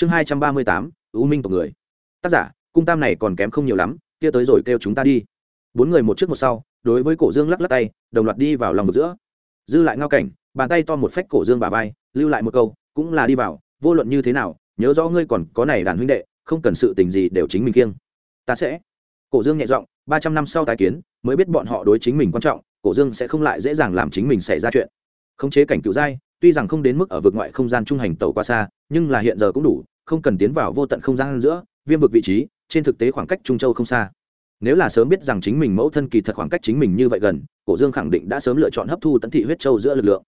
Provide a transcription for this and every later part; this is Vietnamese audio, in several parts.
chương hai trăm ba mươi tám, u minh tộc người. Tác giả, cung tam này còn kém không nhiều lắm, kia tới rồi kêu chúng ta đi. Bốn người một trước một sau, đối với cổ dương lắc lắc tay, đồng loạt đi vào lòng giữa. Dư lại ngao cảnh, bàn tay to một phách cổ dương bà vai, lưu lại một câu, cũng là đi vào, vô luận như thế nào, nhớ rõ ngươi còn có này đàn huynh đệ, không cần sự tình gì đều chính mình kiêng. Ta sẽ. Cổ dương nhẹ giọng, ba trăm năm sau tái kiến, mới biết bọn họ đối chính mình quan trọng, cổ dương sẽ không lại dễ dàng làm chính mình xảy ra chuyện. Khống chế cảnh cựu giai tuy rằng không đến mức ở vực ngoại không gian trung hành tàu qua xa, nhưng là hiện giờ cũng đủ, không cần tiến vào vô tận không gian giữa, viêm vực vị trí, trên thực tế khoảng cách trung châu không xa. Nếu là sớm biết rằng chính mình mẫu thân kỳ thật khoảng cách chính mình như vậy gần, cổ dương khẳng định đã sớm lựa chọn hấp thu tận thị huyết châu giữa lực lượng.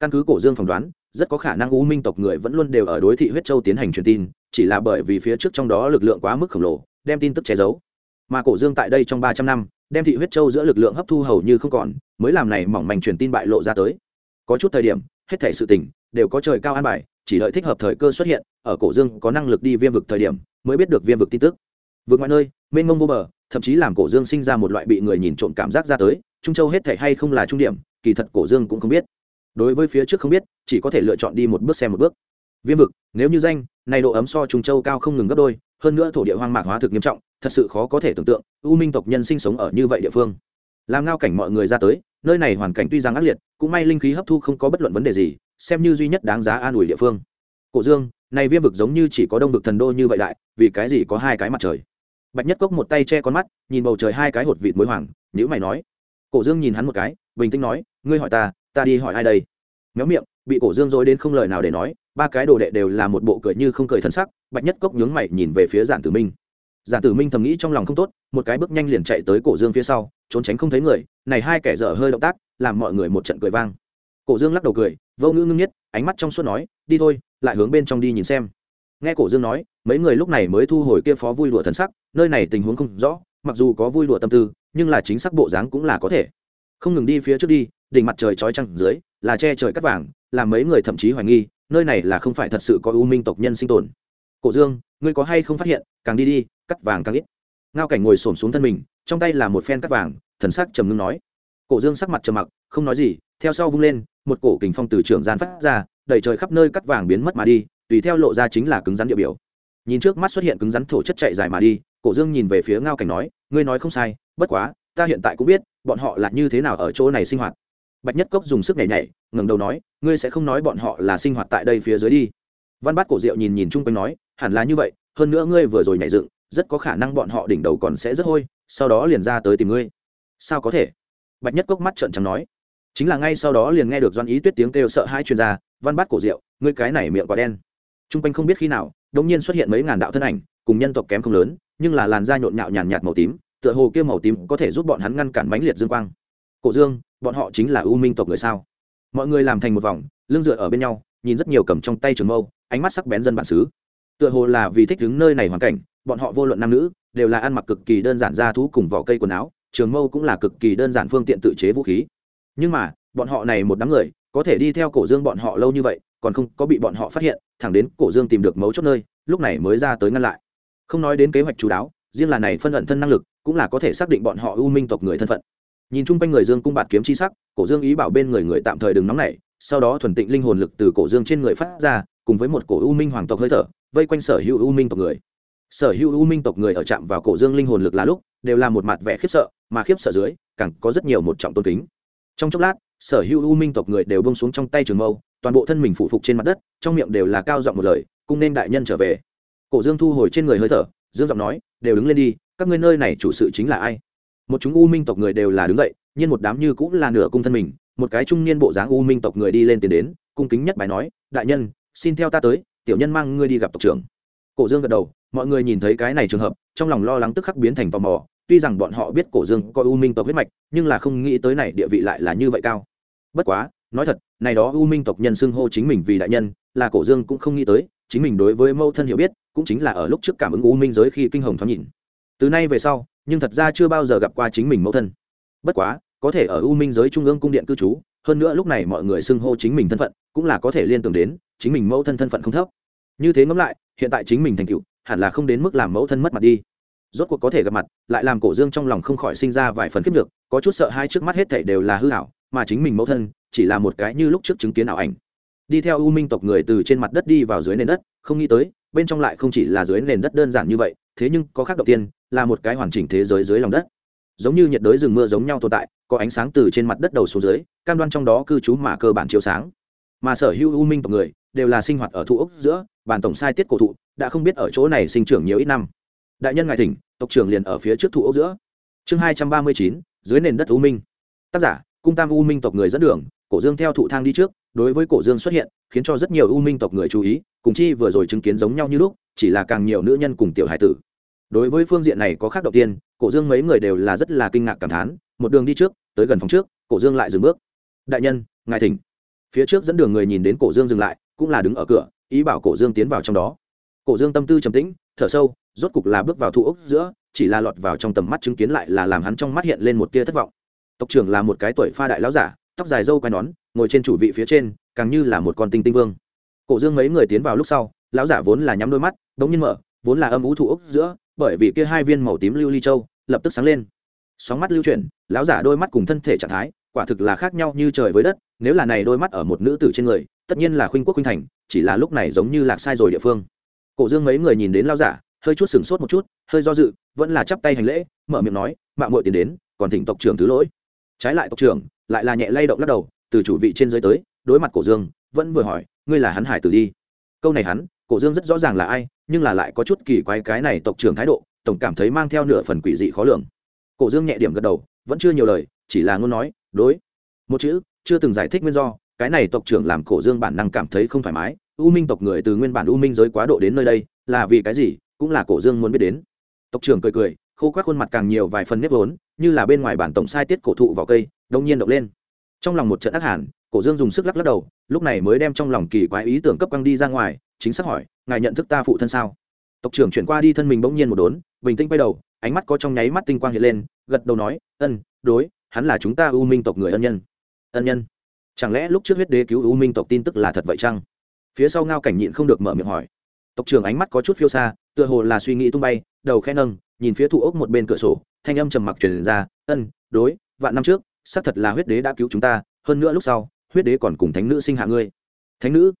Căn cứ cổ dương phỏng đoán, rất có khả năng u minh tộc người vẫn luôn đều ở đối thị huyết châu tiến hành truyền tin, chỉ là bởi vì phía trước trong đó lực lượng quá mức khổng lồ, đem tin tức che giấu. Mà cổ dương tại đây trong ba trăm năm, đem thị huyết châu giữa lực lượng hấp thu hầu như không còn, mới làm này mỏng manh truyền tin bại lộ ra tới. Có chút thời điểm hết thể sự tình đều có trời cao an bài, chỉ đợi thích hợp thời cơ xuất hiện, ở cổ dương có năng lực đi viêm vực thời điểm mới biết được viêm vực tin tức. Vượt ngoại nơi, mênh mông vô bờ, thậm chí làm cổ dương sinh ra một loại bị người nhìn trộm cảm giác ra tới, trung châu hết thể hay không là trung điểm, kỳ thật cổ dương cũng không biết. Đối với phía trước không biết, chỉ có thể lựa chọn đi một bước xem một bước. Viêm vực, nếu như danh, này độ ấm so trung châu cao không ngừng gấp đôi, hơn nữa thổ địa hoang mạc hóa thực nghiêm trọng, thật sự khó có thể tưởng tượng, u minh tộc nhân sinh sống ở như vậy địa phương. Làm ngao cảnh mọi người ra tới nơi này hoàn cảnh tuy rằng ác liệt, cũng may linh khí hấp thu không có bất luận vấn đề gì, xem như duy nhất đáng giá an ủi địa phương. Cổ dương, này viêm vực giống như chỉ có đông vực thần đô như vậy đại, vì cái gì có hai cái mặt trời? Bạch nhất cốc một tay che con mắt, nhìn bầu trời hai cái hột vịt muối hoàng nhữ mày nói. Cổ dương nhìn hắn một cái, bình tĩnh nói, ngươi hỏi ta ta đi hỏi ai đây? Méo miệng, bị cổ dương dối đến không lời nào để nói, ba cái đồ đệ đều là một bộ cười như không cười thân sắc, bạch nhất cốc nhướng mày nhìn về phía giản tử minh giản tử minh thầm nghĩ trong lòng không tốt, một cái bước nhanh liền chạy tới cổ dương phía sau, trốn tránh không thấy người, này hai kẻ dở hơi động tác, làm mọi người một trận cười vang. Cổ dương lắc đầu cười, vô ngữ ngưng nhất, ánh mắt trong suốt nói, đi thôi, lại hướng bên trong đi nhìn xem. Nghe cổ dương nói, mấy người lúc này mới thu hồi kia phó vui đùa thần sắc, nơi này tình huống không rõ, mặc dù có vui đùa tâm tư, nhưng là chính xác bộ dáng cũng là có thể. Không ngừng đi phía trước đi, đỉnh mặt trời chói trăng dưới, là che trời cắt vàng làm mấy người thậm chí hoài nghi, nơi này là không phải thật sự có u minh tộc nhân sinh tồn. Cổ dương, ngươi có hay không phát hiện, càng đi đi cắt vàng càng ít. Ngao cảnh ngồi xổm xuống thân mình, trong tay là một phen cắt vàng, thần sắc trầm ngưng nói. Cổ dương sắc mặt trầm mặc, không nói gì, theo sau vung lên, một cổ kình phong từ trường gian phát ra, đẩy trời khắp nơi cắt vàng biến mất mà đi, tùy theo lộ ra chính là cứng rắn địa biểu. Nhìn trước mắt xuất hiện cứng rắn thổ chất chạy dài mà đi, cổ dương nhìn về phía ngao cảnh nói, ngươi nói không sai, bất quá, ta hiện tại cũng biết, bọn họ là như thế nào ở chỗ này sinh hoạt. Bạch nhất cốc dùng sức nhảy nhảy, ngẩng đầu nói, ngươi sẽ không nói bọn họ là sinh hoạt tại đây phía dưới đi. Văn bát cổ diệu nhìn nhìn chung quanh nói, hẳn là như vậy, hơn nữa ngươi vừa rồi nhảy dựng rất có khả năng bọn họ đỉnh đầu còn sẽ rất hôi, sau đó liền ra tới tìm ngươi. Sao có thể? Bạch nhất cốc mắt trợn trắng nói. Chính là ngay sau đó liền nghe được doan ý tuyết tiếng kêu sợ hai chuyên gia văn bát cổ diệu ngươi cái này miệng quá đen. Chung quanh không biết khi nào đống nhiên xuất hiện mấy ngàn đạo thân ảnh, cùng nhân tộc kém không lớn, nhưng là làn da nhộn nhạo nhàn nhạt màu tím, tựa hồ kia màu tím có thể giúp bọn hắn ngăn cản bánh liệt dương quang. Cổ dương, bọn họ chính là u minh tộc người sao? Mọi người làm thành một vòng, lưng dựa ở bên nhau, nhìn rất nhiều cầm trong tay trường mâu, ánh mắt sắc bén dân bản xứ. Tựa hồ là vì thích đứng nơi này hoàn cảnh bọn họ vô luận nam nữ, đều là ăn mặc cực kỳ đơn giản ra thú cùng vỏ cây quần áo, trường mâu cũng là cực kỳ đơn giản phương tiện tự chế vũ khí. Nhưng mà, bọn họ này một đám người, có thể đi theo cổ dương bọn họ lâu như vậy, còn không có bị bọn họ phát hiện, thẳng đến cổ dương tìm được mấu chốt nơi, lúc này mới ra tới ngăn lại. Không nói đến kế hoạch chú đáo, riêng là này phân ẩn thân năng lực, cũng là có thể xác định bọn họ ưu minh tộc người thân phận. Nhìn chung quanh người dương cung bạt kiếm chi sắc, cổ dương ý bảo bên người người tạm thời đừng nóng nảy, sau đó thuần tịnh linh hồn lực từ cổ dương trên người phát ra, cùng với một cổ u minh hoàng tộc hơi thở, vây quanh sở hữu u minh tộc người sở hữu u minh tộc người ở chạm vào cổ dương linh hồn lực là lúc, đều là một mặt vẻ khiếp sợ, mà khiếp sợ dưới, càng có rất nhiều một trọng tôn kính. Trong chốc lát, sở hữu u minh tộc người đều bông xuống trong tay trường mâu, toàn bộ thân mình phụ phục trên mặt đất, trong miệng đều là cao giọng một lời, cung nên đại nhân trở về. Cổ dương thu hồi trên người hơi thở, dương giọng nói, đều đứng lên đi, các ngươi nơi này chủ sự chính là ai? Một chúng u minh tộc người đều là đứng dậy nhưng một đám như cũng là nửa cung thân mình, một cái trung niên bộ dáng u minh tộc người đi lên tiền đến, cung kính nhất bài nói, đại nhân, xin theo ta tới, tiểu nhân mang ngươi đi gặp tộc trưởng. Cổ dương gật đầu mọi người nhìn thấy cái này trường hợp, trong lòng lo lắng tức khắc biến thành tò mò, tuy rằng bọn họ biết cổ dương có u minh tộc huyết mạch, nhưng là không nghĩ tới này địa vị lại là như vậy cao. Bất quá, nói thật, này đó u minh tộc nhân xưng hô chính mình vì đại nhân, là cổ dương cũng không nghĩ tới, chính mình đối với mâu thân hiểu biết, cũng chính là ở lúc trước cảm ứng u minh giới khi kinh hồng thoáng nhìn. Từ nay về sau, nhưng thật ra chưa bao giờ gặp qua chính mình mẫu thân. Bất quá, có thể ở u minh giới trung ương cung điện cư trú, hơn nữa lúc này mọi người xưng hô chính mình thân phận, cũng là có thể liên tưởng đến chính mình mẫu thân thân phận không thấp. Như thế ngẫm lại, hiện tại chính mình thành tựu hẳn là không đến mức làm mẫu thân mất mặt đi. Rốt cuộc có thể gặp mặt, lại làm cổ dương trong lòng không khỏi sinh ra vài phần kiếp được có chút sợ hai trước mắt hết thảy đều là hư hảo mà chính mình mẫu thân chỉ là một cái như lúc trước chứng kiến ảo ảnh. Đi theo u minh tộc người từ trên mặt đất đi vào dưới nền đất, không nghĩ tới, bên trong lại không chỉ là dưới nền đất đơn giản như vậy, thế nhưng có khác đầu tiên, là một cái hoàn chỉnh thế giới dưới lòng đất. Giống như nhiệt đới rừng mưa giống nhau tồn tại, có ánh sáng từ trên mặt đất đầu xuống dưới, cam đoan trong đó cư trú mà cơ bản chiếu sáng. Mà sở hữu u minh tộc người đều là sinh hoạt ở thụ ốc giữa bản tổng sai tiết cổ thụ, đã không biết ở chỗ này sinh trưởng nhiều ít năm. Đại nhân ngài thỉnh, tộc trưởng liền ở phía trước thụ ốc giữa. Chương hai trăm ba mươi chín, dưới nền đất u minh. Tác giả, cung tam u minh tộc người dẫn đường, cổ dương theo thụ thang đi trước, đối với cổ dương xuất hiện, khiến cho rất nhiều u minh tộc người chú ý, cùng chi vừa rồi chứng kiến giống nhau như lúc, chỉ là càng nhiều nữ nhân cùng tiểu hải tử. Đối với phương diện này có khác đầu tiên, cổ dương mấy người đều là rất là kinh ngạc cảm thán, một đường đi trước, tới gần phòng trước, cổ dương lại dừng bước. Đại nhân, ngài thỉnh. Phía trước dẫn đường người nhìn đến cổ dương dừng lại cũng là đứng ở cửa, ý bảo cổ dương tiến vào trong đó. Cổ dương tâm tư trầm tĩnh, thở sâu, rốt cục là bước vào thu ốc giữa, chỉ là lọt vào trong tầm mắt chứng kiến lại là làm hắn trong mắt hiện lên một tia thất vọng. Tộc trưởng là một cái tuổi pha đại lão giả, tóc dài râu quai nón, ngồi trên chủ vị phía trên, càng như là một con tinh tinh vương. Cổ dương mấy người tiến vào lúc sau, lão giả vốn là nhắm đôi mắt bỗng nhiên mở, vốn là âm ú thủ ốc giữa, bởi vì kia hai viên màu tím lưu ly châu lập tức sáng lên. Sóng mắt lưu chuyển, lão giả đôi mắt cùng thân thể trạng thái, quả thực là khác nhau như trời với đất, nếu là này đôi mắt ở một nữ tử trên người tất nhiên là khuynh quốc khuynh thành, chỉ là lúc này giống như lạc sai rồi địa phương. Cổ dương mấy người nhìn đến lao giả, hơi chút sửng sốt một chút, hơi do dự, vẫn là chắp tay hành lễ, mở miệng nói mạng muội tiền đến, còn thỉnh tộc trưởng thứ lỗi. Trái lại tộc trưởng lại là nhẹ lay động lắc đầu, từ chủ vị trên dưới tới, đối mặt cổ dương, vẫn vừa hỏi, ngươi là hắn hải tử đi? Câu này hắn, cổ dương rất rõ ràng là ai, nhưng là lại có chút kỳ quái cái này tộc trưởng thái độ, tổng cảm thấy mang theo nửa phần quỷ dị khó lường. Cổ dương nhẹ điểm gật đầu, vẫn chưa nhiều lời, chỉ là ngôn nói, đối. Một chữ chưa từng giải thích nguyên do cái này tộc trưởng làm cổ dương bản năng cảm thấy không thoải mái, u minh tộc người từ nguyên bản u minh giới quá độ đến nơi đây, là vì cái gì, cũng là cổ dương muốn biết đến. Tộc trưởng cười cười, khô quát khuôn mặt càng nhiều vài phần nếp vốn, như là bên ngoài bản tổng sai tiết cổ thụ vào cây, đông nhiên động lên. Trong lòng một trận ác hẳn cổ dương dùng sức lắc lắc đầu, lúc này mới đem trong lòng kỳ quái ý tưởng cấp căng đi ra ngoài, chính xác hỏi, ngài nhận thức ta phụ thân sao? Tộc trưởng chuyển qua đi thân mình bỗng nhiên một đốn, bình tĩnh quay đầu, ánh mắt có trong nháy mắt tinh quang hiện lên, gật đầu nói, ân, đối, hắn là chúng ta u minh tộc người ân nhân. Ân nhân? Chẳng lẽ lúc trước huyết đế cứu u minh tộc tin tức là thật vậy chăng? Phía sau ngao cảnh nhịn không được mở miệng hỏi. Tộc trưởng ánh mắt có chút phiêu xa, tựa hồ là suy nghĩ tung bay, đầu khe nâng, nhìn phía thụ ốc một bên cửa sổ, thanh âm trầm mặc truyền ra, ân, đối, vạn năm trước, xác thật là huyết đế đã cứu chúng ta, hơn nữa lúc sau, huyết đế còn cùng thánh nữ sinh hạ ngươi. Thánh nữ?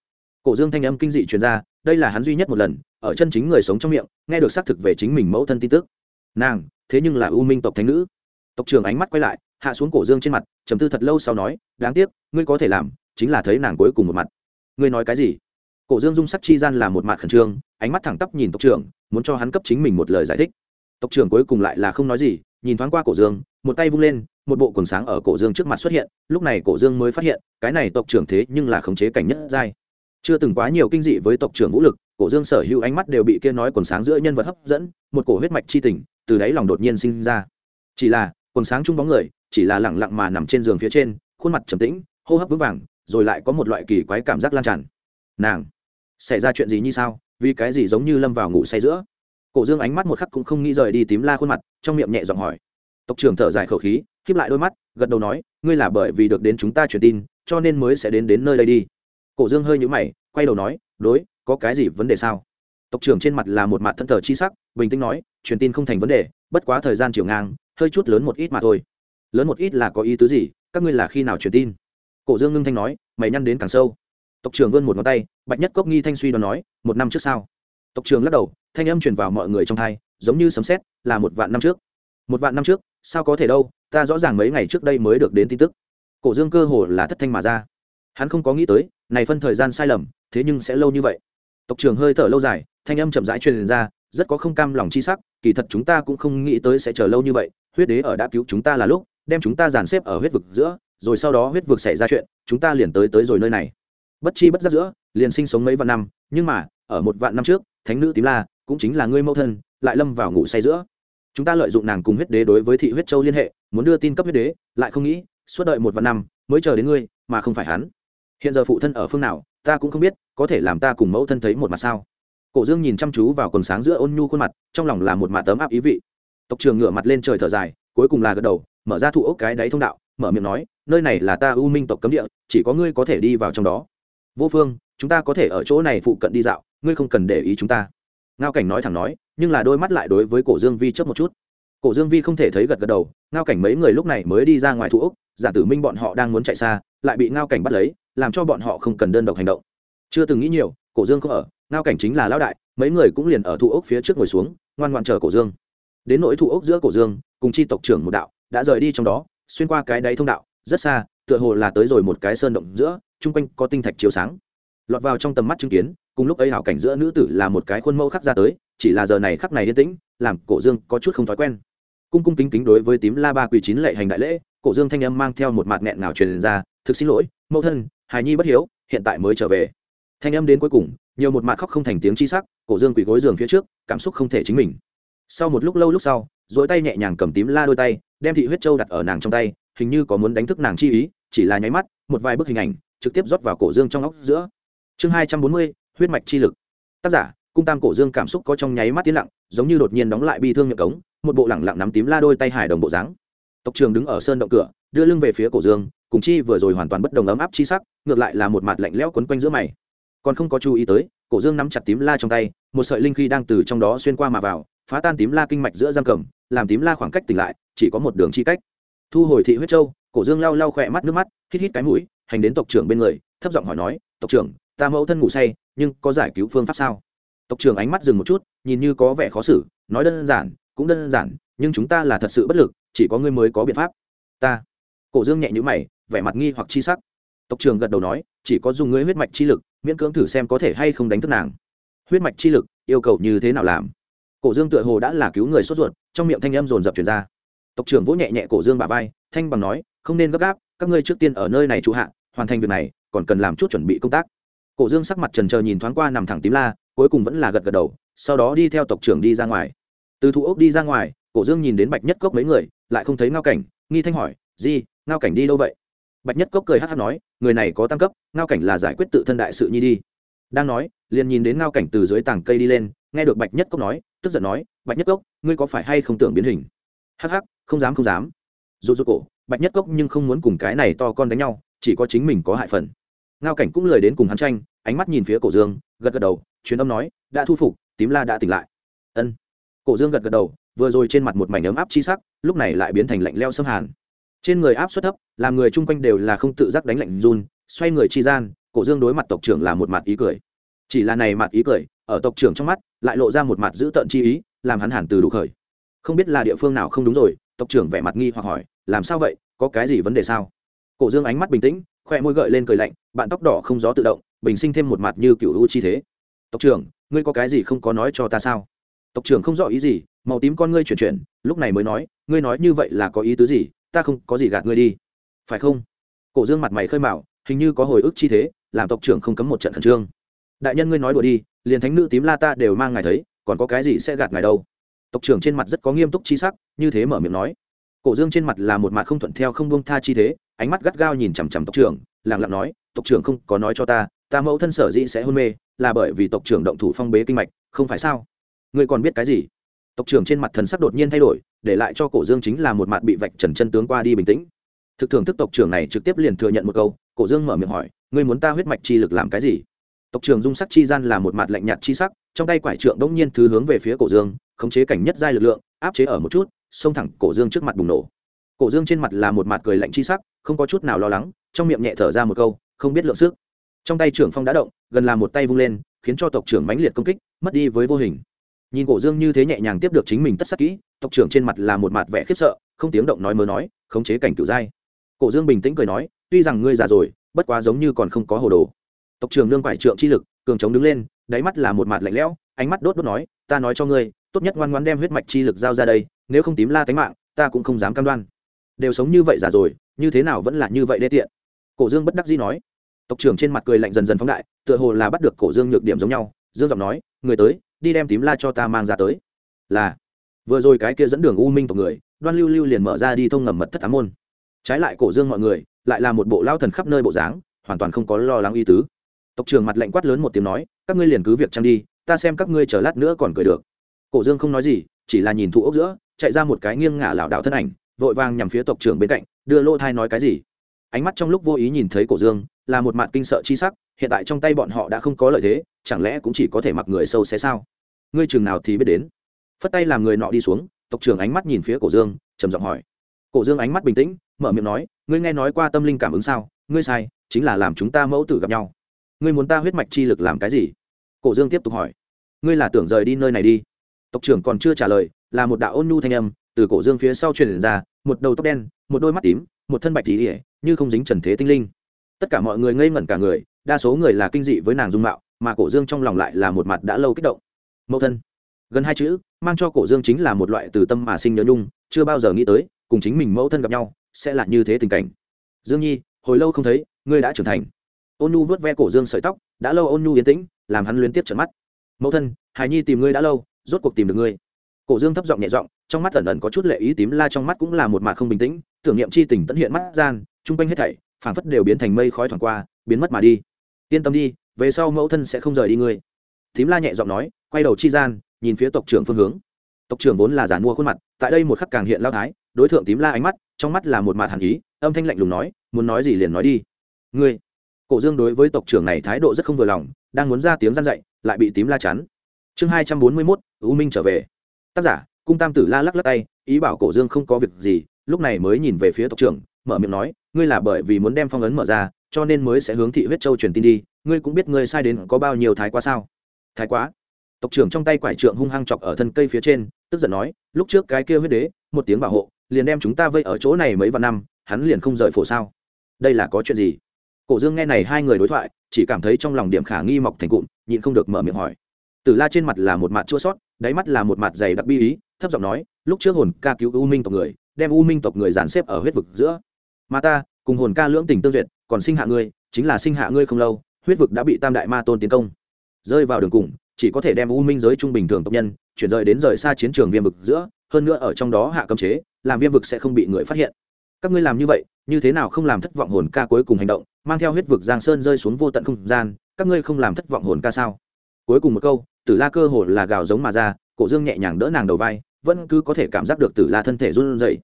Cổ dương thanh âm kinh dị truyền ra, đây là hắn duy nhất một lần, ở chân chính người sống trong miệng, nghe được xác thực về chính mình mẫu thân tin tức. Nàng, thế nhưng là u minh tộc thánh nữ. Tộc trưởng ánh mắt quay lại hạ xuống cổ dương trên mặt, trầm tư thật lâu sau nói, đáng tiếc, ngươi có thể làm, chính là thấy nàng cuối cùng một mặt. Ngươi nói cái gì? Cổ dương dung sắc chi gian là một mặt khẩn trương, ánh mắt thẳng tắp nhìn tộc trưởng, muốn cho hắn cấp chính mình một lời giải thích. Tộc trưởng cuối cùng lại là không nói gì, nhìn thoáng qua cổ dương, một tay vung lên, một bộ quần sáng ở cổ dương trước mặt xuất hiện, lúc này cổ dương mới phát hiện, cái này tộc trưởng thế nhưng là khống chế cảnh nhất giai. Chưa từng quá nhiều kinh dị với tộc trưởng vũ lực, cổ dương sở hữu ánh mắt đều bị kia nói quần sáng giữa nhân vật hấp dẫn, một cổ huyết mạch chi tình, từ đáy lòng đột nhiên sinh ra. Chỉ là, quần sáng chung bóng người chỉ là lẳng lặng mà nằm trên giường phía trên, khuôn mặt trầm tĩnh, hô hấp vững vàng, rồi lại có một loại kỳ quái cảm giác lan tràn. Nàng, xảy ra chuyện gì như sao? Vì cái gì giống như lâm vào ngủ say giữa? Cổ dương ánh mắt một khắc cũng không nghĩ rời đi tím la khuôn mặt, trong miệng nhẹ giọng hỏi. Tộc trưởng thở dài khẩu khí khiếp lại đôi mắt, gật đầu nói, ngươi là bởi vì được đến chúng ta truyền tin, cho nên mới sẽ đến đến nơi đây đi. Cổ dương hơi nhũ mày, quay đầu nói, đối, có cái gì vấn đề sao? Tộc trưởng trên mặt là một mặt thân thờ chi sắc, bình tĩnh nói, truyền tin không thành vấn đề, bất quá thời gian chiều ngang, hơi chút lớn một ít mà thôi lớn một ít là có ý tứ gì, các ngươi là khi nào truyền tin? Cổ dương ngưng thanh nói, mày nhăn đến càng sâu. Tộc trưởng vươn một ngón tay, bạch nhất cốc nghi thanh suy đoán nói, một năm trước sao? Tộc trưởng lắc đầu, thanh âm truyền vào mọi người trong thai giống như sấm xét là một vạn năm trước. Một vạn năm trước, sao có thể đâu, ta rõ ràng mấy ngày trước đây mới được đến tin tức. Cổ dương cơ hồ là thất thanh mà ra. Hắn không có nghĩ tới, này phân thời gian sai lầm, thế nhưng sẽ lâu như vậy. Tộc trưởng hơi thở lâu dài, thanh âm chậm rãi truyền ra, rất có không cam lòng chi sắc, kỳ thật chúng ta cũng không nghĩ tới sẽ chờ lâu như vậy, huyết đế ở đã cứu chúng ta là lúc đem chúng ta dàn xếp ở huyết vực giữa, rồi sau đó huyết vực xảy ra chuyện, chúng ta liền tới tới rồi nơi này. Bất chi bất giác giữa, liền sinh sống mấy vạn năm, nhưng mà, ở một vạn năm trước, thánh nữ tím la cũng chính là ngươi mẫu thân, lại lâm vào ngủ say giữa. Chúng ta lợi dụng nàng cùng huyết đế đối với thị huyết châu liên hệ, muốn đưa tin cấp huyết đế, lại không nghĩ, suốt đợi một vạn năm, mới chờ đến ngươi, mà không phải hắn. Hiện giờ phụ thân ở phương nào, ta cũng không biết, có thể làm ta cùng mẫu thân thấy một mặt sao? Cổ dương nhìn chăm chú vào quần sáng giữa ôn nhu khuôn mặt, trong lòng là một mạ tấm áp ý vị. Tộc trường ngửa mặt lên trời thở dài cuối cùng là gật đầu, mở ra thụ ốc cái đáy thông đạo, mở miệng nói, nơi này là ta u minh tộc cấm địa, chỉ có ngươi có thể đi vào trong đó. Vô phương, chúng ta có thể ở chỗ này phụ cận đi dạo, ngươi không cần để ý chúng ta. Ngao cảnh nói thẳng nói, nhưng là đôi mắt lại đối với cổ dương vi chớp một chút. Cổ dương vi không thể thấy gật gật đầu, ngao cảnh mấy người lúc này mới đi ra ngoài thụ ốc, giả tử minh bọn họ đang muốn chạy xa, lại bị ngao cảnh bắt lấy, làm cho bọn họ không cần đơn độc hành động. Chưa từng nghĩ nhiều, cổ dương không ở, ngao cảnh chính là lão đại, mấy người cũng liền ở thụ ốc phía trước ngồi xuống, ngoan ngoan chờ cổ dương. Đến nỗi thụ ốc giữa cổ dương cùng chi tộc trưởng một đạo, đã rời đi trong đó, xuyên qua cái đáy thông đạo, rất xa, tựa hồ là tới rồi một cái sơn động giữa, chung quanh có tinh thạch chiếu sáng. Lọt vào trong tầm mắt chứng kiến, cùng lúc ấy hảo cảnh giữa nữ tử là một cái khuôn mẫu khắc ra tới, chỉ là giờ này khắc này yên tĩnh, làm cổ dương có chút không thói quen. Cung cung kính kính đối với tím la ba quỳ chín lệ hành đại lễ, cổ dương thanh âm mang theo một mặt nghẹn nào truyền ra, thực xin lỗi, mẫu thân, hài nhi bất hiếu, hiện tại mới trở về. Thanh âm đến cuối cùng, nhiều một mặt khóc không thành tiếng chi sắc, cổ dương quỳ gối giường phía trước, cảm xúc không thể chính mình sau một lúc lâu lúc sau dỗi tay nhẹ nhàng cầm tím la đôi tay, đem thị huyết châu đặt ở nàng trong tay, hình như có muốn đánh thức nàng chi ý, chỉ là nháy mắt, một vài bức hình ảnh trực tiếp rót vào cổ dương trong óc giữa. Chương hai trăm bốn mươi, huyết mạch chi lực. Tác giả, cung tam cổ dương cảm xúc có trong nháy mắt tiến lặng, giống như đột nhiên đóng lại bi thương miệng cống, một bộ lẳng lặng nắm tím la đôi tay hải đồng bộ dáng. Tộc trường đứng ở sơn động cửa, đưa lưng về phía cổ dương, cùng chi vừa rồi hoàn toàn bất đồng ấm áp chi sắc, ngược lại là một mặt lạnh lẽo quấn quanh giữa mày. Còn không có chú ý tới, cổ dương nắm chặt tím la trong tay, một sợi linh khí đang từ trong đó xuyên qua mà vào phá tan tím la kinh mạch giữa giam cầm, làm tím la khoảng cách tỉnh lại, chỉ có một đường chi cách. Thu hồi thị huyết châu, cổ dương lau lau khỏe mắt nước mắt, hít hít cái mũi, hành đến tộc trưởng bên người, thấp giọng hỏi nói, tộc trưởng, ta mẫu thân ngủ say, nhưng có giải cứu phương pháp sao? Tộc trưởng ánh mắt dừng một chút, nhìn như có vẻ khó xử, nói đơn giản, cũng đơn giản, nhưng chúng ta là thật sự bất lực, chỉ có ngươi mới có biện pháp. Ta? Cổ dương nhẹ nhữ mày, vẻ mặt nghi hoặc chi sắc. Tộc trưởng gật đầu nói, chỉ có dùng ngươi huyết mạch chi lực, miễn cưỡng thử xem có thể hay không đánh thức nàng. Huyết mạch chi lực, yêu cầu như thế nào làm? Cổ dương tựa hồ đã là cứu người sốt ruột, trong miệng thanh âm dồn dập truyền ra. Tộc trưởng vỗ nhẹ nhẹ cổ dương bà vai, thanh bằng nói, không nên gấp gáp, các ngươi trước tiên ở nơi này trụ hạ, hoàn thành việc này, còn cần làm chút chuẩn bị công tác. Cổ dương sắc mặt trần trờ nhìn thoáng qua nằm thẳng tím la, cuối cùng vẫn là gật gật đầu, sau đó đi theo tộc trưởng đi ra ngoài. Từ thụ ốc đi ra ngoài, cổ dương nhìn đến bạch nhất cốc mấy người, lại không thấy ngao cảnh, nghi thanh hỏi, di, ngao cảnh đi đâu vậy? Bạch nhất cốc cười hát hát nói, người này có tăng cấp, ngao cảnh là giải quyết tự thân đại sự nhi đi. Đang nói, liền nhìn đến ngao cảnh từ dưới tảng cây đi lên nghe được bạch nhất cốc nói, tức giận nói, bạch nhất cốc, ngươi có phải hay không tưởng biến hình? Hắc hắc, không dám không dám. Rụt rụt cổ, bạch nhất cốc nhưng không muốn cùng cái này to con đánh nhau, chỉ có chính mình có hại phần. Ngao cảnh cũng lời đến cùng hắn tranh, ánh mắt nhìn phía cổ dương, gật gật đầu, truyền âm nói, đã thu phục, tím la đã tỉnh lại. Ân. Cổ dương gật gật đầu, vừa rồi trên mặt một mảnh ấm áp chi sắc, lúc này lại biến thành lạnh leo xâm hàn. Trên người áp suất thấp, làm người chung quanh đều là không tự giác đánh lạnh run, xoay người chi gian, cổ dương đối mặt tộc trưởng là một mặt ý cười. Chỉ là này mặt ý cười ở tộc trưởng trong mắt, lại lộ ra một mặt giữ tợn chi ý, làm hắn hẳn từ đủ khởi. Không biết là địa phương nào không đúng rồi, tộc trưởng vẻ mặt nghi hoặc hỏi, làm sao vậy, có cái gì vấn đề sao? Cổ dương ánh mắt bình tĩnh, khoe môi gợi lên cười lạnh, bạn tóc đỏ không gió tự động, bình sinh thêm một mặt như kiểu u chi thế. Tộc trưởng, ngươi có cái gì không có nói cho ta sao? Tộc trưởng không rõ ý gì, màu tím con ngươi chuyển chuyển, lúc này mới nói, ngươi nói như vậy là có ý tứ gì, ta không có gì gạt ngươi đi. Phải không? Cổ dương mặt mày khơi mạo hình như có hồi ức chi thế, làm tộc trưởng không cấm một trận khẩn trương. Đại nhân ngươi nói đùa đi liền thánh nữ tím la ta đều mang ngài thấy, còn có cái gì sẽ gạt ngài đâu? Tộc trưởng trên mặt rất có nghiêm túc chi sắc, như thế mở miệng nói. Cổ dương trên mặt là một mặt không thuận theo không buông tha chi thế, ánh mắt gắt gao nhìn chằm chằm tộc trưởng lẳng lặng nói, tộc trưởng không có nói cho ta ta mẫu thân sở dĩ sẽ hôn mê, là bởi vì tộc trưởng động thủ phong bế kinh mạch, không phải sao? Ngươi còn biết cái gì? Tộc trưởng trên mặt thần sắc đột nhiên thay đổi, để lại cho cổ dương chính là một mặt bị vạch trần chân tướng qua đi bình tĩnh. Thực thưởng thức tộc trưởng này trực tiếp liền thừa nhận một câu, cổ dương mở miệng hỏi, ngươi muốn ta huyết mạch chi lực làm cái gì? Tộc trưởng dung sắc chi gian là một mặt lạnh nhạt chi sắc, trong tay quải trượng đông nhiên thứ hướng về phía cổ dương, khống chế cảnh nhất giai lực lượng, áp chế ở một chút, xông thẳng cổ dương trước mặt bùng nổ. Cổ dương trên mặt là một mặt cười lạnh chi sắc, không có chút nào lo lắng, trong miệng nhẹ thở ra một câu, không biết lượng sức. Trong tay trưởng phong đã động, gần là một tay vung lên, khiến cho tộc trưởng mãnh liệt công kích, mất đi với vô hình. Nhìn cổ dương như thế nhẹ nhàng tiếp được chính mình tất sắc kỹ, tộc trưởng trên mặt là một mặt vẻ khiếp sợ, không tiếng động nói mớ nói, khống chế cảnh cựu giai. Cổ dương bình tĩnh cười nói, tuy rằng ngươi già rồi, bất quá giống như còn không có hồ đồ tộc trưởng nương quải trượng chi lực, cường chống đứng lên, đáy mắt là một mặt lạnh lẽo, ánh mắt đốt đốt nói, ta nói cho ngươi, tốt nhất ngoan ngoan đem huyết mạch chi lực giao ra đây, nếu không tím la tánh mạng, ta cũng không dám cam đoan. Đều sống như vậy già rồi, như thế nào vẫn là như vậy đê tiện? Cổ dương bất đắc dĩ nói. Tộc trưởng trên mặt cười lạnh dần dần phóng đại, tựa hồ là bắt được cổ dương nhược điểm giống nhau, dương giọng nói, người tới, đi đem tím la cho ta mang ra tới. Là, vừa rồi cái kia dẫn đường u minh tộc người, đoan lưu lưu liền mở ra đi thông ngầm mật thất ám môn. Trái lại cổ dương mọi người, lại là một bộ lao thần khắp nơi bộ dáng, hoàn toàn không có lo lắng y tứ tộc trưởng mặt lạnh quát lớn một tiếng nói, các ngươi liền cứ việc trăng đi, ta xem các ngươi chờ lát nữa còn cười được. Cổ dương không nói gì, chỉ là nhìn thụ ốc giữa, chạy ra một cái nghiêng ngả lảo đảo thân ảnh, vội vàng nhằm phía tộc trưởng bên cạnh, đưa lô thai nói cái gì. Ánh mắt trong lúc vô ý nhìn thấy cổ dương, là một mặt kinh sợ chi sắc, hiện tại trong tay bọn họ đã không có lợi thế, chẳng lẽ cũng chỉ có thể mặc người sâu xé sao? Ngươi chừng nào thì biết đến. Phất tay làm người nọ đi xuống, tộc trưởng ánh mắt nhìn phía cổ dương, trầm giọng hỏi. Cổ dương ánh mắt bình tĩnh, mở miệng nói, ngươi nghe nói qua tâm linh cảm ứng sao? Ngươi sai, chính là làm chúng ta mẫu tử gặp nhau ngươi muốn ta huyết mạch chi lực làm cái gì? Cổ dương tiếp tục hỏi. Ngươi là tưởng rời đi nơi này đi. Tộc trưởng còn chưa trả lời, là một đạo ôn nhu thanh âm từ cổ dương phía sau truyền ra, một đầu tóc đen, một đôi mắt tím, một thân bạch tỉ ỉa như không dính trần thế tinh linh. Tất cả mọi người ngây ngẩn cả người, đa số người là kinh dị với nàng dung mạo, mà cổ dương trong lòng lại là một mặt đã lâu kích động. Mẫu thân. Gần hai chữ, mang cho cổ dương chính là một loại từ tâm mà sinh nhớ nhung, chưa bao giờ nghĩ tới, cùng chính mình mẫu thân gặp nhau, sẽ là như thế tình cảnh. Dương nhi, hồi lâu không thấy, ngươi đã trưởng thành ôn nhu vớt ve cổ dương sợi tóc, đã lâu ôn nhu yên tĩnh, làm hắn liên tiếp trận mắt. Mẫu thân hải nhi tìm ngươi đã lâu, rốt cuộc tìm được ngươi. Cổ dương thấp giọng nhẹ giọng, trong mắt ẩn ẩn có chút lệ ý tím la trong mắt cũng là một mặt không bình tĩnh, tưởng niệm chi tình tận hiện mắt gian, chung quanh hết thảy, phảng phất đều biến thành mây khói thoảng qua, biến mất mà đi. Yên tâm đi, về sau mẫu thân sẽ không rời đi ngươi. Tím la nhẹ giọng nói, quay đầu chi gian, nhìn phía tộc trưởng phương hướng. Tộc trưởng vốn là giả mua khuôn mặt, tại đây một khắc càng hiện lao thái, đối tượng tím la ánh mắt, trong mắt là một mặt hàn ý, âm thanh lạnh lùng nói, muốn nói gì liền nói đi. Ngươi cổ dương đối với tộc trưởng này thái độ rất không vừa lòng, đang muốn ra tiếng gian dậy lại bị tím la chắn. Chương hai trăm bốn mươi mốt, u minh trở về. Tác giả, cung tam tử la lắc lắc tay, ý bảo cổ dương không có việc gì, lúc này mới nhìn về phía tộc trưởng, mở miệng nói, ngươi là bởi vì muốn đem phong ấn mở ra, cho nên mới sẽ hướng thị huyết châu truyền tin đi, ngươi cũng biết ngươi sai đến có bao nhiêu thái quá sao? Thái quá? Tộc trưởng trong tay quải trượng hung hăng chọc ở thân cây phía trên, tức giận nói, lúc trước cái kia huyết đế, một tiếng bảo hộ, liền đem chúng ta vây ở chỗ này mấy vạn năm, hắn liền không rời phổ sao? Đây là có chuyện gì? Cổ dương nghe này hai người đối thoại, chỉ cảm thấy trong lòng điểm khả nghi mọc thành cụm, nhịn không được mở miệng hỏi. Tử la trên mặt là một mặt chua sót, đáy mắt là một mặt dày đặc bi ý, thấp giọng nói, lúc trước hồn ca cứu u minh tộc người, đem u minh tộc người dàn xếp ở huyết vực giữa. Mà ta, cùng hồn ca lưỡng tình tương duyệt, còn sinh hạ ngươi, chính là sinh hạ ngươi không lâu, huyết vực đã bị tam đại ma tôn tiến công. Rơi vào đường cùng, chỉ có thể đem u minh giới trung bình thường tộc nhân, chuyển rời đến rời xa chiến trường viêm vực giữa, hơn nữa ở trong đó hạ cấm chế, làm viêm vực sẽ không bị người phát hiện. Các ngươi làm như vậy, như thế nào không làm thất vọng hồn ca cuối cùng hành động mang theo huyết vực giang sơn rơi xuống vô tận không gian, các ngươi không làm thất vọng hồn ca sao? Cuối cùng một câu, tử la cơ hồ là gào giống mà ra, cổ dương nhẹ nhàng đỡ nàng đầu vai, vẫn cứ có thể cảm giác được tử la thân thể run rẩy.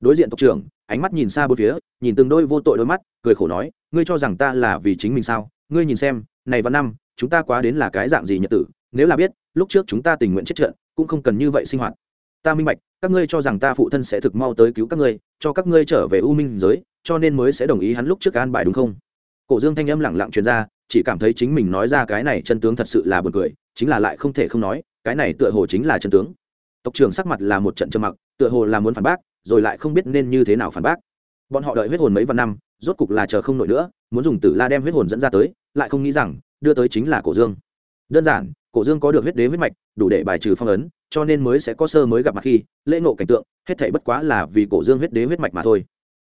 Đối diện tộc trưởng, ánh mắt nhìn xa bốn phía, nhìn từng đôi vô tội đôi mắt, cười khổ nói, ngươi cho rằng ta là vì chính mình sao? Ngươi nhìn xem, này và năm, chúng ta quá đến là cái dạng gì nhật tử? Nếu là biết, lúc trước chúng ta tình nguyện chết trận, cũng không cần như vậy sinh hoạt. Ta minh bạch, các ngươi cho rằng ta phụ thân sẽ thực mau tới cứu các ngươi, cho các ngươi trở về u minh giới, cho nên mới sẽ đồng ý hắn lúc trước an bài đúng không? Cổ dương thanh âm lẳng lặng truyền ra, chỉ cảm thấy chính mình nói ra cái này chân tướng thật sự là buồn cười, chính là lại không thể không nói, cái này tựa hồ chính là chân tướng. Tộc trưởng sắc mặt là một trận trầm mặc, tựa hồ là muốn phản bác, rồi lại không biết nên như thế nào phản bác. Bọn họ đợi huyết hồn mấy vạn năm, rốt cục là chờ không nổi nữa, muốn dùng tử la đem huyết hồn dẫn ra tới, lại không nghĩ rằng, đưa tới chính là cổ dương. Đơn giản, cổ dương có được huyết đế huyết mạch, đủ để bài trừ phong ấn, cho nên mới sẽ có sơ mới gặp mặt khi, lễ ngộ cảnh tượng, hết thảy bất quá là vì cổ dương huyết đế huyết mạch mà thôi.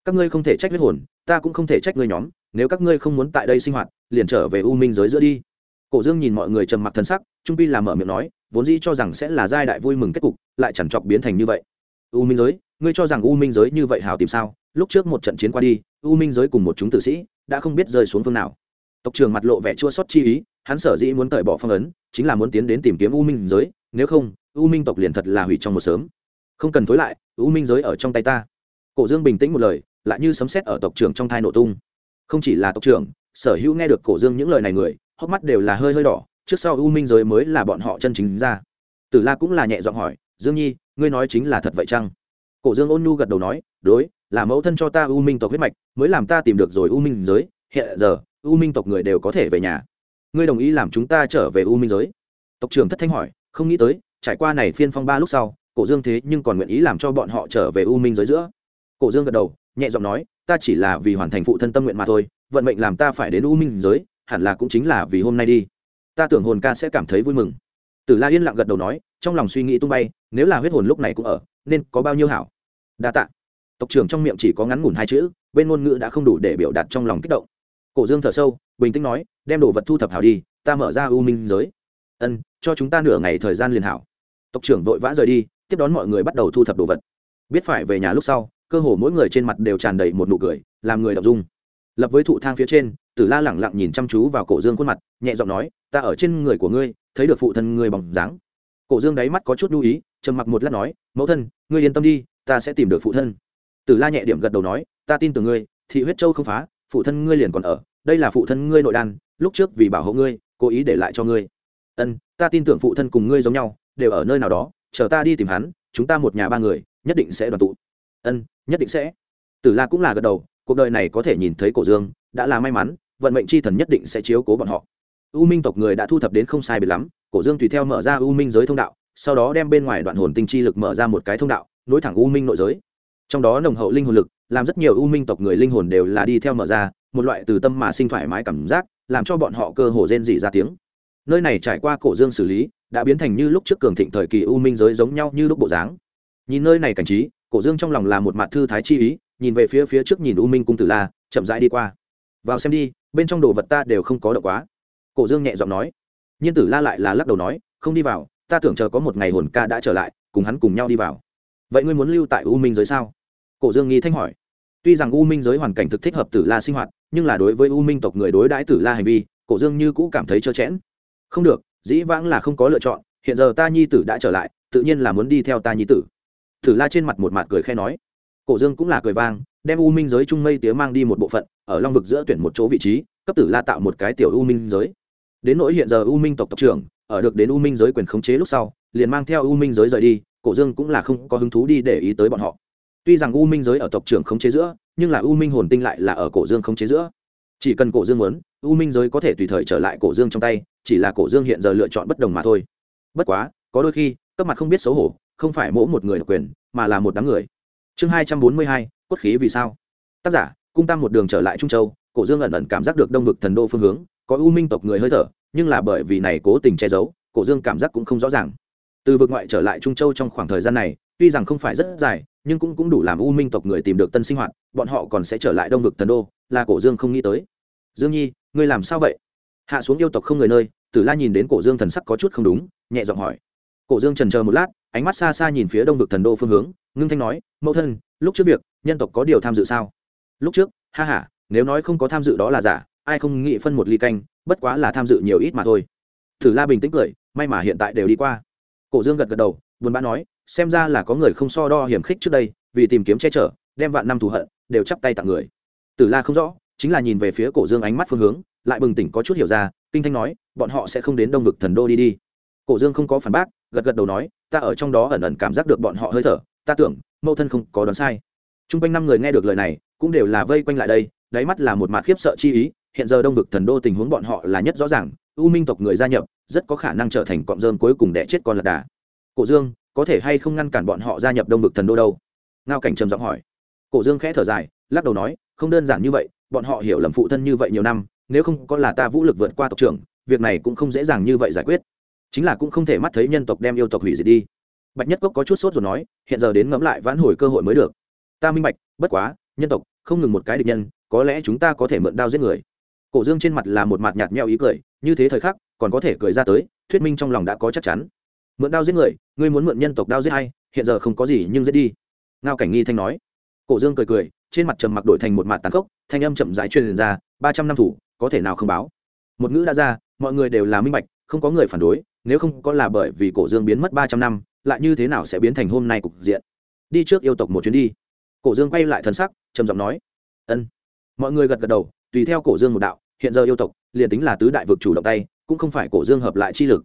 Các ngươi không thể trách huyết hồn, ta cũng không thể trách ngươi nhóm nếu các ngươi không muốn tại đây sinh hoạt, liền trở về u minh giới giữa đi. Cổ dương nhìn mọi người trầm mặc thân sắc, trung pi làm mở miệng nói, vốn dĩ cho rằng sẽ là giai đại vui mừng kết cục, lại chẳng chọc biến thành như vậy. U minh giới, ngươi cho rằng u minh giới như vậy hảo tìm sao? Lúc trước một trận chiến qua đi, u minh giới cùng một chúng tử sĩ đã không biết rơi xuống phương nào. Tộc trưởng mặt lộ vẻ chua xót chi ý, hắn sở dĩ muốn cởi bỏ phong ấn, chính là muốn tiến đến tìm kiếm u minh giới, nếu không, u minh tộc liền thật là hủy trong một sớm. Không cần thối lại, u minh giới ở trong tay ta. Cổ dương bình tĩnh một lời, lại như sấm sét ở tộc trưởng trong thai nổ tung không chỉ là tộc trưởng, sở hữu nghe được cổ dương những lời này người, hốc mắt đều là hơi hơi đỏ, trước sau u minh giới mới là bọn họ chân chính ra. Tử la cũng là nhẹ giọng hỏi, dương nhi, ngươi nói chính là thật vậy chăng? Cổ dương ôn nhu gật đầu nói, đối, là mẫu thân cho ta u minh tộc huyết mạch, mới làm ta tìm được rồi u minh giới, hiện giờ, u minh tộc người đều có thể về nhà. Ngươi đồng ý làm chúng ta trở về u minh giới? Tộc trưởng thất thanh hỏi, không nghĩ tới, trải qua này phiên phong ba lúc sau, cổ dương thế nhưng còn nguyện ý làm cho bọn họ trở về u minh giới giữa. Cổ dương gật đầu, nhẹ giọng nói ta chỉ là vì hoàn thành phụ thân tâm nguyện mà thôi, vận mệnh làm ta phải đến u minh giới, hẳn là cũng chính là vì hôm nay đi. Ta tưởng hồn ca sẽ cảm thấy vui mừng. Tử la yên lặng gật đầu nói, trong lòng suy nghĩ tung bay, nếu là huyết hồn lúc này cũng ở, nên có bao nhiêu hảo? Đa tạ. Tộc trưởng trong miệng chỉ có ngắn ngủn hai chữ, bên ngôn ngữ đã không đủ để biểu đạt trong lòng kích động. Cổ dương thở sâu, bình tĩnh nói, đem đồ vật thu thập hảo đi, ta mở ra u minh giới. Ân, cho chúng ta nửa ngày thời gian liền hảo. Tộc trưởng vội vã rời đi, tiếp đón mọi người bắt đầu thu thập đồ vật. Biết phải về nhà lúc sau cơ hồ mỗi người trên mặt đều tràn đầy một nụ cười, làm người đọc dung lập với thụ thang phía trên, tử la lẳng lặng nhìn chăm chú vào cổ dương khuôn mặt, nhẹ giọng nói, ta ở trên người của ngươi, thấy được phụ thân ngươi bằng dáng. Cổ dương đáy mắt có chút lưu ý, trầm mặc một lát nói, mẫu thân, ngươi yên tâm đi, ta sẽ tìm được phụ thân. Tử la nhẹ điểm gật đầu nói, ta tin tưởng ngươi, thị huyết châu không phá, phụ thân ngươi liền còn ở, đây là phụ thân ngươi nội đan, lúc trước vì bảo hộ ngươi, cố ý để lại cho ngươi. Ân, ta tin tưởng phụ thân cùng ngươi giống nhau, đều ở nơi nào đó, chờ ta đi tìm hắn, chúng ta một nhà ba người, nhất định sẽ đoàn tụ ân, nhất định sẽ. Tử la cũng là gật đầu, cuộc đời này có thể nhìn thấy cổ dương, đã là may mắn, vận mệnh c h i thần nhất định sẽ chiếu cố bọn họ. U minh tộc người đã thu thập đến không sai biệt lắm, cổ dương tùy theo mở ra u minh giới thông đạo, sau đó đem bên ngoài đoạn hồn tinh chi lực mở ra một cái thông đạo, nối thẳng u minh nội giới. Trong đó nồng hậu linh hồn lực, làm rất nhiều u minh tộc người linh hồn đều là đi theo mở ra, một loại từ tâm mà sinh thoải mái cảm giác, làm cho bọn họ cơ hồ rên dị ra tiếng. Nơi này trải qua cổ dương xử lý, đã biến thành như lúc trước cường thịnh thời kỳ u minh giới giống nhau như lúc bộ dáng. Nhìn nơi này cảnh trí cổ dương trong lòng là một mặt thư thái chi ý, nhìn về phía phía trước nhìn u minh cung tử la, chậm rãi đi qua. Vào xem đi, bên trong đồ vật ta đều không có đậu quá. Cổ dương nhẹ giọng nói. Nhiên tử la lại là lắc đầu nói, không đi vào, ta tưởng chờ có một ngày hồn ca đã trở lại, cùng hắn cùng nhau đi vào. Vậy ngươi muốn lưu tại u minh giới sao? Cổ dương nghi thanh hỏi. Tuy rằng u minh giới hoàn cảnh thực thích hợp tử la sinh hoạt, nhưng là đối với u minh tộc người đối đãi tử la hành vi, cổ dương như cũ cảm thấy trơ chẽn. Không được, dĩ vãng là không có lựa chọn, hiện giờ ta nhi tử đã trở lại, tự nhiên là muốn đi theo ta nhi tử tử la trên mặt một mặt cười khe nói. Cổ dương cũng là cười vang, đem u minh giới trung mây tía mang đi một bộ phận, ở long vực giữa tuyển một chỗ vị trí, cấp tử la tạo một cái tiểu u minh giới. Đến nỗi hiện giờ u minh tộc tộc trưởng, ở được đến u minh giới quyền khống chế lúc sau, liền mang theo u minh giới rời đi, cổ dương cũng là không có hứng thú đi để ý tới bọn họ. Tuy rằng u minh giới ở tộc trưởng khống chế giữa, nhưng là u minh hồn tinh lại là ở cổ dương khống chế giữa. Chỉ cần cổ dương muốn, u minh giới có thể tùy thời trở lại cổ dương trong tay, chỉ là cổ dương hiện giờ lựa chọn bất đồng mà thôi. Bất quá, có đôi khi, cấp mặt không biết xấu hổ không phải mỗi một người độc quyền, mà là một đám người. Chương hai trăm bốn mươi hai, cốt khí vì sao? Tác giả, cung tăng một đường trở lại trung châu, cổ dương ẩn ẩn cảm giác được đông vực thần đô phương hướng, có u minh tộc người hơi thở, nhưng là bởi vì này cố tình che giấu, cổ dương cảm giác cũng không rõ ràng. Từ vực ngoại trở lại trung châu trong khoảng thời gian này, tuy rằng không phải rất dài, nhưng cũng cũng đủ làm u minh tộc người tìm được tân sinh hoạt, bọn họ còn sẽ trở lại đông vực thần đô, là cổ dương không nghĩ tới. Dương nhi, ngươi làm sao vậy? Hạ xuống yêu tộc không người nơi, tử la nhìn đến cổ dương thần sắc có chút không đúng, nhẹ giọng hỏi. Cổ dương trần chờ một lát ánh mắt xa xa nhìn phía đông vực thần đô phương hướng, ngưng thanh nói, mẫu thân, lúc trước việc, nhân tộc có điều tham dự sao? Lúc trước? Ha h a nếu nói không có tham dự đó là giả, ai không nghĩ phân một ly canh, bất quá là tham dự nhiều ít mà thôi. Thử la bình tĩnh cười, may mà hiện tại đều đi qua. Cổ dương gật gật đầu, buồn bã nói, xem ra là có người không so đo hiểm khích trước đây, vì tìm kiếm che chở, đem vạn năm thù hận, đều chắp tay tặng người. Tử la không rõ, chính là nhìn về phía cổ dương ánh mắt phương hướng, lại bừng tỉnh có chút hiểu ra, kinh thanh nói, bọn họ sẽ không đến đông vực thần đô đi đi. Cổ dương không có phản bác, gật gật đầu nói ta ở trong đó ẩn ẩn cảm giác được bọn họ hơi thở, ta tưởng mâu thân không có đoán sai. T r u n g quanh năm người nghe được lời này, cũng đều là vây quanh lại đây, đáy mắt là một mặt khiếp sợ chi ý, hiện giờ đông vực thần đô tình huống bọn họ là nhất rõ ràng, u minh tộc người gia nhập, rất có khả năng trở thành cọm dơm cuối cùng đẻ chết con lạc đà. Cổ dương, có thể hay không ngăn cản bọn họ gia nhập đông vực thần đô đâu? Ngao cảnh trầm giọng hỏi. Cổ dương khẽ thở dài, lắc đầu nói, không đơn giản như vậy, bọn họ hiểu lầm phụ thân như vậy nhiều năm, nếu không có là ta vũ lực vượt qua tộc trưởng, việc này cũng không dễ dàng như vậy giải quyết chính là cũng không thể mắt thấy nhân tộc đem yêu tộc hủy diệt đi. Bạch nhất cốc có chút sốt rồi nói, hiện giờ đến ngẫm lại vãn hồi cơ hội mới được. Ta minh bạch, bất quá, nhân tộc, không ngừng một cái địch nhân, có lẽ chúng ta có thể mượn đao giết người. Cổ dương trên mặt là một mặt nhạt nhẽo ý cười, như thế thời khắc, còn có thể cười ra tới, thuyết minh trong lòng đã có chắc chắn. Mượn đao giết người, ngươi muốn mượn nhân tộc đao giết hay hiện giờ không có gì nhưng giết đi. Ngao cảnh nghi thanh nói. Cổ dương cười cười, trên mặt trầm mặc đổi thành một mặt tàn khốc, thanh âm chậm rãi truyền ra, ba trăm năm thủ, có thể nào không báo? Một ngữ đã ra, mọi người đều là minh bạch không có người phản đối, nếu không có là bởi vì cổ dương biến mất ba trăm năm, lại như thế nào sẽ biến thành hôm nay cục diện? Đi trước yêu tộc một chuyến đi. Cổ dương quay lại thân sắc, trầm giọng nói, ân. Mọi người gật gật đầu, tùy theo cổ dương một đạo, hiện giờ yêu tộc, liền tính là tứ đại vực chủ động tay, cũng không phải cổ dương hợp lại chi lực.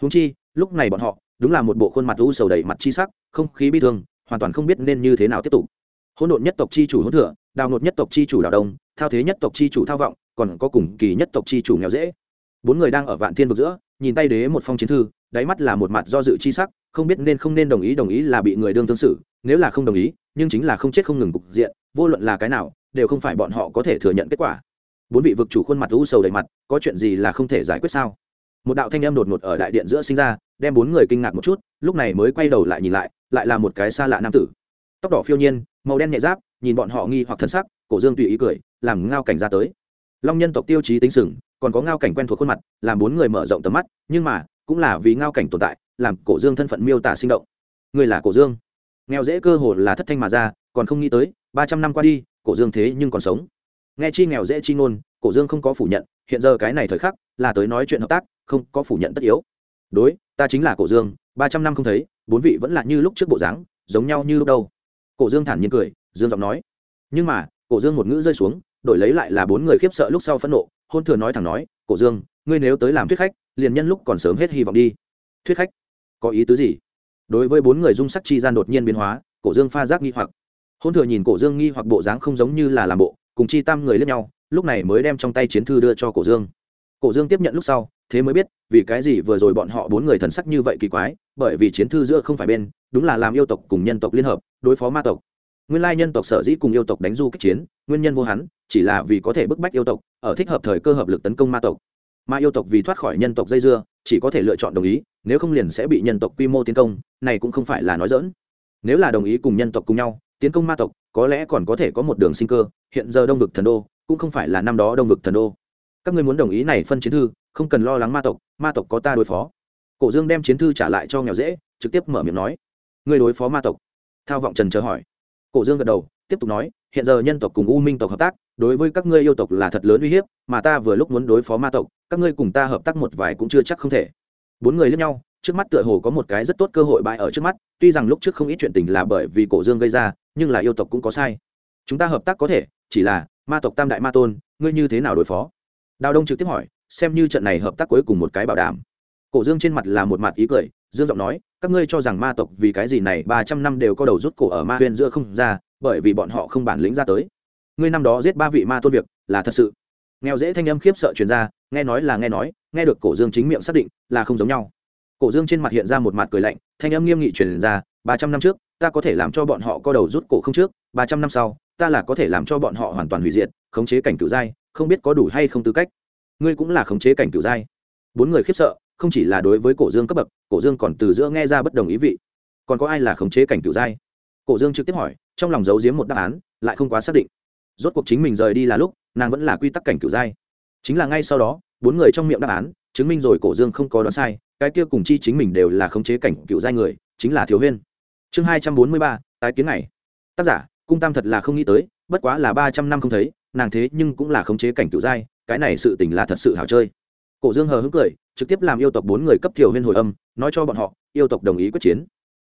Húng chi, lúc này bọn họ, đúng là một bộ khuôn mặt u sầu đầy mặt chi sắc, không khí bi thương, hoàn toàn không biết nên như thế nào tiếp tục. Hỗn độn nhất tộc chi chủ hỗn thừa đào nột nhất tộc chi chủ đào đông, thao thế nhất tộc chi chủ thao vọng, còn có cùng kỳ nhất tộc chi chủ nghèo dễ. Bốn người đang ở vạn thiên vực giữa nhìn tay đế một phong chiến thư, đáy mắt là một mặt do dự chi sắc, không biết nên không nên đồng ý đồng ý là bị người đương tương xử, nếu là không đồng ý, nhưng chính là không chết không ngừng cục diện, vô luận là cái nào, đều không phải bọn họ có thể thừa nhận kết quả. Bốn vị vực chủ khuôn mặt u sầu đầy mặt, có chuyện gì là không thể giải quyết sao? Một đạo thanh âm đột ngột ở đại điện giữa sinh ra, đem bốn người kinh ngạc một chút, lúc này mới quay đầu lại nhìn lại lại là một cái xa lạ nam tử. Tóc đỏ phiêu nhiên, màu đen nhẹ giáp, nhìn bọn họ nghi hoặc thân sắc, cổ dương tùy ý cười, làm ngao cảnh ra tới. Long nhân tộc tiêu chí tính sừng còn có ngao cảnh quen thuộc khuôn mặt, làm bốn người mở rộng tầm mắt, nhưng mà, cũng là vì ngao cảnh tồn tại, làm cổ dương thân phận miêu tả sinh động. Người là cổ dương. Nghèo dễ cơ hồ là thất thanh mà ra, còn không nghĩ tới, ba trăm năm qua đi, cổ dương thế nhưng còn sống. Nghe chi nghèo dễ chi ngôn, cổ dương không có phủ nhận, hiện giờ cái này thời khắc, là tới nói chuyện hợp tác, không có phủ nhận tất yếu. Đối, ta chính là cổ dương, ba trăm năm không thấy, bốn vị vẫn là như lúc trước bộ dáng, giống nhau như lúc đâu. Cổ dương thản nhiên cười, dương giọng nói. Nhưng mà, cổ dương một ngữ rơi xuống, đổi lấy lại là bốn người khiếp sợ lúc sau phẫn nộ hôn thừa nói thẳng nói, cổ dương, ngươi nếu tới làm thuyết khách, liền nhân lúc còn sớm hết hy vọng đi. Thuyết khách? Có ý tứ gì? Đối với bốn người dung sắc chi gian đột nhiên biến hóa, cổ dương pha giác nghi hoặc. Hôn thừa nhìn cổ dương nghi hoặc bộ dáng không giống như là làm bộ, cùng chi tam người lẫn nhau, lúc này mới đem trong tay chiến thư đưa cho cổ dương. Cổ dương tiếp nhận lúc sau, thế mới biết, vì cái gì vừa rồi bọn họ bốn người thần sắc như vậy kỳ quái, bởi vì chiến thư giữa không phải bên, đúng là làm yêu tộc cùng nhân tộc liên hợp, đối phó ma tộc. Nguyên lai nhân tộc sở dĩ cùng yêu tộc đánh du kích chiến, nguyên nhân vô hắn chỉ là vì có thể bức bách yêu tộc, ở thích hợp thời cơ hợp lực tấn công ma tộc. Mà yêu tộc vì thoát khỏi nhân tộc dây dưa, chỉ có thể lựa chọn đồng ý, nếu không liền sẽ bị nhân tộc quy mô tiến công, này cũng không phải là nói dỡn nếu là đồng ý cùng nhân tộc cùng nhau, tiến công ma tộc, có lẽ còn có thể có một đường sinh cơ, hiện giờ đông vực thần đô, cũng không phải là năm đó đông vực thần đô. Các ngươi muốn đồng ý này phân chiến thư, không cần lo lắng ma tộc ma tộc có ta đối phó. Cổ dương đem chiến thư trả lại cho nghèo dễ, trực tiếp mở miệng nói. Ngươi đối phó ma tộc? Thao vọng trần chờ hỏi. Cổ dương gật đầu, tiếp tục nói hiện giờ nhân tộc cùng u minh tộc hợp tác, đối với các ngươi yêu tộc là thật lớn uy hiếp, mà ta vừa lúc muốn đối phó ma tộc, các ngươi cùng ta hợp tác một vài cũng chưa chắc không thể. Bốn người lẫn nhau, trước mắt tựa hồ có một cái rất tốt cơ hội bại ở trước mắt, tuy rằng lúc trước không ít chuyện tình là bởi vì cổ dương gây ra, nhưng là yêu tộc cũng có sai. Chúng ta hợp tác có thể, chỉ là, ma tộc tam đại ma tôn, ngươi như thế nào đối phó? Đào đông trực tiếp hỏi, xem như trận này hợp tác cuối cùng một cái bảo đảm. Cổ dương trên mặt là một mặt ý cười, dương giọng nói, các ngươi cho rằng ma tộc vì cái gì này ba trăm năm đều có đầu rút cổ ở ma huyền giữa không ra bởi vì bọn họ không bản lĩnh ra tới. Ngươi năm đó giết ba vị ma tôn việc, là thật sự. Nghèo dễ thanh âm khiếp sợ truyền ra, nghe nói là nghe nói, nghe được cổ dương chính miệng xác định là không giống nhau. Cổ dương trên mặt hiện ra một mặt cười lạnh, thanh âm nghiêm nghị truyền ra, ba trăm năm trước, ta có thể làm cho bọn họ co đầu rút cổ không trước, ba trăm năm sau, ta là có thể làm cho bọn họ hoàn toàn hủy diệt, khống chế cảnh cửu giai, không biết có đủ hay không tư cách. Ngươi cũng là khống chế cảnh cửu giai. Bốn người khiếp sợ, không chỉ là đối với cổ dương cấp bậc, cổ dương còn từ giữa nghe ra bất đồng ý vị. Còn có ai là khống chế cảnh cửu giai? Cổ dương trực tiếp hỏi, trong lòng giấu giếm một đáp án, lại không quá xác định. Rốt cuộc chính mình rời đi là lúc, nàng vẫn là quy tắc cảnh cửu giai chính là ngay sau đó, bốn người trong miệng đáp án, chứng minh rồi cổ dương không có đoán sai, cái kia cùng chi chính mình đều là khống chế cảnh cựu giai người, chính là thiếu huyên. Chương hai trăm bốn mươi ba, tái kiến này tác giả, cung tam thật là không nghĩ tới, bất quá là ba trăm năm không thấy, nàng thế nhưng cũng là khống chế cảnh cựu giai cái này sự tình là thật sự hảo chơi. Cổ dương hờ hững cười, trực tiếp làm yêu tộc bốn người cấp thiểu huyên hồi âm, nói cho bọn họ, yêu tộc đồng ý quyết chiến.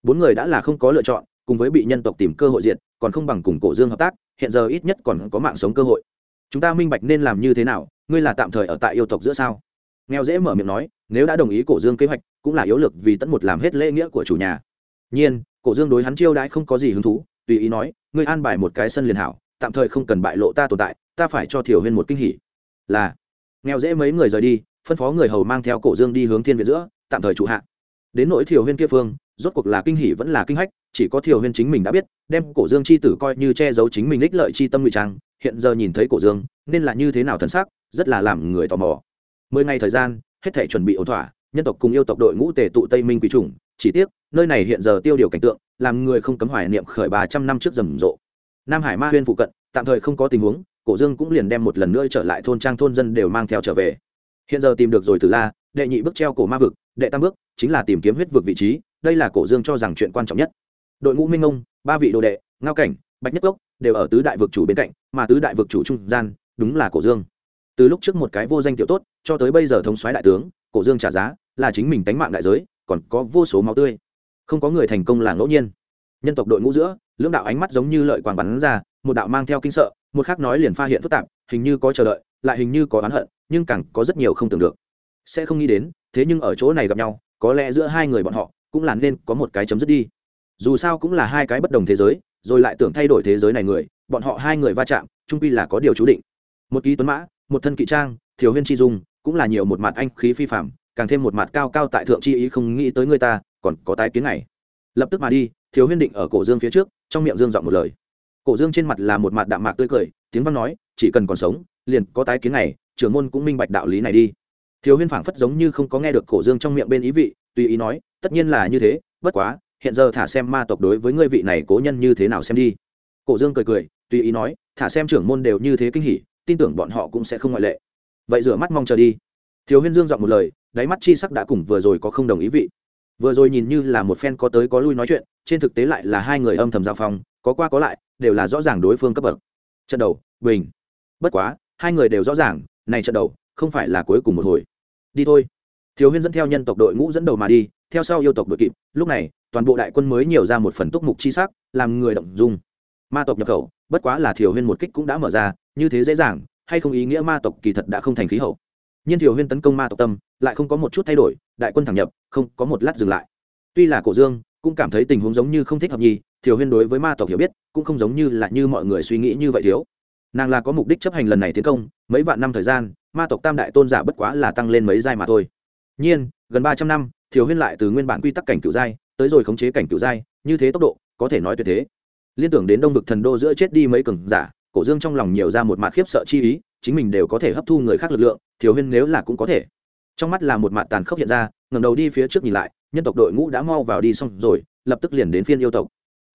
Bốn người đã là không có lựa chọn cùng với bị nhân tộc tìm cơ hội diện còn không bằng cùng cổ dương hợp tác, hiện giờ ít nhất còn có mạng sống cơ hội. Chúng ta minh bạch nên làm như thế nào, ngươi là tạm thời ở tại yêu tộc giữa sao? Nghèo dễ mở miệng nói, nếu đã đồng ý cổ dương kế hoạch, cũng là yếu lực vì tận một làm hết lễ nghĩa của chủ nhà. Nhiên, cổ dương đối hắn chiêu đãi không có gì hứng thú, tùy ý nói, ngươi an bài một cái sân liền hảo, tạm thời không cần bại lộ ta tồn tại, ta phải cho thiểu huyên một kinh hỉ. Là, nghèo dễ mấy người rời đi, phân phó người hầu mang theo cổ dương đi hướng thiên viện giữa, tạm thời trụ hạ. Đến nỗi thiểu huyên kia phương, rốt cuộc là kinh hỉ vẫn là kinh hách chỉ có Thiều huyên chính mình đã biết, đem cổ dương c h i tử coi như che giấu chính mình ích lợi c h i tâm ngụy trang, hiện giờ nhìn thấy cổ dương, nên là như thế nào thân xác rất là làm người tò mò. Mười ngày thời gian, hết thể chuẩn bị ổn thỏa, nhân tộc cùng yêu tộc đội ngũ tề tụ tây minh quý chủng, chỉ tiếc, nơi này hiện giờ tiêu điều cảnh tượng, làm người không cấm hoài niệm khởi ba trăm năm trước rầm rộ. Nam hải ma huyên phụ cận, tạm thời không có tình huống, cổ dương cũng liền đem một lần nữa trở lại thôn trang thôn dân đều mang theo trở về. Hiện giờ tìm được rồi từ la, đệ nhị bước treo cổ ma vực, đệ tam bước, chính là tìm kiếm huyết vực vị trí, đây là cổ dương cho rằng chuyện quan trọng nhất đội ngũ minh ông, ba vị đồ đệ, ngao cảnh, bạch nhất cốc đều ở tứ đại vực chủ bên cạnh, mà tứ đại vực chủ trung gian đúng là cổ dương. Từ lúc trước một cái vô danh tiểu tốt, cho tới bây giờ thống soái đại tướng, cổ dương trả giá là chính mình tánh mạng đại giới, còn có vô số máu tươi. Không có người thành công là ngẫu nhiên. Nhân tộc đội ngũ giữa, lưỡng đạo ánh mắt giống như lợi quàng bắn ra, một đạo mang theo kinh sợ, một khác nói liền pha hiện phức tạp, hình như có chờ đợi, lại hình như có oán hận, nhưng càng có rất nhiều không tưởng được. Sẽ không nghĩ đến, thế nhưng ở chỗ này gặp nhau, có lẽ giữa hai người bọn họ cũng là nên có một cái chấm dứt đi dù sao cũng là hai cái bất đồng thế giới, rồi lại tưởng thay đổi thế giới này người, bọn họ hai người va chạm trung pi là có điều chú định. Một ký tuấn mã, một thân kỵ trang thiếu huyên chi dung, cũng là nhiều một mặt anh khí phi phạm càng thêm một mặt cao cao tại thượng chi ý không nghĩ tới người ta, còn có tái kiến này lập tức mà đi thiếu huyên định ở cổ dương phía trước, trong miệng dương giọng một lời. Cổ dương trên mặt là một mặt đạm mạc tươi cười, tiếng văn nói, chỉ cần còn sống, liền có tái kiến này trưởng môn cũng minh bạch đạo lý này đi. Thiếu huyên phảng phất giống như không có nghe được cổ dương trong miệng bên ý vị, tùy ý nói, tất nhiên là như thế, bất quá hiện giờ thả xem ma tộc đối với ngươi vị này cố nhân như thế nào xem đi. Cổ dương cười cười, tùy ý nói, thả xem trưởng môn đều như thế kinh hỉ, tin tưởng bọn họ cũng sẽ không ngoại lệ. Vậy rửa mắt mong chờ đi. Thiếu huyên dương dọn một lời, đáy mắt chi sắc đã cùng vừa rồi có không đồng ý vị. Vừa rồi nhìn như là một phen có tới có lui nói chuyện, trên thực tế lại là hai người âm thầm giao phong, có qua có lại, đều là rõ ràng đối phương cấp bậc. Trận đầu, bình. Bất quá, hai người đều rõ ràng, này trận đầu, không phải là cuối cùng một hồi. Đi thôi. Thiếu huyên dẫn theo nhân tộc đội ngũ dẫn đầu mà đi, theo sau yêu tộc đội kịp, lúc này toàn bộ đại quân mới nhiều ra một phần túc mục chi sắc, làm người động dung. Ma tộc nhập khẩu, bất quá là thiểu huyên một kích cũng đã mở ra, như thế dễ dàng, hay không ý nghĩa ma tộc kỳ thật đã không thành khí hậu. Nhưng thiểu huyên tấn công ma tộc tâm, lại không có một chút thay đổi, đại quân thẳng nhập, không, có một lát dừng lại. Tuy là cổ dương, cũng cảm thấy tình huống giống như không thích hợp nhi thiểu huyên đối với ma tộc hiểu biết, cũng không giống như là như mọi người suy nghĩ như vậy thiếu. Nàng là có mục đích chấp hành lần này tiến công, mấy vạn năm thời gian, ma tộc tam đại tôn giả bất quá là tăng lên mấy giai mà thôi. Nhiên, gần ba trăm năm, thiều huyên lại từ nguyên bản quy tắc cảnh cựu giai tới rồi khống chế cảnh cựu giai, như thế tốc độ, có thể nói tuyệt thế. Liên tưởng đến đông vực thần đô giữa chết đi mấy cường giả, cổ dương trong lòng nhiều ra một mặt khiếp sợ chi ý, chính mình đều có thể hấp thu người khác lực lượng, thiếu huyên nếu là cũng có thể. Trong mắt là một mặt tàn khốc hiện ra, ngẩng đầu đi phía trước nhìn lại, nhân tộc đội ngũ đã mau vào đi xong rồi, lập tức liền đến phiên yêu tộc.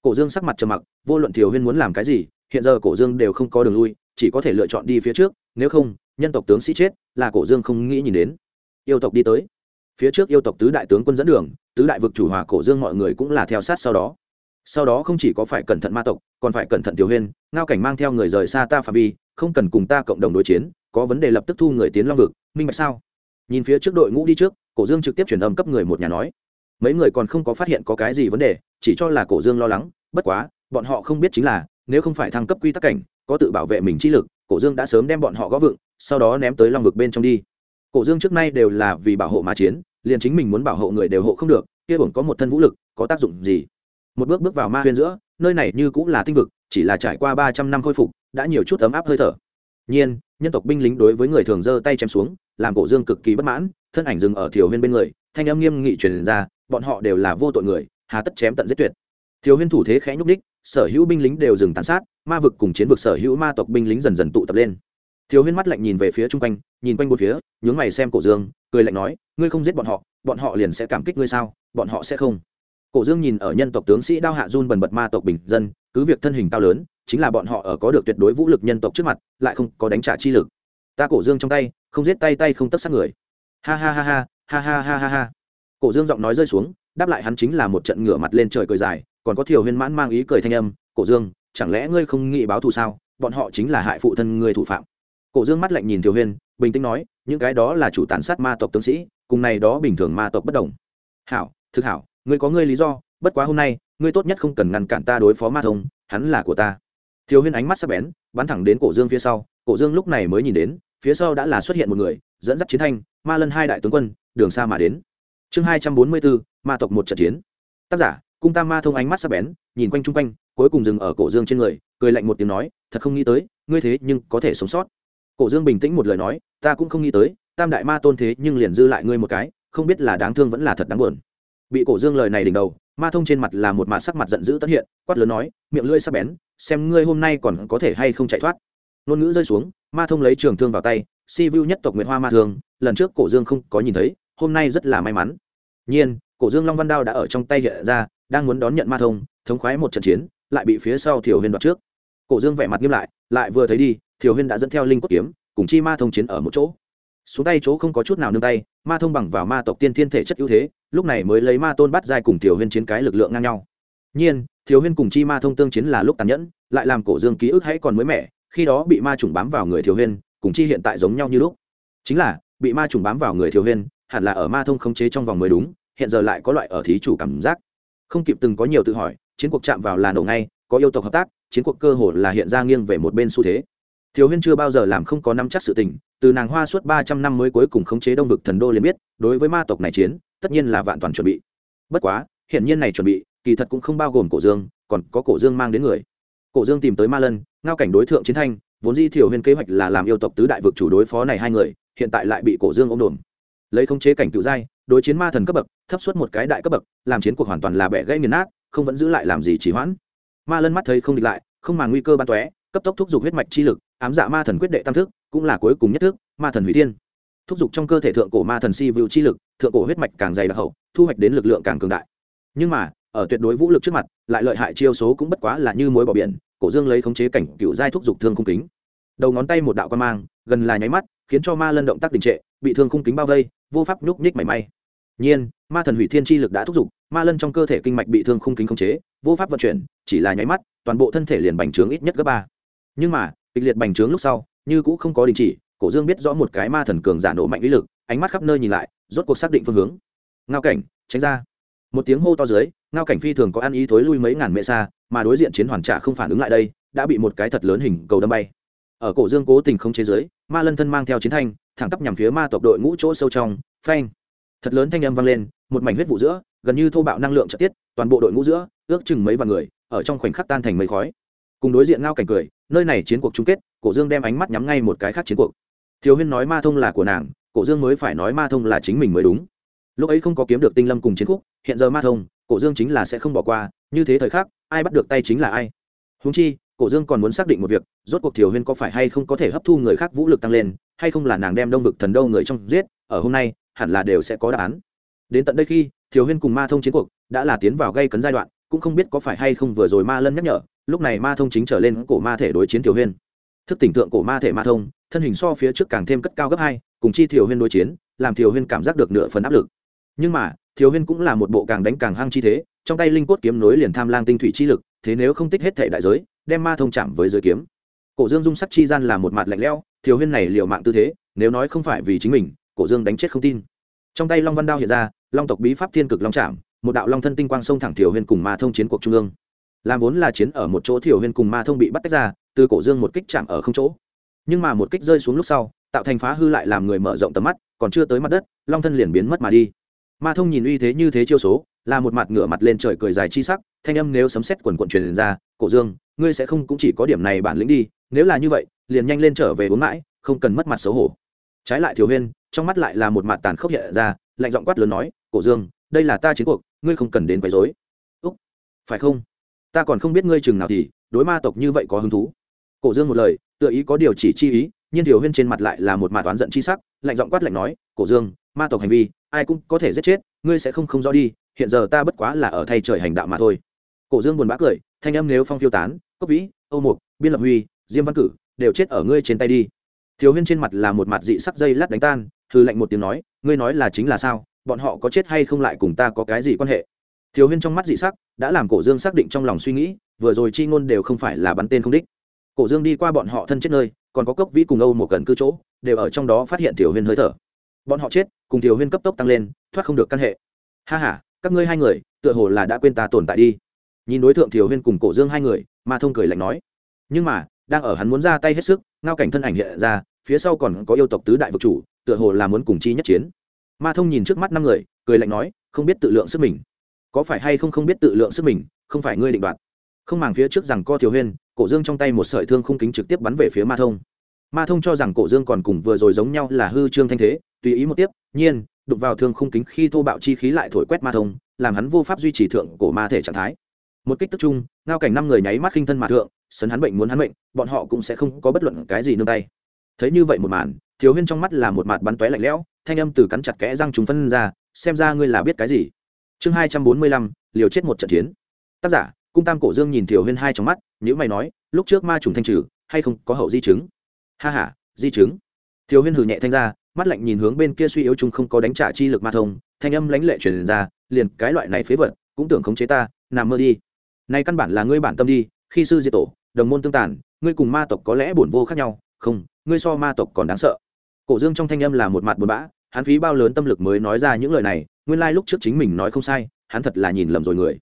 Cổ dương sắc mặt trầm mặc, vô luận thiều huyên muốn làm cái gì, hiện giờ cổ dương đều không có đường lui, chỉ có thể lựa chọn đi phía trước, nếu không, nhân tộc tướng sĩ chết, là cổ dương không nghĩ nhìn đến. Yêu tộc đi tới phía trước yêu tộc tứ đại tướng quân dẫn đường, tứ đại vực chủ hòa cổ dương mọi người cũng là theo sát sau đó. Sau đó không chỉ có phải cẩn thận ma tộc, còn phải cẩn thận tiểu huyên, ngao cảnh mang theo người rời xa ta phạm vi, không cần cùng ta cộng đồng đối chiến, có vấn đề lập tức thu người tiến long vực, minh bạch sao? Nhìn phía trước đội ngũ đi trước, cổ dương trực tiếp chuyển âm cấp người một nhà nói. Mấy người còn không có phát hiện có cái gì vấn đề, chỉ cho là cổ dương lo lắng, bất quá, bọn họ không biết chính là, nếu không phải thăng cấp quy tắc cảnh, có tự bảo vệ mình chi lực, cổ dương đã sớm đem bọn họ gõ vựng sau đó ném tới long vực bên trong đi. Cổ dương trước nay đều là vì bảo hộ mà chiến liền chính mình muốn bảo hộ người đều hộ không được, kia bổng có một thân vũ lực, có tác dụng gì? Một bước bước vào ma huyên giữa, nơi này như cũng là tinh vực, chỉ là trải qua ba trăm năm khôi phục, đã nhiều chút ấm áp hơi thở. Nhiên, nhân tộc binh lính đối với người thường giơ tay chém xuống, làm cổ dương cực kỳ bất mãn, thân ảnh dừng ở thiều huyên bên người, thanh âm nghiêm nghị truyền ra, bọn họ đều là vô tội người, hà tất chém tận giết tuyệt. Thiều huyên thủ thế khẽ nhúc ních sở hữu binh lính đều dừng tàn sát, ma vực cùng chiến vực sở hữu ma tộc binh lính dần dần tụ tập lên thiếu huyên mắt lạnh nhìn về phía chung quanh, nhìn quanh một phía, nhướng mày xem cổ dương, cười lạnh nói, ngươi không giết bọn họ bọn họ liền sẽ cảm kích ngươi sao? Bọn họ sẽ không. Cổ dương nhìn ở nhân tộc tướng sĩ đao hạ run bần bật ma tộc bình dân, cứ việc thân hình cao lớn, chính là bọn họ ở có được tuyệt đối vũ lực nhân tộc trước mặt, lại không có đánh trả chi lực. Ta cổ dương trong tay, không giết tay tay không tất sát người. Ha ha ha ha ha ha ha ha ha. Cổ dương giọng nói rơi xuống, đáp lại hắn chính là một trận ngửa mặt lên trời cười dài, còn có thiều huyên mãn mang ý cười thanh âm, cổ dương, chẳng lẽ ngươi không nghĩ báo thù sao? Bọn họ chính là hại phụ thân ngươi thủ phạm cổ dương mắt lạnh nhìn thiều huyên, bình tĩnh nói, những cái đó là chủ tàn sát ma tộc tướng sĩ, cùng này đó bình thường ma tộc bất đồng. Hảo, thực hảo, ngươi có ngươi lý do, bất quá hôm nay, ngươi tốt nhất không cần ngăn cản ta đối phó ma thông hắn là của ta. Thiều huyên ánh mắt sắc bén, bắn thẳng đến cổ dương phía sau, cổ dương lúc này mới nhìn đến, phía sau đã là xuất hiện một người, dẫn dắt chiến thanh, ma lân hai đại tướng quân, đường xa mà đến. Chương hai trăm bốn mươi bốn, ma tộc một trận chiến. Tác giả, cung tam ma thông ánh mắt sắc bén, nhìn quanh chung quanh, cuối cùng dừng ở cổ dương trên người, cười lạnh một tiếng nói, thật không nghĩ tới, ngươi thế nhưng có thể sống sót cổ dương bình tĩnh một lời nói, ta cũng không nghĩ tới, tam đại ma tôn thế nhưng liền dư lại ngươi một cái, không biết là đáng thương vẫn là thật đáng buồn. Bị cổ dương lời này đỉnh đầu, ma thông trên mặt là một mặt sắc mặt giận dữ tất hiện, quát lớn nói, miệng lưỡi sắc bén, xem ngươi hôm nay còn có thể hay không chạy thoát. Ngôn ngữ rơi xuống, ma thông lấy trường thương vào tay, si vu nhất tộc nguyệt hoa ma thương, lần trước cổ dương không có nhìn thấy, hôm nay rất là may mắn. Nhiên, cổ dương long văn đao đã ở trong tay hiện ra, đang muốn đón nhận ma thông, thống khoái một trận chiến, lại bị phía sau thiểu huyền đoạt trước. Cổ dương vẻ mặt nghiêm lại lại vừa thấy đi thiều huyên đã dẫn theo linh cốt kiếm, cùng chi ma thông chiến ở một chỗ. Xuống tay chỗ không có chút nào nương tay, ma thông bằng vào ma tộc tiên thiên thể chất ưu thế, lúc này mới lấy ma tôn bắt giai cùng thiều huyên chiến cái lực lượng ngang nhau. Nhiên, thiều huyên cùng chi ma thông tương chiến là lúc tàn nhẫn, lại làm cổ dương ký ức hãy còn mới mẻ, khi đó bị ma trùng bám vào người thiều huyên, cùng chi hiện tại giống nhau như lúc. Chính là, bị ma trùng bám vào người thiều huyên, hẳn là ở ma thông khống chế trong vòng mới đúng, hiện giờ lại có loại ở thí chủ cảm giác. Không kịp từng có nhiều tự hỏi, chiến cuộc chạm vào là nổ ngay, có yêu tộc hợp tác, chiến cuộc cơ hồ là hiện ra nghiêng về một bên xu thế thiếu huyên chưa bao giờ làm không có nắm chắc sự tình, từ nàng hoa suốt ba trăm năm mới cuối cùng khống chế đông vực thần đô liền biết, đối với ma tộc này chiến, tất nhiên là vạn toàn chuẩn bị. Bất quá hiện nhiên này chuẩn bị, kỳ thật cũng không bao gồm cổ dương, còn có cổ dương mang đến người. Cổ dương tìm tới ma lân, ngao cảnh đối thượng chiến thanh, vốn di thiểu huyên kế hoạch là làm yêu tộc tứ đại vực chủ đối phó này hai người, hiện tại lại bị cổ dương ôm đồn lấy khống chế cảnh cựu giai, đối chiến ma thần cấp bậc, thấp suốt một cái đại cấp bậc, làm chiến cuộc hoàn toàn là bẻ gãy nghiền nát, không vẫn giữ lại làm gì chỉ hoãn. Ma lân mắt thấy không địch lại, không màng nguy cơ ban tóe, cấp tốc thúc giục huyết mạch chi lực ám dạ ma thần quyết đệ tam thức, cũng là cuối cùng nhất thức, ma thần hủy thiên. Thúc giục trong cơ thể thượng cổ ma thần si vựu chi lực, thượng cổ huyết mạch càng dày đặc hậu, thu hoạch đến lực lượng càng cường đại. Nhưng mà, ở tuyệt đối vũ lực trước mặt, lại lợi hại chiêu số cũng bất quá là như mối bỏ biển, cổ dương lấy khống chế cảnh cựu giai thúc giục thương khung kính. Đầu ngón tay một đạo quan mang, gần là nháy mắt, khiến cho ma lân động tác đình trệ, bị thương khung kính bao vây, vô pháp nhúc nhích mảy may. Nhiên, ma thần hủy thiên chi lực đã thúc giục ma lân trong cơ thể kinh mạch bị thương khung kính khống chế, vô pháp vận chuyển, chỉ là nháy mắt, toàn bộ thân thể liền bành trướng ít nhất gấp ba. Nhưng mà kịch liệt bành trướng lúc sau, như cũ không có đình chỉ, cổ dương biết rõ một cái ma thần cường giả nổ mạnh uy lực, ánh mắt khắp nơi nhìn lại, rốt cuộc xác định phương hướng. Ngao cảnh, tránh ra. Một tiếng hô to dưới, ngao cảnh phi thường có ăn ý thối lui mấy ngàn mẹ xa, mà đối diện chiến hoàn trả không phản ứng lại đây, đã bị một cái thật lớn hình cầu đâm bay. Ở cổ dương cố tình không chế giới ma lân thân mang theo chiến thanh, thẳng tắp nhằm phía ma tộc đội ngũ chỗ sâu trong, phanh. Thật lớn thanh âm vang lên, một mảnh huyết vụ giữa, gần như thô bạo năng lượng trợ tiết, toàn bộ đội ngũ giữa, ước chừng mấy vạn người, ở trong khoảnh khắc tan thành mây khói. Cùng đối diện ngao cảnh cười nơi này chiến cuộc chung kết, cổ dương đem ánh mắt nhắm ngay một cái khác chiến cuộc. Thiếu huyên nói ma thông là của nàng, cổ dương mới phải nói ma thông là chính mình mới đúng. Lúc ấy không có kiếm được tinh lâm cùng chiến khúc, hiện giờ ma thông, cổ dương chính là sẽ không bỏ qua, như thế thời khắc, ai bắt được tay chính là ai. Húng chi, cổ dương còn muốn xác định một việc, rốt cuộc thiểu huyên có phải hay không có thể hấp thu người khác vũ lực tăng lên, hay không là nàng đem đông vực thần đâu người trong giết, ở hôm nay, hẳn là đều sẽ có đáp án. Đến tận đây khi thiểu huyên cùng ma thông chiến cuộc, đã là tiến vào gây cấn giai đoạn, cũng không biết có phải hay không vừa rồi ma lân nhắc nhở lúc này ma thông chính trở lên cổ ma thể đối chiến tiểu huyên. Thức tỉnh tượng cổ ma thể ma thông, thân hình so phía trước càng thêm cất cao gấp hai, cùng chi thiểu huyên đối chiến, làm thiểu huyên cảm giác được nửa phần áp lực. Nhưng mà thiểu huyên cũng là một bộ càng đánh càng hăng chi thế, trong tay linh cốt kiếm nối liền tham lang tinh thủy chi lực, thế nếu không tích hết thể đại giới, đem ma thông chạm với giới kiếm. Cổ dương dung sắc chi gian là một mặt lạnh lẽo thiểu huyên này liều mạng tư thế, nếu nói không phải vì chính mình, cổ dương đánh chết không tin. Trong tay long văn đao hiện ra, long tộc bí pháp thiên cực long chạm, một đạo long thân tinh quang sông thẳng thiểu huyên cùng ma thông chiến cuộc trung ương làm vốn là chiến ở một chỗ thiểu huyên cùng ma thông bị bắt tách ra, từ cổ dương một kích chạm ở không chỗ. Nhưng mà một kích rơi xuống lúc sau, tạo thành phá hư lại làm người mở rộng tầm mắt, còn chưa tới mặt đất, long thân liền biến mất mà đi. Ma thông nhìn uy thế như thế chiêu số, là một mặt ngửa mặt lên trời cười dài chi sắc, thanh âm nếu sấm xét quần quận truyền ra, cổ dương, ngươi sẽ không cũng chỉ có điểm này bản lĩnh đi, nếu là như vậy, liền nhanh lên trở về uống mãi, không cần mất mặt xấu hổ. Trái lại thiếu huyên, trong mắt lại là một mặt tàn khốc hiện ra, lạnh giọng quát lớn nói, cổ dương, đây là ta chiến cuộc, ngươi không cần đến quấy rối. Úc, phải không? Ta còn không biết ngươi chừng nào thì đối ma tộc như vậy có hứng thú. Cổ dương một lời, tựa ý có điều chỉ chi ý nhưng thiểu huyên trên mặt lại là một mặt toán giận chi sắc, lạnh giọng quát lạnh nói, cổ dương, ma tộc hành vi, ai cũng có thể giết chết, ngươi sẽ không không rõ đi, hiện giờ ta bất quá là ở thay trời hành đạo mà thôi. Cổ dương buồn bã cười, thanh âm nếu phong phiêu tán, cốc vĩ, âu mục, biên lập huy, diêm văn cử, đều chết ở ngươi trên tay đi. Thiếu huyên trên mặt là một mặt dị sắc dây lát đánh tan hư lạnh một tiếng nói, ngươi nói là chính là sao? Bọn họ có chết hay không lại cùng ta có cái gì quan hệ? Thiếu huyên trong mắt dị sắc, đã làm cổ dương xác định trong lòng suy nghĩ, vừa rồi chi ngôn đều không phải là bắn tên không đích. Cổ dương đi qua bọn họ thân chết nơi, còn có cốc vĩ cùng âu một gần cư chỗ, đều ở trong đó phát hiện tiểu huyên hơi thở. Bọn họ chết, cùng tiểu huyên cấp tốc tăng lên, thoát không được căn hệ. Ha h a các ngươi hai người, tựa hồ là đã quên ta tồn tại đi. Nhìn đối tượng tiểu huyên cùng cổ dương hai người, ma thông cười lạnh nói. Nhưng mà, đang ở hắn muốn ra tay hết sức, ngao cảnh thân ảnh hiện ra, phía sau còn có yêu tộc tứ đại vực chủ, tựa hồ là muốn cùng chi nhất chiến. Ma thông nhìn trước mắt năm người, cười lạnh nói, không biết tự lượng sức mình có phải hay không không biết tự lượng sức mình, không phải ngươi định đoạt. Không màng phía trước rằng co thiếu huyên, cổ dương trong tay một sợi thương khung kính trực tiếp bắn về phía ma thông. Ma thông cho rằng cổ dương còn cùng vừa rồi giống nhau là hư trương thanh thế, tùy ý một tiếp, nhiên đục vào thương khung kính khi thô bạo chi khí lại thổi quét ma thông, làm hắn vô pháp duy trì thượng cổ ma thể trạng thái. Một kích tức chung, ngao cảnh năm người nháy mắt khinh thân mà thượng, sấn hắn bệnh muốn hắn bệnh, bọn họ cũng sẽ không có bất luận cái gì nương tay. Thấy như vậy một màn, thiếu huyên trong mắt là một mặt bắn tóe lạnh lẽo, thanh âm từ cắn chặt kẽ răng chúng phân ra, xem ra ngươi là biết cái gì chương hai trăm bốn mươi lăm, liều chết một trận chiến. Tác giả, cung tam cổ dương nhìn thiểu huyên hai trong mắt nhữ mày nói, lúc trước ma trùng thanh trừ, hay không có hậu di chứng? Ha h a di chứng. Thiểu huyên hử nhẹ thanh ra, mắt lạnh nhìn hướng bên kia suy yếu chúng không có đánh trả chi lực ma thông, thanh âm lãnh lệ truyền ra, liền cái loại này phế vật, cũng tưởng khống chế ta, nằm mơ đi. Nay căn bản là ngươi bản tâm đi, khi sư diệt tổ, đồng môn tương tàn, ngươi cùng ma tộc có lẽ bổn vô khác nhau, không, ngươi so ma tộc còn đáng sợ. Cổ dương trong thanh âm là một mặt buồn bã, hắn phí bao lớn tâm lực mới nói ra những lời này nguyên lai lúc trước chính mình nói không sai, hắn thật là nhìn lầm rồi người.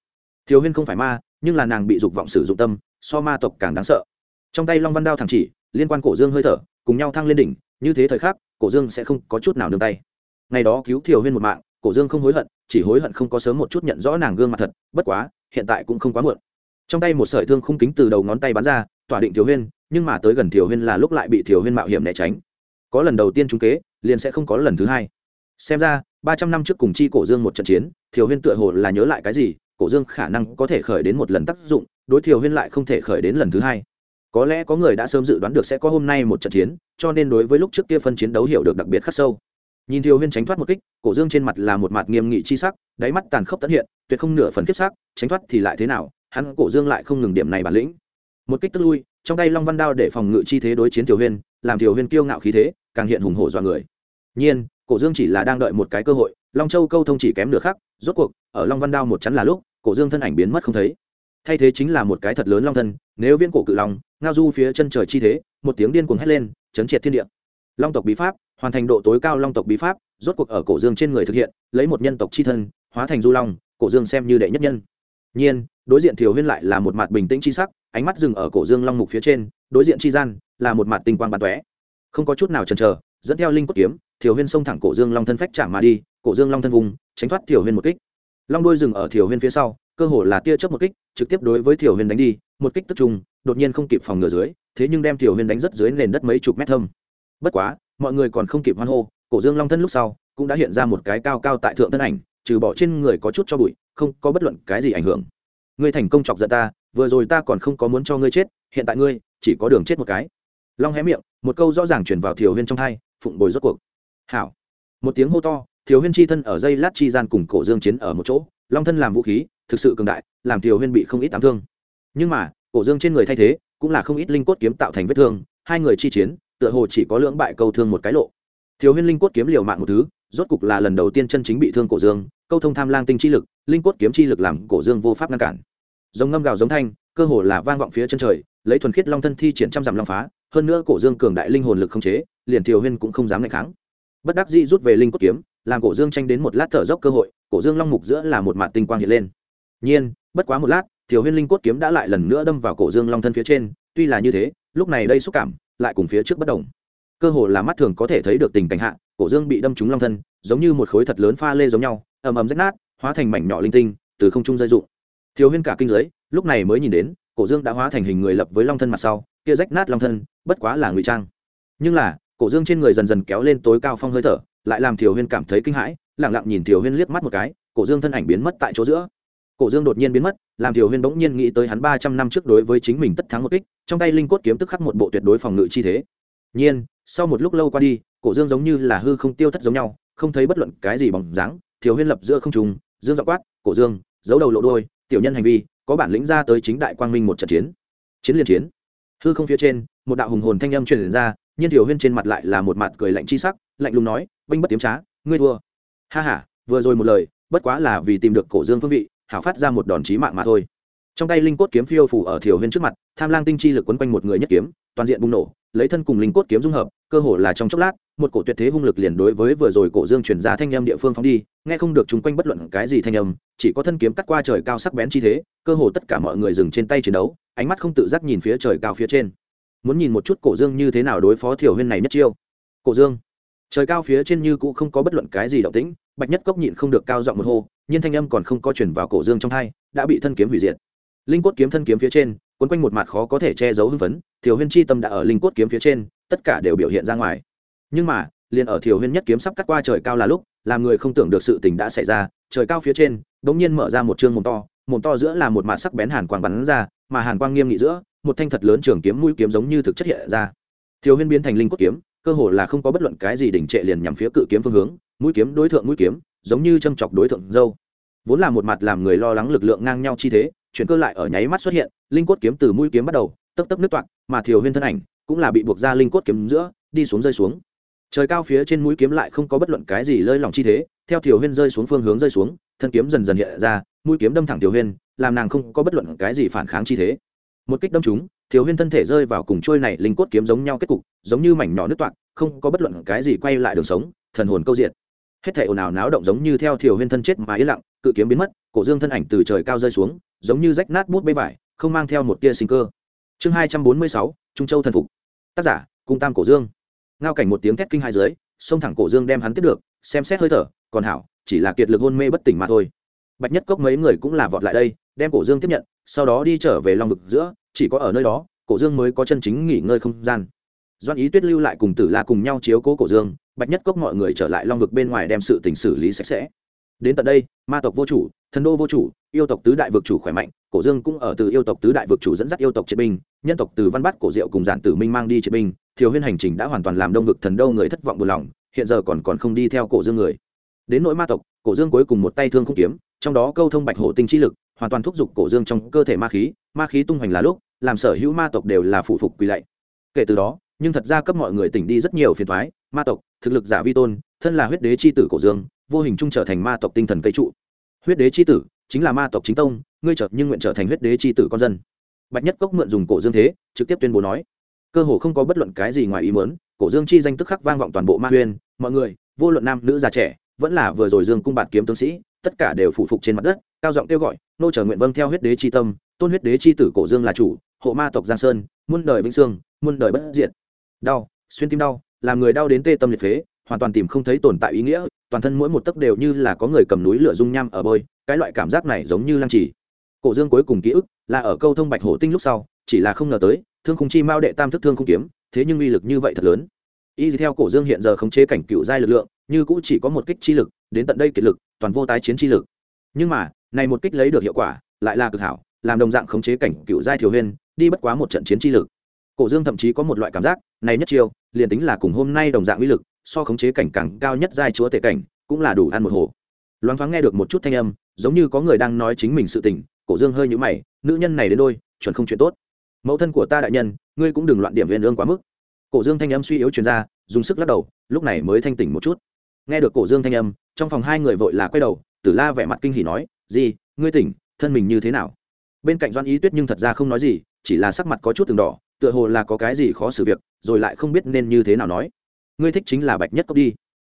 Thiếu huyên không phải ma, nhưng là nàng bị dục vọng sử dụng tâm, so ma tộc càng đáng sợ. Trong tay long văn đao thẳng chỉ, liên quan cổ dương hơi thở, cùng nhau thăng lên đỉnh, như thế thời khắc, cổ dương sẽ không có chút nào nương tay. Ngày đó cứu thiều huyên một mạng, cổ dương không hối hận, chỉ hối hận không có sớm một chút nhận rõ nàng gương mặt thật, bất quá, hiện tại cũng không quá muộn. Trong tay một sợi thương khung kính từ đầu ngón tay bắn ra, tỏa định thiều huyên, nhưng mà tới gần thiều huyên là lúc lại bị thiều huyên mạo hiểm né tránh. Có lần đầu tiên trúng kế, liền sẽ không có lần thứ hai. Xem ra ba trăm năm trước cùng chi cổ dương một trận chiến, thiều huyên tựa hồ là nhớ lại cái gì, cổ dương khả năng có thể khởi đến một lần tác dụng, đối thiều huyên lại không thể khởi đến lần thứ hai. Có lẽ có người đã sớm dự đoán được sẽ có hôm nay một trận chiến, cho nên đối với lúc trước kia phân chiến đấu hiểu được đặc biệt khắc sâu. Nhìn thiều huyên tránh thoát một kích, cổ dương trên mặt là một mặt nghiêm nghị chi sắc, đáy mắt tàn khốc tận hiện, tuyệt không nửa phần kiếp sắc, tránh thoát thì lại thế nào, hắn, cổ dương lại không ngừng điểm này bản lĩnh. Một kích tức lui, trong tay long văn đao để phòng ngự chi thế đối chiến thiều huyên, làm thiều huyên kiêu ngạo khí thế, càng hiện hùng hổ dọa người. Nhiên cổ dương chỉ là đang đợi một cái cơ hội, long châu câu thông chỉ kém nửa khắc, rốt cuộc, ở long văn đao một chắn là lúc, cổ dương thân ảnh biến mất không thấy. Thay thế chính là một cái thật lớn long thân, nếu viên cổ cự long, ngao du phía chân trời chi thế, một tiếng điên cuồng hét lên, chấn triệt thiên địa. Long tộc bí pháp, hoàn thành độ tối cao long tộc bí pháp, rốt cuộc ở cổ dương trên người thực hiện, lấy một nhân tộc chi thân, hóa thành du long, cổ dương xem như đệ nhất nhân. Nhiên, đối diện thiều huyên lại là một mặt bình tĩnh chi sắc, ánh mắt dừng ở cổ dương long mục phía trên, đối diện chi gian, là một mặt tinh quang bắn tóe. Không có chút nào chần chờ, dẫn theo linh cốt kiếm thiều huyên xông thẳng cổ dương long thân phách chạm mà đi, cổ dương long thân vùng, tránh thoát thiều huyên một kích. Long đôi dừng ở thiều huyên phía sau, cơ hồ là tia chớp một kích, trực tiếp đối với thiều huyên đánh đi, một kích tức trùng, đột nhiên không kịp phòng ngừa dưới, thế nhưng đem thiều huyên đánh rất dưới nền đất mấy chục mét thâm. Bất quá, mọi người còn không kịp hoan hô, cổ dương long thân lúc sau cũng đã hiện ra một cái cao cao tại thượng thân ảnh, trừ bỏ trên người có chút cho bụi, không có bất luận cái gì ảnh hưởng. Ngươi thành công chọc giận ta, vừa rồi ta còn không có muốn cho ngươi chết, hiện tại ngươi chỉ có đường chết một cái. Long hé miệng, một câu rõ ràng truyền vào thiều huyên trong hai, phụng bồi rốt cuộc hảo. Một tiếng hô to Thiếu huyên chi thân ở dây lát chi gian cùng cổ dương chiến ở một chỗ, long thân làm vũ khí, thực sự cường đại, làm thiều huyên bị không ít tám thương. Nhưng mà, cổ dương trên người thay thế, cũng là không ít linh cốt kiếm tạo thành vết thương, hai người chi chiến, tựa hồ chỉ có lưỡng bại câu thương một cái lộ. Thiếu huyên linh cốt kiếm liều mạng một thứ, rốt cục là lần đầu tiên chân chính bị thương cổ dương, câu thông tham lang tinh chi lực, linh cốt kiếm chi lực làm cổ dương vô pháp ngăn cản. Giống ngâm gào giống thanh, cơ hồ là vang vọng phía chân trời, lấy thuần khiết long thân thi triển trăm dặm long phá, hơn nữa cổ dương cường đại linh hồn lực không chế, liền thiều huyên cũng không dám ngày kháng bất đắc dĩ rút về linh cốt kiếm, làm cổ dương tranh đến một lát thở dốc cơ hội, cổ dương long mục giữa là một mạt tinh quang hiện lên. Nhiên, bất quá một lát thiều huyên linh cốt kiếm đã lại lần nữa đâm vào cổ dương long thân phía trên, tuy là như thế, lúc này đây xúc cảm lại cùng phía trước bất đồng. Cơ hồ là mắt thường có thể thấy được tình cảnh hạ, cổ dương bị đâm trúng long thân, giống như một khối thật lớn pha lê giống nhau, ầm ầm rách nát, hóa thành mảnh nhỏ linh tinh, từ không trung rơi rụng. Thiếu huyên cả kinh giới, lúc này mới nhìn đến, cổ dương đã hóa thành hình người lập với long thân mặt sau, kia rách nát long thân, bất quá là ngụy trang. Nhưng là cổ dương trên người dần dần kéo lên tối cao phong hơi thở, lại làm thiều huyên cảm thấy kinh hãi lẳng lặng nhìn thiều huyên liếc mắt một cái, cổ dương thân ảnh biến mất tại chỗ giữa. Cổ dương đột nhiên biến mất, làm thiều huyên bỗng nhiên nghĩ tới hắn ba trăm năm trước đối với chính mình tất thắng một kích, trong tay linh cốt kiếm tức khắc một bộ tuyệt đối phòng ngự chi thế. Nhiên, sau một lúc lâu qua đi, cổ dương giống như là hư không tiêu thất giống nhau, không thấy bất luận cái gì bóng dáng, thiều huyên lập giữa không trùng dương dọ quát, cổ dương, giấu đầu lộ đôi tiểu nhân hành vi, có bản lĩnh ra tới chính đại quang minh một trận chiến. Chiến liên chiến. Hư không phía trên, một đạo hùng hồn thanh âm truyền ra nhiên thiều huyên trên mặt lại là một mặt cười lạnh chi sắc, lạnh lùng nói, binh bất tiếm trá, ngươi thua. Ha ha, vừa rồi một lời, bất quá là vì tìm được cổ dương phương vị, hảo phát ra một đòn chí mạng mà thôi. Trong tay linh cốt kiếm phiêu phủ ở thiều huyên trước mặt, tham lang tinh chi lực quấn quanh một người nhất kiếm, toàn diện bùng nổ, lấy thân cùng linh cốt kiếm dung hợp, cơ hồ là trong chốc lát, một cổ tuyệt thế hung lực liền đối với vừa rồi cổ dương chuyển ra thanh âm địa phương phóng đi, nghe không được chúng quanh bất luận cái gì thanh âm, chỉ có thân kiếm cắt qua trời cao sắc bén chi thế, cơ hồ tất cả mọi người dừng trên tay chiến đấu, ánh mắt không tự giác nhìn phía trời cao phía trên muốn nhìn một chút cổ dương như thế nào đối phó thiểu huyên này nhất chiêu. Cổ dương, trời cao phía trên như cũng không có bất luận cái gì động tĩnh, bạch nhất cốc nhịn không được cao giọng một hô nhưng thanh âm còn không có chuyển vào cổ dương trong hai, đã bị thân kiếm hủy diệt. Linh cốt kiếm thân kiếm phía trên quấn quanh một mặt khó có thể che giấu hưng phấn, thiểu huyên chi tâm đã ở linh cốt kiếm phía trên, tất cả đều biểu hiện ra ngoài. Nhưng mà, liền ở thiểu huyên nhất kiếm sắp cắt qua trời cao là lúc, làm người không tưởng được sự tình đã xảy ra, trời cao phía trên đ ỗ n g nhiên mở ra một chương mồm to mồm to giữa là một mặt sắc bén hàn quang bắn ra, mà hàn quang nghiêm nghị giữa một thanh thật lớn trường kiếm mũi kiếm giống như thực chất hiện ra. Thiếu huyên biến thành linh cốt kiếm, cơ hồ là không có bất luận cái gì đỉnh trệ liền nhằm phía cự kiếm phương hướng, mũi kiếm đối tượng mũi kiếm, giống như châm chọc đối tượng dâu. Vốn là một mặt làm người lo lắng lực lượng ngang nhau chi thế, chuyển cơ lại ở nháy mắt xuất hiện, linh cốt kiếm từ mũi kiếm bắt đầu, tấp tấp nước toạc, mà thiều huyên thân ảnh cũng là bị buộc ra linh cốt kiếm giữa, đi xuống rơi xuống. Trời cao phía trên mũi kiếm lại không có bất luận cái gì lơi lỏng chi thế, theo thiều huyên rơi xuống phương hướng rơi xuống, thân kiếm dần dần hiện ra, mũi kiếm đâm thẳng thiều huyên, làm nàng không có bất luận cái gì phản kháng chi thế một kích đâm chúng thiếu huyên thân thể rơi vào cùng trôi này linh cốt kiếm giống nhau kết cục, giống như mảnh nhỏ nước toạc, không có bất luận cái gì quay lại đường sống, thần hồn câu diện hết thể ồn ào náo động giống như theo thiếu huyên thân chết mà yên lặng, cự kiếm biến mất, cổ dương thân ảnh từ trời cao rơi xuống, giống như rách nát bút bê vải, không mang theo một tia sinh cơ. Chương hai trăm bốn mươi sáu, trung châu thần phục. Tác giả, cung tam cổ dương. Ngao cảnh một tiếng thét kinh hai dưới, xông thẳng cổ dương đem hắn tiếp được, xem xét hơi thở, còn hảo, chỉ là kiệt lực hôn mê bất tỉnh mà thôi. Bạch nhất cốc mấy người cũng là vọt lại đây đem cổ dương tiếp nhận, sau đó đi trở về long vực giữa, chỉ có ở nơi đó, cổ dương mới có chân chính nghỉ ngơi không gian. Doan ý tuyết lưu lại cùng tử la cùng nhau chiếu cố cổ dương, bạch nhất cốc mọi người trở lại long vực bên ngoài đem sự tình xử lý sạch sẽ. Đến tận đây, ma tộc vô chủ, thần đô vô chủ, yêu tộc tứ đại vực chủ khỏe mạnh, cổ dương cũng ở từ yêu tộc tứ đại vực chủ dẫn dắt yêu tộc triệt binh, nhân tộc từ văn bắt cổ diệu cùng giản tử minh mang đi triệt binh, thiều huyên hành trình đã hoàn toàn làm đông vực thần đô người thất vọng buồn lòng, hiện giờ còn còn không đi theo cổ dương người. Đến nỗi ma tộc, cổ dương cuối cùng một tay thương không kiếm, trong đó câu thông bạch hổ tinh chi lực hoàn toàn thúc giục cổ dương trong cơ thể ma khí ma khí tung hoành là lúc, làm sở hữu ma tộc đều là phụ phục quỳ lạy. Kể từ đó, nhưng thật ra cấp mọi người tỉnh đi rất nhiều phiền thoái ma tộc, thực lực giả vi tôn, thân là huyết đế c h i tử cổ dương, vô hình chung trở thành ma tộc tinh thần cây trụ. Huyết đế c h i tử chính là ma tộc chính tông, ngươi chợt nhưng nguyện trở thành huyết đế c h i tử con dân. Bạch nhất cốc mượn dùng cổ dương thế, trực tiếp tuyên bố nói, cơ hồ không có bất luận cái gì ngoài ý mớn cổ dương chi danh tức khắc vang vọng toàn bộ ma huyên mọi người, vô luận nam, nữ, già, trẻ, vẫn là vừa rồi dương cung bạt kiếm tướng sĩ, tất cả đều phụ phục trên mặt đất, cao giọng kêu gọi nô trở nguyện vâng theo huyết đế c tâm, tôn huyết đế c tử cổ dương là chủ, hộ ma tộc giang sơn, muôn đời vĩnh sương muôn đời bất diệt. Đau, xuyên tim đau, làm người đau đến tê tâm liệt phế, hoàn toàn tìm không thấy tồn tại ý nghĩa, toàn thân mỗi một tấc đều như là có người cầm núi lửa dung nham ở bơi, cái loại cảm giác này giống như lăng trì. Cổ dương cuối cùng ký ức là ở câu thông bạch hổ tinh lúc sau, chỉ là không ngờ tới, thương khung chi mao đệ tam thức thương không kiếm, thế nhưng uy lực như vậy thật lớn. Y theo cổ dương hiện giờ khống chế cảnh cựu giai lực lượng, như cũ chỉ có một kích chi lực, đến tận đây kiệt lực, toàn vô tái chiến chi lực. Nhưng mà này một kích lấy được hiệu quả, lại là cực hảo, làm đồng dạng khống chế cảnh cựu giai thiếu huyên, đi bất quá một trận chiến chi lực. Cổ dương thậm chí có một loại cảm giác, này nhất chiêu, liền tính là cùng hôm nay đồng dạng uy lực, so khống chế cảnh càng cao nhất giai chúa tể cảnh, cũng là đủ ăn một hồ. Loáng thoáng nghe được một chút thanh âm, giống như có người đang nói chính mình sự tình, cổ dương hơi nhũ mày, nữ nhân này đến đôi, chuẩn không chuyện tốt. Mẫu thân của ta đại nhân, ngươi cũng đừng loạn điểm viên ương quá mức. Cổ dương thanh âm suy yếu truyền ra, dùng sức lắc đầu, lúc này mới thanh tỉnh một chút. Nghe được cổ dương thanh âm, trong phòng hai người vội là quay đầu, tử la vẻ mặt kinh hỉ nói gì, ngươi tỉnh, thân mình như thế nào? Bên cạnh doan ý tuyết nhưng thật ra không nói gì, chỉ là sắc mặt có chút từng đỏ, tựa hồ là có cái gì khó xử việc, rồi lại không biết nên như thế nào nói. Ngươi thích chính là bạch nhất cốc đi.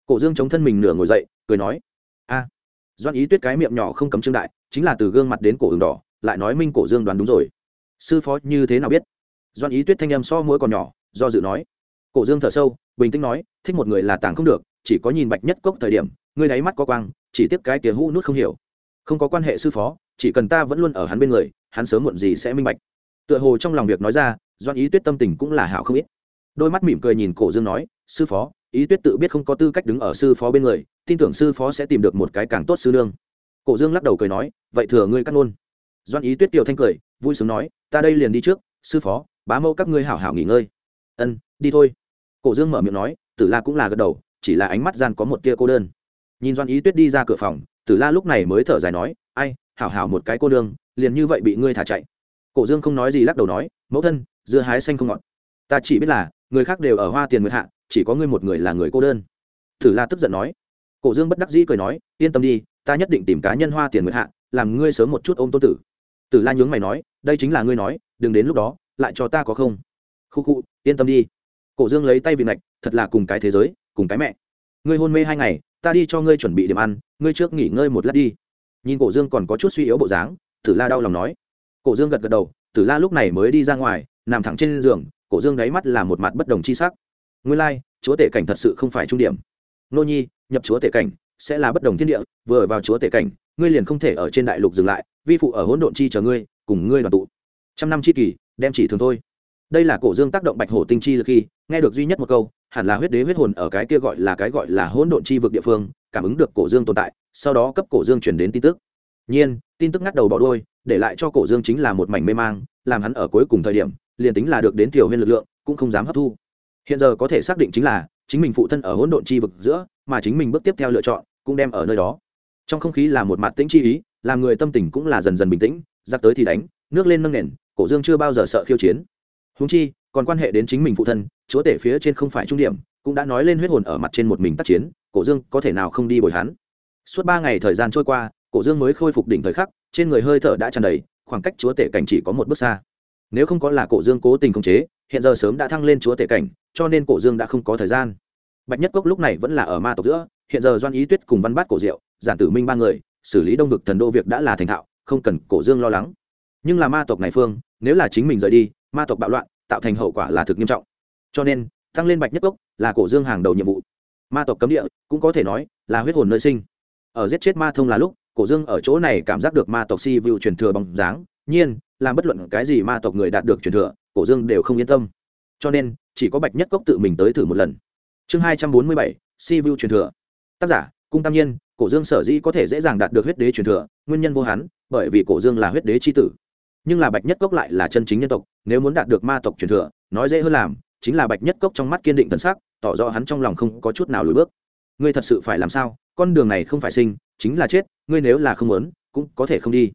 Cổ dương chống thân mình nửa ngồi dậy, cười nói, a. Doan ý tuyết cái miệng nhỏ không cấm trương đại, chính là từ gương mặt đến cổ hừng đỏ, lại nói minh cổ dương đoán đúng rồi. Sư phó như thế nào biết? Doan ý tuyết thanh âm so mỗi còn nhỏ, do dự nói. Cổ dương thở sâu, bình tĩnh nói, thích một người là tàng không được, chỉ có nhìn bạch nhất cốc thời điểm, ngươi đáy mắt có quang, chỉ tiếp cái kia hũ nút không hiểu không có quan hệ sư phó, chỉ cần ta vẫn luôn ở hắn bên người, hắn sớm muộn gì sẽ minh bạch. Tựa hồ trong lòng việc nói ra doan ý tuyết tâm tình cũng là hảo không ít. Đôi mắt mỉm cười nhìn cổ dương nói, sư phó, ý tuyết tự biết không có tư cách đứng ở sư phó bên người, tin tưởng sư phó sẽ tìm được một cái càng tốt sư nương. Cổ dương lắc đầu cười nói, vậy thừa ngươi cắt ngôn. Doan ý tuyết tiểu thanh cười, vui sướng nói, ta đây liền đi trước, sư phó, bá mẫu các ngươi hảo hảo nghỉ ngơi. Ân, đi thôi. Cổ dương mở miệng nói, tử la cũng là gật đầu, chỉ là ánh mắt gian có một tia cô đơn. Nhìn doan ý tuyết đi ra cửa phòng tử la lúc này mới thở dài nói, ai, hảo hảo một cái cô nương, liền như vậy bị ngươi thả chạy. Cổ dương không nói gì lắc đầu nói, mẫu thân, dưa hái xanh không ngọt. Ta chỉ biết là, người khác đều ở hoa tiền nguyệt hạ, chỉ có ngươi một người là người cô đơn. Tử la tức giận nói. Cổ dương bất đắc dĩ cười nói, yên tâm đi, ta nhất định tìm cá nhân hoa tiền nguyệt hạ, làm ngươi sớm một chút ôm tôn tử. Tử la nhướng mày nói, đây chính là ngươi nói, đừng đến lúc đó, lại cho ta có không? Khu khu, yên tâm đi. Cổ dương lấy tay vị ngạch, thật là cùng cái thế giới, cùng cái mẹ. Ngươi hôn mê hai ngày ta đi cho ngươi chuẩn bị điểm ăn ngươi trước nghỉ ngơi một lát đi. Nhìn cổ dương còn có chút suy yếu bộ dáng tử la đau lòng nói. Cổ dương gật gật đầu tử la lúc này mới đi ra ngoài nằm thẳng trên giường cổ dương đáy mắt là một mặt bất đồng chi sắc. Ngươi lai、like, chúa tể cảnh thật sự không phải trung điểm. Nô nhi nhập chúa tể cảnh sẽ là bất đồng thiên địa vừa vào chúa tể cảnh ngươi liền không thể ở trên đại lục dừng lại vi phụ ở hỗn độn chi chờ ngươi cùng ngươi đoàn tụ. Trăm năm chi kỳ đem chỉ thường thôi đây là cổ dương tác động bạch hổ tinh chi lực khi, nghe được duy nhất một câu, hẳn là huyết đế huyết hồn ở cái kia gọi là cái gọi là hỗn độn chi vực địa phương, cảm ứng được cổ dương tồn tại, sau đó cấp cổ dương chuyển đến tin tức. Nhiên, tin tức ngắt đầu bỏ đôi để lại cho cổ dương chính là một mảnh mê mang, làm hắn ở cuối cùng thời điểm, liền tính là được đến tiểu huyên lực lượng, cũng không dám hấp thu. Hiện giờ có thể xác định chính là, chính mình phụ thân ở hỗn độn chi vực giữa, mà chính mình bước tiếp theo lựa chọn, cũng đem ở nơi đó. Trong không khí là một mặt tĩnh chi ý, làm người tâm tình cũng là dần dần bình tĩnh, giặc tới thì đánh, nước lên nâng nền, cổ dương chưa bao giờ sợ khiêu chiến húng chi, còn quan hệ đến chính mình phụ thân, chúa tể phía trên không phải trung điểm, cũng đã nói lên huyết hồn ở mặt trên một mình tác chiến, cổ dương có thể nào không đi bồi hắn. Suốt ba ngày thời gian trôi qua, cổ dương mới khôi phục đỉnh thời khắc, trên người hơi thở đã tràn đầy, khoảng cách chúa tể cảnh chỉ có một bước xa. Nếu không có là cổ dương cố tình khống chế, hiện giờ sớm đã thăng lên chúa tể cảnh, cho nên cổ dương đã không có thời gian. Bạch nhất cốc lúc này vẫn là ở ma tộc giữa, hiện giờ doan ý tuyết cùng văn bát cổ diệu, giản tử minh ba người, xử lý đông vực thần đô việc đã là thành thạo, không cần cổ dương lo lắng. Nhưng là ma tộc này phương, nếu là chính mình rời đi, ma tộc bạo loạn tạo thành hậu quả là thực nghiêm trọng. Cho nên, tăng lên bạch nhất cốc là cổ dương hàng đầu nhiệm vụ. Ma tộc cấm địa cũng có thể nói là huyết hồn nơi sinh. Ở giết chết ma thông là lúc, cổ dương ở chỗ này cảm giác được ma tộc si vu truyền thừa bằng dáng. Nhiên, làm bất luận cái gì ma tộc người đạt được truyền thừa, cổ dương đều không yên tâm. Cho nên, chỉ có bạch nhất cốc tự mình tới thử một lần. Chương hai trăm bốn mươi bảy, si vu truyền thừa. Tác giả, cung tam nhiên, cổ dương sở dĩ có thể dễ dàng đạt được huyết đế truyền thừa, nguyên nhân vô hắn, bởi vì cổ dương là huyết đế c h i tử nhưng là bạch nhất cốc lại là chân chính nhân tộc, nếu muốn đạt được ma tộc truyền thừa, nói dễ hơn làm, chính là bạch nhất cốc trong mắt kiên định thần sắc, tỏ rõ hắn trong lòng không có chút nào lùi bước. Ngươi thật sự phải làm sao? Con đường này không phải sinh, chính là chết, ngươi nếu là không muốn, cũng có thể không đi.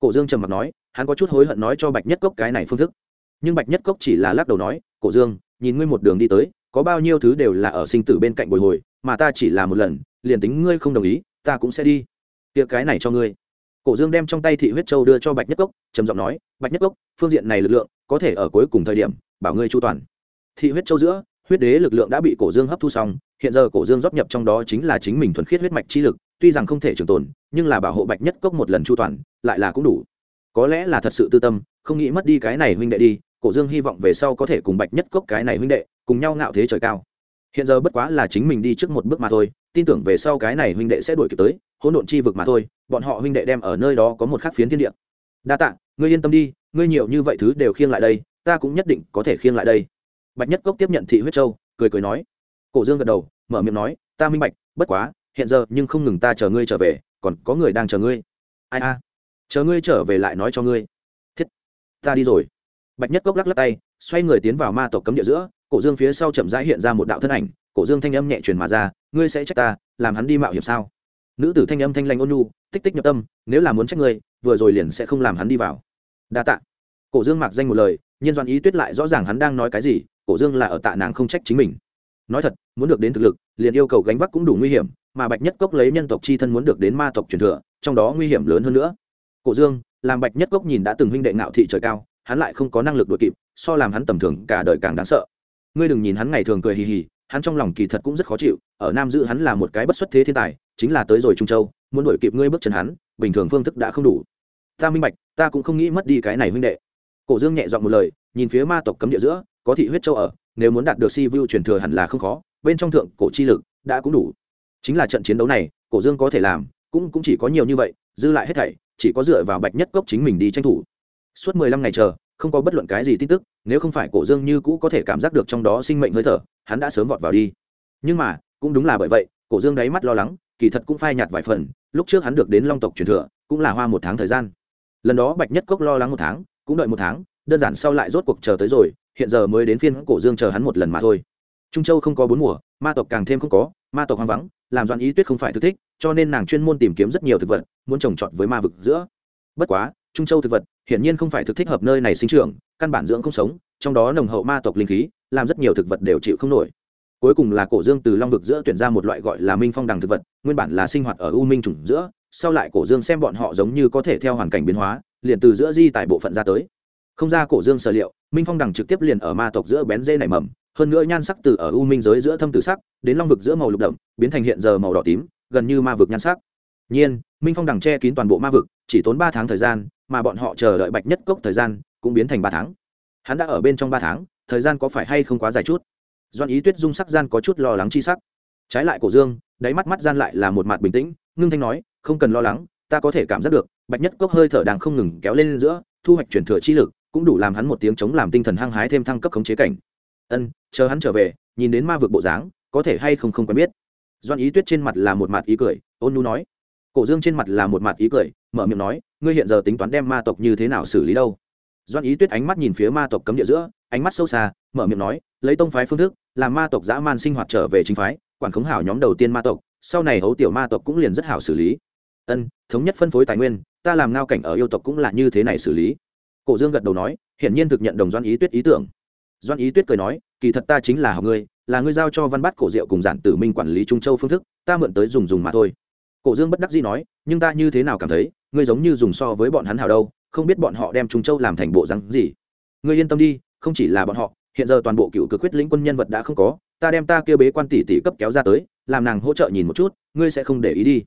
Cổ dương trầm mặt nói, hắn có chút hối hận nói cho bạch nhất cốc cái này phương thức. Nhưng bạch nhất cốc chỉ là lắc đầu nói, cổ dương, nhìn ngươi một đường đi tới, có bao nhiêu thứ đều là ở sinh tử bên cạnh bồi hồi, mà ta chỉ là một lần, liền tính ngươi không đồng ý, ta cũng sẽ đi. Tiệc cái này cho ngươi cổ dương đem trong tay thị huyết châu đưa cho bạch nhất cốc, trầm giọng nói, bạch nhất cốc, phương diện này lực lượng có thể ở cuối cùng thời điểm, bảo ngươi chu toàn. Thị huyết châu giữa, huyết đế lực lượng đã bị cổ dương hấp thu xong, hiện giờ cổ dương rót nhập trong đó chính là chính mình thuần khiết huyết mạch chi lực, tuy rằng không thể trường tồn, nhưng là bảo hộ bạch nhất cốc một lần chu toàn, lại là cũng đủ. Có lẽ là thật sự tư tâm, không nghĩ mất đi cái này huynh đệ đi, cổ dương hy vọng về sau có thể cùng bạch nhất cốc cái này huynh đệ, cùng nhau ngạo thế trời cao. Hiện giờ bất quá là chính mình đi trước một bước mà thôi, tin tưởng về sau cái này huynh đệ sẽ đuổi kịp tới, hỗn độn chi vực mà thôi bọn họ huynh đệ đem ở nơi đó có một khắc phiến thiên địa. Đa tạ, ngươi yên tâm đi, ngươi nhiều như vậy thứ đều khiêng lại đây, ta cũng nhất định có thể khiêng lại đây. Bạch nhất cốc tiếp nhận thị huyết châu, cười cười nói. Cổ dương gật đầu, mở miệng nói, ta minh bạch, bất quá, hiện giờ nhưng không ngừng ta chờ ngươi trở về, còn có người đang chờ ngươi. Ai a? Chờ ngươi trở về lại nói cho ngươi. Thiết, ta đi rồi. Bạch nhất cốc lắc lắc tay, xoay người tiến vào ma tộc cấm địa giữa, cổ dương phía sau chậm rãi hiện ra một đạo thân ảnh, cổ dương thanh âm nhẹ truyền mà ra, ngươi sẽ trách ta, làm hắn đi mạo hiểm sao? Nữ tử thanh âm thanh lanh ôn nhu tích tích nhập tâm nếu là muốn trách người, vừa rồi liền sẽ không làm hắn đi vào. Đa tạ. Cổ dương mặc danh một lời nhiên doan ý tuyết lại rõ ràng hắn đang nói cái gì cổ dương là ở tạ nàng không trách chính mình. Nói thật muốn được đến thực lực liền yêu cầu gánh vác cũng đủ nguy hiểm mà bạch nhất cốc lấy nhân tộc chi thân muốn được đến ma tộc truyền thừa trong đó nguy hiểm lớn hơn nữa. Cổ dương làm bạch nhất cốc nhìn đã từng huynh đệ ngạo thị trời cao hắn lại không có năng lực đuổi kịp so làm hắn tầm thường cả đời càng đáng sợ. Ngươi đừng nhìn hắn ngày thường cười hì hì hắn trong lòng kỳ thật cũng rất khó chịu ở nam dự hắn là một cái bất xuất thế thiên tài chính là tới rồi trung châu, muốn đuổi kịp ngươi bước chân hắn, bình thường phương thức đã không đủ. Ta minh bạch, ta cũng không nghĩ mất đi cái này huynh đệ. Cổ dương nhẹ giọng một lời, nhìn phía ma tộc cấm địa giữa, có thị huyết châu ở, nếu muốn đạt được si vu truyền thừa hẳn là không khó, bên trong thượng, cổ chi lực đã cũng đủ. Chính là trận chiến đấu này, cổ dương có thể làm, cũng cũng chỉ có nhiều như vậy, dư lại hết thảy, chỉ có dựa vào bạch nhất cốc chính mình đi tranh thủ. Suốt mười lăm ngày chờ, không có bất luận cái gì tin tức, nếu không phải cổ dương như cũ có thể cảm giác được trong đó sinh mệnh hơi thở, hắn đã sớm vọt vào đi. Nhưng mà, cũng đúng là bởi vậy, cổ dương đáy mắt lo lắng kỳ thật cũng phai nhạt vài phần, lúc trước hắn được đến long tộc truyền thừa, cũng là hoa một tháng thời gian. Lần đó bạch nhất cốc lo lắng một tháng, cũng đợi một tháng, đơn giản sau lại rốt cuộc chờ tới rồi, hiện giờ mới đến phiên cổ dương chờ hắn một lần mà thôi. Trung châu không có bốn mùa, ma tộc càng thêm không có, ma tộc hoang vắng, làm doan ý tuyết không phải thực thích, cho nên nàng chuyên môn tìm kiếm rất nhiều thực vật, muốn trồng trọt với ma vực giữa. Bất quá, trung châu thực vật, hiển nhiên không phải thực thích hợp nơi này sinh trưởng, căn bản dưỡng không sống, trong đó nồng hậu ma tộc linh khí, làm rất nhiều thực vật đều chịu không nổi cuối cùng là cổ dương từ long vực giữa tuyển ra một loại gọi là minh phong đằng thực vật, nguyên bản là sinh hoạt ở u minh trùng giữa, sau lại cổ dương xem bọn họ giống như có thể theo hoàn cảnh biến hóa, liền từ giữa di tại bộ phận ra tới. Không ra cổ dương sở liệu, minh phong đằng trực tiếp liền ở ma tộc giữa bén dê nảy mầm, hơn nữa nhan sắc từ ở u minh giới giữa thâm tử sắc, đến long vực giữa màu lục đậm, biến thành hiện giờ màu đỏ tím, gần như ma vực nhan sắc. Nhiên, minh phong đằng che kín toàn bộ ma vực, chỉ tốn ba tháng thời gian, mà bọn họ chờ đợi bạch nhất cốc thời gian, cũng biến thành ba tháng. Hắn đã ở bên trong ba tháng, thời gian có phải hay không quá dài chút? Doan ý tuyết dung sắc gian có chút lo lắng chi sắc. Trái lại cổ dương, đáy mắt mắt gian lại là một mặt bình tĩnh, ngưng thanh nói, không cần lo lắng, ta có thể cảm giác được, bạch nhất cốc hơi thở đang không ngừng kéo lên giữa, thu hoạch chuyển thừa chi lực, cũng đủ làm hắn một tiếng chống làm tinh thần hăng hái thêm thăng cấp khống chế cảnh. Ân, chờ hắn trở về, nhìn đến ma vực bộ dáng, có thể hay không không quen biết. Doan ý tuyết trên mặt là một mặt ý cười, ôn nu nói. Cổ dương trên mặt là một mặt ý cười, mở miệng nói, ngươi hiện giờ tính toán đem ma tộc như thế nào xử lý đâu? Doan ý tuyết ánh mắt nhìn phía ma tộc cấm địa giữa, ánh mắt sâu xa, mở miệng nói, lấy tông phái phương thức, làm ma tộc dã man sinh hoạt trở về chính phái, quản khống hảo nhóm đầu tiên ma tộc, sau này hấu tiểu ma tộc cũng liền rất hảo xử lý. Ân, thống nhất phân phối tài nguyên, ta làm ngao cảnh ở yêu tộc cũng là như thế này xử lý. Cổ dương gật đầu nói, hiển nhiên thực nhận đồng doan ý tuyết ý tưởng. Doan ý tuyết cười nói, kỳ thật ta chính là học ngươi, là ngươi giao cho văn bát cổ diệu cùng giản tử minh quản lý trung châu phương thức, ta mượn tới dùng dùng mà thôi. Cổ dương bất đắc dĩ nói, nhưng ta như thế nào cảm thấy, ngươi giống như dùng so với bọn hắn hào đâu không biết bọn họ đem trung châu làm thành bộ rắn gì. Ngươi yên tâm đi, không chỉ là bọn họ, hiện giờ toàn bộ cựu cực quyết lĩnh quân nhân vật đã không có, ta đem ta kêu bế quan tỷ tỷ cấp kéo ra tới, làm nàng hỗ trợ nhìn một chút, ngươi sẽ không để ý đi.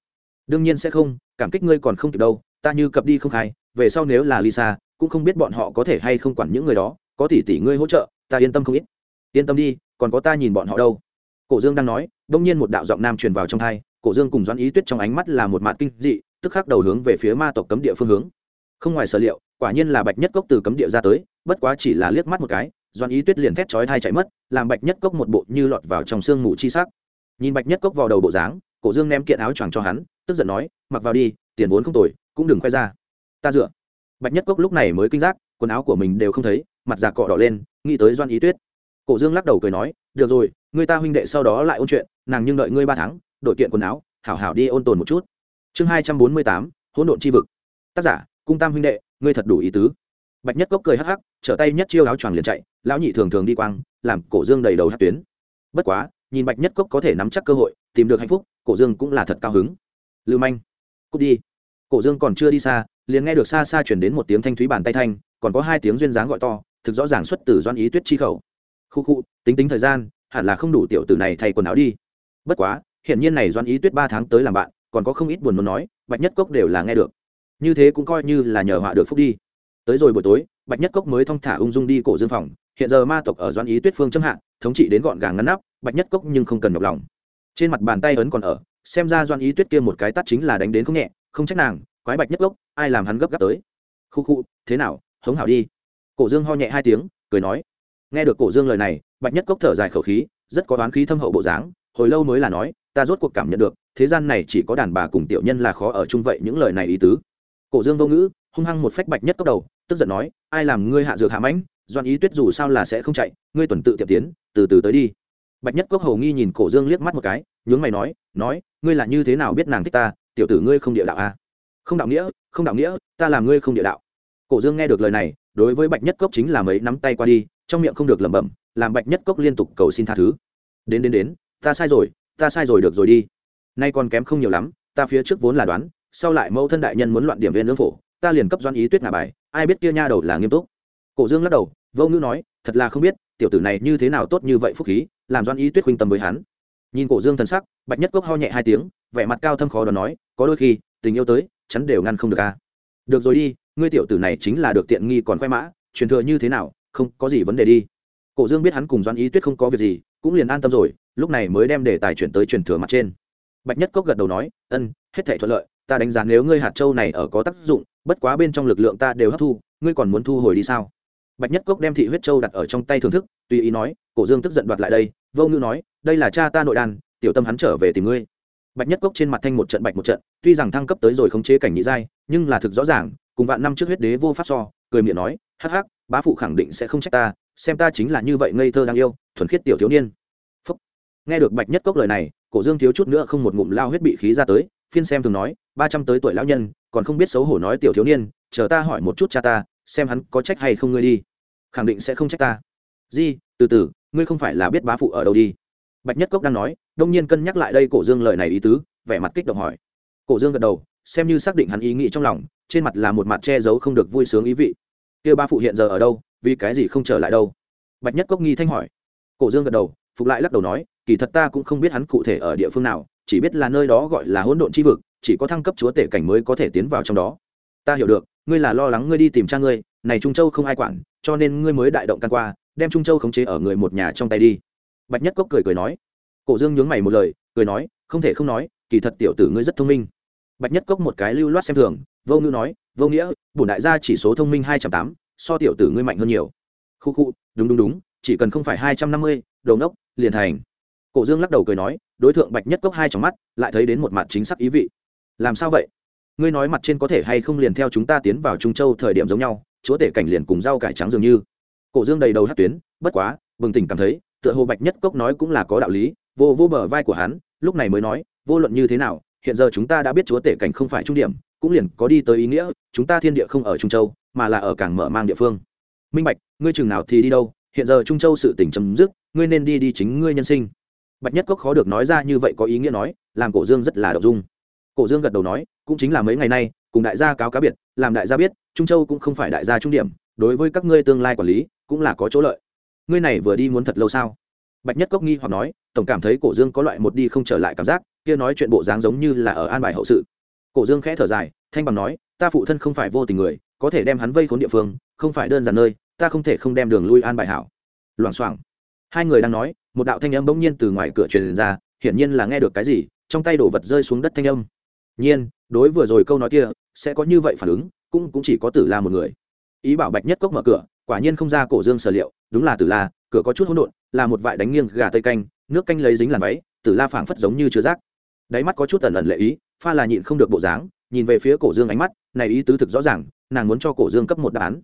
Đương nhiên sẽ không, cảm kích ngươi còn không kịp đâu, ta như cập đi không khai, về sau nếu là lisa, cũng không biết bọn họ có thể hay không quản những người đó, có tỷ tỷ ngươi hỗ trợ, ta yên tâm không ít. Yên tâm đi, còn có ta nhìn bọn họ đâu. Cổ dương đang nói, đông nhiên một đạo giọng nam truyền vào trong thai cổ dương cùng doãn ý tuyết trong ánh mắt là một mạt kinh dị, tức khắc đầu hướng về phía ma tộc cấm địa phương hướng không ngoài sở liệu, quả nhiên là bạch nhất cốc từ cấm địa ra tới, bất quá chỉ là liếc mắt một cái doan ý tuyết liền thét chói thai chạy mất, làm bạch nhất cốc một bộ như lọt vào trong sương mù chi sắc. Nhìn bạch nhất cốc vào đầu bộ dáng, cổ dương ném kiện áo choàng cho hắn, tức giận nói, mặc vào đi, tiền vốn không tồi, cũng đừng khoe ra. Ta dựa. Bạch nhất cốc lúc này mới kinh giác, quần áo của mình đều không thấy, mặt già cọ đỏ lên, nghĩ tới doan ý tuyết. Cổ dương lắc đầu cười nói, được rồi, người ta huynh đệ sau đó lại ôn chuyện, nàng nhưng đợi ngươi ba tháng, đổi kiện quần áo, hảo hảo đi ôn tồn một chút. Chương hai trăm bốn mươi tám, hỗn độn chi vực. Tác giả cung tam huynh đệ, ngươi thật đủ ý tứ. Bạch nhất cốc cười hắc hắc, trở tay nhất chiêu áo choàng liền chạy, lão nhị thường thường đi quang, làm cổ dương đầy đầu hát tuyến. Bất quá, nhìn bạch nhất cốc có thể nắm chắc cơ hội, tìm được hạnh phúc, cổ dương cũng là thật cao hứng. Lưu manh, cút đi. Cổ dương còn chưa đi xa, liền nghe được xa xa chuyển đến một tiếng thanh thúy bàn tay thanh, còn có hai tiếng duyên dáng gọi to, thực rõ ràng xuất từ doan ý tuyết chi khẩu. Khu khu, tính tính thời gian, hẳn là không đủ tiểu tử này thay quần áo đi. Bất quá, hiển nhiên này doan ý tuyết ba tháng tới làm bạn, còn có không ít buồn muốn nói, bạch nhất cốc đều là nghe được như thế cũng coi như là nhờ họa được phúc đi. Tới rồi buổi tối, bạch nhất cốc mới thong thả ung dung đi cổ dương phòng. Hiện giờ ma tộc ở doan ý tuyết phương châm hạ, thống trị đến gọn gàng ngăn nắp, bạch nhất cốc nhưng không cần nhọc lòng. Trên mặt bàn tay ấn còn ở, xem ra doan ý tuyết kia một cái tắt chính là đánh đến không nhẹ, không trách nàng, quái bạch nhất cốc, ai làm hắn gấp gáp tới? Khu khu, thế nào, hống hảo đi. Cổ dương ho nhẹ hai tiếng, cười nói. Nghe được cổ dương lời này, bạch nhất cốc thở dài khẩu khí, rất có oán khí thâm hậu bộ dáng, hồi lâu mới là nói, ta rốt cuộc cảm nhận được, thế gian này chỉ có đàn bà cùng tiểu nhân là khó ở chung vậy những lời này ý tứ cổ dương vô ngữ, hung hăng một phách bạch nhất cốc đầu, tức giận nói, ai làm ngươi hạ dược hạ mãnh doan ý tuyết dù sao là sẽ không chạy, ngươi tuần tự tiệm tiến, từ từ tới đi. Bạch nhất cốc hầu nghi nhìn cổ dương liếc mắt một cái, nhướng mày nói nói, ngươi là như thế nào biết nàng thích ta, tiểu tử ngươi không địa đạo à? không đạo nghĩa, không đạo nghĩa, ta làm ngươi không địa đạo. Cổ dương nghe được lời này, đối với bạch nhất cốc chính là mấy nắm tay qua đi, trong miệng không được lẩm bẩm, làm bạch nhất cốc liên tục cầu xin tha thứ. Đến đến đến, ta sai rồi, ta sai rồi được rồi đi. Nay còn kém không nhiều lắm, ta phía trước vốn là đoán sau lại mẫu thân đại nhân muốn loạn điểm viên nương phổ, ta liền cấp doan ý tuyết ngà bài, ai biết kia nha đầu là nghiêm túc. Cổ dương lắc đầu, vô ngữ nói, thật là không biết, tiểu tử này như thế nào tốt như vậy phúc khí, làm doan ý tuyết huynh tâm với hắn. Nhìn cổ dương thần sắc, bạch nhất cốc ho nhẹ hai tiếng, vẻ mặt cao thâm khó đoán nói, có đôi khi, tình yêu tới, chắn đều ngăn không được a được rồi đi, ngươi tiểu tử này chính là được tiện nghi còn khoe mã, truyền thừa như thế nào, không có gì vấn đề đi. Cổ dương biết hắn cùng doan ý tuyết không có việc gì, cũng liền an tâm rồi, lúc này mới đem đề tài chuyển tới truyền thừa mặt trên. Bạch nhất cốc gật đầu nói, ân, hết thể thuận lợi ta đánh giá nếu ngươi hạt châu này ở có tác dụng, bất quá bên trong lực lượng ta đều hấp thu, ngươi còn muốn thu hồi đi sao? Bạch nhất cốc đem thị huyết châu đặt ở trong tay thưởng thức, tùy ý nói, cổ dương tức giận đoạt lại đây. Vô ngữ nói, đây là cha ta nội đàn tiểu tâm hắn trở về tìm ngươi. Bạch nhất cốc trên mặt thanh một trận bạch một trận, tuy rằng thăng cấp tới rồi khống chế cảnh nhị giai, nhưng là thực rõ ràng, cùng vạn năm trước huyết đế vô pháp so, cười miệng nói, hắc hắc, bá phụ khẳng định sẽ không trách ta, xem ta chính là như vậy ngây thơ đáng yêu, thuần khiết tiểu thiếu niên. Phúc. nghe được bạch nhất cốc lời này, cổ dương thiếu chút nữa không một ngụm lao huyết bị khí ra tới phiên xem thường nói, ba trăm tới tuổi lão nhân, còn không biết xấu hổ nói tiểu thiếu niên, chờ ta hỏi một chút cha ta, xem hắn có trách hay không ngươi đi. Khẳng định sẽ không trách ta. Di, từ từ, ngươi không phải là biết bá phụ ở đâu đi. Bạch nhất cốc đang nói, đông nhiên cân nhắc lại đây cổ dương lời này ý tứ, vẻ mặt kích động hỏi. Cổ dương gật đầu, xem như xác định hắn ý nghĩ trong lòng, trên mặt là một mặt che giấu không được vui sướng ý vị. Kia ba phụ hiện giờ ở đâu, vì cái gì không trở lại đâu? Bạch nhất cốc nghi thanh hỏi. Cổ dương gật đầu, phục lại lắc đầu nói, kỳ thật ta cũng không biết hắn cụ thể ở địa phương nào chỉ biết là nơi đó gọi là hỗn độn chi vực, chỉ có thăng cấp chúa tể cảnh mới có thể tiến vào trong đó. Ta hiểu được, ngươi là lo lắng ngươi đi tìm cha ngươi, này trung châu không ai quản, cho nên ngươi mới đại động can qua, đem trung châu khống chế ở người một nhà trong tay đi. Bạch nhất cốc cười cười nói. Cổ dương nhướng mày một lời, cười nói, không thể không nói, kỳ thật tiểu tử ngươi rất thông minh. Bạch nhất cốc một cái lưu loát xem thường, vô ngữ nói, vô nghĩa, bổn đại gia chỉ số thông minh hai trăm tám, so tiểu tử ngươi mạnh hơn nhiều. Khu khu, đúng đúng đúng, chỉ cần không phải hai trăm năm mươi, đầu nốc, liền thành. Cổ dương lắc đầu cười nói đối tượng bạch nhất cốc hai trong mắt, lại thấy đến một mặt chính xác ý vị. Làm sao vậy? Ngươi nói mặt trên có thể hay không liền theo chúng ta tiến vào trung châu thời điểm giống nhau, chúa tể cảnh liền cùng rau cải trắng dường như. Cổ dương đầy đầu hát tuyến, bất quá, bừng tỉnh cảm thấy, tựa hồ bạch nhất cốc nói cũng là có đạo lý, vô vô bờ vai của hắn, lúc này mới nói, vô luận như thế nào, hiện giờ chúng ta đã biết chúa tể cảnh không phải trung điểm, cũng liền có đi tới ý nghĩa, chúng ta thiên địa không ở trung châu, mà là ở cảng mở mang địa phương. Minh bạch, ngươi chừng nào thì đi đâu, hiện giờ trung châu sự tỉnh chấm dứt, ngươi nên đi đi chính ngươi nhân sinh bạch nhất cốc khó được nói ra như vậy có ý nghĩa nói, làm cổ dương rất là đậu dung. Cổ dương gật đầu nói, cũng chính là mấy ngày nay, cùng đại gia cáo cá biệt, làm đại gia biết, trung châu cũng không phải đại gia trung điểm, đối với các ngươi tương lai quản lý, cũng là có chỗ lợi. Ngươi này vừa đi muốn thật lâu sao? Bạch nhất cốc nghi hoặc nói, tổng cảm thấy cổ dương có loại một đi không trở lại cảm giác, kia nói chuyện bộ dáng giống như là ở an bài hậu sự. Cổ dương khẽ thở dài, thanh bằng nói, ta phụ thân không phải vô tình người, có thể đem hắn vây khốn địa phương, không phải đơn giản nơi, ta không thể không đem đường lui an bài hảo. Loảng xoảng. Hai người đang nói một đạo thanh âm bỗng nhiên từ ngoài cửa truyền ra, hiển nhiên là nghe được cái gì, trong tay đổ vật rơi xuống đất thanh âm. Nhiên, đối vừa rồi câu nói kia, sẽ có như vậy phản ứng, cũng cũng chỉ có tử la một người. Ý bảo bạch nhất cốc mở cửa, quả nhiên không ra cổ dương sở liệu, đúng là tử la, cửa có chút hỗn độn, là một vại đánh nghiêng gà tây canh, nước canh lấy dính làn váy, tử la phảng phất giống như chứa rác. Đáy mắt có chút ẩn ẩn lệ ý, pha là nhịn không được bộ dáng, nhìn về phía cổ dương ánh mắt, này ý tứ thực rõ ràng, nàng muốn cho cổ dương cấp một đáp án.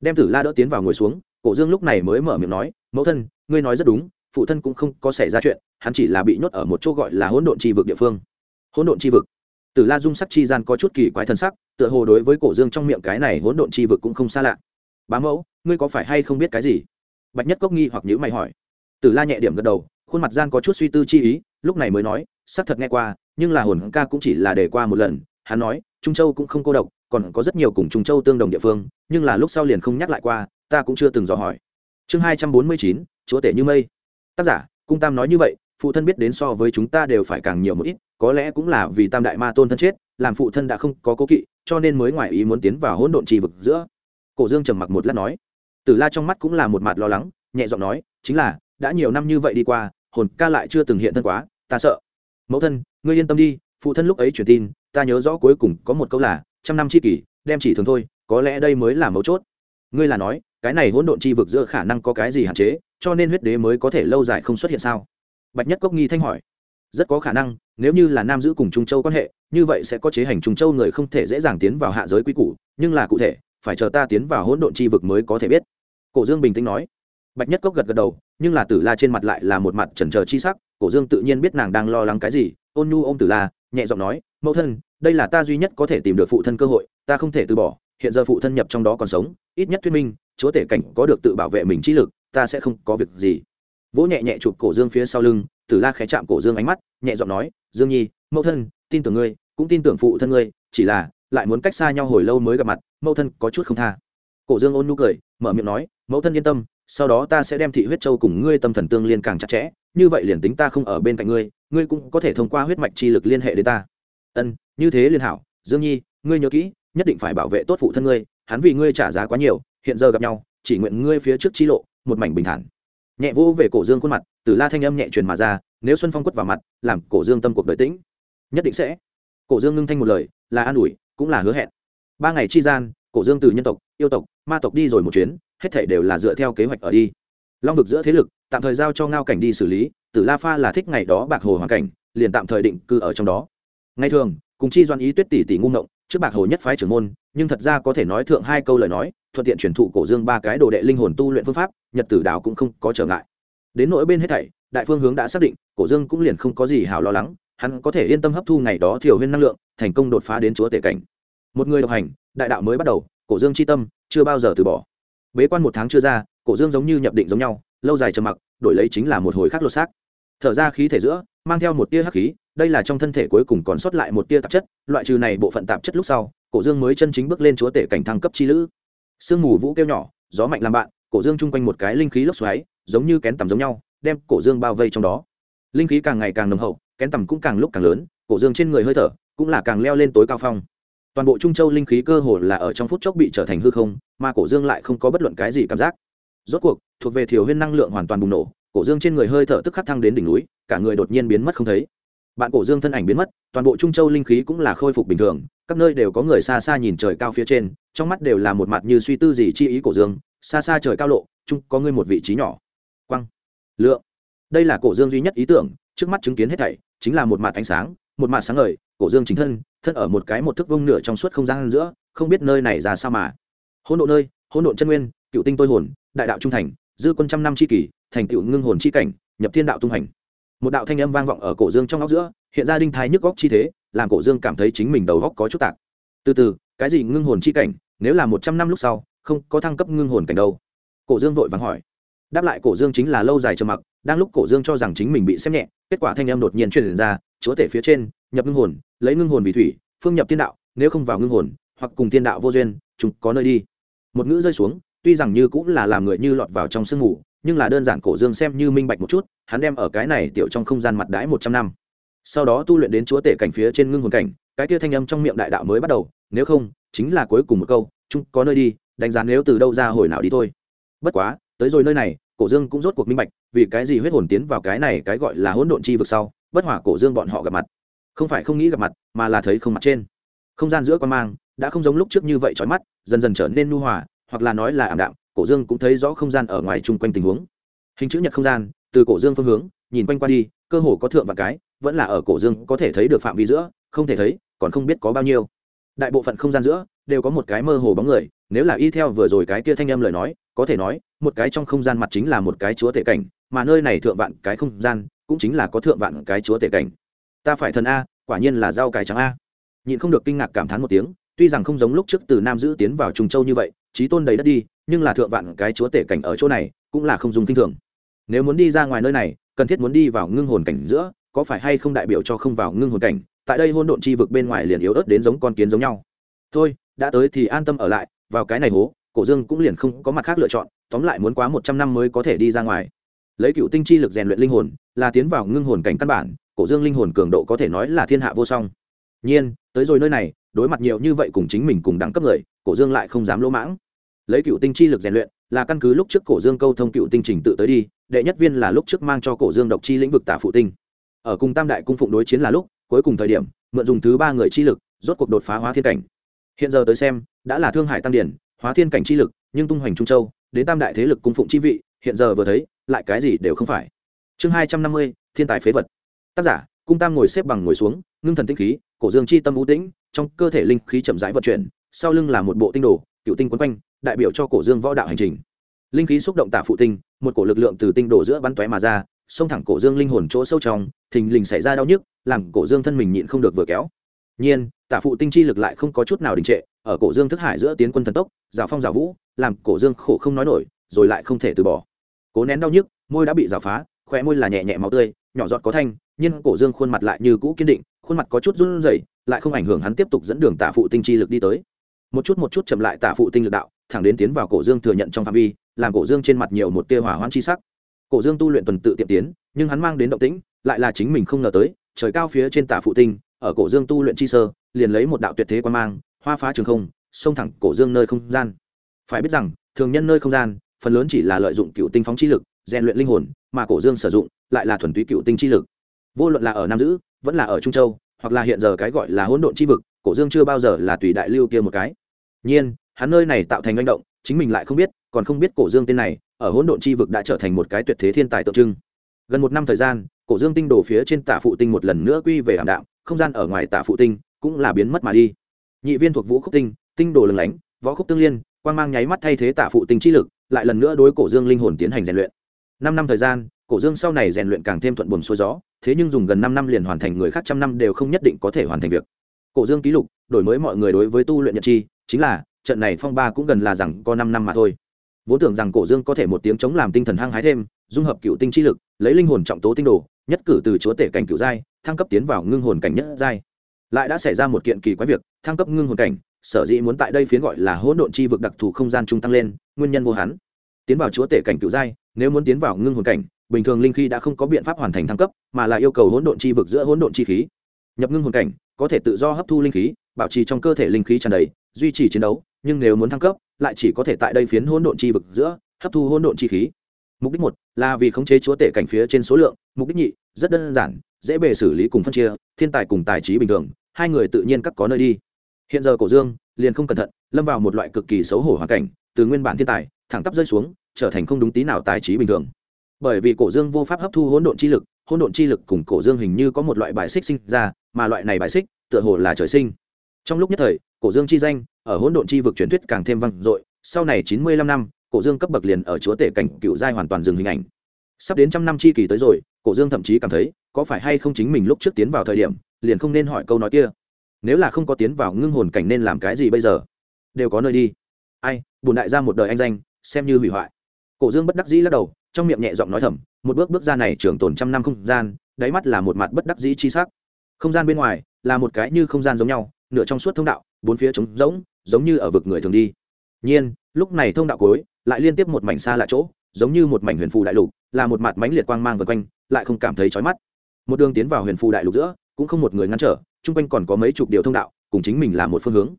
Đem tử la đỡ tiến vào ngồi xuống, cổ dương lúc này mới mở miệng nói, mẫu thân, ngươi nói rất đúng phụ thân cũng không có xảy ra chuyện, hắn chỉ là bị nhốt ở một chỗ gọi là hỗn độn tri vực địa phương. Hỗn độn tri vực? Tử la dung sắc chi gian có chút kỳ quái thân sắc, tựa hồ đối với cổ dương trong miệng cái này hỗn độn tri vực cũng không xa lạ. Bá mẫu, ngươi có phải hay không biết cái gì? Bạch nhất cốc nghi hoặc nhữ mày hỏi. Tử la nhẹ điểm gật đầu, khuôn mặt gian có chút suy tư chi ý, lúc này mới nói, xác thật nghe qua, nhưng là hồn ca cũng chỉ là để qua một lần. Hắn nói, trung châu cũng không cô độc, còn có rất nhiều cùng trung châu tương đồng địa phương, nhưng là lúc sau liền không nhắc lại qua, ta cũng chưa từng dò hỏi. Chương hai trăm bốn mươi chín, chúa tể như mây tác giả, cung tam nói như vậy, phụ thân biết đến so với chúng ta đều phải càng nhiều một ít, có lẽ cũng là vì tam đại ma tôn thân chết, làm phụ thân đã không có cố kỵ, cho nên mới ngoài ý muốn tiến vào hỗn độn trì vực giữa. Cổ dương trầm mặc một lát nói, tử la trong mắt cũng là một mặt lo lắng, nhẹ giọng nói, chính là, đã nhiều năm như vậy đi qua, hồn ca lại chưa từng hiện thân quá, ta sợ. Mẫu thân, ngươi yên tâm đi, phụ thân lúc ấy truyền tin, ta nhớ rõ cuối cùng có một câu là, trăm năm c h i kỷ, đem chỉ thường thôi, có lẽ đây mới là mấu chốt. Ngươi là nói cái này hỗn độn chi vực giữa khả năng có cái gì hạn chế, cho nên huyết đế mới có thể lâu dài không xuất hiện sao? Bạch nhất cốc nghi thanh hỏi. Rất có khả năng, nếu như là nam giữ cùng trung châu quan hệ, như vậy sẽ có chế hành trung châu người không thể dễ dàng tiến vào hạ giới quy củ, nhưng là cụ thể, phải chờ ta tiến vào hỗn độn chi vực mới có thể biết. Cổ dương bình tĩnh nói. Bạch nhất cốc gật gật đầu, nhưng là tử la trên mặt lại là một mặt trần trờ chi sắc, cổ dương tự nhiên biết nàng đang lo lắng cái gì, ôn nhu ôm tử la, nhẹ giọng nói, mẫu thân, đây là ta duy nhất có thể tìm được phụ thân cơ hội, ta không thể từ bỏ, hiện giờ phụ thân nhập trong đó còn sống, ít nhất thuyết minh chúa tể cảnh có được tự bảo vệ mình trí lực, ta sẽ không có việc gì. Vỗ nhẹ nhẹ chụp cổ dương phía sau lưng, tử la khé chạm cổ dương ánh mắt, nhẹ giọng nói, dương nhi, mẫu thân, tin tưởng ngươi, cũng tin tưởng phụ thân ngươi, chỉ là, lại muốn cách xa nhau hồi lâu mới gặp mặt, mẫu thân có chút không tha. Cổ dương ôn nhu cười, mở miệng nói, mẫu thân yên tâm, sau đó ta sẽ đem thị huyết châu cùng ngươi tâm thần tương liên càng chặt chẽ, như vậy liền tính ta không ở bên cạnh ngươi ngươi cũng có thể thông qua huyết mạch chi lực liên hệ đến ta. Ân, như thế liên hảo, dương nhi, ngươi nhớ kỹ, nhất định phải bảo vệ tốt phụ thân ngươi, hắn vì ngươi trả giá quá nhiều hiện giờ gặp nhau, chỉ nguyện ngươi phía trước chi lộ, một mảnh bình thản. Nhẹ vỗ về cổ dương khuôn mặt từ la thanh âm nhẹ truyền mà ra, nếu xuân phong quất vào mặt, làm cổ dương tâm cuộc đời tĩnh. Nhất định sẽ. Cổ dương ngưng thanh một lời, là an ủi, cũng là hứa hẹn. Ba ngày chi gian, cổ dương từ nhân tộc, yêu tộc, ma tộc đi rồi một chuyến, hết thể đều là dựa theo kế hoạch ở đi. Long vực giữa thế lực, tạm thời giao cho ngao cảnh đi xử lý, tử la pha là thích ngày đó bạc hồ hoàn cảnh, liền tạm thời định cư ở trong đó. Ngày thường, cùng chi doan ý tuyết tỷ tỷ ngu ngộng, trước bạc hồ nhất phái trưởng môn, nhưng thật ra có thể nói thượng hai câu lời nói thuận tiện truyền thụ cổ dương ba cái đồ đệ linh hồn tu luyện phương pháp, nhật tử đạo cũng không có trở ngại. Đến nỗi bên hết thảy, đại phương hướng đã xác định, cổ dương cũng liền không có gì hảo lo lắng, hắn có thể yên tâm hấp thu ngày đó thiểu huyên năng lượng, thành công đột phá đến chúa tể cảnh. Một người độc hành, đại đạo mới bắt đầu, cổ dương chi tâm chưa bao giờ từ bỏ. Bế quan một tháng chưa ra, cổ dương giống như nhập định giống nhau, lâu dài trầm mặc, đổi lấy chính là một hồi khắc lột xác. Thở ra khí thể giữa, mang theo một tia hắc khí, đây là trong thân thể cuối cùng còn sót lại một tia tạp chất, loại trừ này bộ phận tạp chất lúc sau, cổ dương mới chân chính bước lên chúa tể cảnh thăng cấp chi lữ sương mù vũ kêu nhỏ, gió mạnh làm bạn, cổ dương chung quanh một cái linh khí lốc xoáy, giống như kén tầm giống nhau, đem cổ dương bao vây trong đó. Linh khí càng ngày càng nồng hậu, kén tầm cũng càng lúc càng lớn, cổ dương trên người hơi thở cũng là càng leo lên tối cao phong. Toàn bộ trung châu linh khí cơ hồ là ở trong phút chốc bị trở thành hư không, mà cổ dương lại không có bất luận cái gì cảm giác. Rốt cuộc, thuộc về thiểu huyên năng lượng hoàn toàn bùng nổ, cổ dương trên người hơi thở tức khắc thăng đến đỉnh núi, cả người đột nhiên biến mất không thấy. Bạn cổ dương thân ảnh biến mất, toàn bộ trung châu linh khí cũng là khôi phục bình thường các nơi đều có người xa xa nhìn trời cao phía trên, trong mắt đều là một mặt như suy tư gì chi ý cổ dương, xa xa trời cao lộ, chung có ngươi một vị trí nhỏ. Quăng. Lượng đây là cổ dương duy nhất ý tưởng, trước mắt chứng kiến hết thảy, chính là một mặt ánh sáng, một mặt sáng ngời, cổ dương chính thân thân ở một cái một thước vông nửa trong suốt không gian giữa, không biết nơi này ra sao mà. Hỗn độ nơi, hỗn độn chân nguyên, cựu tinh tôi hồn, đại đạo trung thành, dư quân trăm năm c h i kỷ, thành tựu ngưng hồn c h i cảnh, nhập thiên đạo tung hành. Một đạo thanh âm vang vọng ở cổ dương trong óc giữa hiện ra đinh thái nhức góc chi thế, làm cổ dương cảm thấy chính mình đầu góc có chút tạc. Từ từ, cái gì ngưng hồn chi cảnh, nếu là một trăm năm lúc sau, không có thăng cấp ngưng hồn cảnh đâu? Cổ dương vội vàng hỏi. Đáp lại cổ dương chính là lâu dài trầm mặc, đang lúc cổ dương cho rằng chính mình bị xem nhẹ, kết quả thanh em đột nhiên truyền ra, chúa tể phía trên, nhập ngưng hồn, lấy ngưng hồn vì thủy, phương nhập tiên đạo, nếu không vào ngưng hồn, hoặc cùng tiên đạo vô duyên, chúng có nơi đi. Một ngữ rơi xuống, tuy rằng như cũng là làm người như lọt vào trong sương mù, nhưng là đơn giản cổ dương xem như minh bạch một chút, hắn đem ở cái này tiểu trong không gian mặt đãi một trăm năm sau đó tu luyện đến chúa tể cảnh phía trên ngưng hồn cảnh, cái tia thanh âm trong miệng đại đạo mới bắt đầu, nếu không, chính là cuối cùng một câu chúng có nơi đi, đánh giá nếu từ đâu ra hồi nào đi thôi. Bất quá, tới rồi nơi này, cổ dương cũng rốt cuộc minh bạch, vì cái gì huyết hồn tiến vào cái này cái gọi là hỗn độn chi vực sau, bất hỏa cổ dương bọn họ gặp mặt. Không phải không nghĩ gặp mặt, mà là thấy không mặt trên. Không gian giữa quan mang, đã không giống lúc trước như vậy trói mắt, dần dần trở nên nu hòa, hoặc là nói là ảm đạm, cổ dương cũng thấy rõ không gian ở ngoài chung quanh tình huống. Hình chữ nhật không gian, từ cổ dương phương hướng, nhìn quanh qua đi, cơ hồ có thượng và cái vẫn là ở cổ dương có thể thấy được phạm vi giữa, không thể thấy, còn không biết có bao nhiêu. Đại bộ phận không gian giữa, đều có một cái mơ hồ bóng người, nếu là y theo vừa rồi cái kia thanh âm lời nói, có thể nói, một cái trong không gian mặt chính là một cái chúa tể cảnh, mà nơi này thượng vạn cái không gian, cũng chính là có thượng vạn cái chúa tể cảnh. Ta phải thần a, quả nhiên là rau cái trắng a. Nhịn không được kinh ngạc cảm thán một tiếng, tuy rằng không giống lúc trước từ nam giữ tiến vào trùng châu như vậy trí tôn đầy đất đi, nhưng là thượng vạn cái chúa tể cảnh ở chỗ này, cũng là không dùng kinh thường. Nếu muốn đi ra ngoài nơi này, cần thiết muốn đi vào ngưng hồn cảnh giữa có phải hay không đại biểu cho không vào ngưng hồn cảnh, tại đây hôn độn chi vực bên ngoài liền yếu ớt đến giống con kiến giống nhau. Thôi, đã tới thì an tâm ở lại, vào cái này hố, cổ dương cũng liền không có mặt khác lựa chọn, tóm lại muốn quá một trăm năm mới có thể đi ra ngoài. Lấy cựu tinh chi lực rèn luyện linh hồn, là tiến vào ngưng hồn cảnh căn bản, cổ dương linh hồn cường độ có thể nói là thiên hạ vô song. Nhiên, tới rồi nơi này, đối mặt nhiều như vậy cùng chính mình cùng đẳng cấp người, cổ dương lại không dám lỗ mãng. Lấy cựu tinh chi lực rèn luyện, là căn cứ lúc trước cổ dương câu thông cựu tinh trình tự tới đi, đệ nhất viên là lúc trước mang cho cổ dương độc chi lĩnh vực tả phụ tinh ở cùng tam đại cung phụng đối chiến là lúc, cuối cùng thời điểm, mượn dùng thứ ba người chi lực, rốt cuộc đột phá hóa thiên cảnh. Hiện giờ tới xem, đã là thương hải tăng điển hóa thiên cảnh chi lực, nhưng tung hoành trung châu, đến tam đại thế lực cung phụng chi vị, hiện giờ vừa thấy, lại cái gì đều không phải. Chương hai trăm năm mươi, thiên tài phế vật. Tác giả, cung tam ngồi xếp bằng ngồi xuống, ngưng thần tinh khí, cổ dương chi tâm ưu tĩnh, trong cơ thể linh khí chậm rãi vận chuyển, sau lưng là một bộ tinh đồ, cựu tinh quấn quanh, đại biểu cho cổ dương võ đạo hành trình. Linh khí xúc động tả phụ tinh, một cổ lực lượng từ tinh đồ giữa bắn tóe mà ra xông thẳng cổ dương linh hồn chỗ sâu trong, thình lình xảy ra đau nhức, làm cổ dương thân mình nhịn không được vừa kéo. Nhiên tả phụ tinh chi lực lại không có chút nào đình trệ, ở cổ dương thức hải giữa tiến quân thần tốc rào phong rào vũ, làm cổ dương khổ không nói nổi, rồi lại không thể từ bỏ. Cố nén đau nhức, môi đã bị rào phá, khóe môi là nhẹ nhẹ máu tươi, nhỏ giọt có thanh, nhưng cổ dương khuôn mặt lại như cũ kiên định, khuôn mặt có chút run rẩy, lại không ảnh hưởng hắn tiếp tục dẫn đường tả phụ tinh chi lực đi tới. Một chút một chút chậm lại tả phụ tinh lực đạo, thẳng đến tiến vào cổ dương thừa nhận trong phạm vi, làm cổ dương trên mặt nhiều một tia hỏa hoãn chi sắc cổ dương tu luyện tuần tự tiệm tiến, nhưng hắn mang đến động tĩnh, lại là chính mình không ngờ tới, trời cao phía trên tả phụ tinh, ở cổ dương tu luyện chi sơ, liền lấy một đạo tuyệt thế quan mang, hoa phá trường không, xông thẳng cổ dương nơi không gian. Phải biết rằng, thường nhân nơi không gian, phần lớn chỉ là lợi dụng cựu tinh phóng chi lực, rèn luyện linh hồn, mà cổ dương sử dụng, lại là thuần túy cựu tinh chi lực. Vô luận là ở nam dữ, vẫn là ở trung châu, hoặc là hiện giờ cái gọi là hỗn độn chi vực, cổ dương chưa bao giờ là tùy đại lưu kia một cái. Nhiên, hắn nơi này tạo thành manh động, chính mình lại không biết còn không biết cổ dương tên này, ở hỗn độn chi vực đã trở thành một cái tuyệt thế thiên tài tượng trưng. Gần một năm thời gian, cổ dương tinh đổ phía trên tả phụ tinh một lần nữa quy về ảm đạm, không gian ở ngoài tả phụ tinh cũng là biến mất mà đi. Nhị viên thuộc vũ khúc tinh tinh đồ lừng lánh, võ khúc tương liên quan mang nháy mắt thay thế tả phụ tinh chi lực, lại lần nữa đối cổ dương linh hồn tiến hành rèn luyện. Năm năm thời gian, cổ dương sau này rèn luyện càng thêm thuận buồm xuôi gió, thế nhưng dùng gần năm năm liền hoàn thành người khác trăm năm đều không nhất định có thể hoàn thành việc. Cổ dương ký lục, đổi mới mọi người đối với tu luyện nhật chi, chính là, trận này phong ba cũng gần là rằng có năm năm mà thôi vốn tưởng rằng cổ dương có thể một tiếng chống làm tinh thần hăng hái thêm, dung hợp cựu tinh chi lực, lấy linh hồn trọng tố tinh đồ, nhất cử từ chúa tể cảnh cựu giai, thăng cấp tiến vào ngưng hồn cảnh nhất giai. Lại đã xảy ra một kiện kỳ quái việc, thăng cấp ngưng hồn cảnh, sở dĩ muốn tại đây phiến gọi là hỗn độn chi vực đặc thù không gian trung tăng lên, nguyên nhân vô hắn. Tiến vào chúa tể cảnh cựu giai, nếu muốn tiến vào ngưng hồn cảnh, bình thường linh khí đã không có biện pháp hoàn thành thăng cấp, mà là yêu cầu hỗn độn chi vực giữa hỗn độn chi khí. Nhập ngưng hồn cảnh, có thể tự do hấp thu linh khí, bảo trì trong cơ thể linh khí tràn đầy, duy trì chiến đấu, nhưng nếu muốn thăng cấp lại chỉ có thể tại đây phiến hỗn độn chi vực giữa, hấp thu hỗn độn chi khí. Mục đích một, là vì khống chế chúa tể cảnh phía trên số lượng. Mục đích nhị, rất đơn giản, dễ bề xử lý cùng phân chia, thiên tài cùng tài trí bình thường, hai người tự nhiên các có nơi đi. Hiện giờ cổ dương, liền không cẩn thận, lâm vào một loại cực kỳ xấu hổ hoàn cảnh, từ nguyên bản thiên tài, thẳng tắp rơi xuống, trở thành không đúng tí nào tài trí bình thường. Bởi vì cổ dương vô pháp hấp thu hỗn độn chi lực, hỗn độn chi lực cùng cổ dương hình như có một loại bài xích sinh ra, mà loại này bài xích, tựa hồ là trời sinh. Trong lúc nhất thời, cổ dương chi danh ở hỗn độn chi vực truyền thuyết càng thêm vang dội, sau này chín mươi lăm năm, cổ dương cấp bậc liền ở chúa tể cảnh cựu giai hoàn toàn dừng hình ảnh. Sắp đến trăm năm chi kỳ tới rồi, cổ dương thậm chí cảm thấy, có phải hay không chính mình lúc trước tiến vào thời điểm, liền không nên hỏi câu nói kia. Nếu là không có tiến vào ngưng hồn cảnh nên làm cái gì bây giờ? Đều có nơi đi. Ai buồn đại gia một đời anh danh, xem như hủy hoại. Cổ dương bất đắc dĩ lắc đầu, trong miệng nhẹ giọng nói thầm, một bước bước ra này trường tồn trăm năm không gian, đáy mắt là một mặt bất đắc dĩ chi sắc. Không gian bên ngoài là một cái như không gian giống nhau, nửa trong suốt thông đạo bốn phía trống rỗng, giống như ở vực người thường đi. Nhiên, lúc này thông đạo cuối, lại liên tiếp một mảnh xa lạ chỗ, giống như một mảnh huyền phù đại lục, là một mặt mánh liệt quang mang vượt quanh, lại không cảm thấy chói mắt. Một đường tiến vào huyền phù đại lục giữa, cũng không một người ngăn trở, chung quanh còn có mấy chục điều thông đạo, cùng chính mình là một phương hướng.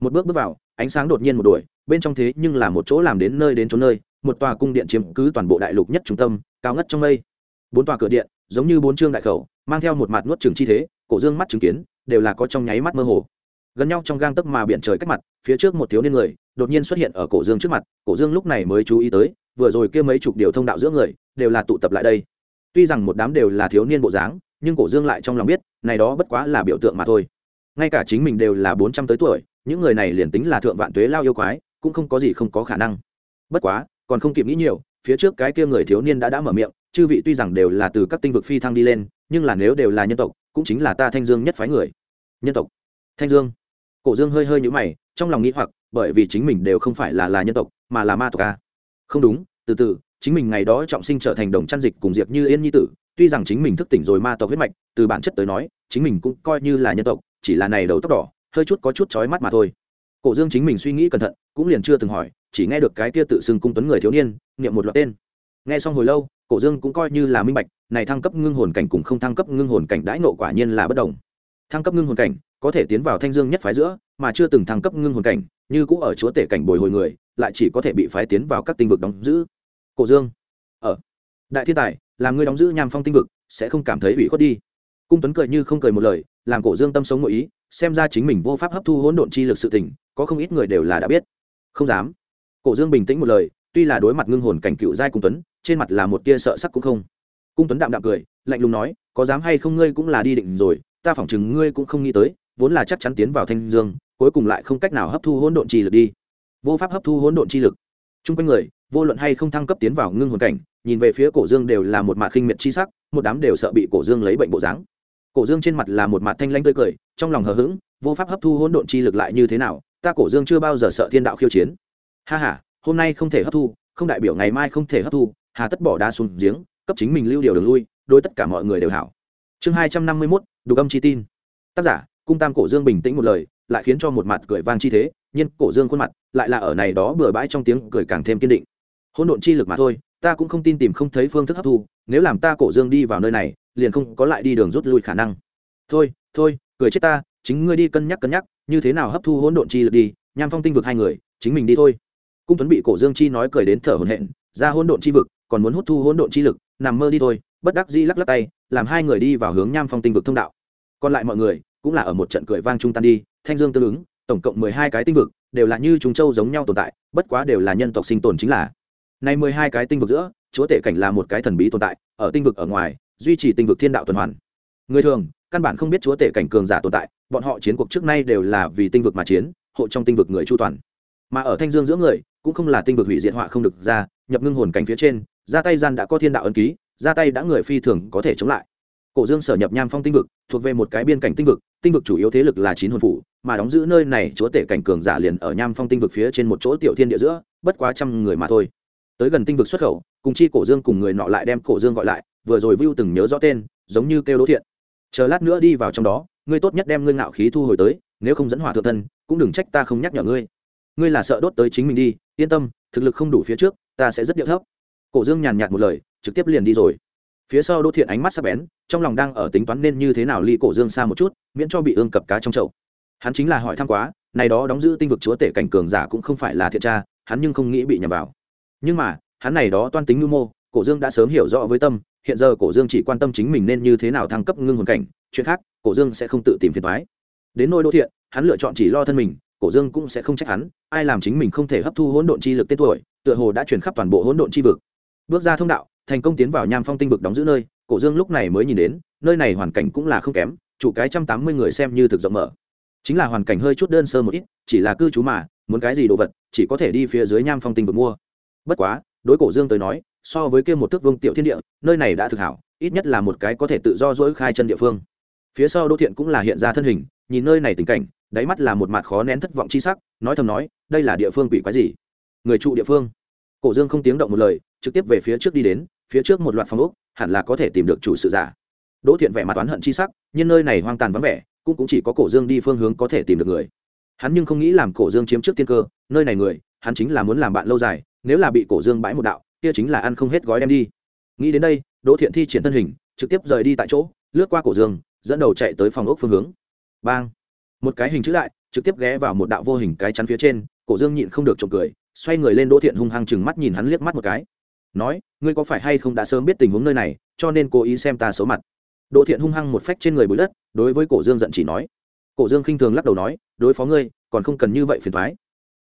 Một bước bước vào, ánh sáng đột nhiên một đuổi, bên trong thế nhưng là một chỗ làm đến nơi đến chỗ nơi, một tòa cung điện chiếm cứ toàn bộ đại lục nhất trung tâm, cao ngất trong mây. Bốn tòa cửa điện, giống như bốn chương đại khẩu, mang theo một mặt nuốt trường chi thế, cổ dương mắt chứng kiến, đều là có trong nháy mắt mơ hồ gần nhau trong gang tấc mà biển trời cách mặt, phía trước một thiếu niên người, đột nhiên xuất hiện ở cổ dương trước mặt, cổ dương lúc này mới chú ý tới, vừa rồi kia mấy chục điều thông đạo giữa người, đều là tụ tập lại đây. Tuy rằng một đám đều là thiếu niên bộ dáng, nhưng cổ dương lại trong lòng biết, này đó bất quá là biểu tượng mà thôi. Ngay cả chính mình đều là bốn trăm tới tuổi, những người này liền tính là thượng vạn tuế lao yêu quái, cũng không có gì không có khả năng. Bất quá, còn không kịp nghĩ nhiều, phía trước cái kia người thiếu niên đã đã mở miệng, chư vị tuy rằng đều là từ các tinh vực phi thăng đi lên, nhưng là nếu đều là nhân tộc, cũng chính là ta thanh dương nhất phái người. Nhân tộc. Thanh dương cổ dương hơi hơi nhũ mày, trong lòng nghĩ hoặc, bởi vì chính mình đều không phải là là nhân tộc, mà là ma tộc a không đúng, từ từ, chính mình ngày đó trọng sinh trở thành đồng chăn dịch cùng diệp như yên nhi tử, tuy rằng chính mình thức tỉnh rồi ma tộc huyết mạch, từ bản chất tới nói, chính mình cũng coi như là nhân tộc, chỉ là này đầu tóc đỏ, hơi chút có chút chói mắt mà thôi. Cổ dương chính mình suy nghĩ cẩn thận, cũng liền chưa từng hỏi, chỉ nghe được cái kia tự xưng cung tuấn người thiếu niên, niệm một loạt tên. Nghe xong hồi lâu, cổ dương cũng coi như là minh bạch, này thăng cấp ngưng hồn cảnh cùng không thăng cấp ngưng hồn cảnh đãi nộ quả nhiên là bất đồng. Thăng cấp ngưng hồn cảnh có thể tiến vào thanh dương nhất phái giữa, mà chưa từng thăng cấp ngưng hồn cảnh, như cũ ở chúa tể cảnh bồi hồi người, lại chỉ có thể bị phái tiến vào các tinh vực đóng giữ. Cổ dương, ở, đại thiên tài, làm ngươi đóng giữ nham phong tinh vực, sẽ không cảm thấy ủy khuất đi. Cung tuấn cười như không cười một lời, làm cổ dương tâm sống nội ý, xem ra chính mình vô pháp hấp thu hỗn độn chi lực sự tình, có không ít người đều là đã biết. Không dám. Cổ dương bình tĩnh một lời, tuy là đối mặt ngưng hồn cảnh cựu giai cung tuấn, trên mặt là một tia sợ sắc cũng không. Cung tuấn đạm đạm cười, lạnh lùng nói, có dám hay không ngươi cũng là đi định rồi, ta phỏng chừng ngươi cũng không nghĩ tới vốn là chắc chắn tiến vào thanh dương, cuối cùng lại không cách nào hấp thu hỗn độn chi lực đi. Vô pháp hấp thu hỗn độn chi lực. Chung quanh người, vô luận hay không thăng cấp tiến vào ngưng hồn cảnh, nhìn về phía cổ dương đều là một mạt khinh miệt chi sắc, một đám đều sợ bị cổ dương lấy bệnh bộ dáng. Cổ dương trên mặt là một mạt thanh lãnh tươi cười, trong lòng hờ hững, vô pháp hấp thu hỗn độn chi lực lại như thế nào, ta cổ dương chưa bao giờ sợ thiên đạo khiêu chiến. Ha ha, hôm nay không thể hấp thu, không đại biểu ngày mai không thể hấp thu, hà tất bỏ đá xuống giếng, cấp chính mình lưu điều đường lui, đối tất cả mọi người đều hảo. Chương hai trăm năm mươi mốt, đục âm chi tin. Tác giả cung tam cổ dương bình tĩnh một lời, lại khiến cho một mặt cười vang chi thế nhưng cổ dương khuôn mặt lại là ở này đó bừa bãi trong tiếng cười càng thêm kiên định. Hỗn độn chi lực mà thôi, ta cũng không tin tìm không thấy phương thức hấp thu, nếu làm ta cổ dương đi vào nơi này, liền không có lại đi đường rút lui khả năng. Thôi thôi, cười chết ta, chính ngươi đi cân nhắc cân nhắc, như thế nào hấp thu hỗn độn chi lực đi, nham phong tinh vực hai người, chính mình đi thôi. Cung tuấn bị cổ dương chi nói cười đến thở hổn hển, ra hỗn độn chi vực, còn muốn hút thu hỗn độn chi lực, nằm mơ đi thôi, bất đắc dĩ lắc lắc tay, làm hai người đi vào hướng nham phong tinh vực thông đạo. Còn lại mọi người cũng là ở một trận cười vang trung tan đi, thanh dương tương ứng, tổng cộng mười hai cái tinh vực, đều là như chúng châu giống nhau tồn tại, bất quá đều là nhân tộc sinh tồn chính là. Nay mười hai cái tinh vực giữa, chúa tể cảnh là một cái thần bí tồn tại, ở tinh vực ở ngoài, duy trì tinh vực thiên đạo tuần hoàn. Người thường, căn bản không biết chúa tể cảnh cường giả tồn tại, bọn họ chiến cuộc trước nay đều là vì tinh vực mà chiến, hộ trong tinh vực người chu toàn. Mà ở thanh dương giữa người, cũng không là tinh vực hủy diệt họa không được ra, nhập ngưng hồn cảnh phía trên, ra tay gian đã có thiên đạo ấn ký, ra tay đã người phi thường có thể chống lại cổ dương sở nhập nham phong tinh vực, thuộc về một cái biên cảnh tinh vực tinh vực chủ yếu thế lực là chín hồn phủ, mà đóng giữ nơi này chúa tể cảnh cường giả liền ở nham phong tinh vực phía trên một chỗ tiểu thiên địa giữa, bất quá trăm người mà thôi. Tới gần tinh vực xuất khẩu, cùng chi cổ dương cùng người nọ lại đem cổ dương gọi lại, vừa rồi vưu từng nhớ rõ tên, giống như kêu đỗ thiện. Chờ lát nữa đi vào trong đó, ngươi tốt nhất đem ngươi ngạo khí thu hồi tới, nếu không dẫn hỏa thượng thân, cũng đừng trách ta không nhắc nhở ngươi. Ngươi là sợ đốt tới chính mình đi, yên tâm, thực lực không đủ phía trước, ta sẽ rất điệu thấp. Cổ dương nhàn nhạt một lời, trực tiếp liền đi rồi phía sau đỗ thiện ánh mắt sắc bén, trong lòng đang ở tính toán nên như thế nào ly cổ dương xa một chút, miễn cho bị ương cập cá trong chậu. Hắn chính là hỏi thăm quá, này đó đóng giữ tinh vực chúa tể cảnh cường giả cũng không phải là thiện tra, hắn nhưng không nghĩ bị nhầm vào. Nhưng mà, hắn này đó toan tính mưu mô, cổ dương đã sớm hiểu rõ với tâm, hiện giờ cổ dương chỉ quan tâm chính mình nên như thế nào thăng cấp ngưng hồn cảnh, chuyện khác, cổ dương sẽ không tự tìm phiền thoái đến nôi đô thiện, hắn lựa chọn chỉ lo thân mình, cổ dương cũng sẽ không trách hắn, ai làm chính mình không thể hấp thu hỗn độn chi lực tên tuổi, tựa hồ đã chuyển khắp toàn bộ hỗn độn chi vực. Bước ra thông đạo thành công tiến vào nham phong tinh vực đóng giữ nơi, cổ dương lúc này mới nhìn đến, nơi này hoàn cảnh cũng là không kém, chủ cái trăm tám mươi người xem như thực rộng mở. Chính là hoàn cảnh hơi chút đơn sơ một ít, chỉ là cư trú mà, muốn cái gì đồ vật, chỉ có thể đi phía dưới nham phong tinh vực mua. Bất quá, đối cổ dương tới nói, so với kia một thước vương tiểu thiên địa, nơi này đã thực hảo, ít nhất là một cái có thể tự do dỗi khai chân địa phương. Phía sau đô thiện cũng là hiện ra thân hình, nhìn nơi này tình cảnh, đáy mắt là một mặt khó nén thất vọng chi sắc, nói thầm nói, đây là địa phương quỷ quái gì? Người trụ địa phương. Cổ dương không tiếng động một lời, trực tiếp về phía trước đi đến phía trước một loạt phòng ốc hẳn là có thể tìm được chủ sự giả. Đỗ thiện vẻ mặt oán hận chi sắc nhưng nơi này hoang tàn vắng vẻ cũng, cũng chỉ có cổ dương đi phương hướng có thể tìm được người. Hắn nhưng không nghĩ làm cổ dương chiếm trước tiên cơ nơi này người hắn chính là muốn làm bạn lâu dài nếu là bị cổ dương bãi một đạo kia chính là ăn không hết gói đem đi. Nghĩ đến đây đỗ thiện thi triển thân hình trực tiếp rời đi tại chỗ lướt qua cổ dương dẫn đầu chạy tới phòng ốc phương hướng. Bang! Một cái hình chữ đại trực tiếp ghé vào một đạo vô hình cái chắn phía trên cổ dương nhịn không được trộm cười xoay người lên đỗ thiện hung hăng chừng mắt nhìn hắn liếc mắt một cái nói ngươi có phải hay không đã sớm biết tình huống nơi này cho nên cố ý xem ta xấu mặt. Đỗ thiện hung hăng một phách trên người bụi đất đối với cổ dương giận chỉ nói. Cổ dương khinh thường lắc đầu nói đối phó ngươi còn không cần như vậy phiền thoái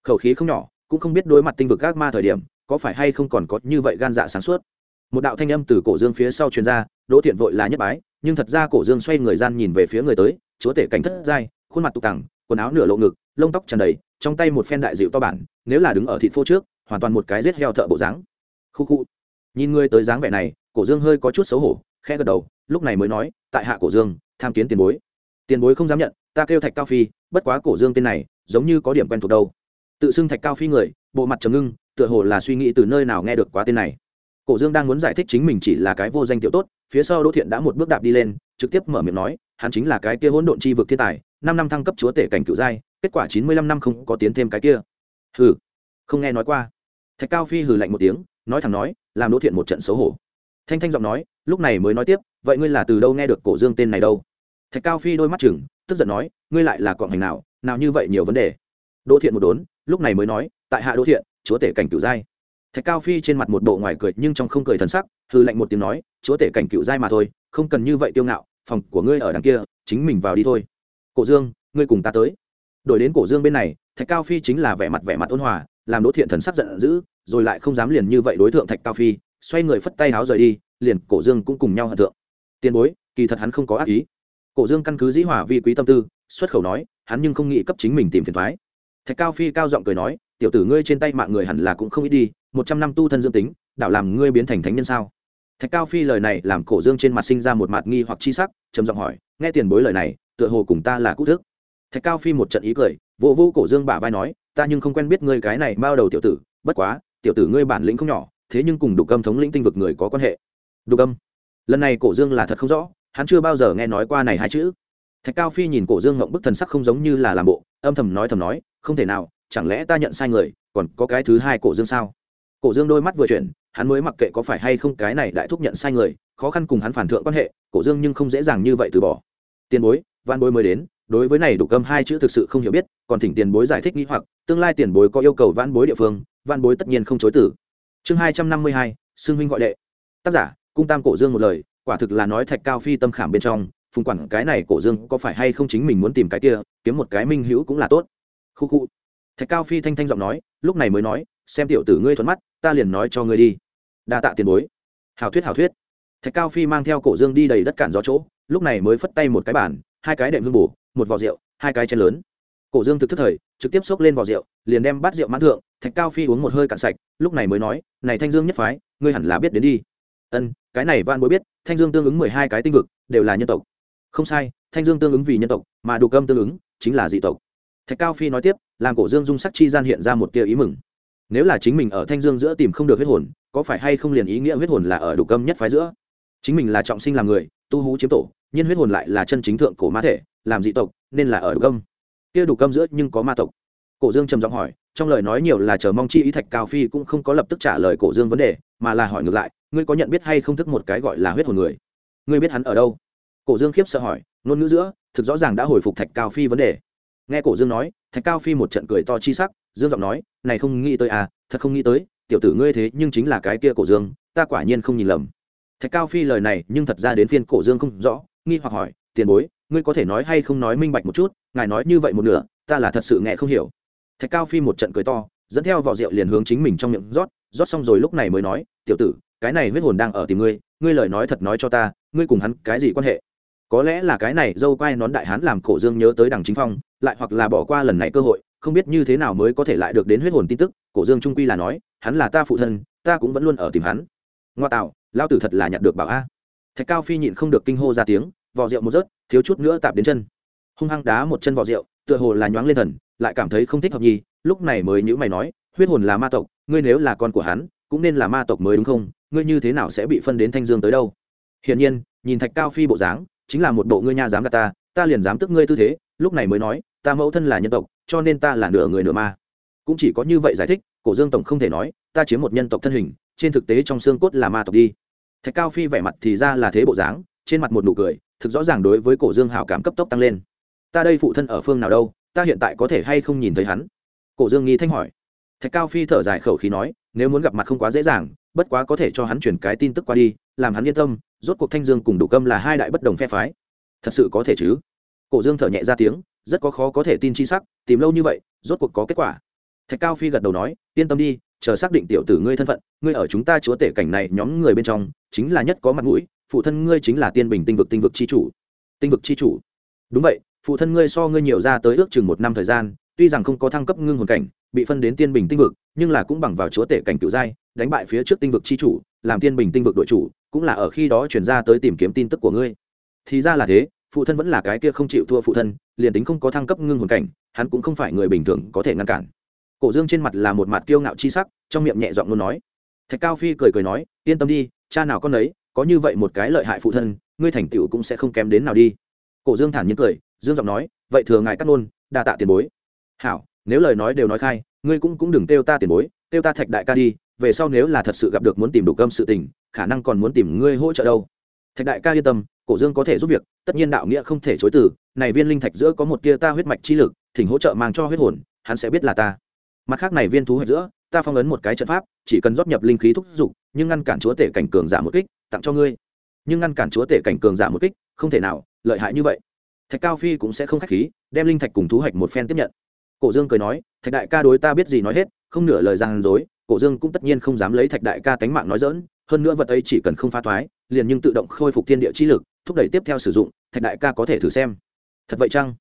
khẩu khí không nhỏ cũng không biết đối mặt tinh vực gác ma thời điểm có phải hay không còn có như vậy gan dạ sáng suốt. Một đạo thanh âm từ cổ dương phía sau truyền ra đỗ thiện vội là nhất bái nhưng thật ra cổ dương xoay người gian nhìn về phía người tới chúa tể cảnh thất giai khuôn mặt tục tẳng, quần áo nửa lộ ngực lông tóc tràn đầy trong tay một phen đại dịu to bản nếu là đứng ở thịt phô trước hoàn toàn một cái rết heo thợ bộ dáng khu khu. Nhìn ngươi tới dáng vẻ này, cổ dương hơi có chút xấu hổ, khẽ gật đầu, lúc này mới nói, tại hạ cổ dương, tham kiến tiền bối. Tiền bối không dám nhận, ta kêu thạch cao phi, bất quá cổ dương tên này, giống như có điểm quen thuộc đâu. Tự xưng thạch cao phi người, bộ mặt trầm ngưng, tựa hồ là suy nghĩ từ nơi nào nghe được quá tên này. Cổ dương đang muốn giải thích chính mình chỉ là cái vô danh tiểu tốt, phía sau đỗ thiện đã một bước đạp đi lên, trực tiếp mở miệng nói, hắn chính là cái kia hỗn độn chi vực thiên tài, năm năm thăng cấp chúa tể cảnh cựu giai, kết quả chín mươi lăm năm không có tiến thêm cái kia. Hừ. Không nghe nói qua. Thạch cao phi hừ lạnh một tiếng nói thẳng nói, làm đỗ thiện một trận xấu hổ. Thanh thanh giọng nói, lúc này mới nói tiếp, vậy ngươi là từ đâu nghe được cổ dương tên này đâu? Thạch cao phi đôi mắt chừng, tức giận nói, ngươi lại là cọng hành nào nào như vậy nhiều vấn đề. Đỗ thiện một đốn, lúc này mới nói, tại hạ đỗ thiện, chúa tể cảnh cựu giai. Thạch cao phi trên mặt một bộ ngoài cười nhưng trong không cười thần sắc hư lạnh một tiếng nói, chúa tể cảnh cựu giai mà thôi, không cần như vậy tiêu ngạo, phòng của ngươi ở đằng kia, chính mình vào đi thôi. Cổ dương, ngươi cùng ta tới. Đổi đến cổ dương bên này, thạch cao phi chính là vẻ mặt vẻ mặt ôn hòa làm đỗ thiện thần sắc giận dữ, rồi lại không dám liền như vậy đối tượng thạch cao phi, xoay người phất tay áo rời đi, liền cổ dương cũng cùng nhau hận tượng tiền bối, kỳ thật hắn không có ác ý. Cổ dương căn cứ dĩ hỏa vi quý tâm tư, xuất khẩu nói, hắn nhưng không nghĩ cấp chính mình tìm phiền thoái. Thạch cao phi cao giọng cười nói, tiểu tử ngươi trên tay mạng người hẳn là cũng không ít đi, một trăm năm tu thân dương tính, đảo làm ngươi biến thành thánh nhân sao? Thạch cao phi lời này làm cổ dương trên mặt sinh ra một mặt nghi hoặc chi sắc, trầm giọng hỏi, nghe tiền bối lời này, tựa hồ cùng ta là cũ thức. Thạch cao phi một trận ý cười vô vô cổ dương bả vai nói ta nhưng không quen biết ngươi cái này bao đầu tiểu tử, bất quá, tiểu tử ngươi bản lĩnh không nhỏ, thế nhưng cùng đục âm thống lĩnh tinh vực người có quan hệ. Đục âm? Lần này cổ dương là thật không rõ, hắn chưa bao giờ nghe nói qua này hai chữ. Thạch cao phi nhìn cổ dương ngộng bức thần sắc không giống như là làm bộ, âm thầm nói thầm nói, không thể nào, chẳng lẽ ta nhận sai người, còn có cái thứ hai cổ dương sao? Cổ dương đôi mắt vừa chuyển, hắn mới mặc kệ có phải hay không cái này đại thúc nhận sai người, khó khăn cùng hắn phản thượng quan hệ, cổ dương nhưng không dễ dàng như vậy từ bỏ. Tiền bối, văn bối mới đến đối với này đủ cơm hai chữ thực sự không hiểu biết, còn thỉnh tiền bối giải thích nghĩ hoặc, tương lai tiền bối có yêu cầu vãn bối địa phương, vãn bối tất nhiên không chối tử chương hai trăm năm mươi hai xương huynh gọi đệ. Tác giả, cung tam cổ dương một lời, quả thực là nói thạch cao phi tâm khảm bên trong, phùng quản cái này cổ dương có phải hay không chính mình muốn tìm cái kia, kiếm một cái minh hữu cũng là tốt. Khu khu. Thạch cao phi thanh thanh giọng nói, lúc này mới nói, xem tiểu tử ngươi thuận mắt, ta liền nói cho ngươi đi. Đa tạ tiền bối. Hào thuyết hào thuyết. Thạch cao phi mang theo cổ dương đi đầy đất cản gió chỗ, lúc này mới phất tay một cái bàn, hai cái đệm hương bù một vò rượu, hai cái chén lớn. Cổ dương thực thức thời, trực tiếp xốc lên vò rượu, liền đem bát rượu mãn thượng, thạch cao phi uống một hơi cạn sạch, lúc này mới nói, này thanh dương nhất phái, ngươi hẳn là biết đến đi. Ân, cái này van bối biết, thanh dương tương ứng mười hai cái tinh vực, đều là nhân tộc. Không sai, thanh dương tương ứng vì nhân tộc, mà đục âm tương ứng, chính là dị tộc. Thạch cao phi nói tiếp, làm cổ dương dung sắc chi gian hiện ra một tia ý mừng. Nếu là chính mình ở thanh dương giữa tìm không được huyết hồn, có phải hay không liền ý nghĩa huyết hồn là ở đục âm nhất phái giữa? Chính mình là trọng sinh làm người, tu hú chiếm tổ nhiên huyết hồn lại là chân chính thượng cổ ma thể, làm dị tộc, nên là ở gâm kia đủ âm giữa nhưng có ma tộc. Cổ dương trầm giọng hỏi, trong lời nói nhiều là chờ mong chi ý thạch cao phi cũng không có lập tức trả lời cổ dương vấn đề, mà là hỏi ngược lại, ngươi có nhận biết hay không thức một cái gọi là huyết hồn người? Ngươi biết hắn ở đâu? Cổ dương khiếp sợ hỏi, ngôn ngữ giữa, thực rõ ràng đã hồi phục thạch cao phi vấn đề. Nghe cổ dương nói, thạch cao phi một trận cười to chi sắc, dương giọng nói, này không nghĩ tới à thật không nghĩ tới, tiểu tử ngươi thế nhưng chính là cái kia cổ dương, ta quả nhiên không nhìn lầm. Thạch cao phi lời này nhưng thật ra đến phiên cổ dương không rõ nghi hoặc hỏi, tiền bối, ngươi có thể nói hay không nói minh bạch một chút, ngài nói như vậy một nửa, ta là thật sự nghe không hiểu. Thạch cao phi một trận cười to, dẫn theo vỏ rượu liền hướng chính mình trong miệng rót rót xong rồi lúc này mới nói, tiểu tử, cái này huyết hồn đang ở tìm ngươi ngươi lời nói thật nói cho ta, ngươi cùng hắn cái gì quan hệ? Có lẽ là cái này dâu quai nón đại hán làm cổ dương nhớ tới đằng chính phong, lại hoặc là bỏ qua lần này cơ hội, không biết như thế nào mới có thể lại được đến huyết hồn tin tức, cổ dương trung quy là nói, hắn là ta phụ thân, ta cũng vẫn luôn ở tìm hắn. Ngoa tạo lao tử thật là nhặt được bảo a thạch cao phi nhịn không được kinh hô ra tiếng, vò rượu một rớt, thiếu chút nữa tạp đến chân. Hung hăng đá một chân vò rượu, tựa hồ là nhoáng lên thần, lại cảm thấy không thích hợp nhi lúc này mới nhữ mày nói, huyết hồn là ma tộc, ngươi nếu là con của hắn, cũng nên là ma tộc mới đúng không? Ngươi như thế nào sẽ bị phân đến thanh dương tới đâu? Hiển nhiên, nhìn thạch cao phi bộ dáng, chính là một bộ ngươi nha dám gạt ta ta liền dám tức ngươi tư thế, lúc này mới nói, ta mẫu thân là nhân tộc, cho nên ta là nửa người nửa ma. Cũng chỉ có như vậy giải thích, cổ dương tổng không thể nói, ta chiếm một nhân tộc thân hình, trên thực tế trong xương cốt là ma tộc đi thạch cao phi vẻ mặt thì ra là thế bộ dáng, trên mặt một nụ cười, thực rõ ràng đối với cổ dương hảo cảm cấp tốc tăng lên. Ta đây phụ thân ở phương nào đâu, ta hiện tại có thể hay không nhìn thấy hắn? Cổ dương nghi thanh hỏi. Thạch cao phi thở dài khẩu khí nói, nếu muốn gặp mặt không quá dễ dàng, bất quá có thể cho hắn chuyển cái tin tức qua đi, làm hắn yên tâm, rốt cuộc thanh dương cùng đủ câm là hai đại bất đồng phe phái. Thật sự có thể chứ? Cổ dương thở nhẹ ra tiếng, rất có khó có thể tin chi sắc, tìm lâu như vậy, rốt cuộc có kết quả. Thạch cao phi gật đầu nói, yên tâm đi chờ xác định tiểu tử ngươi thân phận, ngươi ở chúng ta chúa tể cảnh này nhóm người bên trong, chính là nhất có mặt mũi, phụ thân ngươi chính là tiên bình tinh vực tinh vực c h i chủ. Tinh vực c h i chủ. Đúng vậy, phụ thân ngươi so ngươi nhiều ra tới ước chừng một năm thời gian, tuy rằng không có thăng cấp ngưng hồn cảnh, bị phân đến tiên bình tinh vực, nhưng là cũng bằng vào chúa tể cảnh cựu giai, đánh bại phía trước tinh vực c h i chủ, làm tiên bình tinh vực đội chủ, cũng là ở khi đó chuyển ra tới tìm kiếm tin tức của ngươi. Thì ra là thế, phụ thân vẫn là cái kia không chịu thua phụ thân, liền tính không có thăng cấp ngưng hồn cảnh, hắn cũng không phải người bình thường có thể ngăn cản cổ dương trên mặt là một mặt kiêu ngạo chi sắc, trong miệng nhẹ giọng luôn nói. Thạch cao phi cười cười nói, yên tâm đi, cha nào con ấy có như vậy một cái lợi hại phụ thân, ngươi thành tựu cũng sẽ không kém đến nào đi. Cổ dương thản nhiên cười, dương giọng nói, vậy thừa ngài cắt nôn đa tạ tiền bối. Hảo, nếu lời nói đều nói khai, ngươi cũng cũng đừng kêu ta tiền bối, kêu ta thạch đại ca đi, về sau nếu là thật sự gặp được muốn tìm đủ cơm sự tình, khả năng còn muốn tìm ngươi hỗ trợ đâu. Thạch đại ca yên tâm, cổ dương có thể giúp việc, tất nhiên đạo nghĩa không thể chối từ, này viên linh thạch giữa có một tia ta huyết mạch chi lực, thỉnh hỗ trợ mang cho huyết hồn, hắn sẽ biết là ta mặt khác này viên thú hạch giữa, ta phong ấn một cái trận pháp, chỉ cần rót nhập linh khí thúc giục nhưng ngăn cản chúa tể cảnh cường giả một kích, tặng cho ngươi. Nhưng ngăn cản chúa tể cảnh cường giả một kích, không thể nào, lợi hại như vậy. Thạch cao phi cũng sẽ không k h á c h khí, đem linh thạch cùng thú hạch một phen tiếp nhận. Cổ dương cười nói, thạch đại ca đối ta biết gì nói hết, không nửa lời gian dối, cổ dương cũng tất nhiên không dám lấy thạch đại ca tánh mạng nói dỡn hơn nữa vật ấy chỉ cần không phá thoái, liền nhưng tự động khôi phục thiên địa chi lực, thúc đẩy tiếp theo sử dụng, thạch đại ca có thể thử xem. Thật vậy chăng?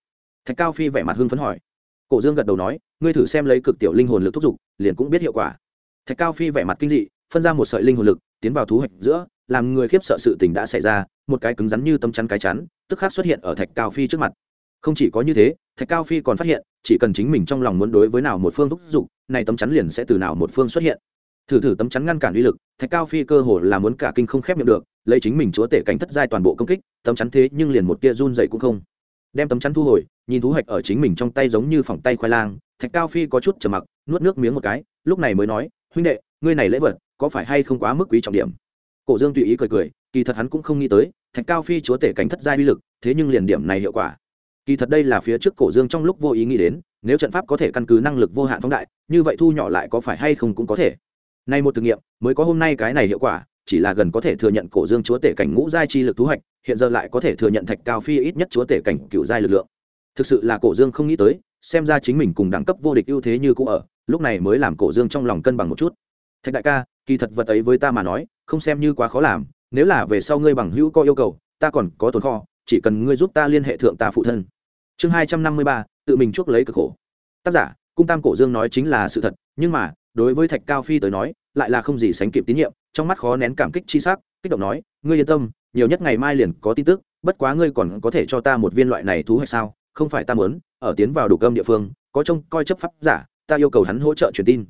Thạch cao phi vẻ mặt hưng phấn hỏi cổ dương gật đầu nói, ngươi thử xem lấy cực tiểu linh hồn lực thúc giục, liền cũng biết hiệu quả. Thạch cao phi vẻ mặt kinh dị, phân ra một sợi linh hồn lực, tiến vào thú hoạch giữa, làm người khiếp sợ sự tình đã xảy ra, một cái cứng rắn như tấm chắn cái chắn, tức khắc xuất hiện ở thạch cao phi trước mặt. Không chỉ có như thế, thạch cao phi còn phát hiện, chỉ cần chính mình trong lòng muốn đối với nào một phương thúc giục, này tấm chắn liền sẽ từ nào một phương xuất hiện. Thử thử tấm chắn ngăn cản uy lực, thạch cao phi cơ hồ là muốn cả kinh không khép miệng được, lấy chính mình chúa tể cảnh thất giai toàn bộ công kích, tấm chắn thế nhưng liền một tia run dậy cũng không đem tấm chắn thu hồi, nhìn thú hạch ở chính mình trong tay giống như phòng tay khoai lang, thạch cao phi có chút trầm mặc, nuốt nước miếng một cái, lúc này mới nói, huynh đệ, ngươi này lễ vật, có phải hay không quá mức quý trọng điểm? Cổ dương tùy ý cười cười, kỳ thật hắn cũng không nghĩ tới, thạch cao phi chúa tể cảnh thất giai uy lực, thế nhưng liền điểm này hiệu quả. Kỳ thật đây là phía trước cổ dương trong lúc vô ý nghĩ đến, nếu trận pháp có thể căn cứ năng lực vô hạn phóng đại, như vậy thu nhỏ lại có phải hay không cũng có thể. Nay một thử nghiệm, mới có hôm nay cái này hiệu quả, chỉ là gần có thể thừa nhận cổ dương chúa tể cảnh ngũ giai chi lực thu hoạch hiện giờ lại có thể thừa nhận thạch cao phi ít nhất chúa tể cảnh cựu giai lực lượng. Thực sự là cổ dương không nghĩ tới, xem ra chính mình cùng đẳng cấp vô địch ưu thế như cũ ở, lúc này mới làm cổ dương trong lòng cân bằng một chút. Thạch đại ca, kỳ thật vật ấy với ta mà nói, không xem như quá khó làm, nếu là về sau ngươi bằng hữu có yêu cầu, ta còn có tồn kho, chỉ cần ngươi giúp ta liên hệ thượng ta phụ thân. Chương hai trăm năm mươi ba, tự mình chuốc lấy cực khổ. Tác giả, cung tam cổ dương nói chính là sự thật, nhưng mà, đối với thạch cao phi tới nói, lại là không gì sánh kịp tín nhiệm, trong mắt khó nén cảm kích chi sắc, kích động nói, ngươi yên tâm nhiều nhất ngày mai liền có tin tức, bất quá ngươi còn có thể cho ta một viên loại này thú hay sao? Không phải ta muốn, ở tiến vào đủ cơm địa phương, có trông coi chấp pháp giả, ta yêu cầu hắn hỗ trợ truyền tin.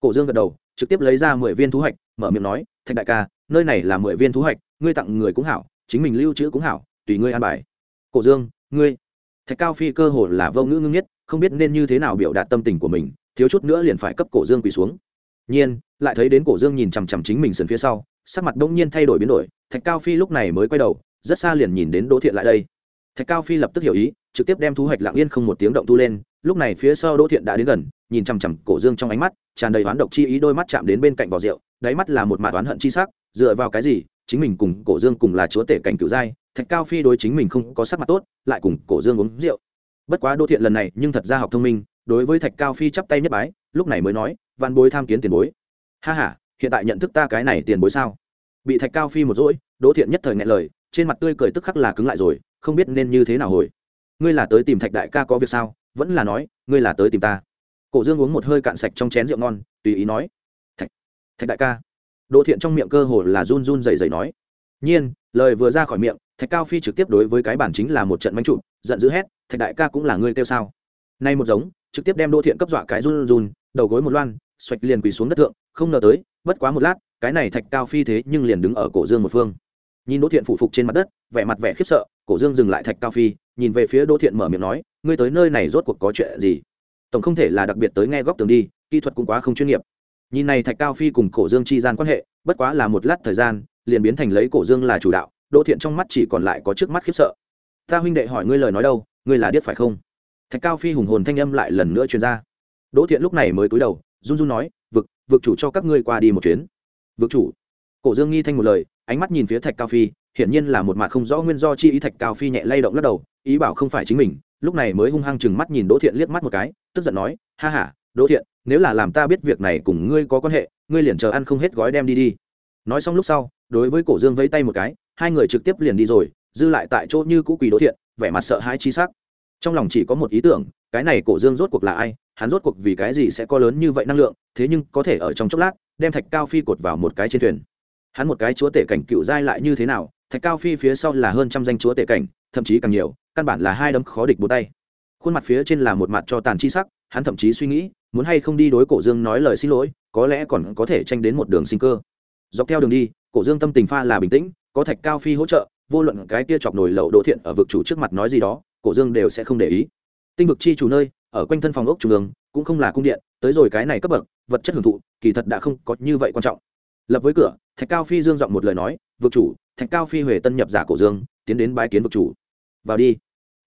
Cổ dương gật đầu, trực tiếp lấy ra mười viên thú hạch, mở miệng nói, thạch đại ca, nơi này là mười viên thú hạch, ngươi tặng người cũng hảo, chính mình lưu trữ cũng hảo, tùy ngươi an bài. Cổ dương, ngươi? Thạch cao phi cơ hồ là vô ngữ ngưng nhất không biết nên như thế nào biểu đạt tâm tình của mình, thiếu chút nữa liền phải cấp cổ dương quỳ xuống. Nhiên, lại thấy đến cổ dương nhìn chằm chằm chính mình sườn phía sau, sắc mặt đông nhiên thay đổi biến đổi thạch cao phi lúc này mới quay đầu, rất xa liền nhìn đến đỗ thiện lại đây. Thạch cao phi lập tức hiểu ý, trực tiếp đem thu hoạch lặng yên không một tiếng động tu lên, lúc này phía sau đỗ thiện đã đến gần, nhìn chằm chằm cổ dương trong ánh mắt, tràn đầy oán độc chi ý đôi mắt chạm đến bên cạnh vỏ rượu, đáy mắt là một mạt oán hận chi sắc, dựa vào cái gì, chính mình cùng cổ dương cùng là chúa tể cảnh cựu giai, thạch cao phi đối chính mình không có sắc mặt tốt, lại cùng cổ dương uống rượu. Bất quá đỗ thiện lần này nhưng thật ra học thông minh, đối với thạch cao phi chắp tay nhất bái, lúc này mới nói văn bối tham kiến tiền bối. Ha h a hiện tại nhận thức ta cái này tiền bối sao? Bị thạch cao phi một rỗi đỗ thiện nhất thời ngại lời, trên mặt tươi cười tức khắc là cứng lại rồi, không biết nên như thế nào hồi. Ngươi là tới tìm thạch đại ca có việc sao? Vẫn là nói, ngươi là tới tìm ta. Cổ dương uống một hơi cạn sạch trong chén rượu ngon, tùy ý nói, thạch thạch đại ca. Đỗ thiện trong miệng cơ hồ là run run dày dày nói, nhiên, lời vừa ra khỏi miệng, thạch cao phi trực tiếp đối với cái bản chính là một trận manh trụ, giận dữ hét, thạch đại ca cũng là ngươi kêu sao? Nay một giống, trực tiếp đem đỗ thiện cấp dọa cái run run, đầu gối một loan, xoạch liền quỳ xuống đất thượng, không ngờ tới, bất quá một lát, cái này thạch cao phi thế nhưng liền đứng ở cổ dương một phương nhìn đỗ thiện phủ phục trên mặt đất, vẻ mặt vẻ khiếp sợ, cổ dương dừng lại thạch cao phi, nhìn về phía đỗ thiện mở miệng nói, ngươi tới nơi này rốt cuộc có chuyện gì? Tổng không thể là đặc biệt tới nghe góc tường đi, kỹ thuật cũng quá không chuyên nghiệp. Nhìn này thạch cao phi cùng cổ dương chi gian quan hệ, bất quá là một lát thời gian, liền biến thành lấy cổ dương là chủ đạo, đỗ thiện trong mắt chỉ còn lại có trước mắt khiếp sợ. Ta huynh đệ hỏi ngươi lời nói đâu, ngươi là điếc phải không? Thạch cao phi hùng hồn thanh âm lại lần nữa truyền ra. Đỗ thiện lúc này mới cúi đầu, run run nói, vực vực chủ cho các ngươi qua đi một chuyến. Vực chủ? Cổ dương nghi thanh một lời, ánh mắt nhìn phía thạch cao phi, hiển nhiên là một mặt không rõ nguyên do chi ý thạch cao phi nhẹ lay động lắc đầu, ý bảo không phải chính mình, lúc này mới hung hăng chừng mắt nhìn đỗ thiện liếc mắt một cái, tức giận nói, ha ha, đỗ thiện, nếu là làm ta biết việc này cùng ngươi có quan hệ, ngươi liền chờ ăn không hết gói đem đi đi. Nói xong lúc sau, đối với cổ dương vẫy tay một cái, hai người trực tiếp liền đi rồi, dư lại tại chỗ như cũ quỳ đỗ thiện, vẻ mặt sợ hãi chi sắc. Trong lòng chỉ có một ý tưởng, cái này cổ dương rốt cuộc là ai, hắn rốt cuộc vì cái gì sẽ có lớn như vậy năng lượng, thế nhưng có thể ở trong chốc lát, đem thạch cao phi cột vào một cái trên thuyền hắn một cái chúa tể cảnh cựu giai lại như thế nào, thạch cao phi phía sau là hơn trăm danh chúa tể cảnh, thậm chí càng nhiều, căn bản là hai đấm khó địch bốn tay. Khuôn mặt phía trên là một mặt cho tàn chi sắc, hắn thậm chí suy nghĩ, muốn hay không đi đối cổ dương nói lời xin lỗi, có lẽ còn có thể tranh đến một đường sinh cơ. Dọc theo đường đi, cổ dương tâm tình pha là bình tĩnh, có thạch cao phi hỗ trợ, vô luận cái kia chọc nổi lậu đỗ thiện ở vực chủ trước mặt nói gì đó, cổ dương đều sẽ không để ý. Tinh vực chi chủ nơi, ở quanh thân phòng ốc trung ương, cũng không là cung điện, tới rồi cái này cấp bậc, vật chất hưởng thụ, kỳ thật đã không có như vậy quan trọng lập với cửa, thạch cao phi dương giọng một lời nói, vực chủ, thạch cao phi huệ tân nhập giả cổ dương, tiến đến bái kiến vực chủ. Vào đi.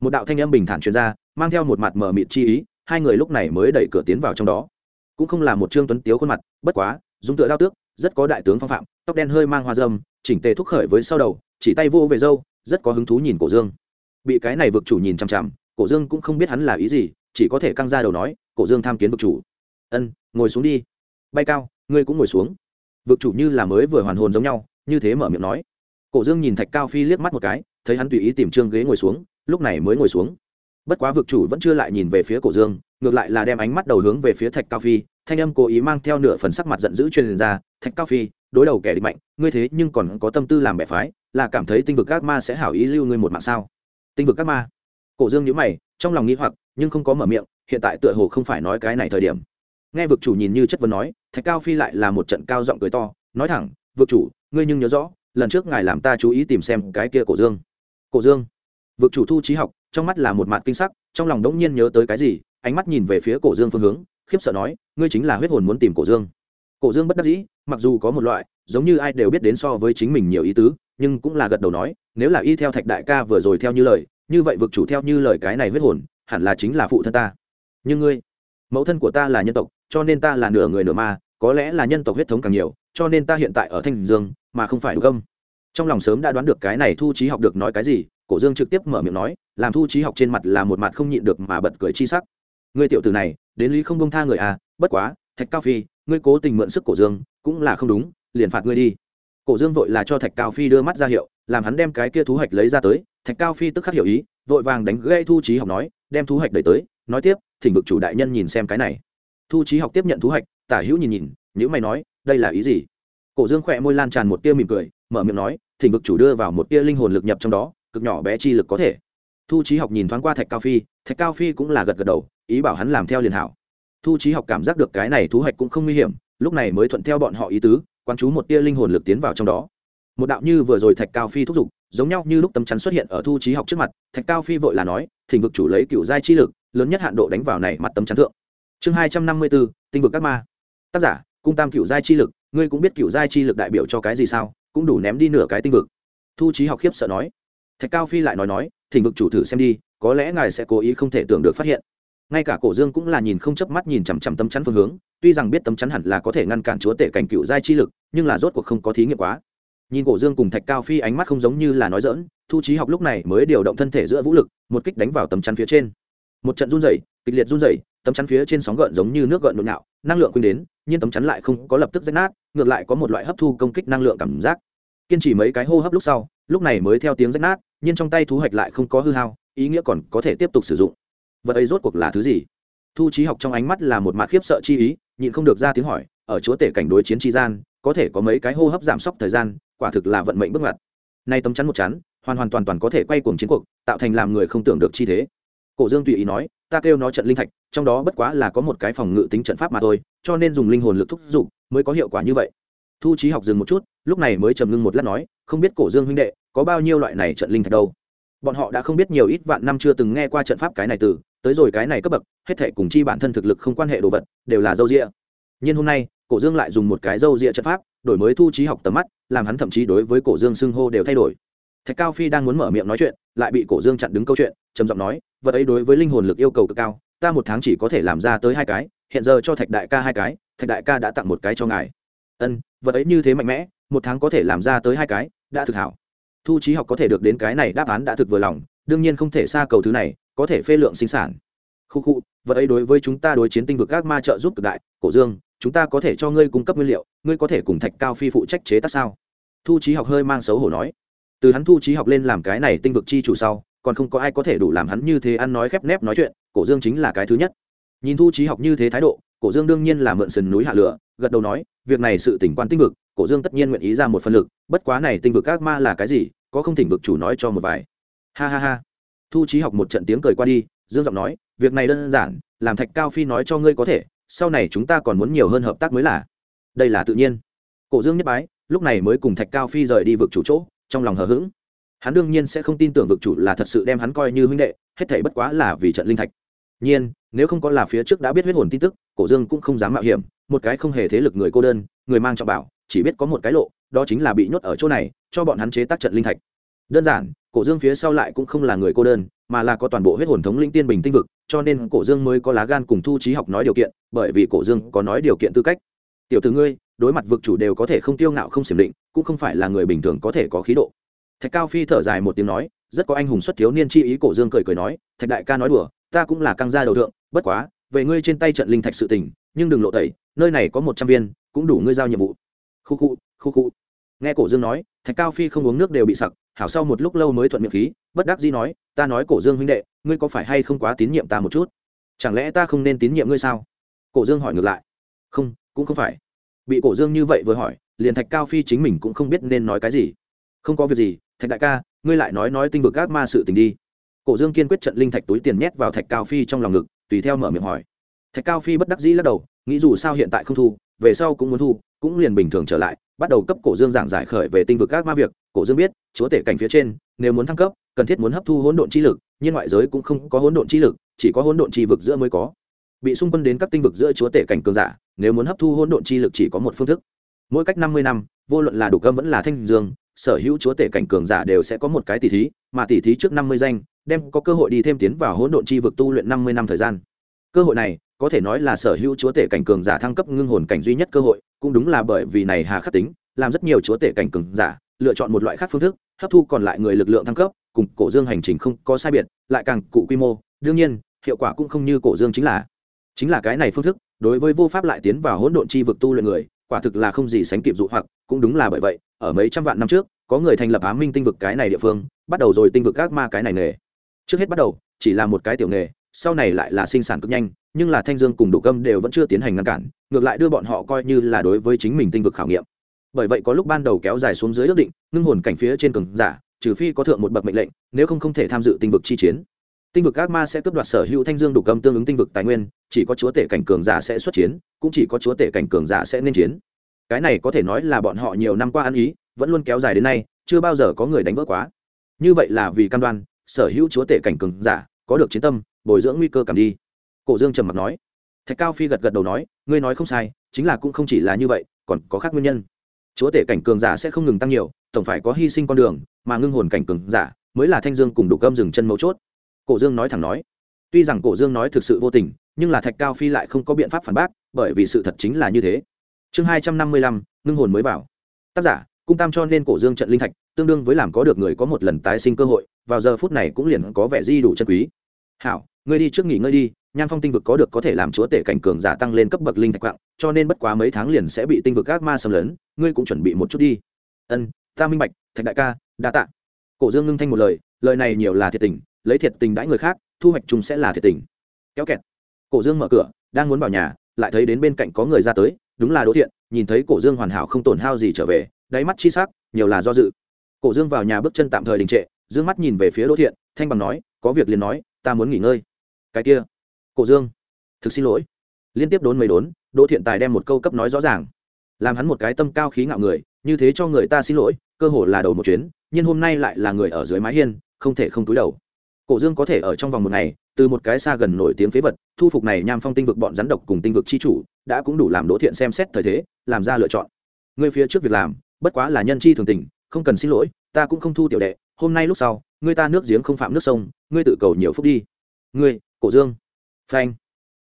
Một đạo thanh âm bình thản truyền ra, mang theo một mặt mờ mịt chi ý, hai người lúc này mới đẩy cửa tiến vào trong đó. Cũng không là một trương tuấn tiếu khuôn mặt, bất quá, dung tựa đao tước, rất có đại tướng phong phạm, tóc đen hơi mang hoa dâm, chỉnh tề thúc khởi với sau đầu, chỉ tay vô về dâu rất có hứng thú nhìn cổ dương. Bị cái này vực chủ nhìn chằm chằm, cổ dương cũng không biết hắn là ý gì, chỉ có thể căng ra đầu nói, cổ dương tham kiến vực chủ. Ân, ngồi xuống đi. Bay cao, ngươi cũng ngồi xuống vực chủ như là mới vừa hoàn hồn giống nhau, như thế mở miệng nói. Cổ dương nhìn thạch cao phi liếc mắt một cái, thấy hắn tùy ý tìm trương ghế ngồi xuống, lúc này mới ngồi xuống. Bất quá vực chủ vẫn chưa lại nhìn về phía cổ dương, ngược lại là đem ánh mắt đầu hướng về phía thạch cao phi, thanh âm cố ý mang theo nửa phần sắc mặt giận dữ truyền ra, thạch cao phi, đối đầu kẻ địch mạnh, ngươi thế nhưng còn có tâm tư làm bẻ phái, là cảm thấy tinh vực các ma sẽ hảo ý lưu ngươi một mạng sao? Tinh vực các ma? Cổ dương nhíu mày, trong lòng nghĩ hoặc, nhưng không có mở miệng, hiện tại tựa hồ không phải nói cái này thời điểm nghe vực chủ nhìn như chất vấn nói, thạch cao phi lại là một trận cao giọng cười to, nói thẳng, vực chủ, ngươi nhưng nhớ rõ, lần trước ngài làm ta chú ý tìm xem cái kia cổ dương. Cổ dương? Vực chủ thu trí học, trong mắt là một mặt kinh sắc, trong lòng đống nhiên nhớ tới cái gì, ánh mắt nhìn về phía cổ dương phương hướng, khiếp sợ nói, ngươi chính là huyết hồn muốn tìm cổ dương. Cổ dương bất đắc dĩ, mặc dù có một loại, giống như ai đều biết đến so với chính mình nhiều ý tứ, nhưng cũng là gật đầu nói, nếu là y theo thạch đại ca vừa rồi theo như lời, như vậy vực chủ theo như lời cái này huyết hồn, hẳn là chính là phụ thân ta. Nhưng ngươi, mẫu thân của ta là nhân tộc cho nên ta là nửa người nửa ma, có lẽ là nhân tộc huyết thống càng nhiều, cho nên ta hiện tại ở thanh dương, mà không phải đúng không trong lòng sớm đã đoán được cái này thu trí học được nói cái gì, cổ dương trực tiếp mở miệng nói, làm thu trí học trên mặt là một mặt không nhịn được mà bật cười chi sắc. Ngươi tiểu tử này, đến lý không bông tha người à bất quá, thạch cao phi, ngươi cố tình mượn sức cổ dương, cũng là không đúng, liền phạt ngươi đi. Cổ dương vội là cho thạch cao phi đưa mắt ra hiệu, làm hắn đem cái kia thú hạch lấy ra tới, thạch cao phi tức khắc hiểu ý, vội vàng đánh gây thu trí học nói, đem thú hạch đẩy tới, nói tiếp, thỉnh vực chủ đại nhân nhìn xem cái này thu trí học tiếp nhận thú hạch, tả hữu nhìn nhìn nhữ mày nói, đây là ý gì? Cổ dương khỏe môi lan tràn một tia mỉm cười, mở miệng nói, thỉnh vực chủ đưa vào một tia linh hồn lực nhập trong đó, cực nhỏ bé chi lực có thể. Thu trí học nhìn thoáng qua thạch cao phi, thạch cao phi cũng là gật gật đầu, ý bảo hắn làm theo liền hảo. Thu trí học cảm giác được cái này thú hạch cũng không nguy hiểm, lúc này mới thuận theo bọn họ ý tứ quan chú một tia linh hồn lực tiến vào trong đó. Một đạo như vừa rồi thạch cao phi thúc giục, giống nhau như lúc tấm chắn xuất hiện ở thu trí học trước mặt, thạch cao phi vội là nói, thỉnh vực chủ lấy cựu giai chi lực, lớn nhất hạn độ đánh vào này mặt tấm chắn thượng chương hai trăm năm mươi bốn, tinh vực các ma. Tác giả, cung tam cựu giai chi lực, ngươi cũng biết cựu giai chi lực đại biểu cho cái gì sao? Cũng đủ ném đi nửa cái tinh vực. Thu trí học khiếp sợ nói. Thạch cao phi lại nói nói, thỉnh vực chủ thử xem đi, có lẽ ngài sẽ cố ý không thể tưởng được phát hiện. Ngay cả cổ dương cũng là nhìn không chớp mắt nhìn chằm chằm tấm chắn phương hướng, tuy rằng biết tấm chắn hẳn là có thể ngăn cản chúa tể cảnh cựu giai chi lực, nhưng là rốt cuộc không có thí nghiệm quá. Nhìn cổ dương cùng thạch cao phi ánh mắt không giống như là nói dỡn thu trí học lúc này mới điều động thân thể giữa vũ lực, một kích đánh vào tấm chắn phía trên. Một trận run rẩy kịch liệt run rẩy, tấm chắn phía trên sóng gợn giống như nước gợn nhộn nhạo, năng lượng khuynh đến, nhưng tấm chắn lại không có lập tức rách nát, ngược lại có một loại hấp thu công kích năng lượng cảm giác. Kiên trì mấy cái hô hấp lúc sau, lúc này mới theo tiếng rách nát, nhưng trong tay thu hoạch lại không có hư hao, ý nghĩa còn có thể tiếp tục sử dụng. Vật ấy rốt cuộc là thứ gì? Thu trí học trong ánh mắt là một mặt khiếp sợ chi ý, nhịn không được ra tiếng hỏi, ở chúa tể cảnh đối chiến tri gian, có thể có mấy cái hô hấp giảm sốc thời gian, quả thực là vận mệnh bước ngoặt nay tấm chắn một chắn, hoàn hoàn toàn toàn có thể quay cuồng chiến cuộc, tạo thành làm người không tưởng được chi thế cổ dương tùy ý nói, ta kêu nó trận linh thạch, trong đó bất quá là có một cái phòng ngự tính trận pháp mà thôi, cho nên dùng linh hồn lực thúc giục mới có hiệu quả như vậy. Thu trí học dừng một chút, lúc này mới trầm ngưng một lát nói, không biết cổ dương huynh đệ, có bao nhiêu loại này trận linh thạch đâu? Bọn họ đã không biết nhiều ít vạn năm chưa từng nghe qua trận pháp cái này từ, tới rồi cái này cấp bậc, hết thể cùng chi bản thân thực lực không quan hệ đồ vật, đều là dâu rịa nhưng hôm nay, cổ dương lại dùng một cái dâu rịa trận pháp, đổi mới thu trí học tầm mắt, làm hắn thậm chí đối với cổ dương xưng hô đều thay đổi thạch cao phi đang muốn mở miệng nói chuyện, lại bị cổ dương chặn đứng câu chuyện, trầm giọng nói, vật ấy đối với linh hồn lực yêu cầu cực cao, ta một tháng chỉ có thể làm ra tới hai cái, hiện giờ cho thạch đại ca hai cái, thạch đại ca đã tặng một cái cho ngài. Ân, vật ấy như thế mạnh mẽ, một tháng có thể làm ra tới hai cái, đã thực hảo. Thu trí học có thể được đến cái này đáp án đã thực vừa lòng, đương nhiên không thể xa cầu thứ này, có thể phê lượng sinh sản. Khu khu, vật ấy đối với chúng ta đối chiến tinh vực các ma trợ giúp cực đại, cổ dương, chúng ta có thể cho ngươi cung cấp nguyên liệu, ngươi có thể cùng thạch cao phi phụ trách chế tác sao? Thu trí học hơi mang xấu hổ nói từ hắn thu trí học lên làm cái này tinh vực chi chủ sau, còn không có ai có thể đủ làm hắn như thế ăn nói khép nép nói chuyện, cổ dương chính là cái thứ nhất. Nhìn thu trí học như thế thái độ, cổ dương đương nhiên là mượn sườn núi hạ lửa, gật đầu nói, việc này sự tỉnh quan tinh vực, cổ dương tất nhiên nguyện ý ra một phần lực, bất quá này tinh vực các ma là cái gì, có không thỉnh vực chủ nói cho một vài. Ha ha ha. Thu trí học một trận tiếng cười qua đi, dương giọng nói, việc này đơn giản, làm thạch cao phi nói cho ngươi có thể, sau này chúng ta còn muốn nhiều hơn hợp tác mới là. Đây là tự nhiên. Cổ dương nhất bái, lúc này mới cùng thạch cao phi rời đi vực chủ chỗ trong lòng hờ hững. Hắn đương nhiên sẽ không tin tưởng vực chủ là thật sự đem hắn coi như huynh đệ, hết thảy bất quá là vì trận linh thạch. Nhiên, nếu không có là phía trước đã biết huyết hồn tin tức, cổ dương cũng không dám mạo hiểm, một cái không hề thế lực người cô đơn, người mang trọng bảo, chỉ biết có một cái lộ, đó chính là bị nhốt ở chỗ này, cho bọn hắn chế tác trận linh thạch. Đơn giản, cổ dương phía sau lại cũng không là người cô đơn, mà là có toàn bộ huyết hồn thống linh tiên bình tinh vực, cho nên cổ dương mới có lá gan cùng thu trí học nói điều kiện, bởi vì cổ dương có nói điều kiện tư cách. Tiểu từ ngươi, đối mặt vực chủ đều có thể không tiêu ngạo không xiểm định cũng không phải là người bình thường có thể có khí độ. Thạch cao phi thở dài một tiếng nói, rất có anh hùng xuất thiếu niên chi ý, cổ dương cười cười nói, thạch đại ca nói đùa, ta cũng là căng gia đầu thượng, bất quá, về ngươi trên tay trận linh thạch sự tình, nhưng đừng lộ tẩy, nơi này có một trăm viên, cũng đủ ngươi giao nhiệm vụ. Khu khu khu khu. Nghe cổ dương nói, thạch cao phi không uống nước đều bị sặc, hảo sau một lúc lâu mới thuận miệng khí, bất đắc dĩ nói, ta nói cổ dương huynh đệ, ngươi có phải hay không quá tín nhiệm ta một chút? Chẳng lẽ ta không nên tín nhiệm ngươi sao? Cổ dương hỏi ngược lại, không, cũng không phải. Bị cổ dương như vậy vừa hỏi liền thạch cao phi chính mình cũng không biết nên nói cái gì. Không có việc gì, thạch đại ca, ngươi lại nói nói tinh vực gác ma sự tình đi. Cổ dương kiên quyết trận linh thạch túi tiền nhét vào thạch cao phi trong lòng ngực, tùy theo mở miệng hỏi. Thạch cao phi bất đắc dĩ lắc đầu, nghĩ dù sao hiện tại không thu, về sau cũng muốn thu, cũng liền bình thường trở lại, bắt đầu cấp cổ dương giảng giải khởi về tinh vực các ma việc. Cổ dương biết, chúa tể cảnh phía trên, nếu muốn thăng cấp, cần thiết muốn hấp thu hỗn độn chi lực, nhưng ngoại giới cũng không có hỗn độn chi lực, chỉ có hỗn độn chi vực giữa mới có. Bị xung quân đến các tinh vực giữa chúa tể cảnh cường giả, nếu muốn hấp thu hỗn độn chi lực chỉ có một phương thức mỗi cách năm mươi năm, vô luận là đủ cơm vẫn là thanh dương, sở hữu chúa tể cảnh cường giả đều sẽ có một cái tỷ thí, mà tỷ thí trước năm mươi danh, đem có cơ hội đi thêm tiến vào hỗn độn chi vực tu luyện năm mươi năm thời gian. Cơ hội này, có thể nói là sở hữu chúa tể cảnh cường giả thăng cấp ngưng hồn cảnh duy nhất cơ hội, cũng đúng là bởi vì này hà khắc tính, làm rất nhiều chúa tể cảnh cường giả lựa chọn một loại khác phương thức, hấp thu còn lại người lực lượng thăng cấp, cùng cổ dương hành trình không có sai biệt, lại càng cụ quy mô. Đương nhiên, hiệu quả cũng không như cổ dương chính là. Chính là cái này phương thức, đối với vô pháp lại tiến vào hỗn độn chi vực tu luyện người quả thực là không gì sánh kịp dụ hoặc, cũng đúng là bởi vậy, ở mấy trăm vạn năm trước, có người thành lập ám minh tinh vực cái này địa phương, bắt đầu rồi tinh vực các ma cái này nghề. Trước hết bắt đầu, chỉ là một cái tiểu nghề, sau này lại là sinh sản cực nhanh, nhưng là thanh dương cùng đủ câm đều vẫn chưa tiến hành ngăn cản, ngược lại đưa bọn họ coi như là đối với chính mình tinh vực khảo nghiệm. Bởi vậy có lúc ban đầu kéo dài xuống dưới ước định, ngưng hồn cảnh phía trên cường giả, trừ phi có thượng một bậc mệnh lệnh, nếu không không thể tham dự tinh vực chi chiến tinh vực ác ma sẽ cướp đoạt sở hữu thanh dương đủ câm tương ứng tinh vực tài nguyên, chỉ có chúa tể cảnh cường giả sẽ xuất chiến, cũng chỉ có chúa tể cảnh cường giả sẽ nên chiến. Cái này có thể nói là bọn họ nhiều năm qua ăn ý, vẫn luôn kéo dài đến nay, chưa bao giờ có người đánh vỡ quá. Như vậy là vì cam đoan, sở hữu chúa tể cảnh cường giả có được chiến tâm, bồi dưỡng nguy cơ cảm đi. Cổ dương trầm mặc nói. Thạch cao phi gật gật đầu nói, ngươi nói không sai, chính là cũng không chỉ là như vậy, còn có khác nguyên nhân. Chúa tể cảnh cường giả sẽ không ngừng tăng nhiều, tổng phải có hy sinh con đường, mà ngưng hồn cảnh cường giả mới là thanh dương cùng đủ cơm dừng chân mấu chốt cổ dương nói thẳng nói, tuy rằng cổ dương nói thực sự vô tình, nhưng là thạch cao phi lại không có biện pháp phản bác, bởi vì sự thật chính là như thế. Chương hai trăm năm mươi lăm, ngưng hồn mới vào. Tác giả, cung tam cho nên cổ dương trận linh thạch, tương đương với làm có được người có một lần tái sinh cơ hội, vào giờ phút này cũng liền có vẻ di đủ chân quý. Hảo, ngươi đi trước nghỉ ngơi đi nham phong tinh vực có được có thể làm chúa tể cảnh cường giả tăng lên cấp bậc linh thạch quạng, cho nên bất quá mấy tháng liền sẽ bị tinh vực các ma xâm lấn, ngươi cũng chuẩn bị một chút đi. Ân, ta minh bạch, thạch đại ca, đa tạ. Cổ dương ngưng thanh một lời lời này nhiều là thiệt tình lấy thiệt tình đãi người khác, thu hoạch chung sẽ là thiệt tình. Kéo kẹt. Cổ dương mở cửa, đang muốn vào nhà, lại thấy đến bên cạnh có người ra tới, đúng là đỗ thiện, nhìn thấy cổ dương hoàn hảo không tổn hao gì trở về, đáy mắt chi sắc, nhiều là do dự. Cổ dương vào nhà bước chân tạm thời đình trệ d mắt nhìn về phía đỗ thiện, thanh bằng nói, có việc liền nói, ta muốn nghỉ ngơi. Cái kia. Cổ dương. Thực xin lỗi. Liên tiếp đốn mấy đốn, đỗ thiện tài đem một câu cấp nói rõ ràng. Làm hắn một cái tâm cao khí ngạo người, như thế cho người ta xin lỗi, cơ hồ là đầu một chuyến, nhưng hôm nay lại là người ở dưới mái hiên, không thể không túi đầu cổ dương có thể ở trong vòng một ngày, từ một cái xa gần nổi tiếng phế vật, thu phục này nham phong tinh vực bọn rắn độc cùng tinh vực chi chủ, đã cũng đủ làm đỗ thiện xem xét thời thế, làm ra lựa chọn. Ngươi phía trước việc làm, bất quá là nhân chi thường tình, không cần xin lỗi, ta cũng không thu tiểu đệ, hôm nay lúc sau, ngươi ta nước giếng không phạm nước sông, ngươi tự cầu nhiều phúc đi. Ngươi, cổ dương. Phanh.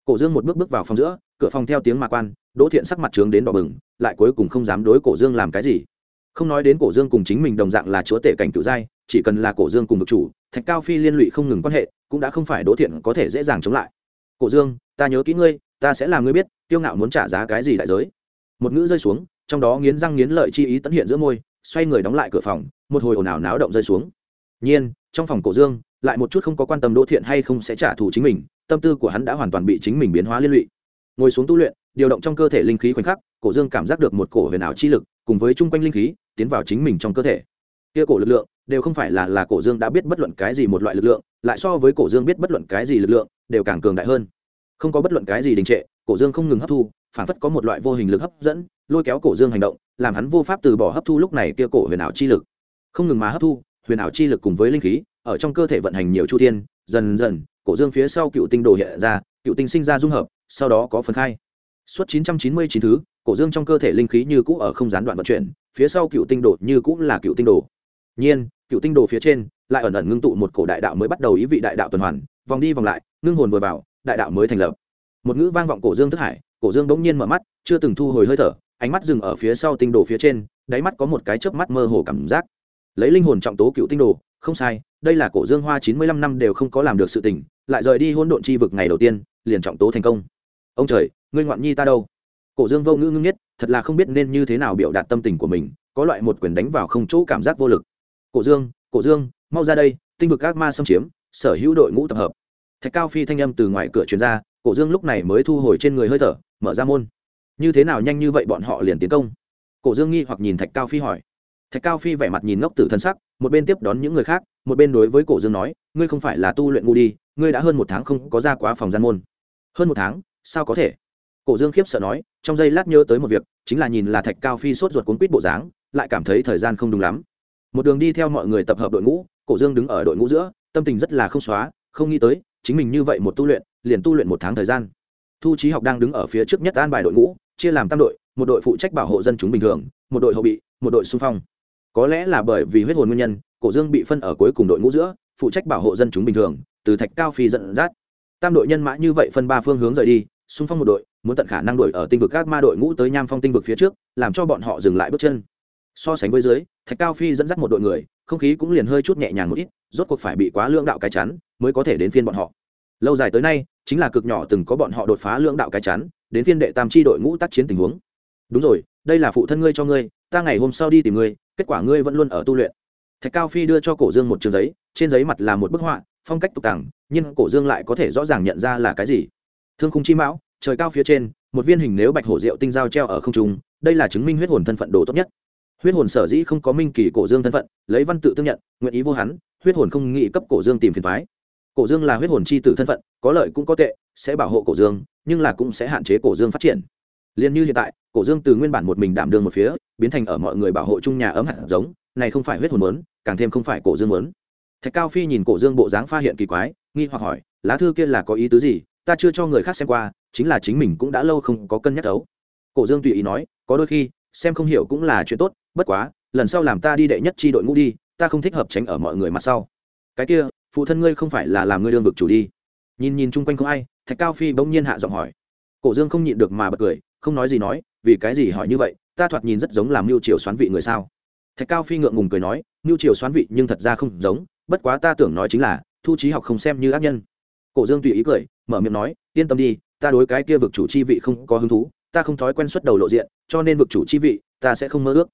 Cổ dương một bước bước vào phòng giữa, cửa phòng theo tiếng mạ quan, đỗ thiện sắc mặt trướng đến đỏ bừng, lại cuối cùng không dám đối cổ dương làm cái gì. Không nói đến cổ dương cùng chính mình đồng dạng là chúa tể cảnh tự giai, chỉ cần là cổ dương cùng vực chủ thạch cao phi liên lụy không ngừng quan hệ, cũng đã không phải đỗ thiện có thể dễ dàng chống lại. Cổ dương, ta nhớ kỹ ngươi, ta sẽ làm ngươi biết, tiêu ngạo muốn trả giá cái gì đại giới. Một ngữ rơi xuống, trong đó nghiến răng nghiến lợi chi ý tận hiện giữa môi, xoay người đóng lại cửa phòng, một hồi ồn ào náo động rơi xuống. Nhiên, trong phòng cổ dương, lại một chút không có quan tâm đỗ thiện hay không sẽ trả thù chính mình, tâm tư của hắn đã hoàn toàn bị chính mình biến hóa liên lụy. Ngồi xuống tu luyện, điều động trong cơ thể linh khí khoảnh khắc, cổ dương cảm giác được một cổ huyền ảo chi lực, cùng với chung quanh linh khí, tiến vào chính mình trong cơ thể kia cổ lực lượng, đều không phải là là cổ dương đã biết bất luận cái gì một loại lực lượng, lại so với cổ dương biết bất luận cái gì lực lượng, đều càng cường đại hơn. Không có bất luận cái gì đình trệ, cổ dương không ngừng hấp thu phản phất có một loại vô hình lực hấp dẫn, lôi kéo cổ dương hành động, làm hắn vô pháp từ bỏ hấp thu lúc này kia cổ huyền ảo chi lực. Không ngừng mà hấp thu, huyền ảo chi lực cùng với linh khí, ở trong cơ thể vận hành nhiều chu thiên, dần dần, cổ dương phía sau cựu tinh đồ hiện ra, cựu tinh sinh ra dung hợp, sau đó có phần khai. Suốt chín trăm chín mươi chín thứ, cổ dương trong cơ thể linh khí như cũ ở không gián đoạn vận chuyển, phía sau cựu tinh đồ như cũ là cựu tinh đồ nhiên cựu tinh đồ phía trên lại ẩn ẩn ngưng tụ một cổ đại đạo mới bắt đầu ý vị đại đạo tuần hoàn vòng đi vòng lại ngưng hồn vừa vào đại đạo mới thành lập. Một ngữ vang vọng cổ dương thức hải cổ dương bỗng nhiên mở mắt chưa từng thu hồi hơi thở ánh mắt dừng ở phía sau tinh đồ phía trên đáy mắt có một cái chớp mắt mơ hồ cảm giác. Lấy linh hồn trọng tố cựu tinh đồ không sai đây là cổ dương hoa chín mươi lăm năm đều không có làm được sự tỉnh, lại rời đi hôn độn chi vực ngày đầu tiên liền trọng tố thành công. Ông trời ngươi ngoạn nhi ta đâu? Cổ dương vô ngữ ngưng nhất thật là không biết nên như thế nào biểu đạt tâm tình của mình có loại một quyền đánh vào không chỗ cảm giác vô lực cổ dương cổ dương, mau ra đây, tinh vực các ma xâm chiếm, sở hữu đội ngũ tập hợp. Thạch cao phi thanh âm từ ngoài cửa truyền ra, cổ dương lúc này mới thu hồi trên người hơi thở, mở ra môn. Như thế nào nhanh như vậy bọn họ liền tiến công? Cổ dương nghi hoặc nhìn thạch cao phi hỏi. Thạch cao phi vẻ mặt nhìn ngốc tử thân sắc, một bên tiếp đón những người khác, một bên đối với cổ dương nói, ngươi không phải là tu luyện ngu đi, ngươi đã hơn một tháng không có ra quá phòng gian môn. Hơn một tháng? Sao có thể? Cổ dương khiếp sợ nói, trong giây lát nhớ tới một việc, chính là nhìn là thạch cao phi sốt ruột cuốn quýt bộ dáng, lại cảm thấy thời gian không đúng lắm một đường đi theo mọi người tập hợp đội ngũ, cổ dương đứng ở đội ngũ giữa, tâm tình rất là không xóa, không nghĩ tới, chính mình như vậy một tu luyện, liền tu luyện một tháng thời gian. Thu trí học đang đứng ở phía trước nhất an bài đội ngũ, chia làm tam đội, một đội phụ trách bảo hộ dân chúng bình thường, một đội hậu bị, một đội xung phong. Có lẽ là bởi vì huyết hồn nguyên nhân, cổ dương bị phân ở cuối cùng đội ngũ giữa, phụ trách bảo hộ dân chúng bình thường, từ thạch cao phi dẫn dắt. Tam đội nhân mã như vậy phân ba phương hướng rời đi, xung phong một đội, muốn tận khả năng đuổi ở tinh vực các ma đội ngũ tới nham phong tinh vực phía trước, làm cho bọn họ dừng lại bước chân so sánh với dưới, thạch cao phi dẫn dắt một đội người, không khí cũng liền hơi chút nhẹ nhàng một ít, rốt cuộc phải bị quá lưỡng đạo cái chắn mới có thể đến phiên bọn họ. Lâu dài tới nay, chính là cực nhỏ từng có bọn họ đột phá lưỡng đạo cái chắn, đến phiên đệ tam chi đội ngũ tác chiến tình huống. Đúng rồi, đây là phụ thân ngươi cho ngươi, ta ngày hôm sau đi tìm ngươi, kết quả ngươi vẫn luôn ở tu luyện. Thạch cao phi đưa cho cổ dương một trường giấy, trên giấy mặt là một bức họa, phong cách tục tàng nhưng cổ dương lại có thể rõ ràng nhận ra là cái gì. Thương khung chi mão, trời cao phía trên, một viên hình nếu bạch hổ rượu tinh dao treo ở không trung, đây là chứng minh huyết hồn thân phận đồ tốt nhất huyết hồn sở dĩ không có minh kỳ cổ dương thân phận lấy văn tự tương nhận nguyện ý vô hắn huyết hồn không nghĩ cấp cổ dương tìm phiền thoái cổ dương là huyết hồn c h i tử thân phận có lợi cũng có tệ sẽ bảo hộ cổ dương nhưng là cũng sẽ hạn chế cổ dương phát triển. Liền như hiện tại cổ dương từ nguyên bản một mình đảm đương một phía biến thành ở mọi người bảo hộ chung nhà ấm hạt giống này không phải huyết hồn muốn, càng thêm không phải cổ dương muốn. thạch cao phi nhìn cổ dương bộ dáng pha hiện kỳ quái nghi hoặc hỏi lá thư kia là có ý tứ gì? Ta chưa cho người khác xem qua chính là chính mình cũng đã lâu không có cân nhắc đấu cổ dương tùy ý nói có đôi khi xem không hiểu cũng là chuyện tốt bất quá, lần sau làm ta đi đệ nhất tri đội ngũ đi, ta không thích hợp tránh ở mọi người mặt sau. Cái kia, phụ thân ngươi không phải là làm ngươi đương vực chủ đi. Nhìn nhìn chung quanh không ai, thạch cao phi bỗng nhiên hạ giọng hỏi. Cổ dương không nhịn được mà bật cười, không nói gì nói, vì cái gì hỏi như vậy, ta thoạt nhìn rất giống làm mưu triều xoán vị người sao. Thạch cao phi ngượng ngùng cười nói, mưu triều xoán vị nhưng thật ra không giống, bất quá ta tưởng nói chính là, thu trí học không xem như ác nhân. Cổ dương tùy ý cười, mở miệng nói, yên tâm đi, ta đối cái kia vực chủ chi vị không có hứng thú, ta không thói quen xuất đầu lộ diện, cho nên vực chủ chi vị, ta sẽ không mơ ước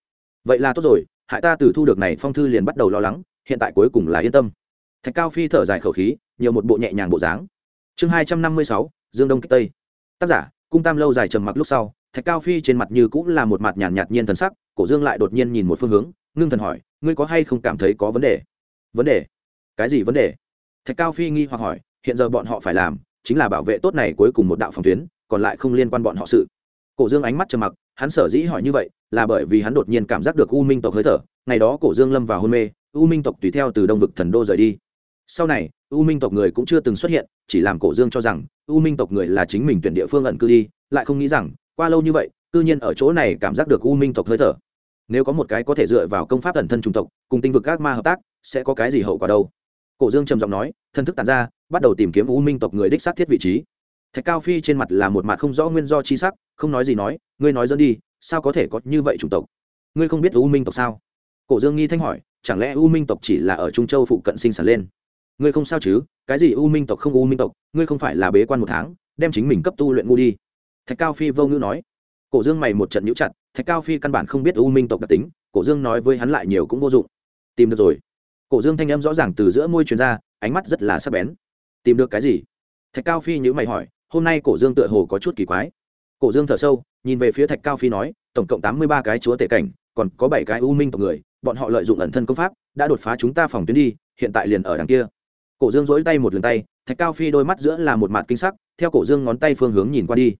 vậy là tốt rồi hại ta từ thu được này phong thư liền bắt đầu lo lắng hiện tại cuối cùng là yên tâm. Thạch cao phi thở dài khẩu khí nhiều một bộ nhẹ nhàng bộ dáng. Chương hai trăm năm mươi sáu dương đông kích tây. Tác giả cung tam lâu dài trầm mặc lúc sau thạch cao phi trên mặt như cũng là một mặt nhàn nhạt, nhạt nhiên thần sắc cổ dương lại đột nhiên nhìn một phương hướng ngưng thần hỏi ngươi có hay không cảm thấy có vấn đề? Vấn đề? Cái gì vấn đề? Thạch cao phi nghi hoặc hỏi hiện giờ bọn họ phải làm chính là bảo vệ tốt này cuối cùng một đạo phòng tuyến còn lại không liên quan bọn họ sự. Cổ dương ánh mắt trầm mặc hắn sở dĩ hỏi như vậy là bởi vì hắn đột nhiên cảm giác được u minh tộc hơi thở, ngày đó cổ dương lâm vào hôn mê, u minh tộc tùy theo từ đông vực thần đô rời đi. Sau này, u minh tộc người cũng chưa từng xuất hiện, chỉ làm cổ dương cho rằng u minh tộc người là chính mình tuyển địa phương ẩn cư đi, lại không nghĩ rằng, qua lâu như vậy, cư nhiên ở chỗ này cảm giác được u minh tộc hơi thở. Nếu có một cái có thể dựa vào công pháp ẩn thân trung tộc, cùng tinh vực các ma hợp tác, sẽ có cái gì hậu quả đâu? Cổ dương trầm giọng nói thân thức tàn ra, bắt đầu tìm kiếm u minh tộc người đích xác thiết vị trí thạch cao phi trên mặt là một mặt không rõ nguyên do chi sắc, không nói gì nói, ngươi nói dẫn đi, sao có thể có như vậy chủng tộc? Ngươi không biết u minh tộc sao? Cổ dương nghi thanh hỏi, chẳng lẽ u minh tộc chỉ là ở trung châu phụ cận sinh sản lên? Ngươi không sao chứ? Cái gì u minh tộc không u minh tộc? Ngươi không phải là bế quan một tháng, đem chính mình cấp tu luyện ngu đi. Thạch cao phi vô ngữ nói. Cổ dương mày một trận nhũ chặt, thạch cao phi căn bản không biết u minh tộc đặc tính, cổ dương nói với hắn lại nhiều cũng vô dụng. Tìm được rồi. Cổ dương thanh âm rõ ràng từ giữa môi truyền ra, ánh mắt rất là sắc bén. Tìm được cái gì? Thạch cao phi nhữ mày hỏi hôm nay cổ dương tựa hồ có chút kỳ quái. Cổ dương thở sâu, nhìn về phía thạch cao phi nói, tổng cộng tám mươi ba cái chúa tể cảnh, còn có bảy cái u minh tộc người, bọn họ lợi dụng ẩn thân công pháp, đã đột phá chúng ta phòng tuyến đi, hiện tại liền ở đằng kia. Cổ dương dỗi tay một lần tay, thạch cao phi đôi mắt giữa là một mặt kinh sắc, theo cổ dương ngón tay phương hướng nhìn qua đi.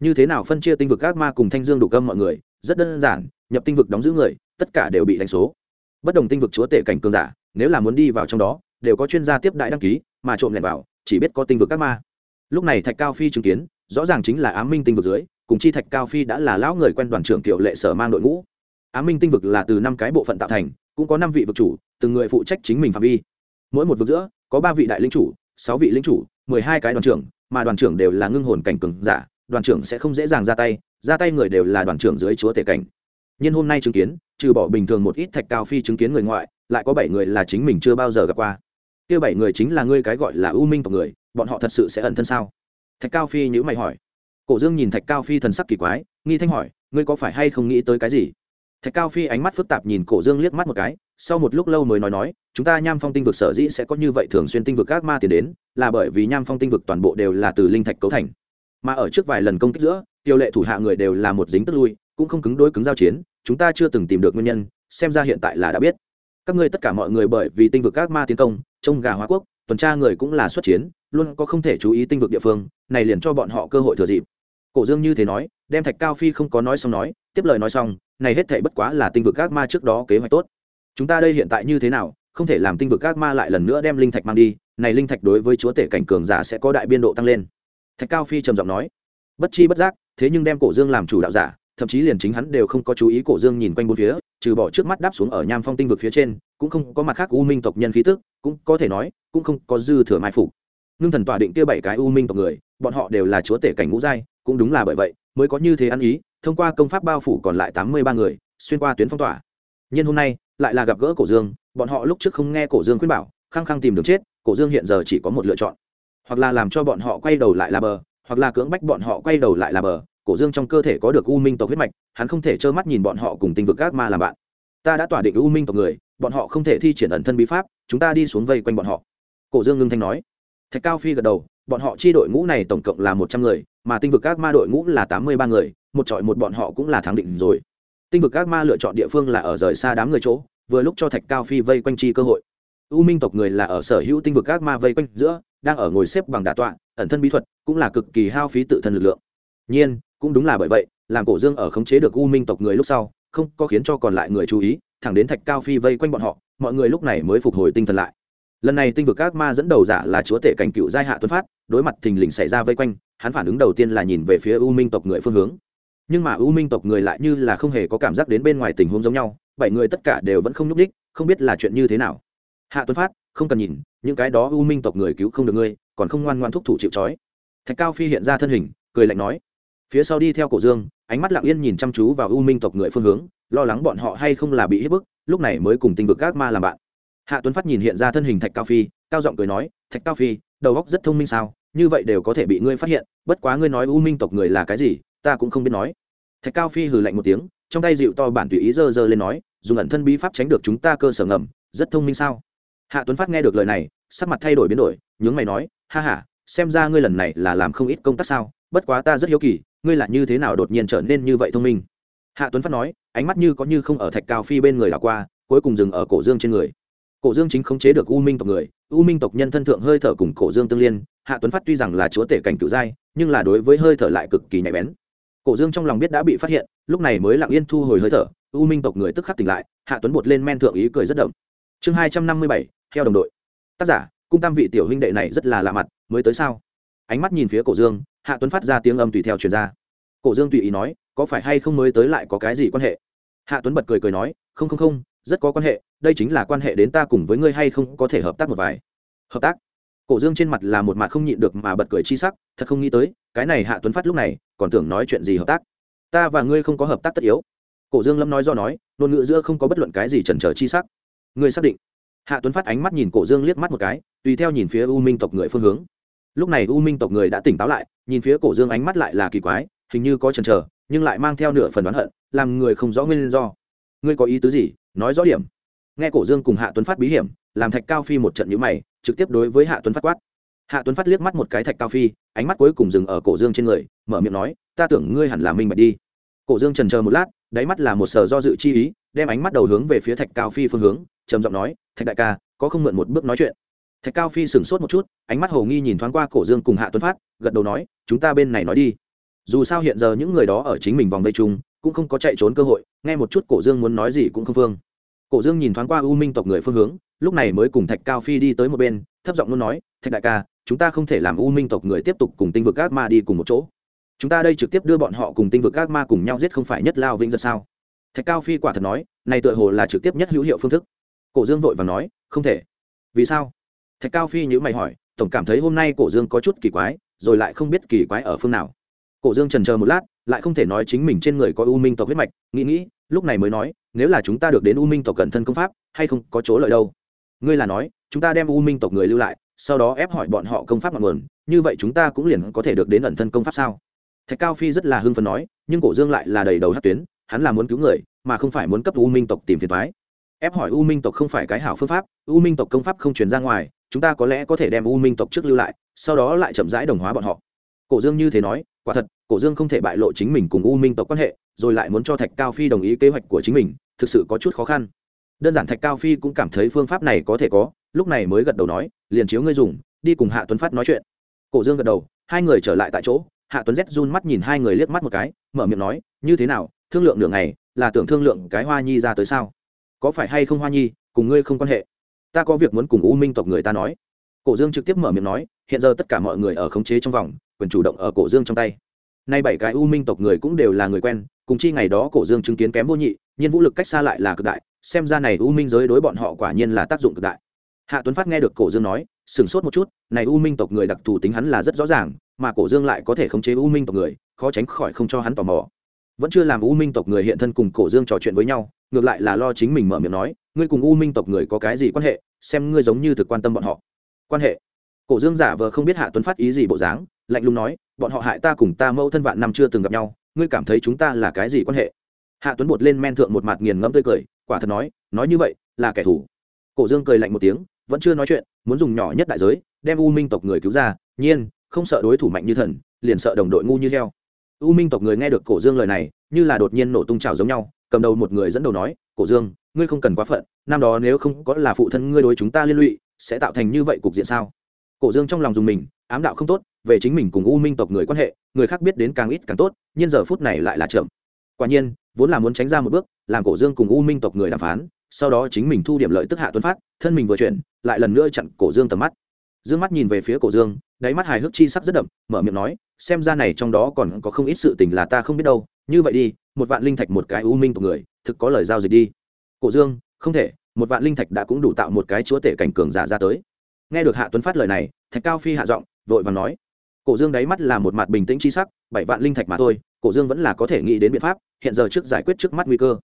Như thế nào phân chia tinh vực các ma cùng thanh dương đủ cơm mọi người, rất đơn giản, nhập tinh vực đóng giữ người, tất cả đều bị đánh số. Bất đồng tinh vực chúa tể cảnh cường giả, nếu là muốn đi vào trong đó, đều có chuyên gia tiếp đại đăng ký, mà trộm lẻn vào, chỉ biết có tinh vực các ma lúc này thạch cao phi chứng kiến, rõ ràng chính là ám minh tinh vực dưới, cùng chi thạch cao phi đã là lão người quen đoàn trưởng tiểu lệ sở mang đội ngũ. Ám minh tinh vực là từ năm cái bộ phận tạo thành, cũng có năm vị vực chủ, từng người phụ trách chính mình phạm vi. Mỗi một vực giữa, có ba vị đại linh chủ, sáu vị linh chủ, mười hai cái đoàn trưởng, mà đoàn trưởng đều là ngưng hồn cảnh cường giả, đoàn trưởng sẽ không dễ dàng ra tay ra tay người đều là đoàn trưởng dưới chúa tể cảnh. Nhưng hôm nay chứng kiến, trừ bỏ bình thường một ít thạch cao phi chứng kiến người ngoại, lại có bảy người là chính mình chưa bao giờ gặp qua. Kia bảy người chính là ngươi cái gọi là ưu minh tộc người bọn họ thật sự sẽ ẩn thân sao? Thạch cao phi nhữ mày hỏi. Cổ dương nhìn thạch cao phi thần sắc kỳ quái, nghi thanh hỏi, ngươi có phải hay không nghĩ tới cái gì? Thạch cao phi ánh mắt phức tạp nhìn cổ dương liếc mắt một cái, sau một lúc lâu mới nói nói, chúng ta nham phong tinh vực sở dĩ sẽ có như vậy thường xuyên tinh vực các ma tiền đến, là bởi vì nham phong tinh vực toàn bộ đều là từ linh thạch cấu thành. Mà ở trước vài lần công kích giữa tiêu lệ thủ hạ người đều là một dính tức lui, cũng không cứng đối cứng giao chiến, chúng ta chưa từng tìm được nguyên nhân, xem ra hiện tại là đã biết. Các ngươi tất cả mọi người bởi vì tinh vực các ma tiến công, trông gà hóa quốc, tuần tra người cũng là xuất chiến luôn có không thể chú ý tinh vực địa phương, này liền cho bọn họ cơ hội thừa dịp. Cổ dương như thế nói, đem thạch cao phi không có nói xong nói, tiếp lời nói xong, này hết thảy bất quá là tinh vực các ma trước đó kế hoạch tốt. Chúng ta đây hiện tại như thế nào, không thể làm tinh vực các ma lại lần nữa đem linh thạch mang đi, này linh thạch đối với chúa tể cảnh cường giả sẽ có đại biên độ tăng lên. Thạch cao phi trầm giọng nói, bất chi bất giác, thế nhưng đem cổ dương làm chủ đạo giả, thậm chí liền chính hắn đều không có chú ý cổ dương nhìn quanh bốn phía, trừ bỏ trước mắt đáp xuống ở nham phong tinh vực phía trên, cũng không có mặt khác u minh tộc nhân khí tức, cũng có thể nói, cũng không có dư thừa mai phục ngưng thần tỏa định kia bảy cái u minh tộc người, bọn họ đều là chúa tể cảnh ngũ giai, cũng đúng là bởi vậy, mới có như thế ăn ý, thông qua công pháp bao phủ còn lại tám mươi ba người, xuyên qua tuyến phong tỏa. Nhưng hôm nay, lại là gặp gỡ cổ dương, bọn họ lúc trước không nghe cổ dương khuyên bảo, khăng khăng tìm đường chết, cổ dương hiện giờ chỉ có một lựa chọn. Hoặc là làm cho bọn họ quay đầu lại là bờ, hoặc là cưỡng bách bọn họ quay đầu lại là bờ, cổ dương trong cơ thể có được u minh tộc huyết mạch, hắn không thể trơ mắt nhìn bọn họ cùng tinh vực các ma làm bạn. Ta đã tỏa định u minh tộc người, bọn họ không thể thi triển ẩn thân bí pháp, chúng ta đi xuống vây quanh bọn họ. Cổ dương ngưng thanh nói thạch cao phi gật đầu, bọn họ chi đội ngũ này tổng cộng là một trăm người, mà tinh vực các ma đội ngũ là tám mươi ba người, một trọi một bọn họ cũng là thắng định rồi. Tinh vực các ma lựa chọn địa phương là ở rời xa đám người chỗ, vừa lúc cho thạch cao phi vây quanh chi cơ hội. U minh tộc người là ở sở hữu tinh vực các ma vây quanh giữa, đang ở ngồi xếp bằng đà tọa, ẩn thân bí thuật, cũng là cực kỳ hao phí tự thân lực lượng. Nhiên, cũng đúng là bởi vậy, làm cổ dương ở khống chế được u minh tộc người lúc sau, không có khiến cho còn lại người chú ý, thẳng đến thạch cao phi vây quanh bọn họ, mọi người lúc này mới phục hồi tinh thần lại lần này tinh vực các ma dẫn đầu giả là chúa tể cảnh cựu giai hạ tuấn phát, đối mặt thình lình xảy ra vây quanh, hắn phản ứng đầu tiên là nhìn về phía u minh tộc người phương hướng. Nhưng mà u minh tộc người lại như là không hề có cảm giác đến bên ngoài tình huống giống nhau, bảy người tất cả đều vẫn không nhúc ních không biết là chuyện như thế nào. Hạ tuấn phát, không cần nhìn, những cái đó u minh tộc người cứu không được ngươi, còn không ngoan ngoan thúc thủ chịu trói. Thạch cao phi hiện ra thân hình, cười lạnh nói. Phía sau đi theo cổ dương, ánh mắt lặng yên nhìn chăm chú vào u minh tộc người phương hướng, lo lắng bọn họ hay không là bị hết bức, lúc này mới cùng tinh vực các ma làm bạn hạ tuấn phát nhìn hiện ra thân hình thạch cao phi, cao giọng cười nói, thạch cao phi, đầu óc rất thông minh sao? Như vậy đều có thể bị ngươi phát hiện, bất quá ngươi nói u minh tộc người là cái gì, ta cũng không biết nói. Thạch cao phi hừ lạnh một tiếng, trong tay dịu to bản tùy ý dơ dơ lên nói, dùng ẩn thân bí pháp tránh được chúng ta cơ sở ngầm, rất thông minh sao? Hạ tuấn phát nghe được lời này, sắc mặt thay đổi biến đổi, nhướng mày nói, ha ha, xem ra ngươi lần này là làm không ít công tác sao, bất quá ta rất hiếu kỳ, ngươi là như thế nào đột nhiên trở nên như vậy thông minh? Hạ tuấn phát nói, ánh mắt như có như không ở thạch cao phi bên người đảo qua, cuối cùng dừng ở cổ dương trên người cổ dương chính khống chế được u minh tộc người, u minh tộc nhân thân thượng hơi thở cùng cổ dương tương liên, hạ tuấn phát tuy rằng là chúa tể cảnh cựu giai, nhưng là đối với hơi thở lại cực kỳ nhạy bén. Cổ dương trong lòng biết đã bị phát hiện, lúc này mới lặng yên thu hồi hơi thở, u minh tộc người tức khắc tỉnh lại, hạ tuấn bột lên men thượng ý cười rất đậm. Chương hai trăm năm mươi bảy, theo đồng đội. Tác giả, cung tam vị tiểu huynh đệ này rất là lạ mặt, mới tới sao? Ánh mắt nhìn phía cổ dương, hạ tuấn phát ra tiếng âm tùy theo truyền ra. Cổ dương tùy ý nói, có phải hay không mới tới lại có cái gì quan hệ? Hạ tuấn bật cười cười nói, không không không rất có quan hệ, đây chính là quan hệ đến ta cùng với ngươi hay không có thể hợp tác một vài. Hợp tác? Cổ dương trên mặt là một mặt không nhịn được mà bật cười chi sắc, thật không nghĩ tới, cái này hạ tuấn phát lúc này còn tưởng nói chuyện gì hợp tác. Ta và ngươi không có hợp tác tất yếu. Cổ dương lâm nói do nói, ngôn ngữ giữa không có bất luận cái gì chần chờ chi sắc. Ngươi xác định. Hạ tuấn phát ánh mắt nhìn cổ dương liếc mắt một cái, tùy theo nhìn phía u minh tộc người phương hướng. Lúc này u minh tộc người đã tỉnh táo lại, nhìn phía cổ dương ánh mắt lại là kỳ quái, hình như có chần chờ, nhưng lại mang theo nửa phần đoán hận, làm người không rõ nguyên do. Ngươi có ý tứ gì? Nói rõ điểm. Nghe cổ dương cùng hạ tuấn phát bí hiểm, làm thạch cao phi một trận nhữ mày, trực tiếp đối với hạ tuấn phát quát. Hạ tuấn phát liếc mắt một cái thạch cao phi, ánh mắt cuối cùng dừng ở cổ dương trên người, mở miệng nói, ta tưởng ngươi hẳn là minh bạch đi. Cổ dương trần chờ một lát, đáy mắt là một sở do dự chi ý, đem ánh mắt đầu hướng về phía thạch cao phi phương hướng, trầm giọng nói, thạch đại ca, có không mượn một bước nói chuyện? Thạch cao phi sửng sốt một chút, ánh mắt hồ nghi nhìn thoáng qua cổ dương cùng hạ tuấn phát, gật đầu nói, chúng ta bên này nói đi. Dù sao hiện giờ những người đó ở chính mình vòng vây chung, cũng không có chạy trốn cơ hội, nghe một chút cổ dương muốn nói gì cũng không phương cổ dương nhìn thoáng qua u minh tộc người phương hướng, lúc này mới cùng thạch cao phi đi tới một bên, thấp giọng luôn nói, thạch đại ca, chúng ta không thể làm u minh tộc người tiếp tục cùng tinh vực ác ma đi cùng một chỗ. Chúng ta đây trực tiếp đưa bọn họ cùng tinh vực ác ma cùng nhau giết không phải nhất lao vĩnh giật sao? Thạch cao phi quả thật nói, này tựa hồ là trực tiếp nhất hữu hiệu phương thức. Cổ dương vội và nói, không thể. Vì sao? Thạch cao phi nhữ mày hỏi, tổng cảm thấy hôm nay cổ dương có chút kỳ quái, rồi lại không biết kỳ quái ở phương nào. Cổ dương trần chờ một lát, lại không thể nói chính mình trên người có u minh tộc huyết mạch, nghĩ nghĩ lúc này mới nói, nếu là chúng ta được đến u minh tộc cẩn thân công pháp, hay không có chỗ lợi đâu? Ngươi là nói, chúng ta đem u minh tộc người lưu lại, sau đó ép hỏi bọn họ công pháp ngọn nguồn, như vậy chúng ta cũng liền có thể được đến ẩn thân công pháp sao? Thạch cao phi rất là hưng phấn nói, nhưng cổ dương lại là đầy đầu hát tuyến, hắn là muốn cứu người, mà không phải muốn cấp u minh tộc tìm phiền thoái ép hỏi u minh tộc không phải cái hảo phương pháp, u minh tộc công pháp không truyền ra ngoài, chúng ta có lẽ có thể đem u minh tộc trước lưu lại, sau đó lại chậm rãi đồng hóa bọn họ. Cổ dương như thế nói quả thật, cổ dương không thể bại lộ chính mình cùng u minh tộc quan hệ, rồi lại muốn cho thạch cao phi đồng ý kế hoạch của chính mình, thực sự có chút khó khăn. Đơn giản thạch cao phi cũng cảm thấy phương pháp này có thể có, lúc này mới gật đầu nói, liền chiếu ngươi dùng, đi cùng hạ tuấn phát nói chuyện. Cổ dương gật đầu, hai người trở lại tại chỗ, hạ tuấn rét run mắt nhìn hai người liếc mắt một cái, mở miệng nói, như thế nào, thương lượng nửa ngày, là tưởng thương lượng cái hoa nhi ra tới sao? Có phải hay không hoa nhi, cùng ngươi không quan hệ? Ta có việc muốn cùng u minh tộc người ta nói. Cổ dương trực tiếp mở miệng nói, hiện giờ tất cả mọi người ở khống chế trong vòng quyền chủ động ở cổ dương trong tay. Nay bảy cái u minh tộc người cũng đều là người quen, cùng chi ngày đó cổ dương chứng kiến kém vô nhị, nhiên vũ lực cách xa lại là cực đại, xem ra này u minh giới đối bọn họ quả nhiên là tác dụng cực đại. Hạ tuấn phát nghe được cổ dương nói, sửng sốt một chút, này u minh tộc người đặc thù tính hắn là rất rõ ràng, mà cổ dương lại có thể khống chế u minh tộc người, khó tránh khỏi không cho hắn tò mò. Vẫn chưa làm u minh tộc người hiện thân cùng cổ dương trò chuyện với nhau, ngược lại là lo chính mình mở miệng nói, ngươi cùng u minh tộc người có cái gì quan hệ, xem ngươi giống như thực quan tâm bọn họ. Quan hệ. Cổ dương giả vờ không biết hạ tuấn phát ý gì bộ dáng lạnh lùng nói, bọn họ hại ta cùng ta mẫu thân vạn năm chưa từng gặp nhau, ngươi cảm thấy chúng ta là cái gì quan hệ? Hạ tuấn bột lên men thượng một mặt nghiền ngẫm tươi cười, quả thật nói nói như vậy, là kẻ thù. Cổ dương cười lạnh một tiếng, vẫn chưa nói chuyện, muốn dùng nhỏ nhất đại giới, đem u minh tộc người cứu ra, nhiên, không sợ đối thủ mạnh như thần, liền sợ đồng đội ngu như heo. U minh tộc người nghe được cổ dương lời này, như là đột nhiên nổ tung trào giống nhau, cầm đầu một người dẫn đầu nói, cổ dương, ngươi không cần quá phận, năm đó nếu không có là phụ thân ngươi đối chúng ta liên lụy, sẽ tạo thành như vậy cục diện sao? Cổ dương trong lòng dùng mình, ám đạo không tốt về chính mình cùng u minh tộc người quan hệ, người khác biết đến càng ít càng tốt, nhưng giờ phút này lại là chậm. Quả nhiên, vốn là muốn tránh ra một bước, làm cổ dương cùng u minh tộc người đàm phán, sau đó chính mình thu điểm lợi tức hạ tuấn phát, thân mình vừa chuyển, lại lần nữa chặn cổ dương tầm mắt. Dương mắt nhìn về phía cổ dương, đáy mắt hài hước chi sắc rất đậm, mở miệng nói, xem ra này trong đó còn có không ít sự tình là ta không biết đâu, như vậy đi, một vạn linh thạch một cái u minh tộc người, thực có lời giao dịch đi. Cổ dương, không thể, một vạn linh thạch đã cũng đủ tạo một cái chúa tể cảnh cường giả ra tới. Nghe được hạ tuấn phát lời này, thạch cao phi hạ giọng, vội và nói cổ dương đáy mắt là một mặt bình tĩnh chi sắc, bảy vạn linh thạch mà thôi, cổ dương vẫn là có thể nghĩ đến biện pháp, hiện giờ trước giải quyết trước mắt nguy cơ.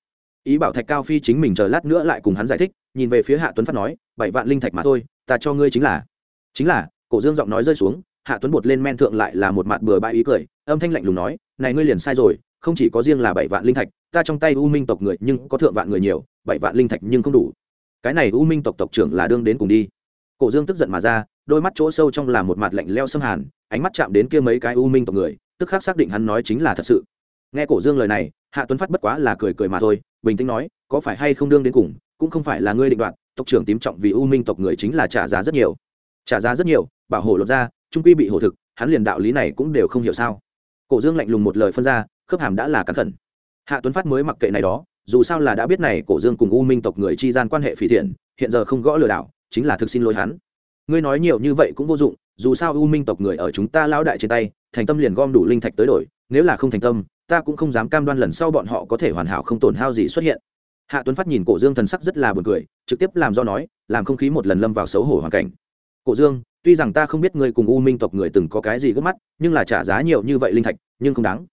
Ý bảo thạch cao phi chính mình chờ lát nữa lại cùng hắn giải thích, nhìn về phía hạ tuấn phát nói, bảy vạn linh thạch mà thôi, ta cho ngươi chính là. Chính là, cổ dương giọng nói rơi xuống, hạ tuấn bột lên men thượng lại là một mặt bừa bãi ý cười, âm thanh lạnh lùng nói, này ngươi liền sai rồi, không chỉ có riêng là bảy vạn linh thạch, ta trong tay u minh tộc người nhưng có thượng vạn người nhiều, bảy vạn linh thạch nhưng không đủ. Cái này u minh tộc tộc trưởng là đương đến cùng đi. Cổ dương tức giận mà ra đôi mắt chỗ sâu trong là một mặt lạnh leo xâm hàn, ánh mắt chạm đến kia mấy cái u minh tộc người, tức khắc xác định hắn nói chính là thật sự. Nghe cổ dương lời này, hạ tuấn phát bất quá là cười cười mà thôi, bình tĩnh nói, có phải hay không đương đến cùng, cũng không phải là ngươi định đoạt, tộc trưởng tím trọng vì u minh tộc người chính là trả giá rất nhiều. Trả giá rất nhiều? Bảo hộ lột ra, trung quy bị hổ thực, hắn liền đạo lý này cũng đều không hiểu sao. Cổ dương lạnh lùng một lời phân ra, khớp hàm đã là cẩn thận. Hạ tuấn phát mới mặc kệ này đó, dù sao là đã biết này cổ dương cùng u minh tộc người chi gian quan hệ phỉ thiện, hiện giờ không gõ lừa đảo, chính là thực xin lỗi hắn ngươi nói nhiều như vậy cũng vô dụng, dù sao u minh tộc người ở chúng ta lão đại trên tay, thành tâm liền gom đủ linh thạch tới đổi, nếu là không thành tâm, ta cũng không dám cam đoan lần sau bọn họ có thể hoàn hảo không tổn hao gì xuất hiện. Hạ tuấn phát nhìn cổ dương thần sắc rất là buồn cười, trực tiếp làm do nói, làm không khí một lần lâm vào xấu hổ hoàn cảnh. Cổ dương, tuy rằng ta không biết ngươi cùng u minh tộc người từng có cái gì gấp mắt, nhưng là trả giá nhiều như vậy linh thạch, nhưng không đáng.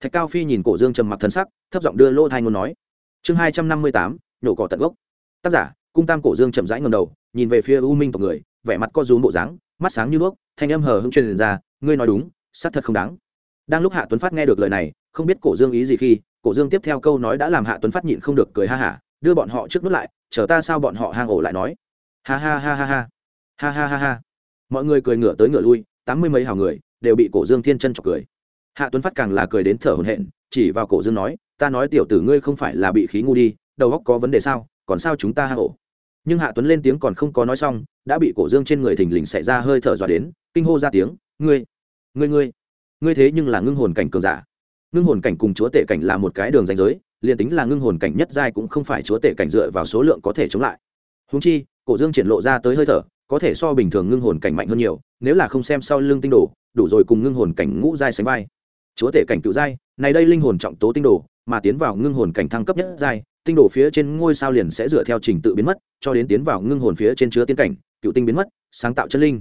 Thạch cao phi nhìn cổ dương trầm mặc thần sắc, thấp giọng đưa lô thai ngôn nói. Chương hai trăm năm mươi tám, nhổ cỏ tận gốc. Tác giả, cung tam cổ dương chậm rãi ngầm đầu nhìn về phía u minh tộc người, vẻ mặt co rúm bộ dáng, mắt sáng như đuốc, thanh âm hờ hững truyền ra, ngươi nói đúng, xác thật không đáng. Đang lúc hạ tuấn phát nghe được lời này, không biết cổ dương ý gì khi, cổ dương tiếp theo câu nói đã làm hạ tuấn phát nhịn không được cười ha hả, đưa bọn họ trước nút lại, chờ ta sao bọn họ hang ổ lại nói. Ha ha ha ha ha. Ha ha ha ha. Mọi người cười ngửa tới ngửa lui, tám mươi mấy hào người, đều bị cổ dương thiên chân chọc cười. Hạ tuấn phát càng là cười đến thở hổn hển, chỉ vào cổ dương nói, ta nói tiểu tử ngươi không phải là bị khí ngu đi, đầu óc có vấn đề sao, còn sao chúng ta hang ổ? Nhưng hạ tuấn lên tiếng còn không có nói xong, đã bị cổ dương trên người thình lình xảy ra hơi thở dọa đến, kinh hô ra tiếng, ngươi ngươi ngươi ngươi thế nhưng là ngưng hồn cảnh cường giả. Ngưng hồn cảnh cùng chúa tể cảnh là một cái đường danh giới, liền tính là ngưng hồn cảnh nhất giai cũng không phải chúa tể cảnh dựa vào số lượng có thể chống lại. Húng chi, cổ dương triển lộ ra tới hơi thở, có thể so bình thường ngưng hồn cảnh mạnh hơn nhiều, nếu là không xem sau lưng tinh đồ, đủ rồi cùng ngưng hồn cảnh ngũ giai sánh vai. Chúa tể cảnh cựu giai, này đây linh hồn trọng tố tinh đồ, mà tiến vào ngưng hồn cảnh thăng cấp nhất giai tinh đồ phía trên ngôi sao liền sẽ dựa theo trình tự biến mất, cho đến tiến vào ngưng hồn phía trên chứa tiến cảnh, cựu tinh biến mất, sáng tạo chân linh.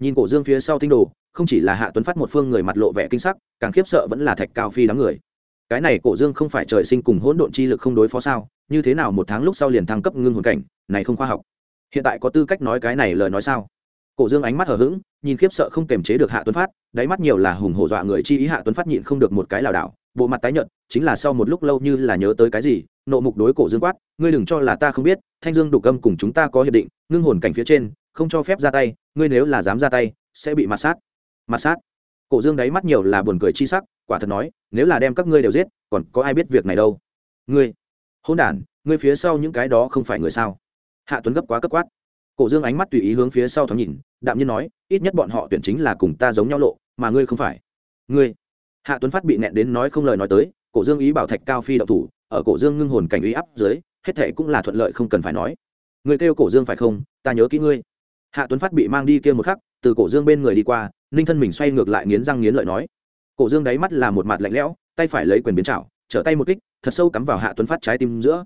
Nhìn cổ dương phía sau tinh đồ, không chỉ là hạ tuấn phát một phương người mặt lộ vẻ kinh sắc, càng khiếp sợ vẫn là thạch cao phi đám người. Cái này cổ dương không phải trời sinh cùng hỗn độn chi lực không đối phó sao? Như thế nào một tháng lúc sau liền thăng cấp ngưng hồn cảnh? Này không khoa học. Hiện tại có tư cách nói cái này lời nói sao? Cổ dương ánh mắt hở h ữ g nhìn khiếp sợ không kềm chế được hạ tuấn phát, đáy mắt nhiều là hùng hổ dọa người chi ý hạ tuấn phát nhịn không được một cái lảo đảo, bộ mặt tái nhợt, chính là sau một lúc lâu như là nhớ tới cái gì nộ mục đối cổ dương quát, ngươi đừng cho là ta không biết, thanh dương đục âm cùng chúng ta có hiệp định, ngưng hồn cảnh phía trên, không cho phép ra tay, ngươi nếu là dám ra tay, sẽ bị mặt sát. Mặt sát? Cổ dương đáy mắt nhiều là buồn cười chi sắc, quả thật nói, nếu là đem các ngươi đều giết, còn có ai biết việc này đâu? Ngươi hôn đản, ngươi phía sau những cái đó không phải người sao? Hạ tuấn gấp quá cấp quát. Cổ dương ánh mắt tùy ý hướng phía sau thoáng nhìn, đạm nhiên nói, ít nhất bọn họ tuyển chính là cùng ta giống nhau lộ, mà ngươi không phải. Ngươi? Hạ tuấn phát bị nẹn đến nói không lời nói tới, cổ dương ý bảo thạch cao phi đậu thủ ở cổ dương ngưng hồn cảnh uy áp dưới, hết thệ cũng là thuận lợi không cần phải nói. Người kêu cổ dương phải không? Ta nhớ kỹ ngươi. Hạ tuấn phát bị mang đi kia một khắc, từ cổ dương bên người đi qua, ninh thân mình xoay ngược lại nghiến răng nghiến lợi nói. Cổ dương đáy mắt là một mặt lạnh lẽo, tay phải lấy quyền biến trảo, trở tay một kích, thật sâu cắm vào hạ tuấn phát trái tim giữa.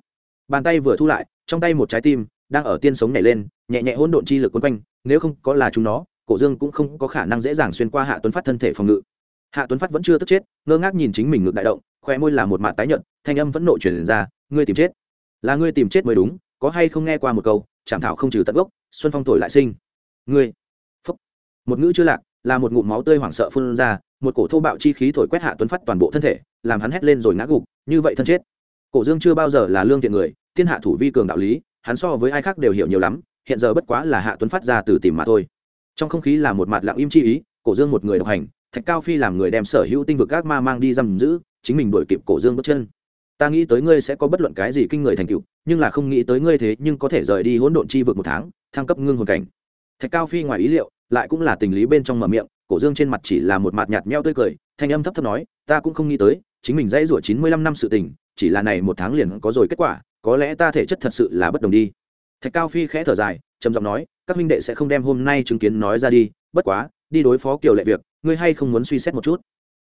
Bàn tay vừa thu lại, trong tay một trái tim đang ở tiên sống nhảy lên, nhẹ nhẹ hỗn độn chi lực quấn quanh, nếu không có là chúng nó, cổ dương cũng không có khả năng dễ dàng xuyên qua hạ tuấn phát thân thể phòng ngự. Hạ tuấn phát vẫn chưa tức chết, ngơ ngác nhìn chính mình ngược đại động khoe môi là một mặt tái nhợt, thanh âm vẫn nộ chuyển ra, ngươi tìm chết. Là ngươi tìm chết mới đúng, có hay không nghe qua một câu chảm thảo không trừ tận gốc, xuân phong thổi lại sinh. Ngươi? Phúc. Một ngữ chưa lạc, là một ngụm máu tươi hoảng sợ phun ra, một cổ thô bạo chi khí thổi quét hạ tuấn phát toàn bộ thân thể, làm hắn hét lên rồi ngã gục, như vậy thân chết. Cổ dương chưa bao giờ là lương thiện người, thiên hạ thủ vi cường đạo lý, hắn so với ai khác đều hiểu nhiều lắm, hiện giờ bất quá là hạ tuấn phát ra từ tìm mà thôi. Trong không khí là một mặt lặng im chi ý, cổ dương một người độc hành, thạch cao phi làm người đem sở hữu tinh vực các ma mang đi giam giữ chính mình đuổi kịp cổ dương bước chân. Ta nghĩ tới ngươi sẽ có bất luận cái gì kinh người thành tựu, nhưng là không nghĩ tới ngươi thế nhưng có thể rời đi hỗn độn chi vực một tháng, thăng cấp ngưng hồn cảnh. Thạch cao phi ngoài ý liệu, lại cũng là tình lý bên trong mở miệng, cổ dương trên mặt chỉ là một mặt nhạt meo tươi cười, thanh âm thấp thấp nói, ta cũng không nghĩ tới, chính mình dãy rủa chín mươi lăm năm sự tình, chỉ là này một tháng liền có rồi kết quả, có lẽ ta thể chất thật sự là bất đồng đi. Thạch cao phi khẽ thở dài, trầm giọng nói, các huynh đệ sẽ không đem hôm nay chứng kiến nói ra đi, bất quá, đi đối phó kiểu lệ việc, ngươi hay không muốn suy xét một chút?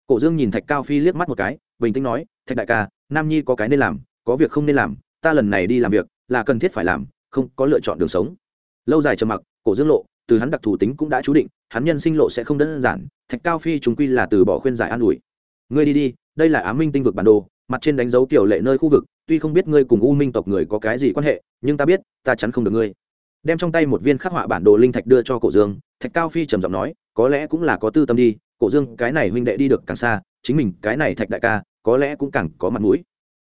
Cổ dương nhìn thạch cao phi liếc mắt một cái, bình tĩnh nói, thạch đại ca, nam nhi có cái nên làm, có việc không nên làm, ta lần này đi làm việc là cần thiết phải làm, không có lựa chọn đường sống. Lâu dài trầm mặc, cổ dương lộ, từ hắn đặc thù tính cũng đã chú định, hắn nhân sinh lộ sẽ không đơn giản, thạch cao phi chúng quy là từ bỏ khuyên giải an ủi. Ngươi đi đi, đây là á minh tinh vực bản đồ, mặt trên đánh dấu kiểu lệ nơi khu vực, tuy không biết ngươi cùng u minh tộc người có cái gì quan hệ, nhưng ta biết, ta chắn không được ngươi. Đem trong tay một viên khắc họa bản đồ linh thạch đưa cho cổ dương, thạch cao phi trầm giọng nói, có lẽ cũng là có tư tâm đi cổ dương, cái này huynh đệ đi được càng xa, chính mình cái này thạch đại ca, có lẽ cũng càng có mặt mũi.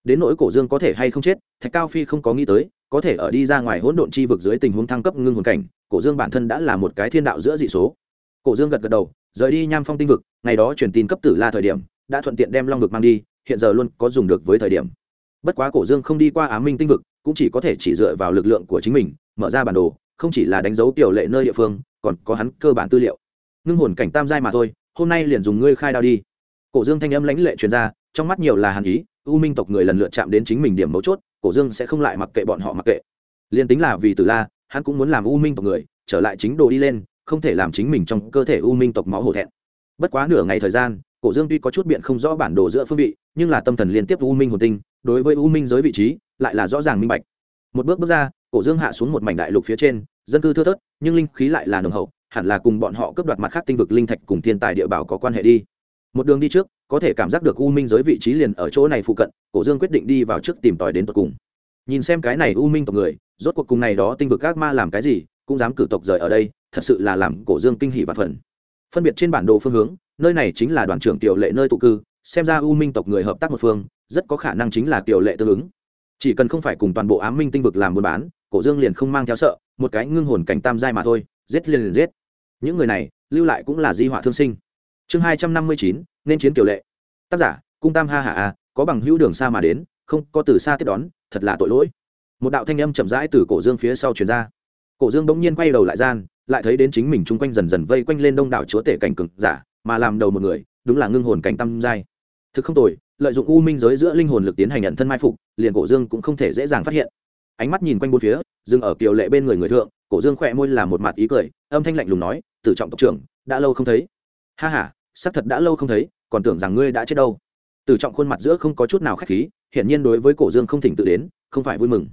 Đến nỗi cổ dương có thể hay không chết, thạch cao phi không có nghĩ tới, có thể ở đi ra ngoài hỗn độn chi vực dưới tình huống thăng cấp ngưng hồn cảnh, cổ dương bản thân đã là một cái thiên đạo giữa dị số. Cổ dương gật gật đầu, rời đi nham phong tinh vực, ngày đó truyền tin cấp tử la thời điểm, đã thuận tiện đem long vực mang đi, hiện giờ luôn có dùng được với thời điểm. Bất quá cổ dương không đi qua á minh tinh vực, cũng chỉ có thể chỉ dựa vào lực lượng của chính mình, mở ra bản đồ, không chỉ là đánh dấu tiểu lệ nơi địa phương, còn có hắn cơ bản tư liệu. Ngưng hồn cảnh tam giai mà thôi hôm nay liền dùng ngươi khai đao đi. Cổ dương thanh âm lãnh lệ truyền ra, trong mắt nhiều là hàn ý, u minh tộc người lần lượt chạm đến chính mình điểm mấu chốt, cổ dương sẽ không lại mặc kệ bọn họ mặc kệ. Liền tính là vì tử la, hắn cũng muốn làm u minh tộc người, trở lại chính đồ đi lên, không thể làm chính mình trong cơ thể u minh tộc máu hổ thẹn. Bất quá nửa ngày thời gian, cổ dương tuy có chút biện không rõ bản đồ giữa phương vị, nhưng là tâm thần liên tiếp u minh hồn tinh, đối với u minh giới vị trí, lại là rõ ràng minh bạch. Một bước bước ra, cổ dương hạ xuống một mảnh đại lục phía trên, dân cư thưa thớt, nhưng linh khí lại là nồng hậu hẳn là cùng bọn họ cướp đoạt mặt khác tinh vực linh thạch cùng thiên tài địa bảo có quan hệ đi. Một đường đi trước, có thể cảm giác được u minh giới vị trí liền ở chỗ này phụ cận, cổ dương quyết định đi vào trước tìm tòi đến tận cùng. Nhìn xem cái này u minh tộc người, rốt cuộc cùng này đó tinh vực các ma làm cái gì, cũng dám cử tộc rời ở đây, thật sự là làm cổ dương kinh hỷ và phần. Phân biệt trên bản đồ phương hướng, nơi này chính là đoàn trưởng tiểu lệ nơi tụ cư, xem ra u minh tộc người hợp tác một phương, rất có khả năng chính là tiểu lệ tương ứng. Chỉ cần không phải cùng toàn bộ ám minh tinh vực làm buôn bán, cổ dương liền không mang theo sợ, một cái ngưng hồn cảnh tam giai mà thôi, giết liền liền giết những người này lưu lại cũng là di họa thương sinh. Chương hai trăm năm mươi chín, nên chiến kiểu lệ. Tác giả, cung tam ha hạ a, có bằng hữu đường xa mà đến, không có từ xa tiếp đón, thật là tội lỗi. Một đạo thanh âm chậm rãi từ cổ dương phía sau truyền ra. Cổ dương bỗng nhiên quay đầu lại gian, lại thấy đến chính mình chung quanh dần dần vây quanh lên đông đảo chúa tể cảnh cực giả, mà làm đầu một người, đúng là ngưng hồn cảnh tâm giai. Thực không tồi, lợi dụng u minh giới giữa linh hồn lực tiến hành nhận thân mai phục, liền cổ dương cũng không thể dễ dàng phát hiện. Ánh mắt nhìn quanh bốn phía, dừng ở kiều lệ bên người người thượng, cổ dương khỏe môi là một mặt ý cười, âm thanh lạnh lùng nói tử trọng tộc trưởng, đã lâu không thấy. Ha h a xác thật đã lâu không thấy, còn tưởng rằng ngươi đã chết đâu. Tử trọng khuôn mặt giữa không có chút nào k h á c h khí, hiển nhiên đối với cổ dương không thỉnh tự đến, không phải vui mừng.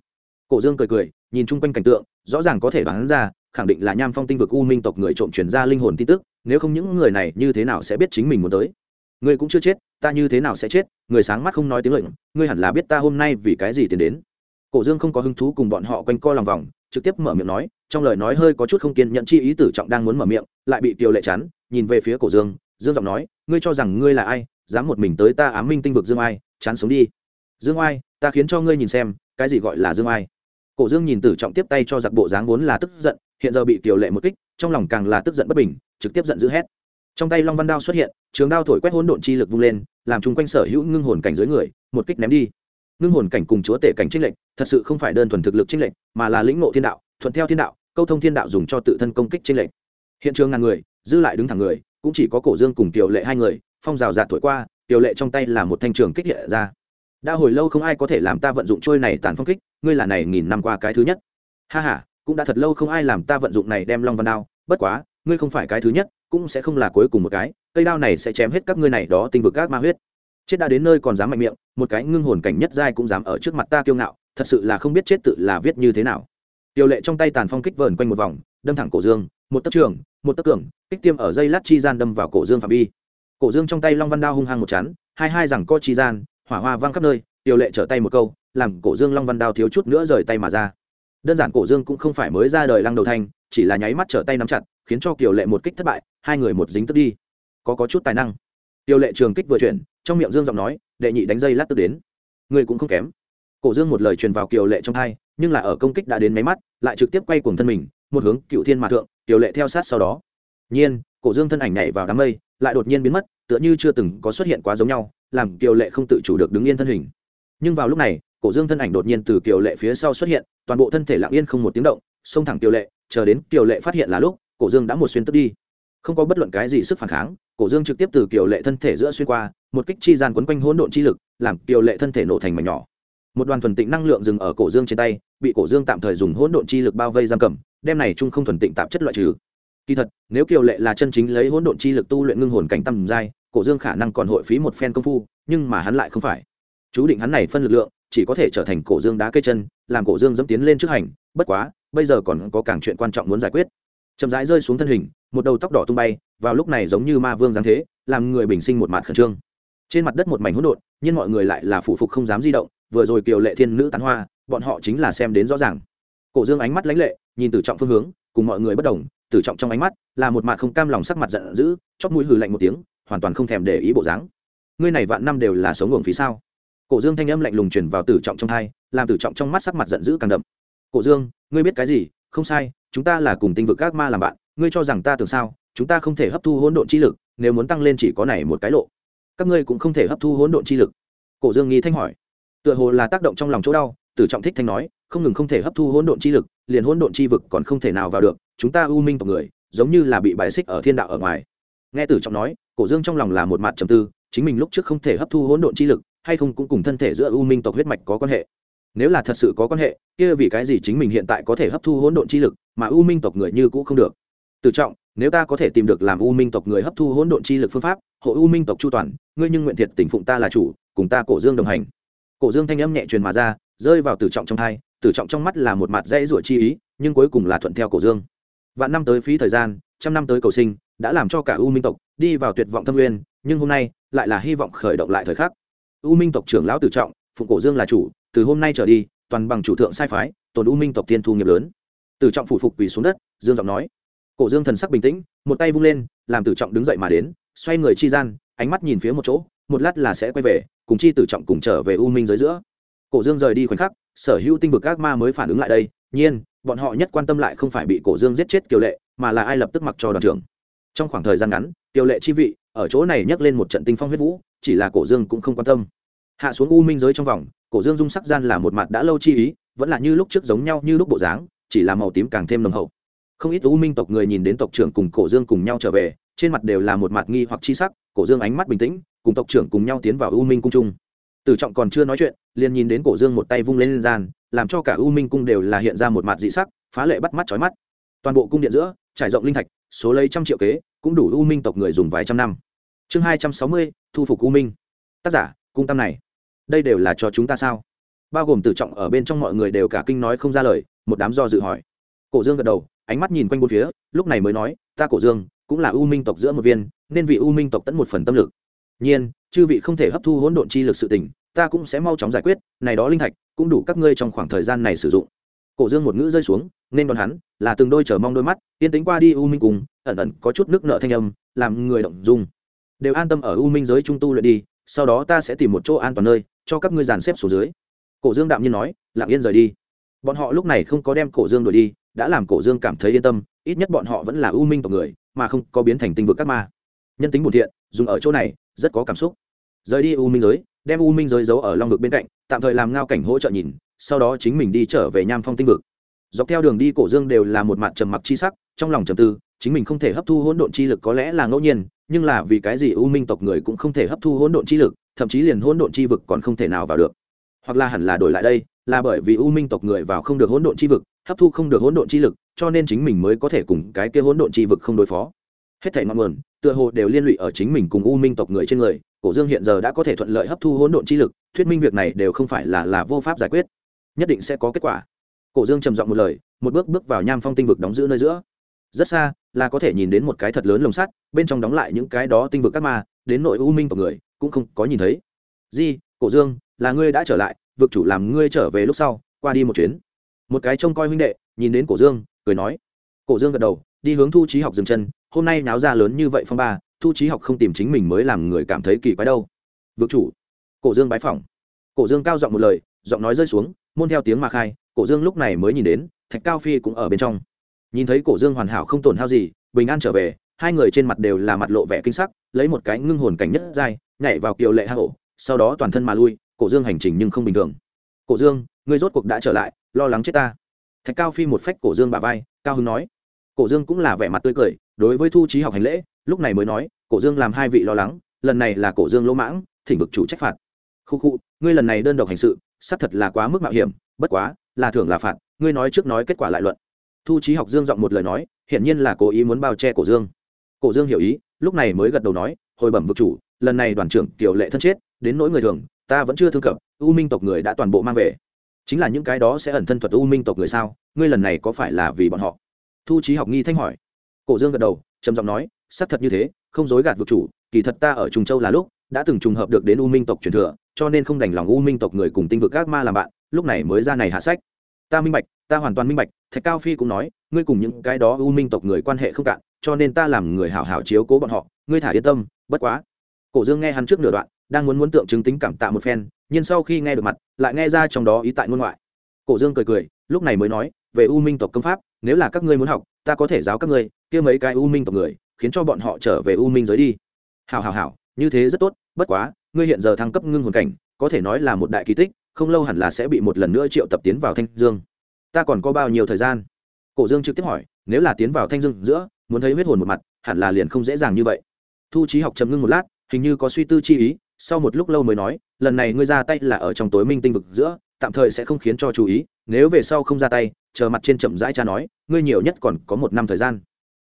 Cổ dương cười cười, nhìn chung quanh cảnh tượng, rõ ràng có thể đoán ra, khẳng định là nham phong tinh vực u minh tộc người trộm chuyển ra linh hồn tin tức, nếu không những người này như thế nào sẽ biết chính mình muốn tới. Ngươi cũng chưa chết, ta như thế nào sẽ chết, người sáng mắt không nói tiếng lệnh, ngươi hẳn là biết ta hôm nay vì cái gì tiến đến. Cổ dương không có hứng thú cùng bọn họ quanh co lòng vòng trực tiếp mở miệng nói, trong lời nói hơi có chút không kiên nhận chi ý tử trọng đang muốn mở miệng, lại bị tiêu lệ chắn nhìn về phía cổ dương dương giọng nói, ngươi cho rằng ngươi là ai, dám một mình tới ta ám minh tinh vực dương ai chán sống đi. Dương ai ta khiến cho ngươi nhìn xem, cái gì gọi là dương ai cổ dương nhìn tử trọng tiếp tay cho giặc bộ dáng vốn là tức giận, hiện giờ bị tiểu lệ một kích, trong lòng càng là tức giận bất bình, trực tiếp giận dữ hét. Trong tay long văn đao xuất hiện, trường đao thổi quét hỗn độn chi lực vung lên, làm chung quanh sở hữu ngưng hồn cảnh dưới người, một kích ném đi. Ngưng hồn cảnh cùng chúa tể cảnh trinh lệnh thật sự không phải đơn thuần thực lực trinh lệnh mà là lĩnh ngộ thiên đạo, thuận theo thiên đạo, câu thông thiên đạo dùng cho tự thân công kích trên lệnh hiện trường ngàn người, dư lại đứng thẳng người, cũng chỉ có cổ dương cùng tiểu lệ hai người, phong rào rạt thổi qua, tiểu lệ trong tay là một thanh trường kích hiện ra. Đã hồi lâu không ai có thể làm ta vận dụng trôi này tàn phong kích, ngươi là này nghìn năm qua cái thứ nhất. Ha ha, cũng đã thật lâu không ai làm ta vận dụng này đem long văn đao, bất quá, ngươi không phải cái thứ nhất, cũng sẽ không là cuối cùng một cái, cây đao này sẽ chém hết các ngươi này đó tinh vực các ma huyết. Chết đã đến nơi còn dám mạnh miệng, một cái ngưng hồn cảnh nhất giai cũng dám ở trước mặt ta kiêu ngạo thật sự là không biết chết tự là viết như thế nào. Tiêu lệ trong tay tàn phong kích vờn quanh một vòng, đâm thẳng cổ dương, một tấc trường, một tấc cường, kích tiêm ở dây lát chi gian đâm vào cổ dương phạm vi. Cổ dương trong tay long văn đao hung hăng một chắn hai hai rằng co chi gian, hỏa hoa vang khắp nơi tiêu lệ trở tay một câu, làm cổ dương long văn đao thiếu chút nữa rời tay mà ra. Đơn giản cổ dương cũng không phải mới ra đời lăng đầu thanh chỉ là nháy mắt trở tay nắm chặt, khiến cho kiều lệ một kích thất bại, hai người một dính tức đi. Có có chút tài năng. Tiêu lệ trường kích vừa chuyển, trong miệng dương giọng nói, đệ nhị đánh dây lát tức đến. Người cũng không kém cổ dương một lời truyền vào kiều lệ trong hai nhưng là ở công kích đã đến máy mắt, lại trực tiếp quay cuồng thân mình, một hướng cựu thiên mà thượng, kiều lệ theo sát sau đó. Nhiên, cổ dương thân ảnh nhảy vào đám mây, lại đột nhiên biến mất, tựa như chưa từng có xuất hiện quá giống nhau, làm kiều lệ không tự chủ được đứng yên thân hình. Nhưng vào lúc này, cổ dương thân ảnh đột nhiên từ kiều lệ phía sau xuất hiện, toàn bộ thân thể lặng yên không một tiếng động, xông thẳng kiều lệ, chờ đến kiều lệ phát hiện là lúc, cổ dương đã một xuyên tức đi. Không có bất luận cái gì sức phản kháng, cổ dương trực tiếp từ kiều lệ thân thể giữa xuyên qua, một kích chi gian quấn quanh hỗn độn chi lực, làm kiều lệ thân thể nổ thành mảnh nhỏ một đoàn thuần tịnh năng lượng dừng ở cổ dương trên tay, bị cổ dương tạm thời dùng hỗn độn chi lực bao vây giam cầm, đem này chung không thuần tịnh tạp chất loại trừ. Kỳ thật, nếu kiều lệ là chân chính lấy hỗn độn chi lực tu luyện ngưng hồn cảnh tầm giai, cổ dương khả năng còn hội phí một phen công phu, nhưng mà hắn lại không phải. Chú định hắn này phân lực lượng, chỉ có thể trở thành cổ dương đá cây chân, làm cổ dương dẫm tiến lên trước hành, bất quá, bây giờ còn có càng chuyện quan trọng muốn giải quyết. Chậm rãi rơi xuống thân hình, một đầu tóc đỏ tung bay, vào lúc này giống như ma vương giáng thế, làm người bình sinh một mặt khẩn trương. Trên mặt đất một mảnh hỗn độn, nhưng mọi người lại là phụ phục không dám di động vừa rồi kiều lệ thiên nữ tán hoa, bọn họ chính là xem đến rõ ràng. Cổ dương ánh mắt lãnh lệ, nhìn tử trọng phương hướng, cùng mọi người bất đồng tử trọng trong ánh mắt là một mặt không cam lòng sắc mặt giận dữ chót mũi hừ lạnh một tiếng, hoàn toàn không thèm để ý bộ dáng. Ngươi này vạn năm đều là sống ngưỡng phí sao? Cổ dương thanh âm lạnh lùng truyền vào tử trọng trong hai, làm tử trọng trong mắt sắc mặt giận dữ càng đậm. Cổ dương, ngươi biết cái gì? Không sai, chúng ta là cùng tinh vực các ma làm bạn, ngươi cho rằng ta tưởng sao? Chúng ta không thể hấp thu hỗn độn chi lực, nếu muốn tăng lên chỉ có này một cái lộ. Các ngươi cũng không thể hấp thu hỗn độn chi lực. Cổ dương nghi thanh hỏi tựa hồ là tác động trong lòng chỗ đau, tử trọng thích thanh nói, không ngừng không thể hấp thu hỗn độn chi lực, liền hỗn độn chi vực còn không thể nào vào được, chúng ta u minh tộc người, giống như là bị bài xích ở thiên đạo ở ngoài. Nghe tử trọng nói, cổ dương trong lòng là một mặt trầm tư, chính mình lúc trước không thể hấp thu hỗn độn chi lực, hay không cũng cùng thân thể giữa u minh tộc huyết mạch có quan hệ. Nếu là thật sự có quan hệ, kia vì cái gì chính mình hiện tại có thể hấp thu hỗn độn chi lực, mà u minh tộc người như cũ không được? Tự trọng, nếu ta có thể tìm được làm u minh tộc người hấp thu hỗn độn chi lực phương pháp, hộ u minh tộc chu toàn, ngươi nhưng nguyện thiệt tỉnh phụng ta là chủ, cùng ta cổ dương đồng hành cổ dương thanh âm nhẹ truyền mà ra, rơi vào tử trọng trong thai, tử trọng trong mắt là một mặt dãy rủa chi ý, nhưng cuối cùng là thuận theo cổ dương. Vạn năm tới phí thời gian, trăm năm tới cầu sinh, đã làm cho cả u minh tộc đi vào tuyệt vọng thâm nguyên nhưng hôm nay lại là hy vọng khởi động lại thời khắc. U minh tộc trưởng lão tử trọng, phụng cổ dương là chủ, từ hôm nay trở đi, toàn bằng chủ thượng sai phái, tồn u minh tộc tiên thu nghiệp lớn. Tử trọng phủ phục quỳ xuống đất, dương giọng nói. Cổ dương thần sắc bình tĩnh, một tay vung lên, làm tử trọng đứng dậy mà đến, xoay người chi gian, ánh mắt nhìn phía một chỗ, một lát là sẽ quay về cùng chi tử trọng cùng trở về u minh giới giữa. Cổ dương rời đi khoảnh khắc, sở hữu tinh vực các ma mới phản ứng lại đây. Nhiên, bọn họ nhất quan tâm lại không phải bị cổ dương giết chết kiều lệ, mà là ai lập tức mặc cho đoàn trưởng. Trong khoảng thời gian ngắn, kiều lệ chi vị, ở chỗ này nhắc lên một trận tinh phong huyết vũ, chỉ là cổ dương cũng không quan tâm. Hạ xuống u minh giới trong vòng, cổ dương dung sắc gian là một mặt đã lâu chi ý, vẫn là như lúc trước giống nhau như lúc bộ dáng, chỉ là màu tím càng thêm nồng hậu. Không ít u minh tộc người nhìn đến tộc trưởng cùng cổ dương cùng nhau trở về, trên mặt đều là một mặt nghi hoặc chi sắc, cổ dương ánh mắt bình tĩnh cùng tộc trưởng cùng nhau tiến vào u minh cung trung. Tử trọng còn chưa nói chuyện, liền nhìn đến cổ dương một tay vung lên lên gian, làm cho cả u minh cung đều là hiện ra một mặt dị sắc, phá lệ bắt mắt chói mắt. Toàn bộ cung điện giữa, trải rộng linh thạch, số lấy trăm triệu kế, cũng đủ u minh tộc người dùng vài trăm năm. Chương hai trăm sáu mươi, thu phục u minh. Tác giả, cung tâm này. Đây đều là cho chúng ta sao? Bao gồm tử trọng ở bên trong mọi người đều cả kinh nói không ra lời, một đám do dự hỏi. Cổ dương gật đầu, ánh mắt nhìn quanh bốn phía, lúc này mới nói, ta cổ dương, cũng là u minh tộc giữa một viên, nên vị u minh tộc tẫn một phần tâm lực nhiên, chư vị không thể hấp thu hỗn độn chi lực sự tình, ta cũng sẽ mau chóng giải quyết, này đó linh thạch cũng đủ các ngươi trong khoảng thời gian này sử dụng. Cổ dương một ngữ rơi xuống, nên đón hắn, là từng đôi chờ mong đôi mắt yên tính qua đi u minh cùng, ẩn ẩn có chút nước nợ thanh âm, làm người động dung. Đều an tâm ở u minh giới trung tu luyện đi, sau đó ta sẽ tìm một chỗ an toàn nơi, cho các ngươi dàn xếp xuống dưới. Cổ dương đạm nhiên nói, lặng yên rời đi. Bọn họ lúc này không có đem cổ dương đuổi đi, đã làm cổ dương cảm thấy yên tâm, ít nhất bọn họ vẫn là u minh tộc người, mà không có biến thành tinh vực các ma. Nhân tính bùn thiện, dùng ở chỗ này rất có cảm xúc. Rời đi u minh giới, đem u minh giới giấu ở long vực bên cạnh, tạm thời làm ngao cảnh hỗ trợ nhìn, sau đó chính mình đi trở về nham phong tinh vực. Dọc theo đường đi cổ dương đều là một mặt trầm mặc chi sắc, trong lòng trầm tư, chính mình không thể hấp thu hỗn độn chi lực có lẽ là ngẫu nhiên, nhưng là vì cái gì u minh tộc người cũng không thể hấp thu hỗn độn chi lực, thậm chí liền hỗn độn chi vực còn không thể nào vào được. Hoặc là hẳn là đổi lại đây, là bởi vì u minh tộc người vào không được hỗn độn chi vực, hấp thu không được hỗn độn chi lực, cho nên chính mình mới có thể cùng cái kia hỗn độn chi vực không đối phó. Hết thảy ngọn nguồn tựa hồ đều liên lụy ở chính mình cùng u minh tộc người trên người, cổ dương hiện giờ đã có thể thuận lợi hấp thu hỗn độn chi lực, thuyết minh việc này đều không phải là là vô pháp giải quyết. Nhất định sẽ có kết quả. Cổ dương trầm giọng một lời, một bước bước vào nham phong tinh vực đóng giữ nơi giữa. Rất xa, là có thể nhìn đến một cái thật lớn lồng sắt, bên trong đóng lại những cái đó tinh vực các ma, đến nội u minh tộc người, cũng không có nhìn thấy. Di, cổ dương, là ngươi đã trở lại, vực chủ làm ngươi trở về lúc sau, qua đi một chuyến. Một cái trông coi huynh đệ, nhìn đến cổ dương, cười nói. Cổ dương gật đầu, đi hướng thu trí học dừng chân hôm nay náo ra lớn như vậy phong ba, thu trí học không tìm chính mình mới làm người cảm thấy kỳ quái đâu. Vực chủ, cổ dương bái phỏng. Cổ dương cao giọng một lời, giọng nói rơi xuống, môn theo tiếng mà khai, cổ dương lúc này mới nhìn đến, thạch cao phi cũng ở bên trong. Nhìn thấy cổ dương hoàn hảo không tổn hao gì, bình an trở về, hai người trên mặt đều là mặt lộ vẻ kinh sắc, lấy một cái ngưng hồn cảnh nhất dai nhảy vào kiều lệ hạ hổ, sau đó toàn thân mà lui, cổ dương hành trình nhưng không bình thường. Cổ dương, ngươi rốt cuộc đã trở lại, lo lắng chết ta. Thạch cao phi một phách cổ dương bà vai, cao hưng nói cổ dương cũng là vẻ mặt tươi cười, đối với thu trí học hành lễ, lúc này mới nói, cổ dương làm hai vị lo lắng, lần này là cổ dương lỗ mãng, thỉnh vực chủ trách phạt. Khu khu, ngươi lần này đơn độc hành sự, xác thật là quá mức mạo hiểm, bất quá, là thưởng là phạt, ngươi nói trước nói kết quả lại luận. Thu trí học dương giọng một lời nói, hiển nhiên là cố ý muốn bao che cổ dương. Cổ dương hiểu ý, lúc này mới gật đầu nói, hồi bẩm vực chủ, lần này đoàn trưởng tiểu lệ thân chết, đến nỗi người thường, ta vẫn chưa thương cập, u minh tộc người đã toàn bộ mang về. Chính là những cái đó sẽ ẩn thân thuật u minh tộc người sao, ngươi lần này có phải là vì bọn họ? Thu trí học nghi thanh hỏi. Cổ dương gật đầu, trầm giọng nói, xác thật như thế, không dối gạt vực chủ, kỳ thật ta ở trùng châu là lúc đã từng trùng hợp được đến u minh tộc truyền thừa, cho nên không đành lòng u minh tộc người cùng tinh vực các ma làm bạn, lúc này mới ra này hạ sách. Ta minh bạch, ta hoàn toàn minh bạch, thạch cao phi cũng nói, ngươi cùng những cái đó u minh tộc người quan hệ không cạn, cho nên ta làm người hảo hảo chiếu cố bọn họ, ngươi thả yên tâm, bất quá. Cổ dương nghe hắn trước nửa đoạn, đang muốn muốn tượng chứng tính cảm tạ một phen, nhưng sau khi nghe được mặt, lại nghe ra trong đó ý tại ngôn ngoại. Cổ dương cười cười, lúc này mới nói, về u minh tộc công pháp nếu là các ngươi muốn học, ta có thể giáo các ngươi, kia mấy cái u minh tộc người, khiến cho bọn họ trở về u minh giới đi. Hảo hảo hảo, như thế rất tốt, bất quá, ngươi hiện giờ thăng cấp ngưng hồn cảnh, có thể nói là một đại kỳ tích, không lâu hẳn là sẽ bị một lần nữa triệu tập tiến vào thanh dương. Ta còn có bao nhiêu thời gian? Cổ dương trực tiếp hỏi, nếu là tiến vào thanh dương giữa, muốn thấy huyết hồn một mặt, hẳn là liền không dễ dàng như vậy. Thu trí học chấm ngưng một lát, hình như có suy tư chi ý, sau một lúc lâu mới nói, lần này ngươi ra tay là ở trong tối minh tinh vực giữa, tạm thời sẽ không khiến cho chú ý, nếu về sau không ra tay chờ mặt trên chậm rãi cha nói, ngươi nhiều nhất còn có một năm thời gian.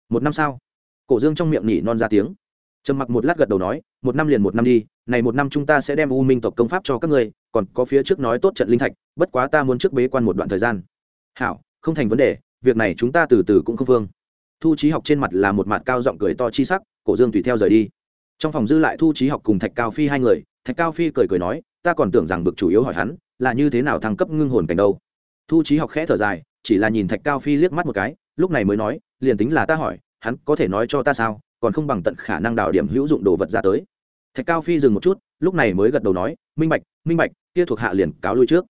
Một năm sao? Cổ dương trong miệng nhỉ non ra tiếng. Trầm mặc một lát gật đầu nói, một năm liền một năm đi, này một năm chúng ta sẽ đem u minh tộc công pháp cho các ngươi, còn có phía trước nói tốt trận linh thạch, bất quá ta muốn trước bế quan một đoạn thời gian. Hảo, không thành vấn đề, việc này chúng ta từ từ cũng không phương thu trí học trên mặt là một mặt cao giọng cười to chi sắc, cổ dương tùy theo rời đi. Trong phòng dư lại thu trí học cùng thạch cao phi hai người, thạch cao phi cười cười nói, ta còn tưởng rằng bực chủ yếu hỏi hắn, là như thế nào thăng cấp ngưng hồn cảnh đâu? Thu trí học khẽ thở dài chỉ là nhìn thạch cao phi liếc mắt một cái, lúc này mới nói, liền tính là ta hỏi, hắn có thể nói cho ta sao, còn không bằng tận khả năng đào điểm hữu dụng đồ vật ra tới. Thạch cao phi dừng một chút, lúc này mới gật đầu nói, minh bạch minh bạch, kia thuộc hạ liền cáo lui trước.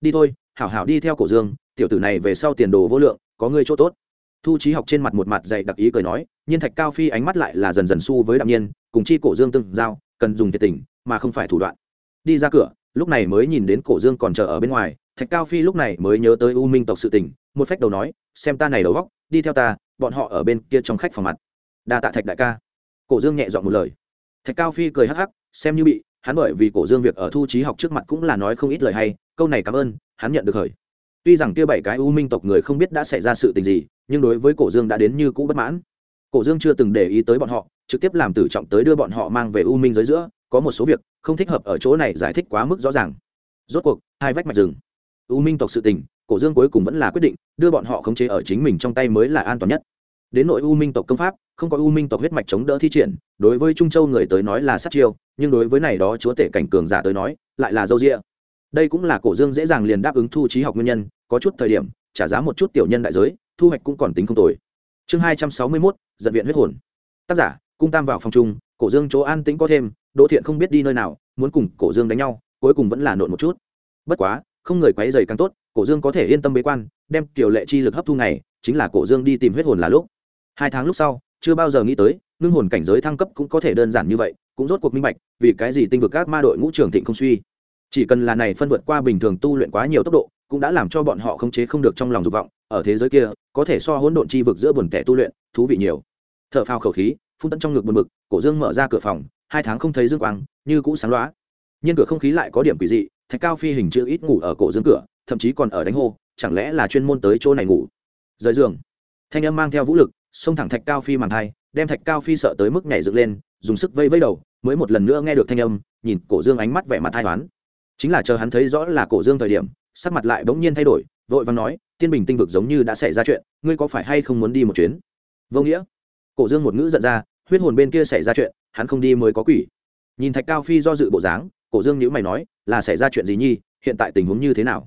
Đi thôi, hảo hảo đi theo cổ dương, tiểu tử này về sau tiền đồ vô lượng, có ngươi chỗ tốt. Thu trí học trên mặt một mặt dày đặc ý cười nói nhiên thạch cao phi ánh mắt lại là dần dần s với đạm nhiên, cùng chi cổ dương tương giao, cần dùng thiệt tình, mà không phải thủ đoạn. Đi ra cửa lúc này mới nhìn đến cổ dương còn chờ ở bên ngoài, thạch cao phi lúc này mới nhớ tới u minh tộc sự tình, một phách đầu nói, xem ta này đầu góc đi theo ta, bọn họ ở bên kia trong khách phòng mặt. Đa tạ thạch đại ca. Cổ dương nhẹ dọn một lời. Thạch cao phi cười hắc hắc, xem như bị, hắn bởi vì cổ dương việc ở thu trí học trước mặt cũng là nói không ít lời hay, câu này cảm ơn, hắn nhận được hời. Tuy rằng kia bảy cái u minh tộc người không biết đã xảy ra sự tình gì, nhưng đối với cổ dương đã đến như cũ bất mãn. Cổ dương chưa từng để ý tới bọn họ, trực tiếp làm tử trọng tới đưa bọn họ mang về u minh giới giữa có một số việc không thích hợp ở chỗ này giải thích quá mức rõ ràng. Rốt cuộc, hai vách mạch rừng. U minh tộc sự tình, cổ dương cuối cùng vẫn là quyết định đưa bọn họ khống chế ở chính mình trong tay mới là an toàn nhất. Đến nội u minh tộc công pháp, không có u minh tộc huyết mạch chống đỡ thi triển, đối với trung châu người tới nói là sát chiêu, nhưng đối với này đó chúa tể cảnh cường giả tới nói, lại là dâu rịa đây cũng là cổ dương dễ dàng liền đáp ứng thu trí học nguyên nhân, có chút thời điểm, trả giá một chút tiểu nhân đại giới, thu hoạch cũng còn tính không tồi. Chương hai trăm sáu mươi mốt, giận viện huyết hồn. Tác giả cung tam vào phòng trung cổ dương chỗ an tĩnh có thêm, đỗ thiện không biết đi nơi nào, muốn cùng cổ dương đánh nhau, cuối cùng vẫn là nộn một chút. Bất quá, không người quấy dày càng tốt, cổ dương có thể yên tâm bế quan, đem kiểu lệ chi lực hấp thu này chính là cổ dương đi tìm huyết hồn là lúc. Hai tháng lúc sau, chưa bao giờ nghĩ tới, ngưng hồn cảnh giới thăng cấp cũng có thể đơn giản như vậy, cũng rốt cuộc minh bạch, vì cái gì tinh vực các ma đội ngũ trường thịnh không suy. Chỉ cần là này phân vượt qua bình thường tu luyện quá nhiều tốc độ, cũng đã làm cho bọn họ khống chế không được trong lòng dục vọng. Ở thế giới kia, có thể so hỗn độn chi vực giữa buồn kẻ tu luyện, thú vị nhiều. Thở phao khẩu khí phun tận trong ngực buồn bực, cổ dương mở ra cửa phòng, hai tháng không thấy dương quang, như cũ sáng loá nhưng cửa không khí lại có điểm quỷ dị, thạch cao phi hình chữ ít ngủ ở cổ dương cửa, thậm chí còn ở đánh hô, chẳng lẽ là chuyên môn tới chỗ này ngủ? Rời giường. Thanh âm mang theo vũ lực, xông thẳng thạch cao phi màn thai, đem thạch cao phi sợ tới mức nhảy dựng lên, dùng sức vây vây đầu, mới một lần nữa nghe được thanh âm, nhìn cổ dương ánh mắt vẻ mặt hai toán chính là chờ hắn thấy rõ là cổ dương thời điểm, sắc mặt lại bỗng nhiên thay đổi, vội vàng nói, tiên bình tinh vực giống như đã xảy ra chuyện, ngươi có phải hay không muốn đi một chuyến? Vô nghĩa cổ dương một ngữ giận ra, huyết hồn bên kia xảy ra chuyện, hắn không đi mới có quỷ. Nhìn thạch cao phi do dự bộ dáng, cổ dương nhữ mày nói, là xảy ra chuyện gì nhi, hiện tại tình huống như thế nào?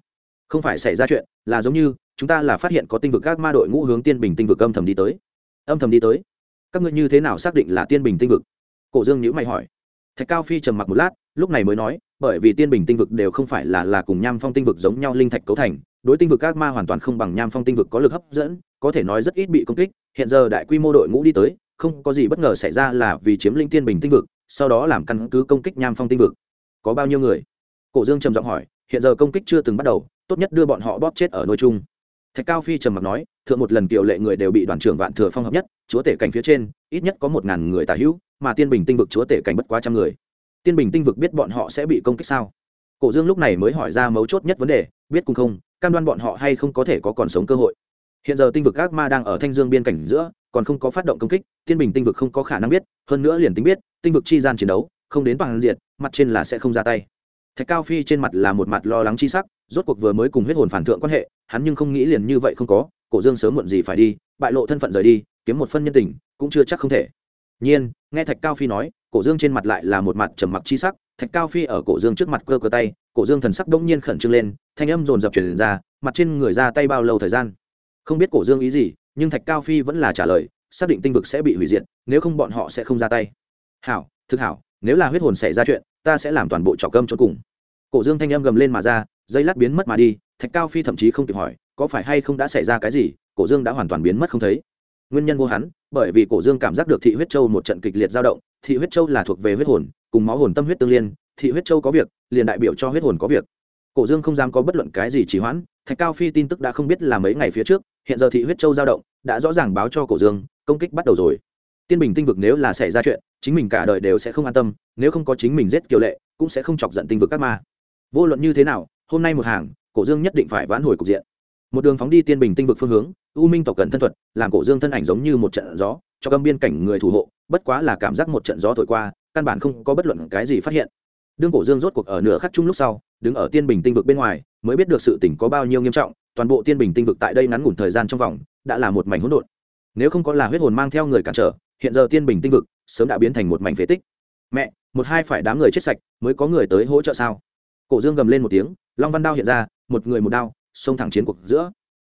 Không phải xảy ra chuyện, là giống như, chúng ta là phát hiện có tinh vực các ma đội ngũ hướng tiên bình tinh vực âm thầm đi tới. Âm thầm đi tới? Các ngươi như thế nào xác định là tiên bình tinh vực? Cổ dương nhữ mày hỏi. Thạch cao phi trầm mặc một lát, lúc này mới nói, bởi vì tiên bình tinh vực đều không phải là là cùng nham phong tinh vực giống nhau linh thạch cấu thành, đối tinh vực các ma hoàn toàn không bằng nham phong tinh vực có lực hấp dẫn, có thể nói rất ít bị công kích hiện giờ đại quy mô đội ngũ đi tới, không có gì bất ngờ xảy ra là vì chiếm linh tiên bình tinh vực, sau đó làm căn cứ công kích nham phong tinh vực. Có bao nhiêu người? Cổ dương trầm giọng hỏi, hiện giờ công kích chưa từng bắt đầu, tốt nhất đưa bọn họ bóp chết ở nơi chung. Thạch cao phi trầm mặc nói, thượng một lần kiều lệ người đều bị đoàn trưởng vạn thừa phong hợp nhất, chúa tể cảnh phía trên, ít nhất có một ngàn người tả hữu, mà tiên bình tinh vực chúa tể cảnh bất quá trăm người. Tiên bình tinh vực biết bọn họ sẽ bị công kích sao? Cổ dương lúc này mới hỏi ra mấu chốt nhất vấn đề, biết cùng không, cam đoan bọn họ hay không có thể có còn sống cơ hội hiện giờ tinh vực ác ma đang ở thanh dương biên cảnh giữa còn không có phát động công kích tiên bình tinh vực không có khả năng biết hơn nữa liền tính biết tinh vực chi gian chiến đấu không đến bằng diện, mặt trên là sẽ không ra tay. Thạch cao phi trên mặt là một mặt lo lắng chi sắc rốt cuộc vừa mới cùng huyết hồn phản thượng quan hệ hắn nhưng không nghĩ liền như vậy không có cổ dương sớm muộn gì phải đi bại lộ thân phận rời đi kiếm một phân nhân tình cũng chưa chắc không thể. Nhiên nghe thạch cao phi nói cổ dương trên mặt lại là một mặt trầm mặc chi sắc thạch cao phi ở cổ dương trước mặt cơ cơ tay cổ dương thần sắc đông nhiên khẩn trương lên thanh âm dồn dập truyền ra mặt trên người ra tay bao lâu thời gian? Không biết cổ dương ý gì, nhưng thạch cao phi vẫn là trả lời, xác định tinh vực sẽ bị hủy diệt, nếu không bọn họ sẽ không ra tay. Hảo, thực hảo, nếu là huyết hồn xảy ra chuyện, ta sẽ làm toàn bộ trọc cơm cho cùng. Cổ dương thanh âm gầm lên mà ra, dây lát biến mất mà đi, thạch cao phi thậm chí không kịp hỏi, có phải hay không đã xảy ra cái gì, cổ dương đã hoàn toàn biến mất không thấy. Nguyên nhân vô hắn, bởi vì cổ dương cảm giác được thị huyết châu một trận kịch liệt dao động, thị huyết châu là thuộc về huyết hồn, cùng máu hồn tâm huyết tương liên, thị huyết châu có việc, liền đại biểu cho huyết hồn có việc. Cổ dương không dám có bất luận cái gì trì hoãn, thạch cao phi tin tức đã không biết là mấy ngày phía trước hiện giờ thị huyết châu dao động, đã rõ ràng báo cho cổ dương, công kích bắt đầu rồi. Tiên bình tinh vực nếu là xảy ra chuyện, chính mình cả đời đều sẽ không an tâm, nếu không có chính mình giết kiều lệ, cũng sẽ không chọc giận tinh vực các ma. Vô luận như thế nào, hôm nay một hàng, cổ dương nhất định phải vãn hồi cục diện. Một đường phóng đi tiên bình tinh vực phương hướng, u minh tộc cần thân thuật, làm cổ dương thân ảnh giống như một trận gió, cho cầm biên cảnh người thủ hộ, bất quá là cảm giác một trận gió thổi qua, căn bản không có bất luận cái gì phát hiện. Đương cổ dương rốt cuộc ở nửa khắc chung lúc sau đứng ở tiên bình tinh vực bên ngoài, mới biết được sự tỉnh có bao nhiêu nghiêm trọng, toàn bộ tiên bình tinh vực tại đây ngắn ngủn thời gian trong vòng, đã là một mảnh hỗn độn. Nếu không có là huyết hồn mang theo người cản trở, hiện giờ tiên bình tinh vực sớm đã biến thành một mảnh phế tích. Mẹ, một hai phải đám người chết sạch mới có người tới hỗ trợ sao? Cổ dương gầm lên một tiếng, long văn đao hiện ra, một người một đao, xông thẳng chiến cuộc giữa.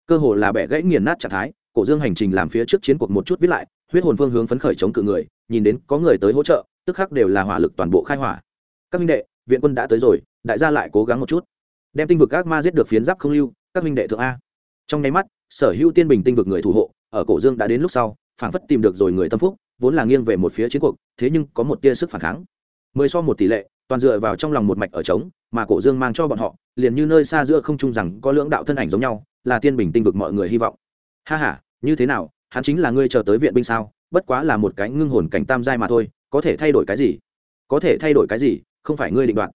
Cơ hồ là bẻ gãy nghiền nát trạng thái, cổ dương hành trình làm phía trước chiến cuộc một chút viết lại, huyết hồn phương hướng phấn khởi chống cự người, nhìn đến có người tới hỗ trợ, tức khắc đều là hỏa lực toàn bộ khai hỏa. Các minh đệ, viện quân đã tới rồi đại gia lại cố gắng một chút. Đem tinh vực ác ma giết được phiến giáp không lưu, các minh đệ thượng a. Trong nháy mắt, sở hữu tiên bình tinh vực người thủ hộ, ở cổ dương đã đến lúc sau, phảng phất tìm được rồi người tâm phúc, vốn là nghiêng về một phía chiến cuộc, thế nhưng có một tia sức phản kháng. Mười so một tỷ lệ, toàn dựa vào trong lòng một mạch ở trống, mà cổ dương mang cho bọn họ, liền như nơi xa giữa không trung rằng có lưỡng đạo thân ảnh giống nhau, là tiên bình tinh vực mọi người hy vọng. Ha ha, như thế nào, hắn chính là ngươi chờ tới viện binh sao, bất quá là một cái ngưng hồn cảnh tam giai mà thôi, có thể thay đổi cái gì? Có thể thay đổi cái gì, không phải ngươi định đoạt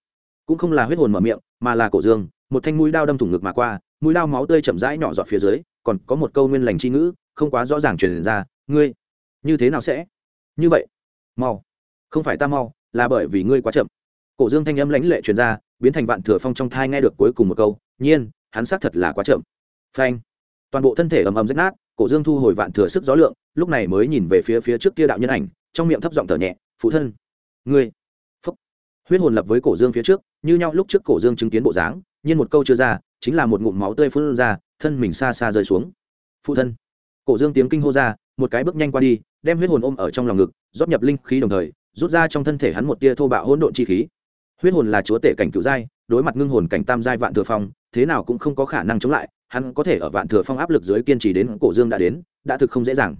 cũng không là huyết hồn mở miệng, mà là cổ dương, một thanh mũi đao đâm thủng ngực mà qua, mũi đao máu tươi chậm rãi nhỏ giọt phía dưới, còn có một câu nguyên lành chi ngữ, không quá rõ ràng truyền ra, ngươi, như thế nào sẽ? Như vậy, mau, không phải ta mau, là bởi vì ngươi quá chậm. Cổ dương thanh âm lãnh lệ truyền ra, biến thành vạn thừa phong trong thai nghe được cuối cùng một câu, nhiên, hắn xác thật là quá chậm. Phanh, toàn bộ thân thể ầm ầm rách nát, cổ dương thu hồi vạn thừa sức gió lượng, lúc này mới nhìn về phía phía trước kia đạo nhân ảnh, trong miệng thấp giọng thở nhẹ, phụ thân, ngươi, phúc. Huyết hồn lập với cổ dương phía trước như nhau lúc trước cổ dương chứng kiến bộ dáng, nhiên một câu chưa ra, chính là một ngụm máu tươi phun ra, thân mình xa xa rơi xuống. Phụ thân. Cổ dương tiếng kinh hô ra, một cái bước nhanh qua đi, đem huyết hồn ôm ở trong lòng ngực, rót nhập linh khí đồng thời, rút ra trong thân thể hắn một tia thô bạo hỗn độn chi khí. Huyết hồn là chúa tể cảnh cựu giai, đối mặt ngưng hồn cảnh tam giai vạn thừa phong, thế nào cũng không có khả năng chống lại, hắn có thể ở vạn thừa phong áp lực dưới kiên trì đến cổ dương đã đến, đã thực không dễ dàng.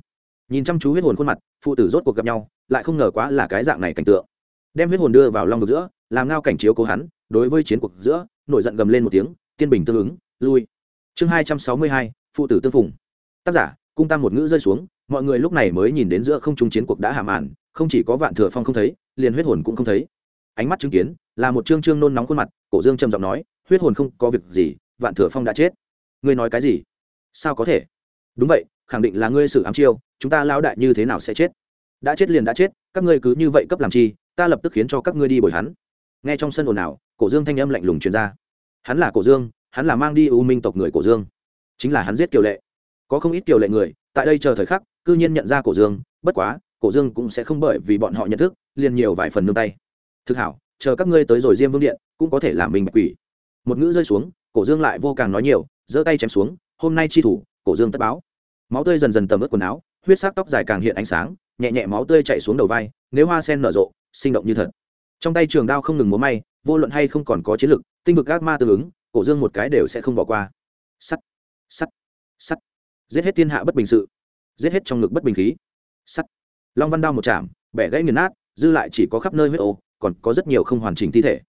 Nhìn chăm chú huyết hồn khuôn mặt, phụ tử rốt cuộc gặp nhau, lại không ngờ quá là cái dạng này cảnh tượng đem huyết hồn đưa vào long vực giữa, làm ngao cảnh chiếu cố hắn, đối với chiến cuộc giữa, nổi giận gầm lên một tiếng, tiên bình tương ứng, lui. Chương hai trăm sáu mươi hai, phụ tử tương phùng. Tác giả, cung tam một ngữ rơi xuống, mọi người lúc này mới nhìn đến giữa không trung chiến cuộc đã hạ màn, không chỉ có vạn thừa phong không thấy, liền huyết hồn cũng không thấy. Ánh mắt chứng kiến, là một trương trương nôn nóng khuôn mặt, cổ dương trầm giọng nói, huyết hồn không có việc gì, vạn thừa phong đã chết. Ngươi nói cái gì? Sao có thể? Đúng vậy, khẳng định là ngươi xử ám chiêu, chúng ta lao đại như thế nào sẽ chết? Đã chết liền đã chết, các ngươi cứ như vậy cấp làm chi ta lập tức khiến cho các ngươi đi bồi hắn. Nghe trong sân ồn ào, cổ dương thanh âm lạnh lùng truyền ra. Hắn là cổ dương, hắn là mang đi u minh tộc người cổ dương. Chính là hắn giết kiều lệ. Có không ít kiều lệ người, tại đây chờ thời khắc, cư nhiên nhận ra cổ dương, bất quá, cổ dương cũng sẽ không bởi vì bọn họ nhận thức, liền nhiều vài phần nương tay. Thực hảo, chờ các ngươi tới rồi diêm vương điện, cũng có thể làm mình bạch quỷ. Một ngữ rơi xuống, cổ dương lại vô càng nói nhiều, giơ tay chém xuống, hôm nay chi thủ, cổ dương tất báo. Máu tươi dần dần tầm ướt quần áo, huyết sắc tóc dài càng hiện ánh sáng, nhẹ nhẹ máu tươi chạy xuống đầu vai, nếu hoa sen nở rộ sinh động như thật. Trong tay trường đao không ngừng múa may, vô luận hay không còn có chiến lực, tinh vực ác ma tương ứng, cổ dương một cái đều sẽ không bỏ qua. Sắt sắt sắt. Giết hết thiên hạ bất bình sự. Giết hết trong ngực bất bình khí. Sắt. Long văn đao một chạm, bẻ gãy nghiền nát, dư lại chỉ có khắp nơi huyết ô, còn có rất nhiều không hoàn chỉnh thi thể.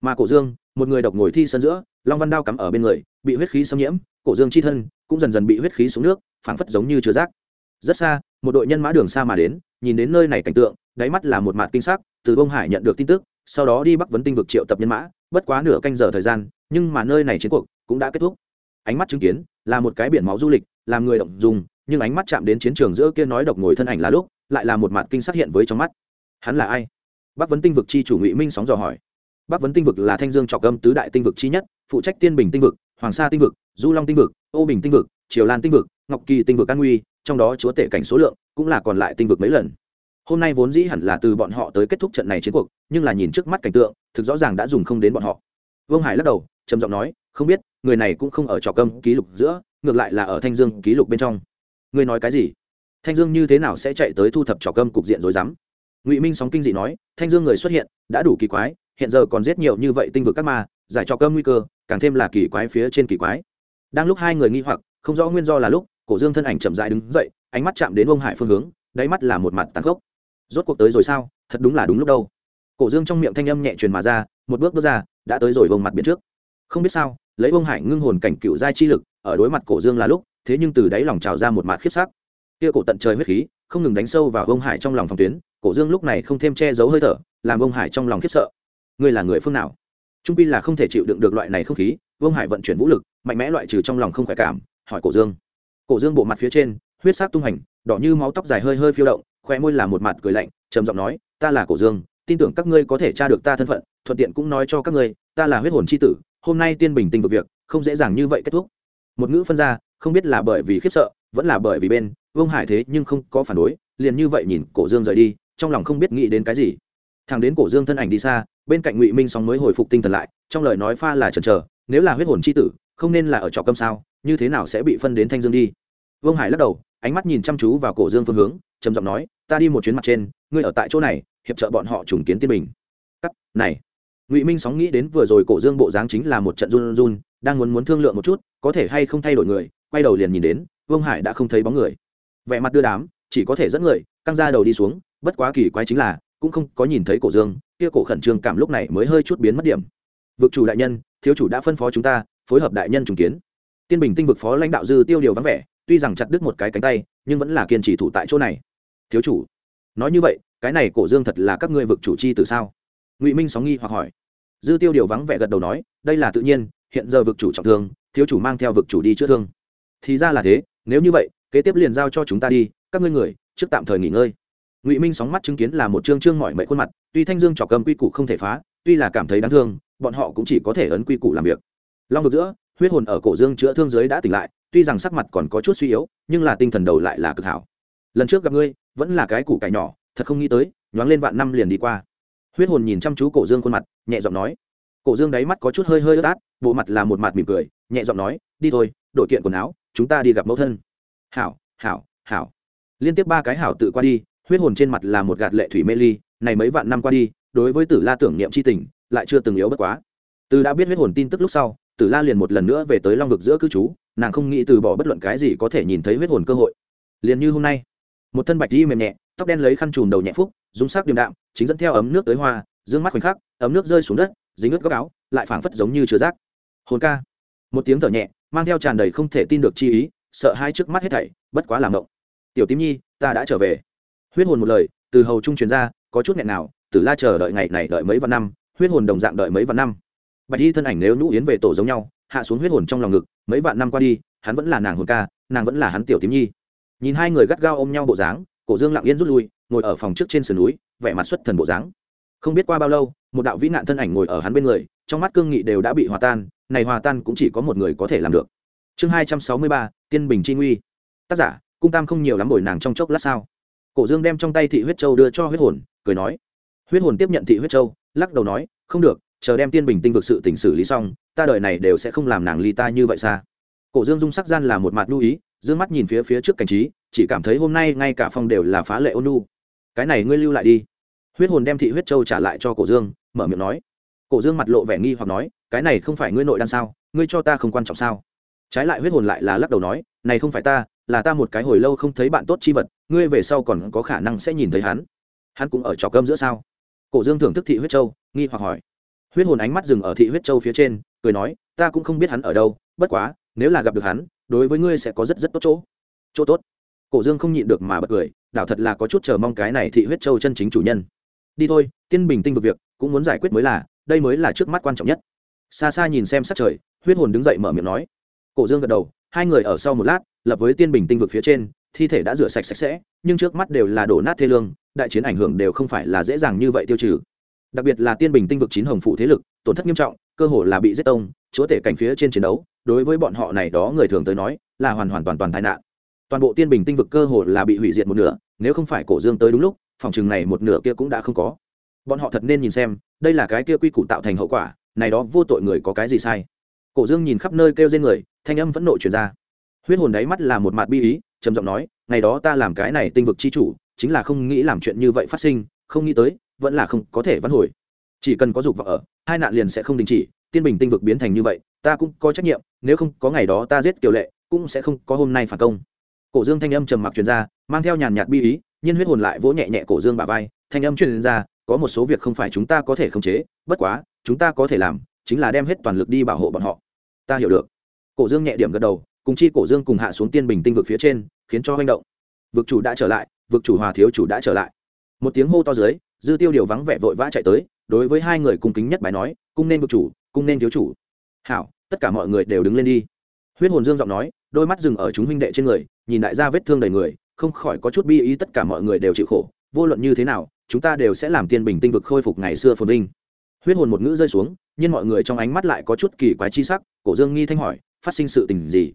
Mà cổ dương, một người độc ngồi thi sân giữa, long văn đao cắm ở bên người, bị huyết khí xâm nhiễm, cổ dương chi thân cũng dần dần bị huyết khí xuống nước, phảng phất giống như chứa rác. Rất xa, một đội nhân mã đường xa mà đến, nhìn đến nơi này cảnh tượng đáy mắt là một mạt kinh sắc, từ bông hải nhận được tin tức, sau đó đi bắc vấn tinh vực triệu tập nhân mã, bất quá nửa canh giờ thời gian, nhưng mà nơi này chiến cuộc cũng đã kết thúc. Ánh mắt chứng kiến là một cái biển máu du lịch, làm người động dùng nhưng ánh mắt chạm đến chiến trường giữa kia nói độc ngồi thân ảnh là lúc, lại là một mạt kinh sắc hiện với trong mắt. Hắn là ai? Bắc vấn tinh vực chi chủ ngụy minh sóng dò hỏi. Bắc vấn tinh vực là thanh dương trọc âm tứ đại tinh vực chi nhất, phụ trách tiên bình tinh vực, hoàng sa tinh vực, du long tinh vực, ô bình tinh vực, triều lan tinh vực, ngọc kỳ tinh vực an nguy, trong đó chúa tể cảnh số lượng cũng là còn lại tinh vực mấy lần hôm nay vốn dĩ hẳn là từ bọn họ tới kết thúc trận này chiến cuộc, nhưng là nhìn trước mắt cảnh tượng, thực rõ ràng đã dùng không đến bọn họ. Vương hải lắc đầu, trầm giọng nói, không biết, người này cũng không ở trò cơm ký lục giữa, ngược lại là ở thanh dương ký lục bên trong. Ngươi nói cái gì? Thanh dương như thế nào sẽ chạy tới thu thập trò cơm cục diện rồi dám ngụy minh sóng kinh dị nói, thanh dương người xuất hiện, đã đủ kỳ quái, hiện giờ còn giết nhiều như vậy tinh vực các ma, giải trò cơm nguy cơ, càng thêm là kỳ quái phía trên kỳ quái. Đang lúc hai người nghi hoặc, không rõ nguyên do là lúc, cổ dương thân ảnh chậm dại đứng dậy, ánh mắt chạm đến ông hải phương hướng, đáy mắt là một mặt tàn khốc rốt cuộc tới rồi sao? Thật đúng là đúng lúc đâu. Cổ dương trong miệng thanh âm nhẹ truyền mà ra, một bước bước ra, đã tới rồi vông mặt biển trước. Không biết sao, lấy vông hải ngưng hồn cảnh cựu giai chi lực, ở đối mặt cổ dương là lúc, thế nhưng từ đáy lòng trào ra một mạt khiếp sắc. Kia cổ tận trời huyết khí, không ngừng đánh sâu vào vông hải trong lòng phòng tuyến, cổ dương lúc này không thêm che giấu hơi thở, làm vông hải trong lòng khiếp sợ. Ngươi là người phương nào? Trung pi là không thể chịu đựng được loại này không khí, vương hải vận chuyển vũ lực, mạnh mẽ loại trừ trong lòng không khỏe cảm, hỏi cổ dương. Cổ dương bộ mặt phía trên, huyết sắc tung hành, đỏ như máu tóc dài hơi hơi phiêu động khoe môi là một mặt cười lạnh, trầm giọng nói, ta là cổ dương, tin tưởng các ngươi có thể tra được ta thân phận, thuận tiện cũng nói cho các ngươi, ta là huyết hồn c h i tử, hôm nay tiên bình tình vực việc, không dễ dàng như vậy kết thúc. Một ngữ phân ra, không biết là bởi vì khiếp sợ, vẫn là bởi vì bên, vương hải thế nhưng không có phản đối, liền như vậy nhìn cổ dương rời đi, trong lòng không biết nghĩ đến cái gì. Thằng đến cổ dương thân ảnh đi xa, bên cạnh ngụy minh sóng mới hồi phục tinh thần lại, trong lời nói pha là chần chờ, nếu là huyết hồn c h i tử, không nên là ở trọ câm sao, như thế nào sẽ bị phân đến thanh dương đi? Vương hải lắc đầu, ánh mắt nhìn chăm chú vào cổ dương phương hướng trầm giọng nói, ta đi một chuyến mặt trên, ngươi ở tại chỗ này, hiệp trợ bọn họ trùng kiến tiên bình. Cắt, này. Ngụy minh sóng nghĩ đến vừa rồi cổ dương bộ dáng chính là một trận run run, đang muốn muốn thương lượng một chút, có thể hay không thay đổi người, quay đầu liền nhìn đến, vương hải đã không thấy bóng người. Vẻ mặt đưa đám, chỉ có thể dẫn người, căng ra đầu đi xuống, bất quá kỳ quái chính là, cũng không có nhìn thấy cổ dương, kia cổ khẩn trương cảm lúc này mới hơi chút biến mất điểm. Vực chủ đại nhân, thiếu chủ đã phân phó chúng ta, phối hợp đại nhân trùng kiến. Tiên bình tinh vực phó lãnh đạo dư tiêu điều vắng vẻ, tuy rằng chặt đứt một cái cánh tay, nhưng vẫn là kiên trì thủ tại chỗ này thiếu chủ, nói như vậy, cái này cổ dương thật là các ngươi vực chủ chi từ sao? Ngụy minh sóng nghi hoặc hỏi. Dư tiêu điều vắng vẻ gật đầu nói, đây là tự nhiên, hiện giờ vực chủ trọng thương, thiếu chủ mang theo vực chủ đi chữa thương. Thì ra là thế, nếu như vậy, kế tiếp liền giao cho chúng ta đi, các ngươi người, trước tạm thời nghỉ ngơi. Ngụy minh sóng mắt chứng kiến là một trương trương mỏi mệnh khuôn mặt, tuy thanh dương trọc cầm quy củ không thể phá, tuy là cảm thấy đáng thương, bọn họ cũng chỉ có thể ấn quy củ làm việc. Long vực giữa, huyết hồn ở cổ dương chữa thương giới đã tỉnh lại, tuy rằng sắc mặt còn có chút suy yếu, nhưng là tinh thần đầu lại là cực hảo lần trước gặp ngươi, vẫn là cái củ cải nhỏ, thật không nghĩ tới, nhoáng lên vạn năm liền đi qua. Huyết hồn nhìn chăm chú cổ dương khuôn mặt, nhẹ giọng nói. Cổ dương đáy mắt có chút hơi hơi ướt át, bộ mặt là một mặt mỉm cười, nhẹ giọng nói, đi thôi đội kiện quần áo, chúng ta đi gặp mẫu thân. Hảo hảo hảo. Liên tiếp ba cái hảo tự qua đi, huyết hồn trên mặt là một gạt lệ thủy mê ly, này mấy vạn năm qua đi, đối với tử la tưởng niệm c h i tình, lại chưa từng yếu bất quá. Từ đã biết huyết hồn tin tức lúc sau, tử la liền một lần nữa về tới long vực giữa cư trú, nàng không nghĩ từ bỏ bất luận cái gì có thể nhìn thấy huyết hồn cơ hội. Liền như hôm nay một thân bạch di mềm nhẹ, tóc đen lấy khăn trùm đầu nhẹ phúc, dung sắc điềm đạm, chính dẫn theo ấm nước tới hoa d ư ơ n g mắt khoảnh khắc, ấm nước rơi xuống đất, dính ướt góc áo, lại phảng phất giống như chứa rác. Hồn ca. Một tiếng thở nhẹ, mang theo tràn đầy không thể tin được chi ý, sợ hai trước mắt hết thảy, bất quá làm động tiểu tím nhi, ta đã trở về. Huyết hồn một lời, từ hầu trung truyền ra, có chút nghẹn nào, tử la chờ đợi ngày này đợi mấy vạn năm, huyết hồn đồng dạng đợi mấy vạn năm. Bạch y thân ảnh nếu nhũ yến về tổ giống nhau, hạ xuống huyết hồn trong lòng ngực, mấy vạn năm qua đi, hắn vẫn là nàng hồn ca, nàng vẫn là hắn tiểu tím nhi nhìn hai người gắt gao ôm nhau bộ dáng, cổ dương lặng yên rút lui, ngồi ở phòng trước trên sườn núi, vẻ mặt xuất thần bộ dáng. Không biết qua bao lâu, một đạo vĩ nạn thân ảnh ngồi ở hắn bên người, trong mắt cương nghị đều đã bị hòa tan, này hòa tan cũng chỉ có một người có thể làm được. Chương hai trăm sáu mươi ba, tiên bình chi nguy. Tác giả, cung tam không nhiều lắm bồi nàng trong chốc lát sao? Cổ dương đem trong tay thị huyết châu đưa cho huyết hồn, cười nói. Huyết hồn tiếp nhận thị huyết châu, lắc đầu nói, không được, chờ đem tiên bình tinh vực sự tỉnh xử lý xong, ta đời này đều sẽ không làm nàng ly ta như vậy xa. Cổ dương dung sắc gian là một mặt lưu ý Dương mắt nhìn phía phía trước cảnh trí, chỉ cảm thấy hôm nay ngay cả phong đều là phá lệ ôn nu cái này ngươi lưu lại đi. Huyết hồn đem thị huyết châu trả lại cho cổ dương, mở miệng nói. Cổ dương mặt lộ vẻ nghi hoặc nói, cái này không phải ngươi nội đan sao, ngươi cho ta không quan trọng sao? Trái lại huyết hồn lại là lắc đầu nói, này không phải ta, là ta một cái hồi lâu không thấy bạn tốt chi vật, ngươi về sau còn có khả năng sẽ nhìn thấy hắn. Hắn cũng ở trò cơm giữa sao? Cổ dương thưởng thức thị huyết châu, nghi hoặc hỏi. Huyết hồn ánh mắt dừng ở thị huyết châu phía trên, cười nói, ta cũng không biết hắn ở đâu, bất quá, nếu là gặp được hắn đối với ngươi sẽ có rất rất tốt chỗ. Chỗ tốt. Cổ dương không nhịn được mà bật cười, đảo thật là có chút chờ mong cái này thị huyết châu chân chính chủ nhân. Đi thôi, tiên bình tinh vực việc, cũng muốn giải quyết mới là, đây mới là trước mắt quan trọng nhất. Xa xa nhìn xem sắc trời, huyết hồn đứng dậy mở miệng nói. Cổ dương gật đầu, hai người ở sau một lát, lập với tiên bình tinh vực phía trên, thi thể đã rửa sạch sạch sẽ, nhưng trước mắt đều là đổ nát thê lương, đại chiến ảnh hưởng đều không phải là dễ dàng như vậy tiêu trừ. Đặc biệt là tiên bình tinh vực chín hồng phụ thế lực, tổn thất nghiêm trọng, cơ hồ là bị giết tông, chúa tể cảnh phía trên chiến đấu đối với bọn họ này đó người thường tới nói, là hoàn hoàn toàn toàn tai nạn. Toàn bộ tiên bình tinh vực cơ hồ là bị hủy diệt một nửa, nếu không phải cổ dương tới đúng lúc, phòng chừng này một nửa kia cũng đã không có. Bọn họ thật nên nhìn xem, đây là cái kia quy củ tạo thành hậu quả, này đó vô tội người có cái gì sai? Cổ dương nhìn khắp nơi kêu trên người, thanh âm vẫn nộ truyền ra. Huyết hồn đáy mắt là một mặt bi ý, trầm giọng nói, ngày đó ta làm cái này tinh vực chi chủ, chính là không nghĩ làm chuyện như vậy phát sinh, không nghĩ tới, vẫn là không có thể vãn hồi. Chỉ cần có dục vọng ở, hai nạn liền sẽ không đình chỉ tiên bình tinh vực biến thành như vậy, ta cũng có trách nhiệm, nếu không có ngày đó ta giết kiều lệ, cũng sẽ không có hôm nay phản công. Cổ dương thanh âm trầm mặc truyền ra, mang theo nhàn nhạt bi ý, nhiên huyết hồn lại vỗ nhẹ nhẹ cổ dương bả vai, thanh âm truyền ra, có một số việc không phải chúng ta có thể khống chế, bất quá, chúng ta có thể làm, chính là đem hết toàn lực đi bảo hộ bọn họ. Ta hiểu được. Cổ dương nhẹ điểm gật đầu, cùng chi cổ dương cùng hạ xuống tiên bình tinh vực phía trên, khiến cho manh động. Vực chủ đã trở lại, vực chủ hòa thiếu chủ đã trở lại. Một tiếng hô to dưới, dư tiêu điều vắng vẻ vội vã chạy tới, đối với hai người cùng kính nhất bài nói, cung nên vực chủ cung nên thiếu chủ. Hảo, tất cả mọi người đều đứng lên đi. Huyết hồn dương giọng nói, đôi mắt dừng ở chúng huynh đệ trên người, nhìn đại gia vết thương đầy người, không khỏi có chút bi ý tất cả mọi người đều chịu khổ. Vô luận như thế nào, chúng ta đều sẽ làm tiên bình tinh vực khôi phục ngày xưa phồn vinh. Huyết hồn một ngữ rơi xuống, nhưng mọi người trong ánh mắt lại có chút kỳ quái chi sắc, cổ dương nghi thanh hỏi, phát sinh sự tình gì?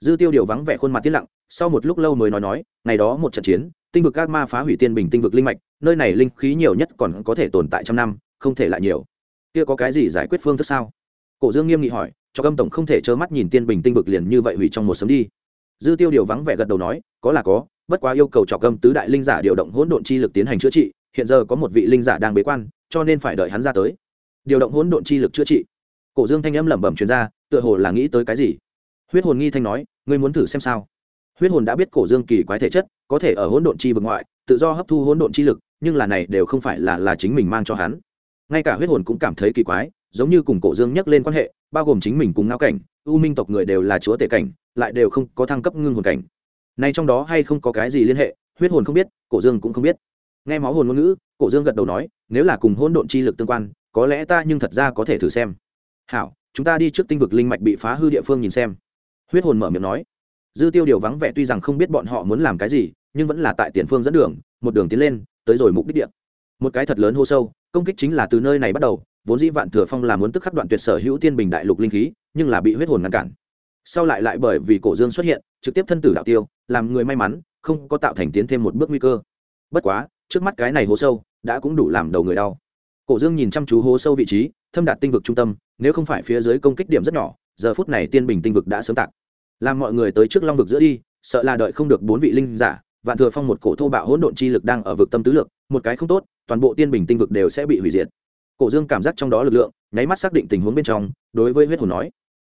Dư tiêu điều vắng vẻ khuôn mặt tiết lặng, sau một lúc lâu mới nói nói, ngày đó một trận chiến, tinh vực các ma phá hủy tiên bình tinh vực linh mạch, nơi này linh khí nhiều nhất còn có thể tồn tại trăm năm, không thể lại nhiều kia có cái gì giải quyết phương thức sao? Cổ dương nghiêm nghị hỏi, cho câm tổng không thể trơ mắt nhìn tiên bình tinh vực liền như vậy hủy trong một sớm đi. Dư tiêu điều vắng vẻ gật đầu nói, có là có, bất quá yêu cầu trọc âm tứ đại linh giả điều động hỗn độn chi lực tiến hành chữa trị, hiện giờ có một vị linh giả đang bế quan, cho nên phải đợi hắn ra tới. Điều động hỗn độn chi lực chữa trị. Cổ dương thanh âm lẩm bẩm truyền ra, tựa hồ là nghĩ tới cái gì. Huyết hồn nghi thanh nói, ngươi muốn thử xem sao? Huyết hồn đã biết cổ dương kỳ quái thể chất, có thể ở hỗn độn chi vực ngoại, tự do hấp thu hỗn độn chi lực, nhưng là này đều không phải là là chính mình mang cho hắn ngay cả huyết hồn cũng cảm thấy kỳ quái, giống như cùng cổ dương nhắc lên quan hệ, bao gồm chính mình cùng ngao cảnh, u minh tộc người đều là chúa tể cảnh, lại đều không có thăng cấp ngưng hồn cảnh. Nay trong đó hay không có cái gì liên hệ, huyết hồn không biết, cổ dương cũng không biết. Nghe máu hồn ngôn ngữ, cổ dương gật đầu nói, nếu là cùng hôn độn chi lực tương quan, có lẽ ta nhưng thật ra có thể thử xem. Hảo, chúng ta đi trước tinh vực linh mạch bị phá hư địa phương nhìn xem. Huyết hồn mở miệng nói. Dư tiêu điều vắng vẻ tuy rằng không biết bọn họ muốn làm cái gì, nhưng vẫn là tại tiền phương dẫn đường, một đường tiến lên, tới rồi mục đích địa. Một cái thật lớn hô sâu công kích chính là từ nơi này bắt đầu, vốn dĩ vạn thừa phong là muốn tức khắc đoạn tuyệt sở hữu tiên bình đại lục linh khí, nhưng là bị huyết hồn ngăn cản. Sau lại lại bởi vì cổ dương xuất hiện, trực tiếp thân tử đạo tiêu, làm người may mắn, không có tạo thành tiến thêm một bước nguy cơ. Bất quá, trước mắt cái này hố sâu, đã cũng đủ làm đầu người đau. Cổ dương nhìn chăm chú hố sâu vị trí, thâm đạt tinh vực trung tâm, nếu không phải phía dưới công kích điểm rất nhỏ, giờ phút này tiên bình tinh vực đã sớm tạc. Làm mọi người tới trước long vực giữa đi, sợ là đợi không được bốn vị linh giả, vạn thừa phong một cổ thô bạo hỗn độn chi lực đang ở vực tâm tứ lược một cái không tốt, toàn bộ tiên bình tinh vực đều sẽ bị hủy diệt. Cổ dương cảm giác trong đó lực lượng, nháy mắt xác định tình huống bên trong, đối với huyết hồn nói.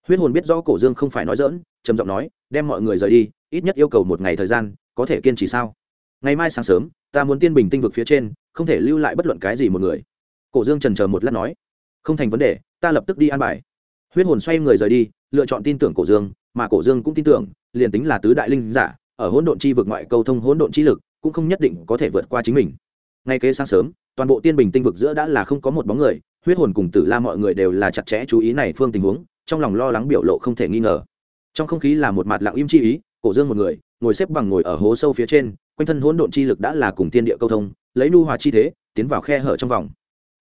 Huyết hồn biết rõ cổ dương không phải nói dỡn trầm giọng nói, đem mọi người rời đi, ít nhất yêu cầu một ngày thời gian, có thể kiên trì sao? Ngày mai sáng sớm, ta muốn tiên bình tinh vực phía trên, không thể lưu lại bất luận cái gì một người. Cổ dương trần chờ một lát nói, không thành vấn đề, ta lập tức đi an bài. Huyết hồn xoay người rời đi, lựa chọn tin tưởng cổ dương, mà cổ dương cũng tin tưởng, liền tính là tứ đại linh giả, ở hỗn độn chi vực ngoại câu thông hỗn độn chi lực, cũng không nhất định có thể vượt qua chính mình ngay kế sáng sớm, toàn bộ tiên bình tinh vực giữa đã là không có một bóng người, huyết hồn cùng tử la mọi người đều là chặt chẽ chú ý này phương tình huống, trong lòng lo lắng biểu lộ không thể nghi ngờ. Trong không khí là một mặt lặng im chi ý, cổ dương một người, ngồi xếp bằng ngồi ở hố sâu phía trên, quanh thân hỗn độn chi lực đã là cùng tiên địa câu thông, lấy nu hòa chi thế, tiến vào khe hở trong vòng.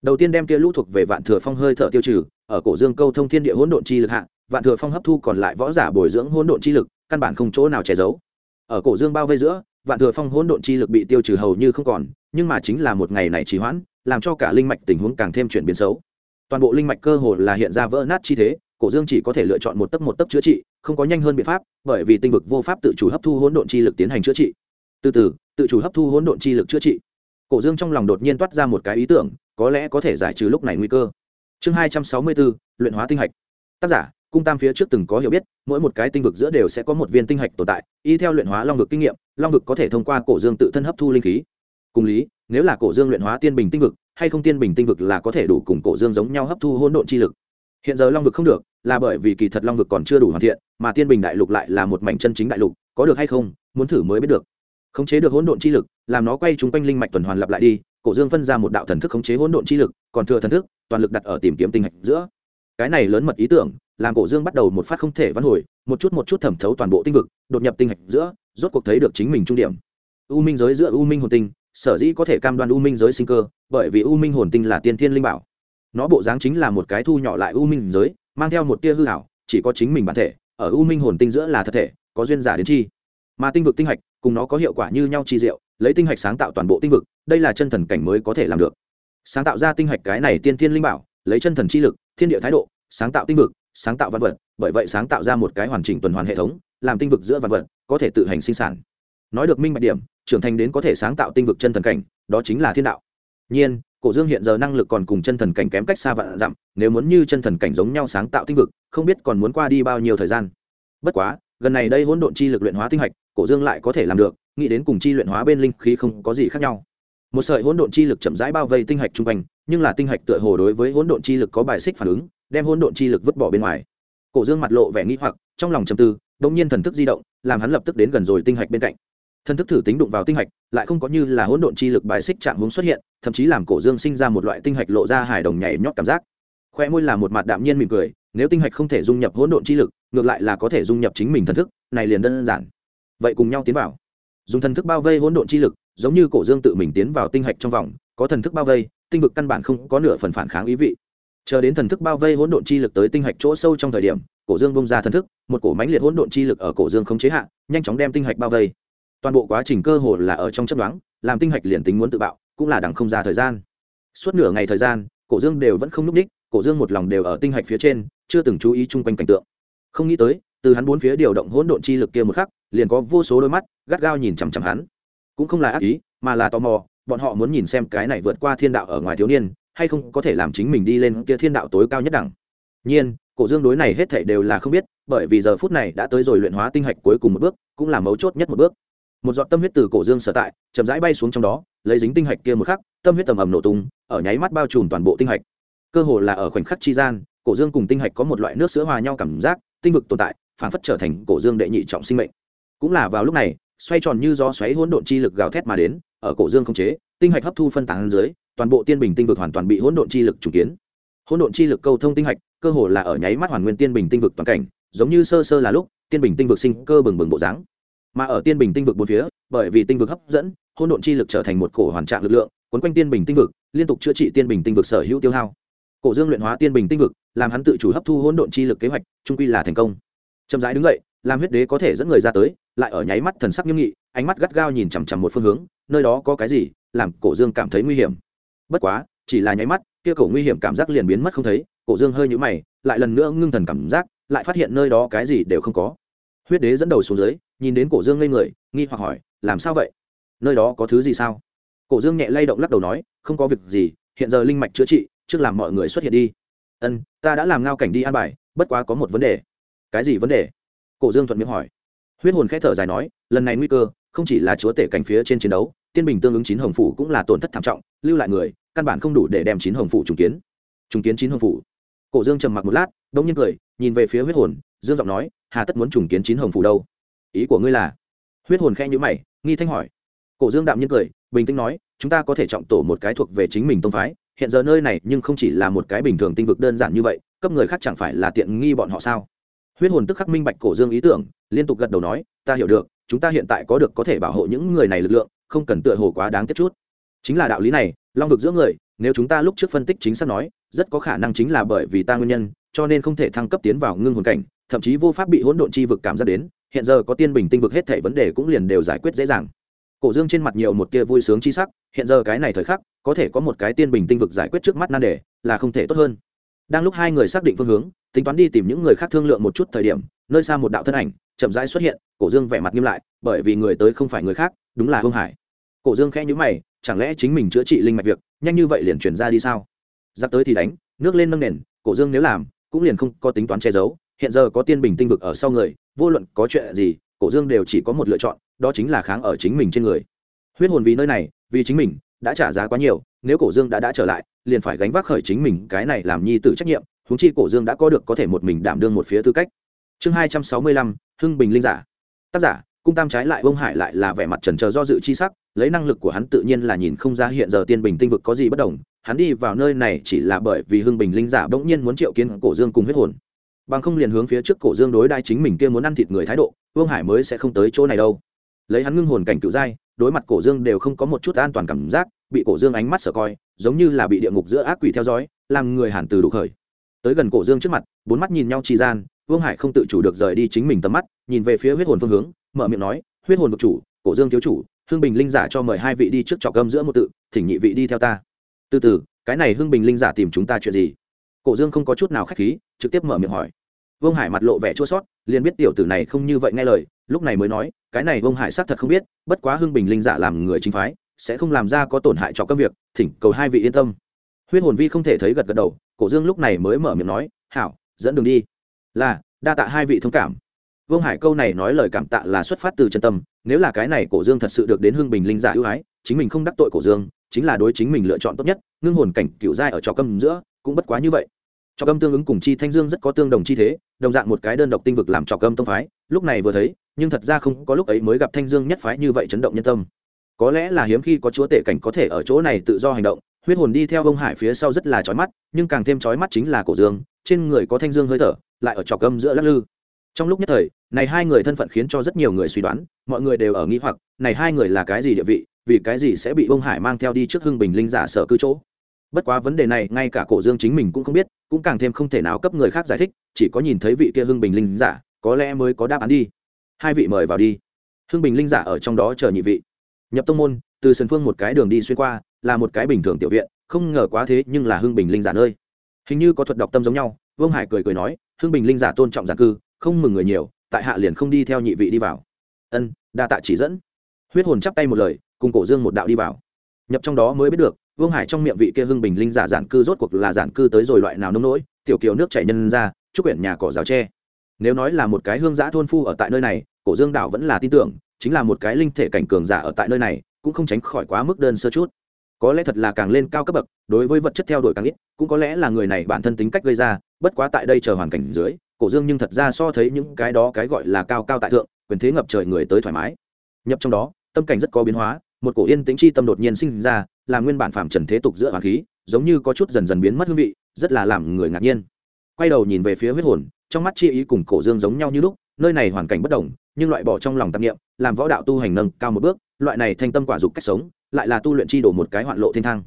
Đầu tiên đem kia lũ thuộc về vạn thừa phong hơi thở tiêu trừ, ở cổ dương câu thông thiên địa hỗn độn chi lực hạ, vạn thừa phong hấp thu còn lại võ giả bồi dưỡng hỗn độn chi lực, căn bản không chỗ nào che giấu. Ở cổ dương bao vây giữa, vạn thừa phong hỗn độn chi lực bị tiêu trừ hầu như không còn nhưng mà chính là một ngày này trì hoãn, làm cho cả linh mạch tình huống càng thêm chuyển biến xấu. Toàn bộ linh mạch cơ hồ là hiện ra vỡ nát chi thế, cổ dương chỉ có thể lựa chọn một tấc một tấc chữa trị, không có nhanh hơn biện pháp, bởi vì tinh vực vô pháp tự chủ hấp thu hỗn độn chi lực tiến hành chữa trị. Từ từ, tự chủ hấp thu hỗn độn chi lực chữa trị. Cổ dương trong lòng đột nhiên toát ra một cái ý tưởng, có lẽ có thể giải trừ lúc này nguy cơ. Chương hai trăm sáu mươi bốn luyện hóa tinh hạch. Tác giả, cung tam phía trước từng có hiểu biết, mỗi một cái tinh vực giữa đều sẽ có một viên tinh hạch tồn tại, y theo luyện hóa long vực kinh nghiệm, long vực có thể thông qua cổ dương tự thân hấp thu linh khí cùng lý, nếu là cổ dương luyện hóa tiên bình tinh vực, hay không tiên bình tinh vực là có thể đủ cùng cổ dương giống nhau hấp thu hỗn độn chi lực. Hiện giờ long vực không được, là bởi vì kỳ thật long vực còn chưa đủ hoàn thiện, mà tiên bình đại lục lại là một mảnh chân chính đại lục, có được hay không, muốn thử mới biết được. Khống chế được hỗn độn chi lực, làm nó quay trúng quanh linh mạch tuần hoàn lặp lại đi, cổ dương phân ra một đạo thần thức khống chế hỗn độn chi lực, còn thừa thần thức, toàn lực đặt ở tìm kiếm tinh hạch giữa. Cái này lớn mật ý tưởng, làm cổ dương bắt đầu một phát không thể vãn hồi, một chút một chút thẩm thấu toàn bộ tinh vực, đột nhập tinh hạch giữa, rốt cuộc thấy được chính mình trung điểm. U minh giới giữa u minh hồn tinh sở dĩ có thể cam đoan u minh giới sinh cơ, bởi vì u minh hồn tinh là tiên thiên linh bảo. Nó bộ dáng chính là một cái thu nhỏ lại u minh giới, mang theo một tia hư hảo chỉ có chính mình bản thể, ở u minh hồn tinh giữa là thật thể, có duyên giả đến chi. Mà tinh vực tinh hạch, cùng nó có hiệu quả như nhau chi diệu, lấy tinh hạch sáng tạo toàn bộ tinh vực, đây là chân thần cảnh mới có thể làm được. Sáng tạo ra tinh hạch cái này tiên thiên linh bảo, lấy chân thần chi lực, thiên địa thái độ, sáng tạo tinh vực, sáng tạo văn vật, bởi vậy sáng tạo ra một cái hoàn chỉnh tuần hoàn hệ thống, làm tinh vực giữa văn vật, có thể tự hành sinh sản nói được minh bạch điểm, trưởng thành đến có thể sáng tạo tinh vực chân thần cảnh, đó chính là thiên đạo. Nhiên, cổ dương hiện giờ năng lực còn cùng chân thần cảnh kém cách xa vạn dặm, nếu muốn như chân thần cảnh giống nhau sáng tạo tinh vực, không biết còn muốn qua đi bao nhiêu thời gian. Bất quá, gần này đây hỗn độn chi lực luyện hóa tinh hạch, cổ dương lại có thể làm được, nghĩ đến cùng chi luyện hóa bên linh khí không có gì khác nhau. Một sợi hỗn độn chi lực chậm rãi bao vây tinh hạch trung quanh, nhưng là tinh hạch tựa hồ đối với hỗn độn chi lực có bài xích phản ứng, đem hỗn độn chi lực vứt bỏ bên ngoài. Cổ dương mặt lộ vẻ nghĩ hoặc, trong lòng trầm tư đ nhiên thần thức di động, làm hắn lập tức đến gần rồi tinh hạch bên cạnh thần thức thử tính đụng vào tinh hạch, lại không có như là hỗn độn chi lực bài xích trạng hướng xuất hiện, thậm chí làm cổ dương sinh ra một loại tinh hạch lộ ra hài đồng nhảy nhót cảm giác. Khoe môi là một mặt đạm nhiên mỉm cười, nếu tinh hạch không thể dung nhập hỗn độn chi lực, ngược lại là có thể dung nhập chính mình thần thức, này liền đơn giản. Vậy cùng nhau tiến vào. Dùng thần thức bao vây hỗn độn chi lực, giống như cổ dương tự mình tiến vào tinh hạch trong vòng, có thần thức bao vây, tinh vực căn bản không có nửa phần phản kháng ý vị. Chờ đến thần thức bao vây hỗn độn chi lực tới tinh hạch chỗ sâu trong thời điểm, cổ dương bông ra thần thức, một cổ mãnh liệt hỗn độn chi lực ở cổ dương không chế hạ, nhanh chóng đem tinh hạch bao vây toàn bộ quá trình cơ hồ là ở trong chấp đoán làm tinh hạch liền tính muốn tự bạo, cũng là đằng không ra thời gian. Suốt nửa ngày thời gian, cổ dương đều vẫn không n ú c ních cổ dương một lòng đều ở tinh hạch phía trên, chưa từng chú ý chung quanh cảnh tượng. Không nghĩ tới, từ hắn bốn phía điều động hỗn độn chi lực kia một khắc, liền có vô số đôi mắt gắt gao nhìn chằm chằm hắn. Cũng không là ác ý, mà là tò mò, bọn họ muốn nhìn xem cái này vượt qua thiên đạo ở ngoài thiếu niên, hay không có thể làm chính mình đi lên kia thiên đạo tối cao nhất đẳng. Nhiên, cổ dương đối này hết thảy đều là không biết, bởi vì giờ phút này đã tới rồi luyện hóa tinh hạch cuối cùng một bước, cũng là mấu chốt nhất một bước một giọt tâm huyết từ cổ dương sở tại, chậm rãi bay xuống trong đó, lấy dính tinh hạch kia một khắc, tâm huyết tầm ầm nổ tung, ở nháy mắt bao trùm toàn bộ tinh hạch. Cơ hồ là ở khoảnh khắc chi gian, cổ dương cùng tinh hạch có một loại nước sữa hòa nhau cảm giác, tinh vực tồn tại, phản phất trở thành cổ dương đệ nhị trọng sinh mệnh. Cũng là vào lúc này, xoay tròn như gió xoáy hỗn độn chi lực gào thét mà đến, ở cổ dương không chế, tinh hạch hấp thu phân tán dưới, toàn bộ tiên bình tinh vực hoàn toàn bị hỗn độn chi lực trùng kiến. Hỗn độn chi lực câu thông tinh hạch, cơ hồ là ở nháy mắt hoàn nguyên tiên bình tinh vực toàn cảnh, giống như sơ sơ là lúc, tiên bình tinh vực sinh cơ bừng bừng bộ dáng mà ở tiên bình tinh vực bốn phía, bởi vì tinh vực hấp dẫn hôn độn chi lực trở thành một cổ hoàn trạng lực lượng, quấn quanh tiên bình tinh vực, liên tục chữa trị tiên bình tinh vực sở hữu tiêu hao. Cổ dương luyện hóa tiên bình tinh vực, làm hắn tự chủ hấp thu hôn độn chi lực kế hoạch trung quy là thành công. Chậm rãi đứng dậy, làm huyết đế có thể dẫn người ra tới, lại ở nháy mắt thần sắc nghiêm nghị, ánh mắt gắt gao nhìn chằm chằm một phương hướng, nơi đó có cái gì, làm cổ dương cảm thấy nguy hiểm. Bất quá, chỉ là nháy mắt, kia cổ nguy hiểm cảm giác liền biến mất không thấy, cổ dương hơi nhũ mày, lại lần nữa ngưng thần cảm giác, lại phát hiện nơi đó cái gì đều không có. Huyết đế dẫn đầu xuống dưới nhìn đến cổ dương ngây người, nghi hoặc hỏi, làm sao vậy? Nơi đó có thứ gì sao? Cổ dương nhẹ lay động lắc đầu nói, không có việc gì, hiện giờ linh mạch chữa trị, trước làm mọi người xuất hiện đi. Ân, ta đã làm ngao cảnh đi an bài, bất quá có một vấn đề. Cái gì vấn đề? Cổ dương thuận miệng hỏi. Huyết hồn khẽ thở dài nói, lần này nguy cơ, không chỉ là chúa tể cảnh phía trên chiến đấu, tiên bình tương ứng chín hồng phủ cũng là tổn thất thảm trọng, lưu lại người, căn bản không đủ để đem chín hồng phủ trùng kiến. Trùng kiến chín hồng phủ? Cổ dương trầm mặc một lát đ ỗ n g nhiên cười, nhìn về phía huyết hồn, dương giọng nói, hà tất muốn trùng kiến chín hồng phủ đâu? Ý của ngươi là? Huyết hồn khe nhữ mày, nghi thanh hỏi. Cổ dương đạm nhiên cười, bình tĩnh nói, chúng ta có thể trọng tổ một cái thuộc về chính mình tông phái, hiện giờ nơi này nhưng không chỉ là một cái bình thường tinh vực đơn giản như vậy, cấp người khác chẳng phải là tiện nghi bọn họ sao? Huyết hồn tức khắc minh bạch cổ dương ý tưởng, liên tục gật đầu nói, ta hiểu được, chúng ta hiện tại có được có thể bảo hộ những người này lực lượng, không cần tựa hồ quá đáng tiếc chút. Chính là đạo lý này, long vực giữa người, nếu chúng ta lúc trước phân tích chính xác nói, rất có khả năng chính là bởi vì ta nguyên nhân, cho nên không thể thăng cấp tiến vào ngưng hồn cảnh, thậm chí vô pháp bị hỗn độn chi vực cảm giác đến hiện giờ có tiên bình tinh vực hết thể vấn đề cũng liền đều giải quyết dễ dàng. Cổ dương trên mặt nhiều một tia vui sướng chi sắc, hiện giờ cái này thời khắc, có thể có một cái tiên bình tinh vực giải quyết trước mắt nan đề, là không thể tốt hơn. Đang lúc hai người xác định phương hướng, tính toán đi tìm những người khác thương lượng một chút thời điểm, nơi xa một đạo thân ảnh, chậm rãi xuất hiện, cổ dương vẻ mặt nghiêm lại, bởi vì người tới không phải người khác, đúng là hương hải. Cổ dương khẽ nhữ mày, chẳng lẽ chính mình chữa trị linh mạch việc, nhanh như vậy liền chuyển ra đi sao? Giặc tới thì đánh, nước lên nâng nền, cổ dương nếu làm, cũng liền không có tính toán che giấu, hiện giờ có tiên bình tinh vực ở sau người vô luận có chuyện gì, cổ dương đều chỉ có một lựa chọn, đó chính là kháng ở chính mình trên người. Huyết hồn vì nơi này, vì chính mình, đã trả giá quá nhiều, nếu cổ dương đã đã trở lại, liền phải gánh vác khởi chính mình, cái này làm nhi tử trách nhiệm húng chi cổ dương đã có được có thể một mình đảm đương một phía tư cách. Chương hai trăm sáu mươi lăm, hưng bình linh giả. Tác giả, cung tam trái lại ông hải lại là vẻ mặt trần trờ do dự chi sắc, lấy năng lực của hắn tự nhiên là nhìn không ra hiện giờ tiên bình tinh vực có gì bất đồng, hắn đi vào nơi này chỉ là bởi vì hưng bình linh giả bỗng nhiên muốn triệu kiến cổ dương cùng huyết hồn bằng không liền hướng phía trước cổ dương đối đai chính mình kia muốn ăn thịt người thái độ, vương hải mới sẽ không tới chỗ này đâu. Lấy hắn ngưng hồn cảnh cựu giai, đối mặt cổ dương đều không có một chút an toàn cảm giác, bị cổ dương ánh mắt sợ coi, giống như là bị địa ngục giữa ác quỷ theo dõi, làm người hàn từ đủ khởi. Tới gần cổ dương trước mặt, bốn mắt nhìn nhau chi gian, vương hải không tự chủ được rời đi chính mình tầm mắt, nhìn về phía huyết hồn phương hướng, mở miệng nói, huyết hồn vực chủ, cổ dương thiếu chủ hương bình linh giả cho mời hai vị đi trước trọc gâm giữa một tự, thỉnh nhị vị đi theo ta. Từ từ, cái này hương bình linh giả tìm chúng ta chuyện gì? Cổ dương không có chút nào k h á c h khí, trực tiếp mở miệng hỏi. Vương hải mặt lộ vẻ chua sót, liền biết tiểu tử này không như vậy nghe lời, lúc này mới nói, cái này vương hải xác thật không biết, bất quá hương bình linh giả làm người chính phái, sẽ không làm ra có tổn hại cho công việc, thỉnh cầu hai vị yên tâm. Huyết hồn vi không thể thấy gật gật đầu, cổ dương lúc này mới mở miệng nói, hảo, dẫn đường đi. Là, đa tạ hai vị thông cảm. Vương hải câu này nói lời cảm tạ là xuất phát từ chân tâm, nếu là cái này cổ dương thật sự được đến hương bình linh giả ưu ái, chính mình không đắc tội cổ dương, chính là đối chính mình lựa chọn tốt nhất, ngưng hồn cảnh cựu giai ở trò câm giữa, cũng bất quá như vậy trò câm tương ứng cùng chi thanh dương rất có tương đồng chi thế, đồng dạng một cái đơn độc tinh vực làm trò câm tông phái. Lúc này vừa thấy, nhưng thật ra không có lúc ấy mới gặp thanh dương nhất phái như vậy chấn động nhân tâm. Có lẽ là hiếm khi có chúa tể cảnh có thể ở chỗ này tự do hành động, huyết hồn đi theo ông hải phía sau rất là trói mắt, nhưng càng thêm trói mắt chính là cổ dương, trên người có thanh dương hơi thở, lại ở trọc âm giữa lắc lư. Trong lúc nhất thời, này hai người thân phận khiến cho rất nhiều người suy đoán, mọi người đều ở nghĩ hoặc, này hai người là cái gì địa vị, vì cái gì sẽ bị ông hải mang theo đi trước hưng bình linh giả sở cư chỗ. Bất quá vấn đề này ngay cả cổ dương chính mình cũng không biết cũng càng thêm không thể nào cấp người khác giải thích, chỉ có nhìn thấy vị kia hưng bình linh giả, có lẽ mới có đáp án đi. Hai vị mời vào đi. Hưng bình linh giả ở trong đó chờ nhị vị. Nhập tông môn, từ sân phương một cái đường đi xuyên qua, là một cái bình thường tiểu viện, không ngờ quá thế nhưng là hưng bình linh giả nơi. Hình như có thuật đọc tâm giống nhau, vương hải cười cười nói, hưng bình linh giả tôn trọng giả cư, không mừng người nhiều, tại hạ liền không đi theo nhị vị đi vào. Ân, đa tạ chỉ dẫn. Huyết hồn chắp tay một lời, cùng cổ dương một đạo đi vào. Nhập trong đó mới biết được vương hải trong miệng vị kia hưng bình linh giả giản cư rốt cuộc là giản cư tới rồi loại nào nông nỗi, tiểu kiều nước chảy nhân ra chúc quyển nhà cỏ rào tre. Nếu nói là một cái hương giã thôn phu ở tại nơi này, cổ dương đạo vẫn là tin tưởng, chính là một cái linh thể cảnh cường giả ở tại nơi này, cũng không tránh khỏi quá mức đơn sơ chút. Có lẽ thật là càng lên cao cấp bậc, đối với vật chất theo đuổi càng ít, cũng có lẽ là người này bản thân tính cách gây ra, bất quá tại đây chờ hoàn cảnh dưới, cổ dương nhưng thật ra so thấy những cái đó cái gọi là cao cao tại thượng, quyền thế ngập trời người tới thoải mái. Nhập trong đó, tâm cảnh rất có biến hóa một cổ yên tĩnh chi tâm đột nhiên sinh ra làm nguyên bản phạm trần thế tục giữa hoàng khí, giống như có chút dần dần biến mất hương vị, rất là làm người ngạc nhiên. Quay đầu nhìn về phía huyết hồn, trong mắt chi ý cùng cổ dương giống nhau như lúc, nơi này hoàn cảnh bất đồng, nhưng loại bỏ trong lòng tạp nghiệm làm võ đạo tu hành nâng cao một bước, loại này thanh tâm quả dục cách sống, lại là tu luyện chi đổ một cái hoạn lộ thiên thang.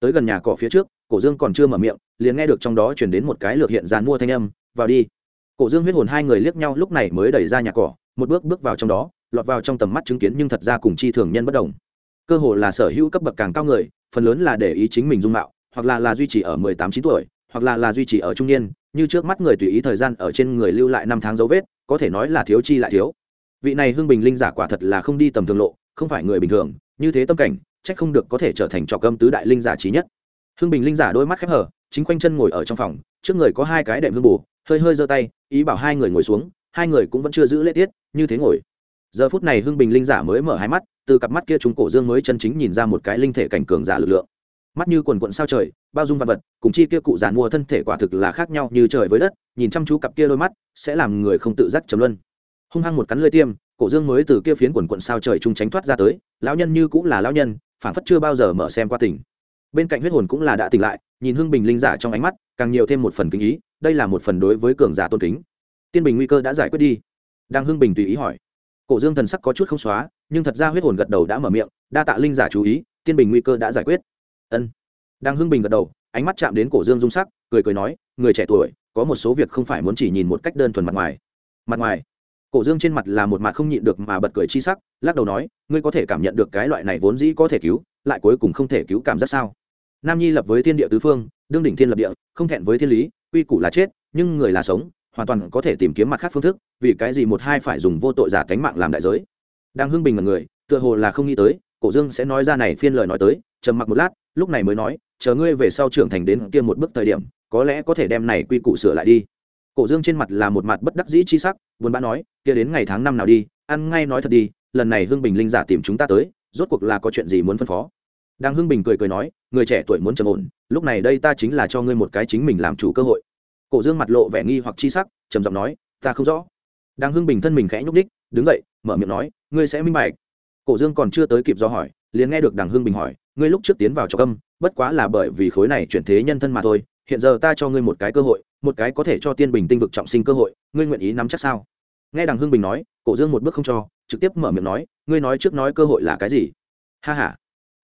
Tới gần nhà cỏ phía trước, cổ dương còn chưa mở miệng, liền nghe được trong đó chuyển đến một cái lược hiện dàn mua thanh âm, vào đi. Cổ dương huyết hồn hai người liếc nhau, lúc này mới đẩy ra nhà cỏ một bước bước vào trong đó, lọt vào trong tầm mắt chứng kiến nhưng thật ra cùng chi thường nhân bất đồng cơ hồ là sở hữu cấp bậc càng cao người, phần lớn là để ý chính mình dung mạo, hoặc là là duy trì ở mười tám, chín tuổi, hoặc là là duy trì ở trung niên, như trước mắt người tùy ý thời gian ở trên người lưu lại năm tháng dấu vết, có thể nói là thiếu chi lại thiếu. Vị này hưng bình linh giả quả thật là không đi tầm thường lộ, không phải người bình thường, như thế tâm cảnh trách không được có thể trở thành trọc âm tứ đại linh giả trí nhất. Hưng bình linh giả đôi mắt khép hở chính quanh chân ngồi ở trong phòng, trước người có hai cái đệm hương bù, hơi hơi giơ tay, ý bảo hai người ngồi xuống, hai người cũng vẫn chưa giữ lễ tiết, như thế ngồi giờ phút này hưng bình linh giả mới mở hai mắt, từ cặp mắt kia chúng cổ dương mới chân chính nhìn ra một cái linh thể cảnh cường giả lực lượng. Mắt như quần quận sao trời, bao dung vật vật, cùng chi kia cụ giàn mua thân thể quả thực là khác nhau như trời với đất, nhìn chăm chú cặp kia đôi mắt, sẽ làm người không tự giác trầm luân. Hung hăng một cắn lưỡi tiêm, cổ dương mới từ kia phiến quần quận sao trời trung tránh thoát ra tới, lão nhân như cũng là lão nhân phản phất chưa bao giờ mở xem qua tỉnh. Bên cạnh huyết hồn cũng là đã tỉnh lại, nhìn hưng bình linh giả trong ánh mắt, càng nhiều thêm một phần kinh ý, đây là một phần đối với cường giả tôn kính. Tiên bình nguy cơ đã giải quyết đi. Đang hưng bình tùy ý hỏi cổ dương thần sắc có chút không xóa, nhưng thật ra huyết hồn gật đầu đã mở miệng, đa tạ linh giả chú ý, tiên bình nguy cơ đã giải quyết. Ân. Đang hưng bình gật đầu, ánh mắt chạm đến cổ dương dung sắc, cười cười nói, người trẻ tuổi, có một số việc không phải muốn chỉ nhìn một cách đơn thuần mặt ngoài. Mặt ngoài? Cổ dương trên mặt là một mặt không nhịn được mà bật cười chi sắc, lắc đầu nói, ngươi có thể cảm nhận được cái loại này vốn dĩ có thể cứu, lại cuối cùng không thể cứu cảm giác sao? Nam nhi lập với thiên địa tứ phương, đương đỉnh thiên lập địa, không thẹn với thiên lý uy củ là chết, nhưng người là sống hoàn toàn có thể tìm kiếm mặt khác phương thức, vì cái gì một hai phải dùng vô tội giả cánh mạng làm đại giới? Đang hưng bình mật người, tựa hồ là không nghĩ tới, cổ dương sẽ nói ra này phiên lời nói tới, trầm mặc một lát, lúc này mới nói, chờ ngươi về sau trưởng thành đến kia một bước thời điểm, có lẽ có thể đem này quy củ sửa lại đi. Cổ dương trên mặt là một mặt bất đắc dĩ chi sắc, buồn bã nói, kia đến ngày tháng năm nào đi, ăn ngay nói thật đi, lần này hưng bình linh giả tìm chúng ta tới, rốt cuộc là có chuyện gì muốn phân phó? Đang hưng bình cười cười nói, người trẻ tuổi muốn trầm ổn, lúc này đây ta chính là cho ngươi một cái chính mình làm chủ cơ hội cổ dương mặt lộ vẻ nghi hoặc chi sắc trầm giọng nói ta không rõ. Đang hưng bình thân mình khẽ nhúc đích đứng dậy mở miệng nói ngươi sẽ minh bạch. Cổ dương còn chưa tới kịp do hỏi liền nghe được đằng hưng bình hỏi ngươi lúc trước tiến vào cho âm, bất quá là bởi vì khối này chuyển thế nhân thân mà thôi hiện giờ ta cho ngươi một cái cơ hội một cái có thể cho tiên bình tinh vực trọng sinh cơ hội ngươi nguyện ý nắm chắc sao? Nghe đằng hưng bình nói cổ dương một bước không cho trực tiếp mở miệng nói ngươi nói trước nói cơ hội là cái gì? Ha h a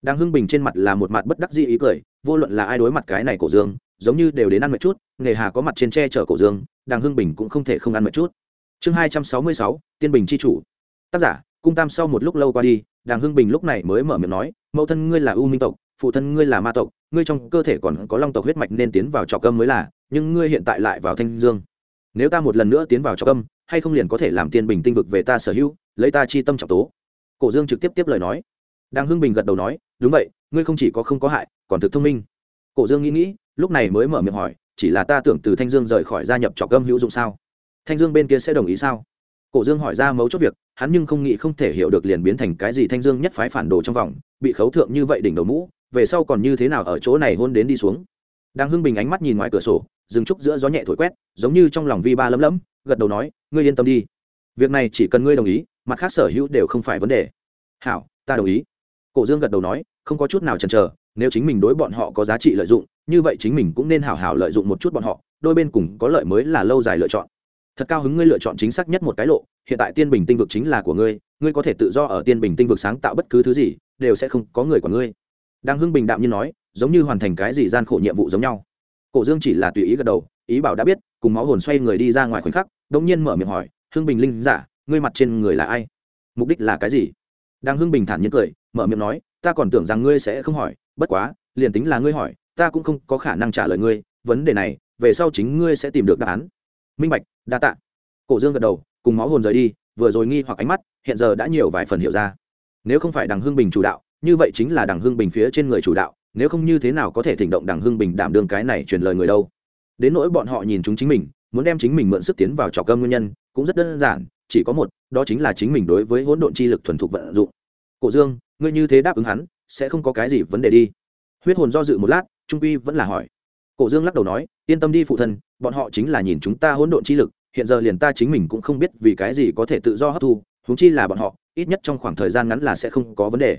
đằng hưng bình trên mặt là một mặt bất đắc dĩ ý cười vô luận là ai đối mặt cái này cổ dương giống như đều đến ăn một chút, nghề hà có mặt trên tre chở cổ dương, đàng hưng bình cũng không thể không ăn một chút. Chương hai trăm sáu mươi sáu, tiên bình c h i chủ. Tác giả, cung tam sau một lúc lâu qua đi, đàng hưng bình lúc này mới mở miệng nói, mẫu thân ngươi là u minh tộc, phụ thân ngươi là ma tộc, ngươi trong cơ thể còn có long tộc huyết mạch nên tiến vào trọc câm mới là, nhưng ngươi hiện tại lại vào thanh dương. Nếu ta một lần nữa tiến vào trọc câm hay không liền có thể làm tiên bình tinh vực về ta sở hữu, lấy ta chi tâm trọng tố. Cổ dương trực tiếp tiếp lời nói. Đàng hưng bình gật đầu nói, đúng vậy, ngươi không chỉ có không có hại, còn thực thông minh. Cổ dương nghĩ nghĩ lúc này mới mở miệng hỏi, chỉ là ta tưởng từ thanh dương rời khỏi gia nhập trọc gâm hữu dụng sao? Thanh dương bên kia sẽ đồng ý sao? Cổ dương hỏi ra mấu chốt việc, hắn nhưng không nghĩ không thể hiểu được liền biến thành cái gì thanh dương nhất phái phản đồ trong vòng, bị khấu thượng như vậy đỉnh đầu mũ, về sau còn như thế nào ở chỗ này hôn đến đi xuống? Đang hưng bình ánh mắt nhìn ngoài cửa sổ dừng trúc giữa gió nhẹ thổi quét, giống như trong lòng vi ba lấm lấm, gật đầu nói, ngươi yên tâm đi. Việc này chỉ cần ngươi đồng ý, mặt khác sở hữu đều không phải vấn đề. Hảo, ta đồng ý. Cổ dương gật đầu nói, không có chút nào chần chờ, nếu chính mình đối bọn họ có giá trị lợi dụng như vậy chính mình cũng nên hảo hảo lợi dụng một chút bọn họ, đôi bên cùng có lợi mới là lâu dài lựa chọn. Thật cao hứng ngươi lựa chọn chính xác nhất một cái lộ, hiện tại tiên bình tinh vực chính là của ngươi ngươi có thể tự do ở tiên bình tinh vực sáng tạo bất cứ thứ gì, đều sẽ không có người của ngươi. Đang hưng bình đạm như nói, giống như hoàn thành cái gì gian khổ nhiệm vụ giống nhau. Cổ dương chỉ là tùy ý gật đầu, ý bảo đã biết, cùng máu hồn xoay người đi ra ngoài khoảnh khắc đông nhiên mở miệng hỏi, hưng bình linh giả, ngươi mặt trên người là ai? Mục đích là cái gì? Đang hưng bình thản nhiên cười, mở miệng nói, ta còn tưởng rằng ngươi sẽ không hỏi, bất quá, liền tính là ngươi hỏi ta cũng không có khả năng trả lời ngươi, vấn đề này, về sau chính ngươi sẽ tìm được đáp án. Minh bạch, đa tạ. Cổ dương gật đầu, cùng máu hồn rời đi, vừa rồi nghi hoặc ánh mắt, hiện giờ đã nhiều vài phần hiểu ra. Nếu không phải đằng hưng bình chủ đạo, như vậy chính là đằng hưng bình phía trên người chủ đạo, nếu không như thế nào có thể thỉnh động đằng hưng bình đảm đương cái này truyền lời người đâu? Đến nỗi bọn họ nhìn chúng chính mình, muốn đem chính mình mượn sức tiến vào trò cơm nguyên nhân, cũng rất đơn giản, chỉ có một, đó chính là chính mình đối với hỗn độn chi lực thuần thục vận dụng. Cổ dương, ngươi như thế đáp ứng hắn, sẽ không có cái gì vấn đề đi. Huyết hồn do dự một lát trung quy vẫn là hỏi. Cổ dương lắc đầu nói, yên tâm đi phụ thân, bọn họ chính là nhìn chúng ta hỗn độn chi lực, hiện giờ liền ta chính mình cũng không biết vì cái gì có thể tự do hấp thu húng chi là bọn họ, ít nhất trong khoảng thời gian ngắn là sẽ không có vấn đề.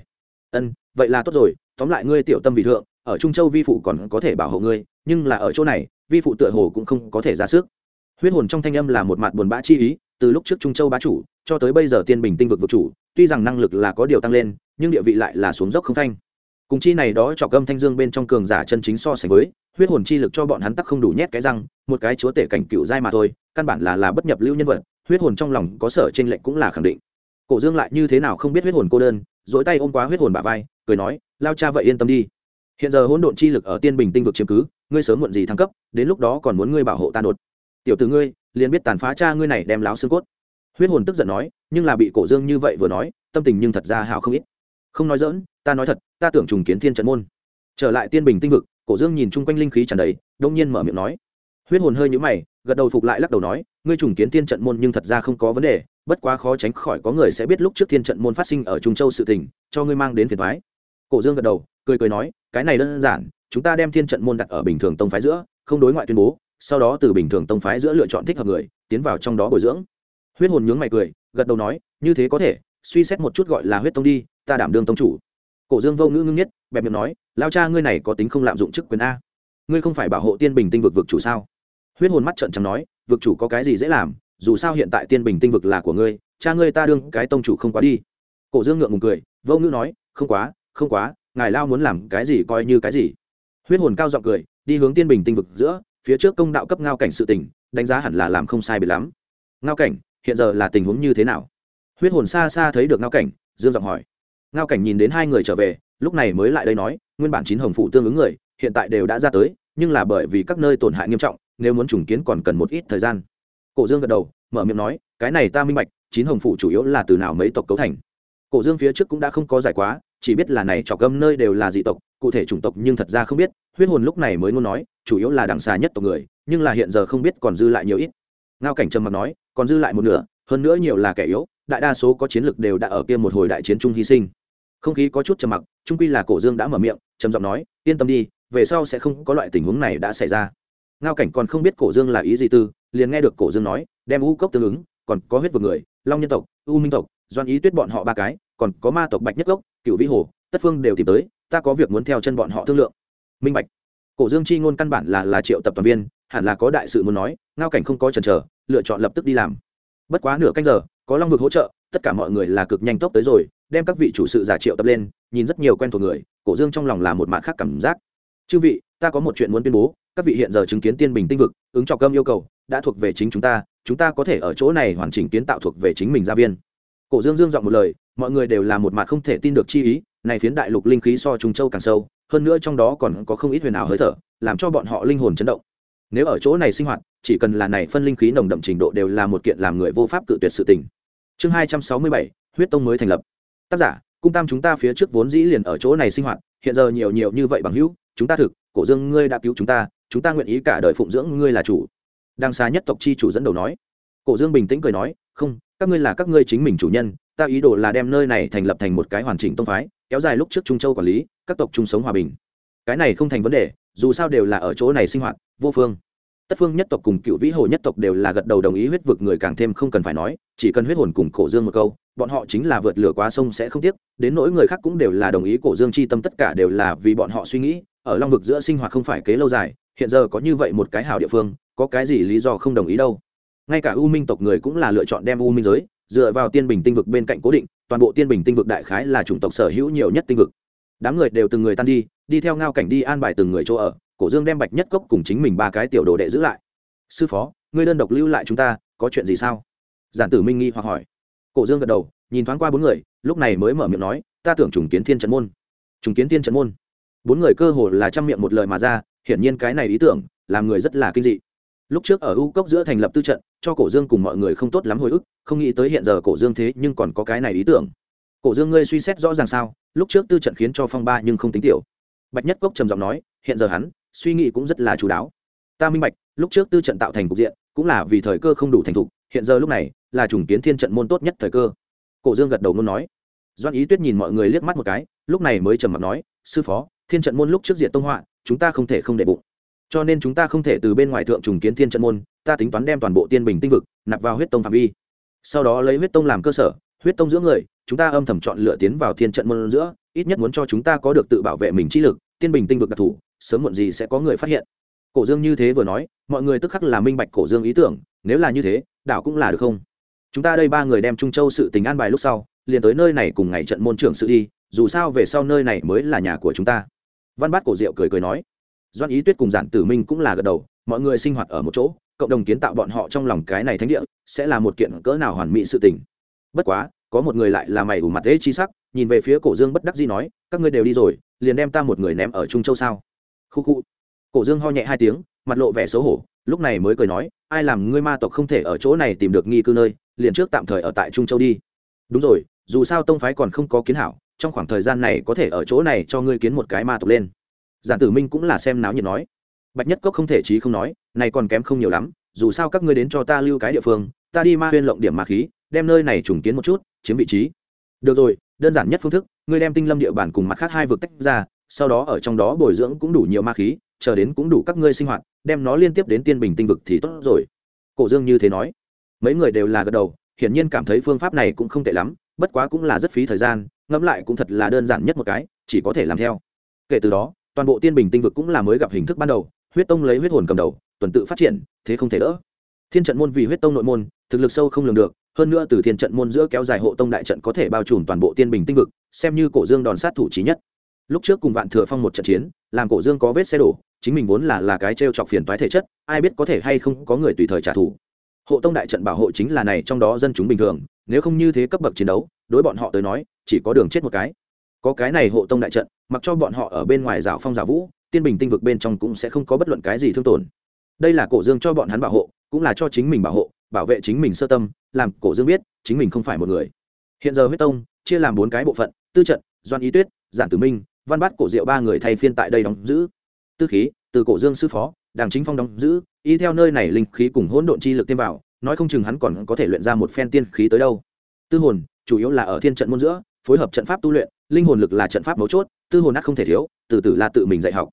Ân, vậy là tốt rồi, tóm lại ngươi tiểu tâm vị thượng, ở trung châu vi phụ còn có thể bảo hộ ngươi, nhưng là ở chỗ này, vi phụ tựa hồ cũng không có thể ra sức. Huyết hồn trong thanh âm là một mặt buồn bã chi ý, từ lúc trước trung châu bá chủ, cho tới bây giờ tiên bình tinh vực vực chủ, tuy rằng năng lực là có điều tăng lên, nhưng địa vị lại là xuống dốc không thanh cùng chi này đó chọc gâm thanh dương bên trong cường giả chân chính so sánh với, huyết hồn chi lực cho bọn hắn tắc không đủ nhét cái răng, một cái chúa tể cảnh cựu giai mà thôi, căn bản là là bất nhập lưu nhân vật, huyết hồn trong lòng có sở trên lệnh cũng là khẳng định. Cổ dương lại như thế nào không biết huyết hồn cô đơn dỗi tay ôm quá huyết hồn bà vai, cười nói, lao cha vậy yên tâm đi. Hiện giờ hỗn độn chi lực ở tiên bình tinh vực chiếm cứ, ngươi sớm muộn gì thăng cấp, đến lúc đó còn muốn ngươi bảo hộ ta đột. Tiểu từ ngươi, liền biết tàn phá cha ngươi này đem láo xương cốt. Huyết hồn tức giận nói, nhưng là bị cổ dương như vậy vừa nói, tâm tình nhưng thật ra hảo không ít. Không nói dỡn ta nói thật, ta tưởng trùng kiến thiên trận môn. Trở lại tiên bình tinh vực, cổ dương nhìn chung quanh linh khí tràn đầy, đông nhiên mở miệng nói. Huyết hồn hơi nhũ mày, gật đầu phục lại lắc đầu nói, ngươi trùng kiến thiên trận môn nhưng thật ra không có vấn đề, bất quá khó tránh khỏi có người sẽ biết lúc trước thiên trận môn phát sinh ở trung châu sự tình, cho ngươi mang đến phiền thoái cổ dương gật đầu, cười cười nói, cái này đơn giản, chúng ta đem thiên trận môn đặt ở bình thường tông phái giữa, không đối ngoại tuyên bố, sau đó từ bình thường tông phái giữa lựa chọn thích hợp người, tiến vào trong đó bồi dưỡng. Huyết hồn nhướng mày cười, gật đầu nói, như thế có thể, suy xét một chút gọi là huyết tông đi, ta đảm đương tông chủ cổ dương vô ngữ ngưng nhất, bẹp miệng nói, lao cha ngươi này có tính không lạm dụng chức quyền a? Ngươi không phải bảo hộ tiên bình tinh vực vực chủ sao? Huyết hồn mắt trợn trắng nói, vực chủ có cái gì dễ làm, dù sao hiện tại tiên bình tinh vực là của ngươi, cha ngươi ta đương cái tông chủ không quá đi. Cổ dương ngượng ngùng cười, vô ngữ nói, không quá không quá, ngài lao muốn làm cái gì coi như cái gì. Huyết hồn cao giọng cười, đi hướng tiên bình tinh vực giữa, phía trước công đạo cấp ngao cảnh sự tình, đánh giá hẳn là làm không sai bị lắm. Ngao cảnh, hiện giờ là tình huống như thế nào? Huyết hồn xa xa thấy được ngao cảnh, dương giọng hỏi ngao cảnh nhìn đến hai người trở về, lúc này mới lại đây nói, nguyên bản chín hồng phụ tương ứng người, hiện tại đều đã ra tới, nhưng là bởi vì các nơi tổn hại nghiêm trọng, nếu muốn trùng kiến còn cần một ít thời gian. Cổ dương gật đầu, mở miệng nói, cái này ta minh bạch, chín hồng phụ chủ yếu là từ nào mấy tộc cấu thành. Cổ dương phía trước cũng đã không có giải quá, chỉ biết là này trọc gâm nơi đều là dị tộc, cụ thể chủng tộc nhưng thật ra không biết, huyết hồn lúc này mới ngôn nói, chủ yếu là đằng xà nhất tộc người, nhưng là hiện giờ không biết còn dư lại nhiều ít. Ngao cảnh trầm mặc nói, còn dư lại một nửa, hơn nữa nhiều là kẻ yếu, đại đa số có chiến lực đều đã ở kia một hồi đại chiến trung hy sinh không khí có chút trầm mặc, trung quy là cổ dương đã mở miệng, trầm giọng nói, yên tâm đi, về sau sẽ không có loại tình huống này đã xảy ra. Ngao cảnh còn không biết cổ dương là ý gì tư liền nghe được cổ dương nói, đem u cốc tương ứng, còn có huyết vực người, long nhân tộc, u minh tộc doan ý tuyết bọn họ ba cái, còn có ma tộc bạch nhất gốc cựu vĩ hồ, tất phương đều tìm tới, ta có việc muốn theo chân bọn họ thương lượng. Minh bạch. Cổ dương chi ngôn căn bản là là triệu tập toàn viên, hẳn là có đại sự muốn nói, ngao cảnh không có chần chờ, lựa chọn lập tức đi làm. Bất quá nửa canh giờ, có long vực hỗ trợ, tất cả mọi người là cực nhanh tốc tới rồi đem các vị chủ sự giả triệu tập lên, nhìn rất nhiều quen thuộc người, cổ dương trong lòng là một mạng khác cảm giác. Chư vị, ta có một chuyện muốn tuyên bố, các vị hiện giờ chứng kiến tiên bình tinh vực, ứng trọc gâm yêu cầu, đã thuộc về chính chúng ta chúng ta có thể ở chỗ này hoàn chỉnh kiến tạo thuộc về chính mình gia viên. Cổ dương dương dọn một lời, mọi người đều là một mặt không thể tin được chi ý, này phiến đại lục linh khí so trung châu càng sâu, hơn nữa trong đó còn có không ít huyền ảo hơi thở, làm cho bọn họ linh hồn chấn động. Nếu ở chỗ này sinh hoạt, chỉ cần là này phân linh khí nồng đậm trình độ đều là một kiện làm người vô pháp cự tuyệt sự tình. Chương hai trăm sáu mươi bảy, huyết tông mới thành lập tác giả, cung tam chúng ta phía trước vốn dĩ liền ở chỗ này sinh hoạt, hiện giờ nhiều nhiều như vậy bằng hữu, chúng ta thực, cổ dương ngươi đã cứu chúng ta chúng ta nguyện ý cả đời phụng dưỡng ngươi là chủ. Đang xa nhất tộc chi chủ dẫn đầu nói. Cổ dương bình tĩnh cười nói, không, các ngươi là các ngươi chính mình chủ nhân, ta ý đồ là đem nơi này thành lập thành một cái hoàn chỉnh tông phái, kéo dài lúc trước trung châu quản lý, các tộc chung sống hòa bình. Cái này không thành vấn đề, dù sao đều là ở chỗ này sinh hoạt, vô phương tất phương nhất tộc cùng cựu vĩ hồ nhất tộc đều là gật đầu đồng ý huyết vực người càng thêm không cần phải nói, chỉ cần huyết hồn cùng cổ dương một câu, bọn họ chính là vượt lửa qua sông sẽ không tiếc, đến nỗi người khác cũng đều là đồng ý cổ dương chi tâm tất cả đều là vì bọn họ suy nghĩ, ở long vực giữa sinh hoạt không phải kế lâu dài, hiện giờ có như vậy một cái hảo địa phương, có cái gì lý do không đồng ý đâu. Ngay cả u minh tộc người cũng là lựa chọn đem u minh giới, dựa vào tiên bình tinh vực bên cạnh cố định, toàn bộ tiên bình tinh vực đại khái là chủng tộc sở hữu nhiều nhất tinh vực. Đám người đều từng người tan đi đi theo ngao cảnh đi an bài từng người chỗ ở cổ dương đem bạch nhất cốc cùng chính mình ba cái tiểu đồ đệ giữ lại. Sư phó, ngươi đơn độc lưu lại chúng ta, có chuyện gì sao? Giản tử minh nghi hoặc hỏi. Cổ dương gật đầu, nhìn thoáng qua bốn người, lúc này mới mở miệng nói, ta tưởng trùng kiến thiên trận môn. Trùng kiến thiên trận môn? Bốn người cơ hồ là chăm miệng một lời mà ra, hiển nhiên cái này ý tưởng, làm người rất là kinh dị. Lúc trước ở u cốc giữa thành lập tư trận, cho cổ dương cùng mọi người không tốt lắm hồi ức, không nghĩ tới hiện giờ cổ dương thế nhưng còn có cái này ý tưởng. Cổ dương ngươi suy xét rõ ràng sao, lúc trước tư trận khiến cho phong ba nhưng không tính tiểu. Bạch nhất cốc trầm giọng nói, hiện giờ hắn suy nghĩ cũng rất là chú đáo. Ta minh bạch, lúc trước tư trận tạo thành cục diện, cũng là vì thời cơ không đủ thành thục, hiện giờ lúc này, là trùng kiến thiên trận môn tốt nhất thời cơ. Cổ dương gật đầu muốn nói. Doan ý tuyết nhìn mọi người liếc mắt một cái, lúc này mới trầm mặt nói, sư phó, thiên trận môn lúc trước diện tông họa, chúng ta không thể không để bụng. Cho nên chúng ta không thể từ bên ngoài thượng trùng kiến thiên trận môn, ta tính toán đem toàn bộ tiên bình tinh vực nạp vào huyết tông phạm vi. Sau đó lấy huyết tông làm cơ sở, huyết tông giữa người, chúng ta âm thầm chọn lựa tiến vào thiên trận môn giữa, ít nhất muốn cho chúng ta có được tự bảo vệ mình trí lực, tiên bình tinh vực đặc thù sớm muộn gì sẽ có người phát hiện. Cổ dương như thế vừa nói, mọi người tức khắc là minh bạch cổ dương ý tưởng, nếu là như thế, đảo cũng là được không? Chúng ta đây ba người đem trung châu sự tình an bài lúc sau, liền tới nơi này cùng ngày trận môn trưởng sự đi, dù sao về sau nơi này mới là nhà của chúng ta. Văn bát cổ diệu cười cười nói. Doan ý tuyết cùng giản tử minh cũng là gật đầu, mọi người sinh hoạt ở một chỗ, cộng đồng kiến tạo bọn họ trong lòng cái này thánh địa, sẽ là một kiện cỡ nào hoàn mỹ sự tình. Bất quá, có một người lại là mày ủ mặt thế chi sắc, nhìn về phía cổ dương bất đắc dĩ nói, các ngươi đều đi rồi, liền đem ta một người ném ở trung châu sao? Khu khu. Cổ dương ho nhẹ hai tiếng, mặt lộ vẻ xấu hổ, lúc này mới cười nói, ai làm ngươi ma tộc không thể ở chỗ này tìm được nghi cư nơi, liền trước tạm thời ở tại trung châu đi. Đúng rồi, dù sao tông phái còn không có kiến hảo, trong khoảng thời gian này có thể ở chỗ này cho ngươi kiến một cái ma tộc lên. Giản tử minh cũng là xem náo nhiệt nói. Bạch nhất cốc không thể trí không nói, này còn kém không nhiều lắm, dù sao các ngươi đến cho ta lưu cái địa phương, ta đi ma huyên lộng điểm ma khí, đem nơi này trùng kiến một chút, chiếm vị trí. Được rồi, đơn giản nhất phương thức, ngươi đem tinh lâm địa bàn cùng mặt khác hai vực tách ra sau đó ở trong đó bồi dưỡng cũng đủ nhiều ma khí, chờ đến cũng đủ các ngươi sinh hoạt, đem nó liên tiếp đến tiên bình tinh vực thì tốt rồi. Cổ dương như thế nói. Mấy người đều là gật đầu, hiển nhiên cảm thấy phương pháp này cũng không tệ lắm, bất quá cũng là rất phí thời gian, ngẫm lại cũng thật là đơn giản nhất một cái, chỉ có thể làm theo. Kể từ đó, toàn bộ tiên bình tinh vực cũng là mới gặp hình thức ban đầu, huyết tông lấy huyết hồn cầm đầu, tuần tự phát triển, thế không thể đỡ. Thiên trận môn vì huyết tông nội môn, thực lực sâu không lường được, hơn nữa từ thiên trận môn giữa kéo dài hộ tông đại trận có thể bao trùm toàn bộ tiên bình tinh vực, xem như cổ dương đòn sát thủ trí nhất lúc trước cùng vạn thừa phong một trận chiến, làm cổ dương có vết xe đổ, chính mình vốn là là cái t r e o chọc phiền toái thể chất, ai biết có thể hay không có người tùy thời trả thù. Hộ tông đại trận bảo hộ chính là này, trong đó dân chúng bình thường, nếu không như thế cấp bậc chiến đấu, đối bọn họ tới nói, chỉ có đường chết một cái. Có cái này hộ tông đại trận, mặc cho bọn họ ở bên ngoài rào phong rào vũ, tiên bình tinh vực bên trong cũng sẽ không có bất luận cái gì thương tổn. Đây là cổ dương cho bọn hắn bảo hộ, cũng là cho chính mình bảo hộ, bảo vệ chính mình sơ tâm, làm cổ dương biết, chính mình không phải một người. Hiện giờ huyết tông, chia làm bốn cái bộ phận, tư trận, doan ý tuyết, giản tử minh văn bát cổ diệu ba người thay phiên tại đây đóng giữ. Tư khí, từ cổ dương sư phó đảng chính phong đóng giữ, y theo nơi này linh khí cùng hỗn độn chi lực thêm vào, nói không chừng hắn còn có thể luyện ra một phen tiên khí tới đâu. Tư hồn, chủ yếu là ở thiên trận môn giữa, phối hợp trận pháp tu luyện, linh hồn lực là trận pháp mấu chốt, tư hồn ác không thể thiếu, từ từ là tự mình dạy học.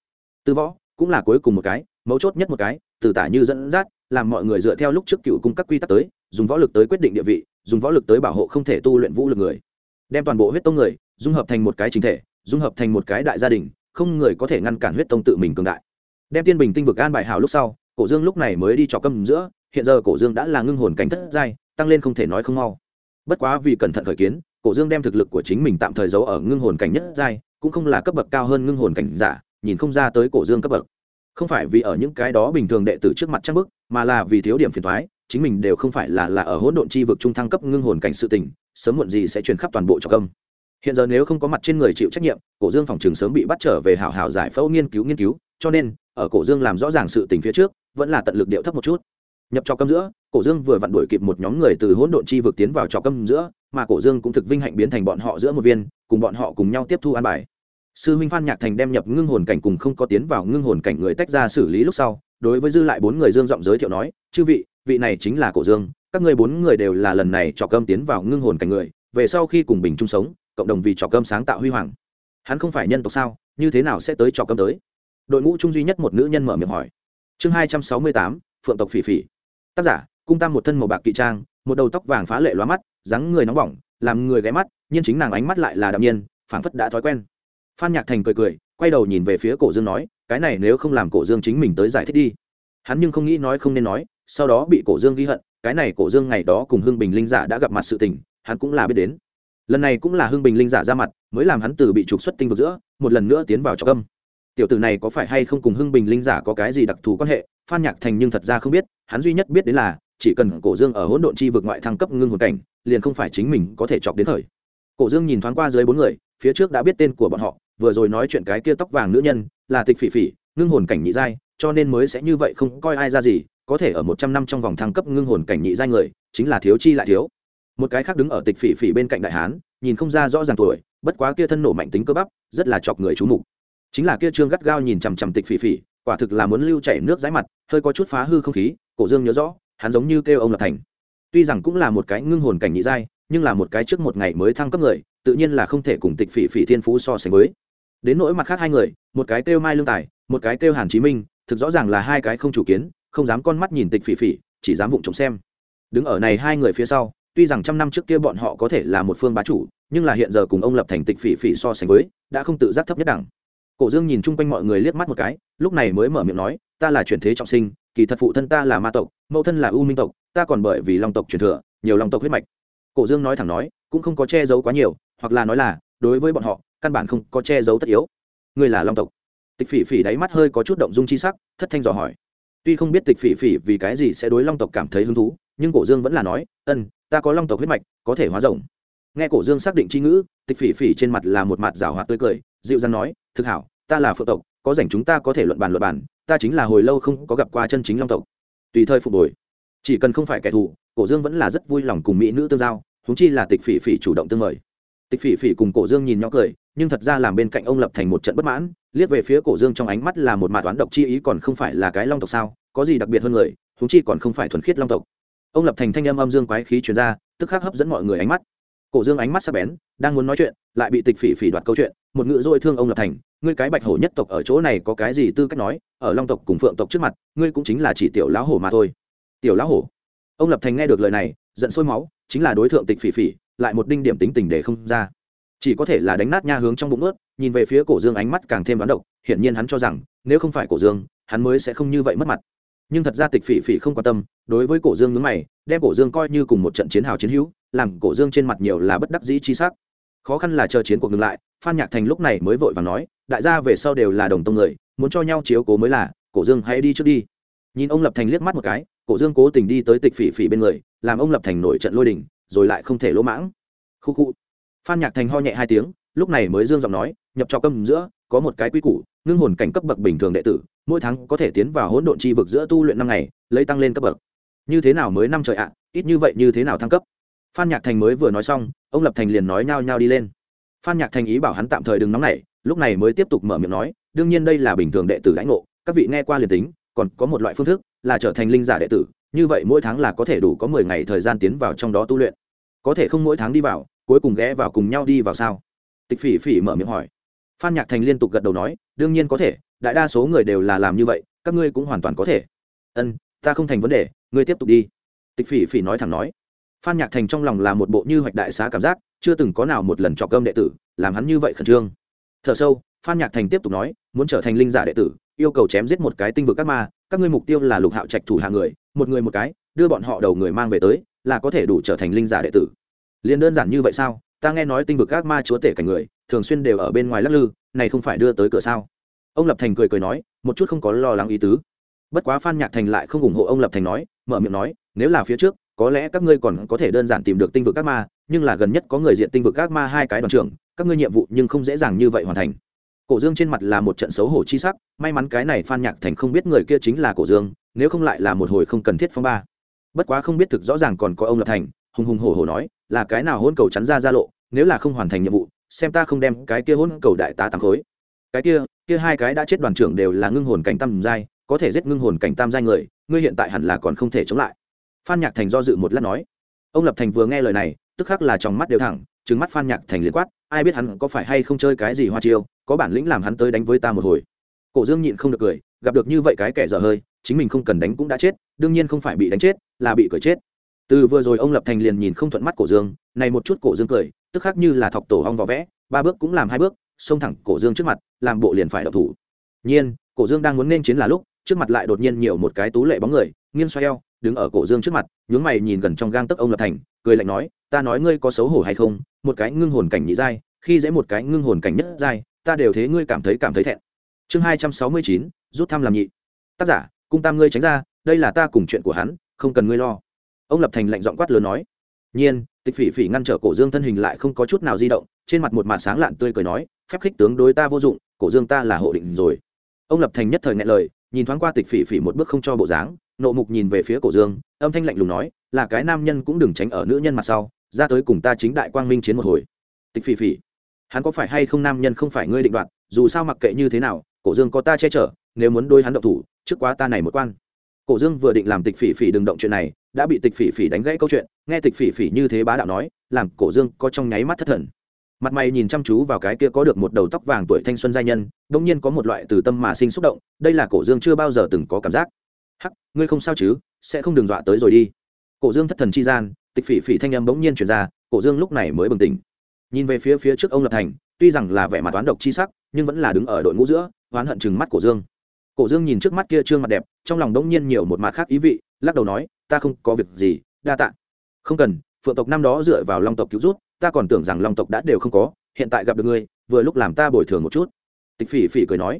Tư võ, cũng là cuối cùng một cái, mấu chốt nhất một cái, từ tả như dẫn dắt, làm mọi người dựa theo lúc trước cựu cung các quy tắc tới, dùng võ lực tới quyết định địa vị, dùng võ lực tới bảo hộ không thể tu luyện vũ lực người. Đem toàn bộ huyết tông người, dung hợp thành một cái chính thể dung hợp thành một cái đại gia đình, không người có thể ngăn cản huyết tông tự mình cường đại. Đem tiên bình tinh vực an bài hào lúc sau, cổ dương lúc này mới đi trò câm giữa, hiện giờ cổ dương đã là ngưng hồn cảnh thất giai, tăng lên không thể nói không mau. Bất quá vì cẩn thận khởi kiến, cổ dương đem thực lực của chính mình tạm thời giấu ở ngưng hồn cảnh nhất giai, cũng không là cấp bậc cao hơn ngưng hồn cảnh giả, nhìn không ra tới cổ dương cấp bậc. Không phải vì ở những cái đó bình thường đệ tử trước mặt trang bức, mà là vì thiếu điểm phiền thoái chính mình đều không phải là là ở hỗn độn chi vực trung thăng cấp ngưng hồn cảnh sự tình, sớm muộn gì sẽ truyền khắp toàn bộ cho công hiện giờ nếu không có mặt trên người chịu trách nhiệm, cổ dương phòng trường sớm bị bắt trở về hảo hảo giải phẫu nghiên cứu nghiên cứu, cho nên, ở cổ dương làm rõ ràng sự tình phía trước, vẫn là tận lực điệu thấp một chút. Nhập cho câm giữa, cổ dương vừa vặn đuổi kịp một nhóm người từ hỗn độn chi vực tiến vào trò câm giữa, mà cổ dương cũng thực vinh hạnh biến thành bọn họ giữa một viên, cùng bọn họ cùng nhau tiếp thu an bài. Sư huynh phan nhạc thành đem nhập ngưng hồn cảnh cùng không có tiến vào ngưng hồn cảnh người tách ra xử lý lúc sau, đối với dư lại bốn người dương giọng giới thiệu nói, chư vị vị này chính là cổ dương, các ngươi bốn người đều là lần này trò cơm tiến vào ngưng hồn cảnh người, về sau khi cùng bình chung sống cộng đồng vì trò cơm sáng tạo huy hoàng. Hắn không phải nhân tộc sao, như thế nào sẽ tới trò cơm tới? Đội ngũ chung duy nhất một nữ nhân mở miệng hỏi. Chương hai trăm sáu mươi tám, phượng tộc phỉ phỉ. Tác giả, cung tam một thân màu bạc kỵ trang, một đầu tóc vàng phá lệ lóa mắt, dáng người nóng bỏng, làm người ghé mắt, nhưng chính nàng ánh mắt lại là đạm nhiên, phảng phất đã thói quen. Phan nhạc thành cười cười, quay đầu nhìn về phía cổ dương nói, cái này nếu không làm cổ dương chính mình tới giải thích đi. Hắn nhưng không nghĩ nói không nên nói, sau đó bị cổ dương ghi hận, cái này cổ dương ngày đó cùng hương bình linh giả đã gặp mặt sự tình, hắn cũng là biết đến lần này cũng là hưng bình linh giả ra mặt, mới làm hắn từ bị trục xuất tinh vực giữa, một lần nữa tiến vào trọng âm. Tiểu tử này có phải hay không cùng hưng bình linh giả có cái gì đặc thù quan hệ, phan nhạc thành nhưng thật ra không biết, hắn duy nhất biết đến là, chỉ cần cổ dương ở hỗn độn chi vực ngoại thăng cấp ngưng hồn cảnh, liền không phải chính mình có thể chọc đến thời. Cổ dương nhìn thoáng qua dưới bốn người, phía trước đã biết tên của bọn họ, vừa rồi nói chuyện cái kia tóc vàng nữ nhân, là tịch phỉ phỉ, ngưng hồn cảnh nhị giai, cho nên mới sẽ như vậy không coi ai ra gì, có thể ở một trăm năm trong vòng thăng cấp ngưng hồn cảnh nhị giai người, chính là thiếu chi lại thiếu một cái khác đứng ở tịch phỉ phỉ bên cạnh đại hán, nhìn không ra rõ ràng tuổi, bất quá kia thân nổ mạnh tính cơ bắp, rất là chọc người chú mục. Chính là kia trương gắt gao nhìn chằm chằm tịch phỉ phỉ, quả thực là muốn lưu chảy nước dãi mặt, hơi có chút phá hư không khí, cổ dương nhớ rõ, hắn giống như kêu ông lập thành. Tuy rằng cũng là một cái ngưng hồn cảnh nhị giai, nhưng là một cái trước một ngày mới thăng cấp người, tự nhiên là không thể cùng tịch phỉ phỉ thiên phú so sánh với. Đến nỗi mặt khác hai người, một cái kêu mai lương tài, một cái kêu hàn chí minh, thực rõ ràng là hai cái không chủ kiến, không dám con mắt nhìn tịch phỉ phỉ, chỉ dám vụng trộm xem. Đứng ở này hai người phía sau tuy rằng trăm năm trước kia bọn họ có thể là một phương bá chủ, nhưng là hiện giờ cùng ông lập thành tịch phỉ phỉ so sánh với, đã không tự giác thấp nhất đẳng. Cổ dương nhìn chung quanh mọi người liếc mắt một cái, lúc này mới mở miệng nói, ta là chuyển thế trọng sinh, kỳ thật phụ thân ta là ma tộc, mẫu thân là u minh tộc, ta còn bởi vì long tộc truyền thừa, nhiều long tộc huyết mạch. Cổ dương nói thẳng nói, cũng không có che giấu quá nhiều, hoặc là nói là, đối với bọn họ, căn bản không có che giấu tất yếu. Người là long tộc? Tịch phỉ phỉ đáy mắt hơi có chút động dung chi sắc, thất thanh dò hỏi. Tuy không biết tịch phỉ phỉ vì cái gì sẽ đối long tộc cảm thấy hứng thú, nhưng cổ dương vẫn là nói, ân ta có long tộc huyết mạch, có thể hóa rồng. Nghe cổ dương xác định c h i ngữ, tịch phỉ phỉ trên mặt là một mặt rào hoạt tươi cười, dịu dàng nói, thực hảo, ta là phượng tộc, có rảnh chúng ta có thể luận bàn luận bàn, ta chính là hồi lâu không có gặp qua chân chính long tộc. Tùy thời phục hồi. Chỉ cần không phải kẻ thù, cổ dương vẫn là rất vui lòng cùng mỹ nữ tương giao húng chi là tịch phỉ phỉ chủ động tương mời. Tịch phỉ phỉ cùng cổ dương nhìn nhỏ cười, nhưng thật ra làm bên cạnh ông lập thành một trận bất mãn, liếc về phía cổ dương trong ánh mắt là một mạt toán độc chi ý còn không phải là cái long tộc sao, có gì đặc biệt hơn người húng chi còn không phải thuần khiết long tộc ông lập thành thanh âm âm dương quái khí chuyển ra, tức khắc hấp dẫn mọi người ánh mắt. Cổ dương ánh mắt sắp bén, đang muốn nói chuyện, lại bị tịch phỉ phỉ đoạt câu chuyện, một ngự dôi thương ông lập thành, ngươi cái bạch hổ nhất tộc ở chỗ này có cái gì tư cách nói? Ở long tộc cùng phượng tộc trước mặt, ngươi cũng chính là chỉ tiểu lão hổ mà thôi. Tiểu lão hổ? Ông lập thành nghe được lời này, giận sôi máu, chính là đối tượng tịch phỉ phỉ, lại một đinh điểm tính tình để không ra. Chỉ có thể là đánh nát nha hướng trong bụng ướt, nhìn về phía cổ dương ánh mắt càng thêm đoán độc, hiển nhiên hắn cho rằng, nếu không phải cổ dương, hắn mới sẽ không như vậy mất mặt nhưng thật ra tịch phỉ phỉ không quan tâm, đối với cổ dương ngứng mày, đem cổ dương coi như cùng một trận chiến hào chiến hữu, làm cổ dương trên mặt nhiều là bất đắc dĩ chi sắc. Khó khăn là chờ chiến cuộc ngừng lại, phan nhạc thành lúc này mới vội và nói, đại gia về sau đều là đồng tông người, muốn cho nhau chiếu cố mới là, cổ dương hãy đi trước đi. Nhìn ông lập thành liếc mắt một cái, cổ dương cố tình đi tới tịch phỉ phỉ bên người, làm ông lập thành nổi trận lôi đình, rồi lại không thể lỗ mãng. Khu khu. Phan nhạc thành ho nhẹ hai tiếng, lúc này mới dương giọng nói, nhập cho câm giữa, có một cái quy củ, ngưng hồn cảnh cấp bậc bình thường đệ tử mỗi tháng có thể tiến vào hỗn độn chi vực giữa tu luyện năm ngày, lấy tăng lên cấp bậc. Như thế nào mới năm trời ạ? Ít như vậy như thế nào thăng cấp? Phan nhạc thành mới vừa nói xong, ông lập thành liền nói nhao nhao đi lên. Phan nhạc thành ý bảo hắn tạm thời đừng nóng nảy, lúc này mới tiếp tục mở miệng nói, đương nhiên đây là bình thường đệ tử lãnh ngộ, các vị nghe qua liền tính, còn có một loại phương thức là trở thành linh giả đệ tử, như vậy mỗi tháng là có thể đủ có mười ngày thời gian tiến vào trong đó tu luyện. Có thể không mỗi tháng đi vào, cuối cùng ghé vào cùng nhau đi vào sao? Tịch phỉ phỉ mở miệng hỏi. Phan nhạc thành liên tục gật đầu nói, đương nhiên có thể đại đa số người đều là làm như vậy, các ngươi cũng hoàn toàn có thể. Ân, ta không thành vấn đề, ngươi tiếp tục đi. Tịch phỉ phỉ nói thẳng nói. Phan nhạc thành trong lòng là một bộ như hoạch đại xá cảm giác, chưa từng có nào một lần trọc cơm đệ tử, làm hắn như vậy khẩn trương. Thở sâu, phan nhạc thành tiếp tục nói, muốn trở thành linh giả đệ tử, yêu cầu chém giết một cái tinh vực các ma, các ngươi mục tiêu là lục hạo trạch thủ hạ người, một người một cái, đưa bọn họ đầu người mang về tới, là có thể đủ trở thành linh giả đệ tử. Liền đơn giản như vậy sao? Ta nghe nói tinh vực các ma chúa tể cảnh người, thường xuyên đều ở bên ngoài lắc lư, này không phải đưa tới cửa sao? Ông lập thành cười cười nói, một chút không có lo lắng ý tứ. Bất quá phan nhạc thành lại không ủng hộ ông lập thành nói, mở miệng nói, nếu là phía trước, có lẽ các ngươi còn có thể đơn giản tìm được tinh vực các ma, nhưng là gần nhất có người diện tinh vực các ma hai cái đoàn trưởng, các ngươi nhiệm vụ nhưng không dễ dàng như vậy hoàn thành. Cổ dương trên mặt là một trận xấu hổ chi sắc, may mắn cái này phan nhạc thành không biết người kia chính là cổ dương, nếu không lại là một hồi không cần thiết phong ba. Bất quá không biết thực rõ ràng còn có ông lập thành, hùng hùng hổ hổ nói, là cái nào hôn cầu chắn ra ra lộ, nếu là không hoàn thành nhiệm vụ, xem ta không đem cái kia hôn cầu đại tá tám khối cái kia kia hai cái đã chết đoàn trưởng đều là ngưng hồn cảnh tam giai, có thể giết ngưng hồn cảnh tam giai người, ngươi hiện tại hẳn là còn không thể chống lại. Phan nhạc thành do dự một lát nói. Ông lập thành vừa nghe lời này, tức khắc là trong mắt đều thẳng trứng mắt phan nhạc thành liền quát, ai biết hắn có phải hay không chơi cái gì hoa chiêu, có bản lĩnh làm hắn tới đánh với ta một hồi. Cổ dương nhịn không được cười, gặp được như vậy cái kẻ dở hơi, chính mình không cần đánh cũng đã chết, đương nhiên không phải bị đánh chết, là bị cười chết. Từ vừa rồi ông lập thành liền nhìn không thuận mắt cổ dương, này một chút cổ dương cười, tức khác như là thọc tổ hong vỏ vẽ, ba bước cũng làm hai bước xông thẳng cổ dương trước mặt, làm bộ liền phải đập thủ. Nhiên, cổ dương đang muốn nên chiến là lúc, trước mặt lại đột nhiên nhiều một cái tú lệ bóng người, nghiêng xoay eo, đứng ở cổ dương trước mặt, nhướng mày nhìn gần trong gang tấc ông lập thành, cười lạnh nói, ta nói ngươi có xấu hổ hay không? Một cái ngưng hồn cảnh nhị giai, khi dễ một cái ngưng hồn cảnh nhất giai, ta đều thế ngươi cảm thấy cảm thấy thẹn. Chương hai trăm sáu mươi chín, rút thăm làm nhị. Tác giả, cung tam ngươi tránh ra, đây là ta cùng chuyện của hắn, không cần ngươi lo. Ông lập thành lạnh giọng quát lớn nói. Nhiên, tịch phỉ phỉ ngăn trở cổ dương thân hình lại không có chút nào di động trên mặt một màn sáng lạn tươi cười nói, phép khích tướng đối ta vô dụng, cổ dương ta là hộ định rồi. Ông lập thành nhất thời ngại lời, nhìn thoáng qua tịch phỉ phỉ một bước không cho bộ dáng, nộ mục nhìn về phía cổ dương, âm thanh lạnh lùng nói, là cái nam nhân cũng đừng tránh ở nữ nhân mặt sau, ra tới cùng ta chính đại quang minh chiến một hồi. Tịch phỉ phỉ, hắn có phải hay không nam nhân không phải ngươi định đoạt, dù sao mặc kệ như thế nào, cổ dương có ta che chở, nếu muốn đôi hắn động thủ, trước quá ta này một quan. Cổ dương vừa định làm tịch phỉ phỉ đừng động chuyện này, đã bị tịch phỉ phỉ đánh gãy câu chuyện, nghe tịch phỉ phỉ như thế bá đạo nói, làm cổ dương có trong nháy mắt thất thần mặt mày nhìn chăm chú vào cái kia có được một đầu tóc vàng tuổi thanh xuân giai nhân đông nhiên có một loại từ tâm mà sinh xúc động, đây là cổ dương chưa bao giờ từng có cảm giác. Hắc, ngươi không sao chứ, sẽ không đừng dọa tới rồi đi. Cổ dương thất thần chi gian, tịch phỉ phỉ thanh âm bỗng nhiên chuyển ra, cổ dương lúc này mới bừng tỉnh. Nhìn về phía phía trước ông lập thành, tuy rằng là vẻ mặt toán độc chi sắc, nhưng vẫn là đứng ở đội ngũ giữa, oán hận chừng mắt cổ dương. Cổ dương nhìn trước mắt kia trương mặt đẹp, trong lòng đống nhiên nhiều một mặt khác ý vị, lắc đầu nói, ta không có việc gì, đa tạ. Không cần, phượng tộc năm đó dựa vào long tộc cứu rút ta còn tưởng rằng long tộc đã đều không có, hiện tại gặp được ngươi, vừa lúc làm ta bồi thường một chút. Tịch phỉ phỉ cười nói.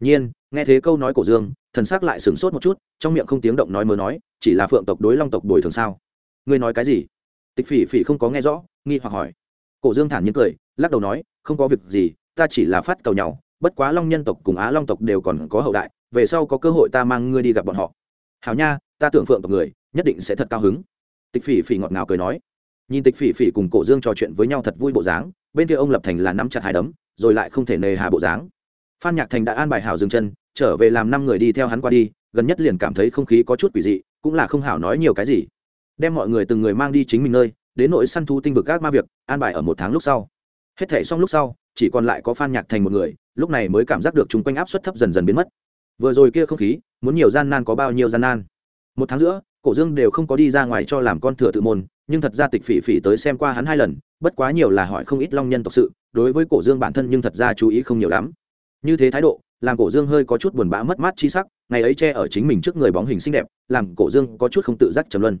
Nhiên, nghe thế câu nói cổ dương, thần s ắ c lại sửng sốt một chút, trong miệng không tiếng động nói mớ nói, chỉ là phượng tộc đối long tộc bồi thường sao? Ngươi nói cái gì? Tịch phỉ phỉ không có nghe rõ, nghi hoặc hỏi. Cổ dương thản nhiên cười, lắc đầu nói, không có việc gì, ta chỉ là phát cầu nhau bất quá long nhân tộc cùng á long tộc đều còn có hậu đại, về sau có cơ hội ta mang ngươi đi gặp bọn họ. Hảo nha, ta tưởng phượng tộc người, nhất định sẽ thật cao hứng. Tịch phỉ phỉ ngọt ngào cười nói nhìn tịch phỉ phỉ cùng cổ dương trò chuyện với nhau thật vui bộ dáng, bên kia ông lập thành là nắm chặt hai đấm, rồi lại không thể nề hà bộ dáng. Phan nhạc thành đã an bài hảo dừng chân, trở về làm năm người đi theo hắn qua đi, gần nhất liền cảm thấy không khí có chút quỷ dị, cũng là không hảo nói nhiều cái gì. Đem mọi người từng người mang đi chính mình nơi, đến nội săn thu tinh vực các ma việc, an bài ở một tháng lúc sau. Hết thể xong lúc sau, chỉ còn lại có phan nhạc thành một người, lúc này mới cảm giác được chung quanh áp suất thấp dần dần biến mất. Vừa rồi kia không khí, muốn nhiều gian nan có bao nhiêu gian nan? Một tháng giữa cổ dương đều không có đi ra ngoài cho làm con thừa tự môn, nhưng thật ra tịch phỉ phỉ tới xem qua hắn hai lần, bất quá nhiều là hỏi không ít long nhân tộc sự, đối với cổ dương bản thân nhưng thật ra chú ý không nhiều lắm. Như thế thái độ, làm cổ dương hơi có chút buồn bã mất mát chi sắc, ngày ấy che ở chính mình trước người bóng hình xinh đẹp, làm cổ dương có chút không tự giác trầm luân.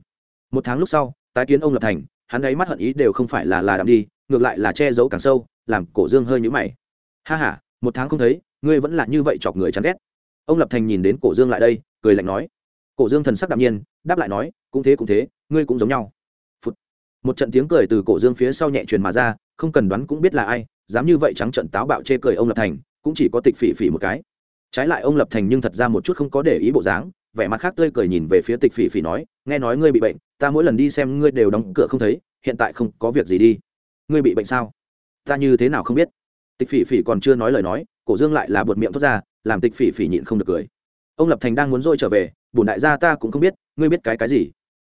Một tháng lúc sau, tái kiến ông lập thành, hắn ấy mắt hận ý đều không phải là là đạm đi, ngược lại là che giấu càng sâu, làm cổ dương hơi nhũ mày. Ha h a một tháng không thấy, ngươi vẫn là như vậy chọc người chán ghét. Ông lập thành nhìn đến cổ dương lại đây, cười lạnh nói cổ dương thần sắc đạm nhiên, đáp lại nói, cũng thế cũng thế, ngươi cũng giống nhau. Phụt. một trận tiếng cười từ cổ dương phía sau nhẹ truyền mà ra, không cần đoán cũng biết là ai, dám như vậy trắng trận táo bạo chê cười ông lập thành, cũng chỉ có tịch phỉ phỉ một cái. Trái lại ông lập thành nhưng thật ra một chút không có để ý bộ dáng, vẻ mặt khác tươi cười nhìn về phía tịch phỉ phỉ nói, nghe nói ngươi bị bệnh, ta mỗi lần đi xem ngươi đều đóng cửa không thấy, hiện tại không có việc gì đi. Ngươi bị bệnh sao? Ta như thế nào không biết. Tịch phỉ phỉ còn chưa nói lời nói, cổ dương lại là buột miệng thốt ra, làm tịch phỉ phỉ nhịn không được cười ông lập thành đang muốn dôi trở về, bổn đại gia ta cũng không biết, ngươi biết cái cái gì.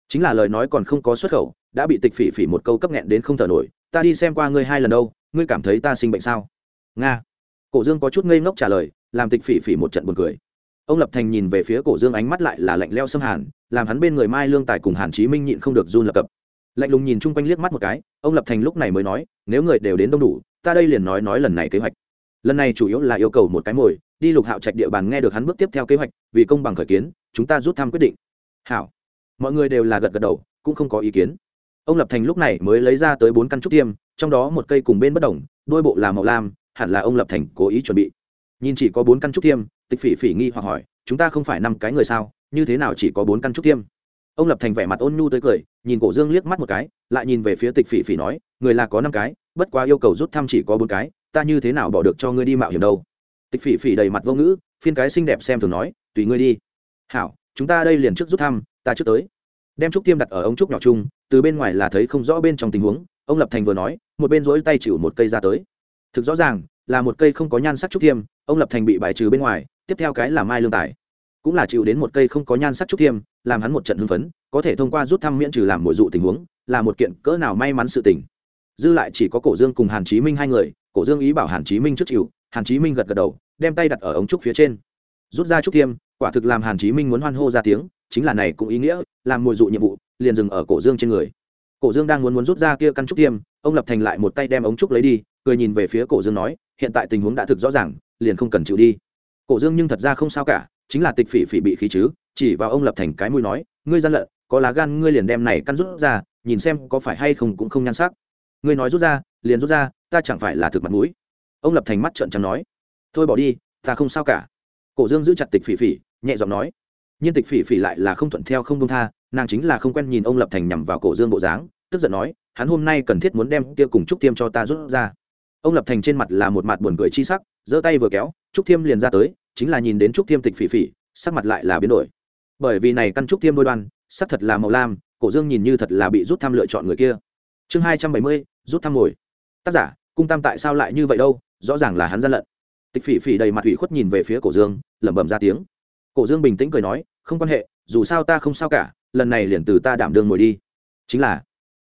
Chính là lời nói còn không có xuất khẩu, đã bị tịch phỉ phỉ một câu cấp nghẹn đến không thở nổi, ta đi xem qua ngươi hai lần đâu, ngươi cảm thấy ta sinh bệnh sao? Nga. Cổ dương có chút ngây ngốc trả lời, làm tịch phỉ phỉ một trận buồn cười. Ông lập thành nhìn về phía cổ dương ánh mắt lại là lạnh leo xâm hàn, làm hắn bên người mai lương tài cùng hàn chí minh nhịn không được run lập cập. Lạnh lùng nhìn chung quanh liếc mắt một cái, ông lập thành lúc này mới nói, nếu người đều đến đông đủ, ta đây liền nói nói lần này kế hoạch lần này chủ yếu là yêu cầu một cái mồi, đi lục hạo trạch địa bàn nghe được hắn bước tiếp theo kế hoạch, vì công bằng khởi kiến, chúng ta rút thăm quyết định. Hảo. Mọi người đều là gật gật đầu, cũng không có ý kiến. Ông lập thành lúc này mới lấy ra tới bốn căn trúc tiêm, trong đó một cây cùng bên bất đồng, đôi bộ là màu lam, hẳn là ông lập thành cố ý chuẩn bị. Nhìn chỉ có bốn căn trúc tiêm, tịch phỉ phỉ nghi hoặc hỏi, chúng ta không phải năm cái người sao? Như thế nào chỉ có bốn căn trúc tiêm? Ông lập thành vẻ mặt ôn nhu tới cười, nhìn cổ dương liếc mắt một cái, lại nhìn về phía tịch phỉ phỉ nói, người là có năm cái, bất quá yêu cầu rút thăm chỉ có bốn cái ta như thế nào bỏ được cho ngươi đi mạo hiểm đâu? Tịch phỉ phỉ đầy mặt vô ngữ, phiên cái xinh đẹp xem thường nói, tùy ngươi đi. Hảo, chúng ta đây liền trước rút thăm, ta trước tới. Đem trúc tiêm đặt ở ống trúc nhỏ chung, từ bên ngoài là thấy không rõ bên trong tình huống, ông lập thành vừa nói, một bên rỗi tay chịu một cây ra tới. Thực rõ ràng, là một cây không có nhan sắc trúc tiêm, ông lập thành bị bài trừ bên ngoài, tiếp theo cái là mai lương tài. Cũng là chịu đến một cây không có nhan sắc trúc tiêm, làm hắn một trận hưng phấn, có thể thông qua rút thăm miễn trừ làm mồi dụ tình huống, là một kiện cỡ nào may mắn sự tình. Dư lại chỉ có cổ dương cùng hàn chí minh hai người cổ dương ý bảo hàn chí minh trước chịu, hàn chí minh gật gật đầu, đem tay đặt ở ống trúc phía trên. Rút ra trúc tiêm, quả thực làm hàn chí minh muốn hoan hô ra tiếng, chính là này cũng ý nghĩa, làm mồi dụ nhiệm vụ, liền dừng ở cổ dương trên người. Cổ dương đang muốn muốn rút ra kia căn trúc tiêm, ông lập thành lại một tay đem ống trúc lấy đi, cười nhìn về phía cổ dương nói, hiện tại tình huống đã thực rõ ràng, liền không cần chịu đi. Cổ dương nhưng thật ra không sao cả, chính là tịch phỉ phỉ bị khí chứ, chỉ vào ông lập thành cái mũi nói, ngươi gian lận, có lá gan ngươi liền đem này căn rút ra, nhìn xem có phải hay không cũng không nhan sắc. Ngươi nói rút ra liền rút ra, ta chẳng phải là thực mặt mũi. Ông lập thành mắt trợn trắng nói, thôi bỏ đi, ta không sao cả. Cổ dương giữ chặt tịch phỉ phỉ, nhẹ giọng nói, nhưng tịch phỉ phỉ lại là không thuận theo không công tha, nàng chính là không quen nhìn ông lập thành nhằm vào cổ dương bộ dáng, tức giận nói, hắn hôm nay cần thiết muốn đem kia cùng trúc tiêm cho ta rút ra. Ông lập thành trên mặt là một mặt buồn cười chi sắc, giơ tay vừa kéo, trúc tiêm liền ra tới, chính là nhìn đến trúc tiêm tịch phỉ phỉ, sắc mặt lại là biến đổi. Bởi vì này căn trúc tiêm đôi đoan, sắc thật là màu lam, cổ dương nhìn như thật là bị rút thăm lựa chọn người kia. Chương hai trăm bảy mươi, rút thăm ngồi tác giả, cung tam tại sao lại như vậy đâu? Rõ ràng là hắn gian lận. Tịch phỉ phỉ đầy mặt ủy khuất nhìn về phía cổ dương, lẩm bẩm ra tiếng. Cổ dương bình tĩnh cười nói, không quan hệ, dù sao ta không sao cả, lần này liền từ ta đảm đương ngồi đi. Chính là,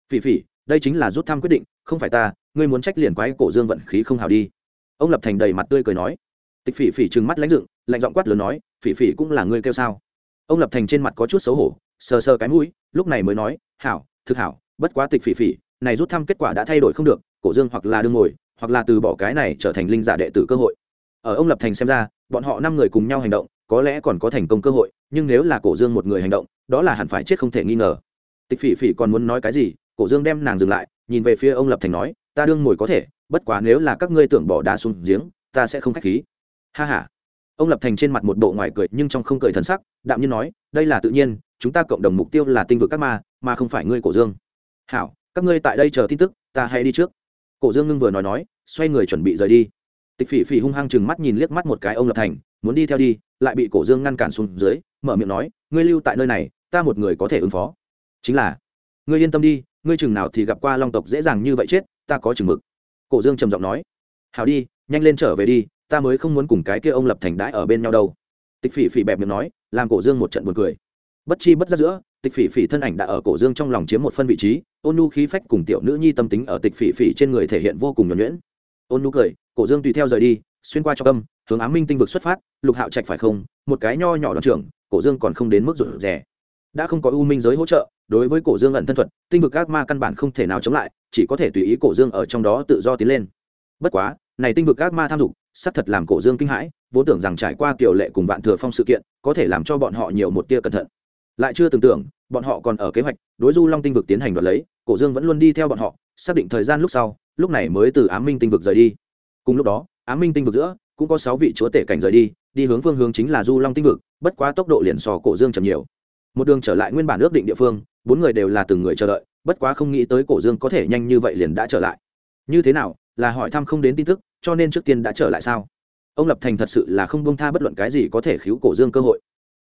phỉ phỉ, đây chính là rút thăm quyết định, không phải ta, ngươi muốn trách liền quái cổ dương vận khí không hào đi. Ông lập thành đầy mặt tươi cười nói. Tịch phỉ phỉ trừng mắt lãnh dựng, lạnh giọng quát lớn nói, phỉ phỉ cũng là ngươi kêu sao? Ông lập thành trên mặt có chút xấu hổ, sờ sờ cái mũi, lúc này mới nói, hảo, thực hảo, bất quá tịch phỉ phỉ, này rút thăm kết quả đã thay đổi không được cổ dương hoặc là đương ngồi, hoặc là từ bỏ cái này trở thành linh giả đệ tử cơ hội. Ở ông lập thành xem ra, bọn họ năm người cùng nhau hành động, có lẽ còn có thành công cơ hội, nhưng nếu là cổ dương một người hành động, đó là hẳn phải chết không thể nghi ngờ. Tịch phỉ phỉ còn muốn nói cái gì, cổ dương đem nàng dừng lại, nhìn về phía ông lập thành nói, ta đương ngồi có thể, bất quá nếu là các ngươi tưởng bỏ đá xuống giếng, ta sẽ không k h á c h khí. Ha h a ông lập thành trên mặt một bộ ngoài cười, nhưng trong không cười thần sắc, đạm nhiên nói, đây là tự nhiên, chúng ta cộng đồng mục tiêu là tinh vực các ma, mà không phải ngươi cổ dương. Hảo, các ngươi tại đây chờ tin tức, ta hãy đi trước cổ dương ngưng vừa nói nói, xoay người chuẩn bị rời đi. Tịch phỉ phỉ hung hăng chừng mắt nhìn liếc mắt một cái ông lập thành, muốn đi theo đi, lại bị cổ dương ngăn cản xuống dưới, mở miệng nói, ngươi lưu tại nơi này, ta một người có thể ứng phó. Chính là, ngươi yên tâm đi, ngươi chừng nào thì gặp qua long tộc dễ dàng như vậy chết, ta có chừng mực. Cổ dương trầm giọng nói hào đi, nhanh lên trở về đi, ta mới không muốn cùng cái kia ông lập thành đãi ở bên nhau đâu. Tịch phỉ phỉ bẹp miệng nói, làm cổ dương một trận buồn cười bất chi bất giác giữa, tịch phỉ phỉ thân ảnh đã ở cổ dương trong lòng chiếm một phân vị trí, ôn nhu khí phách cùng tiểu nữ nhi tâm tính ở tịch phỉ phỉ trên người thể hiện vô cùng nhuẩn nhuyễn. Ôn nhu cười, cổ dương tùy theo rời đi, xuyên qua cho âm, hướng ám minh tinh vực xuất phát, lục hạo trạch phải không, một cái nho nhỏ đoàn trưởng, cổ dương còn không đến mức rủi rẻ đã không có u minh giới hỗ trợ, đối với cổ dương ẩn thân thuật, tinh vực các ma căn bản không thể nào chống lại, chỉ có thể tùy ý cổ dương ở trong đó tự do tiến lên. Bất quá, này tinh vực các ma tham dục sắp thật làm cổ dương kinh hãi, vốn tưởng rằng trải qua tiểu lệ cùng vạn thừa phong sự kiện, có thể làm cho bọn họ nhiều một tia cẩn thận lại chưa tưởng tượng bọn họ còn ở kế hoạch, đối du long tinh vực tiến hành đoạt lấy, cổ dương vẫn luôn đi theo bọn họ, xác định thời gian lúc sau, lúc này mới từ Á minh tinh vực rời đi. Cùng lúc đó, Á minh tinh vực giữa, cũng có sáu vị chúa tể cảnh rời đi đi hướng phương hướng chính là du long tinh vực, bất quá tốc độ liền sò cổ dương chậm nhiều. Một đường trở lại nguyên bản ước định địa phương, bốn người đều là từng người chờ đợi, bất quá không nghĩ tới cổ dương có thể nhanh như vậy liền đã trở lại. Như thế nào, là hỏi thăm không đến tin tức, cho nên trước tiên đã trở lại sao? Ông lập thành thật sự là không bông tha bất luận cái gì có thể khiếu cổ dương cơ hội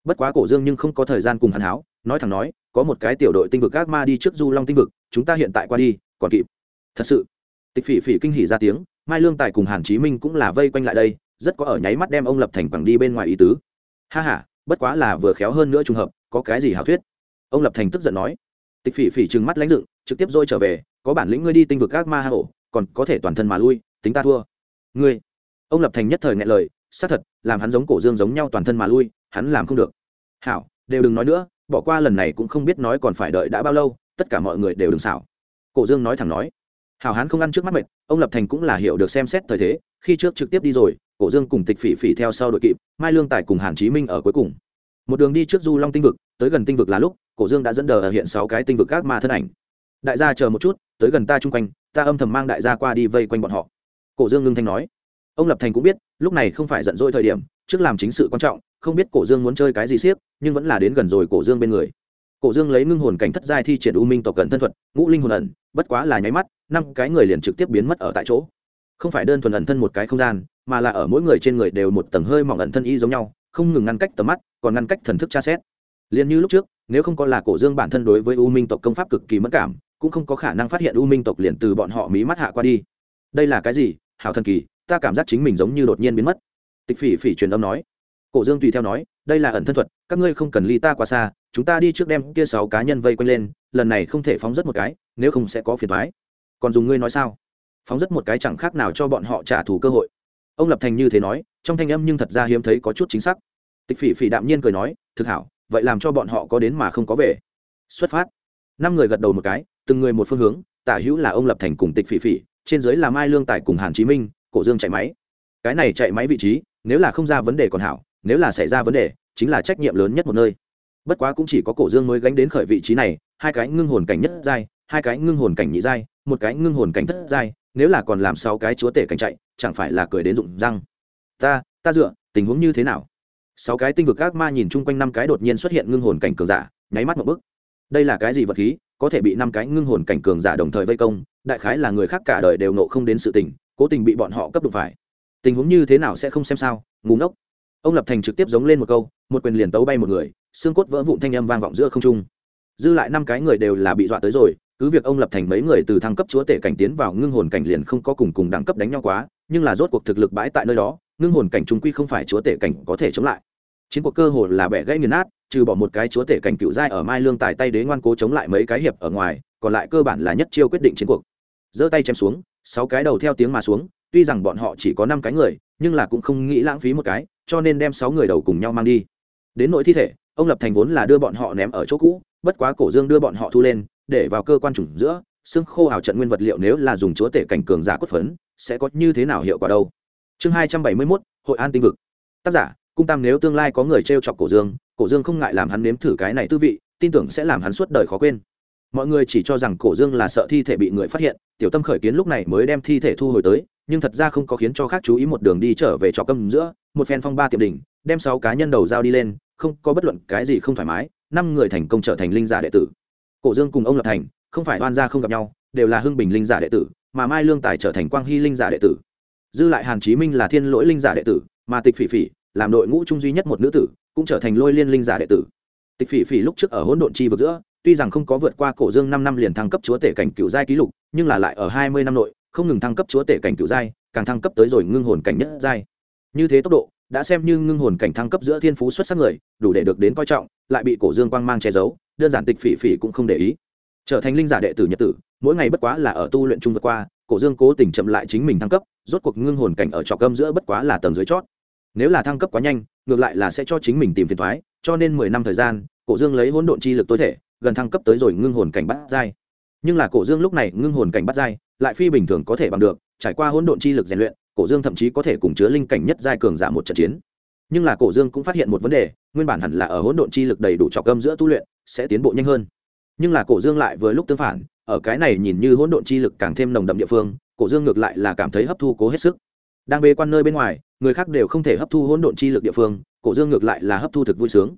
bất quá cổ dương nhưng không có thời gian cùng hắn háo, nói thẳng nói, có một cái tiểu đội tinh vực các ma đi trước du long tinh vực, chúng ta hiện tại qua đi, còn kịp. Thật sự. Tịch phỉ phỉ kinh hỉ ra tiếng, mai lương tài cùng hàn chí minh cũng là vây quanh lại đây, rất có ở nháy mắt đem ông lập thành bằng đi bên ngoài ý tứ. Ha h a bất quá là vừa khéo hơn nữa trùng hợp, có cái gì hảo thuyết? Ông lập thành tức giận nói. Tịch phỉ phỉ trừng mắt lãnh dựng, trực tiếp dôi trở về, có bản lĩnh ngươi đi tinh vực các ma hạ hổ, còn có thể toàn thân mà lui, tính ta thua. Ngươi. Ông lập thành nhất thời ngại lời, xác thật, làm hắn giống cổ dương giống nhau toàn thân mà lui, hắn làm không được hảo, đều đừng nói nữa, bỏ qua lần này cũng không biết nói còn phải đợi đã bao lâu, tất cả mọi người đều đừng xảo. Cổ dương nói thẳng nói. Hảo hán không ăn trước mắt mệt, ông lập thành cũng là hiểu được xem xét thời thế, khi trước trực tiếp đi rồi, cổ dương cùng tịch phỉ phỉ theo sau đội kịp, mai lương tài cùng hàn chí minh ở cuối cùng. Một đường đi trước du long tinh vực, tới gần tinh vực là lúc, cổ dương đã dẫn đờ ở hiện sáu cái tinh vực các ma thân ảnh. Đại gia chờ một chút, tới gần ta chung quanh, ta âm thầm mang đại gia qua đi vây quanh bọn họ. Cổ dương ngưng thanh nói. Ông lập thành cũng biết, lúc này không phải giận dỗi thời điểm trước làm chính sự quan trọng, không biết cổ dương muốn chơi cái gì siếc, nhưng vẫn là đến gần rồi cổ dương bên người. Cổ dương lấy ngưng hồn cảnh thất giai thi triển u minh tộc cận thân thuật, ngũ linh hồn ẩn, bất quá là nháy mắt, năm cái người liền trực tiếp biến mất ở tại chỗ. Không phải đơn thuần ẩn thân một cái không gian, mà là ở mỗi người trên người đều một tầng hơi mỏng ẩn thân y giống nhau, không ngừng ngăn cách tầm mắt, còn ngăn cách thần thức tra xét. Liền như lúc trước, nếu không có là cổ dương bản thân đối với u minh tộc công pháp cực kỳ mất cảm, cũng không có khả năng phát hiện u minh tộc liền từ bọn họ mí mắt hạ qua đi. Đây là cái gì? Hảo thần kỳ, ta cảm giác chính mình giống như đột nhiên biến mất tịch phỉ phỉ truyền âm nói. Cổ dương tùy theo nói, đây là ẩn thân thuật, các ngươi không cần ly ta quá xa, chúng ta đi trước đem kia sáu cá nhân vây quanh lên, lần này không thể phóng rất một cái, nếu không sẽ có phiền thoái còn dùng ngươi nói sao? Phóng rất một cái chẳng khác nào cho bọn họ trả thù cơ hội. Ông lập thành như thế nói, trong thanh âm nhưng thật ra hiếm thấy có chút chính xác. Tịch phỉ phỉ đạm nhiên cười nói, thực hảo, vậy làm cho bọn họ có đến mà không có về. Xuất phát. Năm người gật đầu một cái, từng người một phương hướng, tả hữu là ông lập thành cùng tịch phỉ phỉ, trên dưới là mai lương tài cùng hàn chí minh, cổ dương chạy máy. Cái này chạy máy vị trí nếu là không ra vấn đề còn hảo, nếu là xảy ra vấn đề, chính là trách nhiệm lớn nhất một nơi. Bất quá cũng chỉ có cổ dương mới gánh đến khởi vị trí này, hai cái ngưng hồn cảnh nhất giai, hai cái ngưng hồn cảnh nhị giai, một cái ngưng hồn cảnh thất giai, nếu là còn làm sáu cái chúa tể cảnh chạy, chẳng phải là cười đến rụng răng. Ta ta dựa, tình huống như thế nào? Sáu cái tinh vực ác ma nhìn chung quanh năm cái đột nhiên xuất hiện ngưng hồn cảnh cường giả, nháy mắt một bức đây là cái gì vật khí, có thể bị năm cái ngưng hồn cảnh cường giả đồng thời vây công, đại khái là người khác cả đời đều nộ không đến sự tình, cố tình bị bọn họ cấp được phải tình huống như thế nào sẽ không xem sao ngủ ngốc. Ông lập thành trực tiếp giống lên một câu, một quyền liền tấu bay một người, xương cốt vỡ vụn thanh âm vang vọng giữa không trung. Dư lại năm cái người đều là bị dọa tới rồi, cứ việc ông lập thành mấy người từ thăng cấp chúa tể cảnh tiến vào ngưng hồn cảnh liền không có cùng cùng đẳng cấp đánh nhau quá, nhưng là rốt cuộc thực lực bãi tại nơi đó, ngưng hồn cảnh trung quy không phải chúa tể cảnh có thể chống lại. Chiến cuộc cơ hồ là bẻ gãy nghiền nát, trừ bỏ một cái chúa tể cảnh cựu giai ở mai lương tài tay đế ngoan cố chống lại mấy cái hiệp ở ngoài, còn lại cơ bản là nhất chiêu quyết định chiến cuộc. Giơ tay chém xuống, sáu cái đầu theo tiếng mà xuống tuy rằng bọn họ chỉ có năm cái người, nhưng là cũng không nghĩ lãng phí một cái, cho nên đem sáu người đầu cùng nhau mang đi. Đến nội thi thể, ông lập thành vốn là đưa bọn họ ném ở chỗ cũ, bất quá cổ dương đưa bọn họ thu lên, để vào cơ quan trùng giữa xương khô hào trận nguyên vật liệu nếu là dùng chúa tể cảnh cường giả cốt phấn, sẽ có như thế nào hiệu quả đâu? Chương hai trăm bảy mươi mốt, hội an tinh vực. Tác giả, cung tam nếu tương lai có người t r e o chọc cổ dương cổ dương không ngại làm hắn nếm thử cái này tư vị, tin tưởng sẽ làm hắn suốt đời khó quên. Mọi người chỉ cho rằng cổ dương là sợ thi thể bị người phát hiện, tiểu tâm khởi kiến lúc này mới đem thi thể thu hồi tới nhưng thật ra không có khiến cho khác chú ý một đường đi trở về trò câm giữa, một phen phong ba tiệm đỉnh, đem sáu cá nhân đầu dao đi lên, không có bất luận cái gì không thoải mái, năm người thành công trở thành linh giả đệ tử. Cổ dương cùng ông lập thành, không phải oan gia không gặp nhau, đều là hưng bình linh giả đệ tử, mà mai lương tài trở thành quang hy linh giả đệ tử. Dư lại hàn chí minh là thiên lỗi linh giả đệ tử, mà tịch phỉ phỉ, làm đội ngũ trung duy nhất một nữ tử, cũng trở thành lôi liên linh giả đệ tử. Tịch phỉ phỉ lúc trước ở hỗn độn chi vực giữa, tuy rằng không có vượt qua cổ dương năm năm liền thăng cấp chúa tể cảnh cựu giai ký lục, nhưng là lại ở hai mươi năm nội không ngừng thăng cấp chúa tể cảnh cựu giai, càng thăng cấp tới rồi ngưng hồn cảnh nhất giai. Như thế tốc độ, đã xem như ngưng hồn cảnh thăng cấp giữa thiên phú xuất sắc người, đủ để được đến coi trọng, lại bị cổ dương quang mang che giấu, đơn giản tịch phỉ phỉ cũng không để ý. Trở thành linh giả đệ tử nhật tử, mỗi ngày bất quá là ở tu luyện chung vượt qua, cổ dương cố tình chậm lại chính mình thăng cấp, rốt cuộc ngưng hồn cảnh ở trọc gâm giữa bất quá là tầng dưới chót. Nếu là thăng cấp quá nhanh, ngược lại là sẽ cho chính mình tìm phiền thoái, cho nên mười năm thời gian, cổ dương lấy hỗn độn chi lực tối thể, gần thăng cấp tới rồi ngưng hồn cảnh bắt giai nhưng là cổ dương lúc này ngưng hồn cảnh bắt giai, lại phi bình thường có thể bằng được, trải qua hỗn độn chi lực rèn luyện, cổ dương thậm chí có thể cùng chứa linh cảnh nhất giai cường giả một trận chiến. Nhưng là cổ dương cũng phát hiện một vấn đề, nguyên bản hẳn là ở hỗn độn chi lực đầy đủ trọc âm giữa tu luyện, sẽ tiến bộ nhanh hơn. Nhưng là cổ dương lại vừa lúc tương phản, ở cái này nhìn như hỗn độn chi lực càng thêm nồng đậm địa phương, cổ dương ngược lại là cảm thấy hấp thu cố hết sức. Đang bê quan nơi bên ngoài, người khác đều không thể hấp thu hỗn độn chi lực địa phương, cổ dương ngược lại là hấp thu thực vui sướng.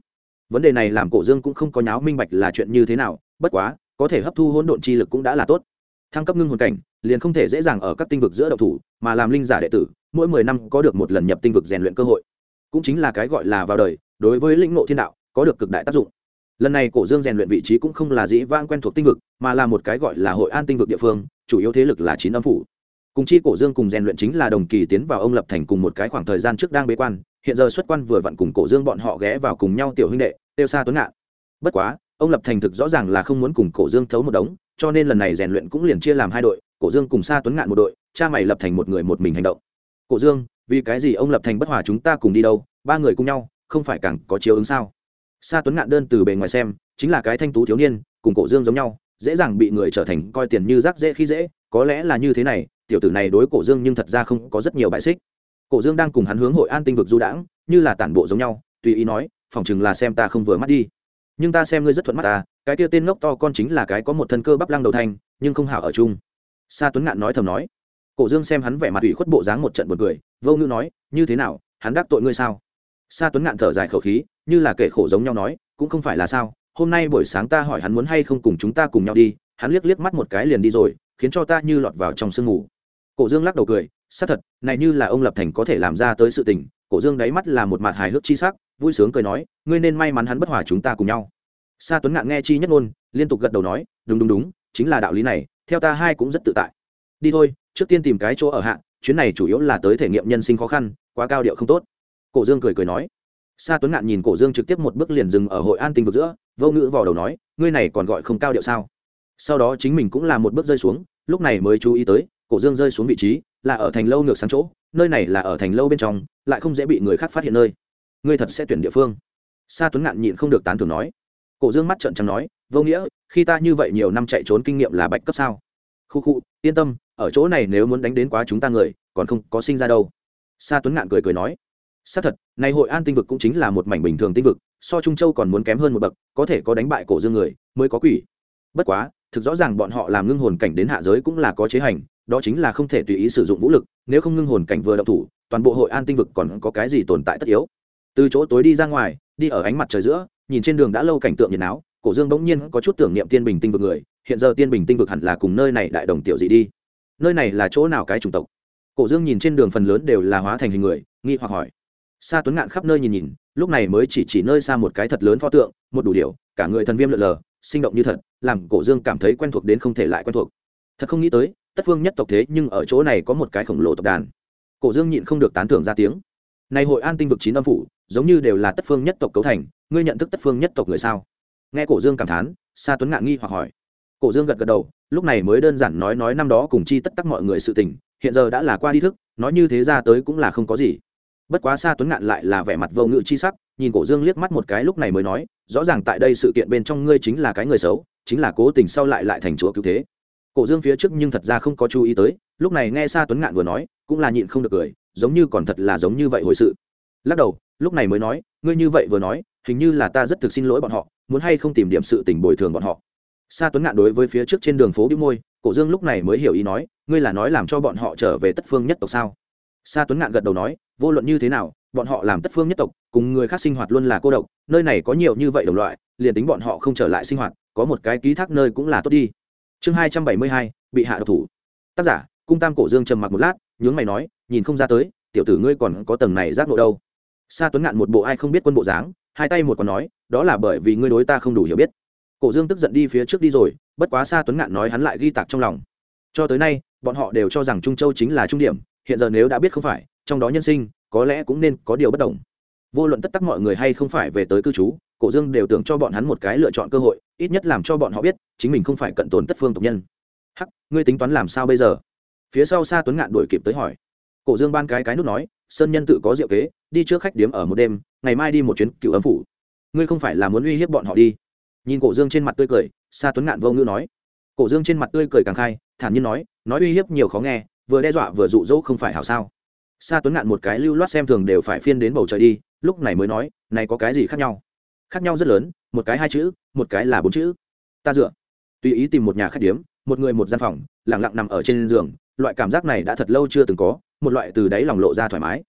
Vấn đề này làm cổ dương cũng không có nháo minh bạch là chuyện như thế nào, bất quá có thể hấp thu hỗn độn chi lực cũng đã là tốt. Thăng cấp ngưng hồn cảnh, liền không thể dễ dàng ở các tinh vực giữa đậu thủ, mà làm linh giả đệ tử, mỗi mười năm có được một lần nhập tinh vực rèn luyện cơ hội. Cũng chính là cái gọi là vào đời, đối với lĩnh ngộ thiên đạo, có được cực đại tác dụng. Lần này cổ dương rèn luyện vị trí cũng không là dĩ vang quen thuộc tinh vực, mà là một cái gọi là hội an tinh vực địa phương, chủ yếu thế lực là chín âm phủ. Cùng chi cổ dương cùng rèn luyện chính là đồng kỳ tiến vào ông lập thành cùng một cái khoảng thời gian trước đang bế quan, hiện giờ xuất quan vừa vặn cùng cổ dương bọn họ ghé vào cùng nhau tiểu huynh đệ, tiêu xa tuấn ngạn. Bất quá ông lập thành thực rõ ràng là không muốn cùng cổ dương thấu một đống, cho nên lần này rèn luyện cũng liền chia làm hai đội, cổ dương cùng xa tuấn ngạn một đội, cha mày lập thành một người một mình hành động. Cổ dương, vì cái gì ông lập thành bất hòa chúng ta cùng đi đâu? Ba người cùng nhau, không phải càng có chiếu ứng sao? Sa tuấn ngạn đơn từ bề ngoài xem, chính là cái thanh tú thiếu niên, cùng cổ dương giống nhau, dễ dàng bị người trở thành coi tiền như rác dễ khi dễ, có lẽ là như thế này, tiểu tử này đối cổ dương nhưng thật ra không có rất nhiều bại xích. Cổ dương đang cùng hắn hướng hội an tinh vực du đãng, như là tản bộ giống nhau, tùy ý nói phỏng chừng là xem ta không vừa mắt đi nhưng ta xem ngươi rất thuận mắt ta, cái kia tên ngốc to con chính là cái có một thân cơ bắp lăng đầu thanh nhưng không hảo ở chung. Sa tuấn ngạn nói thầm nói. Cổ dương xem hắn vẻ mặt ủy khuất bộ dáng một trận buồn cười, vô ngữ nói, như thế nào, hắn đắc tội ngươi sao? Sa tuấn ngạn thở dài khẩu khí, như là kể khổ giống nhau nói, cũng không phải là sao, hôm nay buổi sáng ta hỏi hắn muốn hay không cùng chúng ta cùng nhau đi, hắn liếc liếc mắt một cái liền đi rồi, khiến cho ta như lọt vào trong sương mù. Cổ dương lắc đầu cười, xác thật, này như là ông lập thành có thể làm ra tới sự tình. Cổ dương đáy mắt là một mặt hài hước chi sắc vui sướng cười nói, ngươi nên may mắn hắn bất hòa chúng ta cùng nhau. Sa tuấn ngạn nghe chi nhất ngôn, liên tục gật đầu nói, đúng đúng đúng, chính là đạo lý này, theo ta hai cũng rất tự tại. Đi thôi, trước tiên tìm cái chỗ ở hạ, chuyến này chủ yếu là tới thể nghiệm nhân sinh khó khăn, quá cao điệu không tốt. Cổ dương cười cười nói. Sa tuấn ngạn nhìn cổ dương trực tiếp một bước liền dừng ở hội an tinh vực giữa, vô ngữ vào đầu nói, ngươi này còn gọi không cao điệu sao? Sau đó chính mình cũng là một bước rơi xuống, lúc này mới chú ý tới, cổ dương rơi xuống vị trí, là ở thành lâu ngược sáng chỗ, nơi này là ở thành lâu bên trong, lại không dễ bị người khác phát hiện nơi ngươi thật sẽ tuyển địa phương. Sa tuấn ngạn nhịn không được tán thưởng nói. Cổ dương mắt trợn trắng nói, vô nghĩa, khi ta như vậy nhiều năm chạy trốn kinh nghiệm là bạch cấp sao? Khu khu, yên tâm, ở chỗ này nếu muốn đánh đến quá chúng ta người, còn không có sinh ra đâu. Sa tuấn ngạn cười cười nói. Xác thật, này hội an tinh vực cũng chính là một mảnh bình thường tinh vực, so trung châu còn muốn kém hơn một bậc, có thể có đánh bại cổ dương người, mới có quỷ. Bất quá, thực rõ ràng bọn họ làm ngưng hồn cảnh đến hạ giới cũng là có chế hành, đó chính là không thể tùy ý sử dụng vũ lực, nếu không ngưng hồn cảnh vừa động thủ, toàn bộ hội an tinh vực còn có cái gì tồn tại tất yếu? Từ chỗ tối đi ra ngoài đi ở ánh mặt trời giữa nhìn trên đường đã lâu cảnh tượng nhiệt áo cổ dương bỗng nhiên có chút tưởng niệm tiên bình tinh vực người hiện giờ tiên bình tinh vực hẳn là cùng nơi này đại đồng tiểu dị đi. Nơi này là chỗ nào cái chủng tộc? Cổ dương nhìn trên đường phần lớn đều là hóa thành hình người nghi hoặc hỏi. Sa tuấn ngạn khắp nơi nhìn nhìn lúc này mới chỉ chỉ nơi xa một cái thật lớn pho tượng một đủ điều, cả người thần viêm lượn lờ sinh động như thật làm cổ dương cảm thấy quen thuộc đến không thể lại quen thuộc. Thật không nghĩ tới tất phương nhất tộc thế nhưng ở chỗ này có một cái khổng lồ tộc đàn. Cổ dương nhịn không được tán thưởng ra tiếng. Này hội an tinh vực chín âm phủ giống như đều là tất phương nhất tộc cấu thành, ngươi nhận thức tất phương nhất tộc người sao? Nghe cổ dương cảm thán, sa tuấn ngạn nghi hoặc hỏi. Cổ dương gật gật đầu, lúc này mới đơn giản nói nói năm đó cùng chi tất tắc mọi người sự tình, hiện giờ đã là qua đi thức, nói như thế ra tới cũng là không có gì. Bất quá Sa tuấn ngạn lại là vẻ mặt vô ngự chi sắc, nhìn cổ dương liếc mắt một cái lúc này mới nói, rõ ràng tại đây sự kiện bên trong ngươi chính là cái người xấu, chính là cố tình sau lại lại thành chúa cứu thế. Cổ dương phía trước nhưng thật ra không có chú ý tới, lúc này nghe Sa tuấn ngạn vừa nói, cũng là nhịn không được cười, giống như còn thật là giống như vậy hồi sự. Lắc đầu lúc này mới nói, ngươi như vậy vừa nói, hình như là ta rất thực xin lỗi bọn họ, muốn hay không tìm điểm sự tình bồi thường bọn họ. Sa tuấn ngạn đối với phía trước trên đường phố bĩu môi, cổ dương lúc này mới hiểu ý nói, ngươi là nói làm cho bọn họ trở về tất phương nhất tộc sao? Sa tuấn ngạn gật đầu nói, vô luận như thế nào, bọn họ làm tất phương nhất tộc, cùng người khác sinh hoạt luôn là cô độc, nơi này có nhiều như vậy đồng loại, liền tính bọn họ không trở lại sinh hoạt, có một cái ký thác nơi cũng là tốt đi. Chương hai trăm bảy mươi hai, bị hạ độc thủ. Tác giả, cung tam cổ dương trầm mặc một lát, nhướng mày nói, nhìn không ra tới, tiểu tử ngươi còn có tầng này giác ngộ đâu sa tuấn ngạn một bộ ai không biết quân bộ dáng, hai tay một còn nói, đó là bởi vì ngươi đối ta không đủ hiểu biết. Cổ dương tức giận đi phía trước đi rồi, bất quá sa tuấn ngạn nói hắn lại ghi tạc trong lòng. Cho tới nay, bọn họ đều cho rằng trung châu chính là trung điểm, hiện giờ nếu đã biết không phải, trong đó nhân sinh, có lẽ cũng nên có điều bất đồng. Vô luận tất tắc mọi người hay không phải về tới cư trú, cổ dương đều tưởng cho bọn hắn một cái lựa chọn cơ hội, ít nhất làm cho bọn họ biết, chính mình không phải cận tồn tất phương tộc nhân. Hắc, ngươi tính toán làm sao bây giờ? Phía sau Sa tuấn ngạn đuổi kịp tới hỏi. Cổ dương ban cái cái nút nói sơn nhân tự có diệu kế, đi trước khách điếm ở một đêm, ngày mai đi một chuyến cựu ấm phủ. Ngươi không phải là muốn uy hiếp bọn họ đi. Nhìn cổ dương trên mặt tươi cười, Sa tuấn ngạn vô ngữ nói. Cổ dương trên mặt tươi cười càng khai, thản nhiên nói nói uy hiếp nhiều khó nghe, vừa đe dọa vừa dụ dỗ không phải hảo sao. Sa tuấn ngạn một cái lưu loát xem thường đều phải phiên đến bầu trời đi, lúc này mới nói, này có cái gì khác nhau? Khác nhau rất lớn, một cái hai chữ, một cái là bốn chữ. Ta dựa. Tùy ý tìm một nhà khách điếm, một người một gian phòng lẳng lặng nằm ở trên giường, loại cảm giác này đã thật lâu chưa từng có một loại từ đáy lòng lộ ra thoải mái.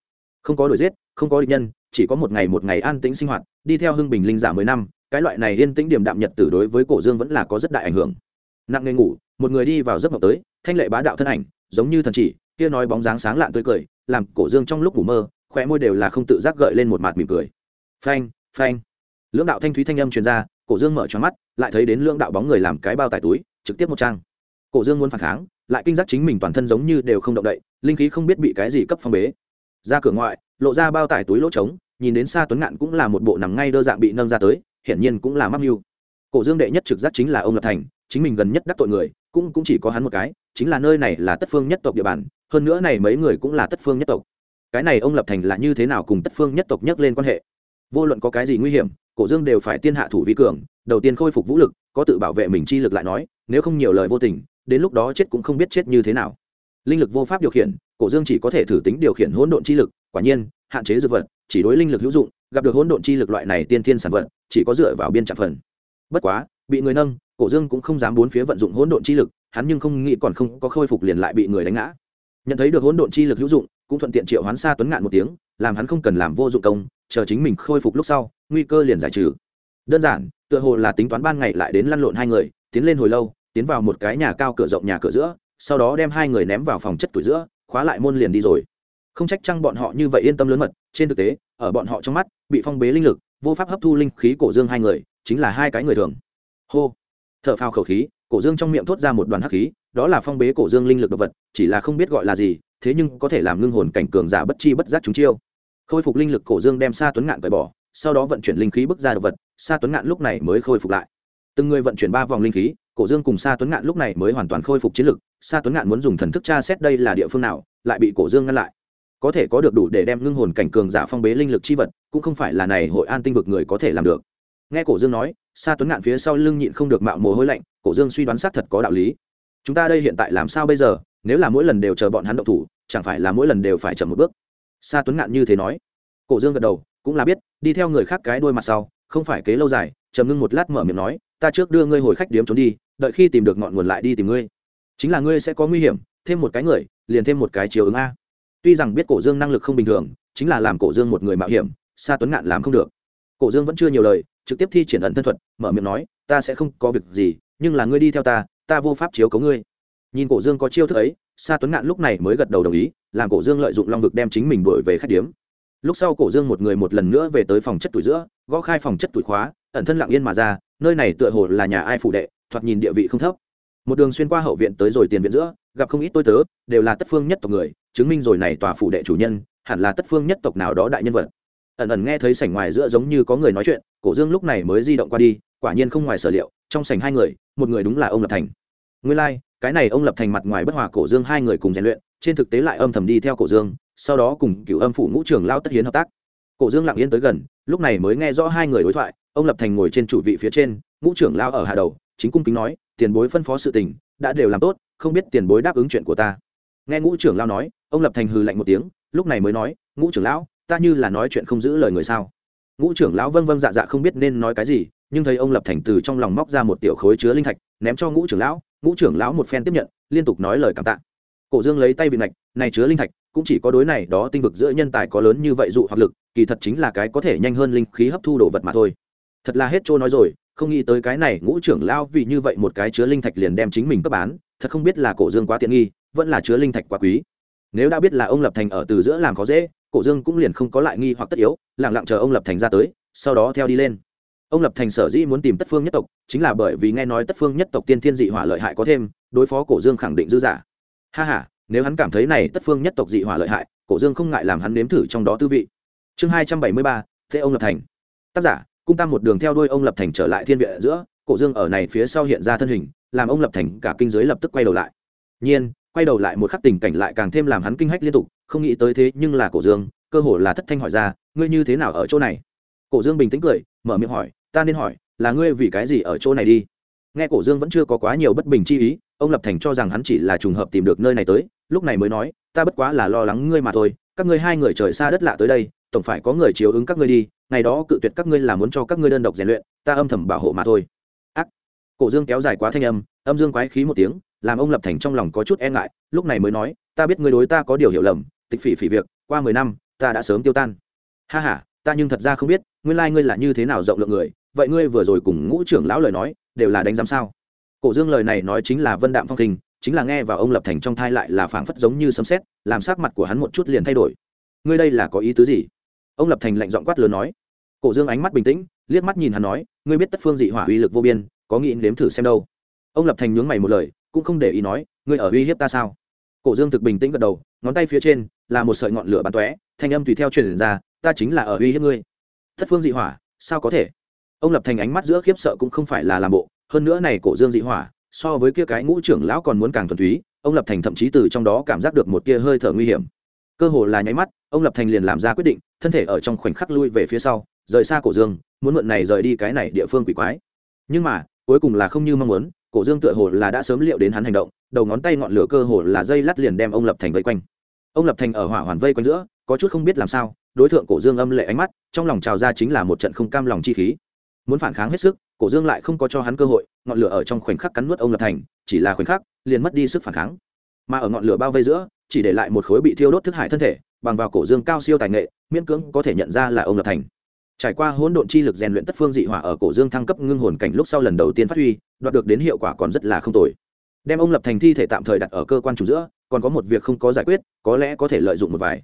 Không có đuổi giết, không có địch nhân, chỉ có một ngày một ngày an tĩnh sinh hoạt, đi theo hưng bình linh giả mười năm, cái loại này yên tĩnh điểm đạm nhật tử đối với cổ dương vẫn là có rất đại ảnh hưởng. Nặng nề ngủ, một người đi vào giấc mộng tới, thanh lệ bá đạo thân ảnh, giống như thần chỉ, kia nói bóng dáng sáng lạn tươi cười, làm cổ dương trong lúc ngủ mơ, khóe môi đều là không tự giác gợi lên một mặt mỉm cười. Phanh phanh. Lưỡng đạo thanh thúy thanh âm truyền ra, cổ dương mở choáng mắt, lại thấy đến lưỡng đạo bóng người làm cái bao tải túi, trực tiếp một trang. Cổ dương muốn phản kháng lại kinh giác chính mình toàn thân giống như đều không động đậy, linh khí không biết bị cái gì cấp phong bế. Ra cửa ngoại, lộ ra bao tải túi lỗ trống, nhìn đến xa tuấn ngạn cũng là một bộ nằm ngay đơ dạng bị nâng ra tới, hiển nhiên cũng là mắc mưu. Cổ dương đệ nhất trực giác chính là ông lập thành, chính mình gần nhất đắc tội người, cũng cũng chỉ có hắn một cái, chính là nơi này là tất phương nhất tộc địa bàn, hơn nữa này mấy người cũng là tất phương nhất tộc. Cái này ông lập thành là như thế nào cùng tất phương nhất tộc nhắc lên quan hệ? Vô luận có cái gì nguy hiểm, cổ dương đều phải tiên hạ thủ vi cường, đầu tiên khôi phục vũ lực, có tự bảo vệ mình chi lực lại nói, nếu không nhiều lời vô tình đến lúc đó chết cũng không biết chết như thế nào. Linh lực vô pháp điều khiển, cổ dương chỉ có thể thử tính điều khiển hỗn độn chi lực, quả nhiên, hạn chế dược vật, chỉ đối linh lực hữu dụng, gặp được hỗn độn chi lực loại này tiên thiên sản vật, chỉ có dựa vào biên trạm phần. Bất quá, bị người nâng, cổ dương cũng không dám bốn phía vận dụng hỗn độn chi lực, hắn nhưng không nghĩ còn không có khôi phục liền lại bị người đánh ngã. Nhận thấy được hỗn độn chi lực hữu dụng, cũng thuận tiện triệu hoán xa tuấn ngạn một tiếng, làm hắn không cần làm vô dụng công, chờ chính mình khôi phục lúc sau, nguy cơ liền giải trừ. Đơn giản, tựa hồ là tính toán ban ngày lại đến lăn lộn hai người, tiến lên hồi lâu tiến vào một cái nhà cao cửa rộng nhà cửa giữa, sau đó đem hai người ném vào phòng chất tuổi giữa, khóa lại môn liền đi rồi. Không trách chăng bọn họ như vậy yên tâm lớn mật, trên thực tế, ở bọn họ trong mắt, bị phong bế linh lực, vô pháp hấp thu linh khí cổ dương hai người, chính là hai cái người thường. Hô! T h ở phao khẩu khí, cổ dương trong miệng thốt ra một đoàn hắc khí, đó là phong bế cổ dương linh lực đ ộ vật, chỉ là không biết gọi là gì, thế nhưng có thể làm ngưng hồn cảnh cường giả bất chi bất giác chúng chiêu. Khôi phục linh lực cổ dương đem xa tuấn ngạn cởi bỏ, sau đó vận chuyển linh khí bước ra đ ộ vật xa tuấn ngạn lúc này mới khôi phục lại. Từng người vận chuyển ba vòng linh khí cổ dương cùng Sa tuấn ngạn lúc này mới hoàn toàn khôi phục chiến lực, Sa tuấn ngạn muốn dùng thần thức tra xét đây là địa phương nào, lại bị cổ dương ngăn lại. Có thể có được đủ để đem ngưng hồn cảnh cường giả phong bế linh lực chi vật, cũng không phải là này hội an tinh vực người có thể làm được. Nghe cổ dương nói, Sa tuấn ngạn phía sau lưng nhịn không được mạo mồ hôi lạnh, cổ dương suy đoán xác thật có đạo lý. Chúng ta đây hiện tại làm sao bây giờ? Nếu là mỗi lần đều chờ bọn hắn động thủ, chẳng phải là mỗi lần đều phải chậm một bước? Sa tuấn ngạn như thế nói. Cổ dương gật đầu, cũng là biết, đi theo người khác cái đuôi mặt sau không phải kế lâu dài, trầm ngưng một lát mở miệng nói, ta trước đưa ngươi hồi khách điếm trốn đi, đợi khi tìm được ngọn nguồn lại đi tìm ngươi. Chính là ngươi sẽ có nguy hiểm, thêm một cái người, liền thêm một cái chiều ứng a. Tuy rằng biết cổ dương năng lực không bình thường, chính là làm cổ dương một người mạo hiểm, sa tuấn ngạn làm không được. Cổ dương vẫn chưa nhiều lời, trực tiếp thi triển ẩn thân thuật, mở miệng nói, ta sẽ không có việc gì, nhưng là ngươi đi theo ta ta vô pháp chiếu cấu ngươi. Nhìn cổ dương có chiêu thức ấy, sa tuấn ngạn lúc này mới gật đầu đồng ý, làm cổ dương lợi dụng long vực đem chính mình đuổi về khách điếm lúc sau cổ dương một người một lần nữa về tới phòng chất tuổi giữa gõ khai phòng chất tuổi khóa ẩn thân lặng yên mà ra nơi này tựa hồ là nhà ai phủ đệ thoạt nhìn địa vị không thấp. Một đường xuyên qua hậu viện tới rồi tiền viện giữa gặp không ít tôi tớ đều là tất phương nhất tộc người chứng minh rồi này tòa phủ đệ chủ nhân hẳn là tất phương nhất tộc nào đó đại nhân vật. Ẩn ẩn nghe thấy sảnh ngoài giữa giống như có người nói chuyện cổ dương lúc này mới di động qua đi quả nhiên không ngoài sở liệu trong sảnh hai người một người đúng là ông lập thành. Nguyên lai、like, cái này ông lập thành mặt ngoài bất hòa cổ dương hai người cùng rèn luyện trên thực tế lại âm thầm đi theo cổ dương sau đó cùng cựu âm phủ ngũ trưởng lao tất hiến hợp tác. Cổ dương lặng yên tới gần, lúc này mới nghe rõ hai người đối thoại, ông lập thành ngồi trên chủ vị phía trên, ngũ trưởng lao ở hạ đầu, chính cung kính nói, tiền bối phân phó sự tình, đã đều làm tốt, không biết tiền bối đáp ứng chuyện của ta. Nghe ngũ trưởng lao nói, ông lập thành hừ lạnh một tiếng, lúc này mới nói, ngũ trưởng lão, ta như là nói chuyện không giữ lời người sao? Ngũ trưởng lão vâng vâng dạ dạ không biết nên nói cái gì, nhưng thấy ông lập thành từ trong lòng móc ra một tiểu khối chứa linh thạch, ném cho ngũ trưởng lão, ngũ trưởng lão một phen tiếp nhận, liên tục nói lời cảm tạ cổ dương lấy tay vị ngạch, này chứa linh thạch, cũng chỉ có đối này, đó tinh vực giữa nhân tài có lớn như vậy dụ hoặc lực, kỳ thật chính là cái có thể nhanh hơn linh khí hấp thu đồ vật mà thôi. Thật là hết trôi nói rồi, không nghĩ tới cái này ngũ trưởng lao vì như vậy một cái chứa linh thạch liền đem chính mình cấp bán, thật không biết là cổ dương quá tiện nghi, vẫn là chứa linh thạch quá quý. Nếu đã biết là ông lập thành ở từ giữa làm khó dễ, cổ dương cũng liền không có lại nghi hoặc tất yếu lẳng lặng chờ ông lập thành ra tới, sau đó theo đi lên. Ông lập thành sở dĩ muốn tìm tất phương nhất tộc, chính là bởi vì nghe nói tất phương nhất tộc tiên thiên dị hỏa lợi hại có thêm, đối phó cổ dương khẳng định dư giả ha ha, nếu hắn cảm thấy này tất phương nhất tộc dị hỏa lợi hại cổ dương không ngại làm hắn nếm thử trong đó tư vị. Chương hai trăm bảy mươi ba thế ông lập thành. Tác giả cung tam một đường theo đuôi ông lập thành trở lại thiên viện giữa cổ dương ở này phía sau hiện ra thân hình làm ông lập thành cả kinh giới lập tức quay đầu lại. Nhiên quay đầu lại một khắc tình cảnh lại càng thêm làm hắn kinh hách liên tục không nghĩ tới thế nhưng là cổ dương cơ hồ là thất thanh hỏi ra ngươi như thế nào ở chỗ này? Cổ dương bình tĩnh cười mở miệng hỏi ta nên hỏi là ngươi vì cái gì ở chỗ này đi? Nghe cổ dương vẫn chưa có quá nhiều bất bình chi ý ông lập thành cho rằng hắn chỉ là trùng hợp tìm được nơi này tới lúc này mới nói ta bất quá là lo lắng ngươi mà thôi các ngươi hai người trời xa đất lạ tới đây tổng phải có người chiếu ứng các ngươi đi ngày đó cự tuyệt các ngươi là muốn cho các ngươi đơn độc rèn luyện ta âm thầm bảo hộ mà thôi. Ác. Cổ dương kéo dài quá thanh âm âm dương quái khí một tiếng làm ông lập thành trong lòng có chút e ngại lúc này mới nói ta biết ngươi đối ta có điều hiểu lầm tịch phỉ phỉ việc qua mười năm ta đã sớm tiêu tan. Ha ha, ta nhưng thật ra không biết nguyên ngươi là như thế nào rộng lượng người vậy ngươi vừa rồi cùng ngũ trưởng lão lời nói đều là đánh giám sao? Cổ dương lời này nói chính là vân đạm phong tình, chính là nghe và ông lập thành trong thai lại là phảng phất giống như sấm xét làm sắc mặt của hắn một chút liền thay đổi. Ngươi đây là có ý tứ gì? Ông lập thành lạnh giọng quát lớn nói. Cổ dương ánh mắt bình tĩnh liếc mắt nhìn hắn nói ngươi biết tất phương dị hỏa uy lực vô biên có nghĩ nếm thử xem đâu? Ông lập thành nhướng mày một lời cũng không để ý nói ngươi ở uy hiếp ta sao? Cổ dương thực bình tĩnh gật đầu ngón tay phía trên là một sợi ngọn lửa bắn tóe thanh âm tùy theo truyền ra ta chính là ở uy hiếp ngươi. Thất phương dị hỏa sao có thể? Ông lập thành ánh mắt giữa khiếp sợ cũng không phải là làm bộ hơn nữa này cổ dương dị hỏa, so với kia cái ngũ trưởng lão còn muốn càng thuần túy, ông lập thành thậm chí từ trong đó cảm giác được một tia hơi thở nguy hiểm. Cơ hồ là nháy mắt, ông lập thành liền làm ra quyết định, thân thể ở trong khoảnh khắc lui về phía sau, rời xa cổ dương, muốn mượn này rời đi cái này địa phương quỷ quái. Nhưng mà, cuối cùng là không như mong muốn, cổ dương tựa hồ là đã sớm liệu đến hắn hành động, đầu ngón tay ngọn lửa cơ hồ là dây lắt liền đem ông lập thành vây quanh. Ông lập thành ở hỏa hoàn vây quanh giữa, có chút không biết làm sao, đối tượng cổ dương âm lệ ánh mắt, trong lòng trào ra chính là một trận không cam lòng chi khí. Muốn phản kháng hết sức cổ dương lại không có cho hắn cơ hội, ngọn lửa ở trong khoảnh khắc cắn nuốt ông lập thành, chỉ là khoảnh khắc, liền mất đi sức phản kháng. Mà ở ngọn lửa bao vây giữa, chỉ để lại một khối bị thiêu đốt thức hải thân thể, bằng vào cổ dương cao siêu tài nghệ, miễn cưỡng có thể nhận ra là ông lập thành. Trải qua hỗn độn chi lực rèn luyện tất phương dị hỏa ở cổ dương thăng cấp ngưng hồn cảnh lúc sau lần đầu tiên phát huy, đoạt được đến hiệu quả còn rất là không tồi. Đem ông lập thành thi thể tạm thời đặt ở cơ quan chủ giữa, còn có một việc không có giải quyết, có lẽ có thể lợi dụng một vài.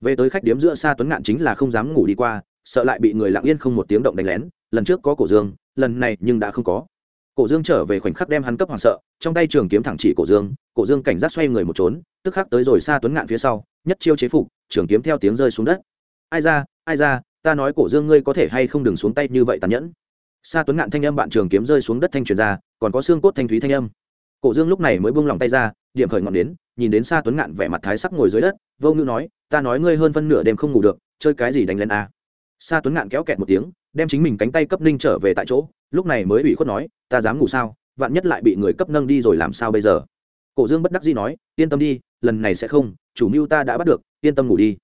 Về tới khách điếm giữa xa tuấn ngạn chính là không dám ngủ đi qua, sợ lại bị người lặng yên không một tiếng động đánh lén. Lần trước có cổ dương lần này nhưng đã không có. Cổ dương trở về khoảnh khắc đem hắn cấp hoàng sợ, trong tay trường kiếm thẳng chỉ cổ dương cổ dương cảnh giác xoay người một trốn, tức khắc tới rồi xa tuấn ngạn phía sau, nhất chiêu chế phục, trường kiếm theo tiếng rơi xuống đất. Ai ra ai ra, ta nói cổ dương ngươi có thể hay không đừng xuống tay như vậy tàn nhẫn. Xa tuấn ngạn thanh âm bạn trường kiếm rơi xuống đất thanh truyền ra, còn có xương cốt thanh thúy thanh âm. Cổ dương lúc này mới buông lòng tay ra, điểm khởi ngọn đến, nhìn đến xa tuấn ngạn vẻ mặt thái sắc ngồi dưới đất, vô ngữ nói, ta nói ngươi hơn phân nửa đêm không ngủ được, chơi cái gì đánh lên a? À. xa tuấn ngạn kéo kẹt một tiếng đem chính mình cánh tay cấp ninh trở về tại chỗ, lúc này mới ủy khuất nói, ta dám ngủ sao? Vạn nhất lại bị người cấp nâng đi rồi làm sao bây giờ? Cổ dương bất đắc dĩ nói, yên tâm đi, lần này sẽ không, chủ mưu ta đã bắt được, yên tâm ngủ đi.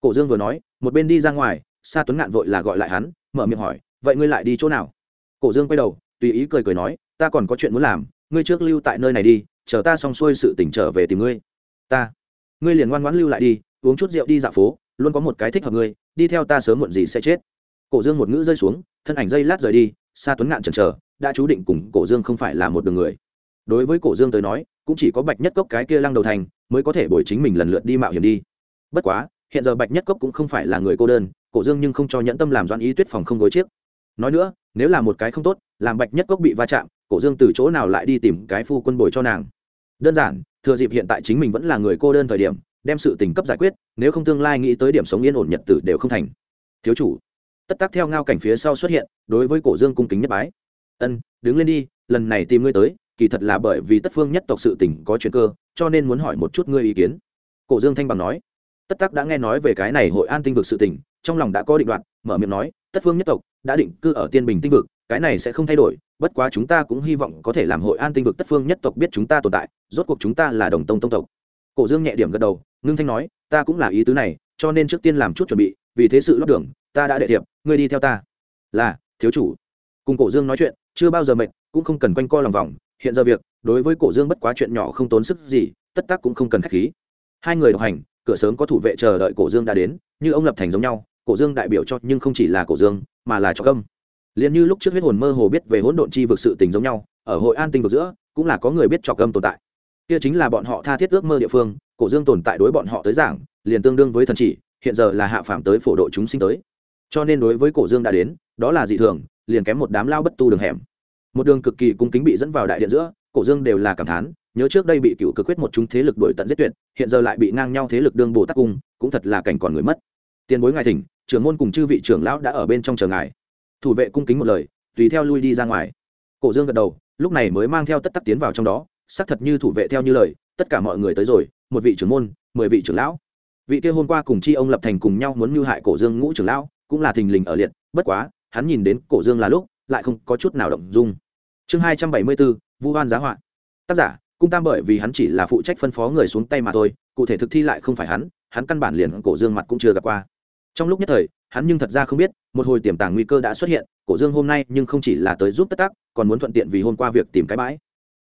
Cổ dương vừa nói, một bên đi ra ngoài, sa tuấn ngạn vội là gọi lại hắn, mở miệng hỏi, vậy ngươi lại đi chỗ nào? Cổ dương quay đầu, tùy ý cười cười nói, ta còn có chuyện muốn làm, ngươi trước lưu tại nơi này đi, chờ ta xong xuôi sự tỉnh trở về tìm ngươi. Ta, ngươi liền ngoan ngoãn lưu lại đi, uống chút rượu đi dạo phố, luôn có một cái thích hợp ngươi, đi theo ta sớm muộn gì sẽ chết cổ dương một ngữ rơi xuống, thân ảnh dây lát rời đi, sa tuấn ngạn chần chờ, đã chú định cùng cổ dương không phải là một đường người. Đối với cổ dương tới nói, cũng chỉ có bạch nhất cốc cái kia lăng đầu thành mới có thể bồi chính mình lần lượt đi mạo hiểm đi. Bất quá, hiện giờ bạch nhất cốc cũng không phải là người cô đơn, cổ dương nhưng không cho nhẫn tâm làm doan ý tuyết phòng không gối chiếc. Nói nữa, nếu là một cái không tốt, làm bạch nhất cốc bị va chạm, cổ dương từ chỗ nào lại đi tìm cái phu quân bồi cho nàng? Đơn giản, thừa dịp hiện tại chính mình vẫn là người cô đơn thời điểm, đem sự tình cấp giải quyết, nếu không tương lai nghĩ tới điểm sống yên ổn nhật tử đều không thành. Thiếu chủ tất tắc theo ngao cảnh phía sau xuất hiện, đối với cổ dương cung kính nhất bái. Ân, đứng lên đi, lần này tìm ngươi tới, kỳ thật là bởi vì tất phương nhất tộc sự tình có chuyện cơ, cho nên muốn hỏi một chút ngươi ý kiến. Cổ dương thanh bằng nói. Tất tắc đã nghe nói về cái này hội an tinh vực sự tình, trong lòng đã có định đoạt, mở miệng nói, tất phương nhất tộc đã định cư ở tiên bình tinh vực, cái này sẽ không thay đổi, bất quá chúng ta cũng hy vọng có thể làm hội an tinh vực tất phương nhất tộc biết chúng ta tồn tại, rốt cuộc chúng ta là đồng tông tông tộc. Cổ dương nhẹ điểm gật đầu, ngưng thanh nói, ta cũng là ý tứ này, cho nên trước tiên làm chút chuẩn bị, vì thế sự lót đường, ta đã đệ thiệp ngươi đi theo ta. Là, thiếu chủ. Cùng cổ dương nói chuyện, chưa bao giờ mệt, cũng không cần quanh co lòng vòng. Hiện giờ việc, đối với cổ dương bất quá chuyện nhỏ không tốn sức gì, tất tắc cũng không cần k h á c h khí. Hai người đồng hành, cửa sớm có thủ vệ chờ đợi cổ dương đã đến, như ông lập thành giống nhau, cổ dương đại biểu cho nhưng không chỉ là cổ dương, mà là cho công liền như lúc trước huyết hồn mơ hồ biết về hỗn độn chi vực sự tình giống nhau, ở hội an tinh vực giữa, cũng là có người biết cho công tồn tại. Kia chính là bọn họ tha thiết ước mơ địa phương, cổ dương tồn tại đối bọn họ tới giảng, liền tương đương với thần chỉ, hiện giờ là hạ phạm tới phổ độ chúng sinh tới cho nên đối với cổ dương đã đến, đó là dị thường, liền kém một đám lao bất tu đường hẻm. Một đường cực kỳ cung kính bị dẫn vào đại điện giữa, cổ dương đều là cảm thán, nhớ trước đây bị cựu cực quyết một chúng thế lực đổi tận giết tuyệt, hiện giờ lại bị ngang nhau thế lực đương bồ tắc cung, cũng thật là cảnh còn người mất. Tiền bối ngài thỉnh, trưởng môn cùng chư vị trưởng lão đã ở bên trong chờ ngài. Thủ vệ cung kính một lời, tùy theo lui đi ra ngoài. Cổ dương gật đầu, lúc này mới mang theo tất tắc tiến vào trong đó, xác thật như thủ vệ theo như lời, tất cả mọi người tới rồi, một vị trưởng môn, mười vị trưởng lão. Vị kia hôm qua cùng chi ông lập thành cùng nhau muốn mưu hại cổ dương ngũ trưởng lão cũng là thình lình ở liệt, bất quá, hắn nhìn đến cổ dương là lúc, lại không có chút nào động dung. Chương hai trăm bảy mươi bốn, vu hoan giá họa. Tác giả, cung tam bởi vì hắn chỉ là phụ trách phân phó người xuống tay mà thôi, cụ thể thực thi lại không phải hắn hắn căn bản liền cổ dương mặt cũng chưa gặp qua. Trong lúc nhất thời, hắn nhưng thật ra không biết, một hồi tiềm tàng nguy cơ đã xuất hiện, cổ dương hôm nay nhưng không chỉ là tới giúp tất tắc, còn muốn thuận tiện vì hôm qua việc tìm cái bãi.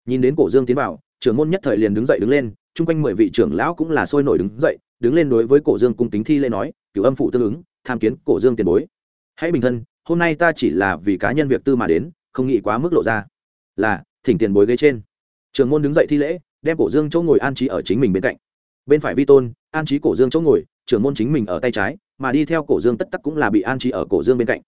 Nhìn đến cổ dương tiến vào, trưởng môn nhất thời liền đứng dậy đứng lên, chung quanh mười vị trưởng lão cũng là sôi nổi đứng dậy, đứng lên đối với cổ dương cung kính thi lễ nói, cửu âm phụ tương ứng tham kiến cổ dương tiền bối. Hãy bình thân, hôm nay ta chỉ là vì cá nhân việc tư mà đến, không nghĩ quá mức lộ ra. Là, thỉnh tiền bối ghế trên. Trường môn đứng dậy thi lễ, đem cổ dương chỗ ngồi an trí ở chính mình bên cạnh. Bên phải vi tôn, an trí cổ dương chỗ ngồi, trường môn chính mình ở tay trái, mà đi theo cổ dương tất tắc cũng là bị an trí ở cổ dương bên cạnh.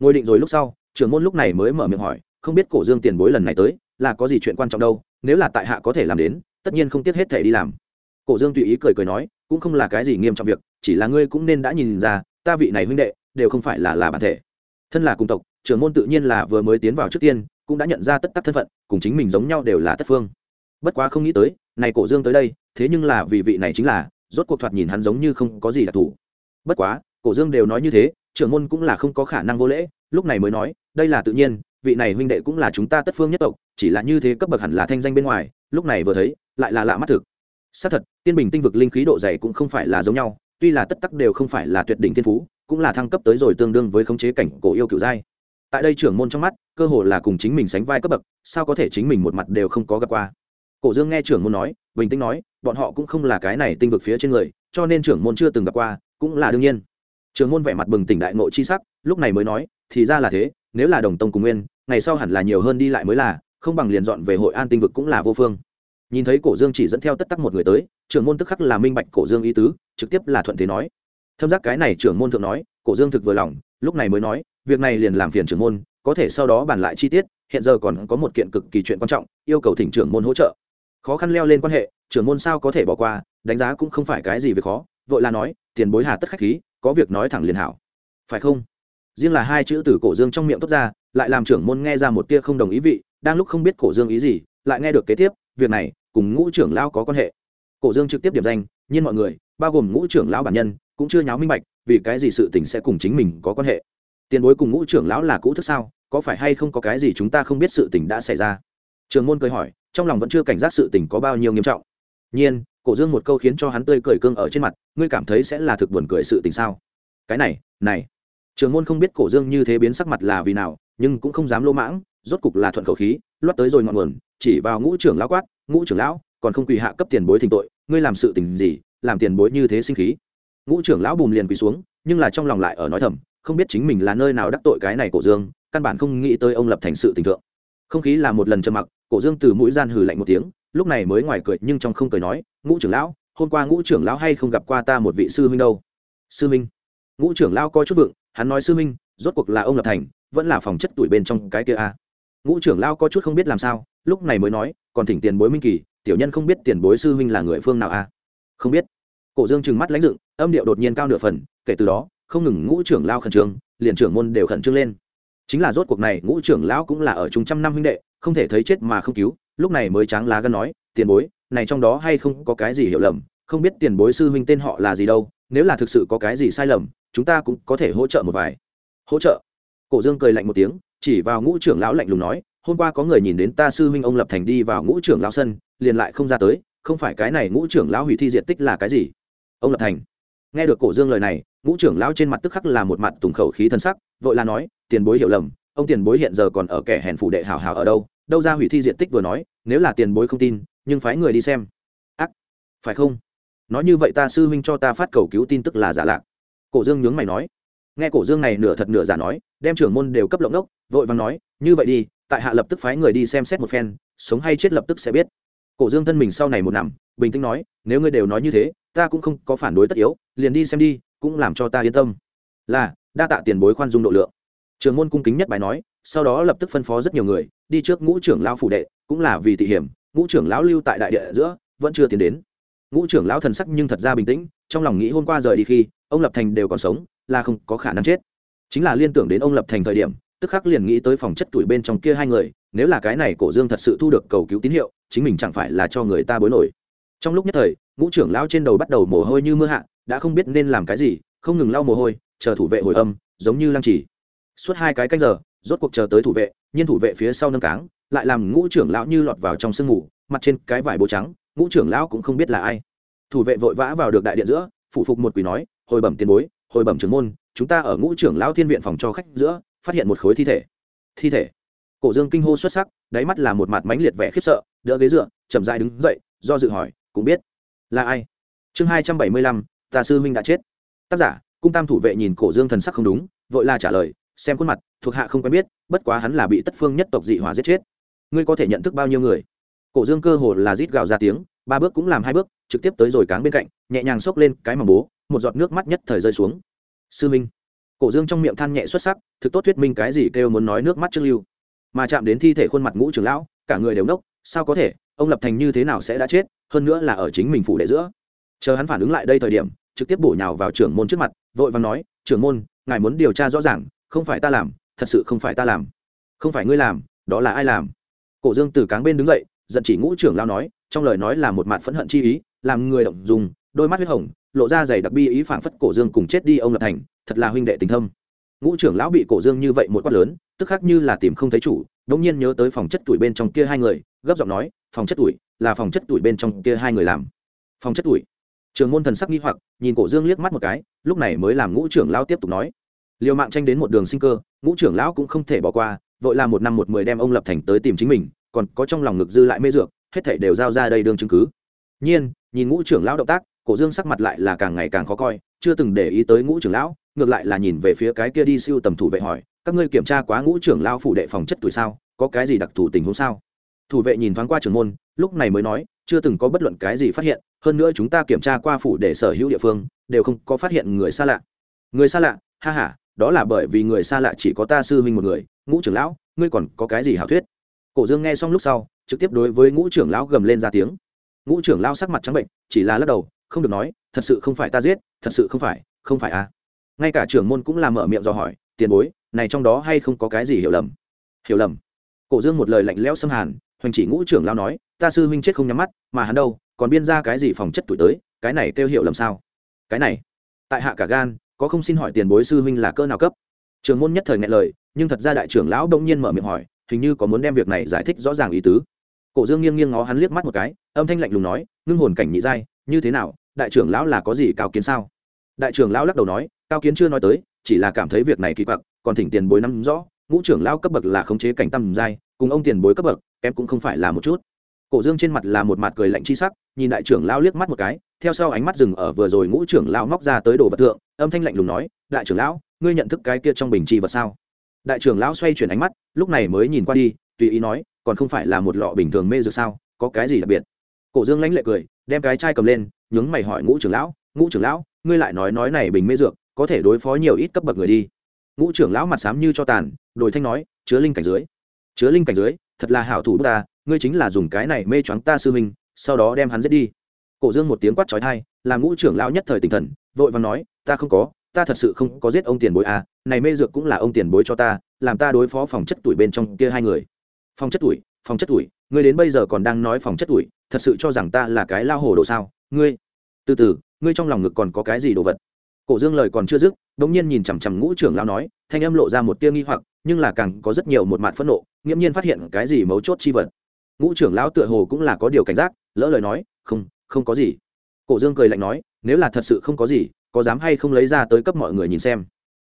Ngồi định rồi lúc sau, trường môn lúc này mới mở miệng hỏi, không biết cổ dương tiền bối lần này tới, là có gì chuyện quan trọng đâu, nếu là tại hạ có thể làm đến, tất nhiên không tiếc hết thể đi làm. Cổ dương tùy ý cười cười nói, cũng không là cái gì nghiêm trọng việc, chỉ là ngươi cũng nên đã nhìn ra ta vị này huynh đệ, đều không phải là là bản thể. Thân là cùng tộc, trưởng môn tự nhiên là vừa mới tiến vào trước tiên, cũng đã nhận ra tất tắc thân phận, cùng chính mình giống nhau đều là tất phương. Bất quá không nghĩ tới, này cổ dương tới đây, thế nhưng là vì vị này chính là, rốt cuộc thoạt nhìn hắn giống như không có gì đặc thù. Bất quá, cổ dương đều nói như thế, trưởng môn cũng là không có khả năng vô lễ, lúc này mới nói, đây là tự nhiên, vị này huynh đệ cũng là chúng ta tất phương nhất tộc, chỉ là như thế cấp bậc hẳn là thanh danh bên ngoài, lúc này vừa thấy, lại là lạ mắt thực. Xác thật, tiên bình tinh vực linh khí độ dày cũng không phải là giống nhau tuy là tất tắc đều không phải là tuyệt đỉnh thiên phú, cũng là thăng cấp tới rồi tương đương với khống chế cảnh cổ yêu cựu giai. Tại đây trưởng môn trong mắt, cơ hồ là cùng chính mình sánh vai cấp bậc, sao có thể chính mình một mặt đều không có gặp qua. Cổ dương nghe trưởng môn nói, bình tĩnh nói, bọn họ cũng không là cái này tinh vực phía trên người, cho nên trưởng môn chưa từng gặp qua, cũng là đương nhiên. Trưởng môn vẻ mặt bừng tỉnh đại ngộ chi sắc, lúc này mới nói, thì ra là thế, nếu là đồng tông cùng nguyên, ngày sau hẳn là nhiều hơn đi lại mới là, không bằng liền dọn về hội an tinh vực cũng là vô phương. Nhìn thấy cổ dương chỉ dẫn theo tất tắc một người tới, trưởng môn tức khắc là minh bạch cổ dương ý tứ trực tiếp là thuận thế nói. Thâm giác cái này trưởng môn thượng nói, cổ dương thực vừa lòng, lúc này mới nói, việc này liền làm phiền trưởng môn, có thể sau đó bàn lại chi tiết, hiện giờ còn có một kiện cực kỳ chuyện quan trọng, yêu cầu thỉnh trưởng môn hỗ trợ. Khó khăn leo lên quan hệ, trưởng môn sao có thể bỏ qua, đánh giá cũng không phải cái gì việc khó, vội là nói, tiền bối hà tất khách khí, có việc nói thẳng liền hảo. Phải không? Riêng là hai chữ từ cổ dương trong miệng tốt ra, lại làm trưởng môn nghe ra một tia không đồng ý vị, đang lúc không biết cổ dương ý gì, lại nghe được kế tiếp, việc này, cùng ngũ trưởng lao có quan hệ. Cổ dương trực tiếp điểm danh nhưng mọi người bao gồm ngũ trưởng lão bản nhân, cũng chưa nháo minh bạch, vì cái gì sự tình sẽ cùng chính mình có quan hệ. Tiền bối cùng ngũ trưởng lão là cũ thức sao, có phải hay không có cái gì chúng ta không biết sự tình đã xảy ra? Trường môn cười hỏi, trong lòng vẫn chưa cảnh giác sự tình có bao nhiêu nghiêm trọng. Nhiên, cổ dương một câu khiến cho hắn tươi cười cương ở trên mặt, ngươi cảm thấy sẽ là thực buồn cười sự tình sao? Cái này này. Trường môn không biết cổ dương như thế biến sắc mặt là vì nào, nhưng cũng không dám lỗ mãng, rốt cục là thuận khẩu khí loắt tới rồi ngọn nguồn, chỉ vào ngũ trưởng lão quát, ngũ trưởng lão, còn không quỳ hạ cấp tiền bối thỉnh tội, ngươi làm sự tình gì làm tiền bối như thế sinh khí ngũ trưởng lão bùm liền quỳ xuống, nhưng là trong lòng lại ở nói thầm, không biết chính mình là nơi nào đắc tội cái này cổ dương, căn bản không nghĩ tới ông lập thành sự tình thượng không khí là một lần trầm mặc, cổ dương từ mũi gian hừ lạnh một tiếng, lúc này mới ngoài cười nhưng trong không cười nói, ngũ trưởng lão, hôm qua ngũ trưởng lão hay không gặp qua ta một vị sư huynh đâu sư huynh ngũ trưởng lão coi chút vượng, hắn nói, sư huynh, rốt cuộc là ông lập thành, vẫn là phòng chất tuổi bên trong cái kia a à. ngũ trưởng lão có chút không biết làm sao, lúc này mới nói, còn thỉnh tiền bối minh kỳ, tiểu nhân không biết tiền bối sư huynh là người phương nào a à? Không biết. Cổ dương trừng mắt lãnh dựng, âm điệu đột nhiên cao nửa phần, kể từ đó, không ngừng ngũ trưởng lao khẩn trương, liền trưởng môn đều khẩn trương lên. Chính là rốt cuộc này, ngũ trưởng lão cũng là ở chung trăm năm huynh đệ, không thể thấy chết mà không cứu, lúc này mới tráng lá gân nói, tiền bối, này trong đó hay không có cái gì hiểu lầm? Không biết tiền bối sư huynh tên họ là gì đâu, nếu là thực sự có cái gì sai lầm, chúng ta cũng có thể hỗ trợ một vài. Hỗ trợ? Cổ dương cười lạnh một tiếng, chỉ vào ngũ trưởng lão lạnh lùng nói, hôm qua có người nhìn đến ta sư huynh ông lập thành đi vào ngũ trưởng lão sân, liền lại không ra tới không phải cái này ngũ trưởng lão hủy thi diện tích là cái gì? Ông lập thành. Nghe được cổ dương lời này, ngũ trưởng lão trên mặt tức khắc là một mặt tùng khẩu khí thân sắc, vội là nói, tiền bối hiểu lầm, ông tiền bối hiện giờ còn ở kẻ hèn phủ đệ hảo hảo ở đâu? Đâu ra hủy thi diện tích vừa nói, nếu là tiền bối không tin, nhưng phái người đi xem. Ác, phải không? Nói như vậy ta sư huynh cho ta phát cầu cứu tin tức là giả lạc. Cổ dương nhướng mày nói. Nghe cổ dương này nửa thật nửa giả nói, đem trưởng môn đều cấp lộng đốc, vội vàng nói, như vậy đi, tại hạ lập tức phái người đi xem xét một phen, sống hay chết lập tức sẽ biết cổ dương thân mình sau này một nằm, bình tĩnh nói, nếu ngươi đều nói như thế, ta cũng không có phản đối tất yếu, liền đi xem đi, cũng làm cho ta yên tâm. Là, đa tạ tiền bối khoan dung độ lượng. Trường môn cung kính nhất bài nói, sau đó lập tức phân phó rất nhiều người, đi trước ngũ trưởng lão phủ đệ, cũng là vì tị hiểm, ngũ trưởng lão lưu tại đại địa giữa, vẫn chưa tiến đến. Ngũ trưởng lão thần sắc nhưng thật ra bình tĩnh, trong lòng nghĩ hôm qua rời đi khi, ông lập thành đều còn sống, là không có khả năng chết. Chính là liên tưởng đến ông lập thành thời điểm, tức khắc liền nghĩ tới phòng chất tuổi bên trong kia hai người, nếu là cái này cổ dương thật sự thu được cầu cứu tín hiệu chính mình chẳng phải là cho người ta bối nổi. Trong lúc nhất thời, ngũ trưởng lão trên đầu bắt đầu mồ hôi như mưa hạ, đã không biết nên làm cái gì, không ngừng lau mồ hôi, chờ thủ vệ hồi âm, giống như lăng trì suốt hai cái canh giờ, rốt cuộc chờ tới thủ vệ, nhiên thủ vệ phía sau nâng cáng, lại làm ngũ trưởng lão như lọt vào trong sương mù, mặt trên cái vải bố trắng, ngũ trưởng lão cũng không biết là ai. Thủ vệ vội vã vào được đại điện giữa, phủ phục một quỷ nói, hồi bẩm tiền bối, hồi bẩm trưởng môn, chúng ta ở ngũ trưởng lão thiên viện phòng cho khách giữa, phát hiện một khối thi thể. Thi thể? Cổ dương kinh hô xuất sắc, đáy mắt là một mặt mãnh liệt vẻ khiếp sợ đỡ ghế dựa, chậm dại đứng dậy, do dự hỏi, cũng biết. Là ai? Chương hai trăm bảy mươi lăm tà sư huynh đã chết. Tác giả, cung tam thủ vệ nhìn cổ dương thần sắc không đúng, vội la trả lời, xem khuôn mặt, thuộc hạ không quen biết, bất quá hắn là bị tất phương nhất tộc dị hỏa giết chết. Ngươi có thể nhận thức bao nhiêu người? Cổ dương cơ hồ là rít gào ra tiếng, ba bước cũng làm hai bước, trực tiếp tới rồi cáng bên cạnh, nhẹ nhàng xốc lên cái mà bố, một giọt nước mắt nhất thời rơi xuống. Sư minh cổ dương trong miệng than nhẹ xuất sắc, thực tốt thuyết minh cái gì kêu muốn nói nước mắt trước lưu. Mà chạm đến thi thể khuôn mặt ngũ trưởng lão cả người đều nốc, sao có thể? Ông lập thành như thế nào sẽ đã chết? Hơn nữa là ở chính mình phủ đệ giữa. Chờ hắn phản ứng lại đây thời điểm, trực tiếp bổ nhào vào trưởng môn trước mặt, vội và nói, trưởng môn, ngài muốn điều tra rõ ràng, không phải ta làm, thật sự không phải ta làm. Không phải ngươi làm, đó là ai làm? Cổ dương từ cáng bên đứng dậy, giận chỉ ngũ trưởng lao nói, trong lời nói là một mặt phẫn hận chi ý, làm người động dùng, đôi mắt huyết hồng, lộ ra giày đặc bi ý phảng phất cổ dương cùng chết đi ông lập thành, thật là huynh đệ tình thâm. Ngũ trưởng lão bị cổ dương như vậy một quát lớn tức khác như là tìm không thấy chủ đ nhiên nhớ tới phòng chất tuổi bên trong kia hai người, gấp giọng nói, phòng chất tuổi, là phòng chất tuổi bên trong kia hai người làm. Phòng chất tuổi? Trường môn thần sắc nghi hoặc, nhìn cổ dương liếc mắt một cái, lúc này mới làm ngũ trưởng lão tiếp tục nói. Liều mạng tranh đến một đường sinh cơ, ngũ trưởng lão cũng không thể bỏ qua, vội là một năm một mười đem ông lập thành tới tìm chính mình, còn có trong lòng ngực dư lại mê dược, hết thảy đều giao ra đây đương chứng cứ. Nhiên, nhìn ngũ trưởng lão động tác, cổ dương sắc mặt lại là càng ngày càng khó coi, chưa từng để ý tới ngũ trưởng lão, ngược lại là nhìn về phía cái kia đi siêu tầm thủ vệ hỏi các ngươi kiểm tra quá ngũ trưởng lão phủ đệ phòng chất tuổi sao, có cái gì đặc thù tình huống sao? Thủ vệ nhìn thoáng qua trưởng môn, lúc này mới nói, chưa từng có bất luận cái gì phát hiện, hơn nữa chúng ta kiểm tra qua phủ để sở hữu địa phương, đều không có phát hiện người xa lạ. Người xa lạ? Ha ha, đó là bởi vì người xa lạ chỉ có ta sư huynh một người, ngũ trưởng lão, ngươi còn có cái gì hảo thuyết? Cổ dương nghe xong lúc sau, trực tiếp đối với ngũ trưởng lão gầm lên ra tiếng. Ngũ trưởng lão sắc mặt trắng bệnh, chỉ là lắc đầu, không được nói, thật sự không phải ta giết, thật sự không phải không phải à. Ngay cả trưởng môn cũng làm mở miệng do hỏi, tiền bối này trong đó hay không có cái gì hiểu lầm? Hiểu lầm? Cổ dương một lời lạnh lẽo xâm hàn, hoành chỉ ngũ trưởng lao nói, ta sư huynh chết không nhắm mắt, mà hắn đâu, còn biên ra cái gì phòng chất tuổi tới, cái này kêu hiểu lầm sao? Cái này, tại hạ cả gan, có không xin hỏi tiền bối sư huynh là cơ nào cấp? Trường môn nhất thời nghe lời, nhưng thật ra đại trưởng lão đông nhiên mở miệng hỏi, hình như có muốn đem việc này giải thích rõ ràng ý tứ. Cổ dương nghiêng nghiêng ngó hắn liếc mắt một cái, âm thanh lạnh lùng nói, ngưng hồn cảnh nhị giai, như thế nào, đại trưởng lão là có gì cao kiến sao? Đại trưởng lão lắc đầu nói cao kiến chưa nói tới, chỉ là cảm thấy việc này kỳ quặc còn thỉnh tiền bối năm rõ, ngũ trưởng lão cấp bậc là khống chế cảnh tâm giai, cùng ông tiền bối cấp bậc em cũng không phải là một chút. Cổ dương trên mặt là một mặt cười lạnh chi sắc, nhìn đại trưởng lão liếc mắt một cái, theo sau ánh mắt dừng ở vừa rồi ngũ trưởng lão móc ra tới đồ vật thượng, âm thanh lạnh lùng nói, đại trưởng lão, ngươi nhận thức cái kia trong bình chi vật sao? Đại trưởng lão xoay chuyển ánh mắt, lúc này mới nhìn qua đi, tùy ý nói, còn không phải là một lọ bình thường mê dược sao, có cái gì đặc biệt? Cổ dương lãnh lệ cười, đem cái chai cầm lên, nhướng mày hỏi ngũ trưởng lão, ngũ trưởng lão, ngươi lại nói nói này bình mê dược, có thể đối phó nhiều ít cấp bậc người đi ngũ trưởng lão mặt xám như cho tàn đồi thanh nói, chứa linh cảnh dưới, chứa linh cảnh dưới, thật là hảo thủ ta, ngươi chính là dùng cái này mê choáng ta sư minh sau đó đem hắn giết đi. Cổ dương một tiếng quát trói thai làm ngũ trưởng lão nhất thời tinh thần, vội và nói, ta không có, ta thật sự không có giết ông tiền bối à này mê dược cũng là ông tiền bối cho ta, làm ta đối phó phòng chất tuổi bên trong kia hai người. Phòng chất tuổi, phòng chất tuổi, ngươi đến bây giờ còn đang nói phòng chất tuổi, thật sự cho rằng ta là cái lao hồ đồ sao, ngươi? Từ từ, ngươi trong lòng ngực còn có cái gì đồ vật? Cổ dương lời còn chưa dứt đ ỗ n g nhiên nhìn chằm chằm ngũ trưởng lao nói, thanh âm lộ ra một tia nghi hoặc, nhưng là càng có rất nhiều một mạn phẫn nộ, nghiễm nhiên phát hiện cái gì mấu chốt chi vật. Ngũ trưởng lão tựa hồ cũng là có điều cảnh giác, lỡ lời nói, không không có gì. Cổ dương cười lạnh nói, nếu là thật sự không có gì, có dám hay không lấy ra tới cấp mọi người nhìn xem?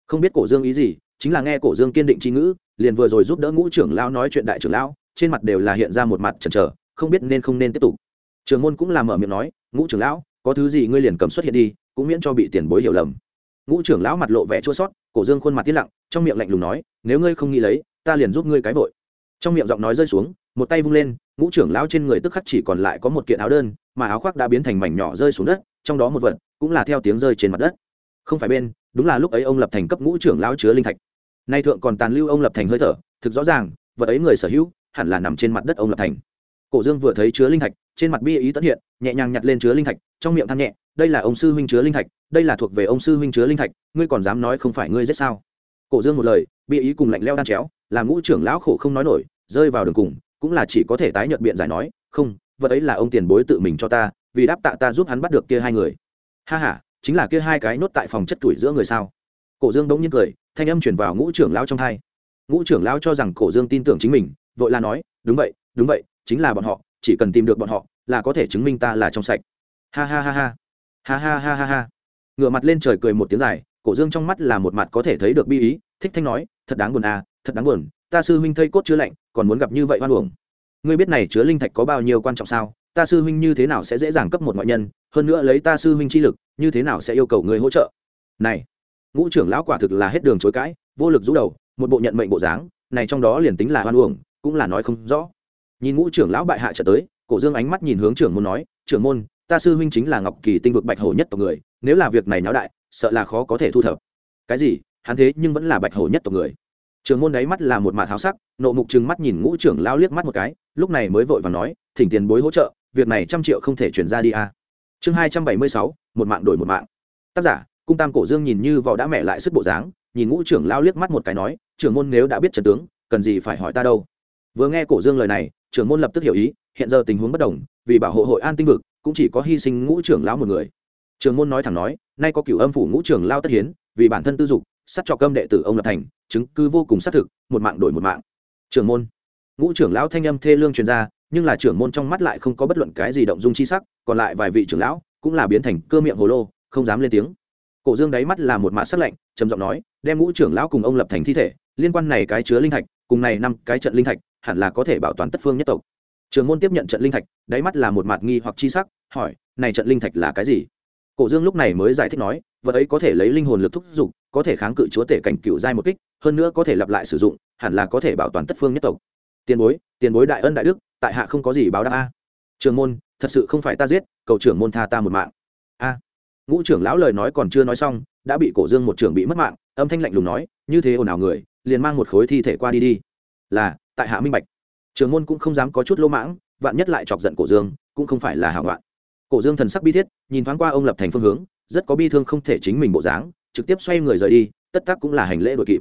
Không biết cổ dương ý gì, chính là nghe cổ dương kiên định c ngữ, liền vừa rồi giúp đỡ ngũ trưởng lão nói chuyện đại trưởng lão, trên mặt đều là hiện ra một mặt chần chờ, không biết nên không nên tiếp tục. Trường môn cũng làm mở miệng nói, ngũ trưởng lão, có thứ gì ngươi liền cầm xuất hiện đi cũng miễn cho bị tiền bối hiểu lầm. Ngũ trưởng lão mặt lộ vẻ chua sót, cổ dương khuôn mặt tiết lặng, trong miệng lạnh lùng nói, nếu ngươi không nghĩ lấy, ta liền giúp ngươi cái vội. Trong miệng giọng nói rơi xuống, một tay vung lên, ngũ trưởng lão trên người tức khắc chỉ còn lại có một kiện áo đơn, mà áo khoác đã biến thành mảnh nhỏ rơi xuống đất, trong đó một vật cũng là theo tiếng rơi trên mặt đất. Không phải bên, đúng là lúc ấy ông lập thành cấp ngũ trưởng lão chứa linh thạch. Nay thượng còn tàn lưu ông lập thành hơi thở, thực rõ ràng, vật ấy người sở hữu, hẳn là nằm trên mặt đất ông lập thành. Cổ dương vừa thấy chứa linh thạch, trên mặt bi ý tất hiện, nhẹ nhàng nhặt lên chứa linh thạch, trong miệng than nhẹ đây là ông sư huynh chứa linh thạch, đây là thuộc về ông sư huynh chứa linh thạch, ngươi còn dám nói không phải ngươi giết sao? Cổ dương một lời, bị ý cùng lạnh leo đan chéo, làm ngũ trưởng lão khổ không nói nổi, rơi vào đường cùng, cũng là chỉ có thể tái nhợt biện giải nói, không, vật ấy là ông tiền bối tự mình cho ta, vì đáp tạ ta giúp hắn bắt được kia hai người. Ha ha, chính là kia hai cái nốt tại phòng chất tuổi giữa người sao? Cổ dương bỗng nhiên cười, thanh âm chuyển vào ngũ trưởng lão trong thai ngũ trưởng lão cho rằng cổ dương tin tưởng chính mình, vội la nói, đúng vậy đúng vậy, chính là bọn họ, chỉ cần tìm được bọn họ, là có thể chứng minh ta là trong sạch. Ha ha ha ha ha ha ha ha ha. Ngựa mặt lên trời cười một tiếng dài, cổ dương trong mắt là một mặt có thể thấy được bi ý, thích thanh nói, thật đáng buồn à thật đáng buồn, ta sư huynh thây cốt chứa lạnh, còn muốn gặp như vậy hoan uổng. Ngươi biết này chứa linh thạch có bao nhiêu quan trọng sao? Ta sư huynh như thế nào sẽ dễ dàng cấp một ngoại nhân? Hơn nữa lấy ta sư huynh chi lực, như thế nào sẽ yêu cầu người hỗ trợ? Này, ngũ trưởng lão quả thực là hết đường chối cãi, vô lực rũ đầu, một bộ nhận mệnh bộ dáng, này trong đó liền tính là hoan uổng, cũng là nói không rõ. Nhìn ngũ trưởng lão bại hạ trở tới, cổ dương ánh mắt nhìn hướng trưởng môn nói, trưởng môn ta sư huynh chính là ngọc kỳ tinh vực bạch hổ nhất tộc người, nếu là việc này náo đại, sợ là khó có thể thu thập. Cái gì? Hắn thế nhưng vẫn là bạch hổ nhất tộc người. Trường môn đáy mắt là một mạt háo sắc, nộ mục trừng mắt nhìn ngũ trưởng lao liếc mắt một cái, lúc này mới vội và nói, thỉnh tiền bối hỗ trợ, việc này trăm triệu không thể chuyển ra đi a. À. chương hai trăm bảy mươi sáu, một mạng đổi một mạng. Tác giả, cung tam cổ dương nhìn như vỏ đã mẹ lại sức bộ dáng, nhìn ngũ trưởng lao liếc mắt một cái nói, trưởng môn nếu đã biết trần tướng, cần gì phải hỏi ta đâu? Vừa nghe cổ dương lời này, trưởng môn lập tức hiểu ý, hiện giờ tình huống bất đồng, vì bảo hộ hội an tinh vực cũng chỉ có hy sinh ngũ trưởng lão một người. Trường môn nói thẳng nói, nay có cửu âm phủ ngũ trưởng lao tất hiến, vì bản thân tư dục, sát cho cơm đệ tử ông lập thành, chứng cứ vô cùng xác thực, một mạng đổi một mạng. Trường môn. Ngũ trưởng lão thanh âm thê lương truyền ra, nhưng là trưởng môn trong mắt lại không có bất luận cái gì động dung chi sắc, còn lại vài vị trưởng lão cũng là biến thành cơ miệng hồ lô, không dám lên tiếng. Cổ dương đáy mắt là một mạ sắc lạnh, trầm giọng nói, đem ngũ trưởng lão cùng ông lập thành thi thể, liên quan này cái chứa linh thạch, cùng này năm cái trận linh thạch, hẳn là có thể bảo toàn tất phương nhất tộc trường môn tiếp nhận trận linh thạch, đáy mắt là một mặt nghi hoặc chi sắc, hỏi, này trận linh thạch là cái gì? Cổ dương lúc này mới giải thích nói, vật ấy có thể lấy linh hồn lực thúc giục, có thể kháng cự chúa tể cảnh cựu giai một kích, hơn nữa có thể lặp lại sử dụng, hẳn là có thể bảo toàn tất phương nhất tộc. Tiền bối tiền bối đại ân đại đức, tại hạ không có gì báo đáp a. Trường môn, thật sự không phải ta giết, cầu trưởng môn tha ta một mạng. A. Ngũ trưởng lão lời nói còn chưa nói xong, đã bị cổ dương một trưởng bị mất mạng, âm thanh lạnh lùng nói, như thế ồn ào người, liền mang một khối thi thể qua đi đi. Là, tại hạ minh bạch trường môn cũng không dám có chút lỗ mãng, vạn nhất lại chọc giận cổ dương, cũng không phải là hảo loạn cổ dương thần sắc bi thiết, nhìn thoáng qua ông lập thành phương hướng, rất có bi thương không thể chính mình bộ dáng, trực tiếp xoay người rời đi, tất tắc cũng là hành lễ đội kịp.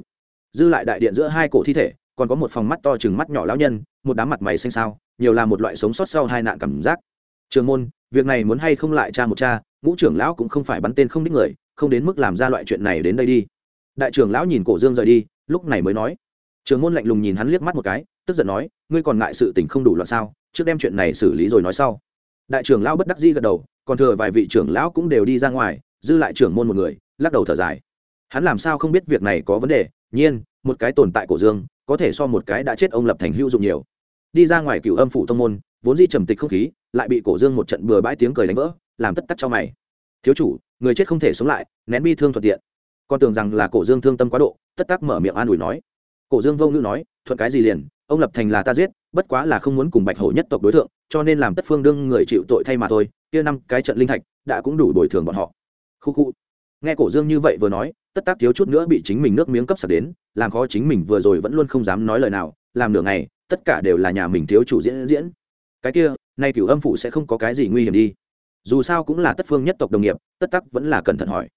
Dư lại đại điện giữa hai cổ thi thể, còn có một phòng mắt to chừng mắt nhỏ lão nhân, một đám mặt mày xanh xao, nhiều là một loại sống sót sau hai nạn cảm giác. Trường môn, việc này muốn hay không lại cha một cha ngũ trưởng lão cũng không phải bắn tên không đích người, không đến mức làm ra loại chuyện này đến đây đi. Đại trưởng lão nhìn cổ dương rời đi, lúc này mới nói. Trường môn lạnh lùng nhìn hắn liếc mắt một cái tức giận nói, ngươi còn ngại sự tình không đủ loạn sao? Trước đem chuyện này xử lý rồi nói sau. Đại trưởng lão bất đắc dĩ gật đầu, còn thừa vài vị trưởng lão cũng đều đi ra ngoài, dư lại trưởng môn một người, lắc đầu thở dài. Hắn làm sao không biết việc này có vấn đề? Nhiên, một cái tồn tại cổ dương, có thể so một cái đã chết ông lập thành hữu dụng nhiều. Đi ra ngoài cựu âm phủ tông môn, vốn di trầm tịch không khí, lại bị cổ dương một trận bừa bãi tiếng cười đánh vỡ, làm tất tắc cho mày. Thiếu chủ, người chết không thể sống lại, nén bi thương thuận tiện. Con tưởng rằng là cổ dương thương tâm quá độ, tất tắc mở miệng an ủi nói. Cổ dương vô ngữ nói, thuận cái gì liền ông lập thành là ta giết, bất quá là không muốn cùng bạch hổ nhất tộc đối tượng cho nên làm tất phương đương người chịu tội thay mà thôi, kia năm cái trận linh thạch đã cũng đủ bồi thường bọn họ. Khu khu. Nghe cổ dương như vậy vừa nói, tất tác thiếu chút nữa bị chính mình nước miếng cấp sạc đến, làm khó chính mình vừa rồi vẫn luôn không dám nói lời nào, làm nửa ngày, tất cả đều là nhà mình thiếu chủ diễn diễn. Cái kia, nay cửu âm phủ sẽ không có cái gì nguy hiểm đi. Dù sao cũng là tất phương nhất tộc đồng nghiệp, tất tắc vẫn là cẩn thận hỏi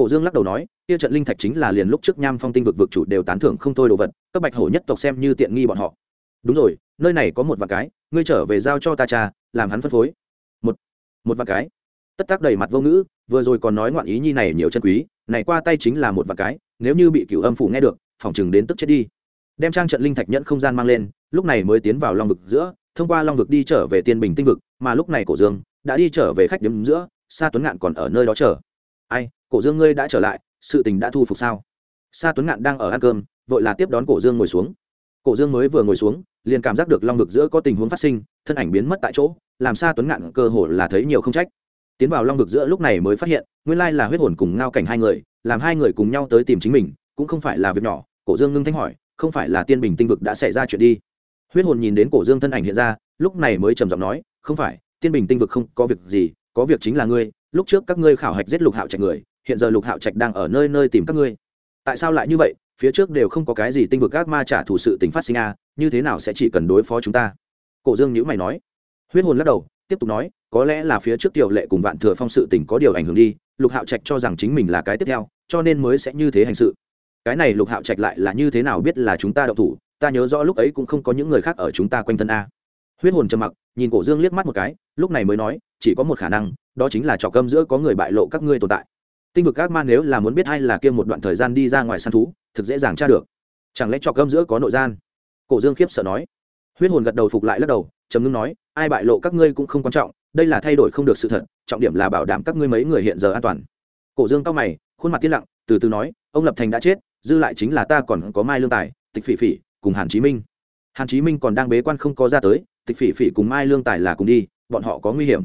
cổ dương lắc đầu nói, kia trận linh thạch chính là liền lúc trước nham phong tinh vực vực chủ đều tán thưởng không thôi đồ vật, các bạch hổ nhất tộc xem như tiện nghi bọn họ. Đúng rồi, nơi này có một vạn cái, ngươi trở về giao cho ta cha, làm hắn phân phối. Một một vạn cái? Tất tác đầy mặt vô ngữ, vừa rồi còn nói ngoạn ý nhi này nhiều chân quý, này qua tay chính là một vạn cái, nếu như bị cửu âm phủ nghe được, phòng chừng đến tức chết đi. Đem trang trận linh thạch nhẫn không gian mang lên, lúc này mới tiến vào long vực giữa, thông qua long vực đi trở về tiên bình tinh vực, mà lúc này cổ dương đã đi trở về khách điểm giữa, sa tuấn ngạn còn ở nơi đó chờ. Ai cổ dương ngươi đã trở lại, sự tình đã thu phục sao? Sa tuấn ngạn đang ở ăn cơm, vội là tiếp đón cổ dương ngồi xuống. Cổ dương mới vừa ngồi xuống, liền cảm giác được long vực giữa có tình huống phát sinh, thân ảnh biến mất tại chỗ, làm sa tuấn ngạn cơ hồ là thấy nhiều không trách. Tiến vào long vực giữa lúc này mới phát hiện, nguyên lai là huyết hồn cùng ngao cảnh hai người, làm hai người cùng nhau tới tìm chính mình, cũng không phải là việc nhỏ, cổ dương ngưng thanh hỏi, không phải là tiên bình tinh vực đã xảy ra chuyện đi? Huyết hồn nhìn đến cổ dương thân ảnh hiện ra, lúc này mới trầm giọng nói, không phải, tiên bình tinh vực không có việc gì, có việc chính là ngươi, lúc trước các ngươi khảo hạch giết lục hạo trạch người hiện giờ lục hạo trạch đang ở nơi nơi tìm các ngươi. Tại sao lại như vậy? Phía trước đều không có cái gì tinh vực các ma trả thù sự tình phát sinh a như thế nào sẽ chỉ cần đối phó chúng ta? Cổ dương nhữ mày nói. Huyết hồn lắc đầu, tiếp tục nói, có lẽ là phía trước tiểu lệ cùng vạn thừa phong sự tình có điều ảnh hưởng đi, lục hạo trạch cho rằng chính mình là cái tiếp theo, cho nên mới sẽ như thế hành sự. Cái này lục hạo trạch lại là như thế nào biết là chúng ta đậu thủ, ta nhớ rõ lúc ấy cũng không có những người khác ở chúng ta quanh thân a. Huyết hồn trầm mặc, nhìn cổ dương liếc mắt một cái, lúc này mới nói, chỉ có một khả năng, đó chính là trò cơm giữa có người bại lộ các ngươi tồn tại tinh vực các man nếu là muốn biết hay là kia một đoạn thời gian đi ra ngoài săn thú, thực dễ dàng tra được. Chẳng lẽ trò cơm giữa có nội gian? Cổ dương khiếp sợ nói. Huyết hồn gật đầu phục lại lắc đầu, trầm ngưng nói, ai bại lộ các ngươi cũng không quan trọng, đây là thay đổi không được sự thật, trọng điểm là bảo đảm các ngươi mấy người hiện giờ an toàn. Cổ dương cao mày, khuôn mặt tiết lặng, từ từ nói, ông lập thành đã chết, dư lại chính là ta còn có mai lương tài, tịch phỉ phỉ cùng hàn chí minh. Hàn chí minh còn đang bế quan không có ra tới, tịch phỉ phỉ cùng mai lương tài là cùng đi, bọn họ có nguy hiểm.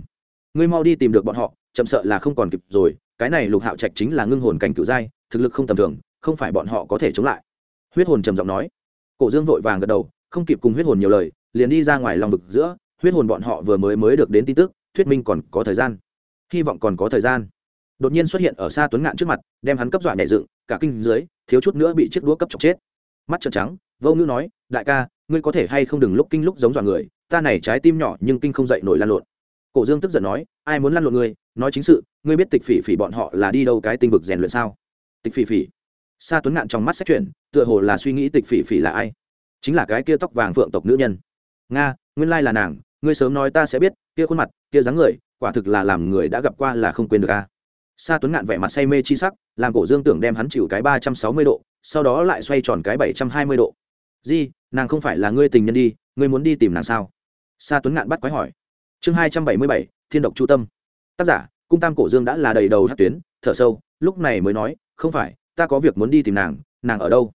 Ngươi mau đi tìm được bọn họ, chậm sợ là không còn kịp rồi cái này lục hạo trạch chính là ngưng hồn cảnh cựu giai, thực lực không tầm thường, không phải bọn họ có thể chống lại. Huyết hồn trầm giọng nói. Cổ dương vội vàng gật đầu, không kịp cùng huyết hồn nhiều lời, liền đi ra ngoài lòng vực giữa, huyết hồn bọn họ vừa mới mới được đến tin tức, thuyết minh còn có thời gian. Hy vọng còn có thời gian. Đột nhiên xuất hiện ở xa tuấn ngạn trước mặt, đem hắn cấp dọa nhẹ dựng, cả kinh dưới, thiếu chút nữa bị chiếc đũa cấp chọc chết. Mắt trợn trắng, vô ngữ nói, đại ca, ngươi có thể hay không đừng lúc kinh lúc giống dọa người, ta này trái tim nhỏ nhưng kinh không dậy nổi lan lộn cổ dương tức giận nói, ai muốn lăn lộn ngươi? Nói chính sự, ngươi biết tịch phỉ phỉ bọn họ là đi đâu cái tinh vực rèn luyện sao? Tịch phỉ phỉ? Sa tuấn ngạn trong mắt xét chuyển, tựa hồ là suy nghĩ tịch phỉ phỉ là ai. Chính là cái kia tóc vàng phượng tộc nữ nhân. Nga, nguyên lai là nàng, ngươi sớm nói ta sẽ biết, kia khuôn mặt, kia dáng người, quả thực là làm người đã gặp qua là không quên được a. Sa tuấn ngạn vẻ mặt say mê chi sắc, làm cổ dương tưởng đem hắn chịu cái ba trăm sáu mươi độ, sau đó lại xoay tròn cái bảy trăm hai mươi độ. Di, nàng không phải là ngươi tình nhân đi, ngươi muốn đi tìm nàng sao? Sa tuấn ngạn bắt quái hỏi chương hai trăm bảy mươi bảy, thiên độc chu tâm. Tác giả, cung tam cổ dương đã là đầy đầu hát tuyến, thở sâu, lúc này mới nói, không phải, ta có việc muốn đi tìm nàng nàng ở đâu?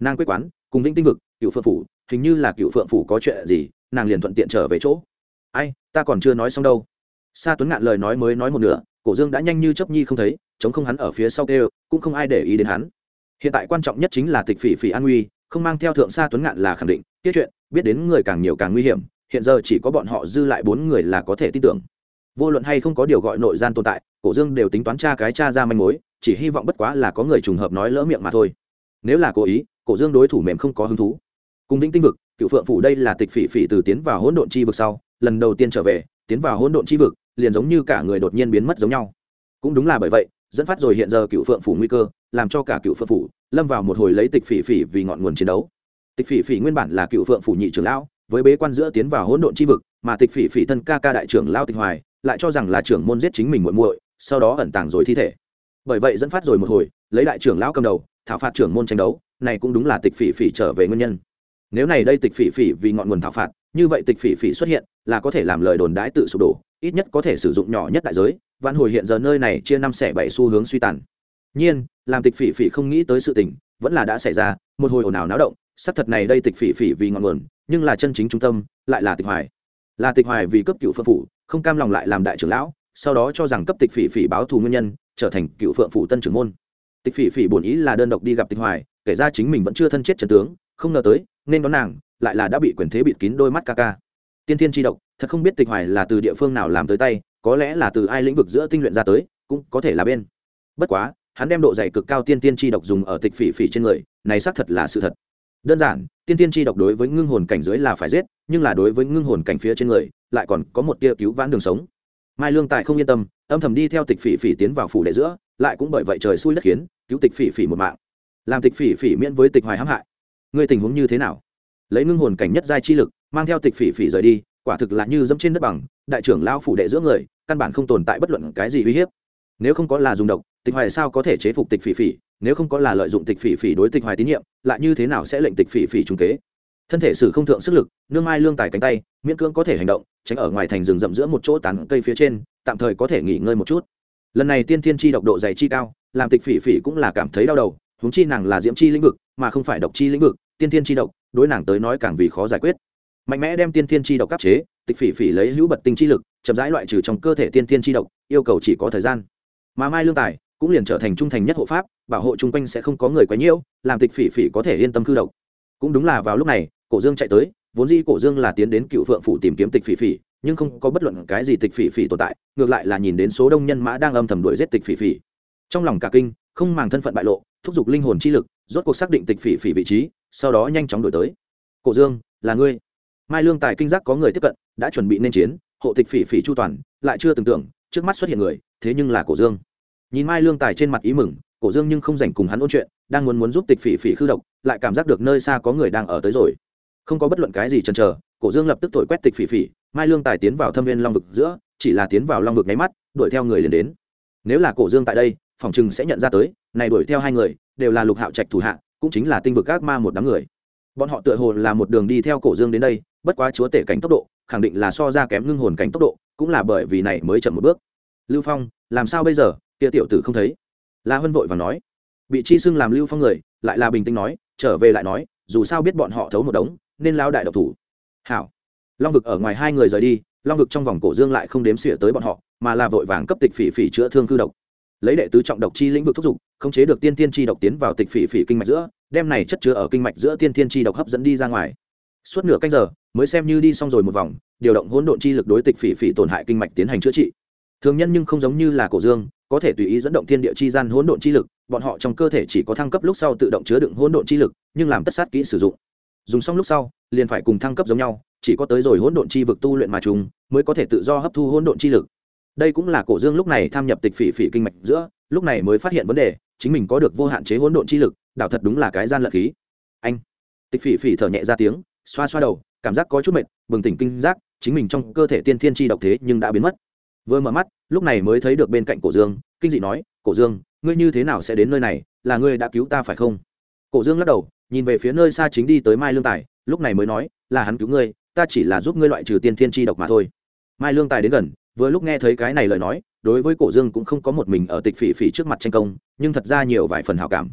Nàng quê quán, cùng vĩnh tinh vực cựu phượng phủ, hình như là cựu phượng phủ có chuyện gì, nàng liền thuận tiện trở về chỗ. Ai, ta còn chưa nói xong đâu. Sa tuấn ngạn lời nói mới nói một nửa, cổ dương đã nhanh như chấp nhi không thấy, chống không hắn ở phía sau kêu, cũng không ai để ý đến hắn. Hiện tại quan trọng nhất chính là tịch phỉ phỉ an nguy, không mang theo thượng sa tuấn ngạn là khẳng định, tiết chuyện, biết đến người càng nhiều càng nguy hiểm hiện giờ chỉ có bọn họ dư lại bốn người là có thể tin tưởng. Vô luận hay không có điều gọi nội gian tồn tại, cổ dương đều tính toán tra cái cha ra manh mối, chỉ hy vọng bất quá là có người trùng hợp nói lỡ miệng mà thôi. Nếu là cố ý, cổ dương đối thủ mềm không có hứng thú. Cùng vĩnh tinh vực, cựu phượng phủ đây là tịch phỉ phỉ từ tiến vào hỗn độn chi vực sau, lần đầu tiên trở về, tiến vào hỗn độn chi vực, liền giống như cả người đột nhiên biến mất giống nhau. Cũng đúng là bởi vậy, dẫn phát rồi hiện giờ cựu phượng phủ nguy cơ, làm cho cả cựu phượng phủ lâm vào một hồi lấy tịch phỉ phỉ vì ngọn nguồn chiến đấu. Tịch phỉ phỉ nguyên bản là cựu phượng phủ nhị trưởng lão với bế quan giữa tiến vào hỗn độn chi vực, mà tịch phỉ phỉ thân ca ca đại trưởng lao tịch hoài lại cho rằng là trưởng môn giết chính mình muội muội, sau đó ẩn tàng rồi thi thể. Bởi vậy dẫn phát rồi một hồi, lấy đại trưởng lão cầm đầu, thảo phạt trưởng môn tranh đấu, này cũng đúng là tịch phỉ phỉ trở về nguyên nhân. Nếu này đây tịch phỉ phỉ vì ngọn nguồn thảo phạt, như vậy tịch phỉ phỉ xuất hiện là có thể làm lời đồn đãi tự sụp đổ, ít nhất có thể sử dụng nhỏ nhất đại giới, vạn hồi hiện giờ nơi này chia năm xẻ bảy xu hướng suy tàn. Nhiên, làm tịch phỉ phỉ không nghĩ tới sự tình, vẫn là đã xảy ra, một hồi ồn ào náo động sắp thật này đây tịch phỉ phỉ vì ngọn nguồn nhưng là chân chính trung tâm lại là tịch hoài. Là tịch hoài vì cấp cựu phượng phủ, không cam lòng lại làm đại trưởng lão, sau đó cho rằng cấp tịch phỉ phỉ báo thù nguyên nhân, trở thành cựu phượng phủ tân trưởng môn. Tịch phỉ phỉ bổn ý là đơn độc đi gặp tịch hoài, kể ra chính mình vẫn chưa thân chết trần tướng, không ngờ tới, nên đón nàng, lại là đã bị quyền thế bịt kín đôi mắt ca ca. Tiên thiên tri độc, thật không biết tịch hoài là từ địa phương nào làm tới tay, có lẽ là từ ai lĩnh vực giữa tinh luyện ra tới, cũng có thể là bên. Bất quá, hắn đem độ dày cực cao tiên tiên tri độc dùng ở tịch phỉ phỉ trên người, này xác thật là sự thật đơn giản, tiên tiên tri độc đối với ngưng hồn cảnh dưới là phải giết, nhưng là đối với ngưng hồn cảnh phía trên người, lại còn có một tia cứu vãn đường sống. Mai lương tài không yên tâm, âm thầm đi theo tịch phỉ phỉ tiến vào phủ đệ giữa, lại cũng bởi vậy trời xui đất khiến, cứu tịch phỉ phỉ một mạng. Làm tịch phỉ phỉ miễn với tịch hoài hãm hại. Ngươi tình huống như thế nào? Lấy ngưng hồn cảnh nhất giai chi lực, mang theo tịch phỉ phỉ rời đi, quả thực là như dẫm trên đất bằng, đại trưởng lao phủ đệ giữa người, căn bản không tồn tại bất luận cái gì uy hiếp. Nếu không có là dùng độc, tịch hoài sao có thể chế phục tịch phỉ phỉ? Nếu không có là lợi dụng tịch phỉ phỉ đối tịch hoài tín nhiệm, lại như thế nào sẽ lệnh tịch phỉ phỉ trung kế? Thân thể sử không thượng sức lực, nương mai lương tài cánh tay, miễn cưỡng có thể hành động, tránh ở ngoài thành rừng rậm giữa một chỗ tán cây phía trên, tạm thời có thể nghỉ ngơi một chút. Lần này tiên thiên chi độc độ dày chi cao, làm tịch phỉ phỉ cũng là cảm thấy đau đầu, huống chi nàng là diễm chi lĩnh vực, mà không phải độc chi lĩnh vực, tiên thiên chi độc, đối nàng tới nói càng vì khó giải quyết. Mạnh mẽ đem tiên thiên chi độc cấp chế, tịch phỉ phỉ lấy hữu bật tinh chi lực, chậm rãi loại trừ trong cơ thể tiên thiên chi độc, yêu cầu chỉ có thời gian. Mà mai lương tài cũng liền trở thành trung thành nhất hộ pháp, bảo hộ chung quanh sẽ không có người quấy nhiễu, làm tịch phỉ phỉ có thể yên tâm cư độc. Cũng đúng là vào lúc này, cổ dương chạy tới, vốn di cổ dương là tiến đến cựu phượng phủ tìm kiếm tịch phỉ phỉ, nhưng không có bất luận cái gì tịch phỉ phỉ tồn tại, ngược lại là nhìn đến số đông nhân mã đang âm thầm đuổi giết tịch phỉ phỉ. Trong lòng cả kinh, không màng thân phận bại lộ, thúc giục linh hồn chi lực, rốt cuộc xác định tịch phỉ phỉ vị trí, sau đó nhanh chóng đổi tới. Cổ dương, là ngươi? Mai lương tài kinh giác có người tiếp cận, đã chuẩn bị nên chiến, hộ tịch phỉ phỉ chu toàn, lại chưa tưởng tượng trước mắt xuất hiện người, thế nhưng là cổ dương nhìn mai lương tài trên mặt ý mừng, cổ dương nhưng không dành cùng hắn ôn chuyện, đang muốn muốn giúp tịch phỉ phỉ khư độc, lại cảm giác được nơi xa có người đang ở tới rồi. Không có bất luận cái gì chần chờ, cổ dương lập tức thổi quét tịch phỉ phỉ, mai lương tài tiến vào thâm viên long vực giữa, chỉ là tiến vào long vực nháy mắt, đuổi theo người liền đến. Nếu là cổ dương tại đây, phòng chừng sẽ nhận ra tới, này đuổi theo hai người, đều là lục hạo trạch thủ hạ, cũng chính là tinh vực các ma một đám người. Bọn họ tựa hồ là một đường đi theo cổ dương đến đây, bất quá chúa tể cảnh tốc độ, khẳng định là so ra kém ngưng hồn cảnh tốc độ, cũng là bởi vì này mới chậm một bước. Lưu phong, làm sao bây giờ? Kia tiểu tử không thấy. La hân vội và nói, bị chi xưng làm lưu phong người, lại là bình tĩnh nói, trở về lại nói, dù sao biết bọn họ thấu một đống, nên lao đại độc thủ. Hảo. Long vực ở ngoài hai người rời đi, long vực trong vòng cổ dương lại không đếm xỉa tới bọn họ, mà là vội vàng cấp tịch phỉ phỉ chữa thương cư độc. Lấy đệ tứ trọng độc chi lĩnh vực thúc giục, khống chế được tiên tiên chi độc tiến vào tịch phỉ phỉ kinh mạch giữa, đem này chất chứa ở kinh mạch giữa tiên tiên chi độc hấp dẫn đi ra ngoài. Suốt nửa canh giờ, mới xem như đi xong rồi một vòng, điều động hỗn độn chi lực đối tịch phỉ phỉ tổn hại kinh mạch tiến hành chữa trị. Thường nhân nhưng không giống như là cổ dương có thể tùy ý dẫn động thiên địa chi gian hỗn độn chi lực, bọn họ trong cơ thể chỉ có thăng cấp lúc sau tự động chứa đựng hỗn độn chi lực, nhưng làm tất sát kỹ sử dụng. Dùng xong lúc sau, liền phải cùng thăng cấp giống nhau, chỉ có tới rồi hỗn độn chi vực tu luyện mà chúng, mới có thể tự do hấp thu hỗn độn chi lực. Đây cũng là cổ dương lúc này tham nhập tịch phỉ phỉ kinh mạch giữa, lúc này mới phát hiện vấn đề, chính mình có được vô hạn chế hỗn độn chi lực, đảo thật đúng là cái gian lận khí. Anh, tịch phỉ phỉ thở nhẹ ra tiếng, xoa xoa đầu, cảm giác có chút mệt, bừng tỉnh kinh giác, chính mình trong cơ thể tiên thiên chi độc thế nhưng đã biến mất vừa mở mắt, lúc này mới thấy được bên cạnh cổ dương, kinh dị nói, cổ dương, ngươi như thế nào sẽ đến nơi này, là ngươi đã cứu ta phải không? Cổ dương lắc đầu, nhìn về phía nơi xa chính đi tới mai lương tài, lúc này mới nói, là hắn cứu ngươi, ta chỉ là giúp ngươi loại trừ tiên thiên chi độc mà thôi. Mai lương tài đến gần, vừa lúc nghe thấy cái này lời nói, đối với cổ dương cũng không có một mình ở tịch phỉ phỉ trước mặt tranh công, nhưng thật ra nhiều vài phần hào cảm.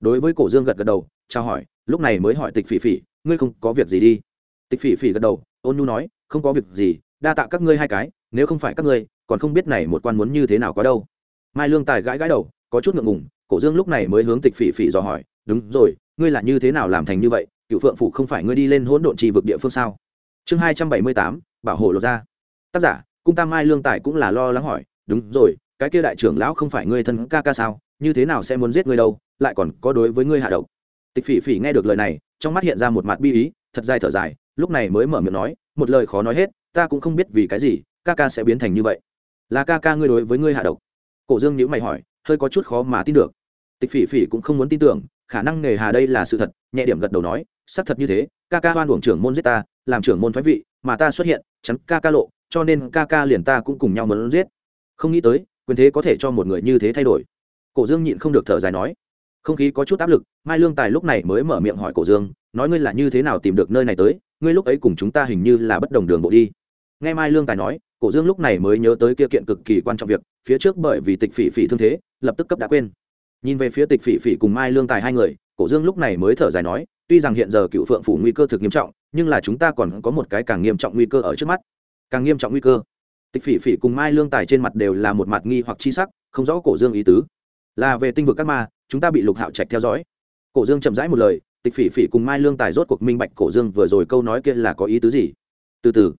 Đối với cổ dương gật gật đầu trao hỏi, lúc này mới hỏi tịch phỉ phỉ, ngươi không có việc gì đi? Tịch phỉ phỉ gật đầu, ôn nhu nói, không có việc gì đa tạ các ngươi hai cái, nếu không phải các ngươi, còn không biết này một quan muốn như thế nào có đâu. Mai lương tài gãi gãi đầu, có chút ngượng ngùng, cổ dương lúc này mới hướng tịch phỉ phỉ dò hỏi, đúng rồi, ngươi là như thế nào làm thành như vậy? Cựu phượng phủ không phải ngươi đi lên hỗn độn trì vực địa phương sao? Chương hai trăm bảy mươi tám, bảo hộ lột ra tác giả, cung tam mai lương tài cũng là lo lắng hỏi, đúng rồi, cái kia đại trưởng lão không phải ngươi thân ca ca sao? Như thế nào sẽ muốn giết ngươi đâu? Lại còn có đối với ngươi hạ độc. Tịch phỉ phỉ nghe được lời này, trong mắt hiện ra một mặt bi ý, thật dài thở dài, lúc này mới mở miệng nói, một lời khó nói hết ta cũng không biết vì cái gì, ca ca sẽ biến thành như vậy. Là ca ca ngươi đối với ngươi hạ độc. Cổ dương nhữ mày hỏi, hơi có chút khó mà tin được. Tịch phỉ phỉ cũng không muốn tin tưởng, khả năng nghề hà đây là sự thật, nhẹ điểm gật đầu nói, xác thật như thế, ca ca hoan uổng trưởng môn giết ta, làm trưởng môn thoái vị, mà ta xuất hiện, chắn ca ca lộ, cho nên ca ca liền ta cũng cùng nhau muốn giết. Không nghĩ tới, quyền thế có thể cho một người như thế thay đổi. Cổ dương nhịn không được thở dài nói, không khí có chút áp lực, mai lương tài lúc này mới mở miệng hỏi cổ dương, nói ngươi là như thế nào tìm được nơi này tới, ngươi lúc ấy cùng chúng ta hình như là bất đồng đường bộ đi nghe mai lương tài nói, cổ dương lúc này mới nhớ tới kia kiện cực kỳ quan trọng việc, phía trước bởi vì tịch phỉ phỉ thương thế, lập tức cấp đã quên. Nhìn về phía tịch phỉ phỉ cùng mai lương tài hai người, cổ dương lúc này mới thở dài nói, tuy rằng hiện giờ cựu phượng phủ nguy cơ thực nghiêm trọng, nhưng là chúng ta còn có một cái càng nghiêm trọng nguy cơ ở trước mắt. Càng nghiêm trọng nguy cơ. Tịch phỉ phỉ cùng mai lương tài trên mặt đều là một mặt nghi hoặc chi sắc, không rõ cổ dương ý tứ. Là về tinh vực các ma, chúng ta bị lục hạo trạch theo dõi. Cổ dương chậm rãi một lời, tịch phỉ phỉ cùng mai lương tài rốt cuộc minh bạch cổ dương vừa rồi câu nói kia là có ý tứ gì. Từ từ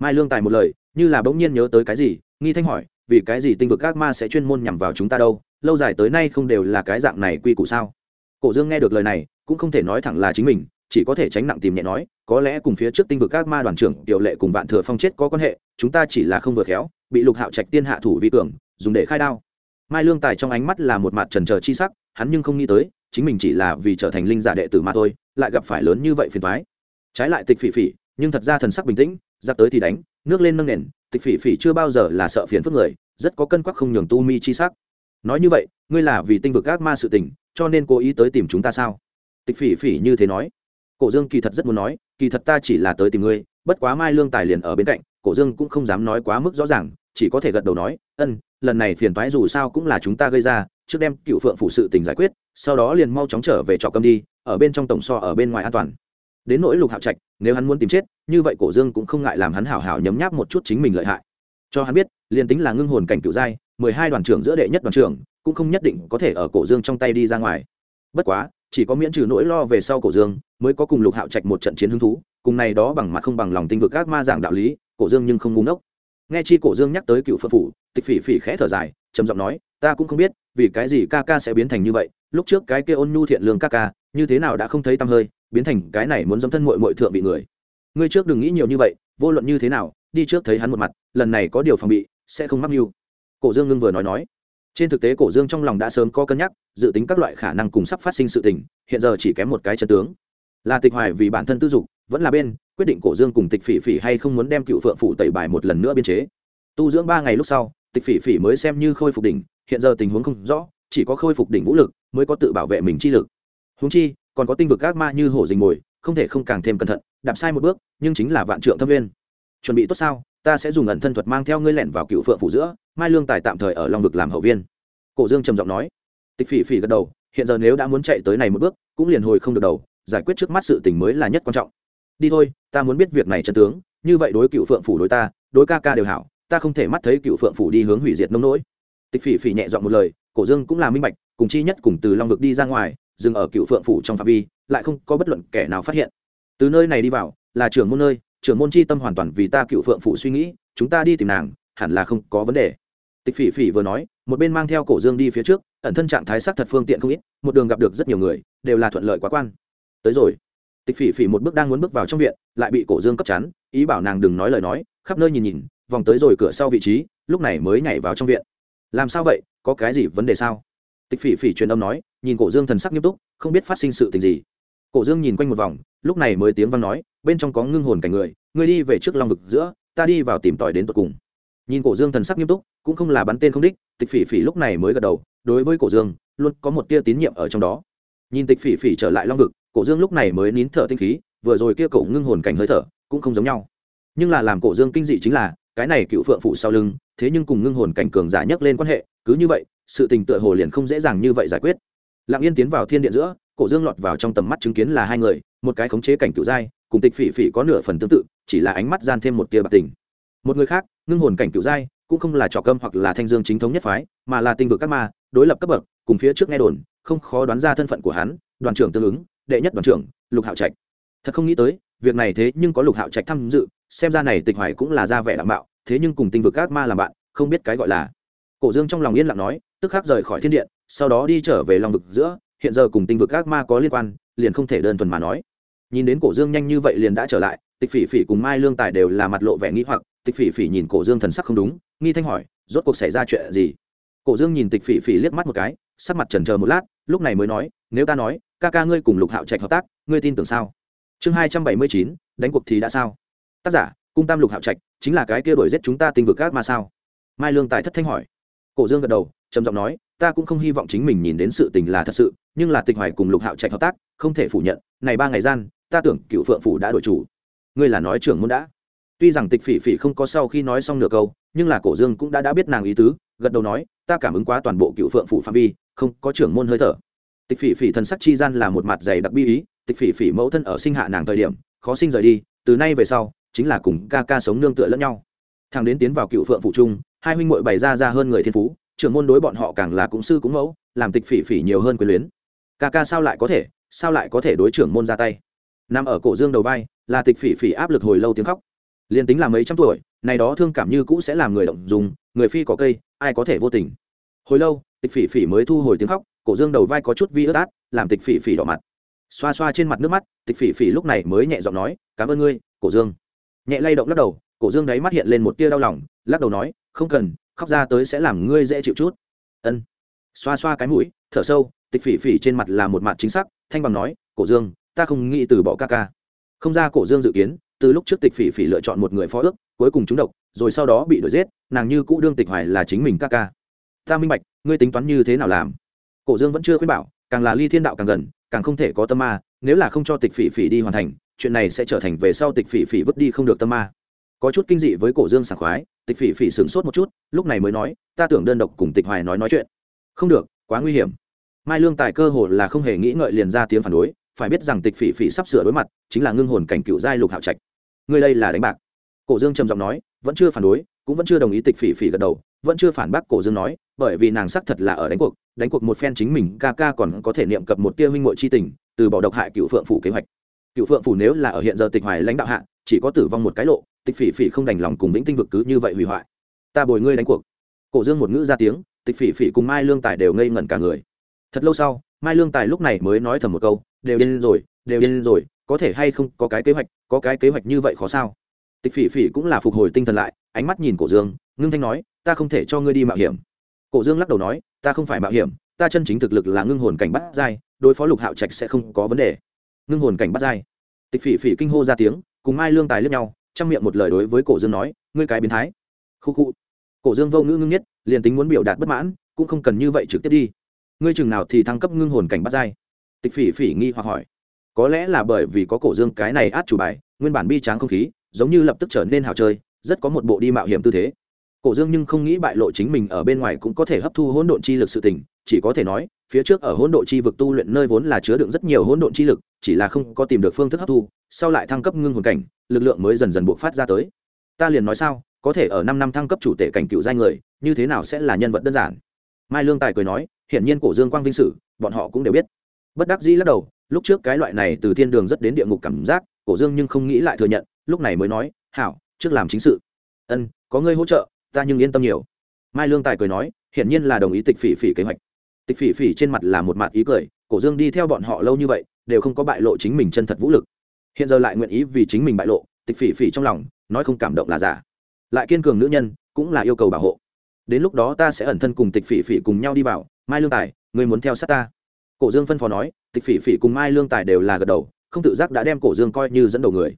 mai lương tài một lời, như là bỗng nhiên nhớ tới cái gì, nghi thanh hỏi, vì cái gì tinh vực các ma sẽ chuyên môn nhằm vào chúng ta đâu, lâu dài tới nay không đều là cái dạng này quy củ sao? Cổ dương nghe được lời này, cũng không thể nói thẳng là chính mình, chỉ có thể tránh nặng tìm nhẹ nói, có lẽ cùng phía trước tinh vực các ma đoàn trưởng tiểu lệ cùng vạn thừa phong chết có quan hệ, chúng ta chỉ là không vừa khéo, bị lục hạo trạch tiên hạ thủ vi cường dùng để khai đao. Mai lương tài trong ánh mắt là một mặt trần trờ chi sắc, hắn nhưng không nghĩ tới, chính mình chỉ là vì trở thành linh giả đệ tử mà thôi, lại gặp phải lớn như vậy phiền thoái trái lại tịch phỉ phỉ, nhưng thật ra thần sắc bình tĩnh giặc tới thì đánh, nước lên nâng nền, tịch phỉ phỉ chưa bao giờ là sợ phiền phức người, rất có cân quắc không nhường tu mi chi sắc. Nói như vậy, ngươi là vì tinh vực ác ma sự tình, cho nên cố ý tới tìm chúng ta sao? Tịch phỉ phỉ như thế nói. Cổ dương kỳ thật rất muốn nói, kỳ thật ta chỉ là tới tìm ngươi, bất quá mai lương tài liền ở bên cạnh, cổ dương cũng không dám nói quá mức rõ ràng, chỉ có thể gật đầu nói, ân, lần này phiền toái dù sao cũng là chúng ta gây ra, trước đem cựu phượng phụ sự tình giải quyết, sau đó liền mau chóng trở về trọ câm đi, ở bên trong tổng so ở bên ngoài an toàn đến nỗi lục hạo trạch, nếu hắn muốn tìm chết, như vậy cổ dương cũng không ngại làm hắn hảo hảo nhấm nháp một chút chính mình lợi hại. Cho hắn biết, liền tính là ngưng hồn cảnh cựu giai, mười hai đoàn trưởng giữa đệ nhất đoàn trưởng, cũng không nhất định có thể ở cổ dương trong tay đi ra ngoài. Bất quá, chỉ có miễn trừ nỗi lo về sau cổ dương, mới có cùng lục hạo trạch một trận chiến hứng thú, cùng này đó bằng mặt không bằng lòng tinh vực các ma giảng đạo lý, cổ dương nhưng không ngu ngốc. Nghe chi cổ dương nhắc tới cựu phật phủ, tịch phỉ phỉ khẽ thở dài, trầm giọng nói, ta cũng không biết, vì cái gì ca ca sẽ biến thành như vậy, lúc trước cái kia ôn nhu thiện lương ca ca, như thế nào đã không thấy tăm hơi biến thành cái này muốn dâm thân mội mội thượng vị người. Ngươi trước đừng nghĩ nhiều như vậy, vô luận như thế nào, đi trước thấy hắn một mặt, lần này có điều phòng bị, sẽ không mắc mưu. Cổ dương ngưng vừa nói nói. Trên thực tế cổ dương trong lòng đã sớm có cân nhắc, dự tính các loại khả năng cùng sắp phát sinh sự tình, hiện giờ chỉ kém một cái chân tướng. Là tịch hoài vì bản thân tư dục, vẫn là bên, quyết định cổ dương cùng tịch phỉ phỉ hay không muốn đem cựu phượng phủ tẩy bài một lần nữa biên chế. Tu dưỡng ba ngày lúc sau, tịch phỉ phỉ mới xem như khôi phục đỉnh, hiện giờ tình huống không rõ, chỉ có khôi phục đỉnh vũ lực, mới có tự bảo vệ mình chi lực. Húng chi còn có tinh vực các ma như hổ dình mồi, không thể không càng thêm cẩn thận, đạp sai một bước, nhưng chính là vạn trượng thâm viên chuẩn bị tốt sao? Ta sẽ dùng ẩn thân thuật mang theo ngươi lẻn vào cựu phượng phủ giữa, mai lương tài tạm thời ở long vực làm hậu viên. Cổ dương trầm giọng nói. Tịch phỉ phỉ gật đầu, hiện giờ nếu đã muốn chạy tới này một bước, cũng liền hồi không được đầu, giải quyết trước mắt sự tình mới là nhất quan trọng. Đi thôi, ta muốn biết việc này chân tướng, như vậy đối cựu phượng phủ đối ta, đối ca ca đều hảo, ta không thể mắt thấy cựu phượng phủ đi hướng hủy diệt nông nỗi. Tịch phỉ phỉ nhẹ dọn một lời, cổ dương cũng là minh bạch, cùng chi nhất cùng từ long vực đi ra ngoài dừng ở cựu phượng phủ trong phạm vi, lại không có bất luận kẻ nào phát hiện. Từ nơi này đi vào, là trưởng môn nơi, trưởng môn chi tâm hoàn toàn vì ta cựu phượng phủ suy nghĩ, chúng ta đi tìm nàng, hẳn là không có vấn đề. Tịch phỉ phỉ vừa nói, một bên mang theo cổ dương đi phía trước, ẩn thân trạng thái sắc thật phương tiện không ít, một đường gặp được rất nhiều người, đều là thuận lợi quá quan. Tới rồi. Tịch phỉ phỉ một bước đang muốn bước vào trong viện, lại bị cổ dương cấp chắn, ý bảo nàng đừng nói lời nói, khắp nơi nhìn nhìn, vòng tới rồi cửa sau vị trí, lúc này mới nhảy vào trong viện. Làm sao vậy? Có cái gì vấn đề sao? Tịch phỉ phỉ truyền âm nói, nhìn cổ dương thần sắc nghiêm túc, không biết phát sinh sự tình gì. Cổ dương nhìn quanh một vòng, lúc này mới tiếng văn nói, bên trong có ngưng hồn cảnh người người đi về trước long vực giữa, ta đi vào tìm tòi đến tận cùng. Nhìn cổ dương thần sắc nghiêm túc, cũng không là bắn tên không đích, tịch phỉ phỉ lúc này mới gật đầu, đối với cổ dương, luôn có một tia tín nhiệm ở trong đó. Nhìn tịch phỉ phỉ trở lại long vực, cổ dương lúc này mới nín thở tinh khí, vừa rồi kia cậu ngưng hồn cảnh hơi thở, cũng không giống nhau. Nhưng là làm cổ dương kinh dị chính là, cái này cựu phượng phụ sau lưng, thế nhưng cùng ngưng hồn cảnh cường giả nhất lên quan hệ cứ như vậy, sự tình tựa hồ liền không dễ dàng như vậy giải quyết. Lặng yên tiến vào thiên điện giữa, cổ dương lọt vào trong tầm mắt chứng kiến là hai người, một cái khống chế cảnh cựu giai, cùng tịch phỉ phỉ có nửa phần tương tự, chỉ là ánh mắt gian thêm một tia bạc tình. Một người khác, ngưng hồn cảnh cựu giai, cũng không là trò cơm hoặc là thanh dương chính thống nhất phái, mà là tinh vực các ma, đối lập cấp bậc, cùng phía trước nghe đồn, không khó đoán ra thân phận của hắn, đoàn trưởng tương ứng, đệ nhất đoàn trưởng, lục hạo trạch. Thật không nghĩ tới, việc này thế nhưng có lục hạo trạch tham dự, xem ra này tịch hoài cũng là ra vẻ đảm bảo thế nhưng cùng tinh vực các ma làm bạn, không biết cái gọi là cổ dương trong lòng yên lặng nói, tức khắc rời khỏi thiên điện, sau đó đi trở về lòng vực giữa, hiện giờ cùng tinh vực các ma có liên quan, liền không thể đơn thuần mà nói. Nhìn đến cổ dương nhanh như vậy liền đã trở lại, tịch phỉ phỉ cùng mai lương tài đều là mặt lộ vẻ nghĩ hoặc, tịch phỉ phỉ nhìn cổ dương thần sắc không đúng, nghi thanh hỏi, rốt cuộc xảy ra chuyện gì? Cổ dương nhìn tịch phỉ phỉ liếc mắt một cái, sắc mặt trần chờ một lát, lúc này mới nói, nếu ta nói, ca ca ngươi cùng lục hạo trạch hợp tác, ngươi tin tưởng sao? Chương hai trăm bảy mươi chín, đánh cuộc thì đã sao? Tác giả, cung tam lục hạo trạch, chính là cái kia đổi giết chúng ta tinh vực các ma sao? Mai lương tài thất thanh hỏi cổ dương gật đầu, trầm giọng nói, ta cũng không hy vọng chính mình nhìn đến sự tình là thật sự, nhưng là tịch hoài cùng lục hạo trạch hợp tác, không thể phủ nhận, này ba ngày gian, ta tưởng cựu phượng phủ đã đổi chủ. Ngươi là nói trưởng môn đã. Tuy rằng tịch phỉ phỉ không có sau khi nói xong nửa câu, nhưng là cổ dương cũng đã đã biết nàng ý tứ, gật đầu nói, ta cảm ứng quá toàn bộ cựu phượng phủ phạm vi, không có trưởng môn hơi thở. Tịch phỉ phỉ thần sắc chi gian là một mặt dày đặc bi ý, tịch phỉ phỉ mẫu thân ở sinh hạ nàng thời điểm, khó sinh rời đi, từ nay về sau, chính là cùng ca ca sống nương tựa lẫn nhau. Thằng đến tiến vào cựu phượng Phủ trung hai huynh muội bày ra ra hơn người thiên phú, trưởng môn đối bọn họ càng là cũng sư cũng mẫu, làm tịch phỉ phỉ nhiều hơn quyền luyến. Ca ca sao lại có thể, sao lại có thể đối trưởng môn ra tay? Nằm ở cổ dương đầu vai, là tịch phỉ phỉ áp lực hồi lâu tiếng khóc. Liền tính là mấy trăm tuổi, này đó thương cảm như cũ sẽ làm người động dùng, người phi có cây, ai có thể vô tình. Hồi lâu, tịch phỉ phỉ mới thu hồi tiếng khóc, cổ dương đầu vai có chút vi ướt át, làm tịch phỉ phỉ đỏ mặt. Xoa xoa trên mặt nước mắt, tịch phỉ phỉ lúc này mới nhẹ giọng nói, cảm ơn ngươi, cổ dương. Nhẹ lay động lắc đầu, cổ dương đáy mắt hiện lên một tia đau lòng, lắc đầu nói không cần, khóc ra tới sẽ làm ngươi dễ chịu chút. Ân. Xoa xoa cái mũi, thở sâu, tịch phỉ phỉ trên mặt là một mặt chính xác, thanh bằng nói, cổ dương, ta không nghĩ từ bỏ ca ca. Không ra cổ dương dự kiến, từ lúc trước tịch phỉ phỉ lựa chọn một người phó ước, cuối cùng trúng độc, rồi sau đó bị đuổi giết, nàng như cũ đương tịch hoài là chính mình ca ca. Ta minh bạch, ngươi tính toán như thế nào làm? Cổ dương vẫn chưa khuyên bảo, càng là ly thiên đạo càng gần, càng không thể có tâm ma, nếu là không cho tịch phỉ phỉ đi hoàn thành, chuyện này sẽ trở thành về sau tịch phỉ phỉ vứt đi không được tâm ma. Có chút kinh dị với cổ dương sảng khoái tịch phỉ phỉ sửng sốt một chút, lúc này mới nói, ta tưởng đơn độc cùng tịch hoài nói nói chuyện. Không được, quá nguy hiểm. Mai lương tài cơ hồ là không hề nghĩ ngợi liền ra tiếng phản đối, phải biết rằng tịch phỉ phỉ sắp sửa đối mặt, chính là ngưng hồn cảnh cựu giai lục hạo trạch. Người đây là đánh bạc. Cổ dương trầm giọng nói, vẫn chưa phản đối, cũng vẫn chưa đồng ý tịch phỉ phỉ gật đầu, vẫn chưa phản bác cổ dương nói, bởi vì nàng xác thật là ở đánh cuộc đánh cuộc một phen chính mình ca ca còn có thể niệm cập một tia huynh muội chi tình, từ bỏ độc hại cựu phượng phủ kế hoạch cựu phượng phủ nếu là ở hiện giờ tịch hoài lãnh đạo hạ, chỉ có tử vong một cái lộ, tịch phỉ phỉ không đành lòng cùng vĩnh tinh vực cứ như vậy hủy hoại. Ta bồi ngươi đánh cuộc. Cổ dương một ngữ ra tiếng, tịch phỉ phỉ cùng mai lương tài đều ngây ngẩn cả người. Thật lâu sau, mai lương tài lúc này mới nói thầm một câu, đều điên rồi, đều điên rồi, có thể hay không có cái kế hoạch, có cái kế hoạch như vậy khó sao? Tịch phỉ phỉ cũng là phục hồi tinh thần lại, ánh mắt nhìn cổ dương, ngưng thanh nói, ta không thể cho ngươi đi mạo hiểm. Cổ dương lắc đầu nói, ta không phải mạo hiểm, ta chân chính thực lực là ngưng hồn cảnh bắt dai đối phó lục hạo trạch sẽ không có vấn đề ngưng hồn cảnh bắt giai tịch phỉ phỉ kinh hô ra tiếng, cùng mai lương tài lướt nhau, trong miệng một lời đối với cổ dương nói, ngươi cái biến thái. Khu khu. Cổ dương vô ngữ ngưng nhất, liền tính muốn biểu đạt bất mãn, cũng không cần như vậy trực tiếp đi. Ngươi chừng nào thì thăng cấp ngưng hồn cảnh bắt giai tịch phỉ phỉ nghi hoặc hỏi. Có lẽ là bởi vì có cổ dương cái này át chủ bài, nguyên bản bi tráng không khí, giống như lập tức trở nên hào chơi, rất có một bộ đi mạo hiểm tư thế. Cổ dương nhưng không nghĩ bại lộ chính mình ở bên ngoài cũng có thể hấp thu hỗn độn chi lực sự tình, chỉ có thể nói, phía trước ở hỗn độn chi vực tu luyện nơi vốn là chứa đựng rất nhiều hỗn độn chi lực chỉ là không có tìm được phương thức hấp thu, sau lại thăng cấp ngưng hồn cảnh, lực lượng mới dần dần buộc phát ra tới. Ta liền nói sao, có thể ở năm năm thăng cấp chủ tể cảnh cựu giai người, như thế nào sẽ là nhân vật đơn giản? Mai lương tài cười nói, hiển nhiên cổ dương quang vinh sử, bọn họ cũng đều biết. Bất đắc dĩ lắc đầu, lúc trước cái loại này từ thiên đường rất đến địa ngục cảm giác, cổ dương nhưng không nghĩ lại thừa nhận, lúc này mới nói, hảo, trước làm chính sự. Ân, có ngươi hỗ trợ, ta nhưng yên tâm nhiều. Mai lương tài cười nói, hiển nhiên là đồng ý tịch phỉ phỉ kế hoạch. Tịch phỉ phỉ trên mặt là một mặt ý cười, cổ dương đi theo bọn họ lâu như vậy đều không có bại lộ chính mình chân thật vũ lực. Hiện giờ lại nguyện ý vì chính mình bại lộ, tịch phỉ phỉ trong lòng, nói không cảm động là giả. Lại kiên cường nữ nhân, cũng là yêu cầu bảo hộ. Đến lúc đó ta sẽ ẩn thân cùng tịch phỉ phỉ cùng nhau đi vào, mai lương tài người muốn theo sát ta. Cổ dương phân phó nói, tịch phỉ phỉ cùng mai lương tài đều là gật đầu, không tự giác đã đem cổ dương coi như dẫn đầu người.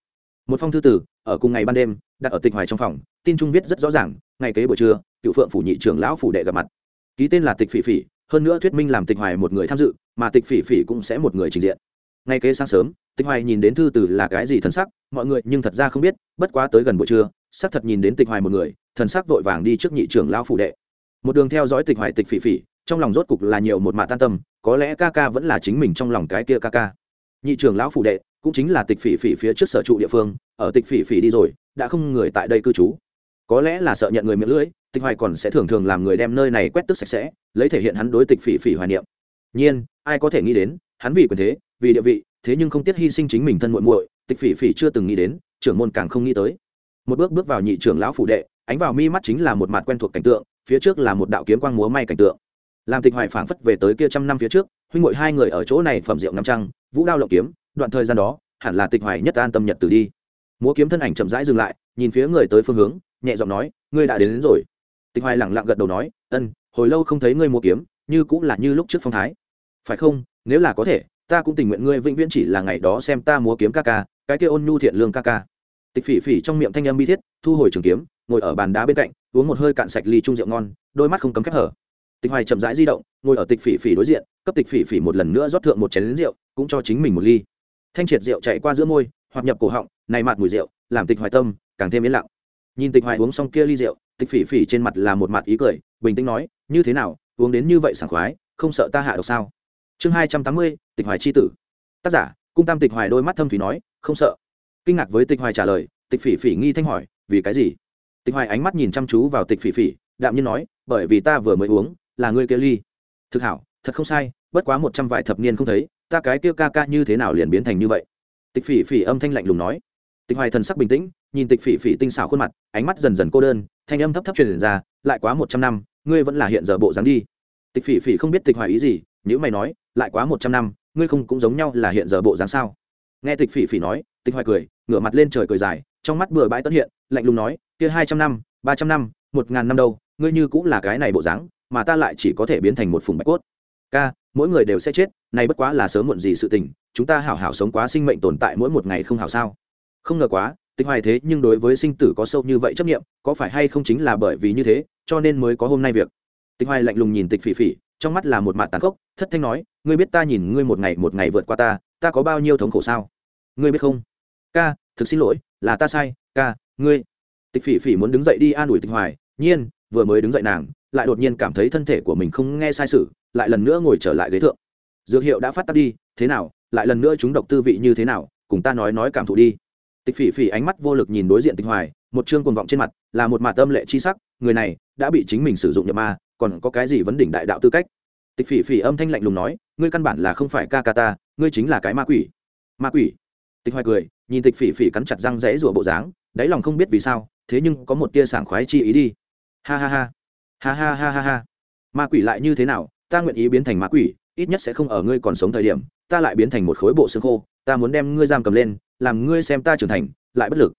Một phong thư tử, ở cùng ngày ban đêm, đặt ở tịch hoài trong phòng, tin trung viết rất rõ ràng, ngày kế buổi trưa, cựu phượng phủ nhị trưởng lão phủ đệ gặp mặt. Ký tên là tịch phỉ phỉ, hơn nữa thuyết minh làm tịch hoài một người tham dự, mà tịch phỉ phỉ cũng sẽ một người trình diện ngay kế sáng sớm, tịch hoài nhìn đến thư tử là cái gì thân sắc, mọi người nhưng thật ra không biết, bất quá tới gần buổi trưa sắc thật nhìn đến tịch hoài một người, thần sắc vội vàng đi trước nhị trưởng lão phủ đệ. Một đường theo dõi tịch hoài tịch phỉ phỉ, trong lòng rốt cục là nhiều một mạ tan tâm, có lẽ ca ca vẫn là chính mình trong lòng cái kia ca ca. Nhị trưởng lão phủ đệ, cũng chính là tịch phỉ phỉ phía trước sở trụ địa phương, ở tịch phỉ phỉ đi rồi, đã không người tại đây cư trú. Có lẽ là sợ nhận người miệng lưỡi, tịch hoài còn sẽ thường thường làm người đem nơi này quét tức sạch sẽ, lấy thể hiện hắn đối tịch phỉ phỉ hoài niệm. Nhiên, ai có thể nghĩ đến, hắn vì quyền thế vì địa vị thế nhưng không tiếc hy sinh chính mình thân muội muội tịch phỉ phỉ chưa từng nghĩ đến trưởng môn càng không nghĩ tới. Một bước bước vào nhị trưởng lão phủ đệ ánh vào mi mắt chính là một mặt quen thuộc cảnh tượng phía trước là một đạo kiếm quang múa may cảnh tượng. Làm tịch hoài phảng phất về tới kia trăm năm phía trước huynh ngội hai người ở chỗ này phẩm rượu năm trăng vũ đao lộng kiếm đoạn thời gian đó hẳn là tịch hoài nhất an tâm nhật từ đi. Múa kiếm thân ảnh chậm rãi dừng lại nhìn phía người tới phương hướng nhẹ giọng nói ngươi đã đến, đến rồi. Tịch hoài lẳng lặng gật đầu nói ân hồi lâu không thấy ngươi múa kiếm như cũng là như lúc trước phong thái. Phải không? Nếu là có thể ta cũng tình nguyện ngươi vĩnh viễn chỉ là ngày đó xem ta múa kiếm ca ca, cái kia ôn nhu thiện lương ca ca. Tịch phỉ phỉ trong miệng thanh âm bi thiết, thu hồi trường kiếm, ngồi ở bàn đá bên cạnh, uống một hơi cạn sạch ly trung rượu ngon, đôi mắt không cấm khép hở. Tịch hoài chậm rãi di động, ngồi ở tịch phỉ phỉ đối diện, cấp tịch phỉ phỉ một lần nữa rót thượng một chén rượu, cũng cho chính mình một ly. Thanh triệt rượu chạy qua giữa môi hoặc nhập cổ họng, này mạt mùi rượu, làm tịch hoài tâm càng thêm yên lặng. Nhìn tịch hoài uống xong kia ly rượu, tịch phỉ phỉ trên mặt là một mặt ý cười, bình tĩnh nói, như thế nào, uống đến như vậy sảng khoái, không sợ ta hạ độc sao? Chương hai trăm tám mươi, tịch hoài c h i tử. Tác giả, cung tam tịch hoài đôi mắt thâm thủy nói, không sợ. Kinh ngạc với tịch hoài trả lời, tịch phỉ phỉ nghi thanh hỏi, vì cái gì? Tịch hoài ánh mắt nhìn chăm chú vào tịch phỉ phỉ, đạm nhiên nói, bởi vì ta vừa mới uống, là ngươi kia ly. Thực hảo, thật không sai, bất quá một trăm vài thập niên không thấy, ta cái kia ca ca như thế nào liền biến thành như vậy? Tịch phỉ phỉ âm thanh lạnh lùng nói. Tịch hoài thần sắc bình tĩnh, nhìn tịch phỉ phỉ tinh xảo khuôn mặt, ánh mắt dần dần cô đơn, thanh âm thấp thấp truyền ra, lại quá một trăm năm, ngươi vẫn là hiện giờ bộ dáng đi. Tịch phỉ phỉ không biết tịch hoài ý gì nếu mày nói lại quá một trăm năm, ngươi không cũng giống nhau là hiện giờ bộ dáng sao? Nghe tịch phỉ phỉ nói, tịch hoài cười, ngửa mặt lên trời cười dài, trong mắt bừa bãi tất hiện, lạnh lùng nói, kia hai trăm năm, ba trăm năm, một ngàn năm đâu, ngươi như cũng là cái này bộ dáng, mà ta lại chỉ có thể biến thành một phùng bạch cốt. Ca, mỗi người đều sẽ chết, này bất quá là sớm muộn gì sự tình, chúng ta hảo hảo sống quá sinh mệnh tồn tại mỗi một ngày không hảo sao? Không ngờ quá, tịch hoài thế nhưng đối với sinh tử có sâu như vậy chấp nghiệm có phải hay không chính là bởi vì như thế, cho nên mới có hôm nay việc? Tịch hoài lạnh lùng nhìn tịch phỉ phỉ, trong mắt là một mặt tàn khốc, thất thanh nói ngươi biết ta nhìn ngươi một ngày một ngày vượt qua ta ta có bao nhiêu thống khổ sao? Ngươi biết không? Ca, thực xin lỗi, là ta sai. Ca, ngươi. Tịch phỉ phỉ muốn đứng dậy đi an ủi tịch hoài. Nhiên, vừa mới đứng dậy nàng, lại đột nhiên cảm thấy thân thể của mình không nghe sai sự, lại lần nữa ngồi trở lại ghế thượng. Dược hiệu đã phát tác đi, thế nào? Lại lần nữa chúng độc tư vị như thế nào? Cùng ta nói nói cảm thụ đi. Tịch phỉ phỉ ánh mắt vô lực nhìn đối diện tịch hoài, một chương cuồng vọng trên mặt, là một mạt tâm lệ chi sắc, người này đã bị chính mình sử dụng nhập ma, còn có cái gì vấn đỉnh đại đạo tư cách? Tịch phỉ phỉ âm thanh lạnh lùng nói, ngươi căn bản là không phải ca ca ta, ngươi chính là cái ma quỷ. Ma quỷ? Tịch hoài cười, nhìn tịch phỉ phỉ cắn chặt răng rẽ rủa bộ dáng, đáy lòng không biết vì sao, thế nhưng có một tia sảng khoái chi ý đi. Ha ha ha. Ha ha ha ha ha. Ma quỷ lại như thế nào? Ta nguyện ý biến thành ma quỷ, ít nhất sẽ không ở ngươi còn sống thời điểm, ta lại biến thành một khối bộ xương khô, ta muốn đem ngươi giam cầm lên, làm ngươi xem ta trưởng thành, lại bất lực.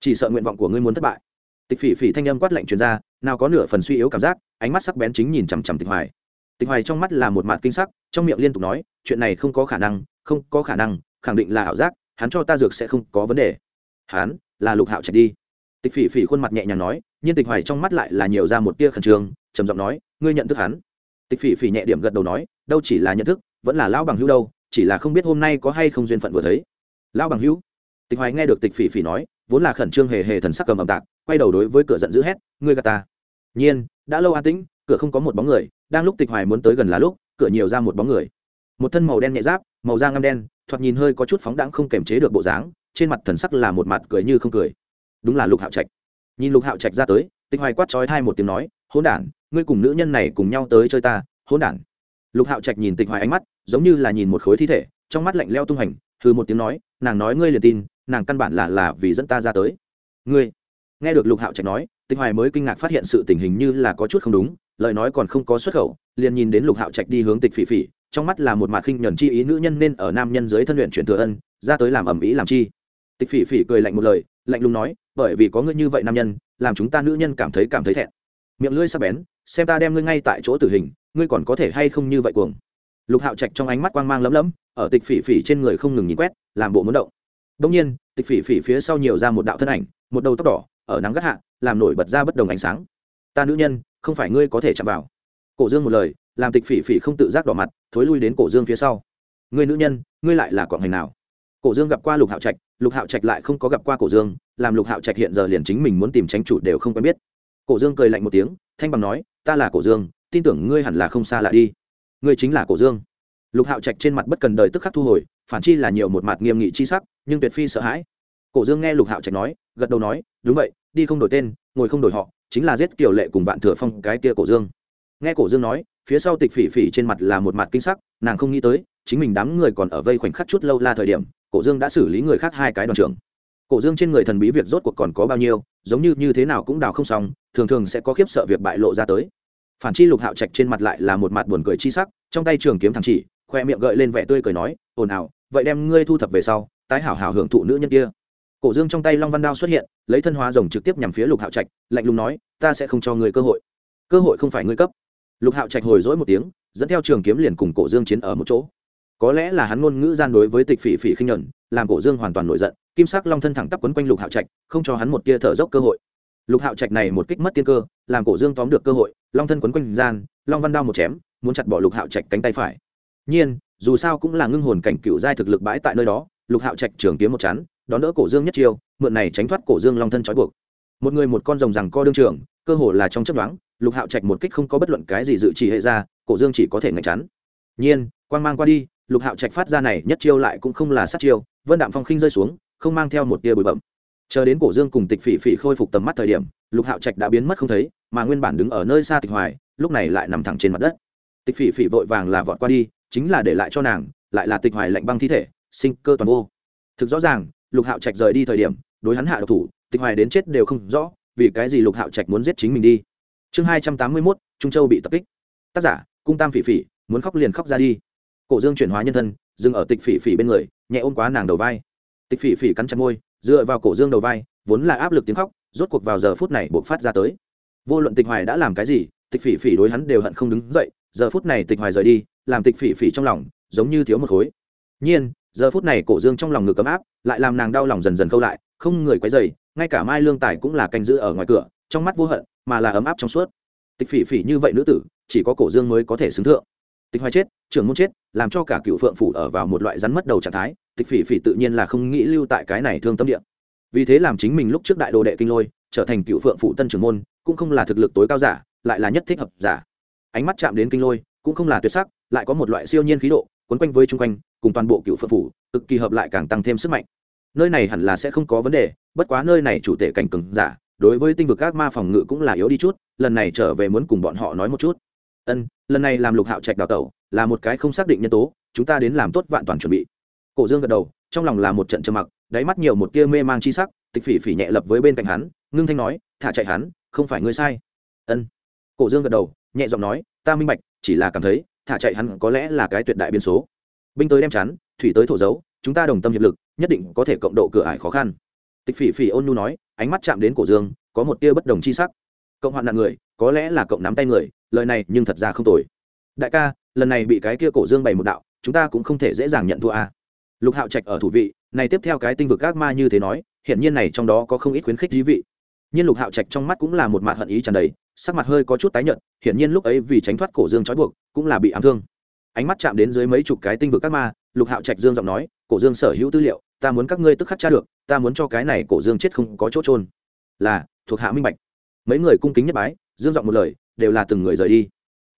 Chỉ sợ nguyện vọng của ngươi muốn thất bại. Tịch phỉ phỉ thanh âm quát lạnh truyền ra, nào có nửa phần suy yếu cảm giác, ánh mắt sắc bén chính nhìn chằm chằm tịch hoài tịch hoài trong mắt là một mạt kinh sắc, trong miệng liên tục nói, chuyện này không có khả năng, không có khả năng, khẳng định là ảo giác, hắn cho ta dược sẽ không có vấn đề. Hắn, là lục hạo trạch đi. Tịch phỉ phỉ khuôn mặt nhẹ nhàng nói, nhưng tịch hoài trong mắt lại là nhiều ra một tia khẩn trương, trầm giọng nói, ngươi nhận thức hắn. Tịch phỉ phỉ nhẹ điểm gật đầu nói, đâu chỉ là nhận thức, vẫn là lão bằng hữu đâu, chỉ là không biết hôm nay có hay không duyên phận vừa thấy. Lão bằng hữu? Tịch hoài nghe được tịch phỉ phỉ nói, vốn là khẩn trương hề hề thần sắc cầm ẩm tạc, quay đầu đối với cửa giận dữ hét, ngươi gà ta. Nhiên, đã lâu an tĩnh cửa không có một bóng người, đang lúc tịch hoài muốn tới gần là lúc, cửa nhiều ra một bóng người. Một thân màu đen nhẹ giáp, màu da ngăm đen, thoạt nhìn hơi có chút phóng đãng không kềm chế được bộ dáng, trên mặt thần sắc là một mặt cười như không cười. Đúng là lục hạo trạch. Nhìn lục hạo trạch ra tới, tịch hoài quát trói thai một tiếng nói, hỗn đản, ngươi cùng nữ nhân này cùng nhau tới chơi ta, hỗn đản. Lục hạo trạch nhìn tịch hoài ánh mắt, giống như là nhìn một khối thi thể, trong mắt lạnh leo tung hành thư một tiếng nói, nàng nói ngươi liền tin, nàng căn bản là là vì dẫn ta ra tới. Ngươi? Nghe được lục hạo trạch nói, tịch hoài mới kinh ngạc phát hiện sự tình hình như là có chút không đúng lời nói còn không có xuất khẩu, liền nhìn đến lục hạo trạch đi hướng tịch phỉ phỉ, trong mắt là một mạc khinh nhuần chi ý, nữ nhân nên ở nam nhân dưới thân luyện chuyển thừa ân, ra tới làm ẩm ý làm chi. Tịch phỉ phỉ cười lạnh một lời, lạnh lùng nói, bởi vì có ngươi như vậy nam nhân, làm chúng ta nữ nhân cảm thấy cảm thấy thẹn. Miệng lưỡi sắc bén, xem ta đem ngươi ngay tại chỗ tử hình, ngươi còn có thể hay không như vậy cuồng. Lục hạo trạch trong ánh mắt quang mang lấm lấm, ở tịch phỉ phỉ trên người không ngừng nhìn quét, làm bộ muốn động. Đông nhiên, tịch phỉ phỉ phía sau nhiều ra một đạo thân ảnh, một đầu tóc đỏ, ở nắng gắt hạ, làm nổi bật ra bất đồng ánh sáng. Ta nữ nhân không phải ngươi có thể chạm vào. Cổ dương một lời, làm tịch phỉ phỉ không tự giác đỏ mặt, thối lui đến cổ dương phía sau. Ngươi nữ nhân, ngươi lại là quạng hành nào? Cổ dương gặp qua lục hạo trạch, lục hạo trạch lại không có gặp qua cổ dương, làm lục hạo trạch hiện giờ liền chính mình muốn tìm tránh chủ đều không quen biết. Cổ dương cười lạnh một tiếng, thanh bằng nói, ta là cổ dương, tin tưởng ngươi hẳn là không xa lạ đi. Ngươi chính là cổ dương. Lục hạo trạch trên mặt bất cần đời tức khắc thu hồi, phản chi là nhiều một mặt nghiêm nghị chi sắc, nhưng tuyệt phi sợ hãi. Cổ dương nghe lục hạo trạch nói, gật đầu nói, đúng vậy, đi không đổi tên, ngồi không đổi họ chính là giết kiểu lệ cùng vạn thừa phong cái kia cổ dương. Nghe cổ dương nói, phía sau tịch phỉ phỉ trên mặt là một mặt kinh sắc, nàng không nghĩ tới, chính mình đám người còn ở vây khoảnh khắc chút lâu la thời điểm, cổ dương đã xử lý người khác hai cái đoàn trưởng. Cổ dương trên người thần bí việc rốt cuộc còn có bao nhiêu, giống như như thế nào cũng đào không xong, thường thường sẽ có khiếp sợ việc bại lộ ra tới. Phản chi lục hạo trạch trên mặt lại là một mặt buồn cười chi sắc, trong tay trường kiếm thẳng chỉ, khoe miệng gợi lên vẻ tươi cười nói, ồn ào, vậy đem ngươi thu thập về sau, tái hảo hảo hưởng thụ nữ nhân kia cổ dương trong tay long văn đao xuất hiện, lấy thân hóa rồng trực tiếp nhằm phía lục hạo trạch, lạnh lùng nói, ta sẽ không cho người cơ hội. Cơ hội không phải ngươi cấp. Lục hạo trạch hồi dỗi một tiếng, dẫn theo trường kiếm liền cùng cổ dương chiến ở một chỗ. Có lẽ là hắn ngôn ngữ gian đối với tịch phỉ phỉ khinh nhuận làm cổ dương hoàn toàn nổi giận, kim sắc long thân thẳng tắp quấn quanh lục hạo trạch, không cho hắn một tia thở dốc cơ hội. Lục hạo trạch này một kích mất tiên cơ, làm cổ dương tóm được cơ hội, long thân quấn quanh gian, long văn đao một chém, muốn chặt bỏ lục hạo trạch cánh tay phải. Nhiên, dù sao cũng là ngưng hồn cảnh cựu giai thực lực bãi tại nơi đó, lục hạo trạch trường kiếm một chắn đón đỡ cổ dương nhất chiêu, mượn này tránh thoát cổ dương long thân trói buộc. Một người một con rồng rằng co đương trường, cơ hồ là trong chấp đoán lục hạo trạch một kích không có bất luận cái gì dự trì hệ ra, cổ dương chỉ có thể ngạch chắn. Nhiên, quang mang qua đi, lục hạo trạch phát ra này nhất chiêu lại cũng không là sát chiêu, vân đạm phong khinh rơi xuống, không mang theo một tia bụi bậm chờ đến cổ dương cùng tịch phỉ phỉ khôi phục tầm mắt thời điểm, lục hạo trạch đã biến mất không thấy, mà nguyên bản đứng ở nơi xa tịch hoài, lúc này lại nằm thẳng trên mặt đất. Tịch phỉ phỉ vội vàng là vọt qua đi, chính là để lại cho nàng, lại là tịch hoài lạnh băng thi thể, sinh cơ toàn vô. Thực rõ ràng lục hạo trạch rời đi thời điểm, đối hắn hạ độc thủ, tịch hoài đến chết đều không rõ, vì cái gì lục hạo trạch muốn giết chính mình đi? Chương hai trăm tám mươi mốt, trung châu bị tập kích. Tác giả, cung tam phỉ phỉ, muốn khóc liền khóc ra đi. Cổ dương chuyển hóa nhân thân, dừng ở tịch phỉ phỉ bên người, nhẹ ôm quá nàng đầu vai. Tịch phỉ phỉ cắn chặt môi, dựa vào cổ dương đầu vai, vốn là áp lực tiếng khóc, rốt cuộc vào giờ phút này buộc phát ra tới. Vô luận tịch hoài đã làm cái gì, tịch phỉ phỉ đối hắn đều hận không đứng dậy, giờ phút này tịch hoài rời đi, làm tịch phỉ phỉ trong lòng giống như thiếu một khối. Nhiên giờ phút này cổ dương trong lòng ngực ấm áp, lại làm nàng đau lòng dần dần câu lại, không người quấy dày ngay cả mai lương tài cũng là canh giữ ở ngoài cửa, trong mắt vô hận, mà là ấm áp trong suốt. Tịch phỉ phỉ như vậy nữ tử, chỉ có cổ dương mới có thể xứng thượng. Tịch hoài chết, trưởng môn chết, làm cho cả cựu phượng phủ ở vào một loại rắn mất đầu trạng thái, tịch phỉ phỉ tự nhiên là không nghĩ lưu tại cái này thương tâm địa. Vì thế làm chính mình lúc trước đại đồ đệ kinh lôi, trở thành cựu phượng phủ tân trưởng môn, cũng không là thực lực tối cao giả, lại là nhất thích hợp giả. Ánh mắt chạm đến kinh lôi, cũng không là tuyệt sắc, lại có một loại siêu nhiên khí độ, quấn quanh với chung quanh cùng toàn bộ cựu phượng phủ, cực kỳ hợp lại càng tăng thêm sức mạnh. Nơi này hẳn là sẽ không có vấn đề, bất quá nơi này chủ tể cảnh cừng giả, đối với tinh vực các ma phòng ngự cũng là yếu đi chút, lần này trở về muốn cùng bọn họ nói một chút. Ân, lần này làm lục hạo trạch đào tẩu, là một cái không xác định nhân tố, chúng ta đến làm tốt vạn toàn chuẩn bị. Cổ dương gật đầu, trong lòng là một trận trầm mặc, đáy mắt nhiều một tia mê mang chi sắc, tịch phỉ phỉ nhẹ lập với bên cạnh hắn, ngưng thanh nói, thả chạy hắn, không phải ngươi sai. Ân. Cổ dương gật đầu, nhẹ giọng nói, ta minh bạch, chỉ là cảm thấy, thả chạy hắn có lẽ là cái tuyệt đại biên số binh tới đem chắn, thủy tới thổ dấu, chúng ta đồng tâm hiệp lực, nhất định có thể cộng độ cửa ải khó khăn. Tịch phỉ phỉ ôn nhu nói, ánh mắt chạm đến cổ dương, có một tia bất đồng chi sắc. Cộng hoạn nạn người, có lẽ là cộng nắm tay người, lời này nhưng thật ra không tồi. Đại ca, lần này bị cái kia cổ dương bày một đạo, chúng ta cũng không thể dễ dàng nhận thua a lục hạo trạch ở thủ vị, này tiếp theo cái tinh vực các ma như thế nói hiện nhiên này trong đó có không ít khuyến khích dí vị. Nhiên lục hạo trạch trong mắt cũng là một mặt hận ý tràn đầy, sắc mặt hơi có chút tái nhợt, hiển nhiên lúc ấy vì tránh thoát cổ dương trói buộc, cũng là bị ám thương ánh mắt chạm đến dưới mấy chục cái tinh vực các ma, lục hạo trạch dương giọng nói, cổ dương sở hữu tư liệu, ta muốn các ngươi tức khắc tra được, ta muốn cho cái này cổ dương chết không có chỗ trôn là, thuộc hạ minh bạch. Mấy người cung kính nhất bái, dương giọng một lời, đều là từng người rời đi.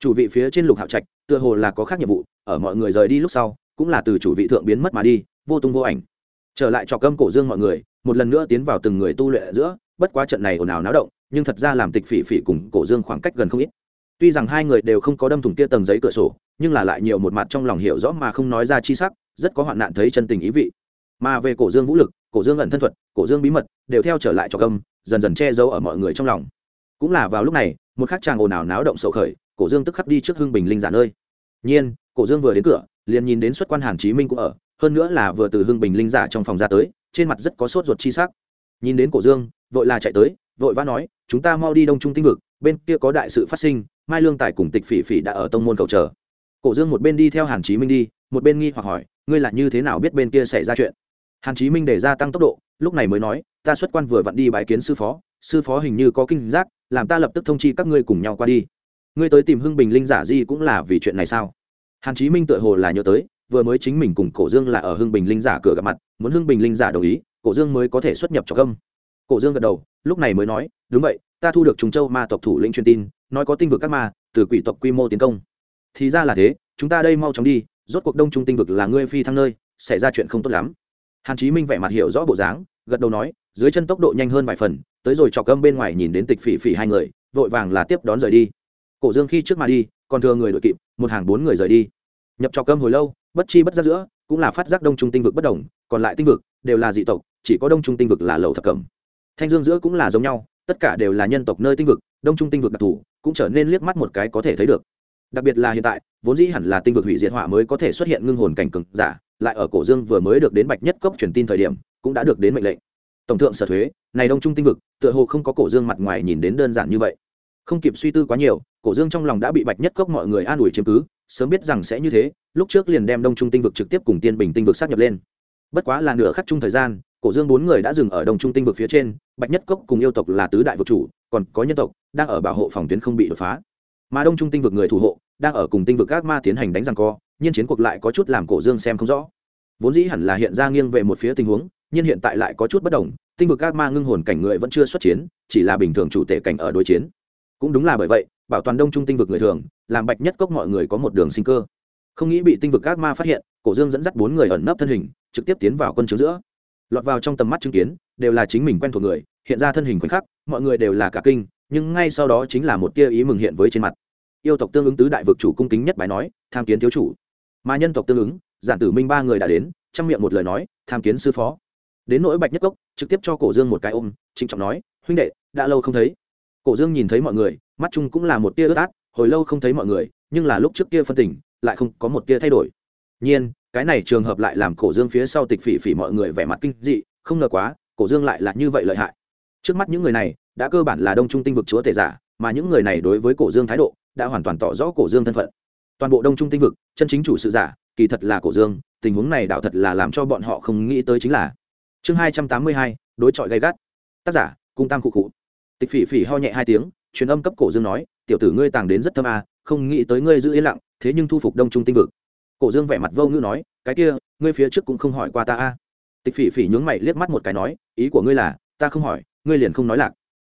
Chủ vị phía trên lục hạo trạch, tựa hồ là có khác nhiệm vụ, ở mọi người rời đi lúc sau, cũng là từ chủ vị thượng biến mất mà đi, vô tung vô ảnh. Trở lại cho cơm cổ dương mọi người, một lần nữa tiến vào từng người tu luyện giữa, bất quá trận này ồn ào náo động, nhưng thật ra làm tịch phỉ phỉ cùng cổ dương khoảng cách gần không ít. Tuy rằng hai người đều không có đâm thủng kia tầng giấy cửa sổ nhưng là lại nhiều một mặt trong lòng hiểu rõ mà không nói ra chi sắc, rất có hoạn nạn thấy chân tình ý vị. Mà về cổ dương vũ lực, cổ dương ẩn thân thuật, cổ dương bí mật, đều theo trở lại cho công dần dần che giấu ở mọi người trong lòng. Cũng là vào lúc này, một khắc chàng ồn ào náo động sầu khởi, cổ dương tức khắc đi trước hưng bình linh giả nơi. Nhiên, cổ dương vừa đến cửa, liền nhìn đến xuất quan hàn chí minh cũng ở, hơn nữa là vừa từ hưng bình linh giả trong phòng ra tới, trên mặt rất có sốt ruột chi sắc. Nhìn đến cổ dương, vội là chạy tới, vội vã nói, chúng ta mau đi đông trung tinh vực, bên kia có đại sự phát sinh, mai lương tài cùng tịch phỉ phỉ đã ở tông môn cầu chờ cổ dương một bên đi theo hàn chí minh đi, một bên nghi hoặc hỏi, ngươi là như thế nào biết bên kia xảy ra chuyện? Hàn chí minh để gia tăng tốc độ, lúc này mới nói, ta xuất quan vừa vặn đi bái kiến sư phó sư phó hình như có kinh giác, làm ta lập tức thông chi các ngươi cùng nhau qua đi. Ngươi tới tìm hưng bình linh giả di cũng là vì chuyện này sao? Hàn chí minh tựa hồ là nhớ tới, vừa mới chính mình cùng cổ dương là ở hưng bình linh giả cửa gặp mặt, muốn hưng bình linh giả đồng ý, cổ dương mới có thể xuất nhập cho công cổ dương gật đầu, lúc này mới nói, đúng vậy, ta thu được trùng châu ma tộc thủ lĩnh truyền tin, nói có tinh vực các ma, từ quỷ tộc quy mô tiến công thì ra là thế, chúng ta đây mau chóng đi, rốt cuộc đông trung tinh vực là ngươi phi thăng nơi, xảy ra chuyện không tốt lắm. Hàn chí minh vẻ mặt hiểu rõ bộ dáng, gật đầu nói, dưới chân tốc độ nhanh hơn vài phần, tới rồi trọc cơm bên ngoài nhìn đến tịch phỉ phỉ hai người, vội vàng là tiếp đón rời đi. Cổ dương khi trước mà đi, còn thừa người đội kịp, một hàng bốn người rời đi. Nhập trọc cơm hồi lâu, bất chi bất giác giữa, cũng là phát giác đông trung tinh vực bất đồng, còn lại tinh vực đều là dị tộc, chỉ có đông trung tinh vực là lầu thập cẩm. Thanh dương giữa cũng là giống nhau, tất cả đều là nhân tộc nơi tinh vực, đông trung tinh vực đặc thù, cũng trở nên liếc mắt một cái có thể thấy được đặc biệt là hiện tại, vốn dĩ hẳn là tinh vực hủy diệt họa mới có thể xuất hiện ngưng hồn cảnh cực giả, lại ở cổ dương vừa mới được đến bạch nhất cốc truyền tin thời điểm, cũng đã được đến mệnh lệnh. Tổng thượng sở thuế, này đông trung tinh vực, tựa hồ không có cổ dương mặt ngoài nhìn đến đơn giản như vậy. Không kịp suy tư quá nhiều, cổ dương trong lòng đã bị bạch nhất cốc mọi người an ủi chiếm cứ, sớm biết rằng sẽ như thế, lúc trước liền đem đông trung tinh vực trực tiếp cùng tiên bình tinh vực sát nhập lên. Bất quá là nửa khắc chung thời gian, cổ dương bốn người đã dừng ở đông trung tinh vực phía trên, bạch nhất cốc cùng yêu tộc là tứ đại vực chủ, còn có nhân tộc đang ở bảo hộ phòng tuyến không bị đột phá mà đông trung tinh vực người thủ hộ đang ở cùng tinh vực các ma tiến hành đánh răng co nhưng chiến cuộc lại có chút làm cổ dương xem không rõ. Vốn dĩ hẳn là hiện ra nghiêng về một phía tình huống nhưng hiện tại lại có chút bất đồng, tinh vực các ma ngưng hồn cảnh người vẫn chưa xuất chiến, chỉ là bình thường chủ tể cảnh ở đối chiến. Cũng đúng là bởi vậy, bảo toàn đông trung tinh vực người thường, làm bạch nhất cốc mọi người có một đường sinh cơ. Không nghĩ bị tinh vực các ma phát hiện, cổ dương dẫn dắt bốn người ẩn nấp thân hình, trực tiếp tiến vào quân chứa giữa. Lọt vào trong tầm mắt chứng kiến, đều là chính mình quen thuộc người, hiện ra thân hình khoảnh khắc, mọi người đều là cả kinh nhưng ngay sau đó chính là một tia ý mừng hiện với trên mặt. Yêu tộc tương ứng tứ đại vực chủ cung kính nhất bài nói, tham kiến thiếu chủ. Mà nhân tộc tương ứng, giản tử minh ba người đã đến trong miệng một lời nói, tham kiến sư phó. Đến nỗi bạch nhất cốc, trực tiếp cho cổ dương một cái ôm, trịnh trọng nói, huynh đệ, đã lâu không thấy. Cổ dương nhìn thấy mọi người, mắt chung cũng là một tia ướt át, hồi lâu không thấy mọi người, nhưng là lúc trước kia phân tình, lại không có một tia thay đổi. Nhiên, cái này trường hợp lại làm cổ dương phía sau tịch phỉ phỉ mọi người vẻ mặt kinh dị, không ngờ quá, cổ dương lại là như vậy lợi hại. Trước mắt những người này đã cơ bản là đông trung tinh vực chúa tể giả mà những người này đối với cổ dương thái độ đã hoàn toàn tỏ rõ cổ dương thân phận. Toàn bộ đông trung tinh vực chân chính chủ sự giả kỳ thật là cổ dương tình huống này đạo thật là làm cho bọn họ không nghĩ tới chính là. Chương hai trăm tám mươi hai đối chọi gay gắt. Tác giả cung tam cụ cụ tịch phỉ phỉ ho nhẹ hai tiếng truyền âm cấp cổ dương nói tiểu tử ngươi tàng đến rất thâm à, không nghĩ tới ngươi giữ yên lặng thế nhưng thu phục đông trung tinh vực. Cổ dương vẻ mặt vô ngữ nói cái kia ngươi phía trước cũng không hỏi qua ta a. À. tịch phỉ phỉ nhướng mày liếc mắt một cái nói ý của ngươi là ta không hỏi ngươi liền không nói lạc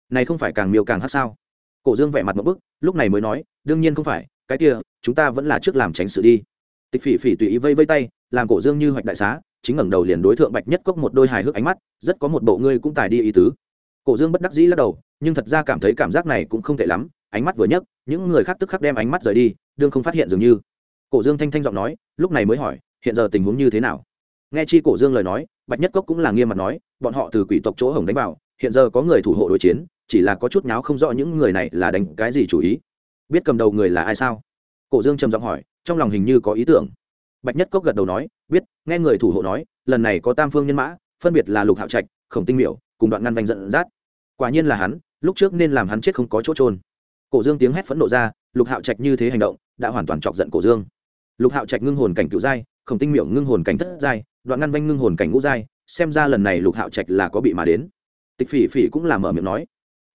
này không phải càng miêu càng hát sao? Cổ dương vẻ mặt một bức, lúc này mới nói, đương nhiên không phải, cái kia, chúng ta vẫn là trước làm tránh sự đi. Tịch phỉ phỉ tùy ý vây vây tay, làm cổ dương như hoạch đại xá, chính ngẩng đầu liền đối thượng bạch nhất cốc một đôi hài hước ánh mắt, rất có một bộ ngươi cũng tài đi ý tứ. Cổ dương bất đắc dĩ lắc đầu, nhưng thật ra cảm thấy cảm giác này cũng không tệ lắm, ánh mắt vừa nhấc, những người khác tức khắc đem ánh mắt rời đi, đương không phát hiện dường như. Cổ dương thanh thanh giọng nói, lúc này mới hỏi, hiện giờ tình huống như thế nào? Nghe chi cổ dương lời nói, bạch nhất cốc cũng là nghiêm mặt nói, bọn họ từ quỷ tộc chỗ hồng đánh vào, hiện giờ có người thủ hộ đối chiến chỉ là có chút nháo không rõ những người này là đánh cái gì chủ ý. Biết cầm đầu người là ai sao? Cổ dương trầm giọng hỏi, trong lòng hình như có ý tưởng. Bạch nhất cốc gật đầu nói, biết, nghe người thủ hộ nói, lần này có tam phương nhân mã, phân biệt là lục hạo trạch, khổng tinh miểu, cùng đoạn ngăn vanh dẫn dắt. Quả nhiên là hắn, lúc trước nên làm hắn chết không có chỗ trôn cổ dương tiếng hét phẫn nộ ra, lục hạo trạch như thế hành động, đã hoàn toàn chọc giận cổ dương. Lục hạo trạch ngưng hồn cảnh cựu giai, khổng tinh miểu ngưng hồn cảnh thất giai, đoạn ngăn vanh ngưng hồn cảnh ngũ giai, xem ra lần này lục hạo trạch là có bị mà đến. Tịch phỉ phỉ cũng là mở miệng nói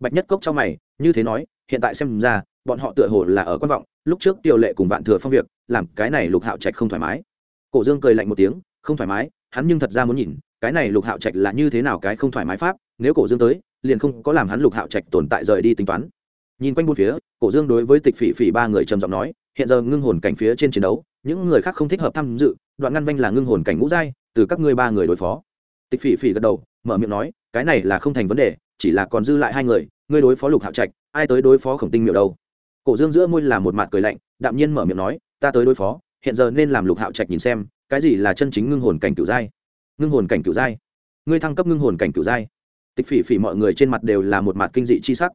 bạch nhất cốc trong mày, như thế nói, hiện tại xem ra, bọn họ tựa hồ là ở quan vọng, lúc trước tiêu lệ cùng vạn thừa phong việc, làm cái này lục hạo trạch không thoải mái. Cổ dương cười lạnh một tiếng, không thoải mái, hắn nhưng thật ra muốn nhìn, cái này lục hạo trạch là như thế nào cái không thoải mái pháp, nếu cổ dương tới, liền không có làm hắn lục hạo trạch tồn tại rời đi tính toán. Nhìn quanh bốn phía, cổ dương đối với tịch phỉ phỉ ba người trầm giọng nói, hiện giờ ngưng hồn cảnh phía trên chiến đấu, những người khác không thích hợp tham dự, đoạn ngăn vanh là ngưng hồn cảnh ngũ giai, từ các ngươi ba người đối phó. Tịch phỉ phỉ gật đầu, mở miệng nói, cái này là không thành vấn đề chỉ là còn dư lại hai người, ngươi đối phó lục hạo trạch, ai tới đối phó khổng tinh miệu đâu? Cổ dương giữa môi là một mặt cười lạnh, đạm nhiên mở miệng nói, ta tới đối phó, hiện giờ nên làm lục hạo trạch nhìn xem, cái gì là chân chính ngưng hồn cảnh cửu giai? Ngưng hồn cảnh cửu giai? Ngươi thăng cấp ngưng hồn cảnh cửu giai? Tịch phỉ phỉ mọi người trên mặt đều là một mặt kinh dị chi sắc.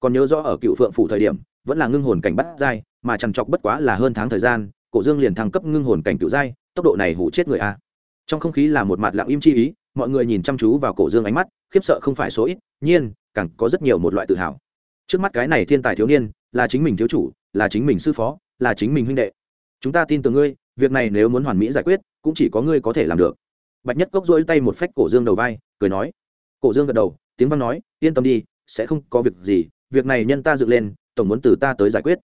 Còn nhớ rõ ở cựu phượng phủ thời điểm, vẫn là ngưng hồn cảnh bắt giai, mà trằn trọc bất quá là hơn tháng thời gian, cổ dương liền thăng cấp ngưng hồn cảnh cửu giai, tốc độ này hủ chết người a. Trong không khí là một mặt lặng im chi ý mọi người nhìn chăm chú vào cổ dương ánh mắt, khiếp sợ không phải số ít, nhiên, càng có rất nhiều một loại tự hào. Trước mắt cái này thiên tài thiếu niên, là chính mình thiếu chủ, là chính mình sư phó, là chính mình huynh đệ. Chúng ta tin tưởng ngươi, việc này nếu muốn hoàn mỹ giải quyết, cũng chỉ có ngươi có thể làm được. Bạch nhất cốc dỗi tay một phách cổ dương đầu vai, cười nói. Cổ dương gật đầu, tiếng văn nói, yên tâm đi, sẽ không có việc gì, việc này nhân ta dựng lên, tổng muốn từ ta tới giải quyết.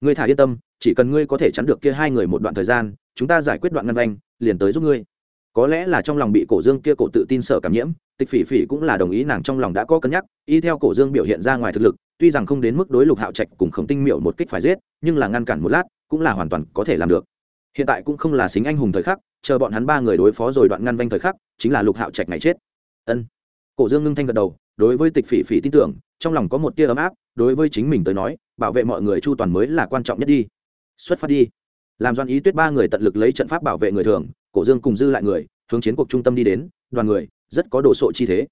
Ngươi thả yên tâm, chỉ cần ngươi có thể chắn được kia hai người một đoạn thời gian, chúng ta giải quyết đoạn ngăn vanh liền tới giúp ngươi có lẽ là trong lòng bị cổ dương kia cổ tự tin sợ cảm nhiễm, tịch phỉ phỉ cũng là đồng ý nàng trong lòng đã có cân nhắc, y theo cổ dương biểu hiện ra ngoài thực lực, tuy rằng không đến mức đối lục hạo trạch cùng khổng tinh miệu một kích phải giết, nhưng là ngăn cản một lát, cũng là hoàn toàn có thể làm được. Hiện tại cũng không là xính anh hùng thời khắc, chờ bọn hắn ba người đối phó rồi đoạn ngăn vanh thời khắc, chính là lục hạo trạch ngày chết. Ân. Cổ dương ngưng thanh gật đầu, đối với tịch phỉ phỉ tin tưởng, trong lòng có một tia ấm áp, đối với chính mình tới nói, bảo vệ mọi người chu toàn mới là quan trọng nhất đi. Xuất phát đi. Làm doan ý tuyết ba người tận lực lấy trận pháp bảo vệ người thường cổ dương cùng dư lại người, hướng chiến cuộc trung tâm đi đến, đoàn người, rất có đồ sộ chi thế.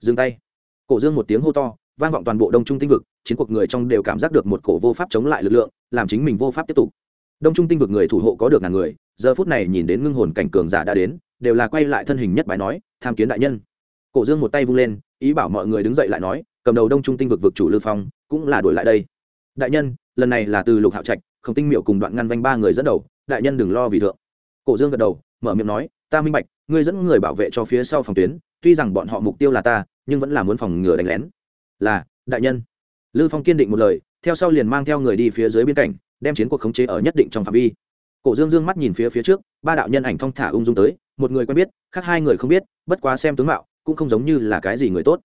Dừng tay. Cổ dương một tiếng hô to, vang vọng toàn bộ đông trung tinh vực, chiến cuộc người trong đều cảm giác được một cổ vô pháp chống lại lực lượng, làm chính mình vô pháp tiếp tục. Đông trung tinh vực người thủ hộ có được ngàn người, giờ phút này nhìn đến ngưng hồn cảnh cường giả đã đến, đều là quay lại thân hình nhất bài nói, tham kiến đại nhân. Cổ dương một tay vung lên, ý bảo mọi người đứng dậy lại nói, cầm đầu đông trung tinh vực vực chủ lưu phong, cũng là đuổi lại đây. Đại nhân, lần này là từ lục hạo trạch không tinh miệu cùng đoạn ngăn vanh ba người dẫn đầu, đại nhân đừng lo vì thượng. Cổ dương gật đầu mở miệng nói ta minh bạch ngươi dẫn người bảo vệ cho phía sau phòng tuyến tuy rằng bọn họ mục tiêu là ta nhưng vẫn là muốn phòng ngừa đánh lén. Là đại nhân. Lư phong kiên định một lời theo sau liền mang theo người đi phía dưới biên cảnh đem chiến cuộc khống chế ở nhất định trong phạm vi. Cổ dương dương mắt nhìn phía phía trước ba đạo nhân ảnh thong thả ung dung tới một người quen biết khác hai người không biết bất quá xem tướng mạo cũng không giống như là cái gì người tốt.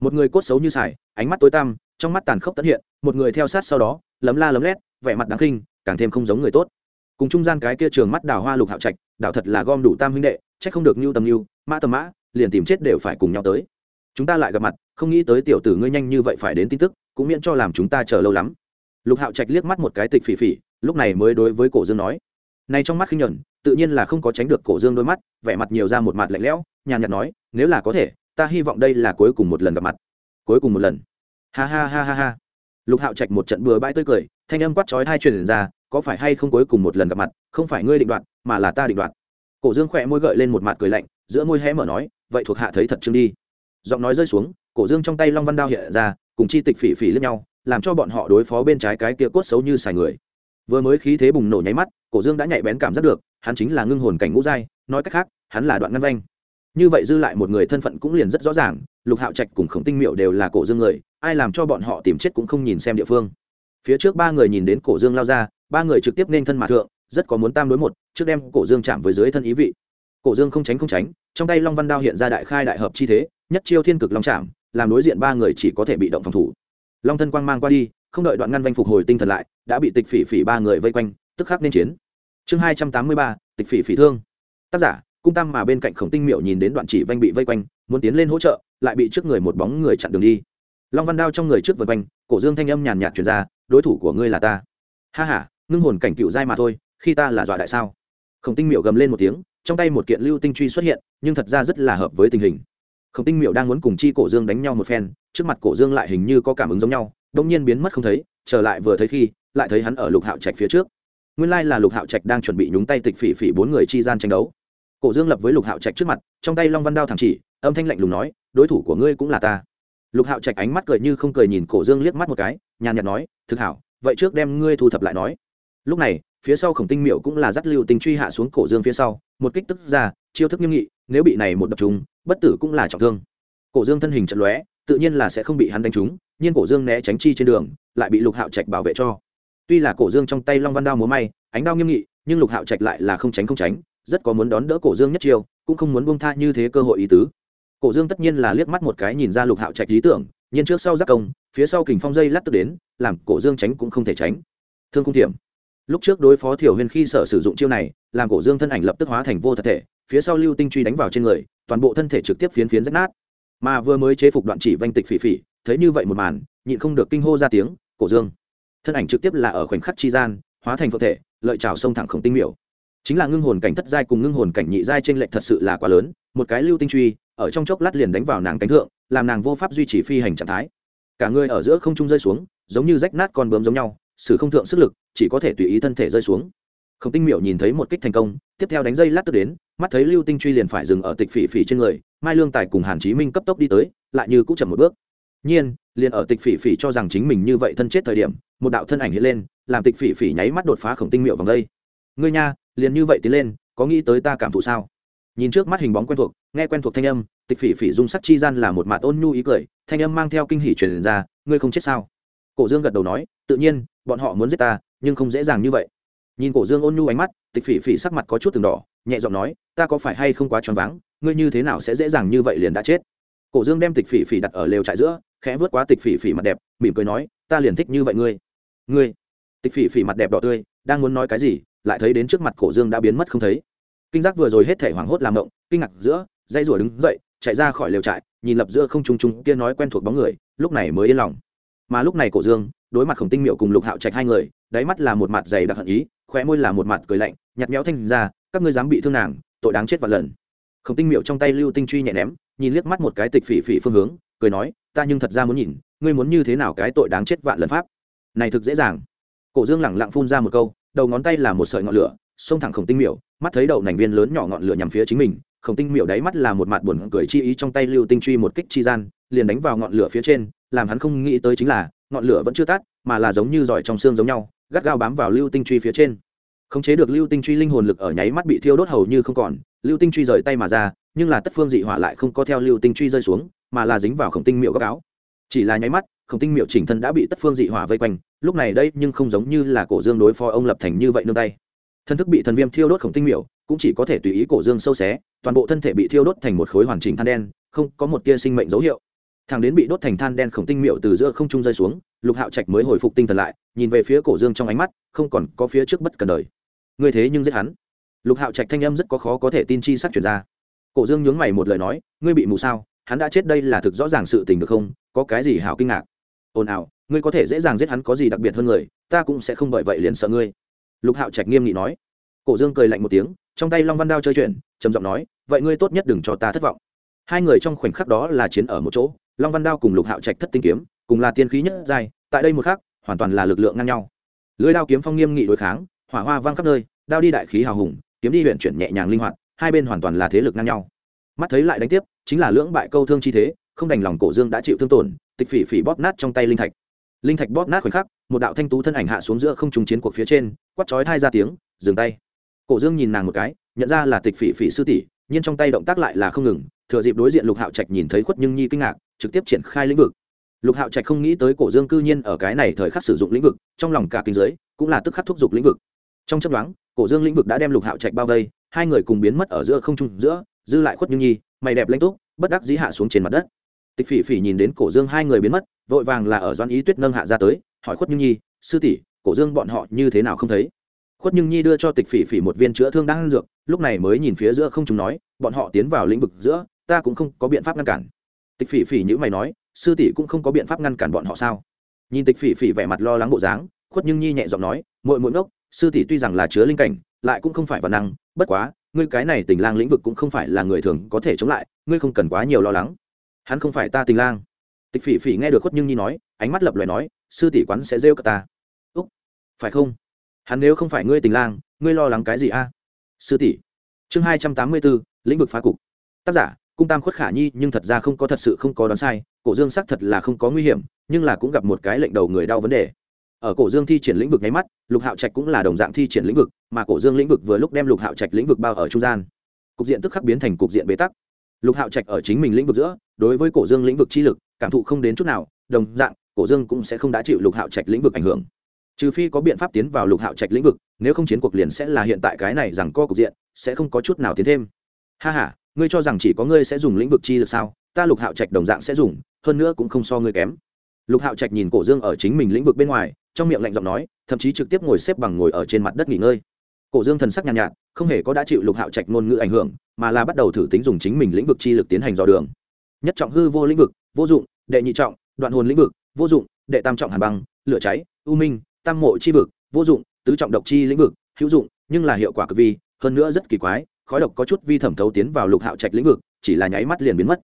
Một người cốt xấu như sải, ánh mắt tối tăm trong mắt tàn khốc tận hiện một người theo sát sau đó lấm la lấm lét vẻ mặt đáng khinh càng thêm không giống người tốt. Cùng trung gian cái kia trường mắt đào hoa lục hạo trạch đạo thật là gom đủ tam huynh đệ trách không được nhu tầm nhu mã tầm mã, liền tìm chết đều phải cùng nhau tới. Chúng ta lại gặp mặt, không nghĩ tới tiểu tử ngươi nhanh như vậy phải đến tin tức, cũng miễn cho làm chúng ta chờ lâu lắm. Lục hạo trạch liếc mắt một cái tịch phỉ phỉ, lúc này mới đối với cổ dương nói. Này trong mắt khinh nhuận, tự nhiên là không có tránh được cổ dương đôi mắt, vẻ mặt nhiều ra một mặt lạnh lẽo, nhàn nhạt nói, nếu là có thể, ta hy vọng đây là cuối cùng một lần gặp mặt. Cuối cùng một lần. Ha ha ha ha ha. Lục hạo trạch một trận bừa bãi tươi cười, thanh âm quát chói hai truyền ra có phải hay không cuối cùng một lần gặp mặt, không phải ngươi định đoạt, mà là ta định đoạt. Cổ dương khỏe môi gợi lên một mặt cười lạnh, giữa môi hé mở nói, vậy thuộc hạ thấy thật chương đi. Giọng nói rơi xuống, cổ dương trong tay long văn đao hiện ra, cùng chi tịch phỉ phỉ lướt nhau, làm cho bọn họ đối phó bên trái cái kia cốt xấu như xài người. Vừa mới khí thế bùng nổ nháy mắt, cổ dương đã nhạy bén cảm giác được, hắn chính là ngưng hồn cảnh ngũ giai, nói cách khác, hắn là đoạn ngăn vanh. Như vậy dư lại một người thân phận cũng liền rất rõ ràng, lục hạo trạch cùng khổng tinh miệu đều là cổ dương người, ai làm cho bọn họ tìm chết cũng không nhìn xem địa phương. Phía trước ba người nhìn đến cổ dương lao ra ba người trực tiếp nên thân mà thượng, rất có muốn tam đối một, trước đem cổ dương chạm với dưới thân ý vị. Cổ dương không tránh không tránh, trong tay long văn đao hiện ra đại khai đại hợp chi thế, nhất chiêu thiên cực long chạm, làm đối diện ba người chỉ có thể bị động phòng thủ. Long thân quang mang qua đi, không đợi đoạn ngăn vanh phục hồi tinh thần lại, đã bị tịch phỉ phỉ ba người vây quanh, tức khắc nên chiến. Chương hai trăm tám mươi ba, tịch phỉ phỉ thương. Tác giả, cung tam mà bên cạnh khổng tinh miệu nhìn đến đoạn chỉ vanh bị vây quanh, muốn tiến lên hỗ trợ, lại bị trước người một bóng người chặn đường đi. Long văn đao trong người trước vượt quanh, cổ dương thanh âm nhàn nhạt truyền ra, đối thủ của ngươi là ta. Ha h a ngưng hồn cảnh cựu giai mà thôi, khi ta là dọa đại sao? Khổng tinh miệu gầm lên một tiếng, trong tay một kiện lưu tinh truy xuất hiện, nhưng thật ra rất là hợp với tình hình. Khổng tinh miệu đang muốn cùng chi cổ dương đánh nhau một phen, trước mặt cổ dương lại hình như có cảm ứng giống nhau đông nhiên biến mất không thấy, trở lại vừa thấy khi, lại thấy hắn ở lục hạo trạch phía trước. Nguyên lai là lục hạo trạch đang chuẩn bị nhúng tay tịch phỉ phỉ bốn người chi gian tranh đấu. Cổ dương lập với lục hạo trạch trước mặt, trong tay long văn đao thẳng chỉ, âm thanh lạnh lùng nói, đối thủ của ngươi cũng là ta. Lục hạo trạch ánh mắt cười như không cười nhìn cổ dương liếc mắt một cái, nhàn nhạt nói, thực hảo, vậy trước đem ngươi thu thập lại nói lúc này, phía sau khổng tinh miệu cũng là dắt lưu tình truy hạ xuống cổ dương phía sau, một kích tức ra, chiêu thức nghiêm nghị, nếu bị này một đập trúng, bất tử cũng là trọng thương. Cổ dương thân hình trận lóe, tự nhiên là sẽ không bị hắn đánh trúng, nhưng cổ dương né tránh chi trên đường, lại bị lục hạo trạch bảo vệ cho. Tuy là cổ dương trong tay long văn đao múa may, ánh đao nghiêm nghị, nhưng lục hạo trạch lại là không tránh không tránh, rất có muốn đón đỡ cổ dương nhất chiêu, cũng không muốn bông tha như thế cơ hội ý tứ. Cổ dương tất nhiên là liếc mắt một cái nhìn ra lục hạo trạch lý tưởng, nhưng trước sau giác công, phía sau kình phong dây lát tức đến, làm cổ dương tránh cũng không thể tránh. Thương không thiểm lúc trước đối phó thiểu huyền khi sở sử dụng chiêu này, làm cổ dương thân ảnh lập tức hóa thành vô thật thể, phía sau lưu tinh truy đánh vào trên người, toàn bộ thân thể trực tiếp phiến phiến rách nát. Mà vừa mới chế phục đoạn chỉ vanh tịch phỉ phỉ, thấy như vậy một màn, nhịn không được kinh hô ra tiếng, cổ dương. Thân ảnh trực tiếp là ở khoảnh khắc chi gian, hóa thành phượng thể, lợi trào sông thẳng khổng tinh miểu. Chính là ngưng hồn cảnh thất giai cùng ngưng hồn cảnh nhị giai trên lệnh thật sự là quá lớn, một cái lưu tinh truy, ở trong chốc lát liền đánh vào nàng cánh thượng, làm nàng vô pháp duy trì phi hành trạng thái. Cả người ở giữa không trung rơi xuống, giống như rách nát con bướm giống nhau sử không thượng sức lực, chỉ có thể tùy ý thân thể rơi xuống. Khổng tinh miểu nhìn thấy một kích thành công, tiếp theo đánh dây lát tức đến, mắt thấy lưu tinh truy liền phải dừng ở tịch phỉ phỉ trên người, mai lương tài cùng hàn chí minh cấp tốc đi tới, lại như cũng chậm một bước. Nhiên, liền ở tịch phỉ phỉ cho rằng chính mình như vậy thân chết thời điểm, một đạo thân ảnh hiện lên, làm tịch phỉ phỉ nháy mắt đột phá khổng tinh miệu vòng đây. Ngươi nha, liền như vậy tiến lên, có nghĩ tới ta cảm thụ sao? Nhìn trước mắt hình bóng quen thuộc, nghe quen thuộc thanh âm, tịch phỉ phỉ dung sắc chi gian là một mặt ôn nhu ý cười, thanh âm mang theo kinh hỉ truyền ra, ngươi không chết sao? Cổ dương gật đầu nói, tự nhiên bọn họ muốn giết ta, nhưng không dễ dàng như vậy. Nhìn cổ dương ôn nhu ánh mắt, tịch phỉ phỉ sắc mặt có chút từng đỏ, nhẹ giọng nói, ta có phải hay không quá choáng váng, ngươi như thế nào sẽ dễ dàng như vậy liền đã chết? Cổ dương đem tịch phỉ phỉ đặt ở lều trại giữa, khẽ vớt quá tịch phỉ phỉ mặt đẹp, mỉm cười nói, ta liền thích như vậy ngươi. Ngươi? Tịch phỉ phỉ mặt đẹp đỏ tươi, đang muốn nói cái gì, lại thấy đến trước mặt cổ dương đã biến mất không thấy. Kinh giác vừa rồi hết thể hoảng hốt làm động, kinh ngạc giữa dây rủa đứng dậy, chạy ra khỏi lều trại, nhìn lập giữa không trung trung kia nói quen thuộc bóng người, lúc này mới yên lòng. Mà lúc này cổ dương đối mặt khổng tinh miệu cùng lục hạo trạch hai người, đáy mắt là một mặt dày đặc hận ý, khóe môi là một mặt cười lạnh nhặt méo thanh ra, các ngươi dám bị thương nàng, tội đáng chết vạn lần. Khổng tinh miệu trong tay lưu tinh truy nhẹ ném, nhìn liếc mắt một cái tịch phỉ phỉ phương hướng, cười nói, ta nhưng thật ra muốn nhìn, ngươi muốn như thế nào cái tội đáng chết vạn lần pháp. Này thực dễ dàng. Cổ dương lẳng lặng phun ra một câu, đầu ngón tay là một sợi ngọn lửa, xông thẳng khổng tinh miệu, mắt thấy đầu nành viên lớn nhỏ ngọn lửa nhằm phía chính mình, khổng tinh miệu đáy mắt là một mặt buồn cười chi ý trong tay lưu tinh truy một kích chi gian, liền đánh vào ngọn lửa phía trên, làm hắn không nghĩ tới chính là ngọn lửa vẫn chưa tắt, mà là giống như giỏi trong xương giống nhau, gắt gao bám vào lưu tinh truy phía trên. Khống chế được lưu tinh truy linh hồn lực ở nháy mắt bị thiêu đốt hầu như không còn, lưu tinh truy rời tay mà ra, nhưng là tất phương dị hỏa lại không có theo lưu tinh truy rơi xuống, mà là dính vào khổng tinh miệu góc áo. Chỉ là nháy mắt, khổng tinh miệu chỉnh thân đã bị tất phương dị hỏa vây quanh, lúc này đây nhưng không giống như là cổ dương đối phó ông lập thành như vậy nương tay. Thân thức bị thần viêm thiêu đốt khổng tinh miệu, cũng chỉ có thể tùy ý cổ dương sâu xé, toàn bộ thân thể bị thiêu đốt thành một khối hoàn chỉnh than đen, không có một tia sinh mệnh dấu hiệu thằng đến bị đốt thành than đen khổng tinh miệu từ giữa không trung rơi xuống, lục hạo trạch mới hồi phục tinh thần lại, nhìn về phía cổ dương trong ánh mắt, không còn có phía trước bất cần đời. Ngươi thế nhưng giết hắn. Lục hạo trạch thanh âm rất có khó có thể tin chi sắc chuyển ra. Cổ dương nhướng mày một lời nói, ngươi bị mù sao? Hắn đã chết đây là thực rõ ràng sự tình được không? Có cái gì hảo kinh ngạc? Ồn ào, ngươi có thể dễ dàng giết hắn có gì đặc biệt hơn người, ta cũng sẽ không bởi vậy liền sợ ngươi. Lục hạo trạch nghiêm nghị nói. Cổ dương cười lạnh một tiếng, trong tay long văn đao chơi chuyện trầm giọng nói, vậy ngươi tốt nhất đừng cho ta thất vọng. Hai người trong khoảnh khắc đó là chiến ở một chỗ long văn đao cùng lục hạo trạch thất tinh kiếm, cùng là tiên khí nhất dài tại đây một khắc, hoàn toàn là lực lượng ngang nhau. Lưới đao kiếm phong nghiêm nghị đối kháng, hỏa hoa vang khắp nơi, đao đi đại khí hào hùng, kiếm đi huyện chuyển nhẹ nhàng linh hoạt, hai bên hoàn toàn là thế lực ngang nhau. Mắt thấy lại đánh tiếp, chính là lưỡng bại câu thương chi thế, không đành lòng cổ dương đã chịu thương tổn, tịch phỉ phỉ bóp nát trong tay linh thạch. Linh thạch bóp nát khoảnh khắc, một đạo thanh tú thân ảnh hạ xuống giữa không trùng chiến cuộc phía trên quắt chói thai ra tiếng, dừng tay. Cổ dương nhìn nàng một cái, nhận ra là tịch phỉ phỉ sư tỷ nhưng trong tay động tác lại là không ngừng, thừa dịp đối diện lục hạo trạch nhìn thấy khuất nhưng nhi kinh ngạc, trực tiếp triển khai lĩnh vực. Lục hạo trạch không nghĩ tới cổ dương cư nhiên ở cái này thời khắc sử dụng lĩnh vực, trong lòng cả kinh giới, cũng là tức khắc thúc giục lĩnh vực. Trong chấp đoán cổ dương lĩnh vực đã đem lục hạo trạch bao vây, hai người cùng biến mất ở giữa không trung giữa, dư lại khuất như nhi, mày đẹp lanh túc, bất đắc dĩ hạ xuống trên mặt đất. Tịch phỉ phỉ nhìn đến cổ dương hai người biến mất, vội vàng là ở doan ý tuyết nâng hạ ra tới, hỏi khuất như nhi, sư tỷ, cổ dương bọn họ như thế nào không thấy? Khuất Nhưng nhi đưa cho tịch phỉ phỉ một viên chữa thương đang ăn dược, lúc này mới nhìn phía giữa không chúng nói, bọn họ tiến vào lĩnh vực giữa, ta cũng không có biện pháp ngăn cản. Tịch phỉ phỉ như mày nói, sư tỷ cũng không có biện pháp ngăn cản bọn họ sao? Nhìn tịch phỉ phỉ vẻ mặt lo lắng bộ dáng, khuất nhưng nhi nhẹ giọng nói, muội muội ngốc, sư tỷ tuy rằng là chứa linh cảnh, lại cũng không phải văn năng, bất quá, ngươi cái này tình lang lĩnh vực cũng không phải là người thường có thể chống lại, ngươi không cần quá nhiều lo lắng. Hắn không phải ta tình lang. Tịch phỉ phỉ nghe được khuất nhưng nhi nói, ánh mắt lập lời nói, sư tỷ quán sẽ rêu cả ta. Úc, phải không? Hắn nếu không phải ngươi tình lang, ngươi lo lắng cái gì a? Sư tỷ. Chương hai trăm tám mươi bốn, lĩnh vực phá cục. Tác giả, cung tam khuất khả nhi, nhưng thật ra không có thật sự không có đoán sai, cổ dương xác thật là không có nguy hiểm, nhưng là cũng gặp một cái lệnh đầu người đau vấn đề. Ở cổ dương thi triển lĩnh vực nháy mắt, lục hạo trạch cũng là đồng dạng thi triển lĩnh vực, mà cổ dương lĩnh vực vừa lúc đem lục hạo trạch lĩnh vực bao ở trung gian. Cục diện tức khắc biến thành cục diện bế tắc. Lục hạo trạch ở chính mình lĩnh vực giữa, đối với cổ dương lĩnh vực chi lực, cảm thụ không đến chút nào, đồng dạng, cổ dương cũng sẽ không đã chịu lục hạo trạch lĩnh vực ảnh hưởng trừ phi có biện pháp tiến vào lục hạo trạch lĩnh vực nếu không chiến cuộc liền sẽ là hiện tại cái này rằng co cục diện sẽ không có chút nào tiến thêm. Ha h a ngươi cho rằng chỉ có ngươi sẽ dùng lĩnh vực chi lực sao? Ta lục hạo trạch đồng dạng sẽ dùng hơn nữa cũng không so ngươi kém. Lục hạo trạch nhìn cổ dương ở chính mình lĩnh vực bên ngoài trong miệng lạnh giọng nói thậm chí trực tiếp ngồi xếp bằng ngồi ở trên mặt đất nghỉ ngơi. Cổ dương thần sắc nhàn nhạt, nhạt không hề có đã chịu lục hạo trạch ngôn ngữ ảnh hưởng mà là bắt đầu thử tính dùng chính mình lĩnh vực chi lực tiến hành dò đường. Nhất trọng hư vô lĩnh vực vô dụng đệ nhị trọng đoạn hồn lĩnh vực vô dụng đệ tam trọng hàn băng lửa cháy u minh tam mộ chi vực, vô dụng, tứ trọng độc chi lĩnh vực, hữu dụng, nhưng là hiệu quả cực vi, hơn nữa rất kỳ quái, khói độc có chút vi thẩm thấu tiến vào lục hạo trạch lĩnh vực, chỉ là nháy mắt liền biến mất.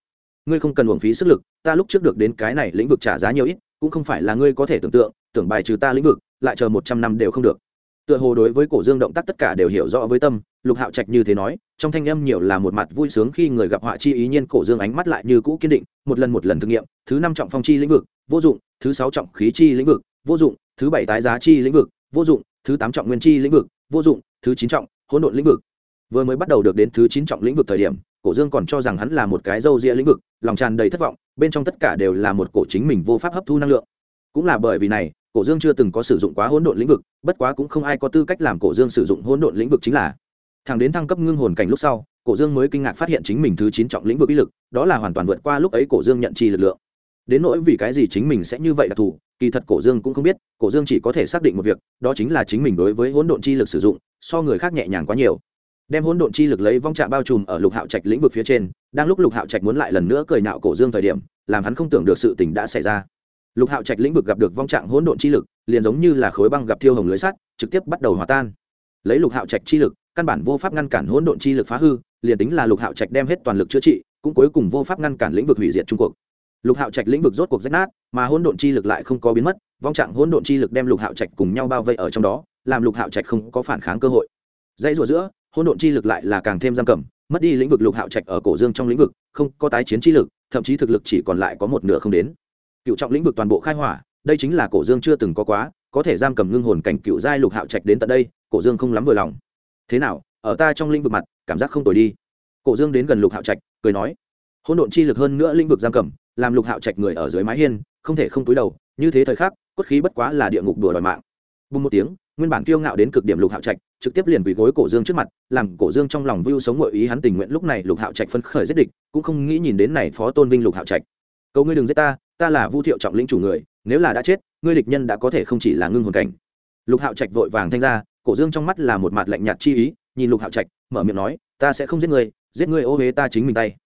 Ngươi không cần uổng phí sức lực, ta lúc trước được đến cái này lĩnh vực trả giá nhiều ít, cũng không phải là ngươi có thể tưởng tượng, tưởng bài trừ ta lĩnh vực, lại chờ một trăm năm đều không được. Tựa hồ đối với cổ dương động tác tất cả đều hiểu rõ với tâm, lục hạo trạch như thế nói, trong thanh âm nhiều là một mặt vui sướng khi người gặp họa chi ý nhiên cổ dương ánh mắt lại như cũ kiên định, một lần một lần thử nghiệm, thứ năm trọng phong chi lĩnh vực, vô dụng, thứ sáu trọng khí chi lĩnh vực, vô dụng thứ bảy tái giá chi lĩnh vực, vô dụng, thứ tám trọng nguyên chi lĩnh vực, vô dụng, thứ chín trọng, hỗn độn lĩnh vực. Vừa mới bắt đầu được đến thứ chín trọng lĩnh vực thời điểm, cổ dương còn cho rằng hắn là một cái râu ria lĩnh vực, lòng tràn đầy thất vọng, bên trong tất cả đều là một cổ chính mình vô pháp hấp thu năng lượng. Cũng là bởi vì này, cổ dương chưa từng có sử dụng quá hỗn độn lĩnh vực, bất quá cũng không ai có tư cách làm cổ dương sử dụng hỗn độn lĩnh vực chính là. Thằng đến thăng cấp ngưng hồn cảnh lúc sau, cổ dương mới kinh ngạc phát hiện chính mình thứ chín trọng lĩnh vực ý lực, đó là hoàn toàn vượt qua lúc ấy cổ dương nhận chi lực lượng. Đến nỗi vì cái gì chính mình sẽ như vậy đặc thù kỳ thật cổ dương cũng không biết, cổ dương chỉ có thể xác định một việc, đó chính là chính mình đối với hỗn độn chi lực sử dụng, so người khác nhẹ nhàng quá nhiều. Đem hỗn độn chi lực lấy vong trạng bao trùm ở lục hạo trạch lĩnh vực phía trên, đang lúc lục hạo trạch muốn lại lần nữa cười nạo cổ dương thời điểm, làm hắn không tưởng được sự tình đã xảy ra. Lục hạo trạch lĩnh vực gặp được vong trạng hỗn độn chi lực, liền giống như là khối băng gặp thiêu hồng lưới sắt, trực tiếp bắt đầu hòa tan. Lấy lục hạo trạch chi lực, căn bản vô pháp ngăn cản hỗn độn chi lực phá hư, liền tính là lục hạo trạch đem hết toàn lực chữa trị, cũng cuối cùng vô pháp ngăn cản lĩnh vực hủy diệt trung cuộc lục hạo trạch lĩnh vực rốt cuộc rách nát, mà hỗn độn chi lực lại không có biến mất, vong trạng hỗn độn chi lực đem lục hạo trạch cùng nhau bao vây ở trong đó, làm lục hạo trạch không có phản kháng cơ hội. Dãy rùa giữa, hỗn độn chi lực lại là càng thêm giam cầm, mất đi lĩnh vực lục hạo trạch ở cổ dương trong lĩnh vực, không có tái chiến chi lực, thậm chí thực lực chỉ còn lại có một nửa không đến. Cựu trọng lĩnh vực toàn bộ khai hỏa, đây chính là cổ dương chưa từng có quá, có thể giam cầm ngưng hồn cảnh cựu giai lục hạo trạch đến tận đây, cổ dương không lắm vừa lòng. Thế nào, ở ta trong lĩnh vực mặt, cảm giác không tồi đi. Cổ dương đến gần lục hạo trạch, cười nói, hỗn độn chi lực hơn nữa lĩnh vực giam cầm làm lục hạo trạch người ở dưới mái hiên, không thể không túi đầu, như thế thời khắc, cốt khí bất quá là địa ngục đùa đòi mạng. Bùng một tiếng, nguyên bản kiêu ngạo đến cực điểm lục hạo trạch, trực tiếp liền quỳ gối cổ dương trước mặt, làm cổ dương trong lòng vưu sống ngội ý hắn tình nguyện lúc này lục hạo trạch phân khởi giết địch, cũng không nghĩ nhìn đến này phó tôn vinh lục hạo trạch. Cầu ngươi đừng giết ta ta là vu thiệu trọng lĩnh chủ người, nếu là đã chết, ngươi địch nhân đã có thể không chỉ là ngưng hồn cảnh. Lục hạo trạch vội vàng thanh ra, cổ dương trong mắt là một mặt lạnh nhạt chi ý, nhìn lục hạo trạch, mở miệng nói, ta sẽ không giết ngươi giết ngươi ô huế ta chính mình tay.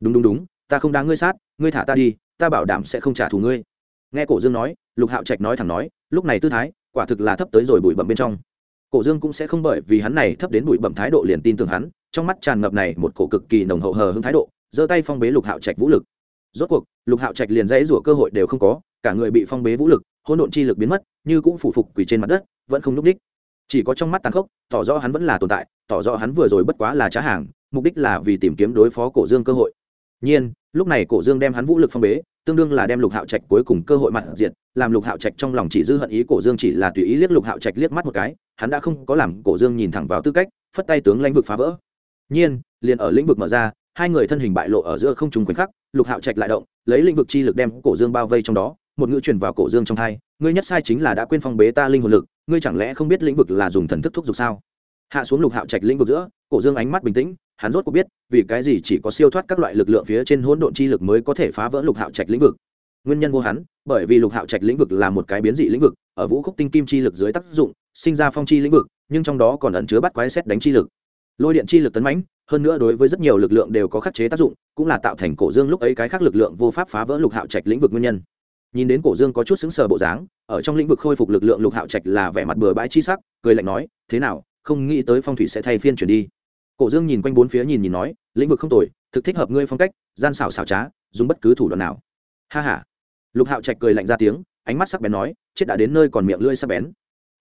Đúng đúng đúng ta không đáng ngươi sát, ngươi thả ta đi, ta bảo đảm sẽ không trả thù ngươi. Nghe cổ dương nói, lục hạo trạch nói thẳng nói, lúc này tư thái, quả thực là thấp tới rồi bụi bẩm bên trong. Cổ dương cũng sẽ không bởi vì hắn này thấp đến bụi bẩm thái độ liền tin tưởng hắn, trong mắt tràn ngập này một cổ cực kỳ nồng hậu hờ hưng thái độ, giơ tay phong bế lục hạo trạch vũ lực. Rốt cuộc, lục hạo trạch liền dãy rủa cơ hội đều không có, cả người bị phong bế vũ lực, hỗn độn chi lực biến mất, như cũng phủ phục quỳ trên mặt đất, vẫn không núp đích chỉ có trong mắt tàn khốc, tỏ rõ hắn vẫn là tồn tại, tỏ rõ hắn vừa rồi bất quá là trá hàng, mục đích là vì tìm kiếm đối phó cổ dương cơ hội. Nhiên lúc này cổ dương đem hắn vũ lực phong bế, tương đương là đem lục hạo trạch cuối cùng cơ hội mặt diện làm lục hạo trạch trong lòng chỉ dư hận ý cổ dương chỉ là tùy ý liếc lục hạo trạch liếc mắt một cái, hắn đã không có làm cổ dương nhìn thẳng vào tư cách, phất tay tướng lãnh vực phá vỡ. Nhiên, liền ở lĩnh vực mở ra, hai người thân hình bại lộ ở giữa không trùng khoảnh khắc, lục hạo trạch lại động, lấy lĩnh vực chi lực đem cổ dương bao vây trong đó, một ngữ truyền vào cổ dương trong thai ngươi nhất sai chính là đã quên phong bế ta linh hồn lực, ngươi chẳng lẽ không biết lĩnh vực là dùng thần thức thúc giục sao? Hạ xuống lục hạo trạch lĩnh vực giữa, cổ dương ánh mắt bình tĩnh hắn rốt cuộc biết, vì cái gì chỉ có siêu thoát các loại lực lượng phía trên hỗn độn chi lực mới có thể phá vỡ lục hạo trạch lĩnh vực. Nguyên nhân vô hắn, bởi vì lục hạo trạch lĩnh vực là một cái biến dị lĩnh vực, ở vũ khúc tinh kim chi lực dưới tác dụng, sinh ra phong chi lĩnh vực, nhưng trong đó còn ẩn chứa bắt quái xét đánh chi lực. Lôi điện chi lực tấn mãnh, hơn nữa đối với rất nhiều lực lượng đều có khắc chế tác dụng, cũng là tạo thành cổ dương lúc ấy cái khác lực lượng vô pháp phá vỡ lục hạo trạch lĩnh vực nguyên nhân. Nhìn đến cổ dương có chút xứng sờ bộ dáng, ở trong lĩnh vực khôi phục lực lượng lục hạo trạch là vẻ mặt bừa bãi chi sắc, cười lạnh nói, thế nào, không nghĩ tới phong thủy sẽ thay phiên chuyển đi cổ dương nhìn quanh bốn phía nhìn nhìn nói, lĩnh vực không tồi, thực thích hợp ngươi phong cách, gian xảo xảo trá, dùng bất cứ thủ đoạn nào. Ha ha. Lục hạo trạch cười lạnh ra tiếng, ánh mắt sắc bén nói, chết đã đến nơi còn miệng lưỡi sắc bén.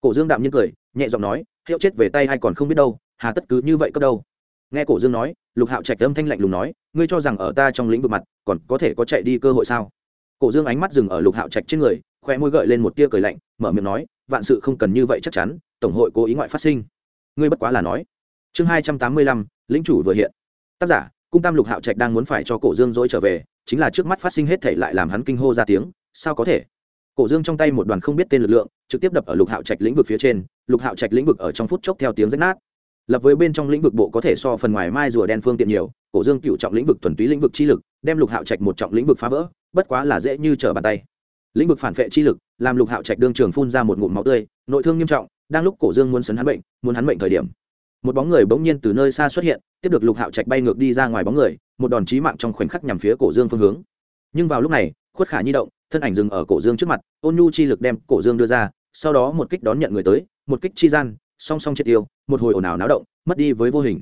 Cổ dương đạm nhiên cười, nhẹ giọng nói, hiệu chết về tay hay còn không biết đâu, hà tất cứ như vậy cấp đâu. Nghe cổ dương nói, lục hạo trạch âm thanh lạnh lùng nói, ngươi cho rằng ở ta trong lĩnh vực mặt, còn có thể có chạy đi cơ hội sao? Cổ dương ánh mắt dừng ở lục hạo trạch trên người, khoe môi gợi lên một tia cười lạnh, mở miệng nói, vạn sự không cần như vậy chắc chắn, tổng hội cố ý ngoại phát sinh. Ngươi bất quá là nói chương hai trăm tám mươi lăm, lĩnh chủ vừa hiện. Tác giả, cung tam lục hạo trạch đang muốn phải cho cổ dương dỗi trở về, chính là trước mắt phát sinh hết thể lại làm hắn kinh hô ra tiếng, sao có thể? Cổ dương trong tay một đoàn không biết tên lực lượng, trực tiếp đập ở lục hạo trạch lĩnh vực phía trên, lục hạo trạch lĩnh vực ở trong phút chốc theo tiếng rách nát. Lập với bên trong lĩnh vực bộ có thể so phần ngoài mai rùa đen phương tiện nhiều, cổ dương cựu trọng lĩnh vực thuần túy lĩnh vực chi lực, đem lục hạo trạch một trọng lĩnh vực phá vỡ, bất quá là dễ như trở bàn tay. Lĩnh vực phản vệ chi lực, làm lục hạo trạch đương trường phun ra một ngụm máu tươi, nội thương nghiêm trọng, đang lúc cổ dương muốn sấn hắn bệnh, muốn hắn bệnh thời điểm một bóng người bỗng nhiên từ nơi xa xuất hiện, tiếp được lục hạo trạch bay ngược đi ra ngoài bóng người, một đòn chí mạng trong khoảnh khắc nhằm phía cổ dương phương hướng. Nhưng vào lúc này, khuất khả nhi động, thân ảnh dừng ở cổ dương trước mặt, ôn nhu chi lực đem cổ dương đưa ra, sau đó một kích đón nhận người tới, một kích chi gian, song song triệt tiêu, một hồi ồn ào náo động, mất đi với vô hình.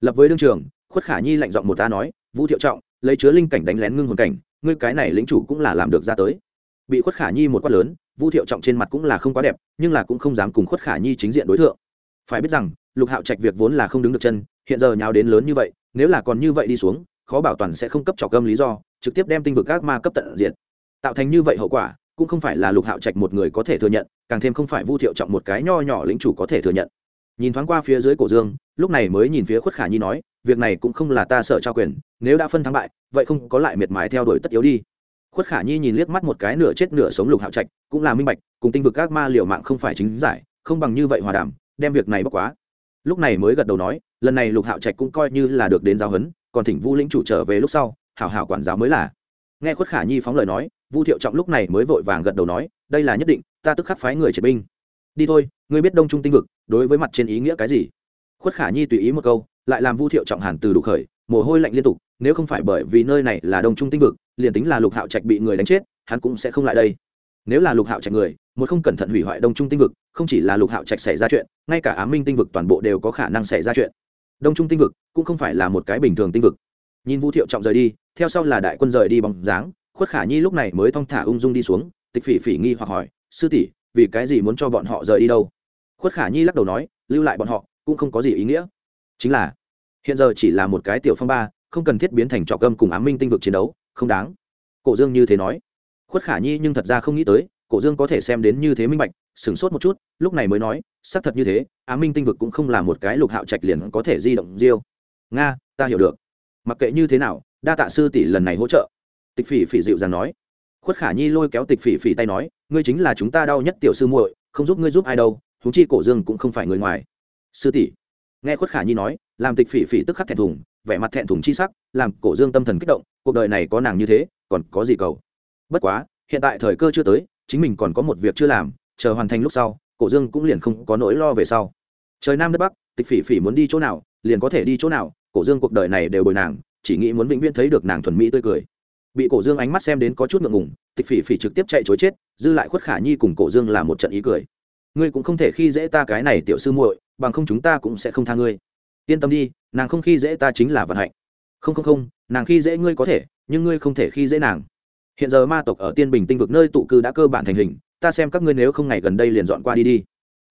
Lập với đương trường, khuất khả nhi lạnh giọng một ta nói, vũ thiệu trọng, lấy chứa linh cảnh đánh lén ngưng hồn cảnh, ngươi cái này lính chủ cũng là làm được ra tới. Bị khuất khả nhi một quát lớn, vũ thiệu trọng trên mặt cũng là không quá đẹp, nhưng là cũng không dám cùng khuất khả nhi chính diện đối tượng phải biết rằng lục hạo trạch việc vốn là không đứng được chân, hiện giờ nhào đến lớn như vậy, nếu là còn như vậy đi xuống, khó bảo toàn sẽ không cấp trọc gâm lý do, trực tiếp đem tinh vực các ma cấp tận diện tạo thành như vậy hậu quả, cũng không phải là lục hạo trạch một người có thể thừa nhận, càng thêm không phải vu thiệu trọng một cái nho nhỏ lĩnh chủ có thể thừa nhận. Nhìn thoáng qua phía dưới cổ dương, lúc này mới nhìn phía khuất khả nhi nói, việc này cũng không là ta sợ trao quyền, nếu đã phân thắng bại, vậy không có lại miệt mài theo đuổi tất yếu đi. Khuất khả nhi nhìn liếc mắt một cái nửa chết nửa sống lục hạo trạch, cũng là minh bạch, cùng tinh vực các ma liệu mạng không phải chính giải, không bằng như vậy hòa đảm đem việc này bóc quá lúc này mới gật đầu nói, lần này lục hạo trạch cũng coi như là được đến giáo huấn, còn thỉnh vu lĩnh chủ trở về lúc sau, hảo hảo quản giáo mới là. Nghe khuất khả nhi phóng lời nói, vu thiệu trọng lúc này mới vội vàng gật đầu nói, đây là nhất định, ta tức khắc phái người triệt binh. Đi thôi, ngươi biết đông trung tinh vực, đối với mặt trên ý nghĩa cái gì? Khuất khả nhi tùy ý một câu, lại làm vu thiệu trọng hàn từ đủ khởi, mồ hôi lạnh liên tục, nếu không phải bởi vì nơi này là đông trung tinh vực, liền tính là lục hạo trạch bị người đánh chết, hắn cũng sẽ không lại đây. Nếu là lục hạo trạch người một không cẩn thận hủy hoại đông trung tinh vực, không chỉ là lục hạo trạch xảy ra chuyện, ngay cả á minh tinh vực toàn bộ đều có khả năng xảy ra chuyện. Đông trung tinh vực cũng không phải là một cái bình thường tinh vực. Nhìn vũ thiệu trọng rời đi, theo sau là đại quân rời đi bóng dáng, khuất khả nhi lúc này mới thong thả ung dung đi xuống, tịch phỉ phỉ nghi hoặc hỏi, sư tỷ, vì cái gì muốn cho bọn họ rời đi đâu? Khuất khả nhi lắc đầu nói, lưu lại bọn họ, cũng không có gì ý nghĩa. Chính là, hiện giờ chỉ là một cái tiểu phong ba, không cần thiết biến thành trọ cơm cùng Á minh tinh vực chiến đấu, không đáng. Cổ dương như thế nói. Khuất khả nhi nhưng thật ra không nghĩ tới cổ dương có thể xem đến như thế minh bạch, sửng sốt một chút, lúc này mới nói, xác thật như thế, Á minh tinh vực cũng không là một cái lục hạo trạch liền có thể di động riêu nga, ta hiểu được. Mặc kệ như thế nào, đa tạ sư tỷ lần này hỗ trợ. Tịch phỉ phỉ dịu dàng nói. Khuất khả nhi lôi kéo tịch phỉ phỉ tay nói, ngươi chính là chúng ta đau nhất tiểu sư muội, không giúp ngươi giúp ai đâu thú chi cổ dương cũng không phải người ngoài. Sư tỷ. Nghe khuất khả nhi nói, làm tịch phỉ phỉ tức khắc thẹn thùng, vẻ mặt thẹn thùng chi sắc, làm cổ dương tâm thần kích động, cuộc đời này có nàng như thế, còn có gì cầu? Bất quá, hiện tại thời cơ chưa tới chính mình còn có một việc chưa làm, chờ hoàn thành lúc sau, cổ dương cũng liền không có nỗi lo về sau. Trời nam đất bắc, tịch phỉ phỉ muốn đi chỗ nào, liền có thể đi chỗ nào, cổ dương cuộc đời này đều bồi nàng, chỉ nghĩ muốn vĩnh viễn thấy được nàng thuần mỹ tươi cười. Bị cổ dương ánh mắt xem đến có chút ngượng ngùng, tịch phỉ phỉ trực tiếp chạy chối chết, dư lại khuất khả nhi cùng cổ dương là một trận ý cười. Ngươi cũng không thể khi dễ ta cái này tiểu sư muội, bằng không chúng ta cũng sẽ không tha ngươi. Yên tâm đi, nàng không khi dễ ta chính là vận hạnh. Không không không, nàng khi dễ ngươi có thể, nhưng ngươi không thể khi dễ nàng hiện giờ ma tộc ở tiên bình tinh vực nơi tụ cư đã cơ bản thành hình, ta xem các ngươi nếu không ngày gần đây liền dọn qua đi đi.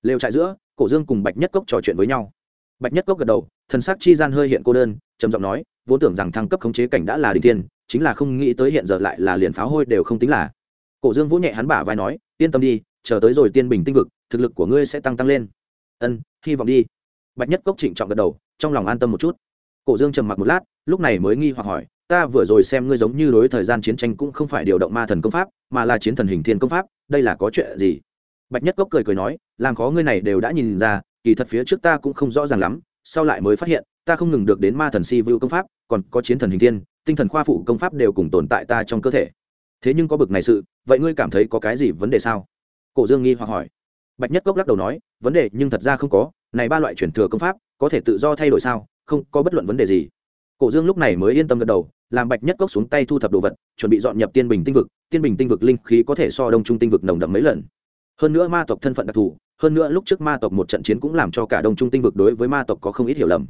Lều trại giữa, cổ dương cùng bạch nhất cốc trò chuyện với nhau. Bạch nhất cốc gật đầu, thần sắc chi gian hơi hiện cô đơn, trầm giọng nói, vốn tưởng rằng thăng cấp khống chế cảnh đã là đình tiên, chính là không nghĩ tới hiện giờ lại là liền pháo hôi đều không tính là. Cổ dương vỗ nhẹ hắn bả vai nói, yên tâm đi, chờ tới rồi tiên bình tinh vực, thực lực của ngươi sẽ tăng tăng lên. Ân, hy vọng đi. Bạch nhất cốc trịnh trọng gật đầu, trong lòng an tâm một chút. Cổ dương trầm mặc một lát, lúc này mới nghi hoặc hỏi ta vừa rồi xem ngươi giống như đối thời gian chiến tranh cũng không phải điều động ma thần công pháp, mà là chiến thần hình thiên công pháp, đây là có chuyện gì? Bạch nhất cốc cười cười nói, làm khó ngươi này đều đã nhìn ra, kỳ thật phía trước ta cũng không rõ ràng lắm, sau lại mới phát hiện, ta không ngừng được đến ma thần si vưu công pháp, còn có chiến thần hình thiên, tinh thần khoa phụ công pháp đều cùng tồn tại ta trong cơ thể. Thế nhưng có bực này sự, vậy ngươi cảm thấy có cái gì vấn đề sao? Cổ dương nghi hoặc hỏi. Bạch nhất cốc lắc đầu nói, vấn đề nhưng thật ra không có, này ba loại chuyển thừa công pháp, có thể tự do thay đổi sao? Không, có bất luận vấn đề gì cổ dương lúc này mới yên tâm gật đầu, làm bạch nhất cốc xuống tay thu thập đồ vật, chuẩn bị dọn nhập tiên bình tinh vực, tiên bình tinh vực linh khí có thể so đông trung tinh vực nồng đậm mấy lần. Hơn nữa ma tộc thân phận đặc thù, hơn nữa lúc trước ma tộc một trận chiến cũng làm cho cả đông trung tinh vực đối với ma tộc có không ít hiểu lầm.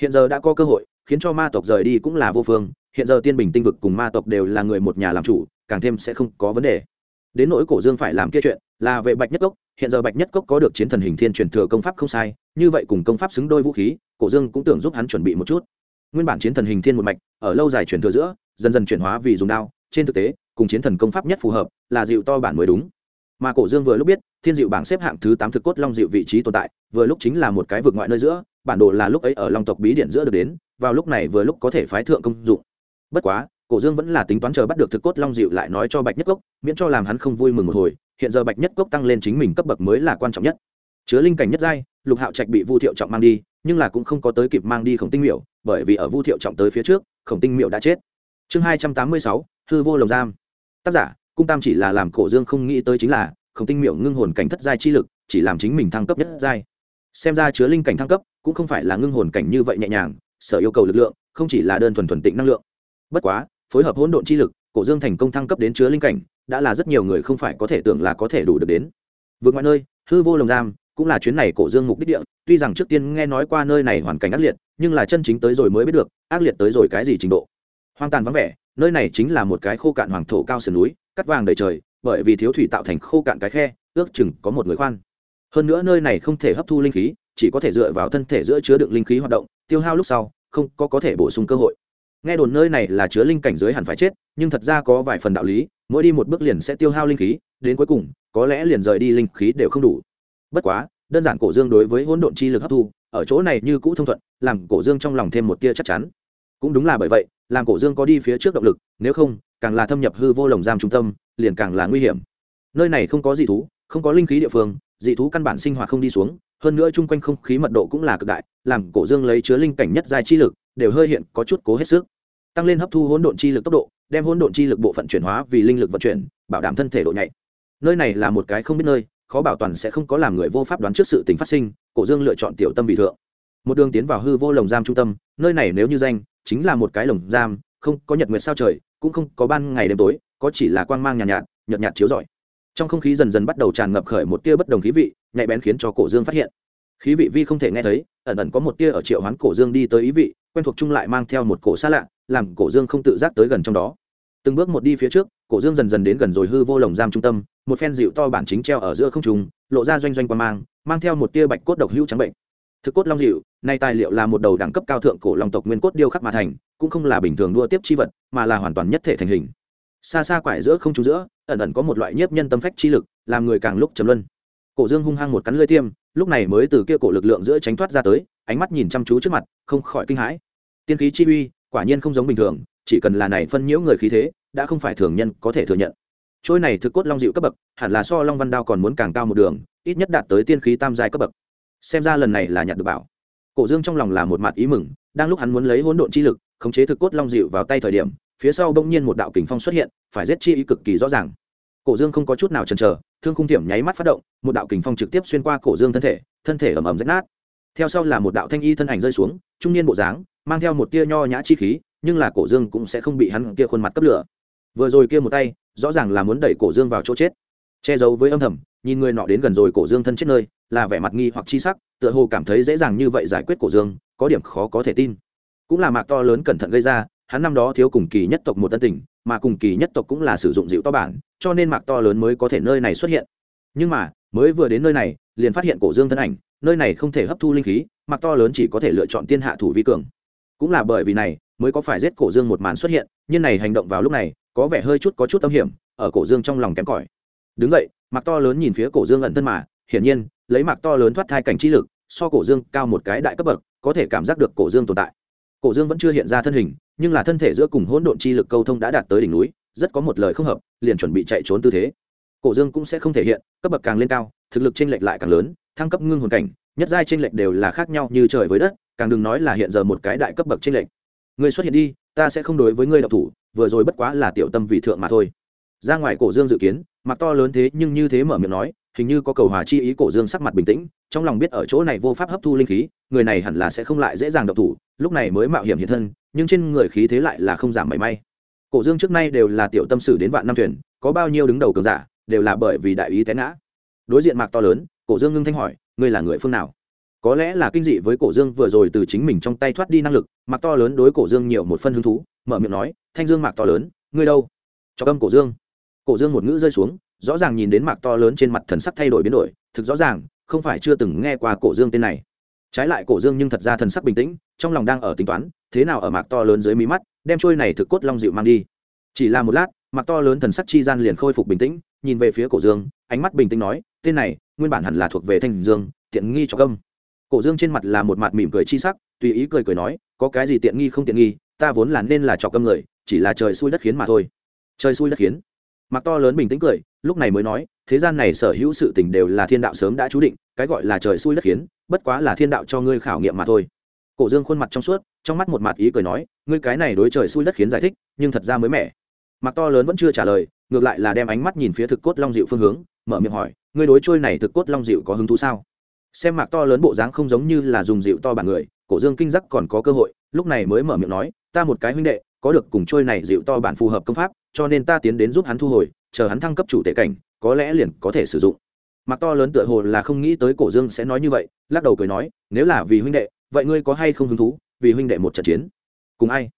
Hiện giờ đã có cơ hội, khiến cho ma tộc rời đi cũng là vô phương, hiện giờ tiên bình tinh vực cùng ma tộc đều là người một nhà làm chủ, càng thêm sẽ không có vấn đề. Đến nỗi cổ dương phải làm kia chuyện, là về bạch nhất cốc, hiện giờ bạch nhất cốc có được chiến thần hình thiên truyền thừa công pháp không sai, như vậy cùng công pháp xứng đôi vũ khí, cổ dương cũng tưởng giúp hắn chuẩn bị một chút nguyên bản chiến thần hình thiên một mạch, ở lâu dài chuyển thừa giữa, dần dần chuyển hóa vì dùng đao. Trên thực tế, cùng chiến thần công pháp nhất phù hợp là dịu to bản mới đúng. Mà cổ dương vừa lúc biết, thiên dịu bảng xếp hạng thứ tám thực cốt long dịu vị trí tồn tại, vừa lúc chính là một cái vực ngoại nơi giữa, bản đồ là lúc ấy ở long tộc bí điện giữa được đến, vào lúc này vừa lúc có thể phái thượng công dụng. Bất quá, cổ dương vẫn là tính toán chờ bắt được thực cốt long dịu lại nói cho bạch nhất cốc, miễn cho làm hắn không vui mừng một hồi, hiện giờ bạch nhất cốc tăng lên chính mình cấp bậc mới là quan trọng nhất. Chứa linh cảnh nhất giai, lục hạo trạch bị vu thiệu trọng mang đi, nhưng là cũng không có tới kịp mang đi khổng tinh miểu bởi vì ở vu thiệu trọng tới phía trước, khổng tinh miểu đã chết. Chương hai trăm tám mươi sáu, hư vô lồng giam. Tác giả, cung tam chỉ là làm cổ dương không nghĩ tới chính là, khổng tinh miểu ngưng hồn cảnh thất giai chi lực, chỉ làm chính mình thăng cấp nhất giai. Xem ra chứa linh cảnh thăng cấp, cũng không phải là ngưng hồn cảnh như vậy nhẹ nhàng, sở yêu cầu lực lượng, không chỉ là đơn thuần thuần tịnh năng lượng. Bất quá, phối hợp hỗn độn chi lực, cổ dương thành công thăng cấp đến chứa linh cảnh, đã là rất nhiều người không phải có thể tưởng là có thể đủ được đến. Vượt ngoài nơi, hư vô lồng giam cũng là chuyến này cổ dương mục đích địa, tuy rằng trước tiên nghe nói qua nơi này hoàn cảnh ác liệt, nhưng là chân chính tới rồi mới biết được, ác liệt tới rồi cái gì trình độ. Hoang tàn vắng vẻ, nơi này chính là một cái khô cạn hoàng thổ cao sườn núi, cắt vàng đầy trời, bởi vì thiếu thủy tạo thành khô cạn cái khe, ước chừng có một người khoan. Hơn nữa nơi này không thể hấp thu linh khí, chỉ có thể dựa vào thân thể giữa chứa đựng linh khí hoạt động, tiêu hao lúc sau, không có có thể bổ sung cơ hội. Nghe đồn nơi này là chứa linh cảnh giới hẳn phải chết, nhưng thật ra có vài phần đạo lý, mỗi đi một bước liền sẽ tiêu hao linh khí, đến cuối cùng, có lẽ liền rời đi linh khí đều không đủ bất quá, đơn giản cổ dương đối với hỗn độn chi lực hấp thu, ở chỗ này như cũ thông thuận, làm cổ dương trong lòng thêm một tia chắc chắn. Cũng đúng là bởi vậy, làm cổ dương có đi phía trước động lực, nếu không, càng là thâm nhập hư vô lồng giam trung tâm, liền càng là nguy hiểm. Nơi này không có dị thú, không có linh khí địa phương, dị thú căn bản sinh hoạt không đi xuống, hơn nữa chung quanh không khí mật độ cũng là cực đại, làm cổ dương lấy chứa linh cảnh nhất giai chi lực, đều hơi hiện có chút cố hết sức. Tăng lên hấp thu hỗn độn chi lực tốc độ, đem hỗn độn chi lực bộ phận chuyển hóa vì linh lực vận chuyển, bảo đảm thân thể độ nhạy. Nơi này là một cái không biết nơi khó bảo toàn sẽ không có làm người vô pháp đoán trước sự tình phát sinh cổ dương lựa chọn tiểu tâm vị thượng. Một đường tiến vào hư vô lồng giam trung tâm nơi này nếu như danh chính là một cái lồng giam không có nhật nguyệt sao trời cũng không có ban ngày đêm tối có chỉ là quang mang nhàn nhạt, nhạt nhợt nhạt chiếu rọi. Trong không khí dần dần bắt đầu tràn ngập khởi một tia bất đồng khí vị nhạy bén khiến cho cổ dương phát hiện. Khí vị vi không thể nghe thấy ẩn ẩn có một tia ở triệu hoán cổ dương đi tới ý vị quen thuộc chung lại mang theo một cổ xa lạ làm cổ dương không tự giác tới gần trong đó. Từng bước một đi phía trước cổ dương dần dần đến gần rồi hư vô lồng giam trung tâm, một phen dịu to bản chính treo ở giữa không trùng lộ ra doanh doanh qua mang mang theo một tia bạch cốt độc hữu trắng bệnh. Thực cốt long dịu, nay tài liệu là một đầu đẳng cấp cao thượng cổ long tộc nguyên cốt điêu khắc mà thành, cũng không là bình thường đua tiếp chi vật, mà là hoàn toàn nhất thể thành hình. Xa xa quải giữa không trung giữa, ẩn ẩn có một loại nhiếp nhân tâm phách chi lực, làm người càng lúc chấm luân. Cổ dương hung hăng một cắn lưỡi tiêm, lúc này mới từ kia cổ lực lượng giữa tránh thoát ra tới, ánh mắt nhìn chăm chú trước mặt, không khỏi kinh hãi. Tiên khí chi uy, quả nhiên không giống bình thường, chỉ cần là này phân nhiễu người khí thế đã không phải thường nhân có thể thừa nhận. Trôi này thực cốt long dịu cấp bậc, hẳn là so long văn đao còn muốn càng cao một đường, ít nhất đạt tới tiên khí tam giai cấp bậc. Xem ra lần này là nhặt được bảo. Cổ dương trong lòng là một mặt ý mừng, đang lúc hắn muốn lấy hỗn độn chi lực, khống chế thực cốt long dịu vào tay thời điểm, phía sau bỗng nhiên một đạo kình phong xuất hiện, phải giết chi ý cực kỳ rõ ràng. Cổ dương không có chút nào chần chờ, thương khung thiểm nháy mắt phát động, một đạo kình phong trực tiếp xuyên qua cổ dương thân thể thân thể ầm ầm rách nát. Theo sau là một đạo thanh y thân ảnh rơi xuống, trung niên bộ dáng, mang theo một tia nho nhã chi khí, nhưng là cổ dương cũng sẽ không bị hắn kia khuôn mặt cấp lửa vừa rồi kia một tay, rõ ràng là muốn đẩy cổ dương vào chỗ chết. Che giấu với âm thầm, nhìn người nọ đến gần rồi cổ dương thân chết nơi, là vẻ mặt nghi hoặc chi sắc, tựa hồ cảm thấy dễ dàng như vậy giải quyết cổ dương, có điểm khó có thể tin. Cũng là mạc to lớn cẩn thận gây ra, hắn năm đó thiếu cùng kỳ nhất tộc một tân tình, mà cùng kỳ nhất tộc cũng là sử dụng dịu to bản, cho nên mạc to lớn mới có thể nơi này xuất hiện. Nhưng mà, mới vừa đến nơi này, liền phát hiện cổ dương thân ảnh, nơi này không thể hấp thu linh khí, mạc to lớn chỉ có thể lựa chọn tiên hạ thủ vi cường. Cũng là bởi vì này, mới có phải giết cổ dương một màn xuất hiện nhưng này hành động vào lúc này có vẻ hơi chút có chút tâm hiểm, ở cổ dương trong lòng kém cỏi. Đứng vậy mạc to lớn nhìn phía cổ dương ẩn thân mà, hiển nhiên, lấy mạc to lớn thoát thai cảnh trí lực, so cổ dương cao một cái đại cấp bậc, có thể cảm giác được cổ dương tồn tại. Cổ dương vẫn chưa hiện ra thân hình, nhưng là thân thể giữa cùng hỗn độn chi lực câu thông đã đạt tới đỉnh núi, rất có một lời không hợp, liền chuẩn bị chạy trốn tư thế. Cổ dương cũng sẽ không thể hiện, cấp bậc càng lên cao, thực lực t r ê n lệch lại càng lớn, thăng cấp ngưng hồn cảnh, nhất giai t r ê n lệch đều là khác nhau như trời với đất, càng đừng nói là hiện giờ một cái đại cấp bậc t r ê n lệch. Người xuất hiện đi ta sẽ không đối với ngươi đọc thủ, vừa rồi bất quá là tiểu tâm vị thượng mà thôi. Ra ngoài cổ dương dự kiến mặt to lớn thế nhưng như thế mở miệng nói, hình như có cầu hòa chi ý cổ dương sắc mặt bình tĩnh, trong lòng biết ở chỗ này vô pháp hấp thu linh khí, người này hẳn là sẽ không lại dễ dàng độc thủ, lúc này mới mạo hiểm hiện thân, nhưng trên người khí thế lại là không giảm mảy may. Cổ dương trước nay đều là tiểu tâm sử đến vạn năm thuyền, có bao nhiêu đứng đầu cường giả, đều là bởi vì đại ý té ngã. Đối diện mạc to lớn, cổ dương ngưng thanh hỏi, ngươi là người phương nào? Có lẽ là kinh dị với cổ dương vừa rồi từ chính mình trong tay thoát đi năng lực, mạc to lớn đối cổ dương nhiều một phân hứng thú, mở miệng nói, thanh dương mạc to lớn, ngươi đâu? Cho câm cổ dương. Cổ dương một ngữ rơi xuống, rõ ràng nhìn đến mạc to lớn trên mặt thần sắc thay đổi biến đổi, thực rõ ràng, không phải chưa từng nghe qua cổ dương tên này. Trái lại cổ dương nhưng thật ra thần sắc bình tĩnh, trong lòng đang ở tính toán, thế nào ở mạc to lớn dưới mí mắt, đem trôi này thực cốt long dịu mang đi. Chỉ là một lát, mạc to lớn thần sắc chi gian liền khôi phục bình tĩnh, nhìn về phía cổ dương, ánh mắt bình tĩnh nói, tên này, nguyên bản hẳn là thuộc về thanh dương, tiện nghi cho công cổ dương trên mặt là một mặt mỉm cười chi sắc, tùy ý cười cười nói, có cái gì tiện nghi không tiện nghi, ta vốn là nên là trọc câm người, chỉ là trời xui đất khiến mà thôi. Trời xui đất khiến. Mặc to lớn bình tĩnh cười, lúc này mới nói, thế gian này sở hữu sự tình đều là thiên đạo sớm đã chú định, cái gọi là trời xui đất khiến, bất quá là thiên đạo cho ngươi khảo nghiệm mà thôi. Cổ dương khuôn mặt trong suốt, trong mắt một mặt ý cười nói, ngươi cái này đối trời xui đất khiến giải thích, nhưng thật ra mới mẻ. Mặc to lớn vẫn chưa trả lời, ngược lại là đem ánh mắt nhìn phía thực cốt long dịu phương hướng, mở miệng hỏi, ngươi đối trôi này thực cốt long dịu có hứng thú sao? Xem mạc to lớn bộ dáng không giống như là dùng dịu to bản người, cổ dương kinh giác còn có cơ hội, lúc này mới mở miệng nói, ta một cái huynh đệ, có được cùng trôi này dịu to bản phù hợp công pháp, cho nên ta tiến đến giúp hắn thu hồi, chờ hắn thăng cấp chủ tệ cảnh, có lẽ liền có thể sử dụng. Mạc to lớn tựa hồ là không nghĩ tới cổ dương sẽ nói như vậy, lắc đầu cười nói, nếu là vì huynh đệ, vậy ngươi có hay không hứng thú, vì huynh đệ một trận chiến? Cùng ai?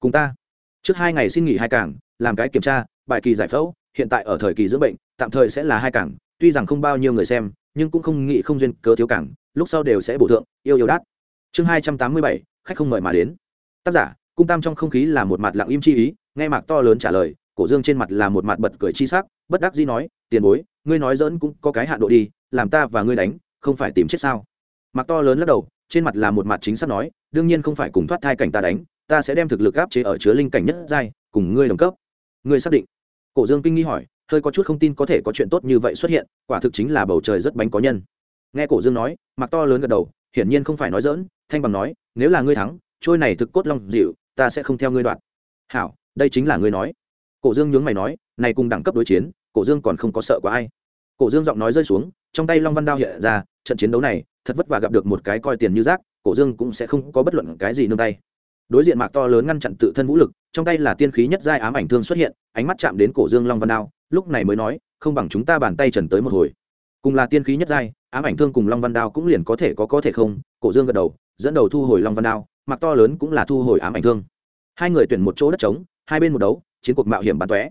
Cùng ta. Trước hai ngày xin nghỉ hai cảng, làm cái kiểm tra, bài kỳ giải phẫu, hiện tại ở thời kỳ dưỡng bệnh, tạm thời sẽ là hai cảng, tuy rằng không bao nhiêu người xem nhưng cũng không nghĩ không duyên cớ thiếu cảng, lúc sau đều sẽ bổ thượng, yêu yêu đắt chương hai trăm tám mươi bảy, khách không mời mà đến. Tác giả, cung tam trong không khí là một mặt lặng im chi ý, nghe mạc to lớn trả lời, cổ dương trên mặt là một mặt bật cười chi sắc, bất đắc dĩ nói, tiền bối, ngươi nói dỡn cũng có cái hạ độ đi, làm ta và ngươi đánh, không phải tìm chết sao? Mạc to lớn lắc đầu, trên mặt là một mặt chính xác nói, đương nhiên không phải cùng thoát thai cảnh ta đánh, ta sẽ đem thực lực áp chế ở chứa linh cảnh nhất giai, cùng ngươi đồng cấp. Ngươi xác định? Cổ dương kinh nghi hỏi hơi có chút không tin có thể có chuyện tốt như vậy xuất hiện, quả thực chính là bầu trời rất bánh có nhân. Nghe cổ dương nói mặc to lớn gật đầu, hiển nhiên không phải nói dỡn thanh bằng nói, nếu là ngươi thắng, trôi này thực cốt long dịu, ta sẽ không theo ngươi đoạn. Hảo, đây chính là ngươi nói. Cổ dương nhướng mày nói, này cùng đẳng cấp đối chiến, cổ dương còn không có sợ có ai. Cổ dương giọng nói rơi xuống, trong tay long văn đao hiện ra, trận chiến đấu này, thật vất vả gặp được một cái coi tiền như rác, cổ dương cũng sẽ không có bất luận cái gì nương tay. Đối diện mạc to lớn ngăn chặn tự thân vũ lực, trong tay là tiên khí nhất giai ám ảnh thương xuất hiện, ánh mắt chạm đến cổ dương long văn đao lúc này mới nói, không bằng chúng ta bàn tay trần tới một hồi. Cùng là tiên khí nhất giai, ám ảnh thương cùng long văn đao cũng liền có thể có có thể không, cổ dương gật đầu, dẫn đầu thu hồi long văn đao, mặc to lớn cũng là thu hồi ám ảnh thương. Hai người tuyển một chỗ đất trống, hai bên một đấu, chiến cuộc mạo hiểm bắn tóe.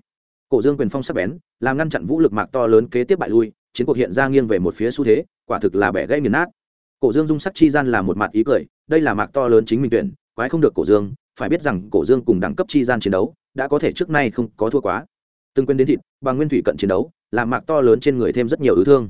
Cổ dương quyền phong sắc bén, làm ngăn chặn vũ lực mạc to lớn kế tiếp bại lui, chiến cuộc hiện ra nghiêng về một phía xu thế, quả thực là bẻ gãy nghiền nát. Cổ dương dung sắc chi gian là một mặt ý cười, đây là mạc to lớn chính mình tuyển, quái không được cổ dương, phải biết rằng cổ dương cùng đẳng cấp chi gian chiến đấu, đã có thể trước nay không có thua quá từng quên đến thịt bằng nguyên thủy cận chiến đấu, làm mạc to lớn trên người thêm rất nhiều ứ thương.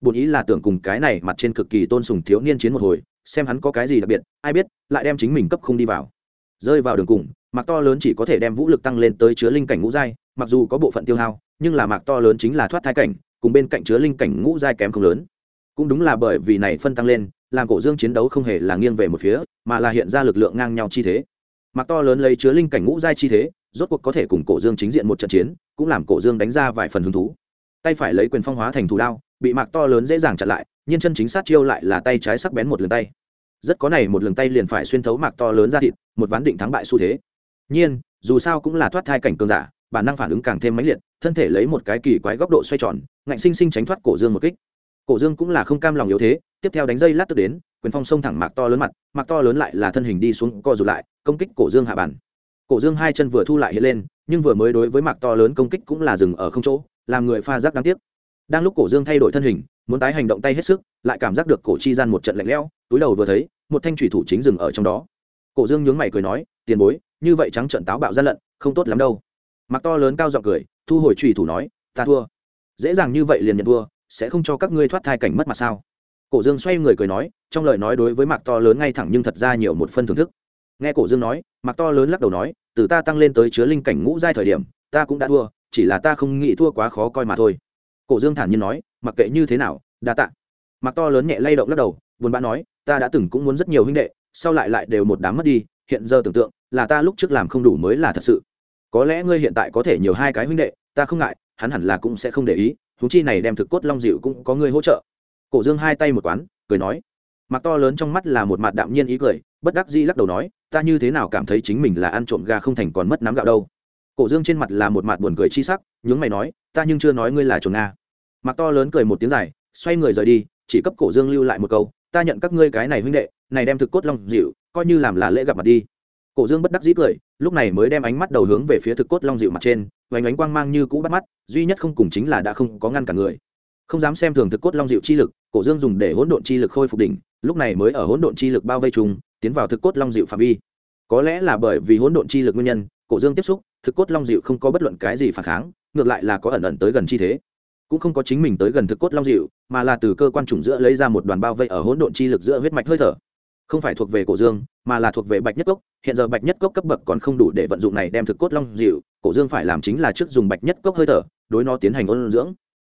Bổn ý là tưởng cùng cái này mặt trên cực kỳ tôn sùng thiếu niên chiến một hồi, xem hắn có cái gì đặc biệt, ai biết, lại đem chính mình cấp không đi vào. Rơi vào đường cùng, mạc to lớn chỉ có thể đem vũ lực tăng lên tới chứa linh cảnh ngũ giai, mặc dù có bộ phận tiêu hao, nhưng là mạc to lớn chính là thoát thai cảnh, cùng bên cạnh chứa linh cảnh ngũ giai kém không lớn. Cũng đúng là bởi vì này phân tăng lên, làm cổ dương chiến đấu không hề là nghiêng về một phía, mà là hiện ra lực lượng ngang nhau chi thế. Mạc to lớn lấy chứa linh cảnh ngũ giai chi thế, rốt cuộc có thể cùng cổ dương chính diện một trận chiến cũng làm cổ dương đánh ra vài phần hứng thú. Tay phải lấy quyền phong hóa thành thủ đao, bị mạc to lớn dễ dàng chặn lại, nhưng chân chính sát chiêu lại là tay trái sắc bén một lần tay. Rất có này một lần tay liền phải xuyên thấu mạc to lớn ra thịt, một ván định thắng bại xu thế. Nhiên, dù sao cũng là thoát thai cảnh cường giả, bản năng phản ứng càng thêm mãnh liệt, thân thể lấy một cái kỳ quái góc độ xoay tròn, ngạnh sinh sinh tránh thoát cổ dương một kích. Cổ dương cũng là không cam lòng yếu thế, tiếp theo đánh dây lát tức đến, quyền phong xông thẳng mạc to lớn mặt, mạc to lớn lại là thân hình đi xuống co rụt lại, công kích cổ dương hạ bản cổ dương hai chân vừa thu lại hiện lên nhưng vừa mới đối với mạc to lớn công kích cũng là dừng ở không chỗ, làm người pha giác đáng tiếc. Đang lúc cổ dương thay đổi thân hình, muốn tái hành động tay hết sức, lại cảm giác được cổ chi gian một trận lạnh lẽo, túi đầu vừa thấy, một thanh thủy thủ chính dừng ở trong đó. Cổ dương nhướng mày cười nói, tiền bối, như vậy trắng trận táo bạo gian lận, không tốt lắm đâu. Mặc to lớn cao giọng cười, thu hồi trùy thủ nói, ta thua. Dễ dàng như vậy liền nhận thua, sẽ không cho các ngươi thoát thai cảnh mất mặt sao? Cổ dương xoay người cười nói, trong lời nói đối với mạc to lớn ngay thẳng nhưng thật ra nhiều một phân thưởng thức. Nghe cổ dương nói, mạc to lớn lắc đầu nói từ ta tăng lên tới chứa linh cảnh ngũ giai thời điểm, ta cũng đã thua, chỉ là ta không nghĩ thua quá khó coi mà thôi. Cổ dương thản nhiên nói, mặc kệ như thế nào, đa tạ. Mặt to lớn nhẹ lay động lắc đầu, buồn bã nói, ta đã từng cũng muốn rất nhiều huynh đệ, sau lại lại đều một đám mất đi, hiện giờ tưởng tượng là ta lúc trước làm không đủ mới là thật sự. Có lẽ ngươi hiện tại có thể nhiều hai cái huynh đệ, ta không ngại, hắn hẳn là cũng sẽ không để ý thú chi này đem thực cốt long dịu cũng có ngươi hỗ trợ. Cổ dương hai tay một quán, cười nói. Mặt to lớn trong mắt là một mặt đạm nhiên ý cười, bất đắc dĩ lắc đầu nói ta như thế nào cảm thấy chính mình là ăn trộm gà không thành còn mất nắm gạo đâu? Cổ dương trên mặt là một mặt buồn cười chi sắc, nhướng mày nói, ta nhưng chưa nói ngươi là trộm nga mặt to lớn cười một tiếng dài, xoay người rời đi, chỉ cấp cổ dương lưu lại một câu, ta nhận các ngươi cái này huynh đệ, này đem thực cốt long dịu, coi như làm là lễ gặp mặt đi. Cổ dương bất đắc dĩ cười, lúc này mới đem ánh mắt đầu hướng về phía thực cốt long dịu mặt trên vánh ánh quang mang như cũ bắt mắt, duy nhất không cùng chính là đã không có ngăn cả người. Không dám xem thường thực cốt long dịu chi lực, cổ dương dùng để hỗn độn chi lực khôi phục đỉnh, lúc này mới ở hỗn độn chi lực bao vây trùng tiến vào thực cốt long dịu phạm vi. Có lẽ là bởi vì hỗn độn chi lực nguyên nhân, cổ dương tiếp xúc, thực cốt long dịu không có bất luận cái gì phản kháng, ngược lại là có ẩn ẩn tới gần chi thế. Cũng không có chính mình tới gần thực cốt long dịu, mà là từ cơ quan trùng giữa lấy ra một đoàn bao vây ở hỗn độn chi lực giữa huyết mạch hơi thở. Không phải thuộc về cổ dương, mà là thuộc về bạch nhất cốc. Hiện giờ bạch nhất cốc cấp bậc còn không đủ để vận dụng này đem thực cốt long dịu, cổ dương phải làm chính là trước dùng bạch nhất cốc hơi thở, đối nó tiến hành ôn dưỡng.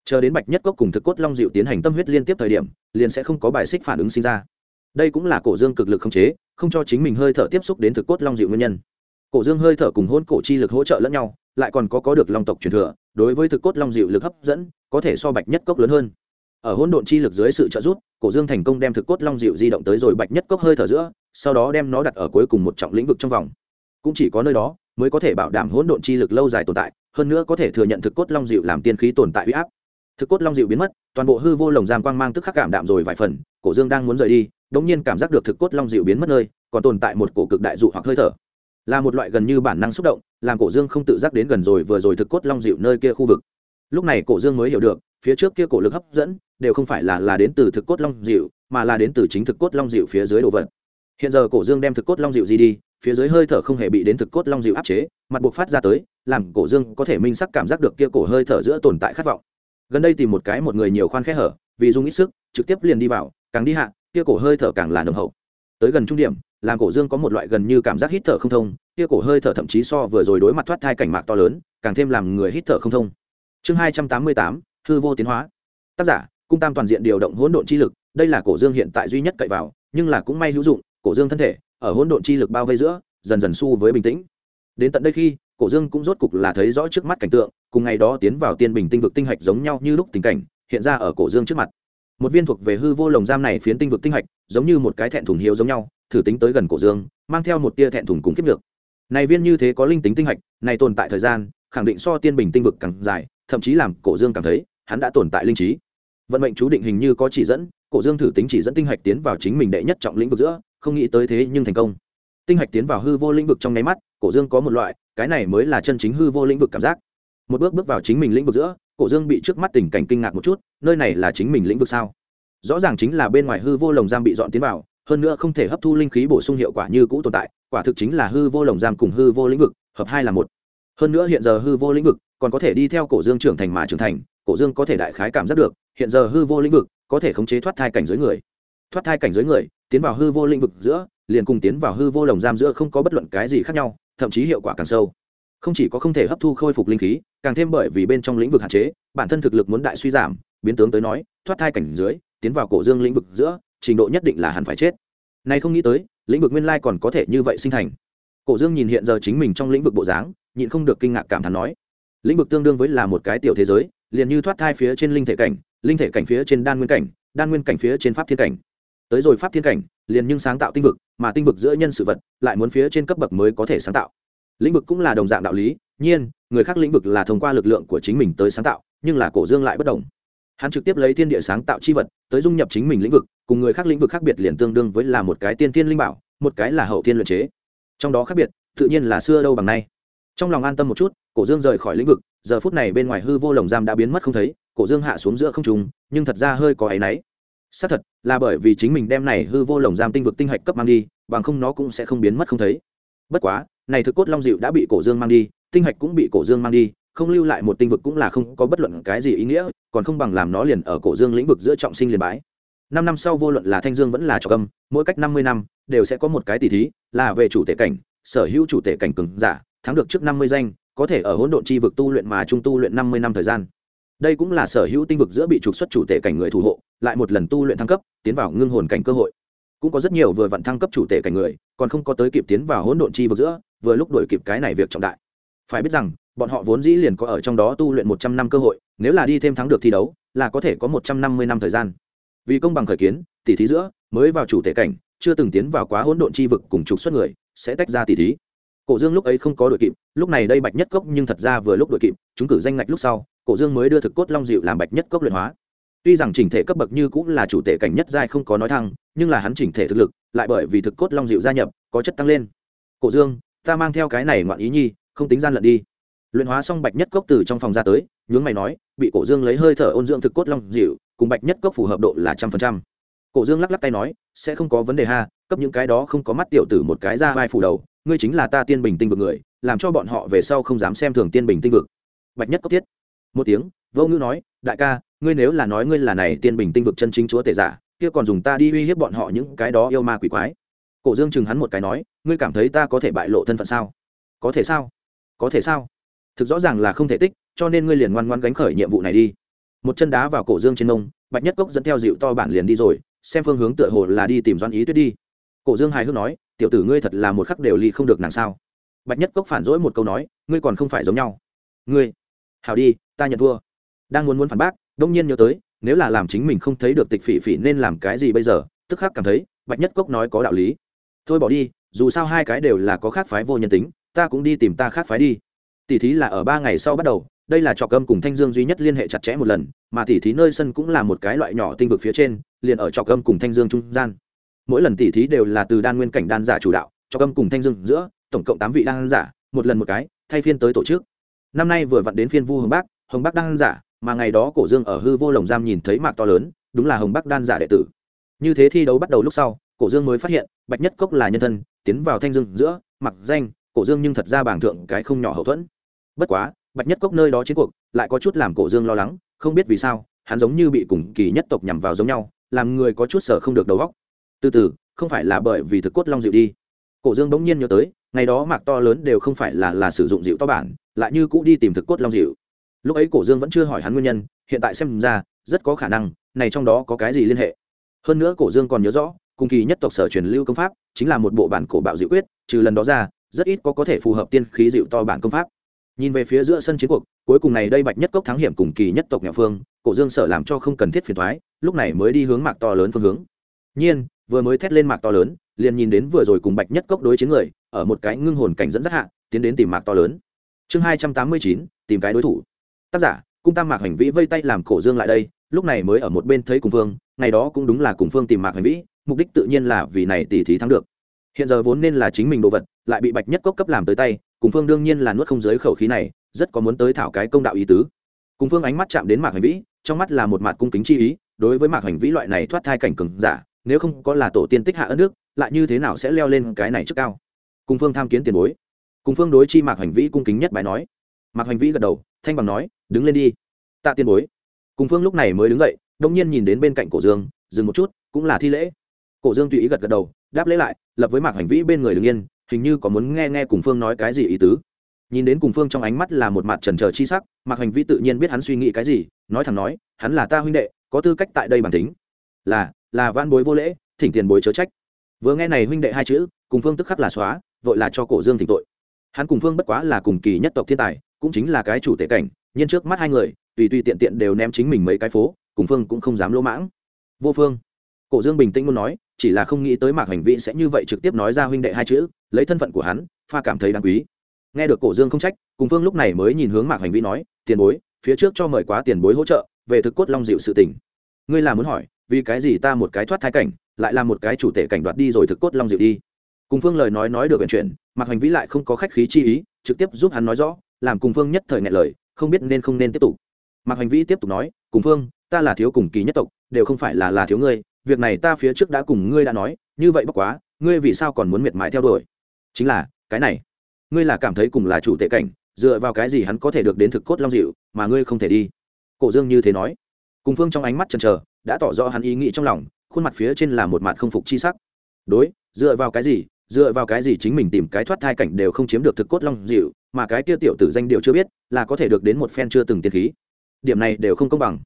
Chờ đến bạch nhất cốc cùng thực cốt long dịu tiến hành tâm huyết liên tiếp thời điểm, liền sẽ không có bài xích phản ứng sinh ra đây cũng là cổ dương cực lực khống chế, không cho chính mình hơi thở tiếp xúc đến thực cốt long dịu nguyên nhân. Cổ dương hơi thở cùng hôn cổ chi lực hỗ trợ lẫn nhau, lại còn có có được long tộc truyền thừa, đối với thực cốt long dịu lực hấp dẫn, có thể so bạch nhất cốc lớn hơn. Ở hỗn độn chi lực dưới sự trợ giúp, cổ dương thành công đem thực cốt long dịu di động tới rồi bạch nhất cốc hơi thở giữa, sau đó đem nó đặt ở cuối cùng một trọng lĩnh vực trong vòng. Cũng chỉ có nơi đó, mới có thể bảo đảm hỗn độn chi lực lâu dài tồn tại, hơn nữa có thể thừa nhận thực cốt long dịu làm tiên khí tồn tại huy áp thực cốt long dịu biến mất, toàn bộ hư vô lồng giam quang mang tức khắc cảm đạm rồi vài phần, cổ dương đang muốn rời đi, đống nhiên cảm giác được thực cốt long dịu biến mất nơi, còn tồn tại một cổ cực đại dụ hoặc hơi thở. Là một loại gần như bản năng xúc động, làm cổ dương không tự giác đến gần rồi vừa rồi thực cốt long dịu nơi kia khu vực. Lúc này cổ dương mới hiểu được, phía trước kia cổ lực hấp dẫn, đều không phải là là đến từ thực cốt long dịu, mà là đến từ chính thực cốt long dịu phía dưới đồ vật. Hiện giờ cổ dương đem thực cốt long dịu gì đi, phía dưới hơi thở không hề bị đến thực cốt long dịu áp chế, mặt buộc phát ra tới, làm cổ dương có thể minh sắc cảm giác được kia cổ hơi thở giữa tồn tại khát vọng gần đây tìm một cái một người nhiều khoan khẽ hở, vì dùng ít sức, trực tiếp liền đi vào, càng đi hạ, kia cổ hơi thở càng là nồng hậu. Tới gần trung điểm làm cổ dương có một loại gần như cảm giác hít thở không thông, kia cổ hơi thở thậm chí so vừa rồi đối mặt thoát thai cảnh mạc to lớn, càng thêm làm người hít thở không thông. Chương hai trăm tám mươi tám, hư vô tiến hóa. Tác giả, cung tam toàn diện điều động hỗn độn chi lực, đây là cổ dương hiện tại duy nhất cậy vào, nhưng là cũng may hữu dụng, cổ dương thân thể, ở hỗn độn chi lực bao vây giữa, dần dần su với bình tĩnh. Đến tận đây khi cổ dương cũng rốt cục là thấy rõ trước mắt cảnh tượng, cùng ngày đó tiến vào tiên bình tinh vực tinh hạch giống nhau như lúc tình cảnh, hiện ra ở cổ dương trước mặt. Một viên thuộc về hư vô lồng giam này phiến tinh vực tinh hạch, giống như một cái thẹn thùng hiếu giống nhau, thử tính tới gần cổ dương, mang theo một tia thẹn thùng cùng kiếp được này viên như thế có linh tính tinh hạch, này tồn tại thời gian, khẳng định so tiên bình tinh vực càng dài, thậm chí làm cổ dương cảm thấy, hắn đã tồn tại linh trí. Vận mệnh chú định hình như có chỉ dẫn, cổ dương thử tính chỉ dẫn tinh hạch tiến vào chính mình đệ nhất trọng lĩnh vực giữa, không nghĩ tới thế nhưng thành công. Tinh hạch tiến vào hư vô lĩnh vực trong nháy mắt, cổ dương có một loại cái này mới là chân chính hư vô lĩnh vực cảm giác. Một bước bước vào chính mình lĩnh vực giữa, cổ dương bị trước mắt tình cảnh kinh ngạc một chút, nơi này là chính mình lĩnh vực sao? Rõ ràng chính là bên ngoài hư vô lồng giam bị dọn tiến vào, hơn nữa không thể hấp thu linh khí bổ sung hiệu quả như cũ tồn tại, quả thực chính là hư vô lồng giam cùng hư vô lĩnh vực, hợp hai là một. Hơn nữa hiện giờ hư vô lĩnh vực còn có thể đi theo cổ dương trưởng thành mà trưởng thành, cổ dương có thể đại khái cảm giác được, hiện giờ hư vô lĩnh vực có thể khống chế thoát thai cảnh giới người. Thoát thai cảnh giới người, tiến vào hư vô lĩnh vực giữa, liền cùng tiến vào hư vô lồng giam giữa không có bất luận cái gì khác nhau thậm chí hiệu quả càng sâu. Không chỉ có không thể hấp thu khôi phục linh khí, càng thêm bởi vì bên trong lĩnh vực hạn chế, bản thân thực lực muốn đại suy giảm, biến tướng tới nói, thoát thai cảnh dưới, tiến vào cổ dương lĩnh vực giữa, trình độ nhất định là hẳn phải chết. Này không nghĩ tới, lĩnh vực nguyên lai còn có thể như vậy sinh thành. Cổ dương nhìn hiện giờ chính mình trong lĩnh vực bộ dáng, nhịn không được kinh ngạc cảm thán nói, lĩnh vực tương đương với là một cái tiểu thế giới, liền như thoát thai phía trên linh thể cảnh, linh thể cảnh phía trên đan nguyên cảnh, đan nguyên cảnh phía trên pháp thiên cảnh. Tới rồi pháp thiên cảnh liền nhưng sáng tạo tinh vực, mà tinh vực giữa nhân sự vật, lại muốn phía trên cấp bậc mới có thể sáng tạo. Lĩnh vực cũng là đồng dạng đạo lý, nhiên, người khác lĩnh vực là thông qua lực lượng của chính mình tới sáng tạo, nhưng là cổ dương lại bất đồng. Hắn trực tiếp lấy thiên địa sáng tạo chi vật, tới dung nhập chính mình lĩnh vực, cùng người khác lĩnh vực khác biệt liền tương đương với là một cái tiên thiên linh bảo, một cái là hậu thiên luyện chế. Trong đó khác biệt, tự nhiên là xưa đâu bằng nay. Trong lòng an tâm một chút, cổ dương rời khỏi lĩnh vực, giờ phút này bên ngoài hư vô lồng giam đã biến mất không thấy, cổ dương hạ xuống giữa không trùng nhưng thật ra hơi có áy náy xác thật, là bởi vì chính mình đem này hư vô lồng giam tinh vực tinh hạch cấp mang đi, bằng không nó cũng sẽ không biến mất không thấy. Bất quá, này thực cốt long dịu đã bị cổ dương mang đi, tinh hạch cũng bị cổ dương mang đi, không lưu lại một tinh vực cũng là không có bất luận cái gì ý nghĩa, còn không bằng làm nó liền ở cổ dương lĩnh vực giữa trọng sinh liền bái. Năm năm sau vô luận là thanh dương vẫn là trọc âm mỗi cách năm mươi năm, đều sẽ có một cái tỷ thí, là về chủ tể cảnh, sở hữu chủ tể cảnh cứng giả, thắng được trước năm mươi danh, có thể ở hỗn độn chi vực tu luyện mà trung tu luyện năm mươi năm thời gian. Đây cũng là sở hữu tinh vực giữa bị trục xuất chủ tể cảnh người thủ hộ lại một lần tu luyện thăng cấp, tiến vào ngưng hồn cảnh cơ hội. Cũng có rất nhiều vừa vặn thăng cấp chủ tể cảnh người, còn không có tới kịp tiến vào hỗn độn chi vực giữa, vừa lúc đổi kịp cái này việc trọng đại. Phải biết rằng, bọn họ vốn dĩ liền có ở trong đó tu luyện một trăm năm cơ hội, nếu là đi thêm thắng được thi đấu, là có thể có một trăm năm mươi năm thời gian. Vì công bằng khởi kiến tỷ thí giữa, mới vào chủ tể cảnh, chưa từng tiến vào quá hỗn độn chi vực cùng trục xuất người, sẽ tách ra tỷ thí. Cổ dương lúc ấy không có đội kịp, lúc này đây bạch nhất cốc nhưng thật ra vừa lúc đội kịp, chúng cử danh ngạch lúc sau, cổ dương mới đưa thực cốt long dịu làm bạch nhất cốc luyện hóa tuy rằng chỉnh thể cấp bậc như cũng là chủ tể cảnh nhất giai không có nói thăng, nhưng là hắn chỉnh thể thực lực, lại bởi vì thực cốt long dịu gia nhập, có chất tăng lên. Cổ dương, ta mang theo cái này ngoạn ý nhi, không tính gian lận đi. Luyện hóa xong bạch nhất cốc từ trong phòng ra tới, nhướng mày nói, bị cổ dương lấy hơi thở ôn dưỡng thực cốt long dịu, cùng bạch nhất cốc phù hợp độ là trăm phần trăm. Cổ dương lắc lắc tay nói, sẽ không có vấn đề ha, cấp những cái đó không có mắt tiểu tử một cái ra vai phủ đầu, ngươi chính là ta tiên bình tinh vực người, làm cho bọn họ về sau không dám xem thường tiên bình tinh vực. Bạch nhất cốc thiết một tiếng, vô ngữ nói, đại ca ngươi nếu là nói ngươi là này tiên bình tinh vực chân chính chúa tể giả, kia còn dùng ta đi uy hiếp bọn họ những cái đó yêu ma quỷ quái. Cổ dương chừng hắn một cái nói, ngươi cảm thấy ta có thể bại lộ thân phận sao? Có thể sao? Có thể sao? Thực rõ ràng là không thể tích, cho nên ngươi liền ngoan ngoan gánh khởi nhiệm vụ này đi. Một chân đá vào cổ dương trên nông bạch nhất cốc dẫn theo dịu to bản liền đi rồi, xem phương hướng tựa hồ là đi tìm doan ý tuyết đi. Cổ dương hài hước nói, tiểu tử ngươi thật là một khắc đều ly không được nàng sao? Bạch nhất cốc phản dỗi một câu nói, ngươi còn không phải giống nhau. Ngươi hào đi, ta nhận thua. Đang muốn muốn phản bác đông nhiên nhớ tới, nếu là làm chính mình không thấy được tịch phỉ phỉ nên làm cái gì bây giờ, tức khắc cảm thấy, bạch nhất cốc nói có đạo lý. Thôi bỏ đi, dù sao hai cái đều là có khác phái vô nhân tính, ta cũng đi tìm ta khác phái đi. Tỷ thí là ở ba ngày sau bắt đầu, đây là trò cơm cùng thanh dương duy nhất liên hệ chặt chẽ một lần, mà tỷ thí nơi sân cũng là một cái loại nhỏ tinh vực phía trên, liền ở trò cơm cùng thanh dương trung gian. Mỗi lần tỷ thí đều là từ đan nguyên cảnh đan giả chủ đạo, trò cơm cùng thanh dương giữa, tổng cộng tám vị đan giả, một lần một cái, thay phiên tới tổ chức. Năm nay vừa vặn đến phiên vu hồng bắc hồng bắc đan giả mà ngày đó cổ dương ở hư vô lồng giam nhìn thấy mạc to lớn, đúng là hồng bắc đan giả đệ tử. Như thế thi đấu bắt đầu lúc sau, cổ dương mới phát hiện, bạch nhất cốc là nhân thân, tiến vào thanh dương giữa, mặc danh, cổ dương nhưng thật ra bảng thượng cái không nhỏ hậu thuẫn. Bất quá, bạch nhất cốc nơi đó chiến cuộc, lại có chút làm cổ dương lo lắng, không biết vì sao, hắn giống như bị cùng kỳ nhất tộc nhằm vào giống nhau, làm người có chút sở không được đầu góc từ từ, không phải là bởi vì thực cốt long dịu đi. Cổ dương bỗng nhiên nhớ tới, ngày đó mạc to lớn đều không phải là là sử dụng dịu to bản, lại như cũ đi tìm thực cốt long dịu lúc ấy cổ dương vẫn chưa hỏi hắn nguyên nhân, hiện tại xem ra, rất có khả năng, này trong đó có cái gì liên hệ. Hơn nữa cổ dương còn nhớ rõ, cùng kỳ nhất tộc sở truyền lưu công pháp, chính là một bộ bản cổ bạo diệu quyết, trừ lần đó ra, rất ít có có thể phù hợp tiên khí dịu to bản công pháp. Nhìn về phía giữa sân chiến cuộc, cuối cùng này đây bạch nhất cốc thắng hiểm cùng kỳ nhất tộc nhà phương, cổ dương sợ làm cho không cần thiết phiền thoái lúc này mới đi hướng mạc to lớn phương hướng. Nhiên, vừa mới thét lên mạc to lớn, liền nhìn đến vừa rồi cùng bạch nhất cốc đối chiến người, ở một cái ngưng hồn cảnh dẫn dắt hạ, tiến đến tìm mạc to lớn. Chương hai trăm tám mươi chín, tìm cái đối thủ tác giả, cung tam mạc hành vĩ vây tay làm cổ dương lại đây, lúc này mới ở một bên thấy cùng phương ngày đó cũng đúng là cùng phương tìm mạc hành vĩ, mục đích tự nhiên là vì này tỷ thí thắng được. Hiện giờ vốn nên là chính mình đồ vật, lại bị bạch nhất cốc cấp làm tới tay, cùng phương đương nhiên là nuốt không giới khẩu khí này, rất có muốn tới thảo cái công đạo ý tứ. Cùng phương ánh mắt chạm đến mạc hành vĩ, trong mắt là một mặt cung kính chi ý, đối với mạc hành vĩ loại này thoát thai cảnh cường giả, nếu không có là tổ tiên tích hạ đất nước lại như thế nào sẽ leo lên cái này trước cao? Cùng phương tham kiến tiền bối. Cùng phương đối chi mạc hành vĩ cung kính nhất bài nói. Mạc hành vĩ gật đầu, thanh bằng nói đứng lên đi. Tạ tiền bối. Cùng phương lúc này mới đứng dậy, đông nhiên nhìn đến bên cạnh cổ dương, dừng một chút, cũng là thi lễ. Cổ dương tùy ý gật gật đầu, đáp lễ lại, lập với mạc hành vĩ bên người đứng yên, hình như có muốn nghe nghe cùng phương nói cái gì ý tứ. Nhìn đến cùng phương trong ánh mắt là một mặt trần trờ chi sắc, mạc hành vĩ tự nhiên biết hắn suy nghĩ cái gì, nói thẳng nói, hắn là ta huynh đệ, có tư cách tại đây bản tính là là van bối vô lễ, thỉnh tiền bối chớ trách. Vừa nghe này huynh đệ hai chữ, cùng phương tức khắc là xóa, vội là cho cổ dương thỉnh tội. Hắn cùng phương bất quá là cùng kỳ nhất tộc thiên tài, cũng chính là cái chủ tể cảnh nhưng trước mắt hai người, tùy tùy tiện tiện đều ném chính mình mấy cái phố, cùng phương cũng không dám lỗ mãng. Vô phương. Cổ dương bình tĩnh muốn nói, chỉ là không nghĩ tới mạc hành vi sẽ như vậy trực tiếp nói ra huynh đệ hai chữ, lấy thân phận của hắn, pha cảm thấy đáng quý. Nghe được cổ dương không trách, cùng phương lúc này mới nhìn hướng mạc hành vi nói, tiền bối, phía trước cho mời quá tiền bối hỗ trợ, về thực cốt long dịu sự tình. Ngươi là muốn hỏi, vì cái gì ta một cái thoát thai cảnh, lại là một cái chủ tể cảnh đoạt đi rồi thực cốt long dịu đi? Cùng phương lời nói nói được vận chuyển, mạc hành vĩ lại không có khách khí chi ý, trực tiếp giúp hắn nói rõ, làm cùng phương nhất thời ngại lời không biết nên không nên tiếp tục. Mạc hành vĩ tiếp tục nói, cùng phương, ta là thiếu cùng kỳ nhất tộc, đều không phải là là thiếu ngươi, việc này ta phía trước đã cùng ngươi đã nói, như vậy bốc quá, ngươi vì sao còn muốn miệt mài theo đuổi? Chính là, cái này, ngươi là cảm thấy cùng là chủ tệ cảnh, dựa vào cái gì hắn có thể được đến thực cốt long dịu, mà ngươi không thể đi? Cổ dương như thế nói. Cùng phương trong ánh mắt chần chờ, đã tỏ rõ hắn ý nghĩ trong lòng, khuôn mặt phía trên là một mặt không phục chi sắc. Đối, dựa vào cái gì, dựa vào cái gì chính mình tìm cái thoát thai cảnh đều không chiếm được thực cốt long dịu mà cái kia tiểu tử danh điều chưa biết, là có thể được đến một phen chưa từng tiên khí. Điểm này đều không công bằng.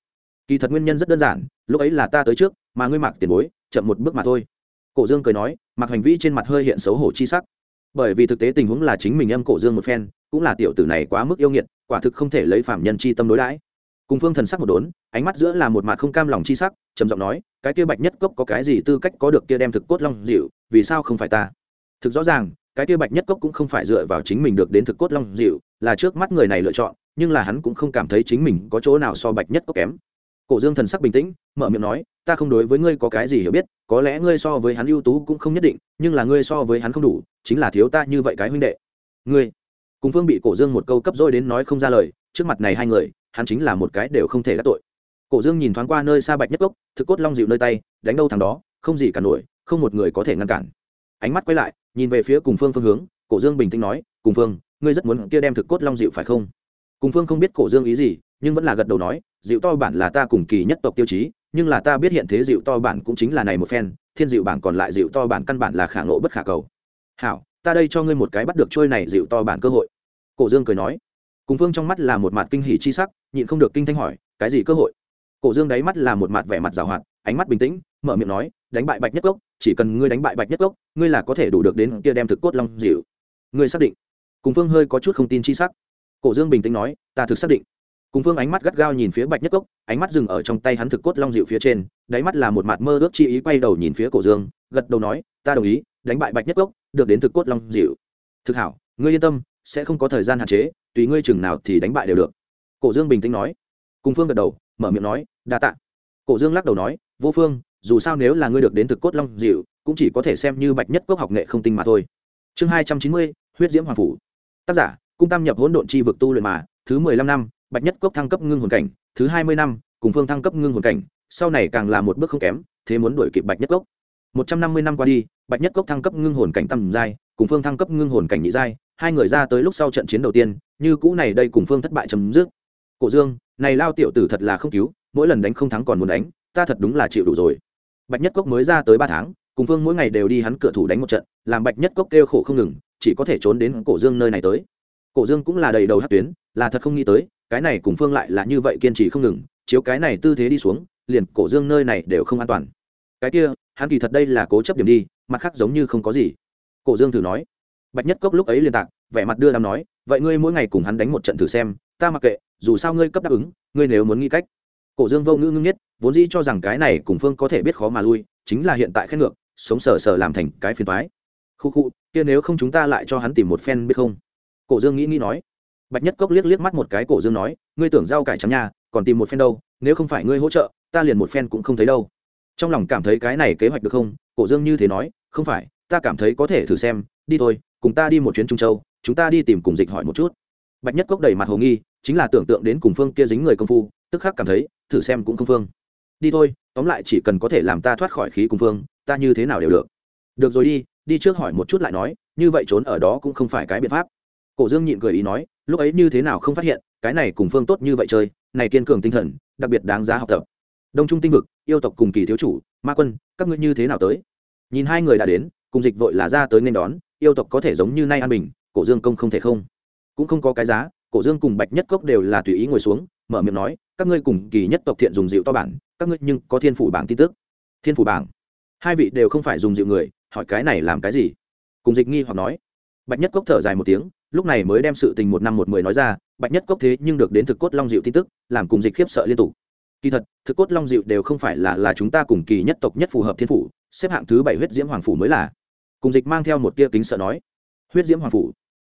Kỳ thật nguyên nhân rất đơn giản, lúc ấy là ta tới trước, mà ngươi mặc tiền bối, chậm một bước mà thôi. Cổ dương cười nói, mặc hành vi trên mặt hơi hiện xấu hổ chi sắc. Bởi vì thực tế tình huống là chính mình âm cổ dương một phen, cũng là tiểu tử này quá mức yêu nghiệt, quả thực không thể lấy phạm nhân chi tâm đối đãi. Cùng phương thần sắc một đốn, ánh mắt giữa là một mặt không cam lòng chi sắc, trầm giọng nói, cái kia bạch nhất cốc có cái gì tư cách có được kia đem thực cốt long dịu, vì sao không phải ta? Thực rõ ràng cái kia bạch nhất cốc cũng không phải dựa vào chính mình được đến thực cốt long dịu, là trước mắt người này lựa chọn, nhưng là hắn cũng không cảm thấy chính mình có chỗ nào so bạch nhất cốc kém. Cổ dương thần sắc bình tĩnh, mở miệng nói, ta không đối với ngươi có cái gì hiểu biết, có lẽ ngươi so với hắn ưu tú cũng không nhất định, nhưng là ngươi so với hắn không đủ, chính là thiếu ta như vậy cái huynh đệ. Ngươi? Cùng phương bị cổ dương một câu cấp dôi đến nói không ra lời, trước mặt này hai người, hắn chính là một cái đều không thể gác tội. Cổ dương nhìn thoáng qua nơi xa bạch nhất cốc, thực cốt long dịu nơi tay, đánh đâu thằng đó, không gì cả nổi, không một người có thể ngăn cản. Ánh mắt quay lại nhìn về phía cùng phương phương hướng, cổ dương bình tĩnh nói, cùng phương, ngươi rất muốn kia đem thực cốt long dịu phải không? Cùng phương không biết cổ dương ý gì, nhưng vẫn là gật đầu nói, dịu to bản là ta cùng kỳ nhất tộc tiêu chí, nhưng là ta biết hiện thế dịu to bản cũng chính là này một phen, thiên dịu bản còn lại dịu to bản căn bản là khả ngộ bất khả cầu. Hảo, ta đây cho ngươi một cái bắt được trôi này dịu to bản cơ hội. Cổ dương cười nói. Cùng phương trong mắt là một mặt kinh hỉ chi sắc, nhịn không được kinh thanh hỏi, cái gì cơ hội? Cổ dương đáy mắt là một mặt vẻ mặt giảo hoạt, ánh mắt bình tĩnh mở miệng nói, đánh bại bạch nhất gốc chỉ cần ngươi đánh bại bạch nhất gốc ngươi là có thể đủ được đến kia đem thực cốt long dịu. Ngươi xác định? Cùng phương hơi có chút không tin chi sắc. Cổ dương bình tĩnh nói, ta thực xác định. Cùng phương ánh mắt gắt gao nhìn phía bạch nhất cốc, ánh mắt dừng ở trong tay hắn thực cốt long dịu phía trên, đáy mắt là một mặt mơ ước chi ý quay đầu nhìn phía cổ dương, gật đầu nói, ta đồng ý, đánh bại bạch nhất cốc, được đến thực cốt long dịu. Thực hảo, ngươi yên tâm, sẽ không có thời gian hạn chế, tùy ngươi chừng nào thì đánh bại đều được. Cổ dương bình tĩnh nói. Cùng phương gật đầu, mở miệng nói, đa tạ. Cổ dương lắc đầu nói, vô phương dù sao nếu là ngươi được đến thực cốt long dịu, cũng chỉ có thể xem như bạch nhất cốc học nghệ không tinh mà thôi. Chương hai trăm chín mươi, huyết diễm hoàng phủ. Tác giả, cung tam nhập hỗn độn chi vực tu luyện mà, thứ mười lăm năm, bạch nhất cốc thăng cấp ngưng hồn cảnh, thứ hai mươi năm, cùng phương thăng cấp ngưng hồn cảnh, sau này càng là một bước không kém, thế muốn đuổi kịp bạch nhất cốc. Một trăm năm mươi năm qua đi, bạch nhất cốc thăng cấp ngưng hồn cảnh tầm giai, cùng phương thăng cấp ngưng hồn cảnh nhị giai, hai người ra tới lúc sau trận chiến đầu tiên, như cũ này đây cùng phương thất bại chấm dứt. Cổ dương, này lao tiểu tử thật là không cứu, mỗi lần đánh không thắng còn muốn đánh, ta thật đúng là chịu đủ rồi bạch nhất cốc mới ra tới ba tháng, cùng phương mỗi ngày đều đi hắn cửa thủ đánh một trận, làm bạch nhất cốc kêu khổ không ngừng, chỉ có thể trốn đến cổ dương nơi này tới. Cổ dương cũng là đầy đầu hát tuyến, là thật không nghĩ tới, cái này cùng phương lại là như vậy kiên trì không ngừng, chiếu cái này tư thế đi xuống, liền cổ dương nơi này đều không an toàn. Cái kia, hắn kỳ thật đây là cố chấp điểm đi, mặt khác giống như không có gì. Cổ dương thử nói. Bạch nhất cốc lúc ấy liên tạc, vẻ mặt đưa đám nói, vậy ngươi mỗi ngày cùng hắn đánh một trận thử xem, ta mặc kệ, dù sao ngươi cấp đáp ứng, ngươi nếu muốn nghĩ cách cổ dương vô ngữ ngưng nhất, vốn dĩ cho rằng cái này cùng phương có thể biết khó mà lui, chính là hiện tại khét ngược, sống sờ sờ làm thành cái phiền thoái khu khu, kia nếu không chúng ta lại cho hắn tìm một phen biết không? Cổ dương nghĩ nghĩ nói. Bạch nhất cốc liếc liếc mắt một cái, cổ dương nói, ngươi tưởng rau cải trắng nhà, còn tìm một phen đâu, nếu không phải ngươi hỗ trợ, ta liền một phen cũng không thấy đâu. Trong lòng cảm thấy cái này kế hoạch được không? Cổ dương như thế nói, không phải, ta cảm thấy có thể thử xem, đi thôi, cùng ta đi một chuyến trung châu, chúng ta đi tìm cùng dịch hỏi một chút. Bạch nhất cốc đầy mặt hồ nghi, chính là tưởng tượng đến cùng phương kia dính người công phu, tức khắc cảm thấy thử xem cũng không phương. Đi thôi, tóm lại chỉ cần có thể làm ta thoát khỏi khí cùng phương, ta như thế nào đều được. Được rồi đi đi trước hỏi một chút lại nói, như vậy trốn ở đó cũng không phải cái biện pháp. Cổ dương nhịn cười ý nói, lúc ấy như thế nào không phát hiện, cái này cùng phương tốt như vậy chơi, này kiên cường tinh thần, đặc biệt đáng giá học tập. Đông trung tinh vực, yêu tộc cùng kỳ thiếu chủ, ma quân, các ngươi như thế nào tới? Nhìn hai người đã đến, cùng dịch vội là ra tới nên đón, yêu tộc có thể giống như nay an bình, cổ dương công không thể không. Cũng không có cái giá, cổ dương cùng bạch nhất cốc đều là tùy ý ngồi xuống, mở miệng nói các ngươi cùng kỳ nhất tộc thiện dùng dịu to bản, các ngươi nhưng có thiên phủ bảng tin tức. Thiên phủ bảng. Hai vị đều không phải dùng dịu người, hỏi cái này làm cái gì? Cùng dịch nghi hoặc nói. Bạch nhất cốc thở dài một tiếng, lúc này mới đem sự tình một năm một mười nói ra, bạch nhất cốc thế nhưng được đến thực cốt long dịu tin tức, làm cùng dịch khiếp sợ liên tục. Kỳ thật, thực cốt long dịu đều không phải là là chúng ta cùng kỳ nhất tộc nhất phù hợp thiên phủ, xếp hạng thứ bảy huyết diễm hoàng phủ mới là. Cùng dịch mang theo một tia kính sợ nói. Huyết diễm hoàng phủ.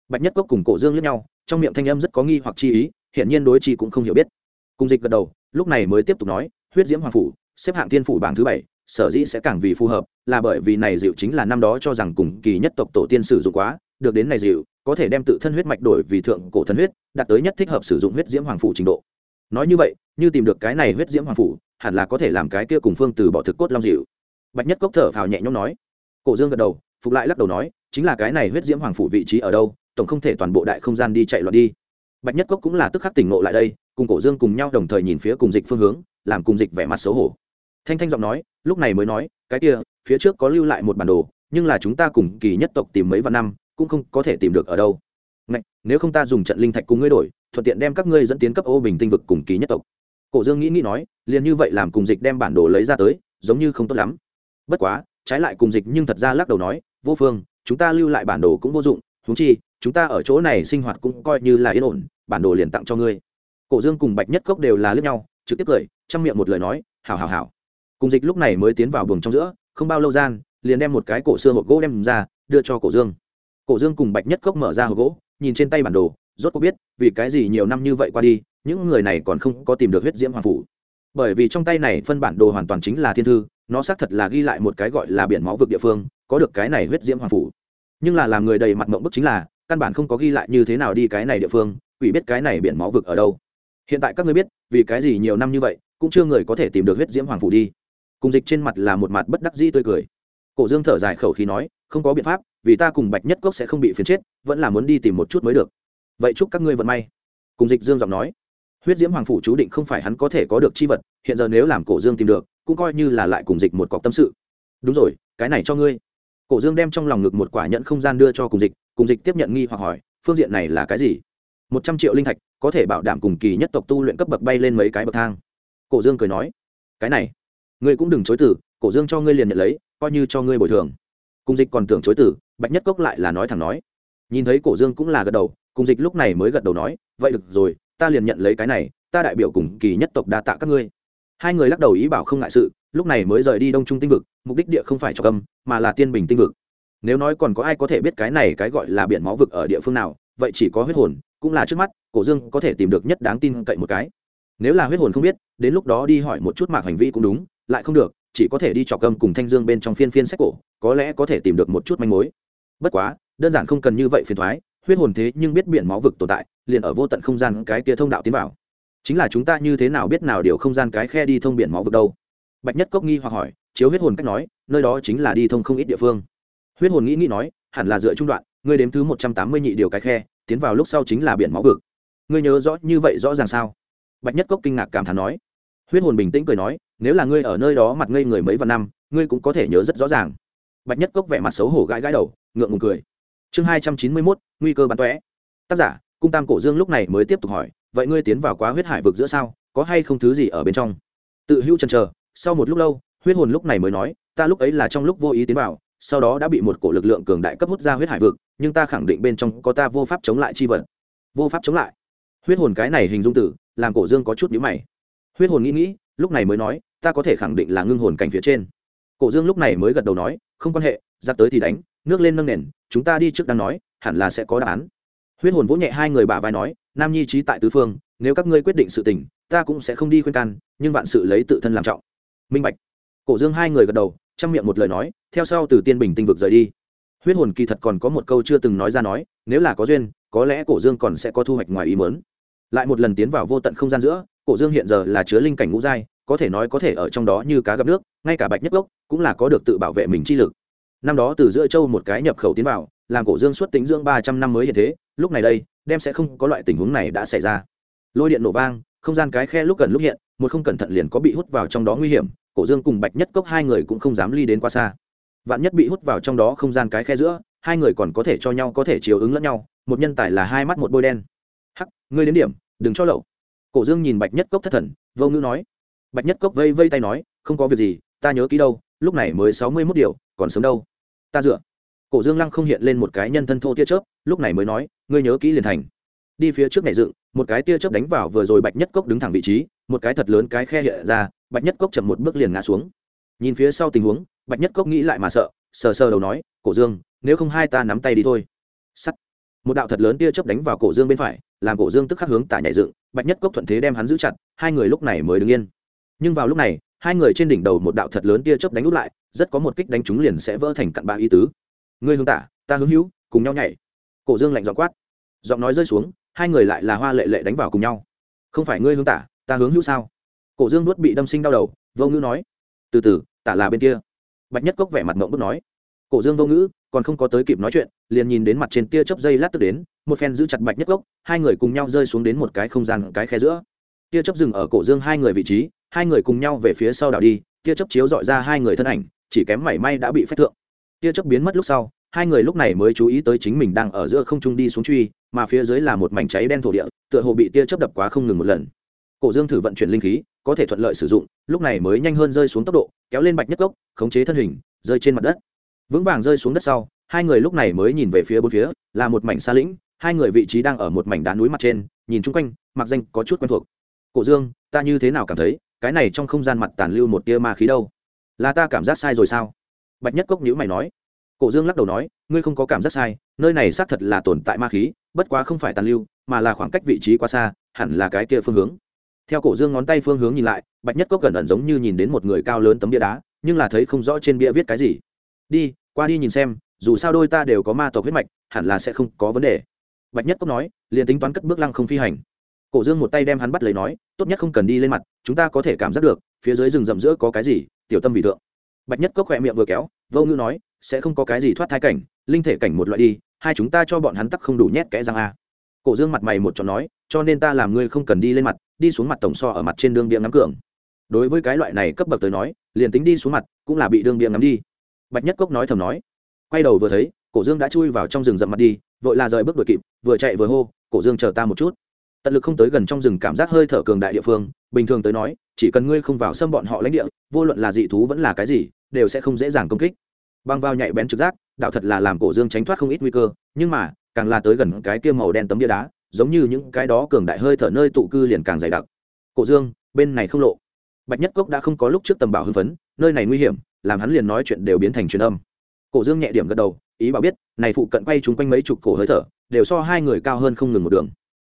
Bạch nhất cốc cùng cổ dương lẫn nhau, trong miệng thanh âm rất có nghi hoặc chi ý hiện nhiên đối chi cũng không hiểu biết cùng dịch gật đầu, lúc này mới tiếp tục nói, huyết diễm hoàng phủ, xếp hạng thiên phủ bảng thứ bảy, sở dĩ sẽ càng vì phù hợp, là bởi vì này dịu chính là năm đó cho rằng cùng kỳ nhất tộc tổ tiên sử dụng quá, được đến này dịu, có thể đem tự thân huyết mạch đổi vì thượng cổ thần huyết, đạt tới nhất thích hợp sử dụng huyết diễm hoàng phủ trình độ. Nói như vậy, như tìm được cái này huyết diễm hoàng phủ, hẳn là có thể làm cái kia cùng phương từ bỏ thực cốt long dịu. Bạch nhất cốc thở phào nhẹ nhõm nói. Cổ dương gật đầu, phục lại lắc đầu nói, chính là cái này huyết diễm hoàng phủ vị trí ở đâu, tổng không thể toàn bộ đại không gian đi chạy loạn đi. Bạch nhất cốc cũng là tức khắc tỉnh ngộ lại đây cùng cổ dương cùng nhau đồng thời nhìn phía cùng dịch phương hướng làm cùng dịch vẻ mặt xấu hổ. Thanh thanh giọng nói lúc này mới nói cái kia phía trước có lưu lại một bản đồ nhưng là chúng ta cùng kỳ nhất tộc tìm mấy vạn năm cũng không có thể tìm được ở đâu. Ngạch, nếu không ta dùng trận linh thạch cùng ngươi đổi thuận tiện đem các ngươi dẫn tiến cấp ô bình tinh vực cùng kỳ nhất tộc. Cổ dương nghĩ nghĩ nói liền như vậy làm cùng dịch đem bản đồ lấy ra tới giống như không tốt lắm. Bất quá trái lại cùng dịch nhưng thật ra lắc đầu nói vô phương chúng ta lưu lại bản đồ cũng vô dụng thúng chi chúng ta ở chỗ này sinh hoạt cũng coi như là yên ổn bản đồ liền tặng cho ngươi cổ dương cùng bạch nhất cốc đều là lướt nhau, trực tiếp cười chăm miệng một lời nói, hảo hảo hảo. Cùng dịch lúc này mới tiến vào buồng trong giữa, không bao lâu gian, liền đem một cái cổ xưa hộp gỗ đem ra, đưa cho cổ dương. Cổ dương cùng bạch nhất cốc mở ra hộp gỗ, nhìn trên tay bản đồ, rốt có biết, vì cái gì nhiều năm như vậy qua đi, những người này còn không có tìm được huyết diễm hoàng phủ. Bởi vì trong tay này phân bản đồ hoàn toàn chính là thiên thư, nó xác thật là ghi lại một cái gọi là biển máu vực địa phương, có được cái này huyết diễm hoàng phủ. Nhưng là làm người đầy mặt mộng bức chính là, căn bản không có ghi lại như thế nào đi cái này địa phương, quỷ biết cái này biển máu vực ở đâu hiện tại các ngươi biết, vì cái gì nhiều năm như vậy, cũng chưa người có thể tìm được huyết diễm hoàng phủ đi. Cùng dịch trên mặt là một mặt bất đắc dĩ tươi cười. Cổ dương thở dài khẩu khí nói, không có biện pháp, vì ta cùng bạch nhất cốc sẽ không bị phiến chết, vẫn là muốn đi tìm một chút mới được. Vậy chúc các ngươi vận may. Cùng dịch dương giọng nói, huyết diễm hoàng phủ chú định không phải hắn có thể có được chi vật, hiện giờ nếu làm cổ dương tìm được, cũng coi như là lại cùng dịch một cọc tâm sự. Đúng rồi, cái này cho ngươi. Cổ dương đem trong lòng ngực một quả nhận không gian đưa cho cùng dịch cùng dịch tiếp nhận nghi hoặc hỏi, phương diện này là cái gì? Một trăm triệu linh thạch, có thể bảo đảm cùng kỳ nhất tộc tu luyện cấp bậc bay lên mấy cái bậc thang. Cổ dương cười nói, cái này, ngươi cũng đừng chối từ, cổ dương cho ngươi liền nhận lấy, coi như cho ngươi bồi thường. Cung dịch còn tưởng chối từ, bạch nhất cốc lại là nói thẳng nói. Nhìn thấy cổ dương cũng là gật đầu, Cung dịch lúc này mới gật đầu nói, vậy được rồi, ta liền nhận lấy cái này, ta đại biểu cùng kỳ nhất tộc đa tạ các ngươi. Hai người lắc đầu ý bảo không ngại sự, lúc này mới rời đi đông trung tinh vực, mục đích địa không phải cho cầm mà là tiên bình tinh vực. Nếu nói còn có ai có thể biết cái này cái gọi là biển máu vực ở địa phương nào, vậy chỉ có huyết hồn cũng là trước mắt, cổ dương có thể tìm được nhất đáng tin cậy một cái. Nếu là huyết hồn không biết, đến lúc đó đi hỏi một chút mạc hành vi cũng đúng, lại không được, chỉ có thể đi trọc cầm cùng thanh dương bên trong phiên phiên sách cổ, có lẽ có thể tìm được một chút manh mối. Bất quá, đơn giản không cần như vậy phiền thoái huyết hồn thế nhưng biết biển máu vực tồn tại, liền ở vô tận không gian cái kia thông đạo tiến vào. Chính là chúng ta như thế nào biết nào điều không gian cái khe đi thông biển máu vực đâu? Bạch nhất cốc nghi hoặc hỏi, chiếu huyết hồn cách nói, nơi đó chính là đi thông không ít địa phương. Huyết hồn nghĩ nghĩ nói, hẳn là dựa trung đoạn, ngươi đếm thứ một trăm tám mươi nhị điều cái khe tiến vào lúc sau chính là biển máu vực. Ngươi nhớ rõ như vậy rõ ràng sao? Bạch nhất cốc kinh ngạc cảm thán nói. Huyết hồn bình tĩnh cười nói, nếu là ngươi ở nơi đó mặt ngây người mấy vạn năm, ngươi cũng có thể nhớ rất rõ ràng. Bạch nhất cốc vẻ mặt xấu hổ gãi gãi đầu, ngượng ngùng cười. Chương hai trăm chín mươi mốt, nguy cơ bắn tóe. Tác giả, cung tam cổ dương lúc này mới tiếp tục hỏi, vậy ngươi tiến vào quá huyết hải vực giữa sao? Có hay không thứ gì ở bên trong? Tự hữu chân chờ, sau một lúc lâu, huyết hồn lúc này mới nói, ta lúc ấy là trong lúc vô ý tiến vào sau đó đã bị một cổ lực lượng cường đại cấp hút ra huyết hải vực, nhưng ta khẳng định bên trong có ta vô pháp chống lại chi vật. Vô pháp chống lại. Huyết hồn cái này hình dung tử, làm cổ dương có chút nhíu mày. Huyết hồn nghĩ nghĩ, lúc này mới nói, ta có thể khẳng định là ngưng hồn cảnh phía trên. Cổ dương lúc này mới gật đầu nói, không quan hệ, giặc tới thì đánh, nước lên nâng nền, chúng ta đi trước đang nói, hẳn là sẽ có đáp án. Huyết hồn vỗ nhẹ hai người bả vai nói, nam nhi trí tại tứ phương, nếu các ngươi quyết định sự tình, ta cũng sẽ không đi khuyên can, nhưng vạn sự lấy tự thân làm trọng. Minh bạch. Cổ dương hai người gật đầu chăm miệng một lời nói, theo sau từ tiên bình tinh vực rời đi. Huyết hồn kỳ thật còn có một câu chưa từng nói ra nói, nếu là có duyên, có lẽ cổ dương còn sẽ có thu hoạch ngoài ý mớn lại một lần tiến vào vô tận không gian giữa, cổ dương hiện giờ là chứa linh cảnh ngũ giai, có thể nói có thể ở trong đó như cá gặp nước, ngay cả bạch nhất gốc cũng là có được tự bảo vệ mình chi lực. Năm đó từ giữa châu một cái nhập khẩu tiến vào, làm cổ dương xuất tính dưỡng ba trăm năm mới hiện thế, lúc này đây, đem sẽ không có loại tình huống này đã xảy ra. Lôi điện nổ vang, không gian cái khe lúc gần lúc hiện, một không cẩn thận liền có bị hút vào trong đó nguy hiểm cổ dương cùng bạch nhất cốc hai người cũng không dám ly đến quá xa. Vạn nhất bị hút vào trong đó không gian cái khe giữa, hai người còn có thể cho nhau có thể chiều ứng lẫn nhau, một nhân tài là hai mắt một bôi đen. Hắc, ngươi đến điểm, đừng cho lậu. Cổ dương nhìn bạch nhất cốc thất thần, vô ngữ nói. Bạch nhất cốc vây vây tay nói, không có việc gì, ta nhớ kỹ đâu, lúc này mới sáu mươi mốt điều, còn sớm đâu. Ta dựa. Cổ dương lăng không hiện lên một cái nhân thân thô tia chớp, lúc này mới nói, ngươi nhớ kỹ liền thành. Đi phía trước này dựng một cái tia chớp đánh vào vừa rồi bạch nhất cốc đứng thẳng vị trí, một cái thật lớn cái khe hiện ra, bạch nhất cốc chậm một bước liền ngã xuống. Nhìn phía sau tình huống, bạch nhất cốc nghĩ lại mà sợ, sờ sờ đầu nói, cổ dương, nếu không hai ta nắm tay đi thôi. Sắt. Một đạo thật lớn tia chớp đánh vào cổ dương bên phải, làm cổ dương tức khắc hướng tả nhảy dựng, bạch nhất cốc thuận thế đem hắn giữ chặt, hai người lúc này mới đứng yên. Nhưng vào lúc này, hai người trên đỉnh đầu một đạo thật lớn tia chớp đánh út lại, rất có một kích đánh chúng liền sẽ vỡ thành cặn bã ý tứ. Ngươi hướng tả, ta hướng hữu, cùng nhau nhảy. Cổ dương lạnh giọng quát. Giọng nói rơi xuống hai người lại là hoa lệ lệ đánh vào cùng nhau. Không phải ngươi hướng tả, ta hướng hữu sao? Cổ dương nuốt bị đâm sinh đau đầu, vô ngữ nói. Từ từ, tả là bên kia. Bạch nhất cốc vẻ mặt mộng bức nói. Cổ dương vô ngữ, còn không có tới kịp nói chuyện, liền nhìn đến mặt trên tia chớp dây lát tức đến, một phen giữ chặt bạch nhất cốc, hai người cùng nhau rơi xuống đến một cái không gian, cái khe giữa. Tia chớp dừng ở cổ dương hai người vị trí, hai người cùng nhau về phía sau đảo đi, tia chớp chiếu dọi ra hai người thân ảnh, chỉ kém mảy may đã bị phách thượng. Tia chớp biến mất lúc sau, hai người lúc này mới chú ý tới chính mình đang ở giữa không trung đi xuống truy mà phía dưới là một mảnh cháy đen thổ địa, tựa hồ bị tia chớp đập quá không ngừng một lần. Cổ dương thử vận chuyển linh khí, có thể thuận lợi sử dụng, lúc này mới nhanh hơn rơi xuống tốc độ, kéo lên bạch nhất gốc khống chế thân hình, rơi trên mặt đất. Vững vàng rơi xuống đất sau, hai người lúc này mới nhìn về phía bốn phía, là một mảnh xa lĩnh, hai người vị trí đang ở một mảnh đá núi mặt trên, nhìn chung quanh, mặc danh có chút quen thuộc. Cổ dương, ta như thế nào cảm thấy, cái này trong không gian mặt tàn lưu một tia ma khí đâu? Là ta cảm giác sai rồi sao? Bạch nhất cốc nhữ mày nói. Cổ dương lắc đầu nói, ngươi không có cảm giác sai, nơi này xác thật là tồn tại ma khí bất quá không phải tàn lưu, mà là khoảng cách vị trí quá xa, hẳn là cái kia phương hướng. Theo cổ dương ngón tay phương hướng nhìn lại, bạch nhất cốc gần ẩn giống như nhìn đến một người cao lớn tấm bia đá, nhưng là thấy không rõ trên bia viết cái gì. Đi, qua đi nhìn xem, dù sao đôi ta đều có ma tộc huyết mạch, hẳn là sẽ không có vấn đề. Bạch nhất cốc nói, liền tính toán cất bước lăng không phi hành. Cổ dương một tay đem hắn bắt lấy nói, tốt nhất không cần đi lên mặt, chúng ta có thể cảm giác được, phía dưới rừng rậm giữa có cái gì, tiểu tâm vị thượng. Bạch nhất cốc khỏe miệng vừa kéo, vô ngữ nói, sẽ không có cái gì thoát thai cảnh, linh thể cảnh một loại đi hai chúng ta cho bọn hắn tắc không đủ nhét kẽ răng a. Cổ dương mặt mày một tròn nói, cho nên ta làm ngươi không cần đi lên mặt, đi xuống mặt tổng so ở mặt trên đường bia ngắm cường. Đối với cái loại này cấp bậc tới nói, liền tính đi xuống mặt, cũng là bị đường bia ngắm đi. Bạch nhất cốc nói thầm nói. Quay đầu vừa thấy, cổ dương đã chui vào trong rừng rậm mặt đi, vội là rời bước đuổi kịp, vừa chạy vừa hô, cổ dương chờ ta một chút. Tận lực không tới gần trong rừng cảm giác hơi thở cường đại địa phương, bình thường tới nói, chỉ cần ngươi không vào xâm bọn họ lãnh địa, vô luận là dị thú vẫn là cái gì, đều sẽ không dễ dàng công kích băng vào nhạy bén trực giác, đạo thật là làm cổ dương tránh thoát không ít nguy cơ, nhưng mà, càng là tới gần cái kia màu đen tấm bia đá, giống như những cái đó cường đại hơi thở nơi tụ cư liền càng dày đặc. Cổ dương, bên này không lộ. Bạch nhất cốc đã không có lúc trước tầm bảo hưng phấn, nơi này nguy hiểm, làm hắn liền nói chuyện đều biến thành truyền âm. Cổ dương nhẹ điểm gật đầu, ý bảo biết, này phụ cận quay chúng quanh mấy chục cổ hơi thở, đều so hai người cao hơn không ngừng một đường.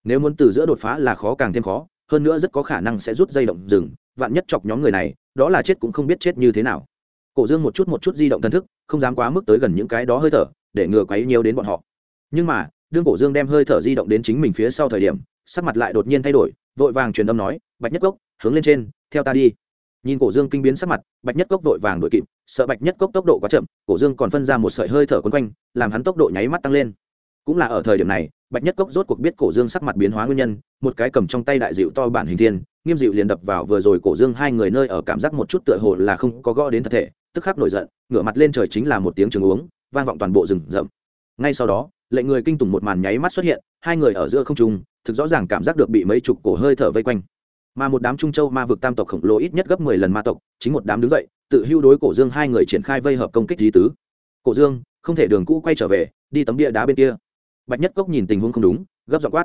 Nếu muốn từ giữa đột phá là khó càng thêm khó, hơn nữa rất có khả năng sẽ rút dây động rừng, vạn nhất chọc nhóm người này, đó là chết cũng không biết chết như thế nào cổ dương một chút một chút di động thân thức, không dám quá mức tới gần những cái đó hơi thở, để ngừa quấy nhiều đến bọn họ. Nhưng mà, đương cổ dương đem hơi thở di động đến chính mình phía sau thời điểm, sắc mặt lại đột nhiên thay đổi, vội vàng truyền âm nói, bạch nhất cốc, hướng lên trên, theo ta đi. Nhìn cổ dương kinh biến sắc mặt, bạch nhất cốc vội vàng đuổi kịp, sợ bạch nhất cốc tốc độ quá chậm, cổ dương còn phân ra một sợi hơi thở quấn quanh, làm hắn tốc độ nháy mắt tăng lên. Cũng là ở thời điểm này, bạch nhất cốc rốt cuộc biết cổ dương sắc mặt biến hóa nguyên nhân, một cái cầm trong tay đại dịu to bản hình thiên, nghiêm dịu liền đập vào vừa rồi cổ dương hai người nơi ở cảm giác một chút tựa hồ là không có gõ đến thật thể tức khắc nổi giận, ngửa mặt lên trời chính là một tiếng trường uống, vang vọng toàn bộ rừng rậm. Ngay sau đó, lệnh người kinh tủng một màn nháy mắt xuất hiện, hai người ở giữa không trung, thực rõ ràng cảm giác được bị mấy chục cổ hơi thở vây quanh. Mà một đám trung châu ma vực tam tộc khổng lồ ít nhất gấp mười lần ma tộc, chính một đám đứng dậy, tự hưu đối cổ dương hai người triển khai vây hợp công kích lý tứ. Cổ dương, không thể đường cũ quay trở về, đi tấm bia đá bên kia. Bạch nhất cốc nhìn tình huống không đúng, gấp dọ quát.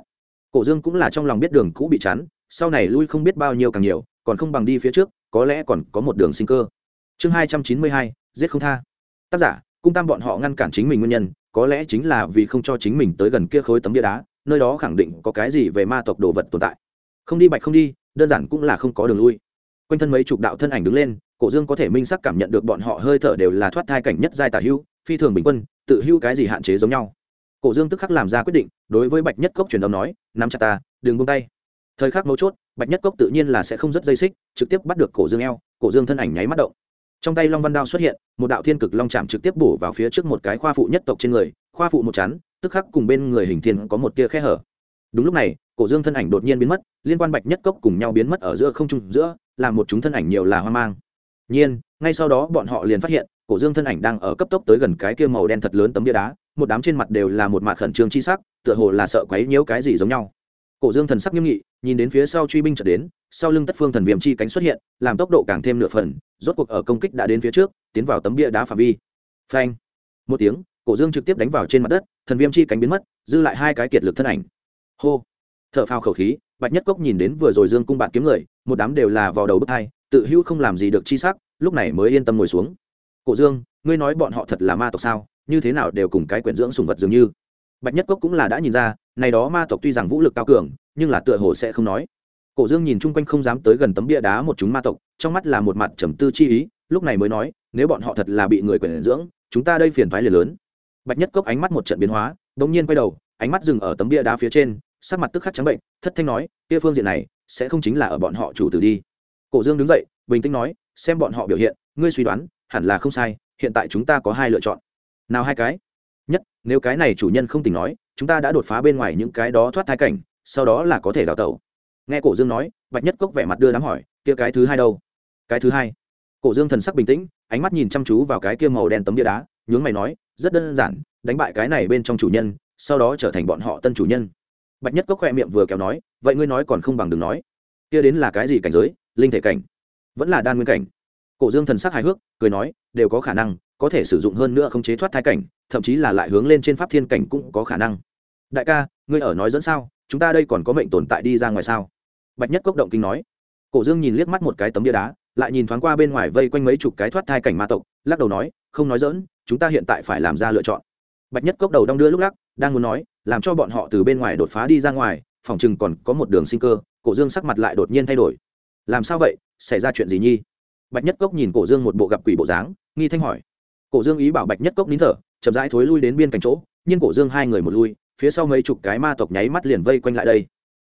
Cổ dương cũng là trong lòng biết đường cũ bị chắn, sau này lui không biết bao nhiêu càng nhiều, còn không bằng đi phía trước, có lẽ còn có một đường sinh cơ chương hai trăm chín mươi hai, giết không tha. Tác giả, cung tam bọn họ ngăn cản chính mình nguyên nhân, có lẽ chính là vì không cho chính mình tới gần kia khối tấm bia đá, nơi đó khẳng định có cái gì về ma tộc đồ vật tồn tại. Không đi bạch không đi, đơn giản cũng là không có đường lui. Quanh thân mấy chục đạo thân ảnh đứng lên, cổ dương có thể minh sắc cảm nhận được bọn họ hơi thở đều là thoát thai cảnh nhất giai tả hưu, phi thường bình quân, tự hưu cái gì hạn chế giống nhau. Cổ dương tức khắc làm ra quyết định, đối với bạch nhất cốc truyền âm nói, nắm chặt ta, đừng buông tay. Thời khắc mấu chốt, bạch nhất cốc tự nhiên là sẽ không rất dây xích, trực tiếp bắt được cổ dương eo, cổ dương thân ảnh nháy mắt động trong tay long văn đao xuất hiện, một đạo thiên cực long chạm trực tiếp bổ vào phía trước một cái khoa phụ nhất tộc trên người, khoa phụ một chắn, tức khắc cùng bên người hình thiên có một tia khe hở. Đúng lúc này, cổ dương thân ảnh đột nhiên biến mất, liên quan bạch nhất cốc cùng nhau biến mất ở giữa không trung giữa, làm một chúng thân ảnh nhiều là hoang mang. Nhiên, ngay sau đó bọn họ liền phát hiện, cổ dương thân ảnh đang ở cấp tốc tới gần cái kia màu đen thật lớn tấm bia đá, một đám trên mặt đều là một mặt khẩn trương chi sắc, tựa hồ là sợ quấy nhiễu cái gì giống nhau. Cổ dương thần sắc nghiêm nghị, nhìn đến phía sau truy binh trở đến, sau lưng tất phương thần viêm chi cánh xuất hiện, làm tốc độ càng thêm nửa phần rốt cuộc ở công kích đã đến phía trước, tiến vào tấm bia đá phạm vi. Phanh. Một tiếng, cổ dương trực tiếp đánh vào trên mặt đất, thần viêm chi cánh biến mất, dư lại hai cái kiệt lực thân ảnh. Hô. Thở phào khẩu khí, bạch nhất cốc nhìn đến vừa rồi dương cung bạn kiếm người, một đám đều là vào đầu bức hai, tự hữu không làm gì được chi sắc, lúc này mới yên tâm ngồi xuống. Cổ dương, ngươi nói bọn họ thật là ma tộc sao, như thế nào đều cùng cái quyển dưỡng sùng vật dường như. Bạch nhất cốc cũng là đã nhìn ra, này đó ma tộc tuy rằng vũ lực cao cường, nhưng là tựa hồ sẽ không nói. Cổ dương nhìn chung quanh không dám tới gần tấm bia đá một chúng ma tộc trong mắt là một mặt trầm tư chi ý, lúc này mới nói, nếu bọn họ thật là bị người quyển dưỡng, chúng ta đây phiền thoái liền lớn. Bạch nhất cốc ánh mắt một trận biến hóa đ ỗ n g nhiên quay đầu, ánh mắt dừng ở tấm bia đá phía trên, sắc mặt tức khắc trắng bệnh, thất thanh nói, kia phương diện này, sẽ không chính là ở bọn họ chủ tử đi. Cổ dương đứng dậy, bình tĩnh nói, xem bọn họ biểu hiện, ngươi suy đoán, hẳn là không sai, hiện tại chúng ta có hai lựa chọn. Nào hai cái? Nhất, nếu cái này chủ nhân không tỉnh nói, chúng ta đã đột phá bên ngoài những cái đó thoát thai cảnh, sau đó là có thể đào tẩu. Nghe cổ dương nói, bạch nhất cốc vẻ mặt đưa đám hỏi, kia cái thứ hai đâu? Cái thứ hai. Cổ dương thần sắc bình tĩnh, ánh mắt nhìn chăm chú vào cái kia màu đen tấm bia đá, nhướng mày nói, rất đơn giản, đánh bại cái này bên trong chủ nhân, sau đó trở thành bọn họ tân chủ nhân. Bạch nhất cốc khoe miệng vừa kéo nói, vậy ngươi nói còn không bằng đừng nói. Kia đến là cái gì cảnh giới? Linh thể cảnh? Vẫn là đan nguyên cảnh? Cổ dương thần sắc hài hước, cười nói, đều có khả năng, có thể sử dụng hơn nữa không chế thoát thai cảnh, thậm chí là lại hướng lên trên pháp thiên cảnh cũng có khả năng. Đại ca, ngươi ở nói dẫn sao? Chúng ta đây còn có mệnh tồn tại đi ra ngoài sao? Bạch nhất cốc động kinh nói. Cổ dương nhìn liếc mắt một cái tấm bia đá lại nhìn thoáng qua bên ngoài vây quanh mấy chục cái thoát thai cảnh ma tộc, lắc đầu nói, không nói dỡn chúng ta hiện tại phải làm ra lựa chọn. Bạch nhất cốc đầu đong đưa lúc lắc, đang muốn nói, làm cho bọn họ từ bên ngoài đột phá đi ra ngoài, phòng chừng còn có một đường sinh cơ, cổ dương sắc mặt lại đột nhiên thay đổi. Làm sao vậy? Xảy ra chuyện gì nhi? Bạch nhất cốc nhìn cổ dương một bộ gặp quỷ bộ dáng, nghi thanh hỏi. Cổ dương ý bảo bạch nhất cốc nín thở, chậm rãi thối lui đến biên cạnh chỗ, nhưng cổ dương hai người một lui, phía sau mấy chục cái ma tộc nháy mắt liền vây quanh lại đây.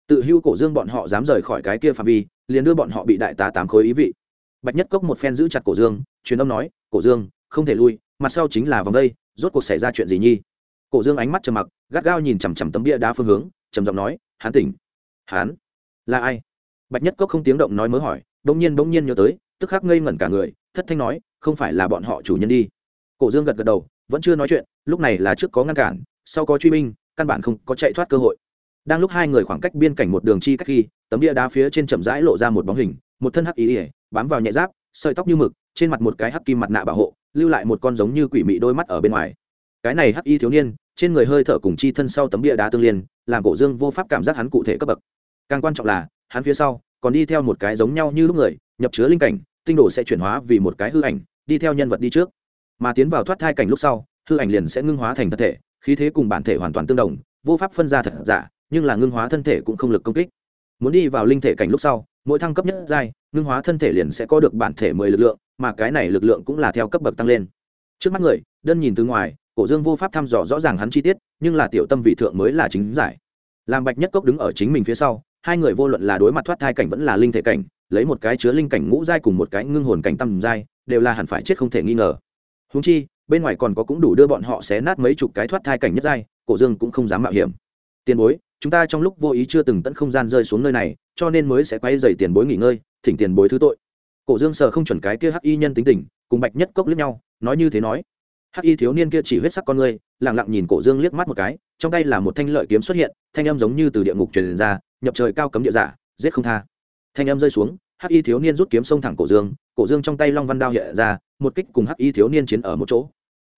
Tự hưu cổ dương bọn họ dám rời khỏi cái kia phạm vi, liền đưa bọn họ bị đại tá tám khối ý vị bạch nhất cốc một phen giữ chặt cổ dương, truyền âm nói, cổ dương, không thể lui, mặt sau chính là vòng đây, rốt cuộc xảy ra chuyện gì nhi? Cổ dương ánh mắt trầm mặc, gắt gao nhìn chằm chằm tấm bia đá phương hướng, trầm giọng nói, hán tỉnh. Hán? Là ai? Bạch nhất cốc không tiếng động nói mới hỏi, bỗng nhiên bỗng nhiên nhớ tới, tức khắc ngây ngẩn cả người, thất thanh nói, không phải là bọn họ chủ nhân đi. Cổ dương gật gật đầu, vẫn chưa nói chuyện, lúc này là trước có ngăn cản, sau có truy binh, căn bản không có chạy thoát cơ hội. Đang lúc hai người khoảng cách biên cảnh một đường chi cách khi, tấm bia đá phía trên chậm rãi lộ ra một bóng hình, một thân hắc ý ỉa bám vào nhẹ giáp, sợi tóc như mực, trên mặt một cái hắc kim mặt nạ bảo hộ, lưu lại một con giống như quỷ mị đôi mắt ở bên ngoài. Cái này hắc y thiếu niên, trên người hơi thở cùng chi thân sau tấm bia đá tương liên, làm cổ dương vô pháp cảm giác hắn cụ thể cấp bậc. Càng quan trọng là, hắn phía sau còn đi theo một cái giống nhau như lúc người, nhập chứa linh cảnh, tinh đồ sẽ chuyển hóa vì một cái hư ảnh, đi theo nhân vật đi trước. Mà tiến vào thoát thai cảnh lúc sau, hư ảnh liền sẽ ngưng hóa thành thân thể, khí thế cùng bản thể hoàn toàn tương đồng, vô pháp phân ra thật giả, nhưng là ngưng hóa thân thể cũng không lực công kích. Muốn đi vào linh thể cảnh lúc sau mỗi thăng cấp nhất giai, ngưng hóa thân thể liền sẽ có được bản thể mười lực lượng, mà cái này lực lượng cũng là theo cấp bậc tăng lên. Trước mắt người, đơn nhìn từ ngoài, cổ dương vô pháp thăm dò rõ ràng hắn chi tiết, nhưng là tiểu tâm vị thượng mới là chính giải. Làm bạch nhất cốc đứng ở chính mình phía sau, hai người vô luận là đối mặt thoát thai cảnh vẫn là linh thể cảnh, lấy một cái chứa linh cảnh ngũ giai cùng một cái ngưng hồn cảnh tầm giai, đều là hẳn phải chết không thể nghi ngờ. Húng chi, bên ngoài còn có cũng đủ đưa bọn họ xé nát mấy chục cái thoát thai cảnh nhất giai, cổ dương cũng không dám mạo hiểm. Tiền bối chúng ta trong lúc vô ý chưa từng tận không gian rơi xuống nơi này, cho nên mới sẽ quay dày tiền bối nghỉ ngơi, thỉnh tiền bối thứ tội. Cổ dương sờ không chuẩn cái kia hắc y nhân tính tình, cùng bạch nhất cốc lướt nhau, nói như thế nói. Hắc y thiếu niên kia chỉ huyết sắc con ngươi lẳng lặng nhìn cổ dương liếc mắt một cái, trong tay là một thanh lợi kiếm xuất hiện, thanh âm giống như từ địa ngục truyền ra, nhập trời cao cấm địa giả, giết không tha. Thanh âm rơi xuống, hắc y thiếu niên rút kiếm xông thẳng cổ dương cổ dương trong tay long văn đao hiện ra, một kích cùng hắc y thiếu niên chiến ở một chỗ.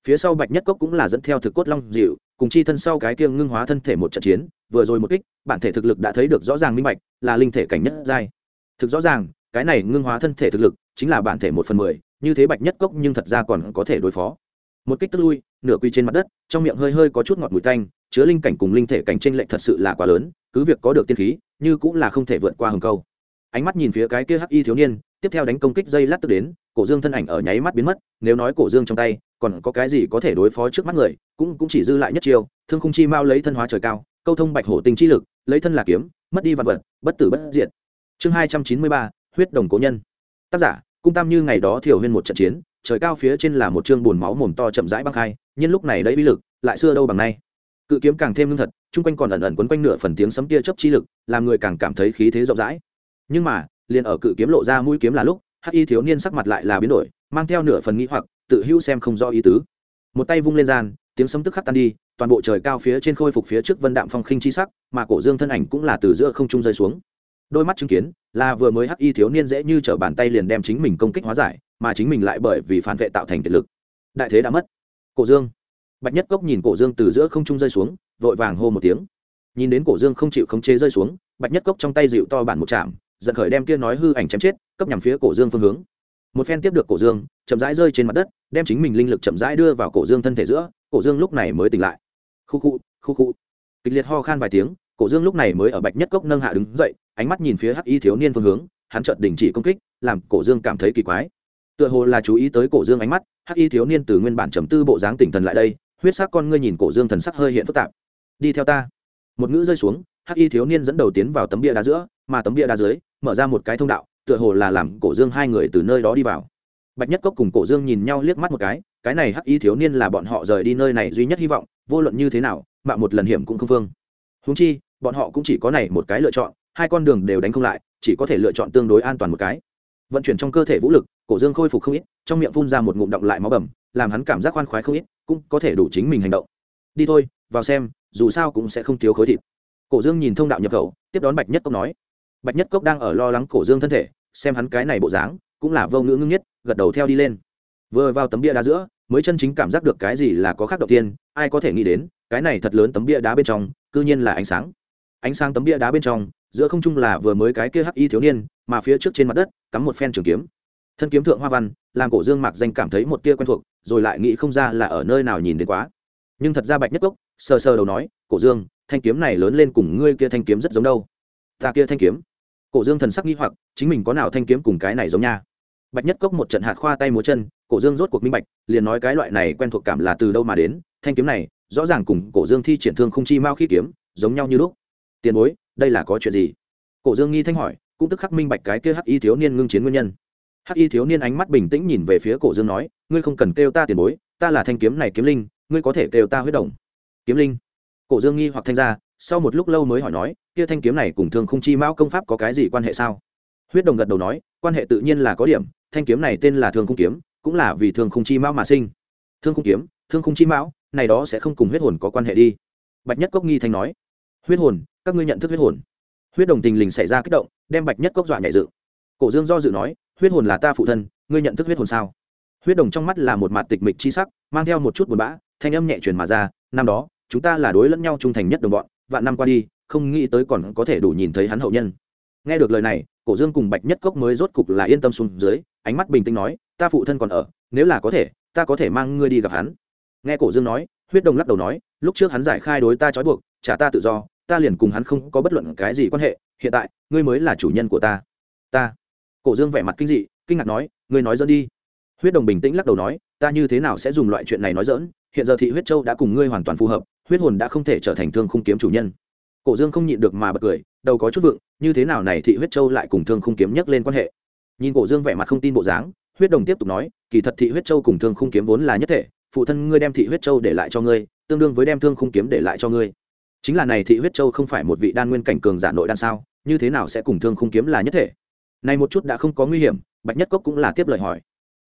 Phía sau bạch nhất cốc cũng là dẫn theo thực cốt long dịu cùng chi thân sau cái kiêng ngưng hóa thân thể một trận chiến, vừa rồi một kích, bản thể thực lực đã thấy được rõ ràng minh bạch, là linh thể cảnh nhất giai. Thực rõ ràng, cái này ngưng hóa thân thể thực lực chính là bản thể một phần mười, như thế bạch nhất cốc nhưng thật ra còn có thể đối phó. Một kích tức lui, nửa quy trên mặt đất, trong miệng hơi hơi có chút ngọt mùi tanh, chứa linh cảnh cùng linh thể cảnh tranh lệch thật sự là quá lớn, cứ việc có được tiên khí, như cũng là không thể vượt qua hầm câu ánh mắt nhìn phía cái kia hắc y thiếu niên, tiếp theo đánh công kích dây lát tức đến, cổ dương thân ảnh ở nháy mắt biến mất, nếu nói cổ dương trong tay, còn có cái gì có thể đối phó trước mắt người, cũng cũng chỉ dư lại nhất chiêu, thương khung chi mau lấy thân hóa trời cao, câu thông bạch hổ tinh chi lực, lấy thân là kiếm, mất đi vật vật, bất tử bất diệt. Chương hai trăm chín mươi ba, huyết đồng cố nhân. Tác giả, cung tam như ngày đó thiểu huyên một trận chiến, trời cao phía trên là một chương buồn máu mồm to chậm rãi băng khai, nhưng lúc này lấy bí lực, lại xưa đâu bằng nay. Cự kiếm càng thêm lương thật, chung quanh còn ẩn ẩn quấn quanh nửa phần tiếng sấm tia chớp chi lực, làm người càng cảm thấy khí thế rộng rãi nhưng mà, liền ở cự kiếm lộ ra mũi kiếm là lúc, hắc y thiếu niên sắc mặt lại là biến đổi, mang theo nửa phần nghĩ hoặc, tự hữu xem không rõ ý tứ. Một tay vung lên gian, tiếng sấm tức khắc tan đi, toàn bộ trời cao phía trên khôi phục phía trước vân đạm phong khinh chi sắc, mà cổ dương thân ảnh cũng là từ giữa không trung rơi xuống. Đôi mắt chứng kiến, là vừa mới hắc y thiếu niên dễ như t bàn tay liền đem chính mình công kích hóa giải, mà chính mình lại bởi vì phản vệ tạo thành kiệt lực. Đại thế đã mất. Cổ dương. Bạch nhất cốc nhìn cổ dương từ giữa không trung rơi xuống, vội vàng hô một tiếng. Nhìn đến cổ dương không chịu khống chế rơi xuống, bạch nhất cốc trong tay dịu to bản một chạm giận khởi đem kia nói hư ảnh chém chết, cấp nhằm phía cổ dương phương hướng. Một phen tiếp được cổ dương, chậm rãi rơi trên mặt đất, đem chính mình linh lực chậm rãi đưa vào cổ dương thân thể giữa, cổ dương lúc này mới tỉnh lại. Khu khu khu khu. Kịch liệt ho khan vài tiếng, cổ dương lúc này mới ở bạch nhất cốc nâng hạ đứng dậy, ánh mắt nhìn phía hắc y thiếu niên phương hướng, hắn chợt đình chỉ công kích, làm cổ dương cảm thấy kỳ quái. Tựa hồ là chú ý tới cổ dương ánh mắt, hắc y thiếu niên từ nguyên bản trầm tư bộ dáng tỉnh thần lại đây, huyết sắc con ngươi nhìn cổ dương thần sắc hơi hiện phức tạp. Đi theo ta. Một ngữ rơi xuống, hắc y thiếu niên dẫn đầu tiến vào tấm bia đá giữa mà tấm bia đá dưới, mở ra một cái thông đạo, tựa hồ là làm cổ dương hai người từ nơi đó đi vào. Bạch nhất cốc cùng cổ dương nhìn nhau liếc mắt một cái cái này hắc y thiếu niên là bọn họ rời đi nơi này duy nhất hy vọng, vô luận như thế nào, mạo một lần hiểm cũng không phương. Húng chi, bọn họ cũng chỉ có này một cái lựa chọn, hai con đường đều đánh không lại, chỉ có thể lựa chọn tương đối an toàn một cái. Vận chuyển trong cơ thể vũ lực, cổ dương khôi phục không ít, trong miệng phun ra một ngụm động lại máu bầm, làm hắn cảm giác khoan khoái không ít, cũng có thể đủ chính mình hành động. Đi thôi, vào xem, dù sao cũng sẽ không thiếu khối thịt. Cổ dương nhìn thông đạo nhập khẩu, tiếp đón bạch nhất cốc nói bạch nhất cốc đang ở lo lắng cổ dương thân thể, xem hắn cái này bộ dáng, cũng là vô ngữ ngưng nhất, gật đầu theo đi lên. Vừa vào tấm bia đá giữa, mới chân chính cảm giác được cái gì là có khác đầu tiên ai có thể nghĩ đến, cái này thật lớn tấm bia đá bên trong, cư nhiên là ánh sáng. Ánh sáng tấm bia đá bên trong, giữa không trung là vừa mới cái kia hắc y thiếu niên, mà phía trước trên mặt đất, cắm một phen trường kiếm. Thân kiếm thượng hoa văn, làm cổ dương mạc danh cảm thấy một tia quen thuộc, rồi lại nghĩ không ra là ở nơi nào nhìn đến quá. Nhưng thật ra bạch nhất cốc, sờ sờ đầu nói, cổ dương, thanh kiếm này lớn lên cùng ngươi kia thanh kiếm rất giống đâu? Ta kia thanh kiếm cổ dương thần sắc nghi hoặc, chính mình có nào thanh kiếm cùng cái này giống nha? Bạch nhất cốc một trận hạt khoa tay múa chân, cổ dương rốt cuộc minh bạch, liền nói cái loại này quen thuộc cảm là từ đâu mà đến, thanh kiếm này, rõ ràng cùng cổ dương thi triển thương không chi mao khi kiếm, giống nhau như lúc. Tiền bối, đây là có chuyện gì? Cổ dương nghi thanh hỏi, cũng tức khắc minh bạch cái kia hắc y thiếu niên ngưng chiến nguyên nhân. Hắc y thiếu niên ánh mắt bình tĩnh nhìn về phía cổ dương nói, ngươi không cần kêu ta tiền bối, ta là thanh kiếm này kiếm linh, ngươi có thể kêu ta huyết đồng. Kiếm linh? Cổ dương nghi hoặc thanh ra, sau một lúc lâu mới hỏi nói, kia thanh kiếm này cùng thương không chi mão công pháp có cái gì quan hệ sao? Huyết đồng gật đầu nói, quan hệ tự nhiên là có điểm, thanh kiếm này tên là thương không kiếm, cũng là vì thương không chi mão mà sinh. Thương không kiếm, thương không chi mão, này đó sẽ không cùng huyết hồn có quan hệ đi. Bạch nhất cốc nghi thanh nói, huyết hồn, các ngươi nhận thức huyết hồn. Huyết đồng tình lình xảy ra kích động, đem bạch nhất cốc dọa nhảy dự cổ dương do dự nói, huyết hồn là ta phụ thân, ngươi nhận thức huyết hồn sao? Huyết đồng trong mắt là một mặt tịch mịch chi sắc, mang theo một chút buồn bã, thanh âm nhẹ truyền mà ra, năm đó chúng ta là đối lẫn nhau trung thành nhất đồng bọn, vạn năm qua đi, không nghĩ tới còn có thể đủ nhìn thấy hắn hậu nhân. Nghe được lời này, cổ dương cùng bạch nhất cốc mới rốt cục là yên tâm xuống dưới, ánh mắt bình tĩnh nói, ta phụ thân còn ở, nếu là có thể, ta có thể mang ngươi đi gặp hắn. Nghe cổ dương nói, huyết đồng lắc đầu nói, lúc trước hắn giải khai đối ta trói buộc, trả ta tự do, ta liền cùng hắn không có bất luận cái gì quan hệ, hiện tại, ngươi mới là chủ nhân của ta. Ta? Cổ dương vẻ mặt kinh dị, kinh ngạc nói, ngươi nói dẫn đi. Huyết đồng bình tĩnh lắc đầu nói, ta như thế nào sẽ dùng loại chuyện này nói dỡn hiện giờ thị huyết châu đã cùng ngươi hoàn toàn phù hợp, huyết hồn đã không thể trở thành thương khung kiếm chủ nhân. Cổ dương không nhịn được mà bật cười, đầu có chút vựng như thế nào này thị huyết châu lại cùng thương khung kiếm nhắc lên quan hệ? Nhìn cổ dương vẻ mặt không tin bộ dáng, huyết đồng tiếp tục nói, kỳ thật thị huyết châu cùng thương khung kiếm vốn là nhất thể, phụ thân ngươi đem thị huyết châu để lại cho ngươi, tương đương với đem thương khung kiếm để lại cho ngươi. Chính là này thị huyết châu không phải một vị đan nguyên cảnh cường giả nội đan sao, như thế nào sẽ cùng thương khung kiếm là nhất thể? Này một chút đã không có nguy hiểm, bạch nhất cốc cũng là tiếp lời hỏi.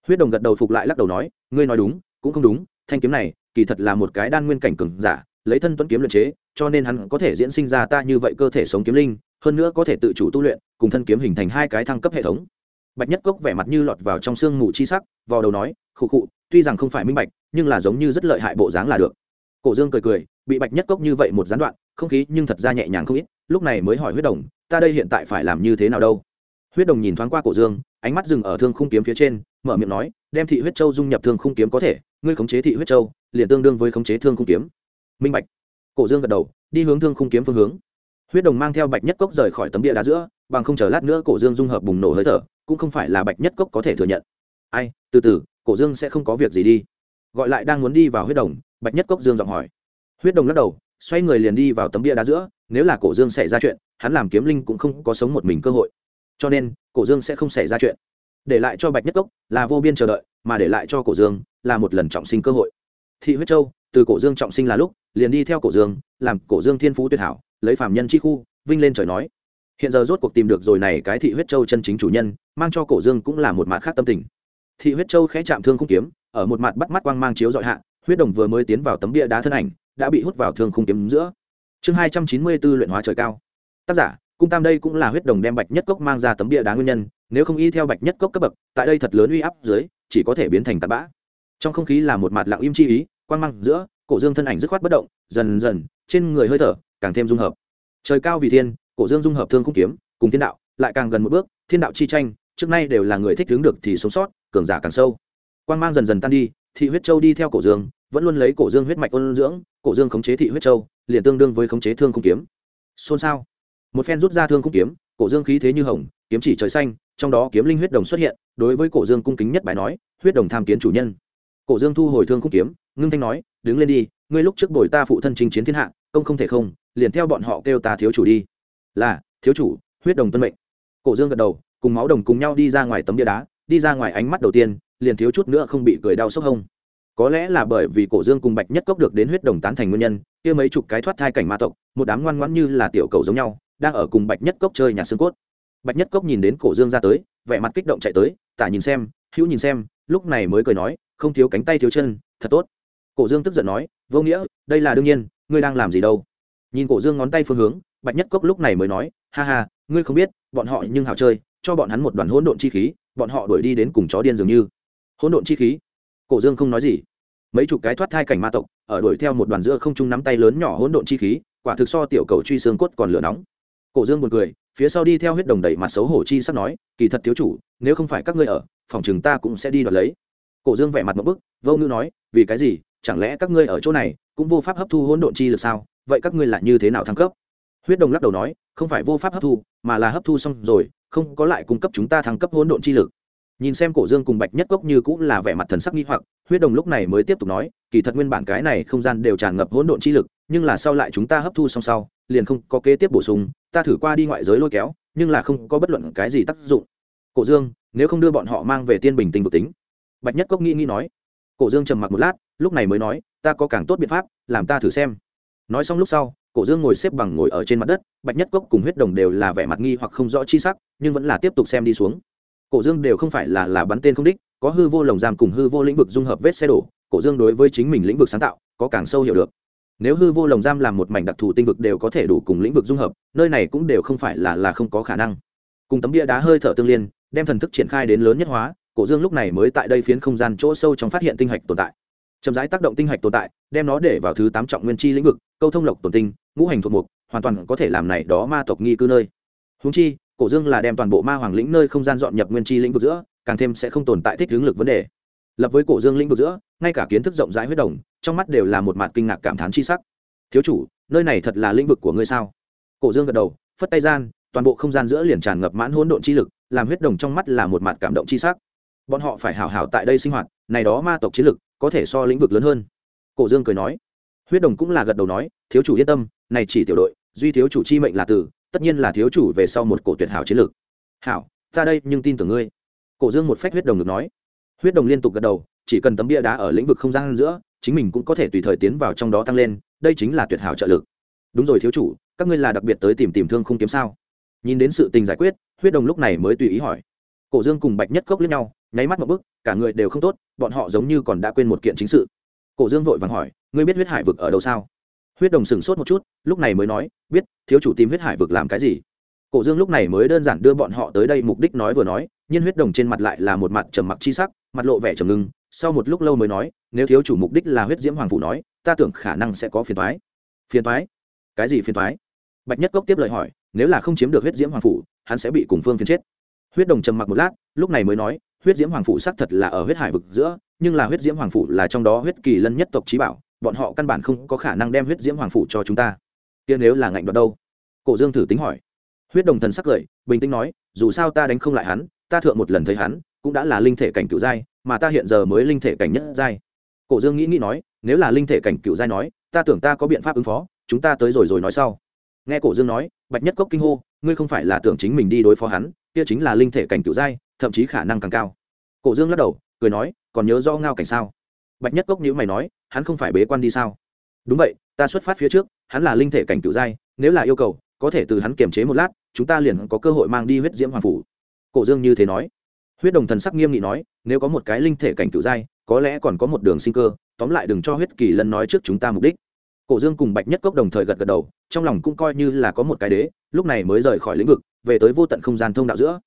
Huyết đồng gật đầu phục lại lắc đầu nói, ngươi nói đúng, cũng không đúng thanh kiếm này, kỳ thật là một cái đan nguyên cảnh cường giả, lấy thân tuấn kiếm luyện chế, cho nên hắn có thể diễn sinh ra ta như vậy cơ thể sống kiếm linh, hơn nữa có thể tự chủ tu luyện, cùng thân kiếm hình thành hai cái thăng cấp hệ thống. Bạch nhất cốc vẻ mặt như lọt vào trong sương mù chi sắc vào đầu nói, khụ khụ, tuy rằng không phải minh bạch, nhưng là giống như rất lợi hại bộ dáng là được. Cổ dương cười cười, bị bạch nhất cốc như vậy một gián đoạn, không khí nhưng thật ra nhẹ nhàng không ít, lúc này mới hỏi huyết đồng, ta đây hiện tại phải làm như thế nào đâu? Huyết đồng nhìn thoáng qua cổ dương, ánh mắt dừng ở thương khung kiếm phía trên, mở miệng nói, đem thị huyết châu dung nhập thương khung kiếm có thể ngươi khống chế thị huyết châu, liền tương đương với khống chế thương khung kiếm. Minh bạch. Cổ dương gật đầu, đi hướng thương khung kiếm phương hướng. Huyết đồng mang theo bạch nhất cốc rời khỏi tấm địa đá giữa, bằng không chờ lát nữa cổ dương dung hợp bùng nổ hơi thở, cũng không phải là bạch nhất cốc có thể thừa nhận. Ai, từ từ, cổ dương sẽ không có việc gì đi. Gọi lại đang muốn đi vào huyết đồng, bạch nhất cốc dương giọng hỏi. Huyết đồng lắc đầu, xoay người liền đi vào tấm bia đá giữa, nếu là cổ dương xảy ra chuyện, hắn làm kiếm linh cũng không có sống một mình cơ hội. Cho nên, cổ dương sẽ không xảy ra chuyện. Để lại cho bạch nhất cốc là vô biên chờ đợi mà để lại cho cổ dương là một lần trọng sinh cơ hội. Thị huyết châu, từ cổ dương trọng sinh là lúc, liền đi theo cổ dương, làm cổ dương thiên phú tuyệt hảo, lấy phạm nhân chi khu, vinh lên trời nói. Hiện giờ rốt cuộc tìm được rồi này cái thị huyết châu chân chính chủ nhân, mang cho cổ dương cũng là một mặt khác tâm tình. Thị huyết châu khẽ chạm thương không kiếm, ở một mặt bắt mắt quang mang chiếu dọi hạ, huyết đồng vừa mới tiến vào tấm bia đá thân ảnh, đã bị hút vào thương không kiếm giữa. Chương hai trăm chín mươi b ố luyện hóa trời cao. Tác giả, cung tam đây cũng là huyết đồng đem bạch nhất cốc mang ra tấm bia đá nguyên nhân, nếu không y theo bạch nhất cốc cấp bậc, tại đây thật lớn uy áp dưới chỉ có thể biến thành tạt bã. Trong không khí là một mặt lặng im chi ý, quang mang giữa, cổ dương thân ảnh dứt khoát bất động, dần dần, trên người hơi thở càng thêm dung hợp. Trời cao vì thiên, cổ dương dung hợp thương cung kiếm, cùng thiên đạo, lại càng gần một bước, thiên đạo chi tranh, trước nay đều là người thích hướng được thì sống sót, cường giả càng sâu. Quang mang dần dần tan đi, thị huyết châu đi theo cổ dương, vẫn luôn lấy cổ dương huyết mạch ôn dưỡng, cổ dương khống chế thị huyết châu, liền tương đương với khống chế thương cung kiếm. Xôn xao. Một phen rút ra thương cung kiếm, cổ dương khí thế như hồng, kiếm chỉ trời xanh trong đó kiếm linh huyết đồng xuất hiện, đối với cổ dương cung kính nhất bài nói, huyết đồng tham kiến chủ nhân. Cổ dương thu hồi thương cung kiếm, ngưng thanh nói, đứng lên đi, ngươi lúc trước bồi ta phụ thân chinh chiến thiên hạ, công không thể không, liền theo bọn họ kêu ta thiếu chủ đi. Là, thiếu chủ, huyết đồng tuân mệnh. Cổ dương gật đầu, cùng máu đồng cùng nhau đi ra ngoài tấm bia đá, đi ra ngoài ánh mắt đầu tiên, liền thiếu chút nữa không bị cười đau sốc hông. Có lẽ là bởi vì cổ dương cùng bạch nhất cốc được đến huyết đồng tán thành nguyên nhân, kia mấy chục cái thoát thai cảnh ma tộc, một đám ngoan ngoãn như là tiểu cầu giống nhau, đang ở cùng bạch nhất cốc chơi nhà xương cốt bạch nhất cốc nhìn đến cổ dương ra tới, vẻ mặt kích động chạy tới, tả nhìn xem, hữu nhìn xem, lúc này mới cười nói, không thiếu cánh tay thiếu chân, thật tốt. Cổ dương tức giận nói, vô nghĩa, đây là đương nhiên, ngươi đang làm gì đâu? Nhìn cổ dương ngón tay phương hướng, bạch nhất cốc lúc này mới nói, ha ha, ngươi không biết, bọn họ nhưng hào chơi, cho bọn hắn một đoàn hỗn độn chi khí, bọn họ đuổi đi đến cùng chó điên dường như. Hỗn độn chi khí? Cổ dương không nói gì. Mấy chục cái thoát thai cảnh ma tộc, ở đuổi theo một đoàn giữa không trung nắm tay lớn nhỏ hỗn độn chi khí, quả thực so tiểu cầu truy xương cốt còn lửa nóng cổ dương buồn cười, phía sau đi theo huyết đồng đẩy mặt xấu hổ chi sắp nói, kỳ thật thiếu chủ, nếu không phải các ngươi ở, phòng chừng ta cũng sẽ đi đoạt lấy. Cổ dương vẻ mặt một bức, vô ngữ nói, vì cái gì? Chẳng lẽ các ngươi ở chỗ này cũng vô pháp hấp thu hỗn độn chi lực sao? Vậy các ngươi lại như thế nào thăng cấp? Huyết đồng lắc đầu nói, không phải vô pháp hấp thu, mà là hấp thu xong rồi, không có lại cung cấp chúng ta thăng cấp hỗn độn chi lực. Nhìn xem cổ dương cùng bạch nhất cốc như cũng là vẻ mặt thần sắc nghi hoặc, huyết đồng lúc này mới tiếp tục nói, kỳ thật nguyên bản cái này không gian đều tràn ngập hỗn độn chi lực, nhưng là sau lại chúng ta hấp thu xong sau, liền không có kế tiếp bổ sung ta thử qua đi ngoại giới lôi kéo, nhưng là không có bất luận cái gì tác dụng. Cổ dương, nếu không đưa bọn họ mang về tiên bình tinh vực tính. Bạch nhất cốc nghĩ nghĩ nói. Cổ dương trầm mặc một lát, lúc này mới nói, ta có càng tốt biện pháp, làm ta thử xem. Nói xong lúc sau, cổ dương ngồi xếp bằng ngồi ở trên mặt đất, bạch nhất cốc cùng huyết đồng đều là vẻ mặt nghi hoặc không rõ chi sắc, nhưng vẫn là tiếp tục xem đi xuống. Cổ dương đều không phải là là bắn tên không đích, có hư vô lồng giam cùng hư vô lĩnh vực dung hợp vết xe đổ, cổ dương đối với chính mình lĩnh vực sáng tạo, có càng sâu hiểu được nếu hư vô lồng giam làm một mảnh đặc thù tinh vực đều có thể đủ cùng lĩnh vực dung hợp, nơi này cũng đều không phải là là không có khả năng. Cùng tấm bia đá hơi thở tương liên, đem thần thức triển khai đến lớn nhất hóa, cổ dương lúc này mới tại đây phiến không gian chỗ sâu trong phát hiện tinh hạch tồn tại. Chậm rãi tác động tinh hạch tồn tại, đem nó để vào thứ tám trọng nguyên chi lĩnh vực, câu thông lộc tồn tinh, ngũ hành thuộc mục, hoàn toàn có thể làm này đó ma tộc nghi cư nơi. Húng chi, cổ dương là đem toàn bộ ma hoàng lĩnh nơi không gian dọn nhập nguyên chi lĩnh vực giữa, càng thêm sẽ không tồn tại thích hướng lực vấn đề. Lập với cổ dương lĩnh vực giữa, ngay cả kiến thức rộng rãi huyết đồng trong mắt đều là một mặt kinh ngạc cảm thán chi sắc. Thiếu chủ, nơi này thật là lĩnh vực của ngươi sao? Cổ dương gật đầu, phất tay gian, toàn bộ không gian giữa liền tràn ngập mãn hỗn độn chi lực, làm huyết đồng trong mắt là một mặt cảm động chi sắc. Bọn họ phải hảo hảo tại đây sinh hoạt, này đó ma tộc chiến lực, có thể so lĩnh vực lớn hơn. Cổ dương cười nói. Huyết đồng cũng là gật đầu nói, thiếu chủ yên tâm, này chỉ tiểu đội, duy thiếu chủ chi mệnh là tử, tất nhiên là thiếu chủ về sau một cổ tuyệt hảo chiến lược hảo, ta đây nhưng tin tưởng ngươi. Cổ dương một phách huyết đồng được nói. Huyết đồng liên tục gật đầu, chỉ cần tấm bia đá ở lĩnh vực không gian giữa chính mình cũng có thể tùy thời tiến vào trong đó tăng lên, đây chính là tuyệt hảo trợ lực. Đúng rồi thiếu chủ, các ngươi là đặc biệt tới tìm tìm thương không kiếm sao? Nhìn đến sự tình giải quyết, huyết đồng lúc này mới tùy ý hỏi. Cổ dương cùng bạch nhất cốc lẫn nhau, nháy mắt một bức cả người đều không tốt, bọn họ giống như còn đã quên một kiện chính sự. Cổ dương vội vàng hỏi, ngươi biết huyết hải vực ở đâu sao? Huyết đồng sửng sốt một chút, lúc này mới nói, biết, thiếu chủ tìm huyết hải vực làm cái gì? Cổ dương lúc này mới đơn giản đưa bọn họ tới đây mục đích nói vừa nói nhưng huyết đồng trên mặt lại là một mặt trầm mặc chi sắc, mặt lộ vẻ trầm ngưng sau một lúc lâu mới nói, nếu thiếu chủ mục đích là huyết diễm hoàng phủ nói, ta tưởng khả năng sẽ có phiền thoái phiền thoái cái gì phiền thoái bạch nhất cốc tiếp lời hỏi, nếu là không chiếm được huyết diễm hoàng phủ, hắn sẽ bị cùng phương phiền chết. Huyết đồng trầm mặc một lát, lúc này mới nói, huyết diễm hoàng phủ xác thật là ở huyết hải vực giữa, nhưng là huyết diễm hoàng phủ là trong đó huyết kỳ lân nhất tộc trí bảo, bọn họ căn bản không có khả năng đem huyết diễm hoàng phủ cho chúng ta. Kia nếu là ngạnh đoạt đâu? Cổ dương thử tính hỏi. Huyết đồng thần sắc cười, bình tĩnh nói, dù sao ta đánh không lại hắn, ta thượng một lần thấy hắn, cũng đã là linh thể cảnh cựu giai mà ta hiện giờ mới linh thể cảnh nhất giai. Cổ dương nghĩ nghĩ nói, nếu là linh thể cảnh cựu giai nói, ta tưởng ta có biện pháp ứng phó, chúng ta tới rồi rồi nói sau. Nghe cổ dương nói, bạch nhất cốc kinh hô, ngươi không phải là tưởng chính mình đi đối phó hắn, kia chính là linh thể cảnh cựu giai, thậm chí khả năng càng cao. Cổ dương lắc đầu, cười nói, còn nhớ do ngao cảnh sao? Bạch nhất cốc nhữ mày nói, hắn không phải bế quan đi sao? Đúng vậy, ta xuất phát phía trước, hắn là linh thể cảnh cựu giai, nếu là yêu cầu, có thể từ hắn kiềm chế một lát, chúng ta liền có cơ hội mang đi huyết diễm hoàng phủ. Cổ dương như thế nói huyết đồng thần sắc nghiêm nghị nói, nếu có một cái linh thể cảnh cựu giai, có lẽ còn có một đường sinh cơ, tóm lại đừng cho huyết kỳ lân nói trước chúng ta mục đích. Cổ dương cùng bạch nhất cốc đồng thời gật gật đầu, trong lòng cũng coi như là có một cái đế, lúc này mới rời khỏi lĩnh vực, về tới vô tận không gian thông đạo giữa.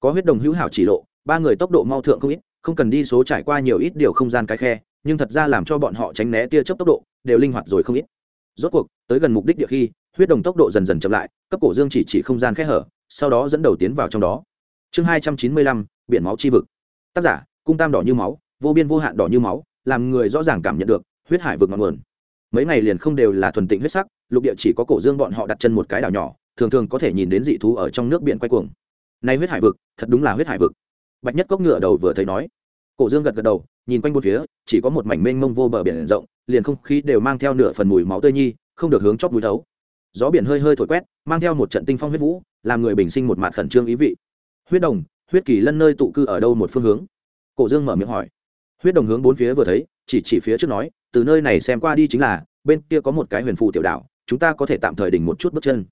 Có huyết đồng hữu hảo chỉ lộ, ba người tốc độ mau thượng không ít, không cần đi số trải qua nhiều ít điều không gian cái khe, nhưng thật ra làm cho bọn họ tránh né tia chớp tốc độ, đều linh hoạt rồi không ít. Rốt cuộc, tới gần mục đích địa khi, huyết đồng tốc độ dần dần chậm lại, cấp cổ dương chỉ chỉ không gian khe hở, sau đó dẫn đầu tiến vào trong đó. Chương hai trăm chín mươi lăm biển máu chi vực. Tác giả, cung tam đỏ như máu, vô biên vô hạn đỏ như máu, làm người rõ ràng cảm nhận được, huyết hải vực ngọn nguồn. Mấy ngày liền không đều là thuần tịnh huyết sắc, lục địa chỉ có cổ dương bọn họ đặt chân một cái đảo nhỏ, thường thường có thể nhìn đến dị thú ở trong nước biển quay cuồng. Nay huyết hải vực, thật đúng là huyết hải vực. Bạch nhất cốc ngựa đầu vừa thấy nói. Cổ dương gật gật đầu, nhìn quanh bốn phía, chỉ có một mảnh mênh mông vô bờ biển rộng, liền không khí đều mang theo nửa phần mùi máu tươi nhi, không được hướng chóp núi thấu. Gió biển hơi hơi thổi quét, mang theo một trận tinh phong huyết vũ, làm người bình sinh một mặt khẩn trương ý vị. Huyết đồng huyết kỳ lân nơi tụ cư ở đâu một phương hướng? Cổ dương mở miệng hỏi. Huyết đồng hướng bốn phía vừa thấy, chỉ chỉ phía trước nói, từ nơi này xem qua đi chính là, bên kia có một cái huyền phù tiểu đảo, chúng ta có thể tạm thời đỉnh một chút bước chân.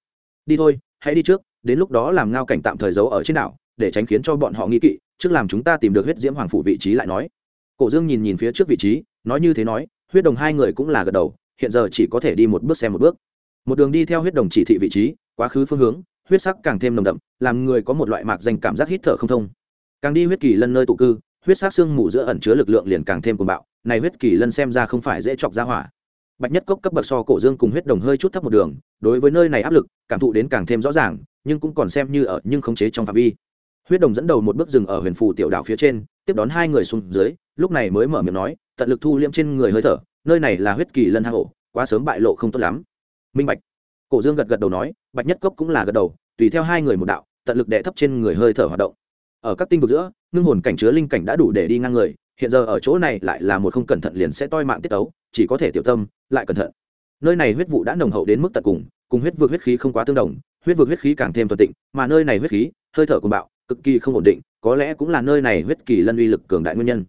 Đi thôi, hãy đi trước, đến lúc đó làm ngao cảnh tạm thời giấu ở trên đảo, để tránh khiến cho bọn họ nghi kỵ, trước làm chúng ta tìm được huyết diễm hoàng phủ vị trí lại nói. Cổ dương nhìn nhìn phía trước vị trí, nói như thế nói, huyết đồng hai người cũng là gật đầu, hiện giờ chỉ có thể đi một bước xem một bước. Một đường đi theo huyết đồng chỉ thị vị trí, quá khứ phương hướng huyết sắc càng thêm nồng đậm, làm người có một loại mạc danh cảm giác hít thở không thông. Càng đi huyết kỳ lân nơi tụ cư, huyết sắc xương mù giữa ẩn chứa lực lượng liền càng thêm cuồng bạo, này huyết kỳ lân xem ra không phải dễ chọc ra hỏa. Bạch nhất cốc cấp bậc so cổ dương cùng huyết đồng hơi chút thấp một đường, đối với nơi này áp lực, cảm thụ đến càng thêm rõ ràng, nhưng cũng còn xem như ở nhưng khống chế trong phạm vi. Huyết đồng dẫn đầu một bước dừng ở huyền phù tiểu đảo phía trên, tiếp đón hai người xuống dưới, lúc này mới mở miệng nói, tận lực thu liêm trên người hơi thở, nơi này là huyết kỳ lân hang ổ, quá sớm bại lộ không tốt lắm. Minh bạch cổ dương gật gật đầu nói, bạch nhất cốc cũng là gật đầu, tùy theo hai người một đạo, tận lực đệ thấp trên người hơi thở hoạt động. Ở các tinh vực giữa, ngưng hồn cảnh chứa linh cảnh đã đủ để đi ngang người, hiện giờ ở chỗ này lại là một không cẩn thận liền sẽ toi mạng tiết tấu, chỉ có thể tiểu tâm, lại cẩn thận. Nơi này huyết vụ đã nồng hậu đến mức tận cùng cùng huyết vực huyết khí không quá tương đồng, huyết vực huyết khí càng thêm thuận tịnh, mà nơi này huyết khí, hơi thở của bạo, cực kỳ không ổn định, có lẽ cũng là nơi này huyết kỳ lân uy lực cường đại nguyên nhân.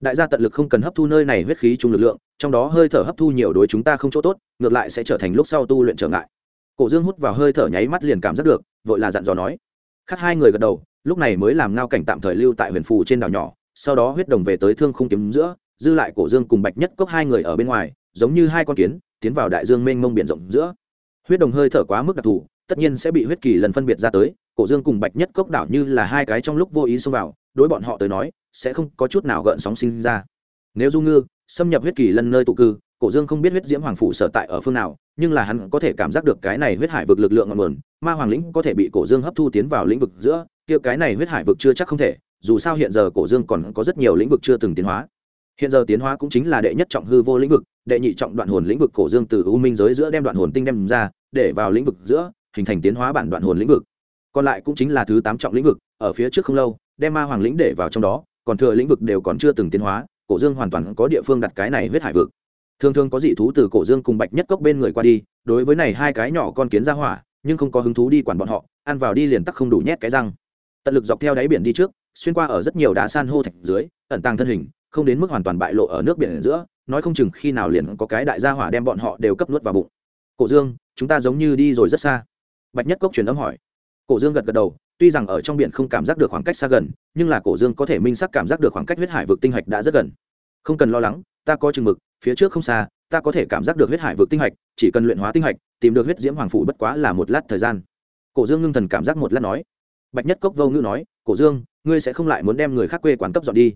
Đại gia tận lực không cần hấp thu nơi này huyết khí chung lực lượng, trong đó hơi thở hấp thu nhiều đối chúng ta không chỗ tốt, ngược lại sẽ trở thành lúc sau tu luyện trở ngại cổ dương hút vào hơi thở nháy mắt liền cảm giác được, vội là dặn dò nói. Khác hai người gật đầu, lúc này mới làm ngao cảnh tạm thời lưu tại huyền phù trên đảo nhỏ, sau đó huyết đồng về tới thương không kiếm giữa, dư lại cổ dương cùng bạch nhất cốc hai người ở bên ngoài, giống như hai con kiến, tiến vào đại dương mênh mông biển rộng giữa. Huyết đồng hơi thở quá mức đặc thù, tất nhiên sẽ bị huyết kỳ lần phân biệt ra tới, cổ dương cùng bạch nhất cốc đảo như là hai cái trong lúc vô ý xông vào, đối bọn họ tới nói, sẽ không có chút nào gợn sóng sinh ra. Nếu du ngư xâm nhập huyết kỳ lần nơi tụ cư, cổ dương không biết huyết diễm hoàng phủ sở tại ở phương nào nhưng là hắn có thể cảm giác được cái này huyết hải vực lực lượng ngọn nguồn, ma hoàng lĩnh có thể bị cổ dương hấp thu tiến vào lĩnh vực giữa, kia cái này huyết hải vực chưa chắc không thể, dù sao hiện giờ cổ dương còn có rất nhiều lĩnh vực chưa từng tiến hóa. Hiện giờ tiến hóa cũng chính là đệ nhất trọng hư vô lĩnh vực, đệ nhị trọng đoạn hồn lĩnh vực cổ dương từ u minh giới giữa đem đoạn hồn tinh đem ra, để vào lĩnh vực giữa, hình thành tiến hóa bản đoạn hồn lĩnh vực. Còn lại cũng chính là thứ tám trọng lĩnh vực, ở phía trước không lâu, đem ma hoàng lĩnh để vào trong đó, còn thừa lĩnh vực đều còn chưa từng tiến hóa, cổ dương hoàn toàn có địa phương đặt cái này huyết hải vực thường thường có dị thú từ cổ dương cùng bạch nhất cốc bên người qua đi, đối với này hai cái nhỏ con kiến ra hỏa, nhưng không có hứng thú đi quản bọn họ, ăn vào đi liền tắc không đủ nhét cái răng. Tận lực dọc theo đáy biển đi trước, xuyên qua ở rất nhiều đá san hô thạch dưới, ẩn tàng thân hình, không đến mức hoàn toàn bại lộ ở nước biển giữa, nói không chừng khi nào liền có cái đại gia hỏa đem bọn họ đều cấp nuốt vào bụng. Cổ dương, chúng ta giống như đi rồi rất xa. Bạch nhất cốc truyền âm hỏi. Cổ dương gật gật đầu, tuy rằng ở trong biển không cảm giác được khoảng cách xa gần, nhưng là cổ dương có thể minh sắc cảm giác được khoảng cách huyết hải vực tinh hạch đã rất gần. Không cần lo lắng, ta có chừng mực phía trước không xa, ta có thể cảm giác được huyết hải vực tinh hạch, chỉ cần luyện hóa tinh hạch, tìm được huyết diễm hoàng phủ bất quá là một lát thời gian. Cổ dương ngưng thần cảm giác một lát nói. Bạch nhất cốc vô ngữ nói, cổ dương, ngươi sẽ không lại muốn đem người khác quê quán cấp dọn đi?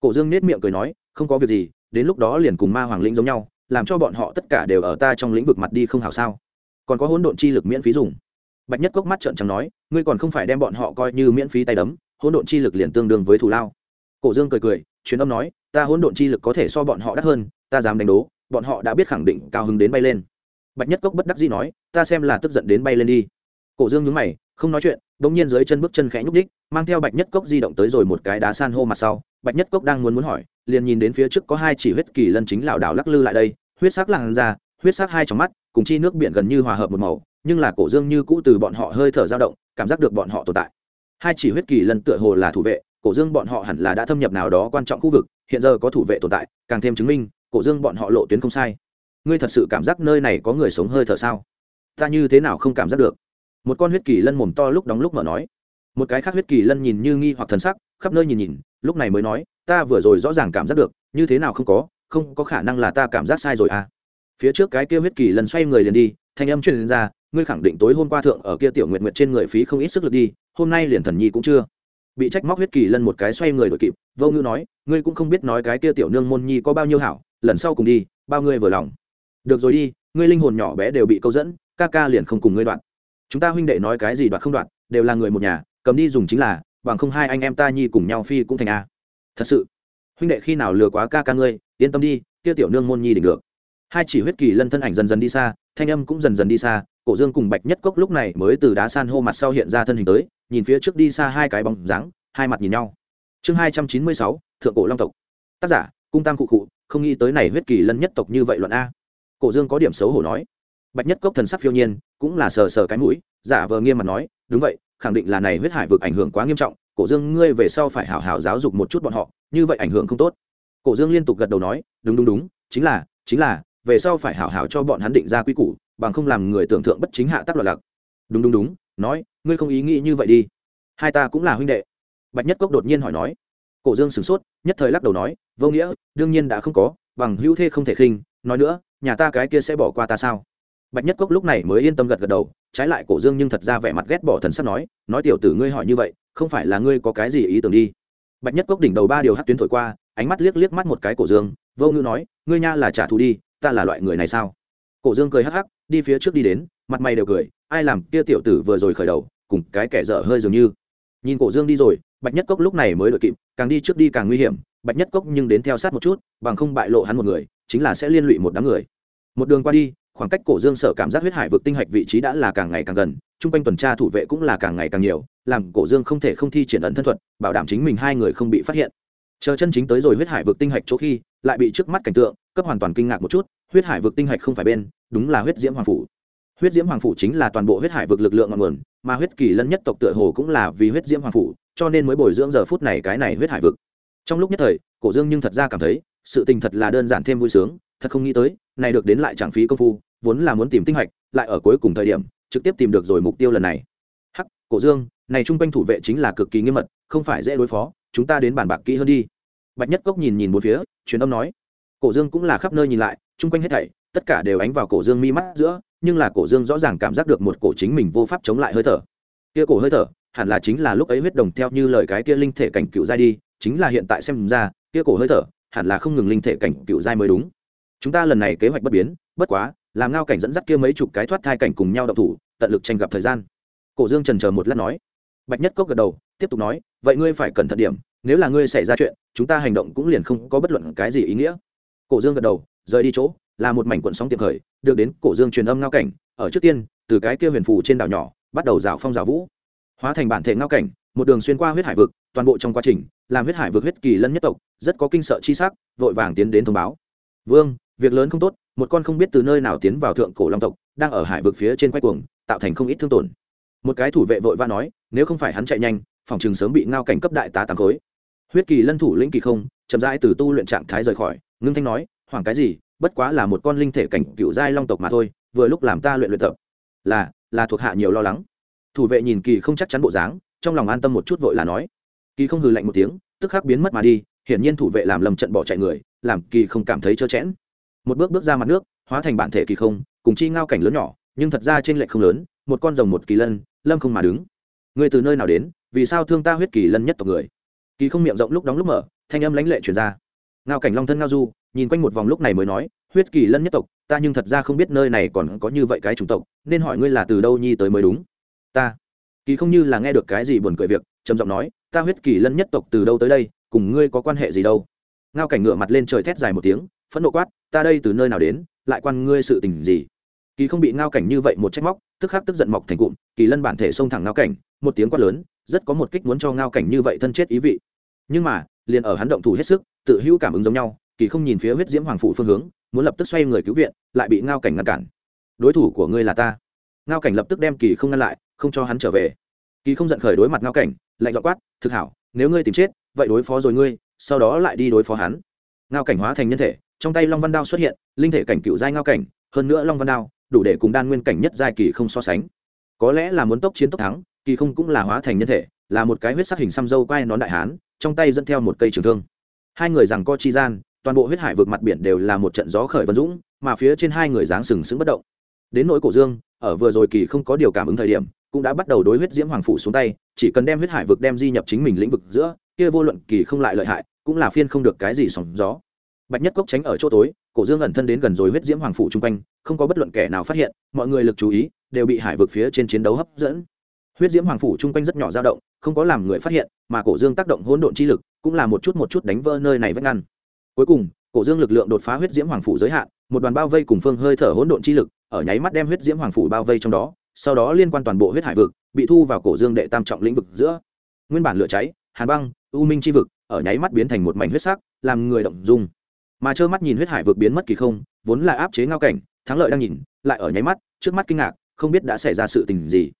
Cổ dương nết miệng cười nói, không có việc gì, đến lúc đó liền cùng ma hoàng lĩnh giống nhau, làm cho bọn họ tất cả đều ở ta trong lĩnh vực mặt đi không hảo sao? Còn có hỗn độn chi lực miễn phí dùng. Bạch nhất cốc mắt trợn trắng nói, ngươi còn không phải đem bọn họ coi như miễn phí tay đấm, hỗn độn chi lực liền tương đương với thù lao. Cổ dương cười cười chuyến âm nói ta hỗn độn chi lực có thể so bọn họ đắt hơn, ta dám đánh đố, bọn họ đã biết khẳng định cao hứng đến bay lên. Bạch nhất cốc bất đắc dĩ nói, ta xem là tức giận đến bay lên đi. Cổ dương nhướng mày, không nói chuyện đ ỗ n g nhiên dưới chân bước chân khẽ nhúc đích mang theo bạch nhất cốc di động tới rồi một cái đá san hô mặt sau. Bạch nhất cốc đang muốn muốn hỏi, liền nhìn đến phía trước có hai chỉ huyết kỳ lân chính lảo đảo lắc lư lại đây, huyết sắc làn ra huyết sắc hai trong mắt, cùng chi nước biển gần như hòa hợp một màu, nhưng là cổ dương như cũ từ bọn họ hơi thở dao động, cảm giác được bọn họ tồn tại. Hai chỉ huyết kỳ lân tựa hồ là thủ vệ, cổ dương bọn họ hẳn là đã thâm nhập nào đó quan trọng khu vực hiện giờ có thủ vệ tồn tại, càng thêm chứng minh, cổ dương bọn họ lộ tuyến không sai. Ngươi thật sự cảm giác nơi này có người sống hơi thở sao? Ta như thế nào không cảm giác được? Một con huyết kỳ lân mồm to lúc đóng lúc mở nói. Một cái khác huyết kỳ lân nhìn như nghi hoặc thần sắc, khắp nơi nhìn nhìn, lúc này mới nói, ta vừa rồi rõ ràng cảm giác được, như thế nào không có không có khả năng là ta cảm giác sai rồi à. Phía trước cái kia huyết kỳ lần xoay người liền đi, thanh âm truyền ra, ngươi khẳng định tối hôm qua thượng ở kia tiểu nguyện nguyện trên người phí không ít sức lực đi, hôm nay liền thần nhi cũng chưa bị trách móc huyết kỳ lân một cái xoay người đội kịp, vô ngư nói, ngươi cũng không biết nói cái kia tiểu nương môn nhi có bao nhiêu hảo, lần sau cùng đi, bao ngươi vừa lòng. Được rồi đi, ngươi linh hồn nhỏ bé đều bị câu dẫn, ca ca liền không cùng ngươi đoạn. Chúng ta huynh đệ nói cái gì đoạt không đoạt đều là người một nhà, cầm đi dùng chính là, bằng không hai anh em ta nhi cùng nhau phi cũng thành a. Thật sự, huynh đệ khi nào lừa quá ca ca ngươi, yên tâm đi, kia tiểu nương môn nhi đỉnh được hai chỉ huyết kỳ lân thân ảnh dần dần đi xa, thanh âm cũng dần dần đi xa, cổ dương cùng bạch nhất cốc lúc này mới từ đá san hô mặt sau hiện ra thân hình tới, nhìn phía trước đi xa hai cái bóng dáng, hai mặt nhìn nhau. Chương hai trăm chín mươi sáu, thượng cổ long tộc. Tác giả, cung tam cụ cụ, không nghĩ tới này huyết kỳ lân nhất tộc như vậy luận a. Cổ dương có điểm xấu hổ nói. Bạch nhất cốc thần sắc phiêu nhiên, cũng là sờ sờ cái mũi, giả vờ nghiêm mặt nói, đúng vậy, khẳng định là này huyết hải vực ảnh hưởng quá nghiêm trọng, cổ dương, ngươi về sau phải hảo hảo giáo dục một chút bọn họ, như vậy ảnh hưởng không tốt. Cổ dương liên tục gật đầu nói, đúng đúng đúng, chính là chính là về sau phải hảo hảo cho bọn hắn định ra quy củ, bằng không làm người tưởng tượng bất chính hạ tác loạn lạc. Đúng đúng đúng, nói, ngươi không ý nghĩ như vậy đi. Hai ta cũng là huynh đệ. Bạch nhất cốc đột nhiên hỏi nói. Cổ dương sửng sốt, nhất thời lắc đầu nói, vô nghĩa, đương nhiên đã không có, bằng hữu thê không thể khinh, nói nữa, nhà ta cái kia sẽ bỏ qua ta sao? Bạch nhất cốc lúc này mới yên tâm gật gật đầu, trái lại cổ dương nhưng thật ra vẻ mặt ghét bỏ thần sắp nói nói tiểu tử ngươi hỏi như vậy, không phải là ngươi có cái gì ý tưởng đi? Bạch nhất cốc đỉnh đầu ba điều hát tuyến thổi qua, ánh mắt liếc liếc mắt một cái cổ dương, vô ngữ nói, ngươi nha là trả thù đi ta là loại người này sao? Cổ dương cười hắc hắc, đi phía trước đi đến, mặt mày đều cười, ai làm kia tiểu tử vừa rồi khởi đầu, cùng cái kẻ dở hơi dường như. Nhìn cổ dương đi rồi, bạch nhất cốc lúc này mới đội kịp, càng đi trước đi càng nguy hiểm, bạch nhất cốc nhưng đến theo sát một chút, bằng không bại lộ hắn một người, chính là sẽ liên lụy một đám người. Một đường qua đi, khoảng cách cổ dương sở cảm giác huyết hải vực tinh hạch vị trí đã là càng ngày càng gần, chung quanh tuần tra thủ vệ cũng là càng ngày càng nhiều, làm cổ dương không thể không thi triển ẩn thân thuật, bảo đảm chính mình hai người không bị phát hiện. Chờ chân chính tới rồi huyết hải vực tinh hạch chỗ khi lại bị trước mắt cảnh tượng cấp hoàn toàn kinh ngạc một chút, huyết hải vực tinh hạch không phải bên, đúng là huyết diễm hoàng phủ. Huyết diễm hoàng phủ chính là toàn bộ huyết hải vực lực lượng ngọn nguồn, mà huyết kỳ lân nhất tộc tựa hồ cũng là vì huyết diễm hoàng phủ, cho nên mới bồi dưỡng giờ phút này cái này huyết hải vực. Trong lúc nhất thời, cổ dương nhưng thật ra cảm thấy, sự tình thật là đơn giản thêm vui sướng, thật không nghĩ tới, này được đến lại chẳng phí công phu, vốn là muốn tìm tinh hạch, lại ở cuối cùng thời điểm, trực tiếp tìm được rồi mục tiêu lần này. Hắc, cổ dương, này trung quanh thủ vệ chính là cực kỳ nghiêm mật, không phải dễ đối phó, chúng ta đến bàn bạc kỹ hơn đi. Bạch nhất cốc nhìn nhìn một phía truyền âm nói. Cổ dương cũng là khắp nơi nhìn lại, chung quanh hết thảy, tất cả đều ánh vào cổ dương mi mắt giữa, nhưng là cổ dương rõ ràng cảm giác được một cổ chính mình vô pháp chống lại hơi thở. Kia cổ hơi thở, hẳn là chính là lúc ấy huyết đồng theo như lời cái kia linh thể cảnh cựu giai đi, chính là hiện tại xem ra, kia cổ hơi thở, hẳn là không ngừng linh thể cảnh cựu giai mới đúng. Chúng ta lần này kế hoạch bất biến, bất quá, làm ngao cảnh dẫn dắt kia mấy chục cái thoát thai cảnh cùng nhau đậu thủ, tận lực tranh gặp thời gian. Cổ dương trần chờ một lát nói. Bạch nhất cốc gật đầu, tiếp tục nói, vậy ngươi phải cẩn thận điểm nếu là ngươi xảy ra chuyện, chúng ta hành động cũng liền không có bất luận cái gì ý nghĩa. Cổ dương gật đầu, rời đi chỗ, là một mảnh cuộn sóng tiệm khởi, được đến cổ dương truyền âm ngao cảnh. Ở trước tiên, từ cái kia huyền phù trên đảo nhỏ, bắt đầu rào phong rào vũ. Hóa thành bản thể ngao cảnh, một đường xuyên qua huyết hải vực, toàn bộ trong quá trình, làm huyết hải vực huyết kỳ lân nhất tộc, rất có kinh sợ chi sắc, vội vàng tiến đến thông báo. Vương, việc lớn không tốt, một con không biết từ nơi nào tiến vào thượng cổ long tộc, đang ở hải vực phía trên quay cuồng, tạo thành không ít thương tổn. Một cái thủ vệ vội va nói, nếu không phải hắn chạy nhanh, phòng trường sớm bị ngao cảnh cấp đại tá tám khối huyết kỳ lân thủ lĩnh kỳ không, chậm rãi từ tu luyện trạng thái rời khỏi. Ngưng thanh nói, hoảng cái gì? Bất quá là một con linh thể cảnh cựu giai long tộc mà thôi, vừa lúc làm ta luyện luyện tập. Là là thuộc hạ nhiều lo lắng. Thủ vệ nhìn kỳ không chắc chắn bộ dáng, trong lòng an tâm một chút vội là nói. Kỳ không hừ lạnh một tiếng, tức khắc biến mất mà đi, hiển nhiên thủ vệ làm lầm trận bỏ chạy người, làm kỳ không cảm thấy trơ chẽn. Một bước bước ra mặt nước, hóa thành bản thể kỳ không, cùng chi ngao cảnh lớn nhỏ, nhưng thật ra trên lệch không lớn, một con rồng một kỳ lân, lâm không mà đứng. Người từ nơi nào đến? Vì sao thương ta huyết kỳ lân nhất tộc người? Kỳ không miệng rộng lúc đóng lúc mở, thanh âm lãnh lệ truyền ra. Ngao cảnh long thân ngao du, nhìn quanh một vòng lúc này mới nói, huyết kỳ lân nhất tộc, ta nhưng thật ra không biết nơi này còn có như vậy cái chủng tộc, nên hỏi ngươi là từ đâu nhi tới mới đúng? Ta? Kỳ không như là nghe được cái gì buồn cười việc, trầm giọng nói, ta huyết kỳ lân nhất tộc từ đâu tới đây, cùng ngươi có quan hệ gì đâu? Ngao cảnh ngựa mặt lên trời thét dài một tiếng, phẫn nộ quát, ta đây từ nơi nào đến, lại quan ngươi sự tình gì? Kỳ không bị ngao cảnh như vậy một trách móc, tức khắc tức giận mọc thành cụm, kỳ lân bản thể xông thẳng ngao cảnh một tiếng quát lớn, rất có một kích muốn cho ngao cảnh như vậy thân chết ý vị. Nhưng mà, liền ở hắn động thủ hết sức, tự hữu cảm ứng giống nhau, kỳ không nhìn phía huyết diễm hoàng phủ phương hướng, muốn lập tức xoay người cứu viện, lại bị ngao cảnh ngăn cản. Đối thủ của ngươi là ta. Ngao cảnh lập tức đem kỳ không ngăn lại, không cho hắn trở về. Kỳ không giận khởi đối mặt ngao cảnh, lạnh dọn quát, thực hảo, nếu ngươi tìm chết, vậy đối phó rồi ngươi, sau đó lại đi đối phó hắn. Ngao cảnh hóa thành nhân thể, trong tay long văn đao xuất hiện, linh thể cảnh cựu giai ngao cảnh, hơn nữa long văn đao đủ để cùng đan nguyên cảnh nhất giai kỳ không so sánh. Có lẽ là muốn tốc chiến tốc thắng kỳ không cũng là hóa thành nhân thể, là một cái huyết sắc hình xăm dâu quai nón đại hán, trong tay dẫn theo một cây trường thương. Hai người rằng co chi gian, toàn bộ huyết hải vượt mặt biển đều là một trận gió khởi vân dũng, mà phía trên hai người dáng sừng sững bất động. Đến nỗi cổ dương, ở vừa rồi kỳ không có điều cảm ứng thời điểm, cũng đã bắt đầu đối huyết diễm hoàng phủ xuống tay, chỉ cần đem huyết hải vực đem di nhập chính mình lĩnh vực giữa, kia vô luận kỳ không lại lợi hại, cũng là phiên không được cái gì sóng gió. Bạch nhất cốc tránh ở chỗ tối, cổ dương ẩn thân đến gần rồi huyết diễm hoàng phủ chung quanh, không có bất luận kẻ nào phát hiện, mọi người lực chú ý đều bị hải vực phía trên chiến đấu hấp dẫn huyết diễm hoàng phủ chung quanh rất nhỏ dao động, không có làm người phát hiện, mà cổ dương tác động hỗn độn chi lực, cũng là một chút một chút đánh vỡ nơi này vách ngăn. Cuối cùng, cổ dương lực lượng đột phá huyết diễm hoàng phủ giới hạn, một đoàn bao vây cùng phương hơi thở hỗn độn chi lực, ở nháy mắt đem huyết diễm hoàng phủ bao vây trong đó, sau đó liên quan toàn bộ huyết hải vực, bị thu vào cổ dương đệ tam trọng lĩnh vực giữa. Nguyên bản lửa cháy, hàn băng, u minh chi vực, ở nháy mắt biến thành một mảnh huyết sắc, làm người động dung. Mà trơ mắt nhìn huyết hải vực biến mất kỳ không, vốn là áp chế ngao cảnh, thắng lợi đang nhìn, lại ở nháy mắt, trước mắt kinh ngạc, không biết đã xảy ra sự tình gì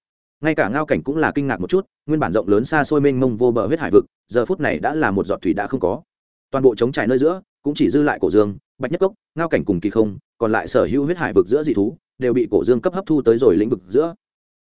ngay cả ngao cảnh cũng là kinh ngạc một chút, nguyên bản rộng lớn xa xôi mênh mông vô bờ huyết hải vực, giờ phút này đã là một giọt thủy đã không có. Toàn bộ chống trải nơi giữa, cũng chỉ dư lại cổ dương, bạch nhất cốc, ngao cảnh cùng kỳ không, còn lại sở hữu huyết hải vực giữa dị thú, đều bị cổ dương cấp hấp thu tới rồi lĩnh vực giữa.